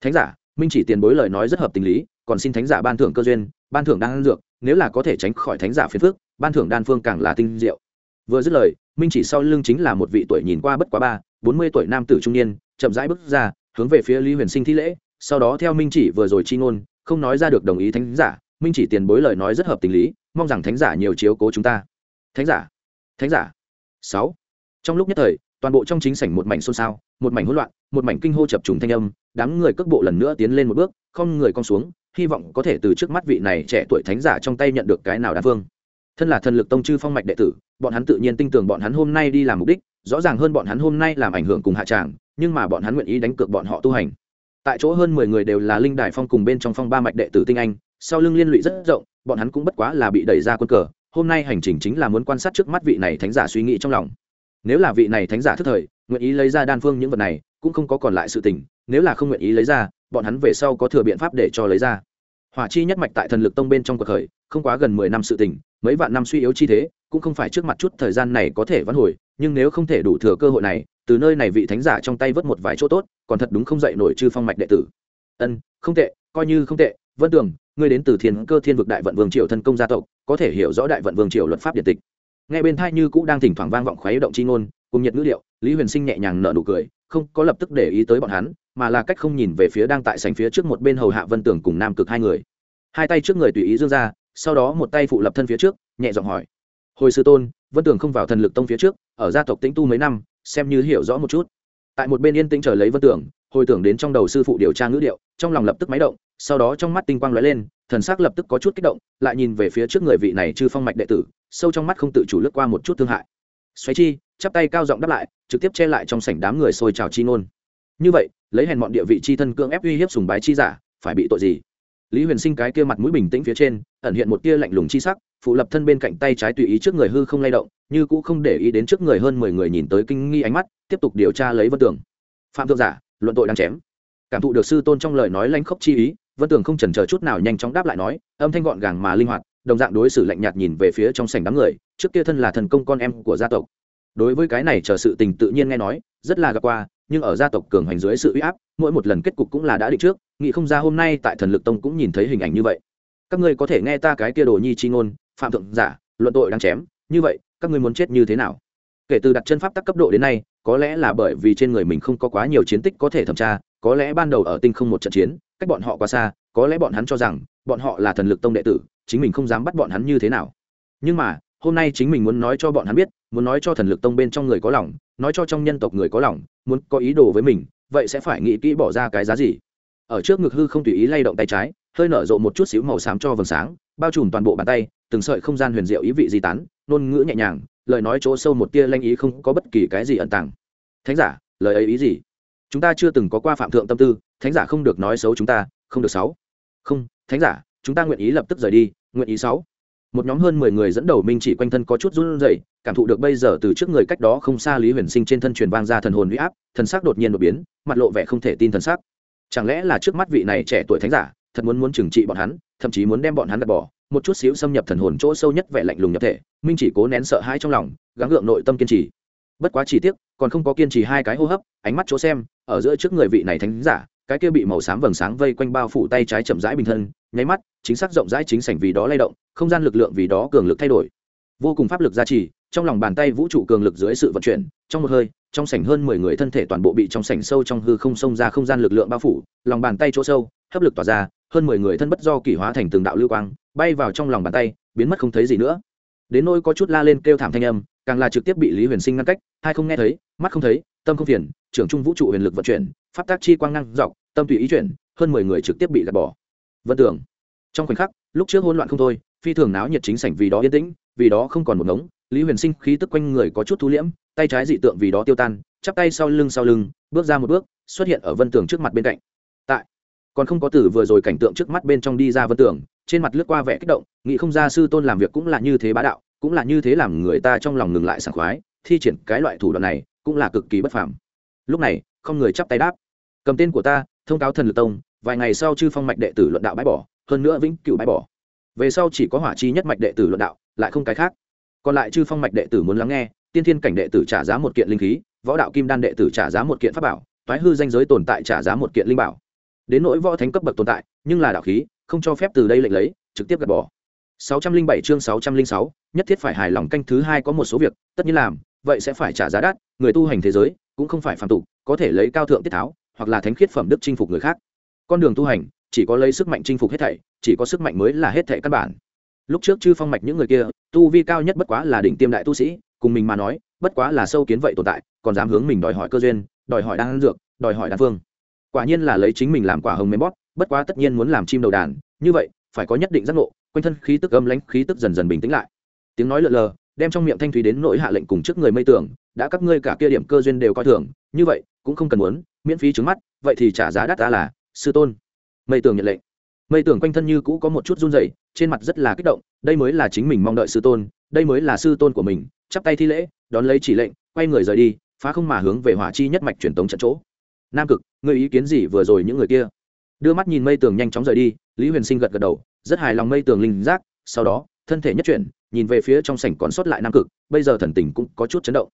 Speaker 1: Thánh giả, minh chỉ tiền bối lời nói rất hợp tình lý, còn xin thánh giả ban thưởng cơ duyên, ban thưởng đan dược, nếu là có thể tránh khỏi thánh giả phiền phước ban thưởng đan phương càng là tinh diệu. Vừa dứt lời, minh chỉ sau lưng chính là một vị tuổi nhìn qua bất quá ba, bốn mươi tuổi nam tử trung niên, chậm rãi bước ra, hướng về phía lý huyền sinh thi lễ, sau đó theo minh chỉ vừa rồi chi ngôn, không nói ra được đồng ý thánh giả, minh chỉ tiền bối lời nói rất hợp tình lý, mong rằng thánh giả nhiều chiếu cố chúng ta. Thánh giả thánh giả, sáu trong lúc nhất thời, toàn bộ trong chính sảnh một mảnh xôn xao, một mảnh hỗn loạn, một mảnh kinh hô chập trùng thanh âm, đám người cước bộ lần nữa tiến lên một bước, không người con xuống, hy vọng có thể từ trước mắt vị này trẻ tuổi thánh giả trong tay nhận được cái nào đa phương. Thân là thần lực tông chư phong mạch đệ tử, bọn hắn tự nhiên tin tưởng bọn hắn hôm nay đi làm mục đích, rõ ràng hơn bọn hắn hôm nay làm ảnh hưởng cùng hạ tràng, nhưng mà bọn hắn nguyện ý đánh cược bọn họ tu hành. Tại chỗ hơn mười người đều là linh đài phong cùng bên trong phong ba mạch đệ tử tinh anh, sau lưng liên lụy rất rộng, bọn hắn cũng bất quá là bị đẩy ra quân cờ, hôm nay hành trình chính là muốn quan sát trước mắt vị này thánh giả suy nghĩ trong lòng nếu là vị này thánh giả thức thời, nguyện ý lấy ra đan phương những vật này, cũng không có còn lại sự tình. Nếu là không nguyện ý lấy ra, bọn hắn về sau có thừa biện pháp để cho lấy ra. Hỏa chi nhất mạch tại thần lực tông bên trong cuộc khởi, không quá gần mười năm sự tình, mấy vạn năm suy yếu chi thế, cũng không phải trước mặt chút thời gian này có thể vãn hồi, nhưng nếu không thể đủ thừa cơ hội này, từ nơi này vị thánh giả trong tay vớt một vài chỗ tốt, còn thật đúng không dậy nổi chư phong mạch đệ tử. Ân, không tệ, coi như không tệ. Vân tường, ngươi đến từ thiên cơ thiên vực đại vận vương triều thân công gia tộc, có thể hiểu rõ đại vận vương triều luật pháp điện tịch nghe bên thai như cũ đang thỉnh thoảng vang vọng khoái động chi ngôn, cùng nhiệt ngữ liệu lý huyền sinh nhẹ nhàng nở nụ cười, không có lập tức để ý tới bọn hắn, mà là cách không nhìn về phía đang tại sành phía trước một bên hầu hạ vân tưởng cùng nam cực hai người. Hai tay trước người tùy ý dương ra, sau đó một tay phụ lập thân phía trước, nhẹ giọng hỏi. Hồi sư tôn, vân tưởng không vào thần lực tông phía trước, ở gia tộc tĩnh tu mấy năm, xem như hiểu rõ một chút. Tại một bên yên tĩnh chờ lấy vân tưởng, hồi tưởng đến trong đầu sư phụ điều tra ngữ điệu, trong lòng lập tức máy động, sau đó trong mắt tinh quang lóe lên, thần sắc lập tức có chút kích động, lại nhìn về phía trước người vị này chư phong mạch đệ tử sâu trong mắt không tự chủ lướt qua một chút thương hại. Xoáy chi, chắp tay cao giọng đáp lại, trực tiếp che lại trong sảnh đám người xôi trào chi ngôn. Như vậy, lấy hèn mọn địa vị chi thân cương ép uy hiếp sùng bái chi giả, phải bị tội gì? Lý huyền sinh cái kia mặt mũi bình tĩnh phía trên, ẩn hiện một tia lạnh lùng chi sắc, phụ lập thân bên cạnh tay trái tùy ý trước người hư không lay động, như cũ không để ý đến trước người hơn mười người nhìn tới kinh nghi ánh mắt, tiếp tục điều tra lấy vân tường. Phạm thượng giả, luận tội đang chém. Cảm thụ được sư tôn trong lời nói lanh khốc chi ý, vân tường không chần chờ chút nào nhanh chóng đáp lại nói, âm thanh gọn gàng mà linh hoạt đồng dạng đối xử lạnh nhạt nhìn về phía trong sảnh đám người, trước kia thân là thần công con em của gia tộc. Đối với cái này chờ sự tình tự nhiên nghe nói, rất là gặp qua, nhưng ở gia tộc cường hành dưới sự uy áp, mỗi một lần kết cục cũng là đã định trước, nghĩ không ra hôm nay tại thần lực tông cũng nhìn thấy hình ảnh như vậy. Các ngươi có thể nghe ta cái kia đồ nhi chi ngôn, phạm thượng giả, luận tội đang chém, như vậy, các ngươi muốn chết như thế nào? Kể từ đặt chân pháp tắc cấp độ đến nay, có lẽ là bởi vì trên người mình không có quá nhiều chiến tích có thể thẩm tra, có lẽ ban đầu ở tinh không một trận chiến, cách bọn họ quá xa có lẽ bọn hắn cho rằng, bọn họ là thần lực tông đệ tử, chính mình không dám bắt bọn hắn như thế nào. Nhưng mà, hôm nay chính mình muốn nói cho bọn hắn biết, muốn nói cho thần lực tông bên trong người có lòng, nói cho trong nhân tộc người có lòng, muốn có ý đồ với mình, vậy sẽ phải nghĩ kỹ bỏ ra cái giá gì. Ở trước ngực hư không tùy ý lay động tay trái, hơi nở rộ một chút xíu màu xám cho vầng sáng, bao trùm toàn bộ bàn tay, từng sợi không gian huyền diệu ý vị di tán, ngôn ngữ nhẹ nhàng, lời nói chỗ sâu một tia lanh ý không có bất kỳ cái gì ẩn tàng. Thánh giả, lời ấy ý gì? Chúng ta chưa từng có qua phạm thượng tâm tư, thánh giả không được nói xấu chúng ta, không được sáu không, thánh giả, chúng ta nguyện ý lập tức rời đi, nguyện ý sáu. Một nhóm hơn mười người dẫn đầu minh chỉ quanh thân có chút run rẩy, cảm thụ được bây giờ từ trước người cách đó không xa lý huyền sinh trên thân truyền vang ra thần hồn huy áp, thần sắc đột nhiên đột biến, mặt lộ vẻ không thể tin thần sắc. Chẳng lẽ là trước mắt vị này trẻ tuổi thánh giả, thật muốn muốn trừng trị bọn hắn, thậm chí muốn đem bọn hắn đặt bỏ, một chút xíu xâm nhập thần hồn chỗ sâu nhất vẻ lạnh lùng nhập thể, minh chỉ cố nén sợ hãi trong lòng, gắng gượng nội tâm kiên trì. Bất quá chỉ tiếc, còn không có kiên trì hai cái hô hấp, ánh mắt chỗ xem, ở giữa trước người vị này thánh giả cái kia bị màu xám vầng sáng vây quanh bao phủ tay trái chậm rãi bình thân, nháy mắt, chính xác rộng rãi chính sảnh vì đó lay động, không gian lực lượng vì đó cường lực thay đổi. Vô cùng pháp lực gia trì, trong lòng bàn tay vũ trụ cường lực dưới sự vận chuyển, trong một hơi, trong sảnh hơn mười người thân thể toàn bộ bị trong sảnh sâu trong hư không xông ra không gian lực lượng bao phủ, lòng bàn tay chỗ sâu, hấp lực tỏa ra, hơn mười người thân bất do kỷ hóa thành từng đạo lưu quang, bay vào trong lòng bàn tay, biến mất không thấy gì nữa. Đến nỗi có chút la lên kêu thảm thanh âm, càng là trực tiếp bị lý huyền sinh ngăn cách, hai không nghe thấy, mắt không thấy, tâm không phiền, trưởng trung vũ trụ huyền lực vận chuyển pháp tác chi quang năng dọc, tâm tùy ý chuyển, hơn mười người trực tiếp bị gạt bỏ. Vân tưởng trong khoảnh khắc, lúc trước hỗn loạn không thôi, phi thường náo nhiệt chính sảnh vì đó yên tĩnh, vì đó không còn một ngống, lý huyền sinh khí tức quanh người có chút thu liễm, tay trái dị tượng vì đó tiêu tan, chắp tay sau lưng sau lưng, bước ra một bước, xuất hiện ở vân tường trước mặt bên cạnh. Tại, còn không có từ vừa rồi cảnh tượng trước mắt bên trong đi ra vân tường, trên mặt lướt qua vẻ kích động, nghĩ không ra sư tôn làm việc cũng là như thế bá đạo, cũng là như thế làm người ta trong lòng ngừng lại sảng khoái, thi triển cái loại thủ đoạn này cũng là cực kỳ bất phàm. Lúc này, không người chắp tay đáp cầm tên của ta thông cáo thần lực tông vài ngày sau chư phong mạch đệ tử luận đạo bãi bỏ hơn nữa vĩnh cửu bãi bỏ. Về sau chỉ có hỏa chi nhất mạch đệ tử luận đạo lại không cái khác. Còn lại chư phong mạch đệ tử muốn lắng nghe tiên thiên cảnh đệ tử trả giá một kiện linh khí võ đạo kim đan đệ tử trả giá một kiện pháp bảo thoái hư danh giới tồn tại trả giá một kiện linh bảo. Đến nỗi võ thánh cấp bậc tồn tại nhưng là đạo khí không cho phép từ đây lệnh lấy trực tiếp gạt bỏ. 607 chương 606, nhất thiết phải hài lòng canh thứ hai có một số việc tất nhiên làm vậy sẽ phải trả giá đắt người tu hành thế giới cũng không phải phàm tục có thể lấy cao thượng tiết tháo hoặc là thánh khiết phẩm đức chinh phục người khác. Con đường tu hành, chỉ có lấy sức mạnh chinh phục hết thảy, chỉ có sức mạnh mới là hết thảy căn bản. Lúc trước chư phong mạch những người kia, tu vi cao nhất bất quá là đỉnh tiêm đại tu sĩ, cùng mình mà nói, bất quá là sâu kiến vậy tồn tại, còn dám hướng mình đòi hỏi cơ duyên, đòi hỏi đan dược, đòi hỏi đan phương. Quả nhiên là lấy chính mình làm quả hồng mềm bóp, bất quá tất nhiên muốn làm chim đầu đàn, như vậy, phải có nhất định giác ngộ, quanh thân khí tức âm lãnh, khí tức dần dần bình tĩnh lại. Tiếng nói lượn lờ, đem trong miệng thanh thúy đến nỗi hạ lệnh cùng trước người mây tưởng đã các ngươi cả kia điểm cơ duyên đều coi thường, như vậy, cũng không cần muốn miễn phí trứng mắt, vậy thì trả giá đắt ta là, sư tôn. Mây tưởng nhận lệnh. Mây tưởng quanh thân như cũ có một chút run rẩy, trên mặt rất là kích động, đây mới là chính mình mong đợi sư tôn, đây mới là sư tôn của mình, chắp tay thi lễ, đón lấy chỉ lệnh, quay người rời đi, phá không mà hướng về hỏa chi nhất mạch truyền tống trận chỗ. Nam cực, ngươi ý kiến gì vừa rồi những người kia? Đưa mắt nhìn mây tường nhanh chóng rời đi, lý huyền sinh gật gật đầu, rất hài lòng mây tường linh giác, sau đó, thân thể nhất chuyển, nhìn về phía trong sảnh còn sót lại nam cực, bây giờ thần tình cũng có chút chấn động.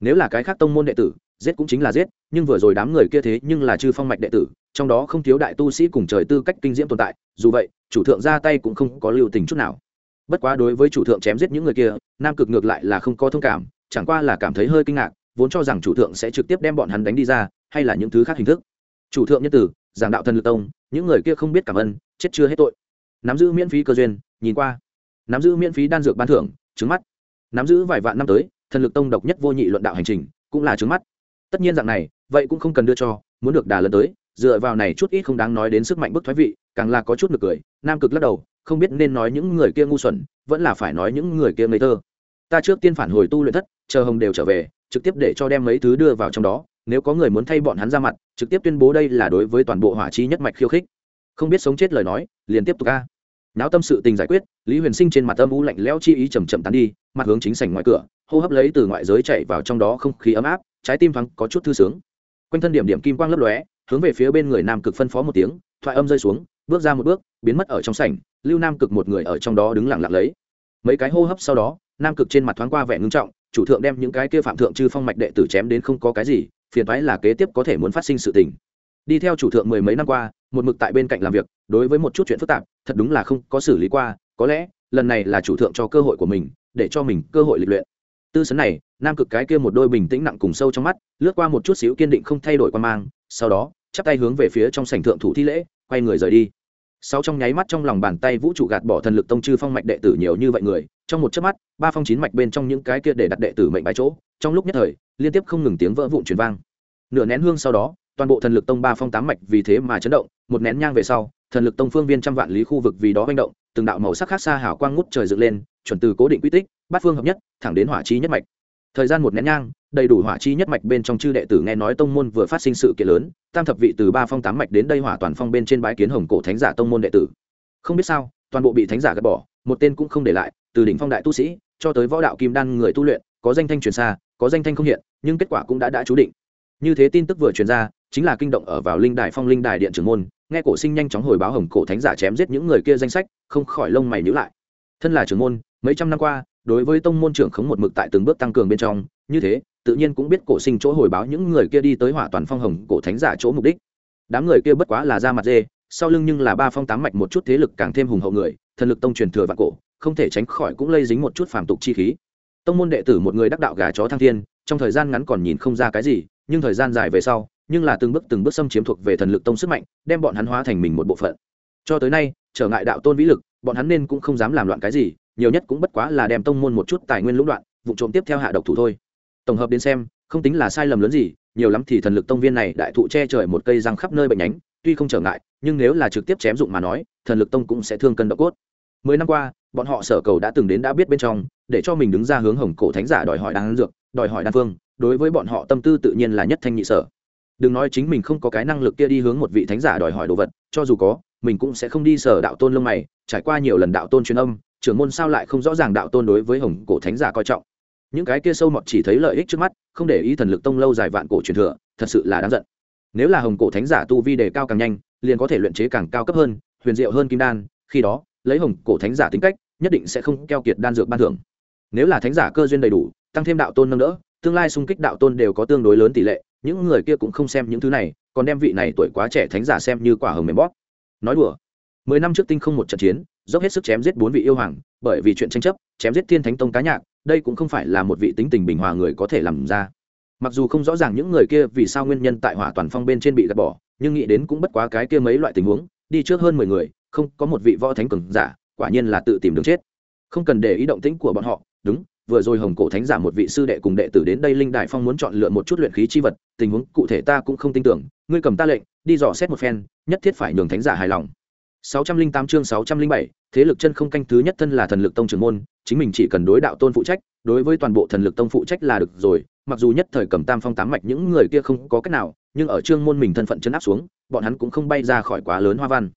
Speaker 1: Nếu là cái khác tông môn đệ tử giết cũng chính là giết, nhưng vừa rồi đám người kia thế nhưng là chư phong mạch đệ tử, trong đó không thiếu đại tu sĩ cùng trời tư cách kinh diễm tồn tại, dù vậy, chủ thượng ra tay cũng không có lưu tình chút nào. Bất quá đối với chủ thượng chém giết những người kia, nam cực ngược lại là không có thông cảm, chẳng qua là cảm thấy hơi kinh ngạc, vốn cho rằng chủ thượng sẽ trực tiếp đem bọn hắn đánh đi ra, hay là những thứ khác hình thức. Chủ thượng nhân tử, giảng đạo thần lực tông, những người kia không biết cảm ơn, chết chưa hết tội. Nắm giữ miễn phí cơ duyên, nhìn qua. Nắm giữ miễn phí đan dược ban thưởng, trứng mắt. Nắm giữ vài vạn năm tới, thần lực tông độc nhất vô nhị luận đạo hành trình, cũng là trứng mắt tất nhiên dạng này, vậy cũng không cần đưa cho, muốn được đà lần tới, dựa vào này chút ít không đáng nói đến sức mạnh bức thoái vị, càng là có chút ngược cười, nam cực lắc đầu, không biết nên nói những người kia ngu xuẩn, vẫn là phải nói những người kia ngây thơ. Ta trước tiên phản hồi tu luyện thất, chờ hồng đều trở về, trực tiếp để cho đem mấy thứ đưa vào trong đó, nếu có người muốn thay bọn hắn ra mặt, trực tiếp tuyên bố đây là đối với toàn bộ hỏa chi nhất mạch khiêu khích. Không biết sống chết lời nói, liền tiếp tục ca náo tâm sự tình giải quyết, lý huyền sinh trên mặt âm u lạnh lẽo chi ý chầm chậm tán đi, mặt hướng chính sảnh ngoài cửa, hô hấp lấy từ ngoại giới chạy vào trong đó không khí ấm áp, trái tim thoáng có chút thư sướng. Quanh thân điểm điểm kim quang lấp lóe, hướng về phía bên người nam cực phân phó một tiếng, thoại âm rơi xuống, bước ra một bước, biến mất ở trong sảnh, lưu nam cực một người ở trong đó đứng lặng lặng lấy. Mấy cái hô hấp sau đó, nam cực trên mặt thoáng qua vẻ ngưng trọng, chủ thượng đem những cái kia phạm thượng chư phong mạch đệ tử chém đến không có cái gì, phiền thoái là kế tiếp có thể muốn phát sinh sự tình đi theo chủ thượng mười mấy năm qua, một mực tại bên cạnh làm việc, đối với một chút chuyện phức tạp, thật đúng là không có xử lý qua, có lẽ, lần này là chủ thượng cho cơ hội của mình, để cho mình cơ hội lịch luyện. Tư sấn này, nam cực cái kia một đôi bình tĩnh nặng cùng sâu trong mắt, lướt qua một chút xíu kiên định không thay đổi quan mang, sau đó, chắp tay hướng về phía trong sảnh thượng thủ thi lễ, quay người rời đi. Sau trong nháy mắt trong lòng bàn tay vũ trụ gạt bỏ thần lực tông chư phong mạch đệ tử nhiều như vậy người, trong một chớp mắt, ba phong chín mạch bên trong những cái kia để đặt đệ tử mệnh bãi chỗ, trong lúc nhất thời, liên tiếp không ngừng tiếng vỡ vụn truyền vang. Nửa nén hương sau đó toàn bộ thần lực tông ba phong tám mạch vì thế mà chấn động, một nén nhang về sau, thần lực tông phương viên trăm vạn lý khu vực vì đó manh động, từng đạo màu sắc khác xa hào quang ngút trời dựng lên, chuẩn từ cố định quy tích, bát phương hợp nhất, thẳng đến hỏa chi nhất mạch. Thời gian một nén nhang, đầy đủ hỏa chi nhất mạch bên trong chư đệ tử nghe nói tông môn vừa phát sinh sự kiện lớn, tam thập vị từ ba phong tám mạch đến đây hỏa toàn phong bên trên bái kiến hồng cổ thánh giả tông môn đệ tử. Không biết sao, toàn bộ bị thánh giả gạt bỏ, một tên cũng không để lại, từ đỉnh phong đại tu sĩ cho tới võ đạo kim đan người tu luyện, có danh thanh truyền xa, có danh thanh không hiện, nhưng kết quả cũng đã đã chú định. Như thế tin tức vừa truyền ra chính là kinh động ở vào linh đài phong linh đài điện trưởng môn, nghe cổ sinh nhanh chóng hồi báo hồng cổ thánh giả chém giết những người kia danh sách, không khỏi lông mày nhữ lại. Thân là trưởng môn, mấy trăm năm qua, đối với tông môn trưởng khống một mực tại từng bước tăng cường bên trong, như thế, tự nhiên cũng biết cổ sinh chỗ hồi báo những người kia đi tới hỏa toàn phong hồng cổ thánh giả chỗ mục đích. Đám người kia bất quá là ra mặt dê, sau lưng nhưng là ba phong tám mạch một chút thế lực càng thêm hùng hậu người, thần lực tông truyền thừa vạn cổ, không thể tránh khỏi cũng lây dính một chút phàm tục chi khí. Tông môn đệ tử một người đắc đạo gà chó thăng thiên, trong thời gian ngắn còn nhìn không ra cái gì, nhưng thời gian dài về sau nhưng là từng bước từng bước xâm chiếm thuộc về thần lực tông sức mạnh, đem bọn hắn hóa thành mình một bộ phận. Cho tới nay, trở ngại đạo tôn vĩ lực, bọn hắn nên cũng không dám làm loạn cái gì, nhiều nhất cũng bất quá là đem tông môn một chút tài nguyên lũng đoạn, vụ trộm tiếp theo hạ độc thủ thôi. Tổng hợp đến xem, không tính là sai lầm lớn gì, nhiều lắm thì thần lực tông viên này đại thụ che trời một cây răng khắp nơi bệnh nhánh, tuy không trở ngại, nhưng nếu là trực tiếp chém dụng mà nói, thần lực tông cũng sẽ thương cân độ cốt. Mười năm qua, bọn họ sở cầu đã từng đến đã biết bên trong, để cho mình đứng ra hướng hồng cổ thánh giả đòi hỏi đan dược, đòi hỏi đan phương, đối với bọn họ tâm tư tự nhiên là nhất thanh nhị sở đừng nói chính mình không có cái năng lực kia đi hướng một vị thánh giả đòi hỏi đồ vật, cho dù có, mình cũng sẽ không đi sở đạo tôn lông mày, trải qua nhiều lần đạo tôn truyền âm, trưởng môn sao lại không rõ ràng đạo tôn đối với hồng cổ thánh giả coi trọng. Những cái kia sâu mọt chỉ thấy lợi ích trước mắt, không để ý thần lực tông lâu dài vạn cổ truyền thừa, thật sự là đáng giận. Nếu là hồng cổ thánh giả tu vi đề cao càng nhanh, liền có thể luyện chế càng cao cấp hơn, huyền diệu hơn kim đan, khi đó, lấy hồng cổ thánh giả tính cách, nhất định sẽ không keo kiệt đan dược ban thưởng. Nếu là thánh giả cơ duyên đầy đủ, tăng thêm đạo tôn nâng đỡ, tương lai xung kích đạo tôn đều có tương đối lớn tỷ lệ những người kia cũng không xem những thứ này, còn đem vị này tuổi quá trẻ thánh giả xem như quả hồng mềm bóp. Nói đùa, mười năm trước tinh không một trận chiến, dốc hết sức chém giết bốn vị yêu hoàng, bởi vì chuyện tranh chấp, chém giết thiên thánh tông cá nhạc, đây cũng không phải là một vị tính tình bình hòa người có thể làm ra. Mặc dù không rõ ràng những người kia vì sao nguyên nhân tại hỏa toàn phong bên trên bị gạt bỏ, nhưng nghĩ đến cũng bất quá cái kia mấy loại tình huống, đi trước hơn mười người, không có một vị võ thánh cường giả, quả nhiên là tự tìm đường chết. Không cần để ý động tĩnh của bọn họ, đúng vừa rồi hồng cổ thánh giả một vị sư đệ cùng đệ tử đến đây linh đại phong muốn chọn lựa một chút luyện khí chi vật tình huống cụ thể ta cũng không tin tưởng ngươi cầm ta lệnh đi dò xét một phen nhất thiết phải nhường thánh giả hài lòng. 608 chương 607, thế lực chân không canh thứ nhất thân là thần lực tông trưởng môn chính mình chỉ cần đối đạo tôn phụ trách đối với toàn bộ thần lực tông phụ trách là được rồi mặc dù nhất thời cầm tam phong tám mạch những người kia không có cách nào nhưng ở trương môn mình thân phận chấn áp xuống bọn hắn cũng không bay ra khỏi quá lớn hoa văn.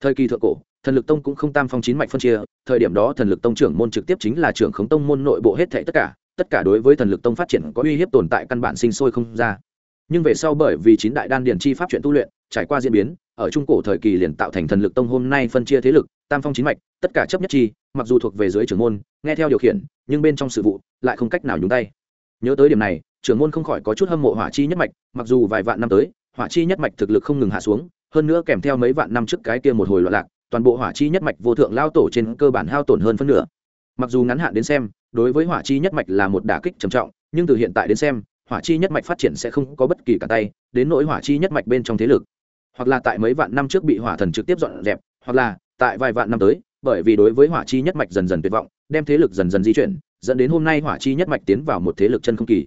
Speaker 1: Thời kỳ thượng cổ thần lực tông cũng không tam phong chín mạch phân chia, thời điểm đó thần lực tông trưởng môn trực tiếp chính là trưởng khống tông môn nội bộ hết thảy tất cả tất cả đối với thần lực tông phát triển có uy hiếp tồn tại căn bản sinh sôi không ra. Nhưng về sau bởi vì chín đại đan điển chi pháp chuyện tu luyện, trải qua diễn biến, ở trung cổ thời kỳ liền tạo thành thần lực tông hôm nay phân chia thế lực, tam phong chín mạch, tất cả chấp nhất chi, mặc dù thuộc về dưới trưởng môn, nghe theo điều khiển, nhưng bên trong sự vụ lại không cách nào nhúng tay. Nhớ tới điểm này, trưởng môn không khỏi có chút hâm mộ hỏa chi nhất mạch, mặc dù vài vạn năm tới, hỏa chi nhất mạch thực lực không ngừng hạ xuống, hơn nữa kèm theo mấy vạn năm trước cái kia một hồi loạn lạc toàn bộ hỏa chi nhất mạch vô thượng lao tổ trên cơ bản hao tổn hơn phân nửa. Mặc dù ngắn hạn đến xem, đối với hỏa chi nhất mạch là một đả kích trầm trọng, nhưng từ hiện tại đến xem, hỏa chi nhất mạch phát triển sẽ không có bất kỳ cả tay, đến nỗi hỏa chi nhất mạch bên trong thế lực. Hoặc là tại mấy vạn năm trước bị hỏa thần trực tiếp dọn dẹp, hoặc là tại vài vạn năm tới, bởi vì đối với hỏa chi nhất mạch dần dần tuyệt vọng, đem thế lực dần dần di chuyển, dẫn đến hôm nay hỏa chi nhất mạch tiến vào một thế lực chân không kỳ.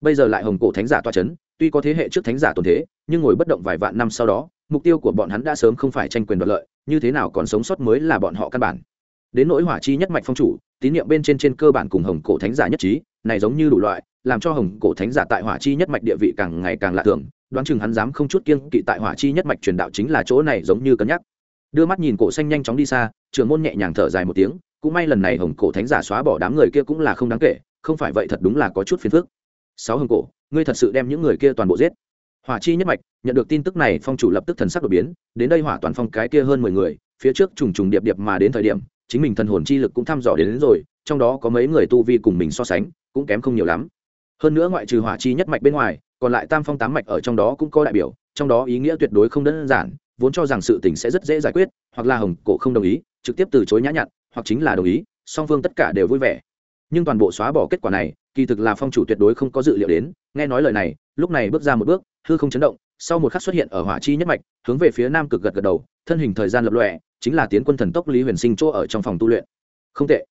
Speaker 1: Bây giờ lại hồng cổ thánh giả toa c h ấ n tuy có thế hệ trước thánh giả tồn thế, nhưng ngồi bất động vài vạn năm sau đó, mục tiêu của bọn hắn đã sớm không phải tranh quyền đoạt lợi như thế nào còn sống sót mới là bọn họ căn bản. Đến nỗi hỏa chi nhất mạch phong chủ, tín nhiệm bên trên trên cơ bản cùng hồng cổ thánh giả nhất trí, này giống như đủ loại, làm cho hồng cổ thánh giả tại hỏa chi nhất mạch địa vị càng ngày càng lạ thường, đoán chừng hắn dám không chút kiên kỵ tại hỏa chi nhất mạch truyền đạo chính là chỗ này giống như cân nhắc. Đưa mắt nhìn cổ xanh nhanh chóng đi xa trường môn nhẹ nhàng thở dài một tiếng, cũng may lần này hồng cổ thánh giả xóa bỏ đám người kia cũng là không đáng kể, không phải vậy thật đúng là có chút phiền phức. Sáu hồng cổ, ngươi thật sự đem những người kia toàn bộ giết hỏa chi nhất mạch nhận được tin tức này phong chủ lập tức thần sắc đột biến đến đây hỏa toàn phong cái kia hơn mười người phía trước trùng trùng điệp điệp mà đến thời điểm chính mình thần hồn chi lực cũng thăm dò đến, đến rồi trong đó có mấy người tu vi cùng mình so sánh cũng kém không nhiều lắm. Hơn nữa ngoại trừ hỏa chi nhất mạch bên ngoài còn lại tam phong tám mạch ở trong đó cũng có đại biểu trong đó ý nghĩa tuyệt đối không đơn giản vốn cho rằng sự tình sẽ rất dễ giải quyết hoặc là hồng cổ không đồng ý trực tiếp từ chối nhã nhặn hoặc chính là đồng ý song phương tất cả đều vui vẻ nhưng toàn bộ xóa bỏ kết quả này, kỳ thực là phong chủ tuyệt đối không có dự liệu đến. Nghe nói lời này, lúc này bước ra một bước, hư không chấn động, sau một khắc xuất hiện ở hỏa chi nhất mạch, hướng về phía nam cực gật gật đầu, thân hình thời gian lập lọe chính là tiến quân thần tốc lý huyền sinh chỗ ở trong phòng tu luyện. Không tệ.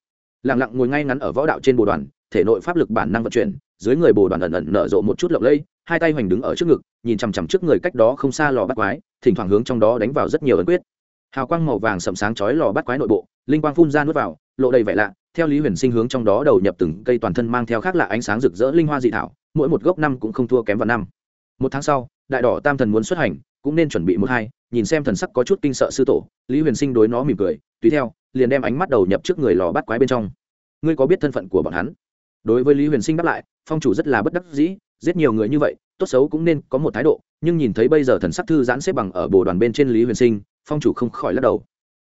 Speaker 1: Lẳng lặng ngồi ngay ngắn ở võ đạo trên bồ đoàn, thể nội pháp lực bản năng vận chuyển, dưới người bồ đoàn ẩn ẩn nở rộ một chút lộng lây hai tay hoành đứng ở trước ngực, nhìn chằm chằm trước người cách đó không xa lò bắt quái, thỉnh thoảng hướng trong đó đánh vào rất nhiều ấn quyết. Hào quang màu vàng sầm sáng chói lò bắt quái nội bộ, linh quang phun ra nuốt vào, lộ đầy vẻ lạ theo lý huyền sinh hướng trong đó đầu nhập từng cây toàn thân mang theo khác lạ ánh sáng rực rỡ linh hoa dị thảo, mỗi một gốc năm cũng không thua kém vào năm. Một tháng sau, đại đỏ tam thần muốn xuất hành, cũng nên chuẩn bị một hai, nhìn xem thần sắc có chút kinh sợ sư tổ, lý huyền sinh đối nó mỉm cười, tùy theo, liền đem ánh mắt đầu nhập trước người lò bắt quái bên trong. Ngươi có biết thân phận của bọn hắn? Đối với lý huyền sinh đáp lại, phong chủ rất là bất đắc dĩ, giết nhiều người như vậy, tốt xấu cũng nên có một thái độ, nhưng nhìn thấy bây giờ thần sắc thư giãn xếp bằng ở bồ đoàn bên trên lý huyền sinh, phong chủ không khỏi lắc đầu.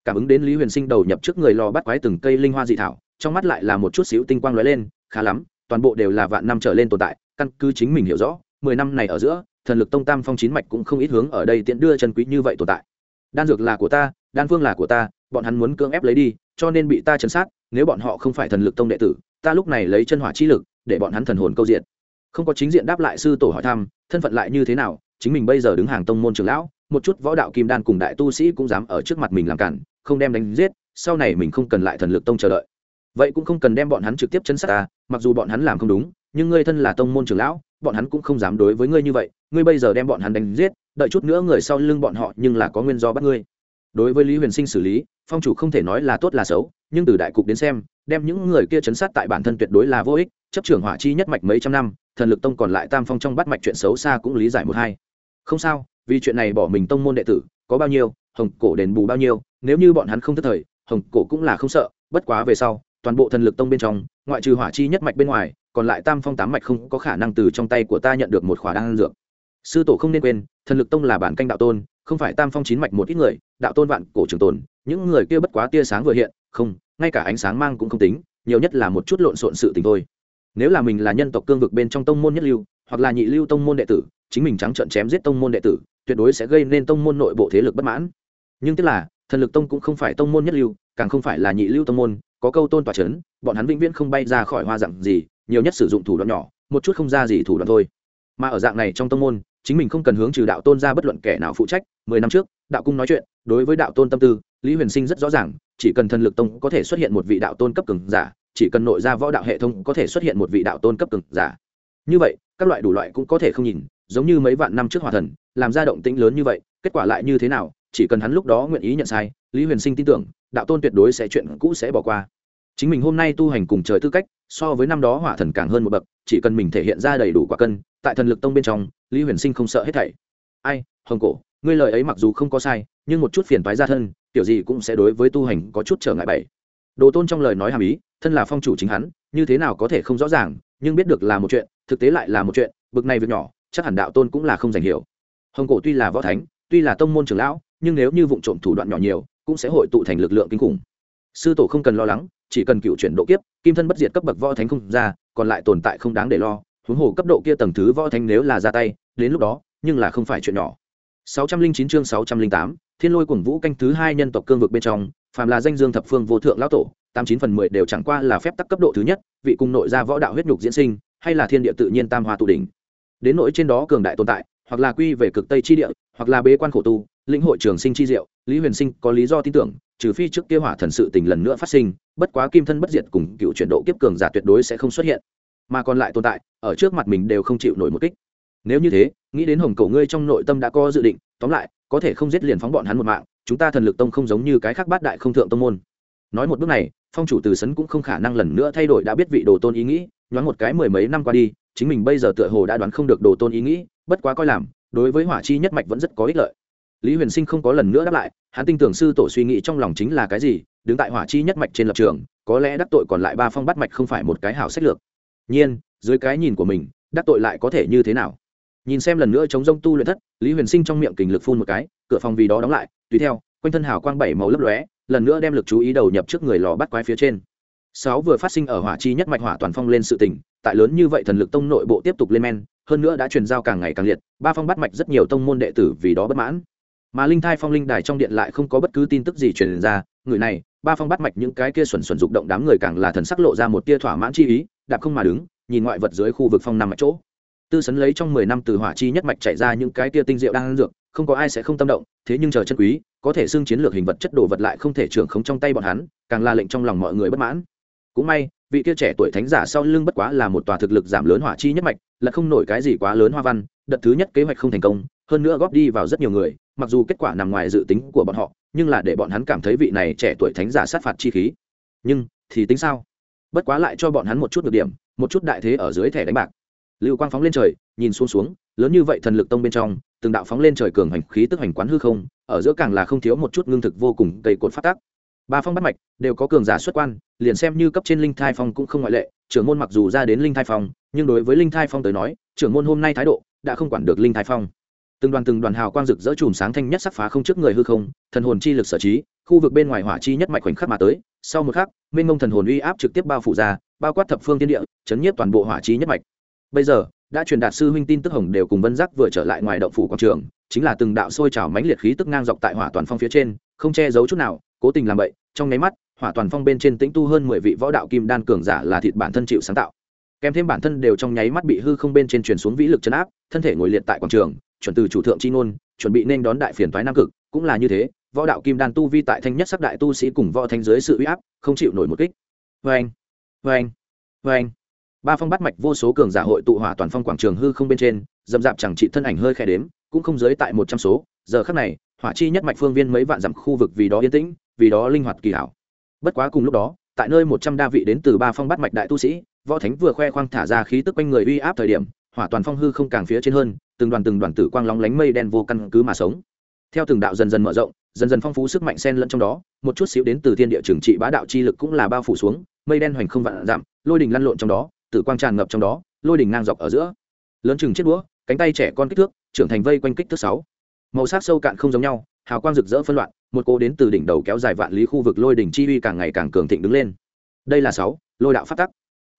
Speaker 1: Cảm ứng đến lý huyền sinh đầu nhập trước người lò bắt quái từng cây linh hoa dị thảo trong mắt lại là một chút xíu tinh quang lóe lên, khá lắm, toàn bộ đều là vạn năm trở lên tồn tại, căn cứ chính mình hiểu rõ, mười năm này ở giữa, thần lực tông tam phong chín mạch cũng không ít hướng ở đây tiện đưa chân quý như vậy tồn tại. Đan dược là của ta, đan phương là của ta, bọn hắn muốn cưỡng ép lấy đi, cho nên bị ta chấn sát, nếu bọn họ không phải thần lực tông đệ tử, ta lúc này lấy chân hỏa chi lực, để bọn hắn thần hồn câu diện. Không có chính diện đáp lại sư tổ hỏi thăm, thân phận lại như thế nào, chính mình bây giờ đứng hàng tông môn trưởng lão, một chút võ đạo kim đan cùng đại tu sĩ cũng dám ở trước mặt mình làm cản, không đem đánh giết, sau này mình không cần lại thần lực tông chờ đợi vậy cũng không cần đem bọn hắn trực tiếp chấn sát ta, mặc dù bọn hắn làm không đúng, nhưng ngươi thân là tông môn trưởng lão, bọn hắn cũng không dám đối với ngươi như vậy. Ngươi bây giờ đem bọn hắn đánh giết, đợi chút nữa người sau lưng bọn họ nhưng là có nguyên do bắt ngươi. Đối với lý huyền sinh xử lý, phong chủ không thể nói là tốt là xấu, nhưng từ đại cục đến xem, đem những người kia chấn sát tại bản thân tuyệt đối là vô ích, chấp trưởng hỏa chi nhất mạch mấy trăm năm, thần lực tông còn lại tam phong trong bắt mạch chuyện xấu xa cũng lý giải một hai. Không sao, vì chuyện này bỏ mình tông môn đệ tử, có bao nhiêu, hồng cổ đền bù bao nhiêu, nếu như bọn hắn không thất thời, hồng cổ cũng là không sợ, bất quá về sau toàn bộ thần lực tông bên trong, ngoại trừ hỏa chi nhất mạch bên ngoài, còn lại tam phong tám mạch không có khả năng từ trong tay của ta nhận được một khỏa đan dược. Sư tổ không nên quên, thần lực tông là bản canh đạo tôn, không phải tam phong chín mạch một ít người, đạo tôn vạn cổ trường tồn, những người kia bất quá tia sáng vừa hiện, không, ngay cả ánh sáng mang cũng không tính, nhiều nhất là một chút lộn xộn sự tình thôi. Nếu là mình là nhân tộc cương vực bên trong tông môn nhất lưu, hoặc là nhị lưu tông môn đệ tử, chính mình trắng trợn chém giết tông môn đệ tử, tuyệt đối sẽ gây nên tông môn nội bộ thế lực bất mãn. Nhưng tức là, thần lực tông cũng không phải tông môn nhất lưu càng không phải là nhị lưu tông môn có câu tôn tỏa chấn, bọn hắn vĩnh viễn không bay ra khỏi hoa dạng gì nhiều nhất sử dụng thủ đoạn nhỏ một chút không ra gì thủ đoạn thôi. Mà ở dạng này trong tông môn chính mình không cần hướng trừ đạo tôn ra bất luận kẻ nào phụ trách mười năm trước đạo cung nói chuyện đối với đạo tôn tâm tư lý huyền sinh rất rõ ràng chỉ cần thần lực tông có thể xuất hiện một vị đạo tôn cấp cường giả chỉ cần nội ra võ đạo hệ thống có thể xuất hiện một vị đạo tôn cấp cường giả. Như vậy các loại đủ loại cũng có thể không nhìn giống như mấy vạn năm trước hòa thần làm ra động tĩnh lớn như vậy kết quả lại như thế nào chỉ cần hắn lúc đó nguyện ý nhận sai lý huyền sinh tin tưởng đạo tôn tuyệt đối sẽ chuyện cũ sẽ bỏ qua. Chính mình hôm nay tu hành cùng trời tư cách, so với năm đó hỏa thần càng hơn một bậc, chỉ cần mình thể hiện ra đầy đủ quả cân, tại thần lực tông bên trong, lý huyền sinh không sợ hết thảy. Ai, hồng cổ, ngươi lời ấy mặc dù không có sai, nhưng một chút phiền toái ra thân kiểu gì cũng sẽ đối với tu hành có chút trở ngại bảy đồ tôn trong lời nói hàm ý, thân là phong chủ chính hắn, như thế nào có thể không rõ ràng, nhưng biết được là một chuyện, thực tế lại là một chuyện, bực này việc nhỏ, chắc hẳn đạo tôn cũng là không giành hiểu. Hồng cổ tuy là võ thánh, tuy là tông môn trưởng lão nhưng nếu như vụ trộm thủ đoạn nhỏ nhiều cũng sẽ hội tụ thành lực lượng kinh khủng sư tổ không cần lo lắng chỉ cần cựu chuyển độ kiếp kim thân bất diệt cấp bậc võ thánh không ra còn lại tồn tại không đáng để lo huống hồ cấp độ kia tầng thứ võ thánh nếu là ra tay đến lúc đó nhưng là không phải chuyện nhỏ 609 chương 608, Thiên Lôi Cuồng Vũ canh thứ hai nhân tộc cương vực bên trong, phàm là danh dương thập phương vô thượng lão tổ, tám chín phần mười đều chẳng qua là phép tắc cấp độ thứ nhất, vị cung nội ra võ đạo huyết nhục diễn sinh, hay là thiên địa tự nhiên tam hoa tụ đỉnh. Đến nỗi trên đó cường đại tồn tại, hoặc là quy về cực tây chi địa, hoặc là bế quan khổ tu, lĩnh hội trường sinh chi diệu, Lý Huyền Sinh có lý do tin tưởng, trừ phi trước kia hỏa thần sự tình lần nữa phát sinh, bất quá kim thân bất diệt cùng cựu chuyển độ kiếp cường giả tuyệt đối sẽ không xuất hiện. Mà còn lại tồn tại, ở trước mặt mình đều không chịu nổi một kích. Nếu như thế, nghĩ đến hồng cầu ngươi trong nội tâm đã có dự định, tóm lại, có thể không giết liền phóng bọn hắn một mạng, chúng ta thần lực tông không giống như cái khác bát đại không thượng tông môn. Nói một bước này, phong chủ từ sấn cũng không khả năng lần nữa thay đổi đã biết vị đồ tôn ý nghĩ, nhoáng một cái mười mấy năm qua đi, chính mình bây giờ tựa hồ đã đoán không được đồ tôn ý nghĩ, bất quá coi làm, đối với hỏa chi nhất mạch vẫn rất có ích lợi lý huyền sinh không có lần nữa đáp lại, hắn tin tưởng sư tổ suy nghĩ trong lòng chính là cái gì, đứng tại hỏa chi nhất mạch trên lập trường, có lẽ đắc tội còn lại ba phong bắt mạch không phải một cái hảo sách lược. Nhiên, dưới cái nhìn của mình, đắc tội lại có thể như thế nào? Nhìn xem lần nữa chống rông tu luyện thất, lý huyền sinh trong miệng kình lực phun một cái, cửa phòng vì đó đóng lại, tùy theo, quanh thân hào quang bảy màu lấp lóe, lần nữa đem lực chú ý đầu nhập trước người lò bắt quái phía trên. Sáu vừa phát sinh ở hỏa chi nhất mạch hỏa toàn phong lên sự tỉnh tại lớn như vậy thần lực tông nội bộ tiếp tục lên men, hơn nữa đã truyền giao càng ngày càng liệt, ba phong bắt mạch rất nhiều tông môn đệ tử vì đó bất mãn mà linh thai phong linh đài trong điện lại không có bất cứ tin tức gì truyền ra, người này, ba phong bắt mạch những cái kia xuẩn xuẩn rụng động đám người càng là thần sắc lộ ra một tia thỏa mãn chi ý, đạp không mà đứng, nhìn ngoại vật dưới khu vực phong nằm ở chỗ. Tư sấn lấy trong mười năm từ hỏa chi nhất mạch chạy ra những cái tia tinh diệu đang ăn dược, không có ai sẽ không tâm động, thế nhưng chờ chân quý, có thể xưng chiến lược hình vật chất đồ vật lại không thể trưởng khống trong tay bọn hắn, càng là lệnh trong lòng mọi người bất mãn. Cũng may, vị kia trẻ tuổi thánh giả sau lưng bất quá là một tòa thực lực giảm lớn hỏa chi nhất mạch, là không nổi cái gì quá lớn hoa văn, đợt thứ nhất kế hoạch không thành công, hơn nữa góp đi vào rất nhiều người mặc dù kết quả nằm ngoài dự tính của bọn họ, nhưng là để bọn hắn cảm thấy vị này trẻ tuổi thánh giả sát phạt chi khí. Nhưng, thì tính sao? Bất quá lại cho bọn hắn một chút được điểm, một chút đại thế ở dưới thẻ đánh bạc. Lưu quang phóng lên trời, nhìn xuống xuống, lớn như vậy thần lực tông bên trong, từng đạo phóng lên trời cường hành khí tức hành quán hư không, ở giữa càng là không thiếu một chút ngưng thực vô cùng cây cột phát tác. Ba phong bắt mạch đều có cường giả xuất quan, liền xem như cấp trên linh thai phong cũng không ngoại lệ, trưởng môn mặc dù ra đến linh thai phong, nhưng đối với linh thai phong tới nói, trưởng môn hôm nay thái độ đã không quản được linh thai phong từng đoàn từng đoàn hào quang rực rỡ chùm sáng thanh nhất sắc phá không trước người hư không, thần hồn chi lực sở trí, khu vực bên ngoài hỏa chi nhất mạch khoảnh khắc mà tới, sau một khắc minh ngông thần hồn uy áp trực tiếp bao phủ ra, bao quát thập phương tiên địa, chấn nhiếp toàn bộ hỏa chi nhất mạch. Bây giờ, đã truyền đạt sư huynh tin tức hồng đều cùng vân giác vừa trở lại ngoài động phủ quảng trường, chính là từng đạo sôi trào mãnh liệt khí tức ngang dọc tại hỏa toàn phong phía trên, không che giấu chút nào, cố tình làm vậy trong nháy mắt, hỏa toàn phong bên trên tĩnh tu hơn mười vị võ đạo kim đan cường giả là thịt bản thân chịu sáng tạo. Kèm thêm bản thân đều trong nháy mắt bị hư không bên trên truyền xuống vĩ lực chấn áp, thân thể ngồi liệt tại quảng trường chuẩn từ chủ thượng chi ngôn, chuẩn bị nên đón đại phiền toái nam cực, cũng là như thế, võ đạo kim đan tu vi tại thanh nhất sắc đại tu sĩ cùng võ thanh dưới sự uy áp, không chịu nổi một kích. Vê anh vê anh vê anh ba phong bắt mạch vô số cường giả hội tụ hỏa toàn phong quảng trường hư không bên trên, dầm dạp chẳng trị thân ảnh hơi khẽ đếm, cũng không dưới tại một trăm số. Giờ khắc này, hỏa chi nhất mạch phương viên mấy vạn dặm khu vực vì đó yên tĩnh, vì đó linh hoạt kỳ hảo. Bất quá cùng lúc đó, tại nơi một trăm đa vị đến từ ba phong bắt mạch đại tu sĩ, võ thánh vừa khoe khoang thả ra khí tức quanh người uy áp thời điểm hỏa toàn phong hư không càng phía trên hơn, từng đoàn từng đoàn tử quang lóng lánh mây đen vô căn cứ mà sống. Theo từng đạo dần dần mở rộng, dần dần phong phú sức mạnh sen lẫn trong đó, một chút xíu đến từ thiên địa trường trị bá đạo chi lực cũng là bao phủ xuống, mây đen hoành không vạn giảm lôi đình lăn lộn trong đó, tử quang tràn ngập trong đó, lôi đình ngang dọc ở giữa. Lớn chừng chiếc đũa, cánh tay trẻ con kích thước, trưởng thành vây quanh kích thước sáu. Màu sắc sâu cạn không giống nhau, hào quang rực rỡ phân loạn, một cô đến từ đỉnh đầu kéo dài vạn lý khu vực lôi đỉnh chi uy càng ngày càng cường thịnh đứng lên. Đây là sáu, lôi đạo phát tắc.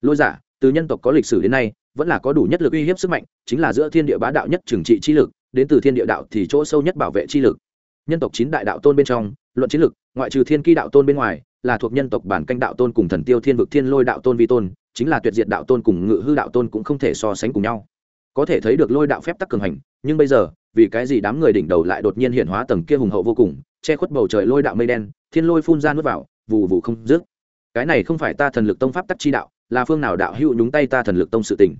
Speaker 1: Lôi giả, từ nhân tộc có lịch sử đến nay vẫn là có đủ nhất lực uy hiếp sức mạnh, chính là giữa thiên địa bá đạo nhất trừng trị chi lực, đến từ thiên địa đạo thì chỗ sâu nhất bảo vệ chi lực. Nhân tộc chín đại đạo tôn bên trong, luận chiến lực, ngoại trừ thiên ki đạo tôn bên ngoài, là thuộc nhân tộc bản canh đạo tôn cùng thần tiêu thiên vực thiên lôi đạo tôn vi tôn, chính là tuyệt diệt đạo tôn cùng ngự hư đạo tôn cũng không thể so sánh cùng nhau. Có thể thấy được lôi đạo phép tắc cường hành, nhưng bây giờ, vì cái gì đám người đỉnh đầu lại đột nhiên hiện hóa tầng kia hùng hậu vô cùng, che khuất bầu trời lôi đạo mây đen, thiên lôi phun ra nuốt vào, vù vù không dứt. Cái này không phải ta thần lực tông pháp tắc chi đạo là phương nào đạo hữu nhúng tay ta thần lực tông sự tình.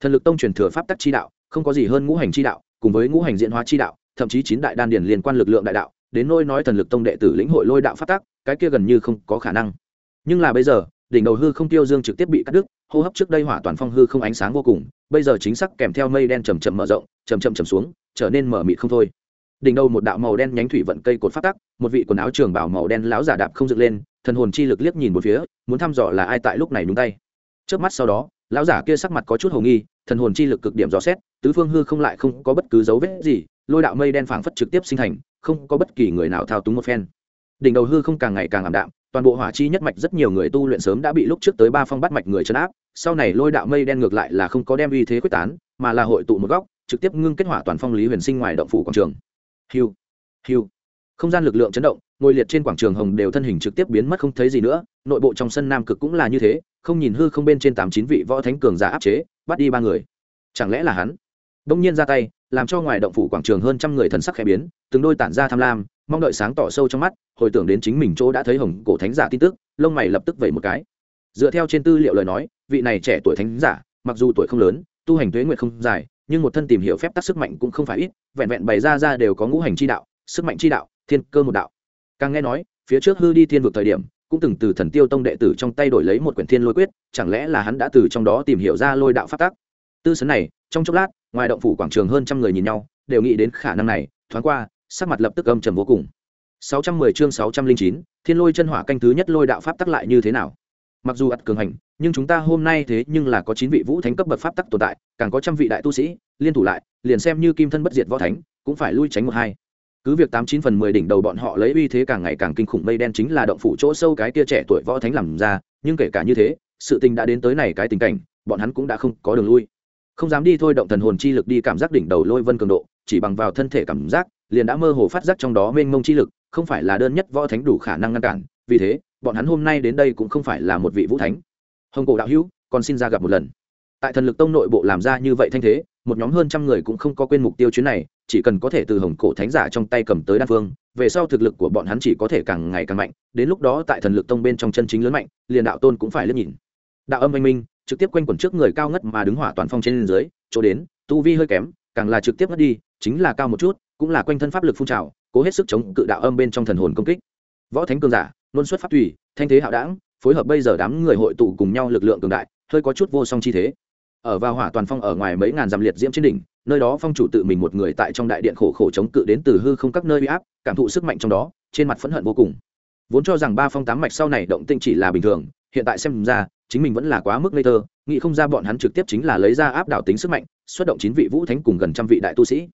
Speaker 1: Thần lực tông truyền thừa pháp tắc chi đạo, không có gì hơn ngũ hành chi đạo, cùng với ngũ hành diễn hóa chi đạo, thậm chí chín đại đan điển liên quan lực lượng đại đạo, đến nôi nói thần lực tông đệ tử lĩnh hội lôi đạo pháp tắc, cái kia gần như không có khả năng. Nhưng là bây giờ, đỉnh đầu hư không tiêu dương trực tiếp bị cắt đứt, hô hấp trước đây hỏa toàn phong hư không ánh sáng vô cùng, bây giờ chính xác kèm theo mây đen chầm chậm mở rộng chầm chậm chầm xuống, trở nên mở mịt không thôi. Đỉnh đầu một đạo màu đen nhánh thủy vận cây cột phát tắc, một vị quần áo trường bảo màu đen lão giả đạp không dựng lên, thần hồn chi lực liếc nhìn một phía, muốn thăm dò là ai tại lúc này đúng tay trước mắt sau đó, lão giả kia sắc mặt có chút hồ nghi, thần hồn chi lực cực điểm dò xét, tứ phương hư không lại không có bất cứ dấu vết gì, lôi đạo mây đen phảng phất trực tiếp sinh thành, không có bất kỳ người nào thao túng một phen. Đỉnh đầu hư không càng ngày càng ảm đạm, toàn bộ hỏa chi nhất mạch rất nhiều người tu luyện sớm đã bị lúc trước tới ba phong bắt mạch người chấn áp, sau này lôi đạo mây đen ngược lại là không có đem uy thế quyết tán, mà là hội tụ một góc, trực tiếp ngưng kết hỏa toàn phong lý huyền sinh ngoài động phủ quảng trường. Hiu hiu. Không gian lực lượng chấn động ngồi liệt trên quảng trường hồng đều thân hình trực tiếp biến mất không thấy gì nữa, nội bộ trong sân nam cực cũng là như thế, không nhìn hư không bên trên tám chín vị võ thánh cường giả áp chế, bắt đi ba người. Chẳng lẽ là hắn? Đông nhiên ra tay, làm cho ngoài động phủ quảng trường hơn trăm người thần sắc khẽ biến, từng đôi tản ra tham lam, mong đợi sáng tỏ sâu trong mắt, hồi tưởng đến chính mình chỗ đã thấy hồng cổ thánh giả tin tức, lông mày lập tức vẩy một cái. Dựa theo trên tư liệu lời nói, vị này trẻ tuổi thánh giả, mặc dù tuổi không lớn, tu hành tuế nguyện không dài, nhưng một thân tìm hiểu phép tắc sức mạnh cũng không phải ít, vẹn vẹn bày ra ra đều có ngũ hành chi đạo, sức mạnh chi đạo, thiên cơ một đạo càng nghe nói phía trước hư đi thiên vực thời điểm cũng từng từ thần tiêu tông đệ tử trong tay đổi lấy một quyển thiên lôi quyết chẳng lẽ là hắn đã từ trong đó tìm hiểu ra lôi đạo phát tác tư sấn này trong chốc lát ngoài động phủ quảng trường hơn trăm người nhìn nhau đều nghĩ đến khả năng này thoáng qua sắc mặt lập tức âm trầm vô cùng. 610 chương 609, thiên lôi chân hỏa canh thứ nhất lôi đạo pháp tắc lại như thế nào? Mặc dù ắt cường hành nhưng chúng ta hôm nay thế nhưng là có chín vị vũ thánh cấp bậc pháp tắc tồn tại càng có trăm vị đại tu sĩ liên thủ lại liền xem như kim thân bất diệt võ thánh cũng phải lui tránh một hai cứ việc tám chín phần mười đỉnh đầu bọn họ lấy uy thế càng ngày càng kinh khủng, mây đen chính là động phủ chỗ sâu cái kia trẻ tuổi võ thánh làm ra, nhưng kể cả như thế, sự tình đã đến tới này cái tình cảnh, bọn hắn cũng đã không có đường lui. Không dám đi thôi động thần hồn chi lực đi cảm giác đỉnh đầu lôi vân cường độ, chỉ bằng vào thân thể cảm giác, liền đã mơ hồ phát giác trong đó mênh mông chi lực, không phải là đơn nhất võ thánh đủ khả năng ngăn cản, vì thế, bọn hắn hôm nay đến đây cũng không phải là một vị vũ thánh. Hồng cổ đạo hữu, còn xin ra gặp một lần. Tại thần lực tông nội bộ làm ra như vậy thanh thế một nhóm hơn trăm người cũng không có quên mục tiêu chuyến này, chỉ cần có thể từ hồng cổ thánh giả trong tay cầm tới đan phương về sau thực lực của bọn hắn chỉ có thể càng ngày càng mạnh, đến lúc đó tại thần lực tông bên trong chân chính lớn mạnh, liền đạo tôn cũng phải liếc nhìn. Đạo âm anh minh, trực tiếp quanh quẩn trước người cao ngất mà đứng hỏa toàn phong trên dưới, chỗ đến, tu vi hơi kém, càng là trực tiếp ngất đi, chính là cao một chút, cũng là quanh thân pháp lực phun trào, cố hết sức chống cự đạo âm bên trong thần hồn công kích. Võ thánh cường giả, luôn xuất pháp tùy, thanh thế hạo đảng, phối hợp bây giờ đám người hội tụ cùng nhau lực lượng cường đại, hơi có chút vô song chi thế ở vào hỏa toàn phong ở ngoài mấy ngàn dặm liệt diễm trên đỉnh, nơi đó phong chủ tự mình một người tại trong đại điện khổ khổ chống cự đến từ hư không các nơi bị áp, cảm thụ sức mạnh trong đó, trên mặt phẫn hận vô cùng. Vốn cho rằng ba phong tám mạch sau này động tinh chỉ là bình thường, hiện tại xem ra, chính mình vẫn là quá mức ngây thơ, nghĩ không ra bọn hắn trực tiếp chính là lấy ra áp đảo tính sức mạnh, xuất động chín vị vũ thánh cùng gần trăm vị đại tu sĩ.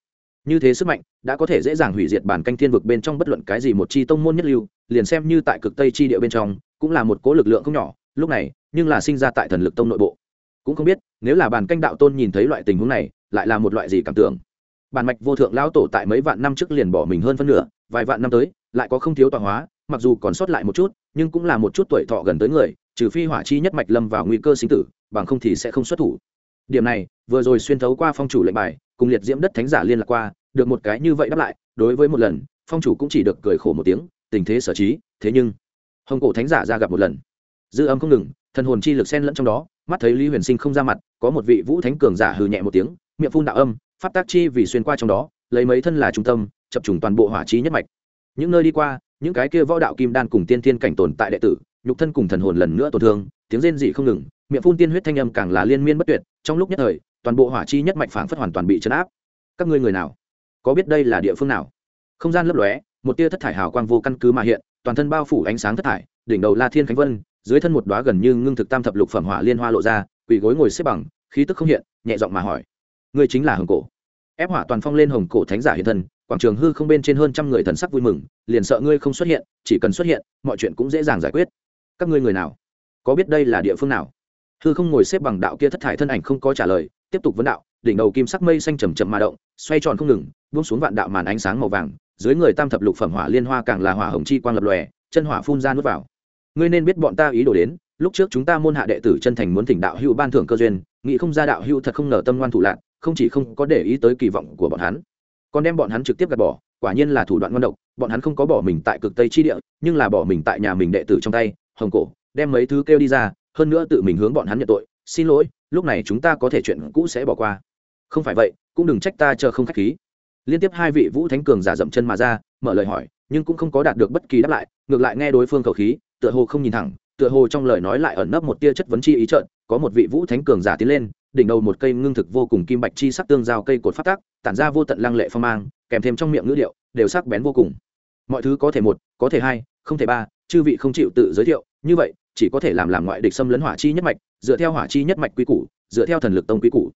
Speaker 1: Như thế sức mạnh, đã có thể dễ dàng hủy diệt bản canh thiên vực bên trong bất luận cái gì một chi tông môn nhất lưu, liền xem như tại cực tây chi địa bên trong, cũng là một cố lực lượng không nhỏ, lúc này, nhưng là sinh ra tại thần lực tông nội bộ cũng không biết, nếu là bản canh đạo tôn nhìn thấy loại tình huống này, lại là một loại gì cảm tưởng? Bản mạch vô thượng lão tổ tại mấy vạn năm trước liền bỏ mình hơn phân nửa, vài vạn năm tới, lại có không thiếu tọa hóa, mặc dù còn sót lại một chút, nhưng cũng là một chút tuổi thọ gần tới người, trừ phi hỏa chi nhất mạch lâm vào nguy cơ sinh tử, bằng không thì sẽ không xuất thủ. Điểm này, vừa rồi xuyên thấu qua phong chủ lệnh bài, cùng liệt diễm đất thánh giả liên lạc qua, được một cái như vậy đáp lại, đối với một lần, phong chủ cũng chỉ được cười khổ một tiếng, tình thế sở trí, thế nhưng, hồng cổ thánh giả ra gặp một lần. Dư âm không ngừng, thần hồn chi lực xen lẫn trong đó mắt thấy lý huyền sinh không ra mặt, có một vị vũ thánh cường giả hừ nhẹ một tiếng, miệng phun đạo âm phát tác chi vì xuyên qua trong đó, lấy mấy thân là trung tâm, chập trùng toàn bộ hỏa trí nhất mạch. Những nơi đi qua, những cái kia võ đạo kim đan cùng tiên thiên cảnh tồn tại đệ tử, nhục thân cùng thần hồn lần nữa tổn thương, tiếng rên dị không ngừng, miệng phun tiên huyết thanh âm càng là liên miên bất tuyệt, trong lúc nhất thời, toàn bộ hỏa chi nhất mạch phảng phất hoàn toàn bị chấn áp. Các ngươi người nào? Có biết đây là địa phương nào? Không gian lấp lóe, một tia thất thải hào quang vô căn cứ mà hiện, toàn thân bao phủ ánh sáng thất thải, đỉnh đầu la thiên khánh vân dưới thân một đóa gần như ngưng thực tam thập lục phẩm hỏa liên hoa lộ ra, quỳ gối ngồi xếp bằng, khí tức không hiện, nhẹ giọng mà hỏi, ngươi chính là hồng cổ? Ép hỏa toàn phong lên hồng cổ thánh giả hiện thân, quảng trường hư không bên trên hơn trăm người thần sắc vui mừng, liền sợ ngươi không xuất hiện, chỉ cần xuất hiện, mọi chuyện cũng dễ dàng giải quyết. Các ngươi người nào? Có biết đây là địa phương nào? Hư không ngồi xếp bằng đạo kia thất thải thân ảnh không có trả lời, tiếp tục vấn đạo, đỉnh đầu kim sắc mây xanh chầm chậm mà động, xoay tròn không ngừng, buông xuống vạn đạo màn ánh sáng màu vàng, dưới người tam thập lục phẩm hỏa liên hoa càng là hỏa hồng chi quang lập lòe, chân hỏa phun ra nuốt vào ngươi nên biết bọn ta ý đồ đến, lúc trước chúng ta môn hạ đệ tử chân thành muốn thỉnh đạo hữu ban thưởng cơ duyên, nghĩ không ra đạo hữu thật không ngờ tâm ngoan thủ lạc không chỉ không có để ý tới kỳ vọng của bọn hắn. Còn đem bọn hắn trực tiếp gạt bỏ, quả nhiên là thủ đoạn ngon độc, bọn hắn không có bỏ mình tại cực tây chi địa, nhưng là bỏ mình tại nhà mình đệ tử trong tay, hồng cổ, đem mấy thứ kêu đi ra, hơn nữa tự mình hướng bọn hắn nhận tội, xin lỗi, lúc này chúng ta có thể chuyện cũ sẽ bỏ qua. Không phải vậy, cũng đừng trách ta chờ không khách khí. Liên tiếp hai vị vũ thánh cường giả dậm chân mà ra, mở lời hỏi, nhưng cũng không có đạt được bất kỳ đáp lại, ngược lại nghe đối phương khẩu khí tựa hồ không nhìn thẳng, tựa hồ trong lời nói lại ẩn nấp một tia chất vấn chi ý trợn, có một vị vũ thánh cường giả tiến lên, đỉnh đầu một cây ngưng thực vô cùng kim bạch chi sắc tương giao cây cột phát tác, tản ra vô tận lăng lệ phong mang, kèm thêm trong miệng ngữ điệu, đều sắc bén vô cùng. Mọi thứ có thể một, có thể hai, không thể ba, chư vị không chịu tự giới thiệu, như vậy, chỉ có thể làm làm ngoại địch xâm lấn hỏa chi nhất mạch, dựa theo hỏa chi nhất mạch quy củ, dựa theo thần lực tông quy củ.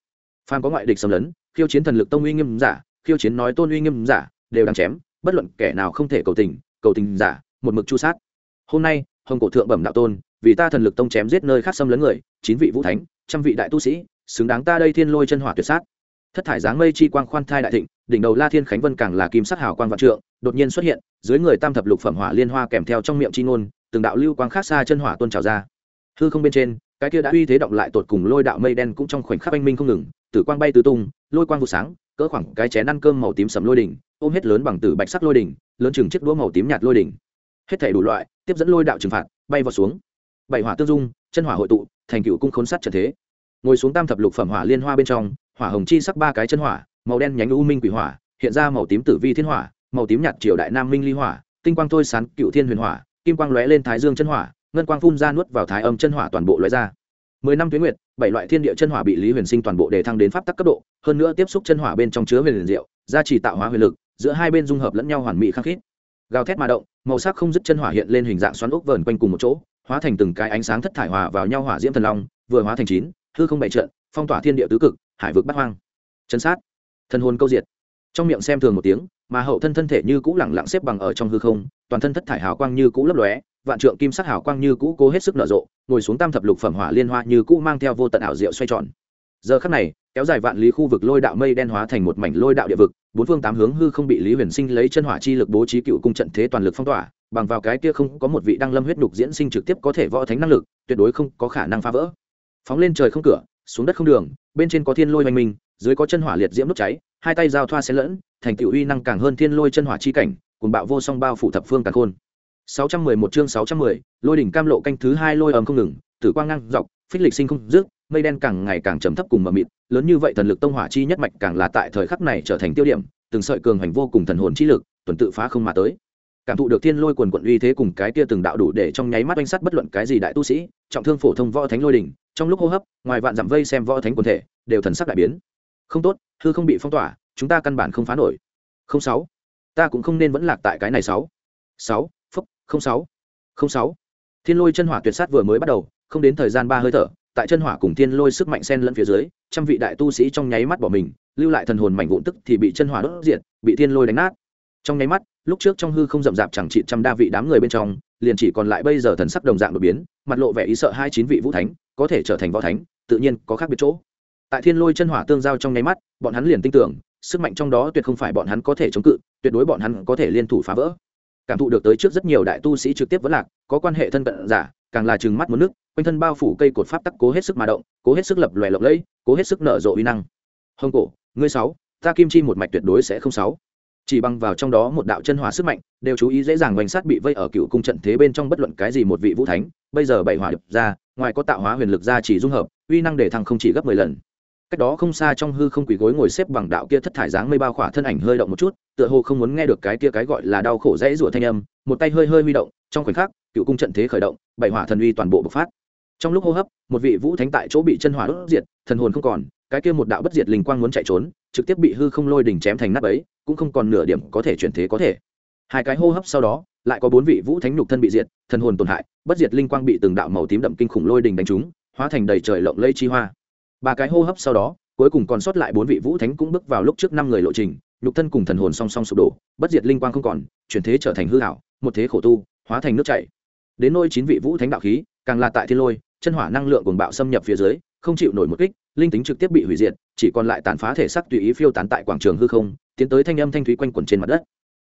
Speaker 1: Phan có ngoại địch xâm lấn, khiêu chiến thần lực tông uy nghiêm giả, khiêu chiến nói tôn uy nghiêm giả, đều đang chém, bất luận kẻ nào không thể cầu tình cầu tình giả, một mực chu sát. Hôm nay hồng cổ thượng bẩm đạo tôn, vì ta thần lực tông chém giết nơi khác xâm lấn người, chín vị vũ thánh, trăm vị đại tu sĩ, xứng đáng ta đây thiên lôi chân hỏa tuyệt sát. Thất thải dáng mây chi quang khoan thai đại thịnh, đỉnh đầu la thiên khánh vân càng là kim sắc hào quang vạn trượng, đột nhiên xuất hiện, dưới người tam thập lục phẩm hỏa liên hoa kèm theo trong miệng chi ngôn, từng đạo lưu quang khác xa chân hỏa tuôn trào ra. Hư không bên trên, cái kia đã uy thế động lại tột cùng lôi đạo mây đen cũng trong khoảnh khắc anh minh không ngừng, tử quang bay tứ tung, lôi quang vụ sáng, cỡ khoảng cái chén ăn cơm màu tím sầm lôi đỉnh, ôm hết lớn bằng tử bạch sắc lôi đỉnh, lớn chừng chiếc đũa màu tím nhạt lôi đỉnh. Hết thảy đủ loại tiếp dẫn lôi đạo trừng phạt, bay vào xuống. Bảy hỏa tương dung, chân hỏa hội tụ, thành cựu cung khốn sát trần thế. Ngồi xuống tam thập lục phẩm hỏa liên hoa bên trong, hỏa hồng chi sắc ba cái chân hỏa, màu đen nhánh u minh quỷ hỏa, hiện ra màu tím tử vi thiên hỏa, màu tím nhạt triều đại nam minh ly hỏa, tinh quang thôi sán cựu thiên huyền hỏa, kim quang lóe lên thái dương chân hỏa, ngân quang phun ra nuốt vào thái âm chân hỏa toàn bộ lóe ra. Mười năm tuyến nguyệt, bảy loại thiên địa chân hỏa bị lý huyền sinh toàn bộ đề thăng đến pháp tắc cấp độ, hơn nữa tiếp xúc chân hỏa bên trong chứa huyền diệu, gia trì tạo hóa huyền lực, giữa hai bên dung hợp lẫn nhau hoàn mỹ khắc khít. Gào thét mà động màu sắc không dứt chân hỏa hiện lên hình dạng xoắn ốc vờn quanh cùng một chỗ, hóa thành từng cái ánh sáng thất thải hòa vào nhau hỏa diễm thần long, vừa hóa thành chín, hư không bày trận, phong tỏa thiên địa tứ cực, hải vực bắt hoang. Chân sát. Thần hồn câu diệt. Trong miệng xem thường một tiếng, mà hậu thân thân thể như cũ lẳng lặng xếp bằng ở trong hư không, toàn thân thất thải hào quang như cũ lấp lóe, vạn trượng kim sắc hào quang như cũ cố hết sức nở rộ, ngồi xuống tam thập lục phẩm hỏa liên hoa như cũ mang theo vô tận ảo diệu xoay tròn. Giờ khắc này kéo dài vạn lý khu vực lôi đạo mây đen hóa thành một mảnh lôi đạo địa vực bốn phương tám hướng hư không bị lý huyền sinh lấy chân hỏa chi lực bố trí cựu cung trận thế toàn lực phong tỏa bằng vào cái kia không có một vị đăng lâm huyết đục diễn sinh trực tiếp có thể võ thánh năng lực tuyệt đối không có khả năng phá vỡ. Phóng lên trời không cửa xuống đất không đường bên trên có thiên lôi oanh minh dưới có chân hỏa liệt diễm đốt cháy hai tay giao thoa xen lẫn thành tựu uy năng càng hơn thiên lôi chân hỏa chi cảnh cùng bạo vô song bao phủ thập phương càng khôn. 611 chương 610, lôi đỉnh cam lộ canh thứ hai lôi ầm không ngừng tử quang ngang dọc phích lịch sinh không dứt mây đen càng ngày càng trầm thấp cùng mờ mịt, lớn như vậy thần lực tông hỏa chi nhất mạch càng là tại thời khắc này trở thành tiêu điểm, từng sợi cường hành vô cùng thần hồn chi lực, tuần tự phá không mà tới. Cảm thụ được thiên lôi quần quận uy thế cùng cái kia từng đạo đủ để trong nháy mắt oanh sắt bất luận cái gì đại tu sĩ, trọng thương phổ thông võ thánh lôi đỉnh, trong lúc hô hấp, ngoài vạn dặm vây xem võ thánh quần thể, đều thần sắc đại biến. Không tốt, hư không bị phong tỏa, chúng ta căn bản không phá nổi. Không sáu, ta cũng không nên vẫn lạc tại cái này sáu. Sáu, phúc, không sáu không sáu. Thiên lôi chân hỏa tuyệt sát vừa mới bắt đầu, không đến thời gian ba hơi thở tại chân hỏa cùng thiên lôi sức mạnh sen lẫn phía dưới, trăm vị đại tu sĩ trong nháy mắt bỏ mình, lưu lại thần hồn mảnh vụn tức thì bị chân hỏa đốt diệt, bị thiên lôi đánh nát. Trong nháy mắt, lúc trước trong hư không rậm rạp chẳng trị trăm đa vị đám người bên trong, liền chỉ còn lại bây giờ thần sắc đồng dạng đột biến, mặt lộ vẻ ý sợ hai chín vị vũ thánh, có thể trở thành võ thánh, tự nhiên có khác biệt chỗ. Tại thiên lôi chân hỏa tương giao trong nháy mắt, bọn hắn liền tin tưởng, sức mạnh trong đó tuyệt không phải bọn hắn có thể chống cự, tuyệt đối bọn hắn có thể liên thủ phá vỡ. Cảm thụ được tới trước rất nhiều đại tu sĩ trực tiếp vẫn lạc, có quan hệ thân cận giả càng là chừng mắt muốn nước, quanh thân bao phủ cây cột pháp tắc cố hết sức mà động, cố hết sức lập lòe lộng lẫy, cố hết sức nở rộ uy năng. Hồng cổ, ngươi sáu, ta kim chi một mạch tuyệt đối sẽ không sáu. Chỉ bằng vào trong đó một đạo chân hỏa sức mạnh, đều chú ý dễ dàng hoành sát bị vây ở cựu cung trận thế bên trong bất luận cái gì một vị vũ thánh, bây giờ bảy hỏa được ra, ngoài có tạo hóa huyền lực ra chỉ dung hợp, uy năng để thăng không chỉ gấp mười lần. Cách đó không xa trong hư không quỳ gối ngồi xếp bằng đạo kia thất thải dáng mây bao khỏa thân ảnh hơi động một chút, tựa hồ không muốn nghe được cái kia cái gọi là đau khổ dễ rủa thanh âm, một tay hơi hơi huy động, trong khoảnh khắc cựu cung trận thế khởi động, bảy hỏa thần uy toàn bộ bộc phát. Trong lúc hô hấp, một vị vũ thánh tại chỗ bị chân hỏa đốt diệt, thần hồn không còn, cái kia một đạo bất diệt linh quang muốn chạy trốn, trực tiếp bị hư không lôi đỉnh chém thành nắp ấy cũng không còn nửa điểm có thể chuyển thế có thể. Hai cái hô hấp sau đó, lại có bốn vị vũ thánh nhục thân bị diệt, thần hồn tổn hại, bất diệt linh quang bị từng đạo màu tím đậm kinh khủng lôi đỉnh đánh trúng, hóa thành đầy trời lộng lây chi hoa. Ba cái hô hấp sau đó, cuối cùng còn sót lại bốn vị vũ thánh cũng bước vào lúc trước năm người lộ trình, nhục thân cùng thần hồn song song sụp đổ, bất diệt linh quang không còn, chuyển thế trở thành hư hảo một thế khổ tu, hóa thành nước chảy đến nôi chín vị vũ thánh đạo khí, càng là tại thiên lôi, chân hỏa năng lượng cuồng bạo xâm nhập phía dưới, không chịu nổi một kích, linh tính trực tiếp bị hủy diệt, chỉ còn lại tàn phá thể xác tùy ý phiêu tán tại quảng trường hư không, tiến tới thanh âm thanh thúy quanh quẩn trên mặt đất.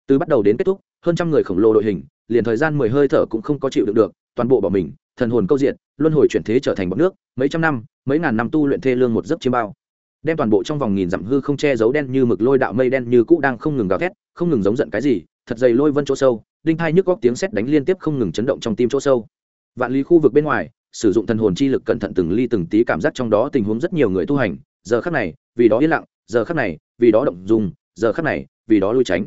Speaker 1: Từ bắt đầu đến kết thúc, hơn trăm người khổng lồ đội hình, liền thời gian mười hơi thở cũng không có chịu được được, toàn bộ bỏ mình, thần hồn câu diện luân hồi chuyển thế trở thành bọc nước, mấy trăm năm, mấy ngàn năm tu luyện thê lương một giấc chiêm bao. Đem toàn bộ trong vòng nghìn dặm hư không che giấu đen như mực lôi đạo mây đen như cũ đang không ngừng gào thét, không ngừng giống giận cái gì thật dày lôi vân chỗ sâu, đinh hai nhức góc tiếng sét đánh liên tiếp không ngừng chấn động trong tim chỗ sâu. Vạn lý khu vực bên ngoài, sử dụng thần hồn chi lực cẩn thận từng ly từng tí cảm giác trong đó tình huống rất nhiều người tu hành, giờ khắc này, vì đó yên lặng, giờ khắc này, vì đó động dùng giờ khắc này, vì đó lui tránh.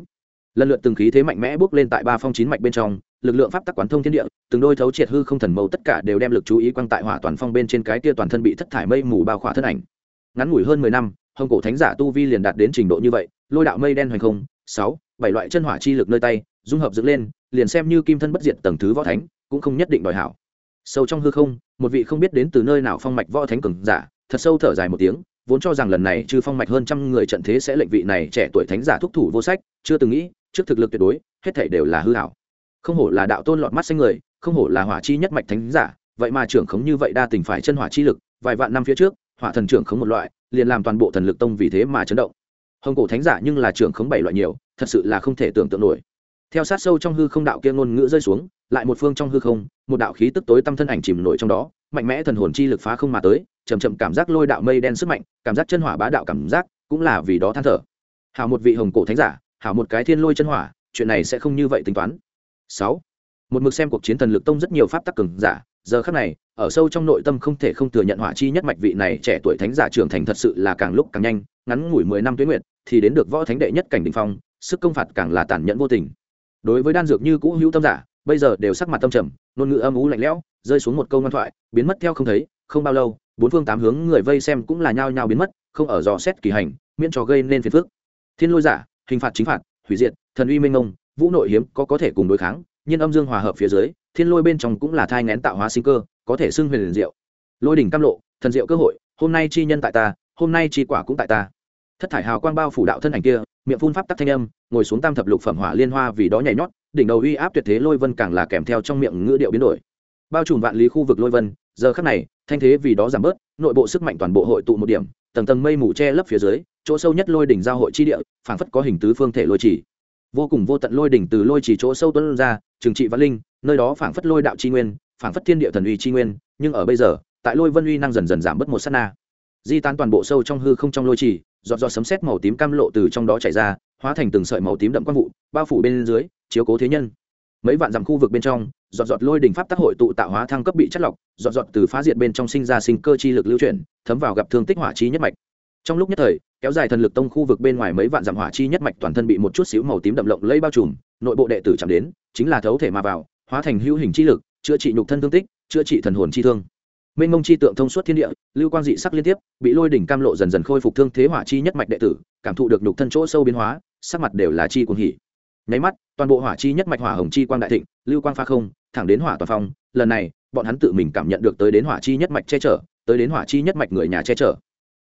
Speaker 1: Lần lượt từng khí thế mạnh mẽ bước lên tại ba phong chín mạch bên trong, lực lượng pháp tắc quán thông thiên địa, từng đôi thấu triệt hư không thần mâu tất cả đều đem lực chú ý quang tại hỏa toàn phong bên trên cái kia toàn thân bị thất thải mây mù bao khỏa thân ảnh. Ngắn ngủi hơn mười năm, hồng cổ thánh giả tu vi liền đạt đến trình độ như vậy, lôi đạo mây đen hoành không, sáu bảy loại chân hỏa chi lực nơi tay, dung hợp dựng lên, liền xem như kim thân bất diệt tầng thứ võ thánh, cũng không nhất định đòi hảo. Sâu trong hư không, một vị không biết đến từ nơi nào phong mạch võ thánh cường giả, thật sâu thở dài một tiếng, vốn cho rằng lần này chư phong mạch hơn trăm người trận thế sẽ lệnh vị này trẻ tuổi thánh giả thúc thủ vô sách, chưa từng nghĩ, trước thực lực tuyệt đối, hết thảy đều là hư hảo. Không hổ là đạo tôn lọt mắt xanh người, không hổ là hỏa chi nhất mạch thánh giả, vậy mà trưởng khống như vậy đa tình phải chân hỏa chi lực, vài vạn năm phía trước, hỏa thần trưởng khống một loại, liền làm toàn bộ thần lực tông vì thế mà chấn động. Hồng cổ thánh giả nhưng là trưởng khống bảy loại nhiều thật sự là không thể tưởng tượng nổi. Theo sát sâu trong hư không đạo kia ngôn ngữ rơi xuống, lại một phương trong hư không, một đạo khí tức tối tâm thân ảnh chìm nổi trong đó, mạnh mẽ thần hồn chi lực phá không mà tới chầm chậm cảm giác lôi đạo mây đen sức mạnh, cảm giác chân hỏa bá đạo cảm giác, cũng là vì đó than thở. Hảo một vị hồng cổ thánh giả, hảo một cái thiên lôi chân hỏa, chuyện này sẽ không như vậy tính toán. Sáu. Một mực xem cuộc chiến thần lực tông rất nhiều pháp tắc cường giả, giờ khắc này, ở sâu trong nội tâm không thể không thừa nhận hỏa chi nhất mạch vị này trẻ tuổi thánh giả trưởng thành thật sự là càng lúc càng nhanh, ngắn ngủi mười năm tuế nguyện thì đến được võ thánh đệ nhất cảnh đình phong sức công phạt càng là tàn nhẫn vô tình. Đối với đan dược như cũ hữu tâm giả, bây giờ đều sắc mặt tâm trầm, ngôn ngữ âm ú lạnh lẽo, rơi xuống một câu ngoan thoại, biến mất theo không thấy, không bao lâu, bốn phương tám hướng người vây xem cũng là nhao nhao biến mất, không ở dò xét kỳ hành, miễn trò gây nên phiền phức. Thiên lôi giả, hình phạt chính phạt, hủy diệt, thần uy minh ông vũ nội hiếm có có thể cùng đối kháng nhưng âm dương hòa hợp phía dưới, thiên lôi bên trong cũng là thai ngén tạo hóa sinh cơ, có thể xưng huyền liền diệu. Lôi đỉnh cam lộ, thần diệu cơ hội, hôm nay chi nhân tại ta, hôm nay chi quả cũng tại ta. Thất thải hào quang bao phủ đạo thân ảnh kia miệng phun pháp tắc thanh âm, ngồi xuống tam thập lục phẩm hỏa liên hoa vì đó nhảy nhót, đỉnh đầu uy áp tuyệt thế lôi vân càng là kèm theo trong miệng ngữ điệu biến đổi. Bao trùm vạn lý khu vực lôi vân, giờ khắc này, thanh thế vì đó giảm bớt, nội bộ sức mạnh toàn bộ hội tụ một điểm, tầng tầng mây mù che lấp phía dưới, chỗ sâu nhất lôi đỉnh giao hội chi địa, phảng phất có hình tứ phương thể lôi chỉ. Vô cùng vô tận lôi đỉnh từ lôi chỉ chỗ sâu tuấn ra trừng trị văn linh, nơi đó phảng phất lôi đạo chi nguyên, phảng phất thiên địa thần uy chi nguyên, nhưng ở bây giờ, tại lôi vân uy năng dần dần giảm bớt một sát na. Di tán toàn bộ sâu trong hư không trong lôi trì giọt giọt sấm sét màu tím cam lộ từ trong đó chảy ra, hóa thành từng sợi màu tím đậm quang vụ, bao phủ bên dưới, chiếu cố thế nhân. Mấy vạn dặm khu vực bên trong, giọt giọt lôi đỉnh pháp tác hội tụ tạo hóa thăng cấp bị chất lọc, giọt giọt từ phá diệt bên trong sinh ra sinh cơ chi lực lưu chuyển, thấm vào gặp thương tích hỏa chi nhất mạch. Trong lúc nhất thời, kéo dài thần lực tông khu vực bên ngoài mấy vạn dặm hỏa chi nhất mạch toàn thân bị một chút xíu màu tím đậm lộng lây bao trùm, nội bộ đệ tử chạm đến, chính là thấu thể mà vào, hóa thành hữu hình chi lực, chữa trị nhục thân thương tích, chữa trị thần hồn chi thương mênh mông chi tượng thông suốt thiên địa, lưu quang dị sắc liên tiếp, bị lôi đỉnh cam lộ dần dần khôi phục thương thế hỏa chi nhất mạch đệ tử, cảm thụ được nhục thân chỗ sâu biến hóa, sắc mặt đều là chi cuồng hỉ. Nháy mắt, toàn bộ hỏa chi nhất mạch hỏa hồng chi quang đại thịnh, lưu quang pha không, thẳng đến hỏa toàn phong. Lần này, bọn hắn tự mình cảm nhận được tới đến hỏa chi nhất mạch che chở, tới đến hỏa chi nhất mạch người nhà che chở.